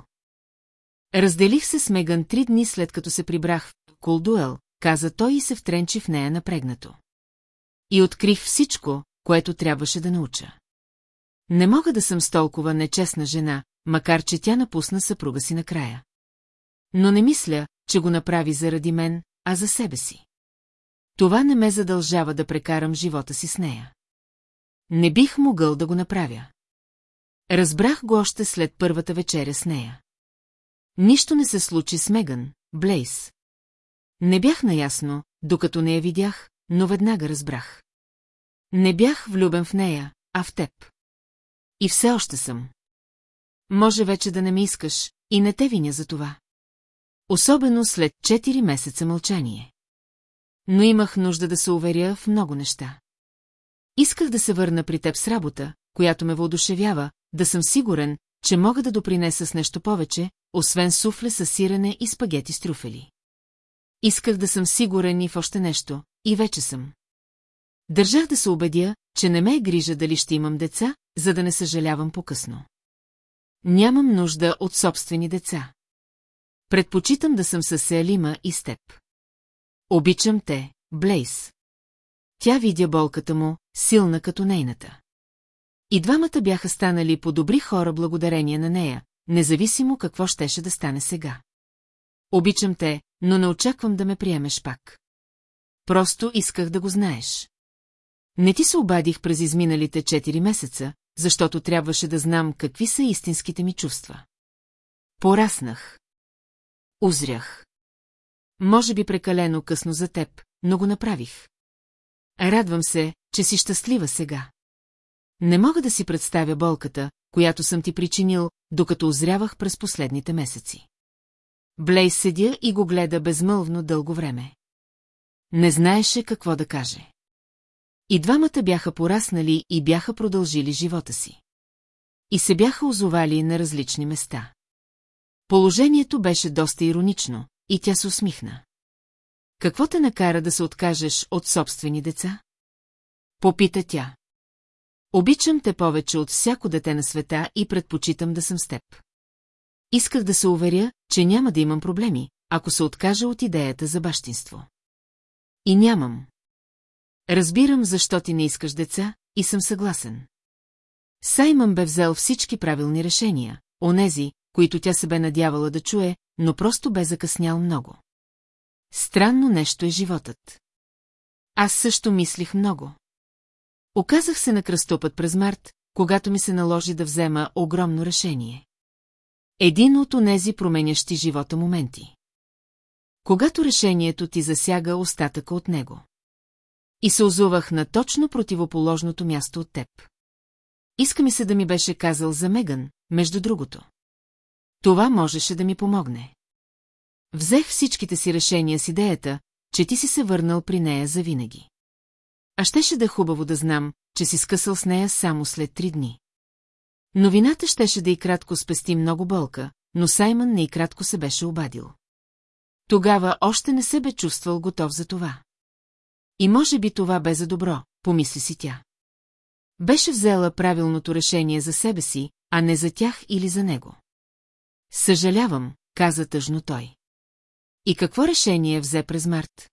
Разделих се с Меган три дни след като се прибрах в Колдуел, каза той и се втренчи в нея напрегнато. И открих всичко, което трябваше да науча. Не мога да съм с толкова нечестна жена, макар че тя напусна съпруга си накрая. Но не мисля, че го направи заради мен, а за себе си. Това не ме задължава да прекарам живота си с нея. Не бих могъл да го направя. Разбрах го още след първата вечеря с нея. Нищо не се случи с Меган, Блейс. Не бях наясно, докато не я видях, но веднага разбрах. Не бях влюбен в нея, а в теб. И все още съм. Може вече да не ми искаш, и не те виня за това. Особено след 4 месеца мълчание. Но имах нужда да се уверя в много неща. Исках да се върна при теб с работа, която ме въодушевява, да съм сигурен, че мога да допринеса с нещо повече, освен суфле с сирене и спагети с трюфели. Исках да съм сигурен и в още нещо, и вече съм. Държах да се убедя, че не ме е грижа дали ще имам деца, за да не съжалявам по-късно. Нямам нужда от собствени деца. Предпочитам да съм с Селима и с теб. Обичам те, Блейс. Тя видя болката му, силна като нейната. И двамата бяха станали по-добри хора благодарение на нея, независимо какво щеше да стане сега. Обичам те, но не очаквам да ме приемеш пак. Просто исках да го знаеш. Не ти се обадих през изминалите 4 месеца, защото трябваше да знам какви са истинските ми чувства. Пораснах. Узрях. Може би прекалено късно за теб, но го направих. Радвам се, че си щастлива сега. Не мога да си представя болката, която съм ти причинил, докато озрявах през последните месеци. Блейс седя и го гледа безмълвно дълго време. Не знаеше какво да каже. И двамата бяха пораснали и бяха продължили живота си. И се бяха озовали на различни места. Положението беше доста иронично, и тя се усмихна. Какво те накара да се откажеш от собствени деца? Попита тя. Обичам те повече от всяко дете на света и предпочитам да съм с теб. Исках да се уверя, че няма да имам проблеми, ако се откажа от идеята за бащинство. И нямам. Разбирам защо ти не искаш деца и съм съгласен. Саймън бе взел всички правилни решения, онези, които тя се бе надявала да чуе, но просто бе закъснял много. Странно нещо е животът. Аз също мислих много. Оказах се на кръстопът през март, когато ми се наложи да взема огромно решение. Един от онези променящи живота моменти. Когато решението ти засяга остатъка от него. И се озувах на точно противоположното място от теб. Иска ми се да ми беше казал за Меган, между другото. Това можеше да ми помогне. Взех всичките си решения с идеята, че ти си се върнал при нея завинаги. А щеше да е хубаво да знам, че си скъсал с нея само след три дни. Новината щеше да и кратко спести много болка, но Саймън не и кратко се беше обадил. Тогава още не се бе чувствал готов за това. И може би това бе за добро, помисли си тя. Беше взела правилното решение за себе си, а не за тях или за него. Съжалявам, каза тъжно той. И какво решение взе през март?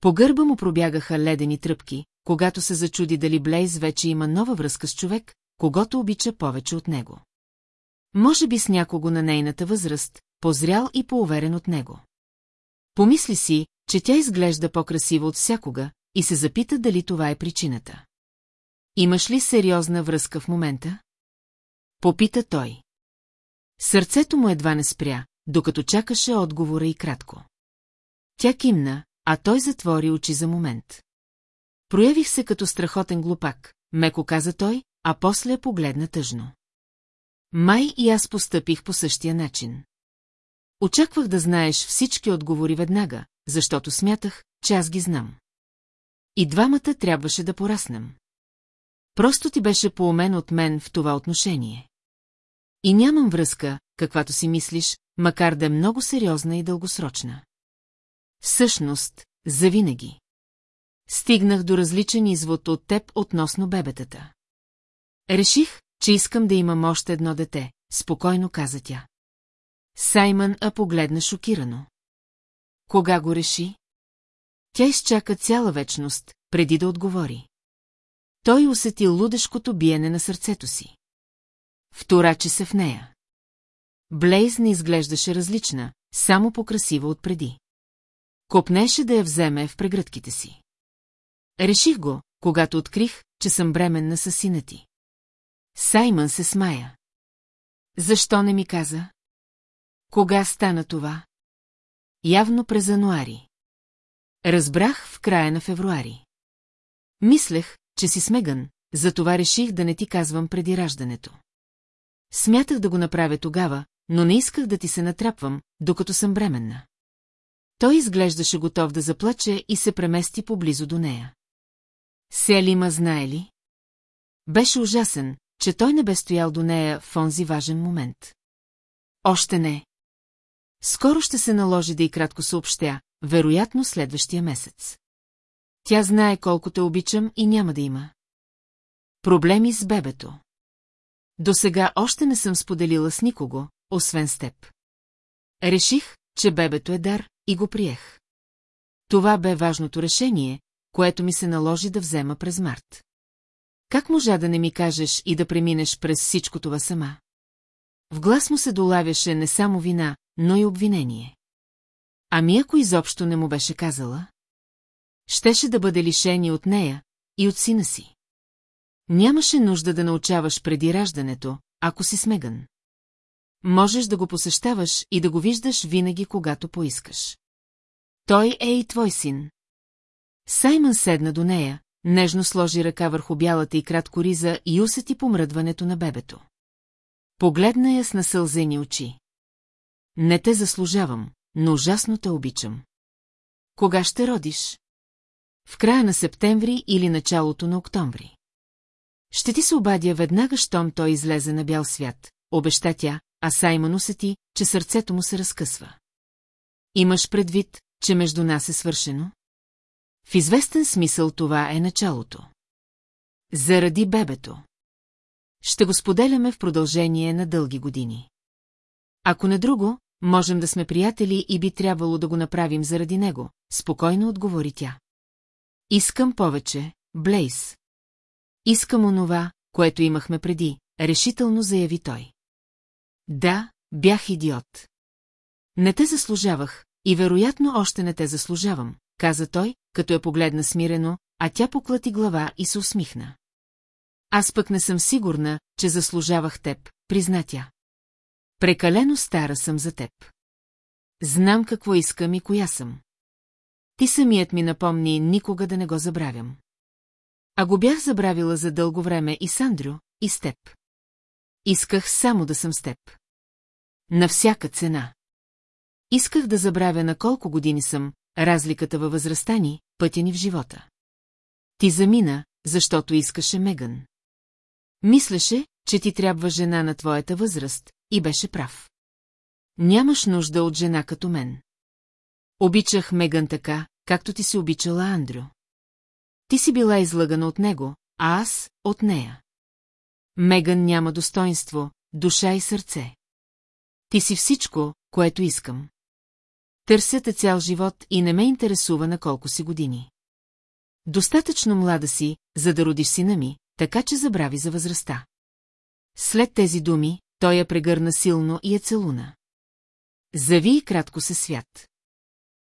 По гърба му пробягаха ледени тръпки, когато се зачуди дали Блейз вече има нова връзка с човек, когато обича повече от него. Може би с някого на нейната възраст, позрял и поуверен от него. Помисли си, че тя изглежда по-красива от всякога, и се запита дали това е причината. Имаш ли сериозна връзка в момента? Попита той. Сърцето му едва не спря, докато чакаше отговора и кратко. Тя кимна, а той затвори очи за момент. Проявих се като страхотен глупак, меко каза той, а после погледна тъжно. Май и аз постъпих по същия начин. Очаквах да знаеш всички отговори веднага, защото смятах, че аз ги знам. И двамата трябваше да пораснем. Просто ти беше поумен от мен в това отношение. И нямам връзка, каквато си мислиш, макар да е много сериозна и дългосрочна. Всъщност, завинаги. Стигнах до различен извод от теб относно бебетата. Реших, че искам да имам още едно дете, спокойно каза тя. Саймън а погледна шокирано. Кога го реши? Тя изчака цяла вечност, преди да отговори. Той усети лудешкото биене на сърцето си. Вторачи се в нея. Блейз не изглеждаше различна, само по-красива от преди. Копнеше да я вземе в прегръдките си. Реших го, когато открих, че съм бременна със сина ти. Саймън се смая. Защо не ми каза? Кога стана това? Явно през януари. Разбрах в края на февруари. Мислех, че си смеган, затова реших да не ти казвам преди раждането. Смятах да го направя тогава, но не исках да ти се натрапвам, докато съм бременна. Той изглеждаше готов да заплаче и се премести поблизо до нея. Селима знае ли? Беше ужасен, че той не бе стоял до нея в онзи важен момент. Още не. Скоро ще се наложи да и кратко съобщя, вероятно следващия месец. Тя знае колко те обичам и няма да има. Проблеми с бебето. До сега още не съм споделила с никого, освен с теб. Реших, че бебето е дар, и го приех. Това бе важното решение, което ми се наложи да взема през март. Как можа да не ми кажеш и да преминеш през всичко това сама? В глас му се долавяше не само вина, но и обвинение. Ами ако изобщо не му беше казала? Щеше да бъде лишени от нея и от сина си. Нямаше нужда да научаваш преди раждането, ако си смеган. Можеш да го посещаваш и да го виждаш винаги, когато поискаш. Той е и твой син. Саймън седна до нея, нежно сложи ръка върху бялата и кратко риза и усети помръдването на бебето. Погледна я с насълзени очи. Не те заслужавам, но ужасно те обичам. Кога ще родиш? В края на септември или началото на октомври. Ще ти се обадя веднага, щом той излезе на бял свят, обеща тя, а Саймон усети, че сърцето му се разкъсва. Имаш предвид, че между нас е свършено? В известен смисъл това е началото. Заради бебето. Ще го споделяме в продължение на дълги години. Ако не друго, можем да сме приятели и би трябвало да го направим заради него, спокойно отговори тя. Искам повече, Блейс. Искам онова, което имахме преди, решително заяви той. Да, бях идиот. Не те заслужавах, и вероятно още не те заслужавам, каза той, като я погледна смирено, а тя поклати глава и се усмихна. Аз пък не съм сигурна, че заслужавах теб, призна тя. Прекалено стара съм за теб. Знам какво искам и коя съм. Ти самият ми напомни никога да не го забравям. А го бях забравила за дълго време и Сандрю, и с теб. Исках само да съм с теб. На всяка цена. Исках да забравя на колко години съм, разликата във възрастта ни, пътя ни в живота. Ти замина, защото искаше Меган. Мислеше, че ти трябва жена на твоята възраст, и беше прав. Нямаш нужда от жена като мен. Обичах Меган така, както ти си обичала Андрю. Ти си била излъгана от него, а аз – от нея. Меган няма достоинство, душа и сърце. Ти си всичко, което искам. Търся те цял живот и не ме интересува на колко си години. Достатъчно млада си, за да родиш сина ми, така че забрави за възрастта. След тези думи, той я прегърна силно и е целуна. Зави и кратко се свят.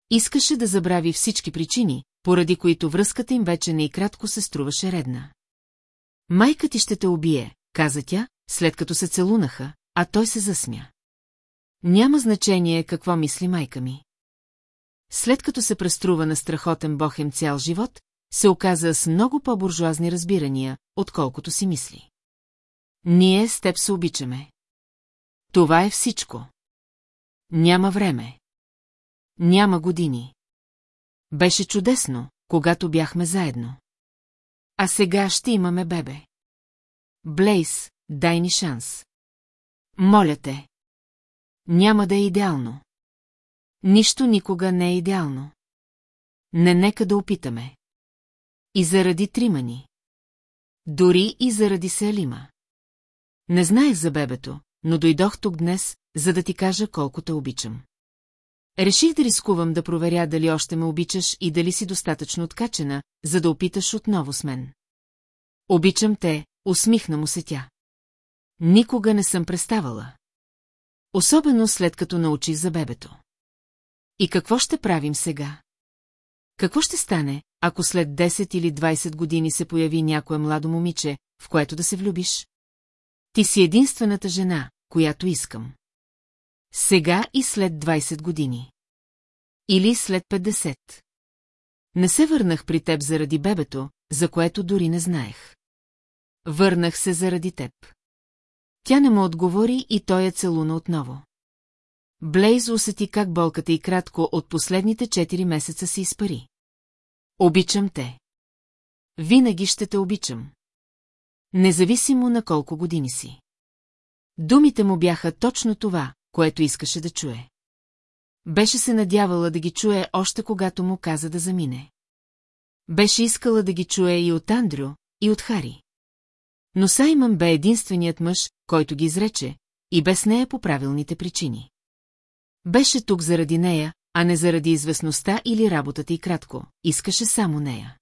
Искаше да забрави всички причини, поради които връзката им вече не и кратко се струваше редна. Майка ти ще те убие, каза тя, след като се целунаха, а той се засмя. Няма значение какво мисли майка ми. След като се преструва на страхотен бохем цял живот, се оказа с много по-буржуазни разбирания, отколкото си мисли. Ние с теб се обичаме. Това е всичко. Няма време. Няма години. Беше чудесно, когато бяхме заедно. А сега ще имаме бебе. Блейс, дай ни шанс. Моля те. Няма да е идеално. Нищо никога не е идеално. Не нека да опитаме. И заради тримани. Дори и заради Селима. Не знаех за бебето, но дойдох тук днес, за да ти кажа колко те обичам. Реших да рискувам да проверя дали още ме обичаш и дали си достатъчно откачена, за да опиташ отново с мен. Обичам те, усмихна му се тя. Никога не съм преставала. Особено след като научих за бебето. И какво ще правим сега? Какво ще стане, ако след 10 или 20 години се появи някое младо момиче, в което да се влюбиш? Ти си единствената жена, която искам. Сега и след 20 години. Или след 50. Не се върнах при теб заради бебето, за което дори не знаех. Върнах се заради теб. Тя не му отговори и той я целуна отново. Блейз усети как болката и кратко от последните 4 месеца се изпари. Обичам те. Винаги ще те обичам. Независимо на колко години си. Думите му бяха точно това, което искаше да чуе. Беше се надявала да ги чуе още когато му каза да замине. Беше искала да ги чуе и от Андрю, и от Хари. Но Саймън бе единственият мъж, който ги изрече, и без нея по правилните причини. Беше тук заради нея, а не заради известността или работата и кратко, искаше само нея.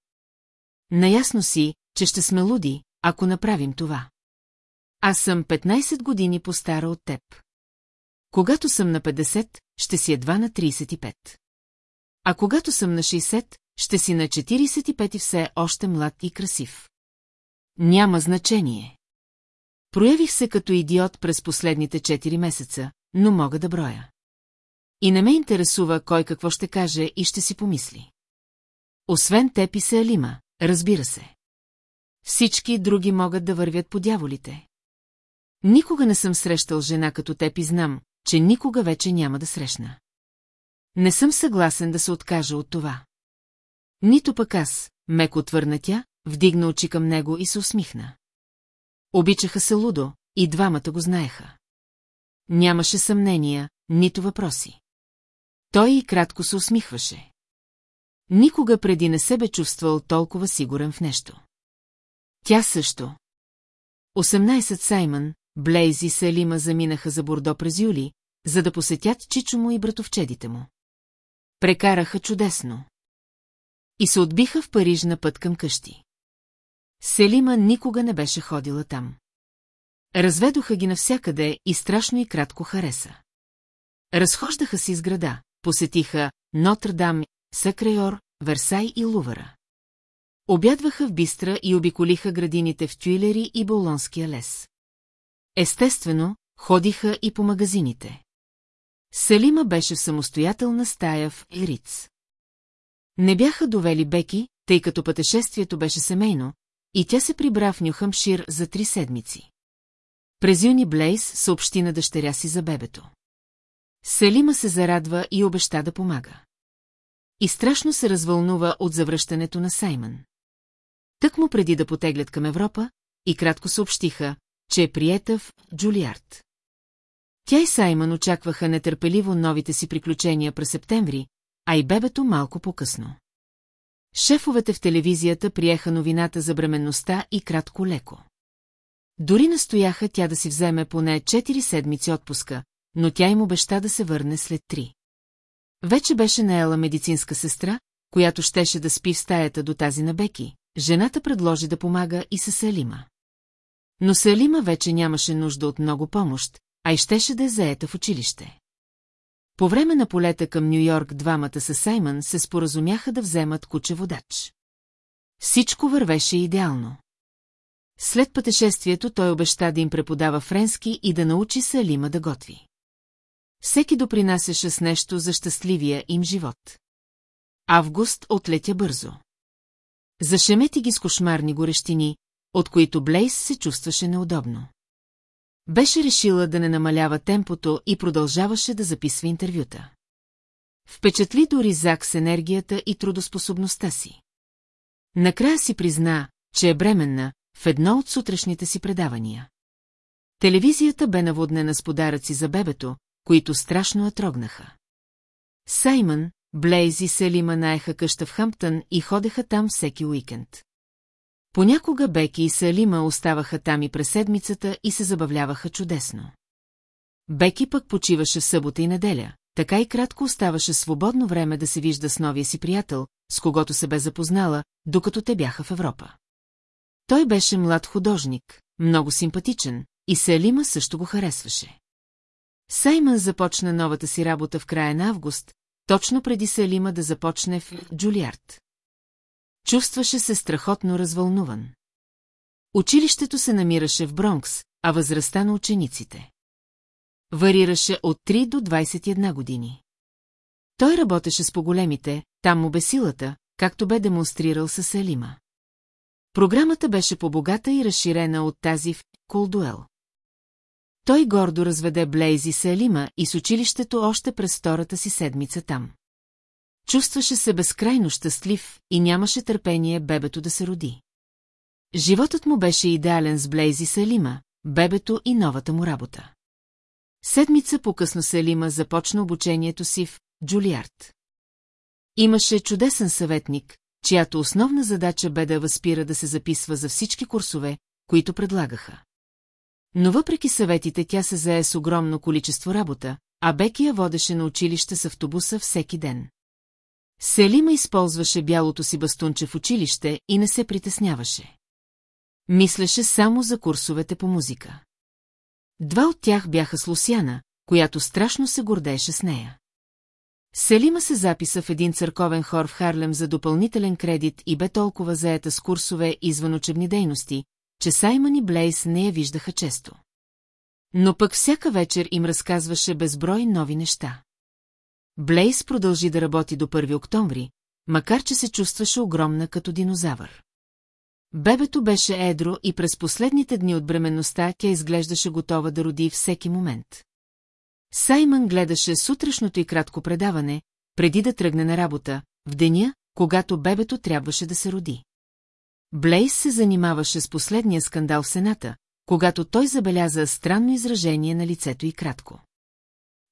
Наясно си, че ще сме луди, ако направим това. Аз съм 15 години по-стара от теб. Когато съм на 50, ще си едва на 35. А когато съм на 60, ще си на 45 и все още млад и красив. Няма значение. Проявих се като идиот през последните 4 месеца, но мога да броя. И не ме интересува кой какво ще каже и ще си помисли. Освен теб и се Алима, разбира се. Всички други могат да вървят по дяволите. Никога не съм срещал жена като теб и знам, че никога вече няма да срещна. Не съм съгласен да се откажа от това. Нито пък аз, меко отвърна тя, вдигна очи към него и се усмихна. Обичаха се лудо, и двамата го знаеха. Нямаше съмнения, нито въпроси. Той и кратко се усмихваше. Никога преди не се бе чувствал толкова сигурен в нещо. Тя също. 18 Саймън, Блейз и Салима заминаха за Бордо през юли, за да посетят Чичо му и братовчедите му. Прекараха чудесно. И се отбиха в Париж на път към къщи. Селима никога не беше ходила там. Разведоха ги навсякъде и страшно и кратко хареса. Разхождаха си из града, посетиха Нотр-Дам, Сакрейор, Версай и Лувара. Обядваха в Бистра и обиколиха градините в Тюилери и Болонския лес. Естествено, ходиха и по магазините. Салима беше в самостоятелна стая в Ириц. Не бяха довели Беки, тъй като пътешествието беше семейно, и тя се прибра в Нюхамшир за три седмици. През юни Блейс съобщи на дъщеря си за бебето. Селима се зарадва и обеща да помага. И страшно се развълнува от завръщането на Саймън. Тък му преди да потеглят към Европа, и кратко съобщиха, че е приета в Джулиард. Тя и Саймън очакваха нетърпеливо новите си приключения през септември, а и бебето малко по-късно. Шефовете в телевизията приеха новината за бременността и кратко леко. Дори настояха тя да си вземе поне 4 седмици отпуска, но тя им обеща да се върне след три. Вече беше наела медицинска сестра, която щеше да спи в стаята до тази на Беки. Жената предложи да помага и със Салима. Но Салима вече нямаше нужда от много помощ, а и щеше да е заета в училище. По време на полета към Нью-Йорк двамата с Саймън се споразумяха да вземат куче водач. Всичко вървеше идеално. След пътешествието той обеща да им преподава френски и да научи Салима да готви. Всеки допринасяше с нещо за щастливия им живот. Август отлетя бързо. Зашемети ги с кошмарни горещини, от които Блейс се чувстваше неудобно. Беше решила да не намалява темпото и продължаваше да записва интервюта. Впечатли дори Зак с енергията и трудоспособността си. Накрая си призна, че е бременна, в едно от сутрешните си предавания. Телевизията бе наводнена с подаръци за бебето, които страшно я трогнаха. Саймън, Блейз и Селима наеха къща в Хамптън и ходеха там всеки уикенд. Понякога Беки и Салима оставаха там и през седмицата и се забавляваха чудесно. Беки пък почиваше в събота и неделя, така и кратко оставаше свободно време да се вижда с новия си приятел, с когото се бе запознала, докато те бяха в Европа. Той беше млад художник, много симпатичен, и Салима също го харесваше. Саймън започна новата си работа в края на август, точно преди Салима да започне в Джулиард. Чувстваше се страхотно развълнуван. Училището се намираше в Бронкс, а възрастта на учениците. Варираше от 3 до 21 години. Той работеше с поголемите, там му бе силата, както бе демонстрирал със Салима. Програмата беше побогата и разширена от тази в Колдуел. Той гордо разведе Блейзи Салима и с училището още през втората си седмица там. Чувстваше се безкрайно щастлив и нямаше търпение бебето да се роди. Животът му беше идеален с Блейзи Салима, бебето и новата му работа. Седмица по-късно Салима започна обучението си в Джулиард. Имаше чудесен съветник, чиято основна задача бе да възпира да се записва за всички курсове, които предлагаха. Но въпреки съветите тя се зае с огромно количество работа, а Беки я водеше на училище с автобуса всеки ден. Селима използваше бялото си бастунче в училище и не се притесняваше. Мислеше само за курсовете по музика. Два от тях бяха с Лусяна, която страшно се гордееше с нея. Селима се записа в един църковен хор в Харлем за допълнителен кредит и бе толкова заета с курсове извън учебни дейности, че Саймън и Блейс не я виждаха често. Но пък всяка вечер им разказваше безброй нови неща. Блейс продължи да работи до 1 октомври, макар че се чувстваше огромна като динозавър. Бебето беше едро и през последните дни от бременността тя изглеждаше готова да роди всеки момент. Саймън гледаше сутрешното и кратко предаване, преди да тръгне на работа, в деня, когато бебето трябваше да се роди. Блейс се занимаваше с последния скандал в Сената, когато той забеляза странно изражение на лицето и кратко.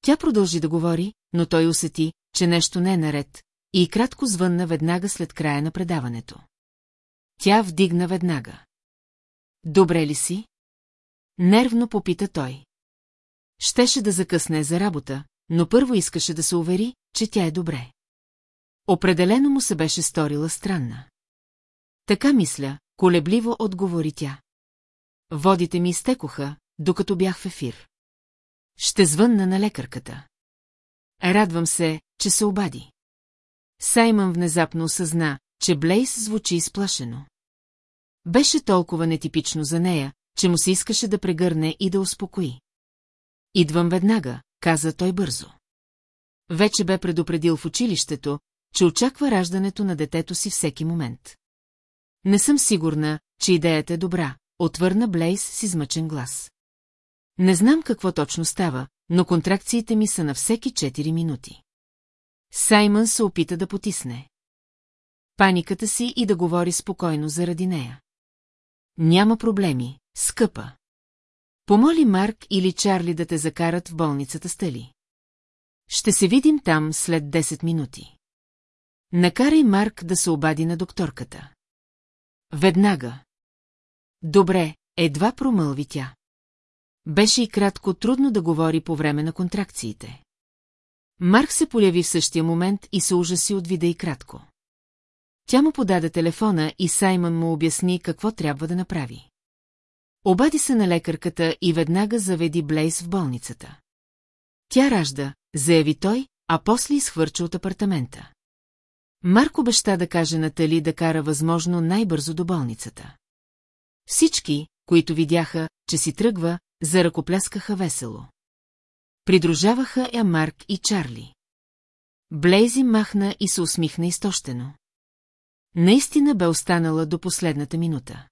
Тя продължи да говори, но той усети, че нещо не е наред, и кратко звънна веднага след края на предаването. Тя вдигна веднага. Добре ли си? Нервно попита той. Щеше да закъсне за работа, но първо искаше да се увери, че тя е добре. Определено му се беше сторила странна. Така мисля, колебливо отговори тя. Водите ми изтекоха, докато бях в ефир. Ще звънна на лекарката. Радвам се, че се обади. Саймън внезапно осъзна, че Блейс звучи изплашено. Беше толкова нетипично за нея, че му се искаше да прегърне и да успокои. Идвам веднага, каза той бързо. Вече бе предупредил в училището, че очаква раждането на детето си всеки момент. Не съм сигурна, че идеята е добра, отвърна Блейс с измъчен глас. Не знам какво точно става, но контракциите ми са на всеки 4 минути. Саймън се опита да потисне. Паниката си и да говори спокойно заради нея. Няма проблеми, скъпа. Помоли Марк или Чарли да те закарат в болницата Стали. Ще се видим там след 10 минути. Накарай Марк да се обади на докторката. Веднага. Добре, едва промълви тя. Беше и кратко трудно да говори по време на контракциите. Марк се появи в същия момент и се ужаси от вида и кратко. Тя му подаде телефона и Саймън му обясни какво трябва да направи. Обади се на лекарката и веднага заведи Блейс в болницата. Тя ражда, заяви той, а после изхвърча от апартамента. Марк обеща да каже на Тали да кара възможно най-бързо до болницата. Всички, които видяха, че си тръгва, заръкопляскаха весело. Придружаваха я Марк и Чарли. Блейзи махна и се усмихна изтощено. Наистина бе останала до последната минута.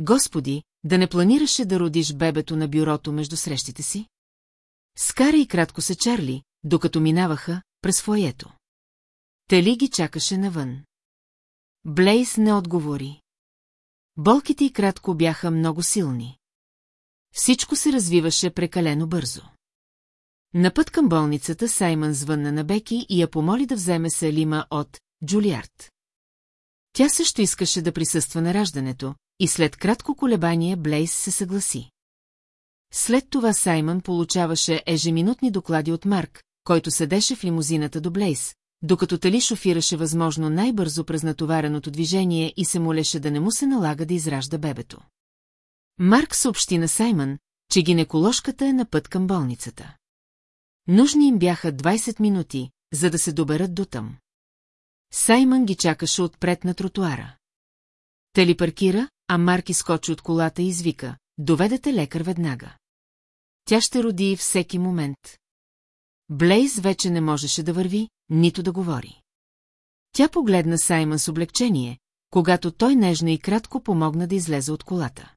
Господи, да не планираше да родиш бебето на бюрото между срещите си? Скара и кратко се Чарли, докато минаваха през фоето. Тали ги чакаше навън. Блейс не отговори. Болките и кратко бяха много силни. Всичко се развиваше прекалено бързо. На път към болницата Саймън звънна на Беки и я помоли да вземе Салима от Джулиард. Тя също искаше да присъства на раждането, и след кратко колебание Блейс се съгласи. След това Саймън получаваше ежеминутни доклади от Марк, който седеше в лимузината до Блейс, докато Тали шофираше възможно най-бързо през натовареното движение и се молеше да не му се налага да изражда бебето. Марк съобщи на Саймън, че гинеколожката е на път към болницата. Нужни им бяха 20 минути, за да се доберат до там. Саймън ги чакаше отпред на тротуара. Тали паркира, а Марк изкочи от колата и извика, доведете лекар веднага. Тя ще роди всеки момент. Блейз вече не можеше да върви, нито да говори. Тя погледна Саймън с облегчение, когато той нежно и кратко помогна да излезе от колата.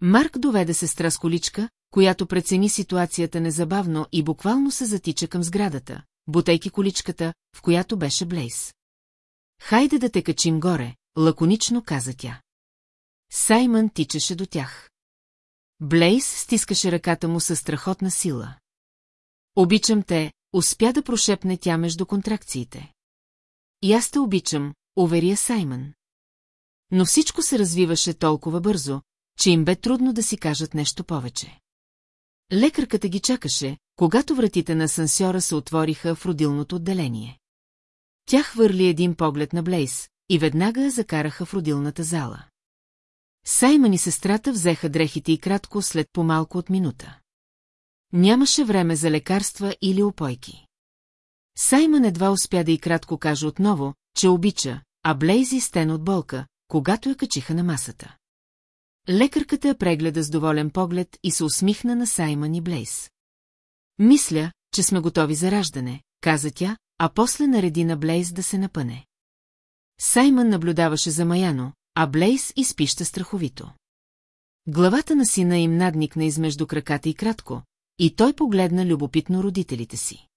Марк доведе сестра с количка, която прецени ситуацията незабавно и буквално се затича към сградата, бутейки количката, в която беше Блейс. Хайде да те качим горе, лаконично каза тя. Саймън тичаше до тях. Блейс стискаше ръката му със страхотна сила. Обичам те, успя да прошепне тя между контракциите. И аз те обичам, уверя Саймън. Но всичко се развиваше толкова бързо, че им бе трудно да си кажат нещо повече. Лекарката ги чакаше, когато вратите на асансьора се отвориха в родилното отделение. Тя хвърли един поглед на Блейс и веднага я закараха в родилната зала. Саймън и сестрата взеха дрехите и кратко след по-малко от минута. Нямаше време за лекарства или опойки. Саймън едва успя да и кратко каже отново, че обича, а Блейзи стен от болка, когато я качиха на масата. Лекарката прегледа с доволен поглед и се усмихна на Саймън и Блейз. Мисля, че сме готови за раждане, каза тя, а после нареди на Блейз да се напъне. Саймън наблюдаваше замаяно, а Блейс изпища страховито. Главата на сина им надникна измежду краката и кратко, и той погледна любопитно родителите си.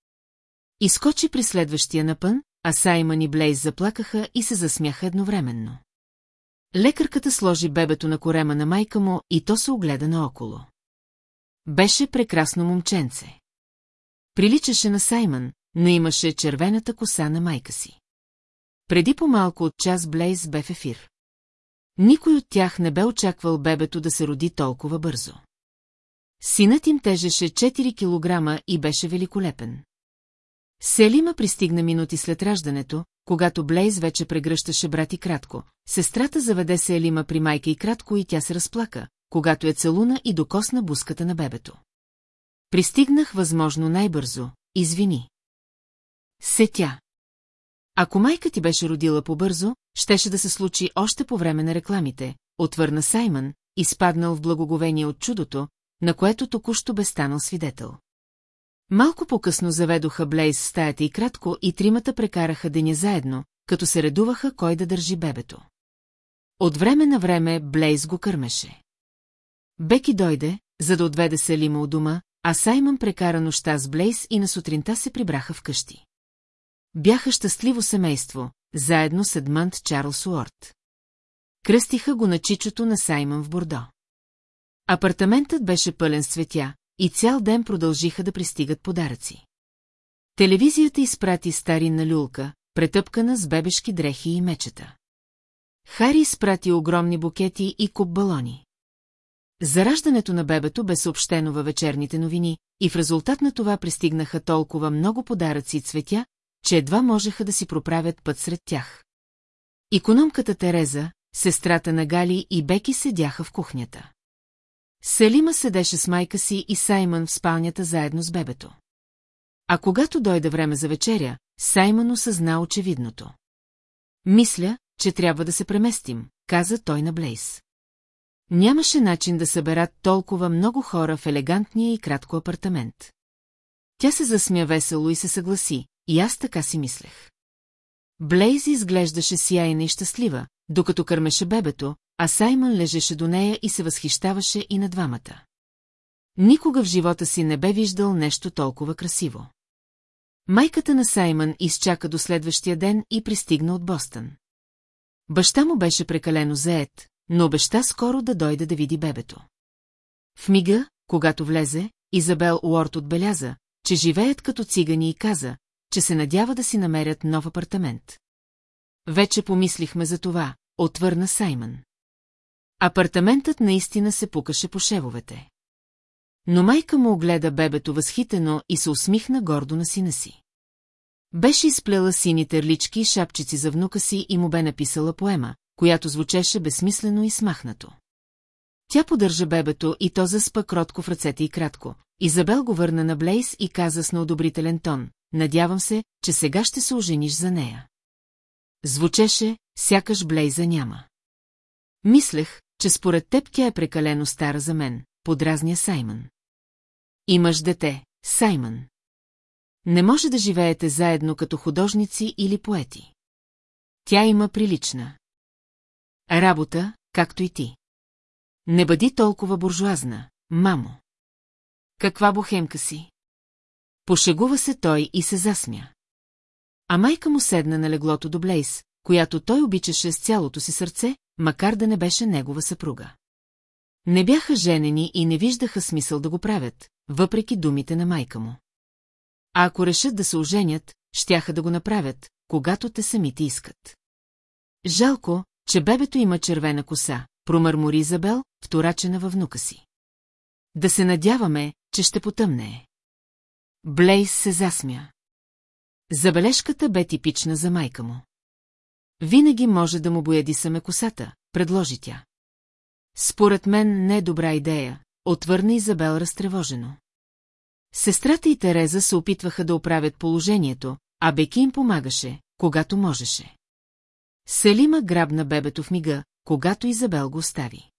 Изкочи при следващия напън, а Саймън и Блейс заплакаха и се засмяха едновременно. Лекарката сложи бебето на корема на майка му и то се огледа наоколо. Беше прекрасно момченце. Приличаше на Саймън, но имаше червената коса на майка си. Преди по-малко от час Блейз бе в ефир. Никой от тях не бе очаквал бебето да се роди толкова бързо. Синът им тежеше 4 килограма и беше великолепен. Селима пристигна минути след раждането, когато Блейз вече прегръщаше брат и кратко. Сестрата заведе се Елима при майка и кратко и тя се разплака, когато е целуна и докосна буската на бебето. Пристигнах възможно най-бързо, извини. Сетя. Ако майка ти беше родила побързо, щеше да се случи още по време на рекламите, отвърна Саймън, изпаднал в благоговение от чудото, на което току-що бе станал свидетел. Малко по-късно заведоха Блейз в стаята и кратко и тримата прекараха деня заедно, като се редуваха кой да държи бебето. От време на време Блейз го кърмеше. Беки дойде, за да отведе Селима от дома, а Саймън прекара нощта с Блейз и на сутринта се прибраха вкъщи. Бяха щастливо семейство, заедно с Едмънт Чарлз Уорд. Кръстиха го на чичото на Саймън в Бордо. Апартаментът беше пълен с цветя и цял ден продължиха да пристигат подаръци. Телевизията изпрати старинна люлка, претъпкана с бебешки дрехи и мечета. Хари изпрати огромни букети и куп балони. Зараждането на бебето бе съобщено във вечерните новини и в резултат на това пристигнаха толкова много подаръци и цветя, че едва можеха да си проправят път сред тях. Икономката Тереза, сестрата на Гали и Беки седяха в кухнята. Селима седеше с майка си и Саймън в спалнята заедно с бебето. А когато дойде време за вечеря, Саймън осъзна очевидното. Мисля, че трябва да се преместим, каза той на Блейс. Нямаше начин да съберат толкова много хора в елегантния и кратко апартамент. Тя се засмя весело и се съгласи, и аз така си мислех. Блейз изглеждаше сияйна и щастлива, докато кърмеше бебето, а Саймън лежеше до нея и се възхищаваше и на двамата. Никога в живота си не бе виждал нещо толкова красиво. Майката на Саймън изчака до следващия ден и пристигна от Бостън. Баща му беше прекалено заед, но обеща скоро да дойде да види бебето. В мига, когато влезе, Изабел Уорд отбеляза, че живеят като цигани и каза, че се надява да си намерят нов апартамент. Вече помислихме за това, отвърна Саймън. Апартаментът наистина се пукаше по шевовете. Но майка му огледа бебето възхитено и се усмихна гордо на сина си. Беше изплела сините рлички и шапчици за внука си и му бе написала поема, която звучеше безсмислено и смахнато. Тя поддържа бебето и то заспа кротко в ръцете и кратко. Изабел го върна на Блейс и каза с неодобрителен тон. Надявам се, че сега ще се ожениш за нея. Звучеше, сякаш Блейза няма. Мислех, че според теб тя е прекалено стара за мен, подразня Саймън. Имаш дете, Саймън. Не може да живеете заедно като художници или поети. Тя има прилична. Работа, както и ти. Не бъди толкова буржуазна, мамо. Каква бухемка си? Пошегува се той и се засмя. А майка му седна на леглото до Блейс, която той обичаше с цялото си сърце, макар да не беше негова съпруга. Не бяха женени и не виждаха смисъл да го правят, въпреки думите на майка му. А ако решат да се оженят, щяха да го направят, когато те самите искат. Жалко, че бебето има червена коса, промърмори Изабел, вторачена във внука си. Да се надяваме, че ще потъмне. Блейс се засмя. Забележката бе типична за майка му. Винаги може да му бояди саме косата, предложи тя. Според мен не е добра идея, отвърна Изабел разтревожено. Сестрата и Тереза се опитваха да оправят положението, а Беки им помагаше, когато можеше. Селима грабна бебето в мига, когато Изабел го остави.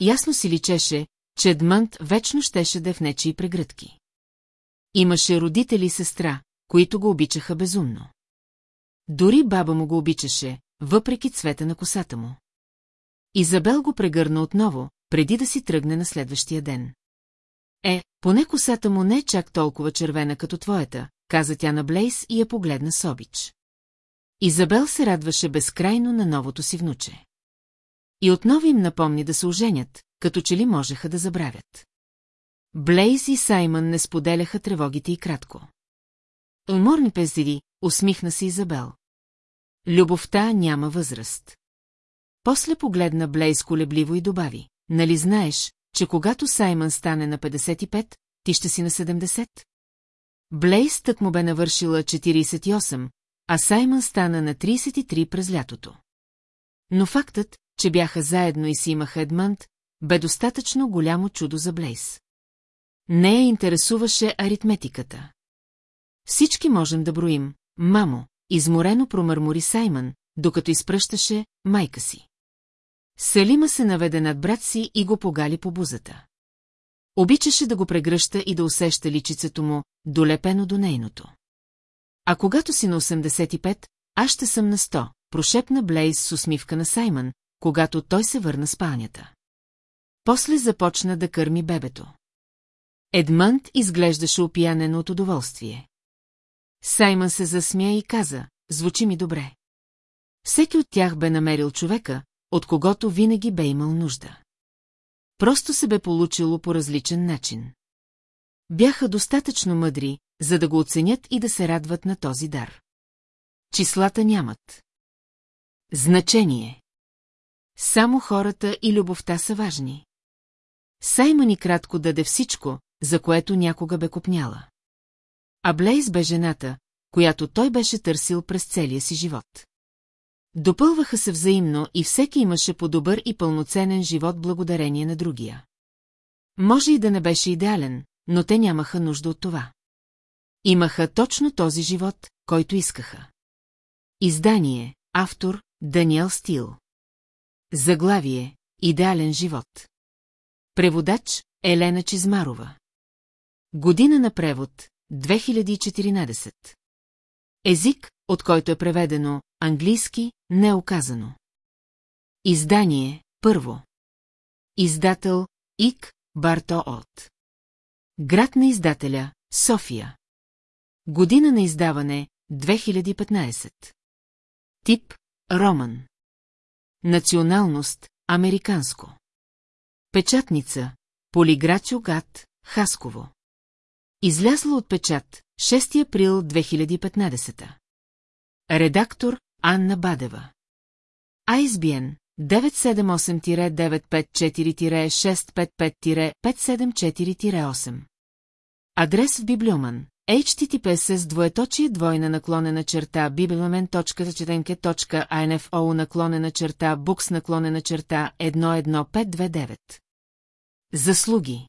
Ясно си личеше, че Едмънт вечно щеше да е в нечии прегръдки. Имаше родители и сестра, които го обичаха безумно. Дори баба му го обичаше, въпреки цвета на косата му. Изабел го прегърна отново, преди да си тръгне на следващия ден. Е, поне косата му не е чак толкова червена като твоята, каза тя на Блейс и я погледна с обич. Изабел се радваше безкрайно на новото си внуче. И отново им напомни да се оженят, като че ли можеха да забравят. Блейз и Саймън не споделяха тревогите и кратко. Уморни пезири, усмихна се Изабел. Любовта няма възраст. После погледна Блейз колебливо и добави. Нали знаеш, че когато Саймън стане на 55, ти ще си на 70? Блейз тък му бе навършила 48, а Саймън стана на 33 през лятото. Но фактът, че бяха заедно и си имаха Едмънт, бе достатъчно голямо чудо за Блейз. Не я интересуваше аритметиката. Всички можем да броим, мамо, изморено промърмори Саймън, докато изпръщаше майка си. Салима се наведе над брат си и го погали по бузата. Обичаше да го прегръща и да усеща личицето му, долепено до нейното. А когато си на 85, аз ще съм на 100, прошепна Блейз с усмивка на Саймън, когато той се върна спалнята. После започна да кърми бебето. Едмънт изглеждаше опиянен от удоволствие. Саймън се засмя и каза, звучи ми добре. Всеки от тях бе намерил човека, от когото винаги бе имал нужда. Просто се бе получило по различен начин. Бяха достатъчно мъдри, за да го оценят и да се радват на този дар. Числата нямат. Значение. Само хората и любовта са важни. Сайма ни кратко даде всичко, за което някога бе копняла. А Блейз бе жената, която той беше търсил през целия си живот. Допълваха се взаимно и всеки имаше по-добър и пълноценен живот благодарение на другия. Може и да не беше идеален, но те нямаха нужда от това. Имаха точно този живот, който искаха. Издание, автор, Даниел Стил. Заглавие, идеален живот. Преводач, Елена Чизмарова. Година на превод, 2014. Език, от който е преведено, английски, неоказано. Издание, първо. Издател, Ик, Барто от. Град на издателя, София. Година на издаване, 2015. Тип, Роман. Националност, американско. Печатница, Полиграчо Гат, Хасково. Излязла от печат, 6 април 2015. Редактор Анна Бадева. ISBN 978-954-655-574-8. Адрес в Библиоман. HTTPS с двоеточие двойна наклонена черта bibliомен.четенке.info наклонена черта букс наклонена черта 11529. Заслуги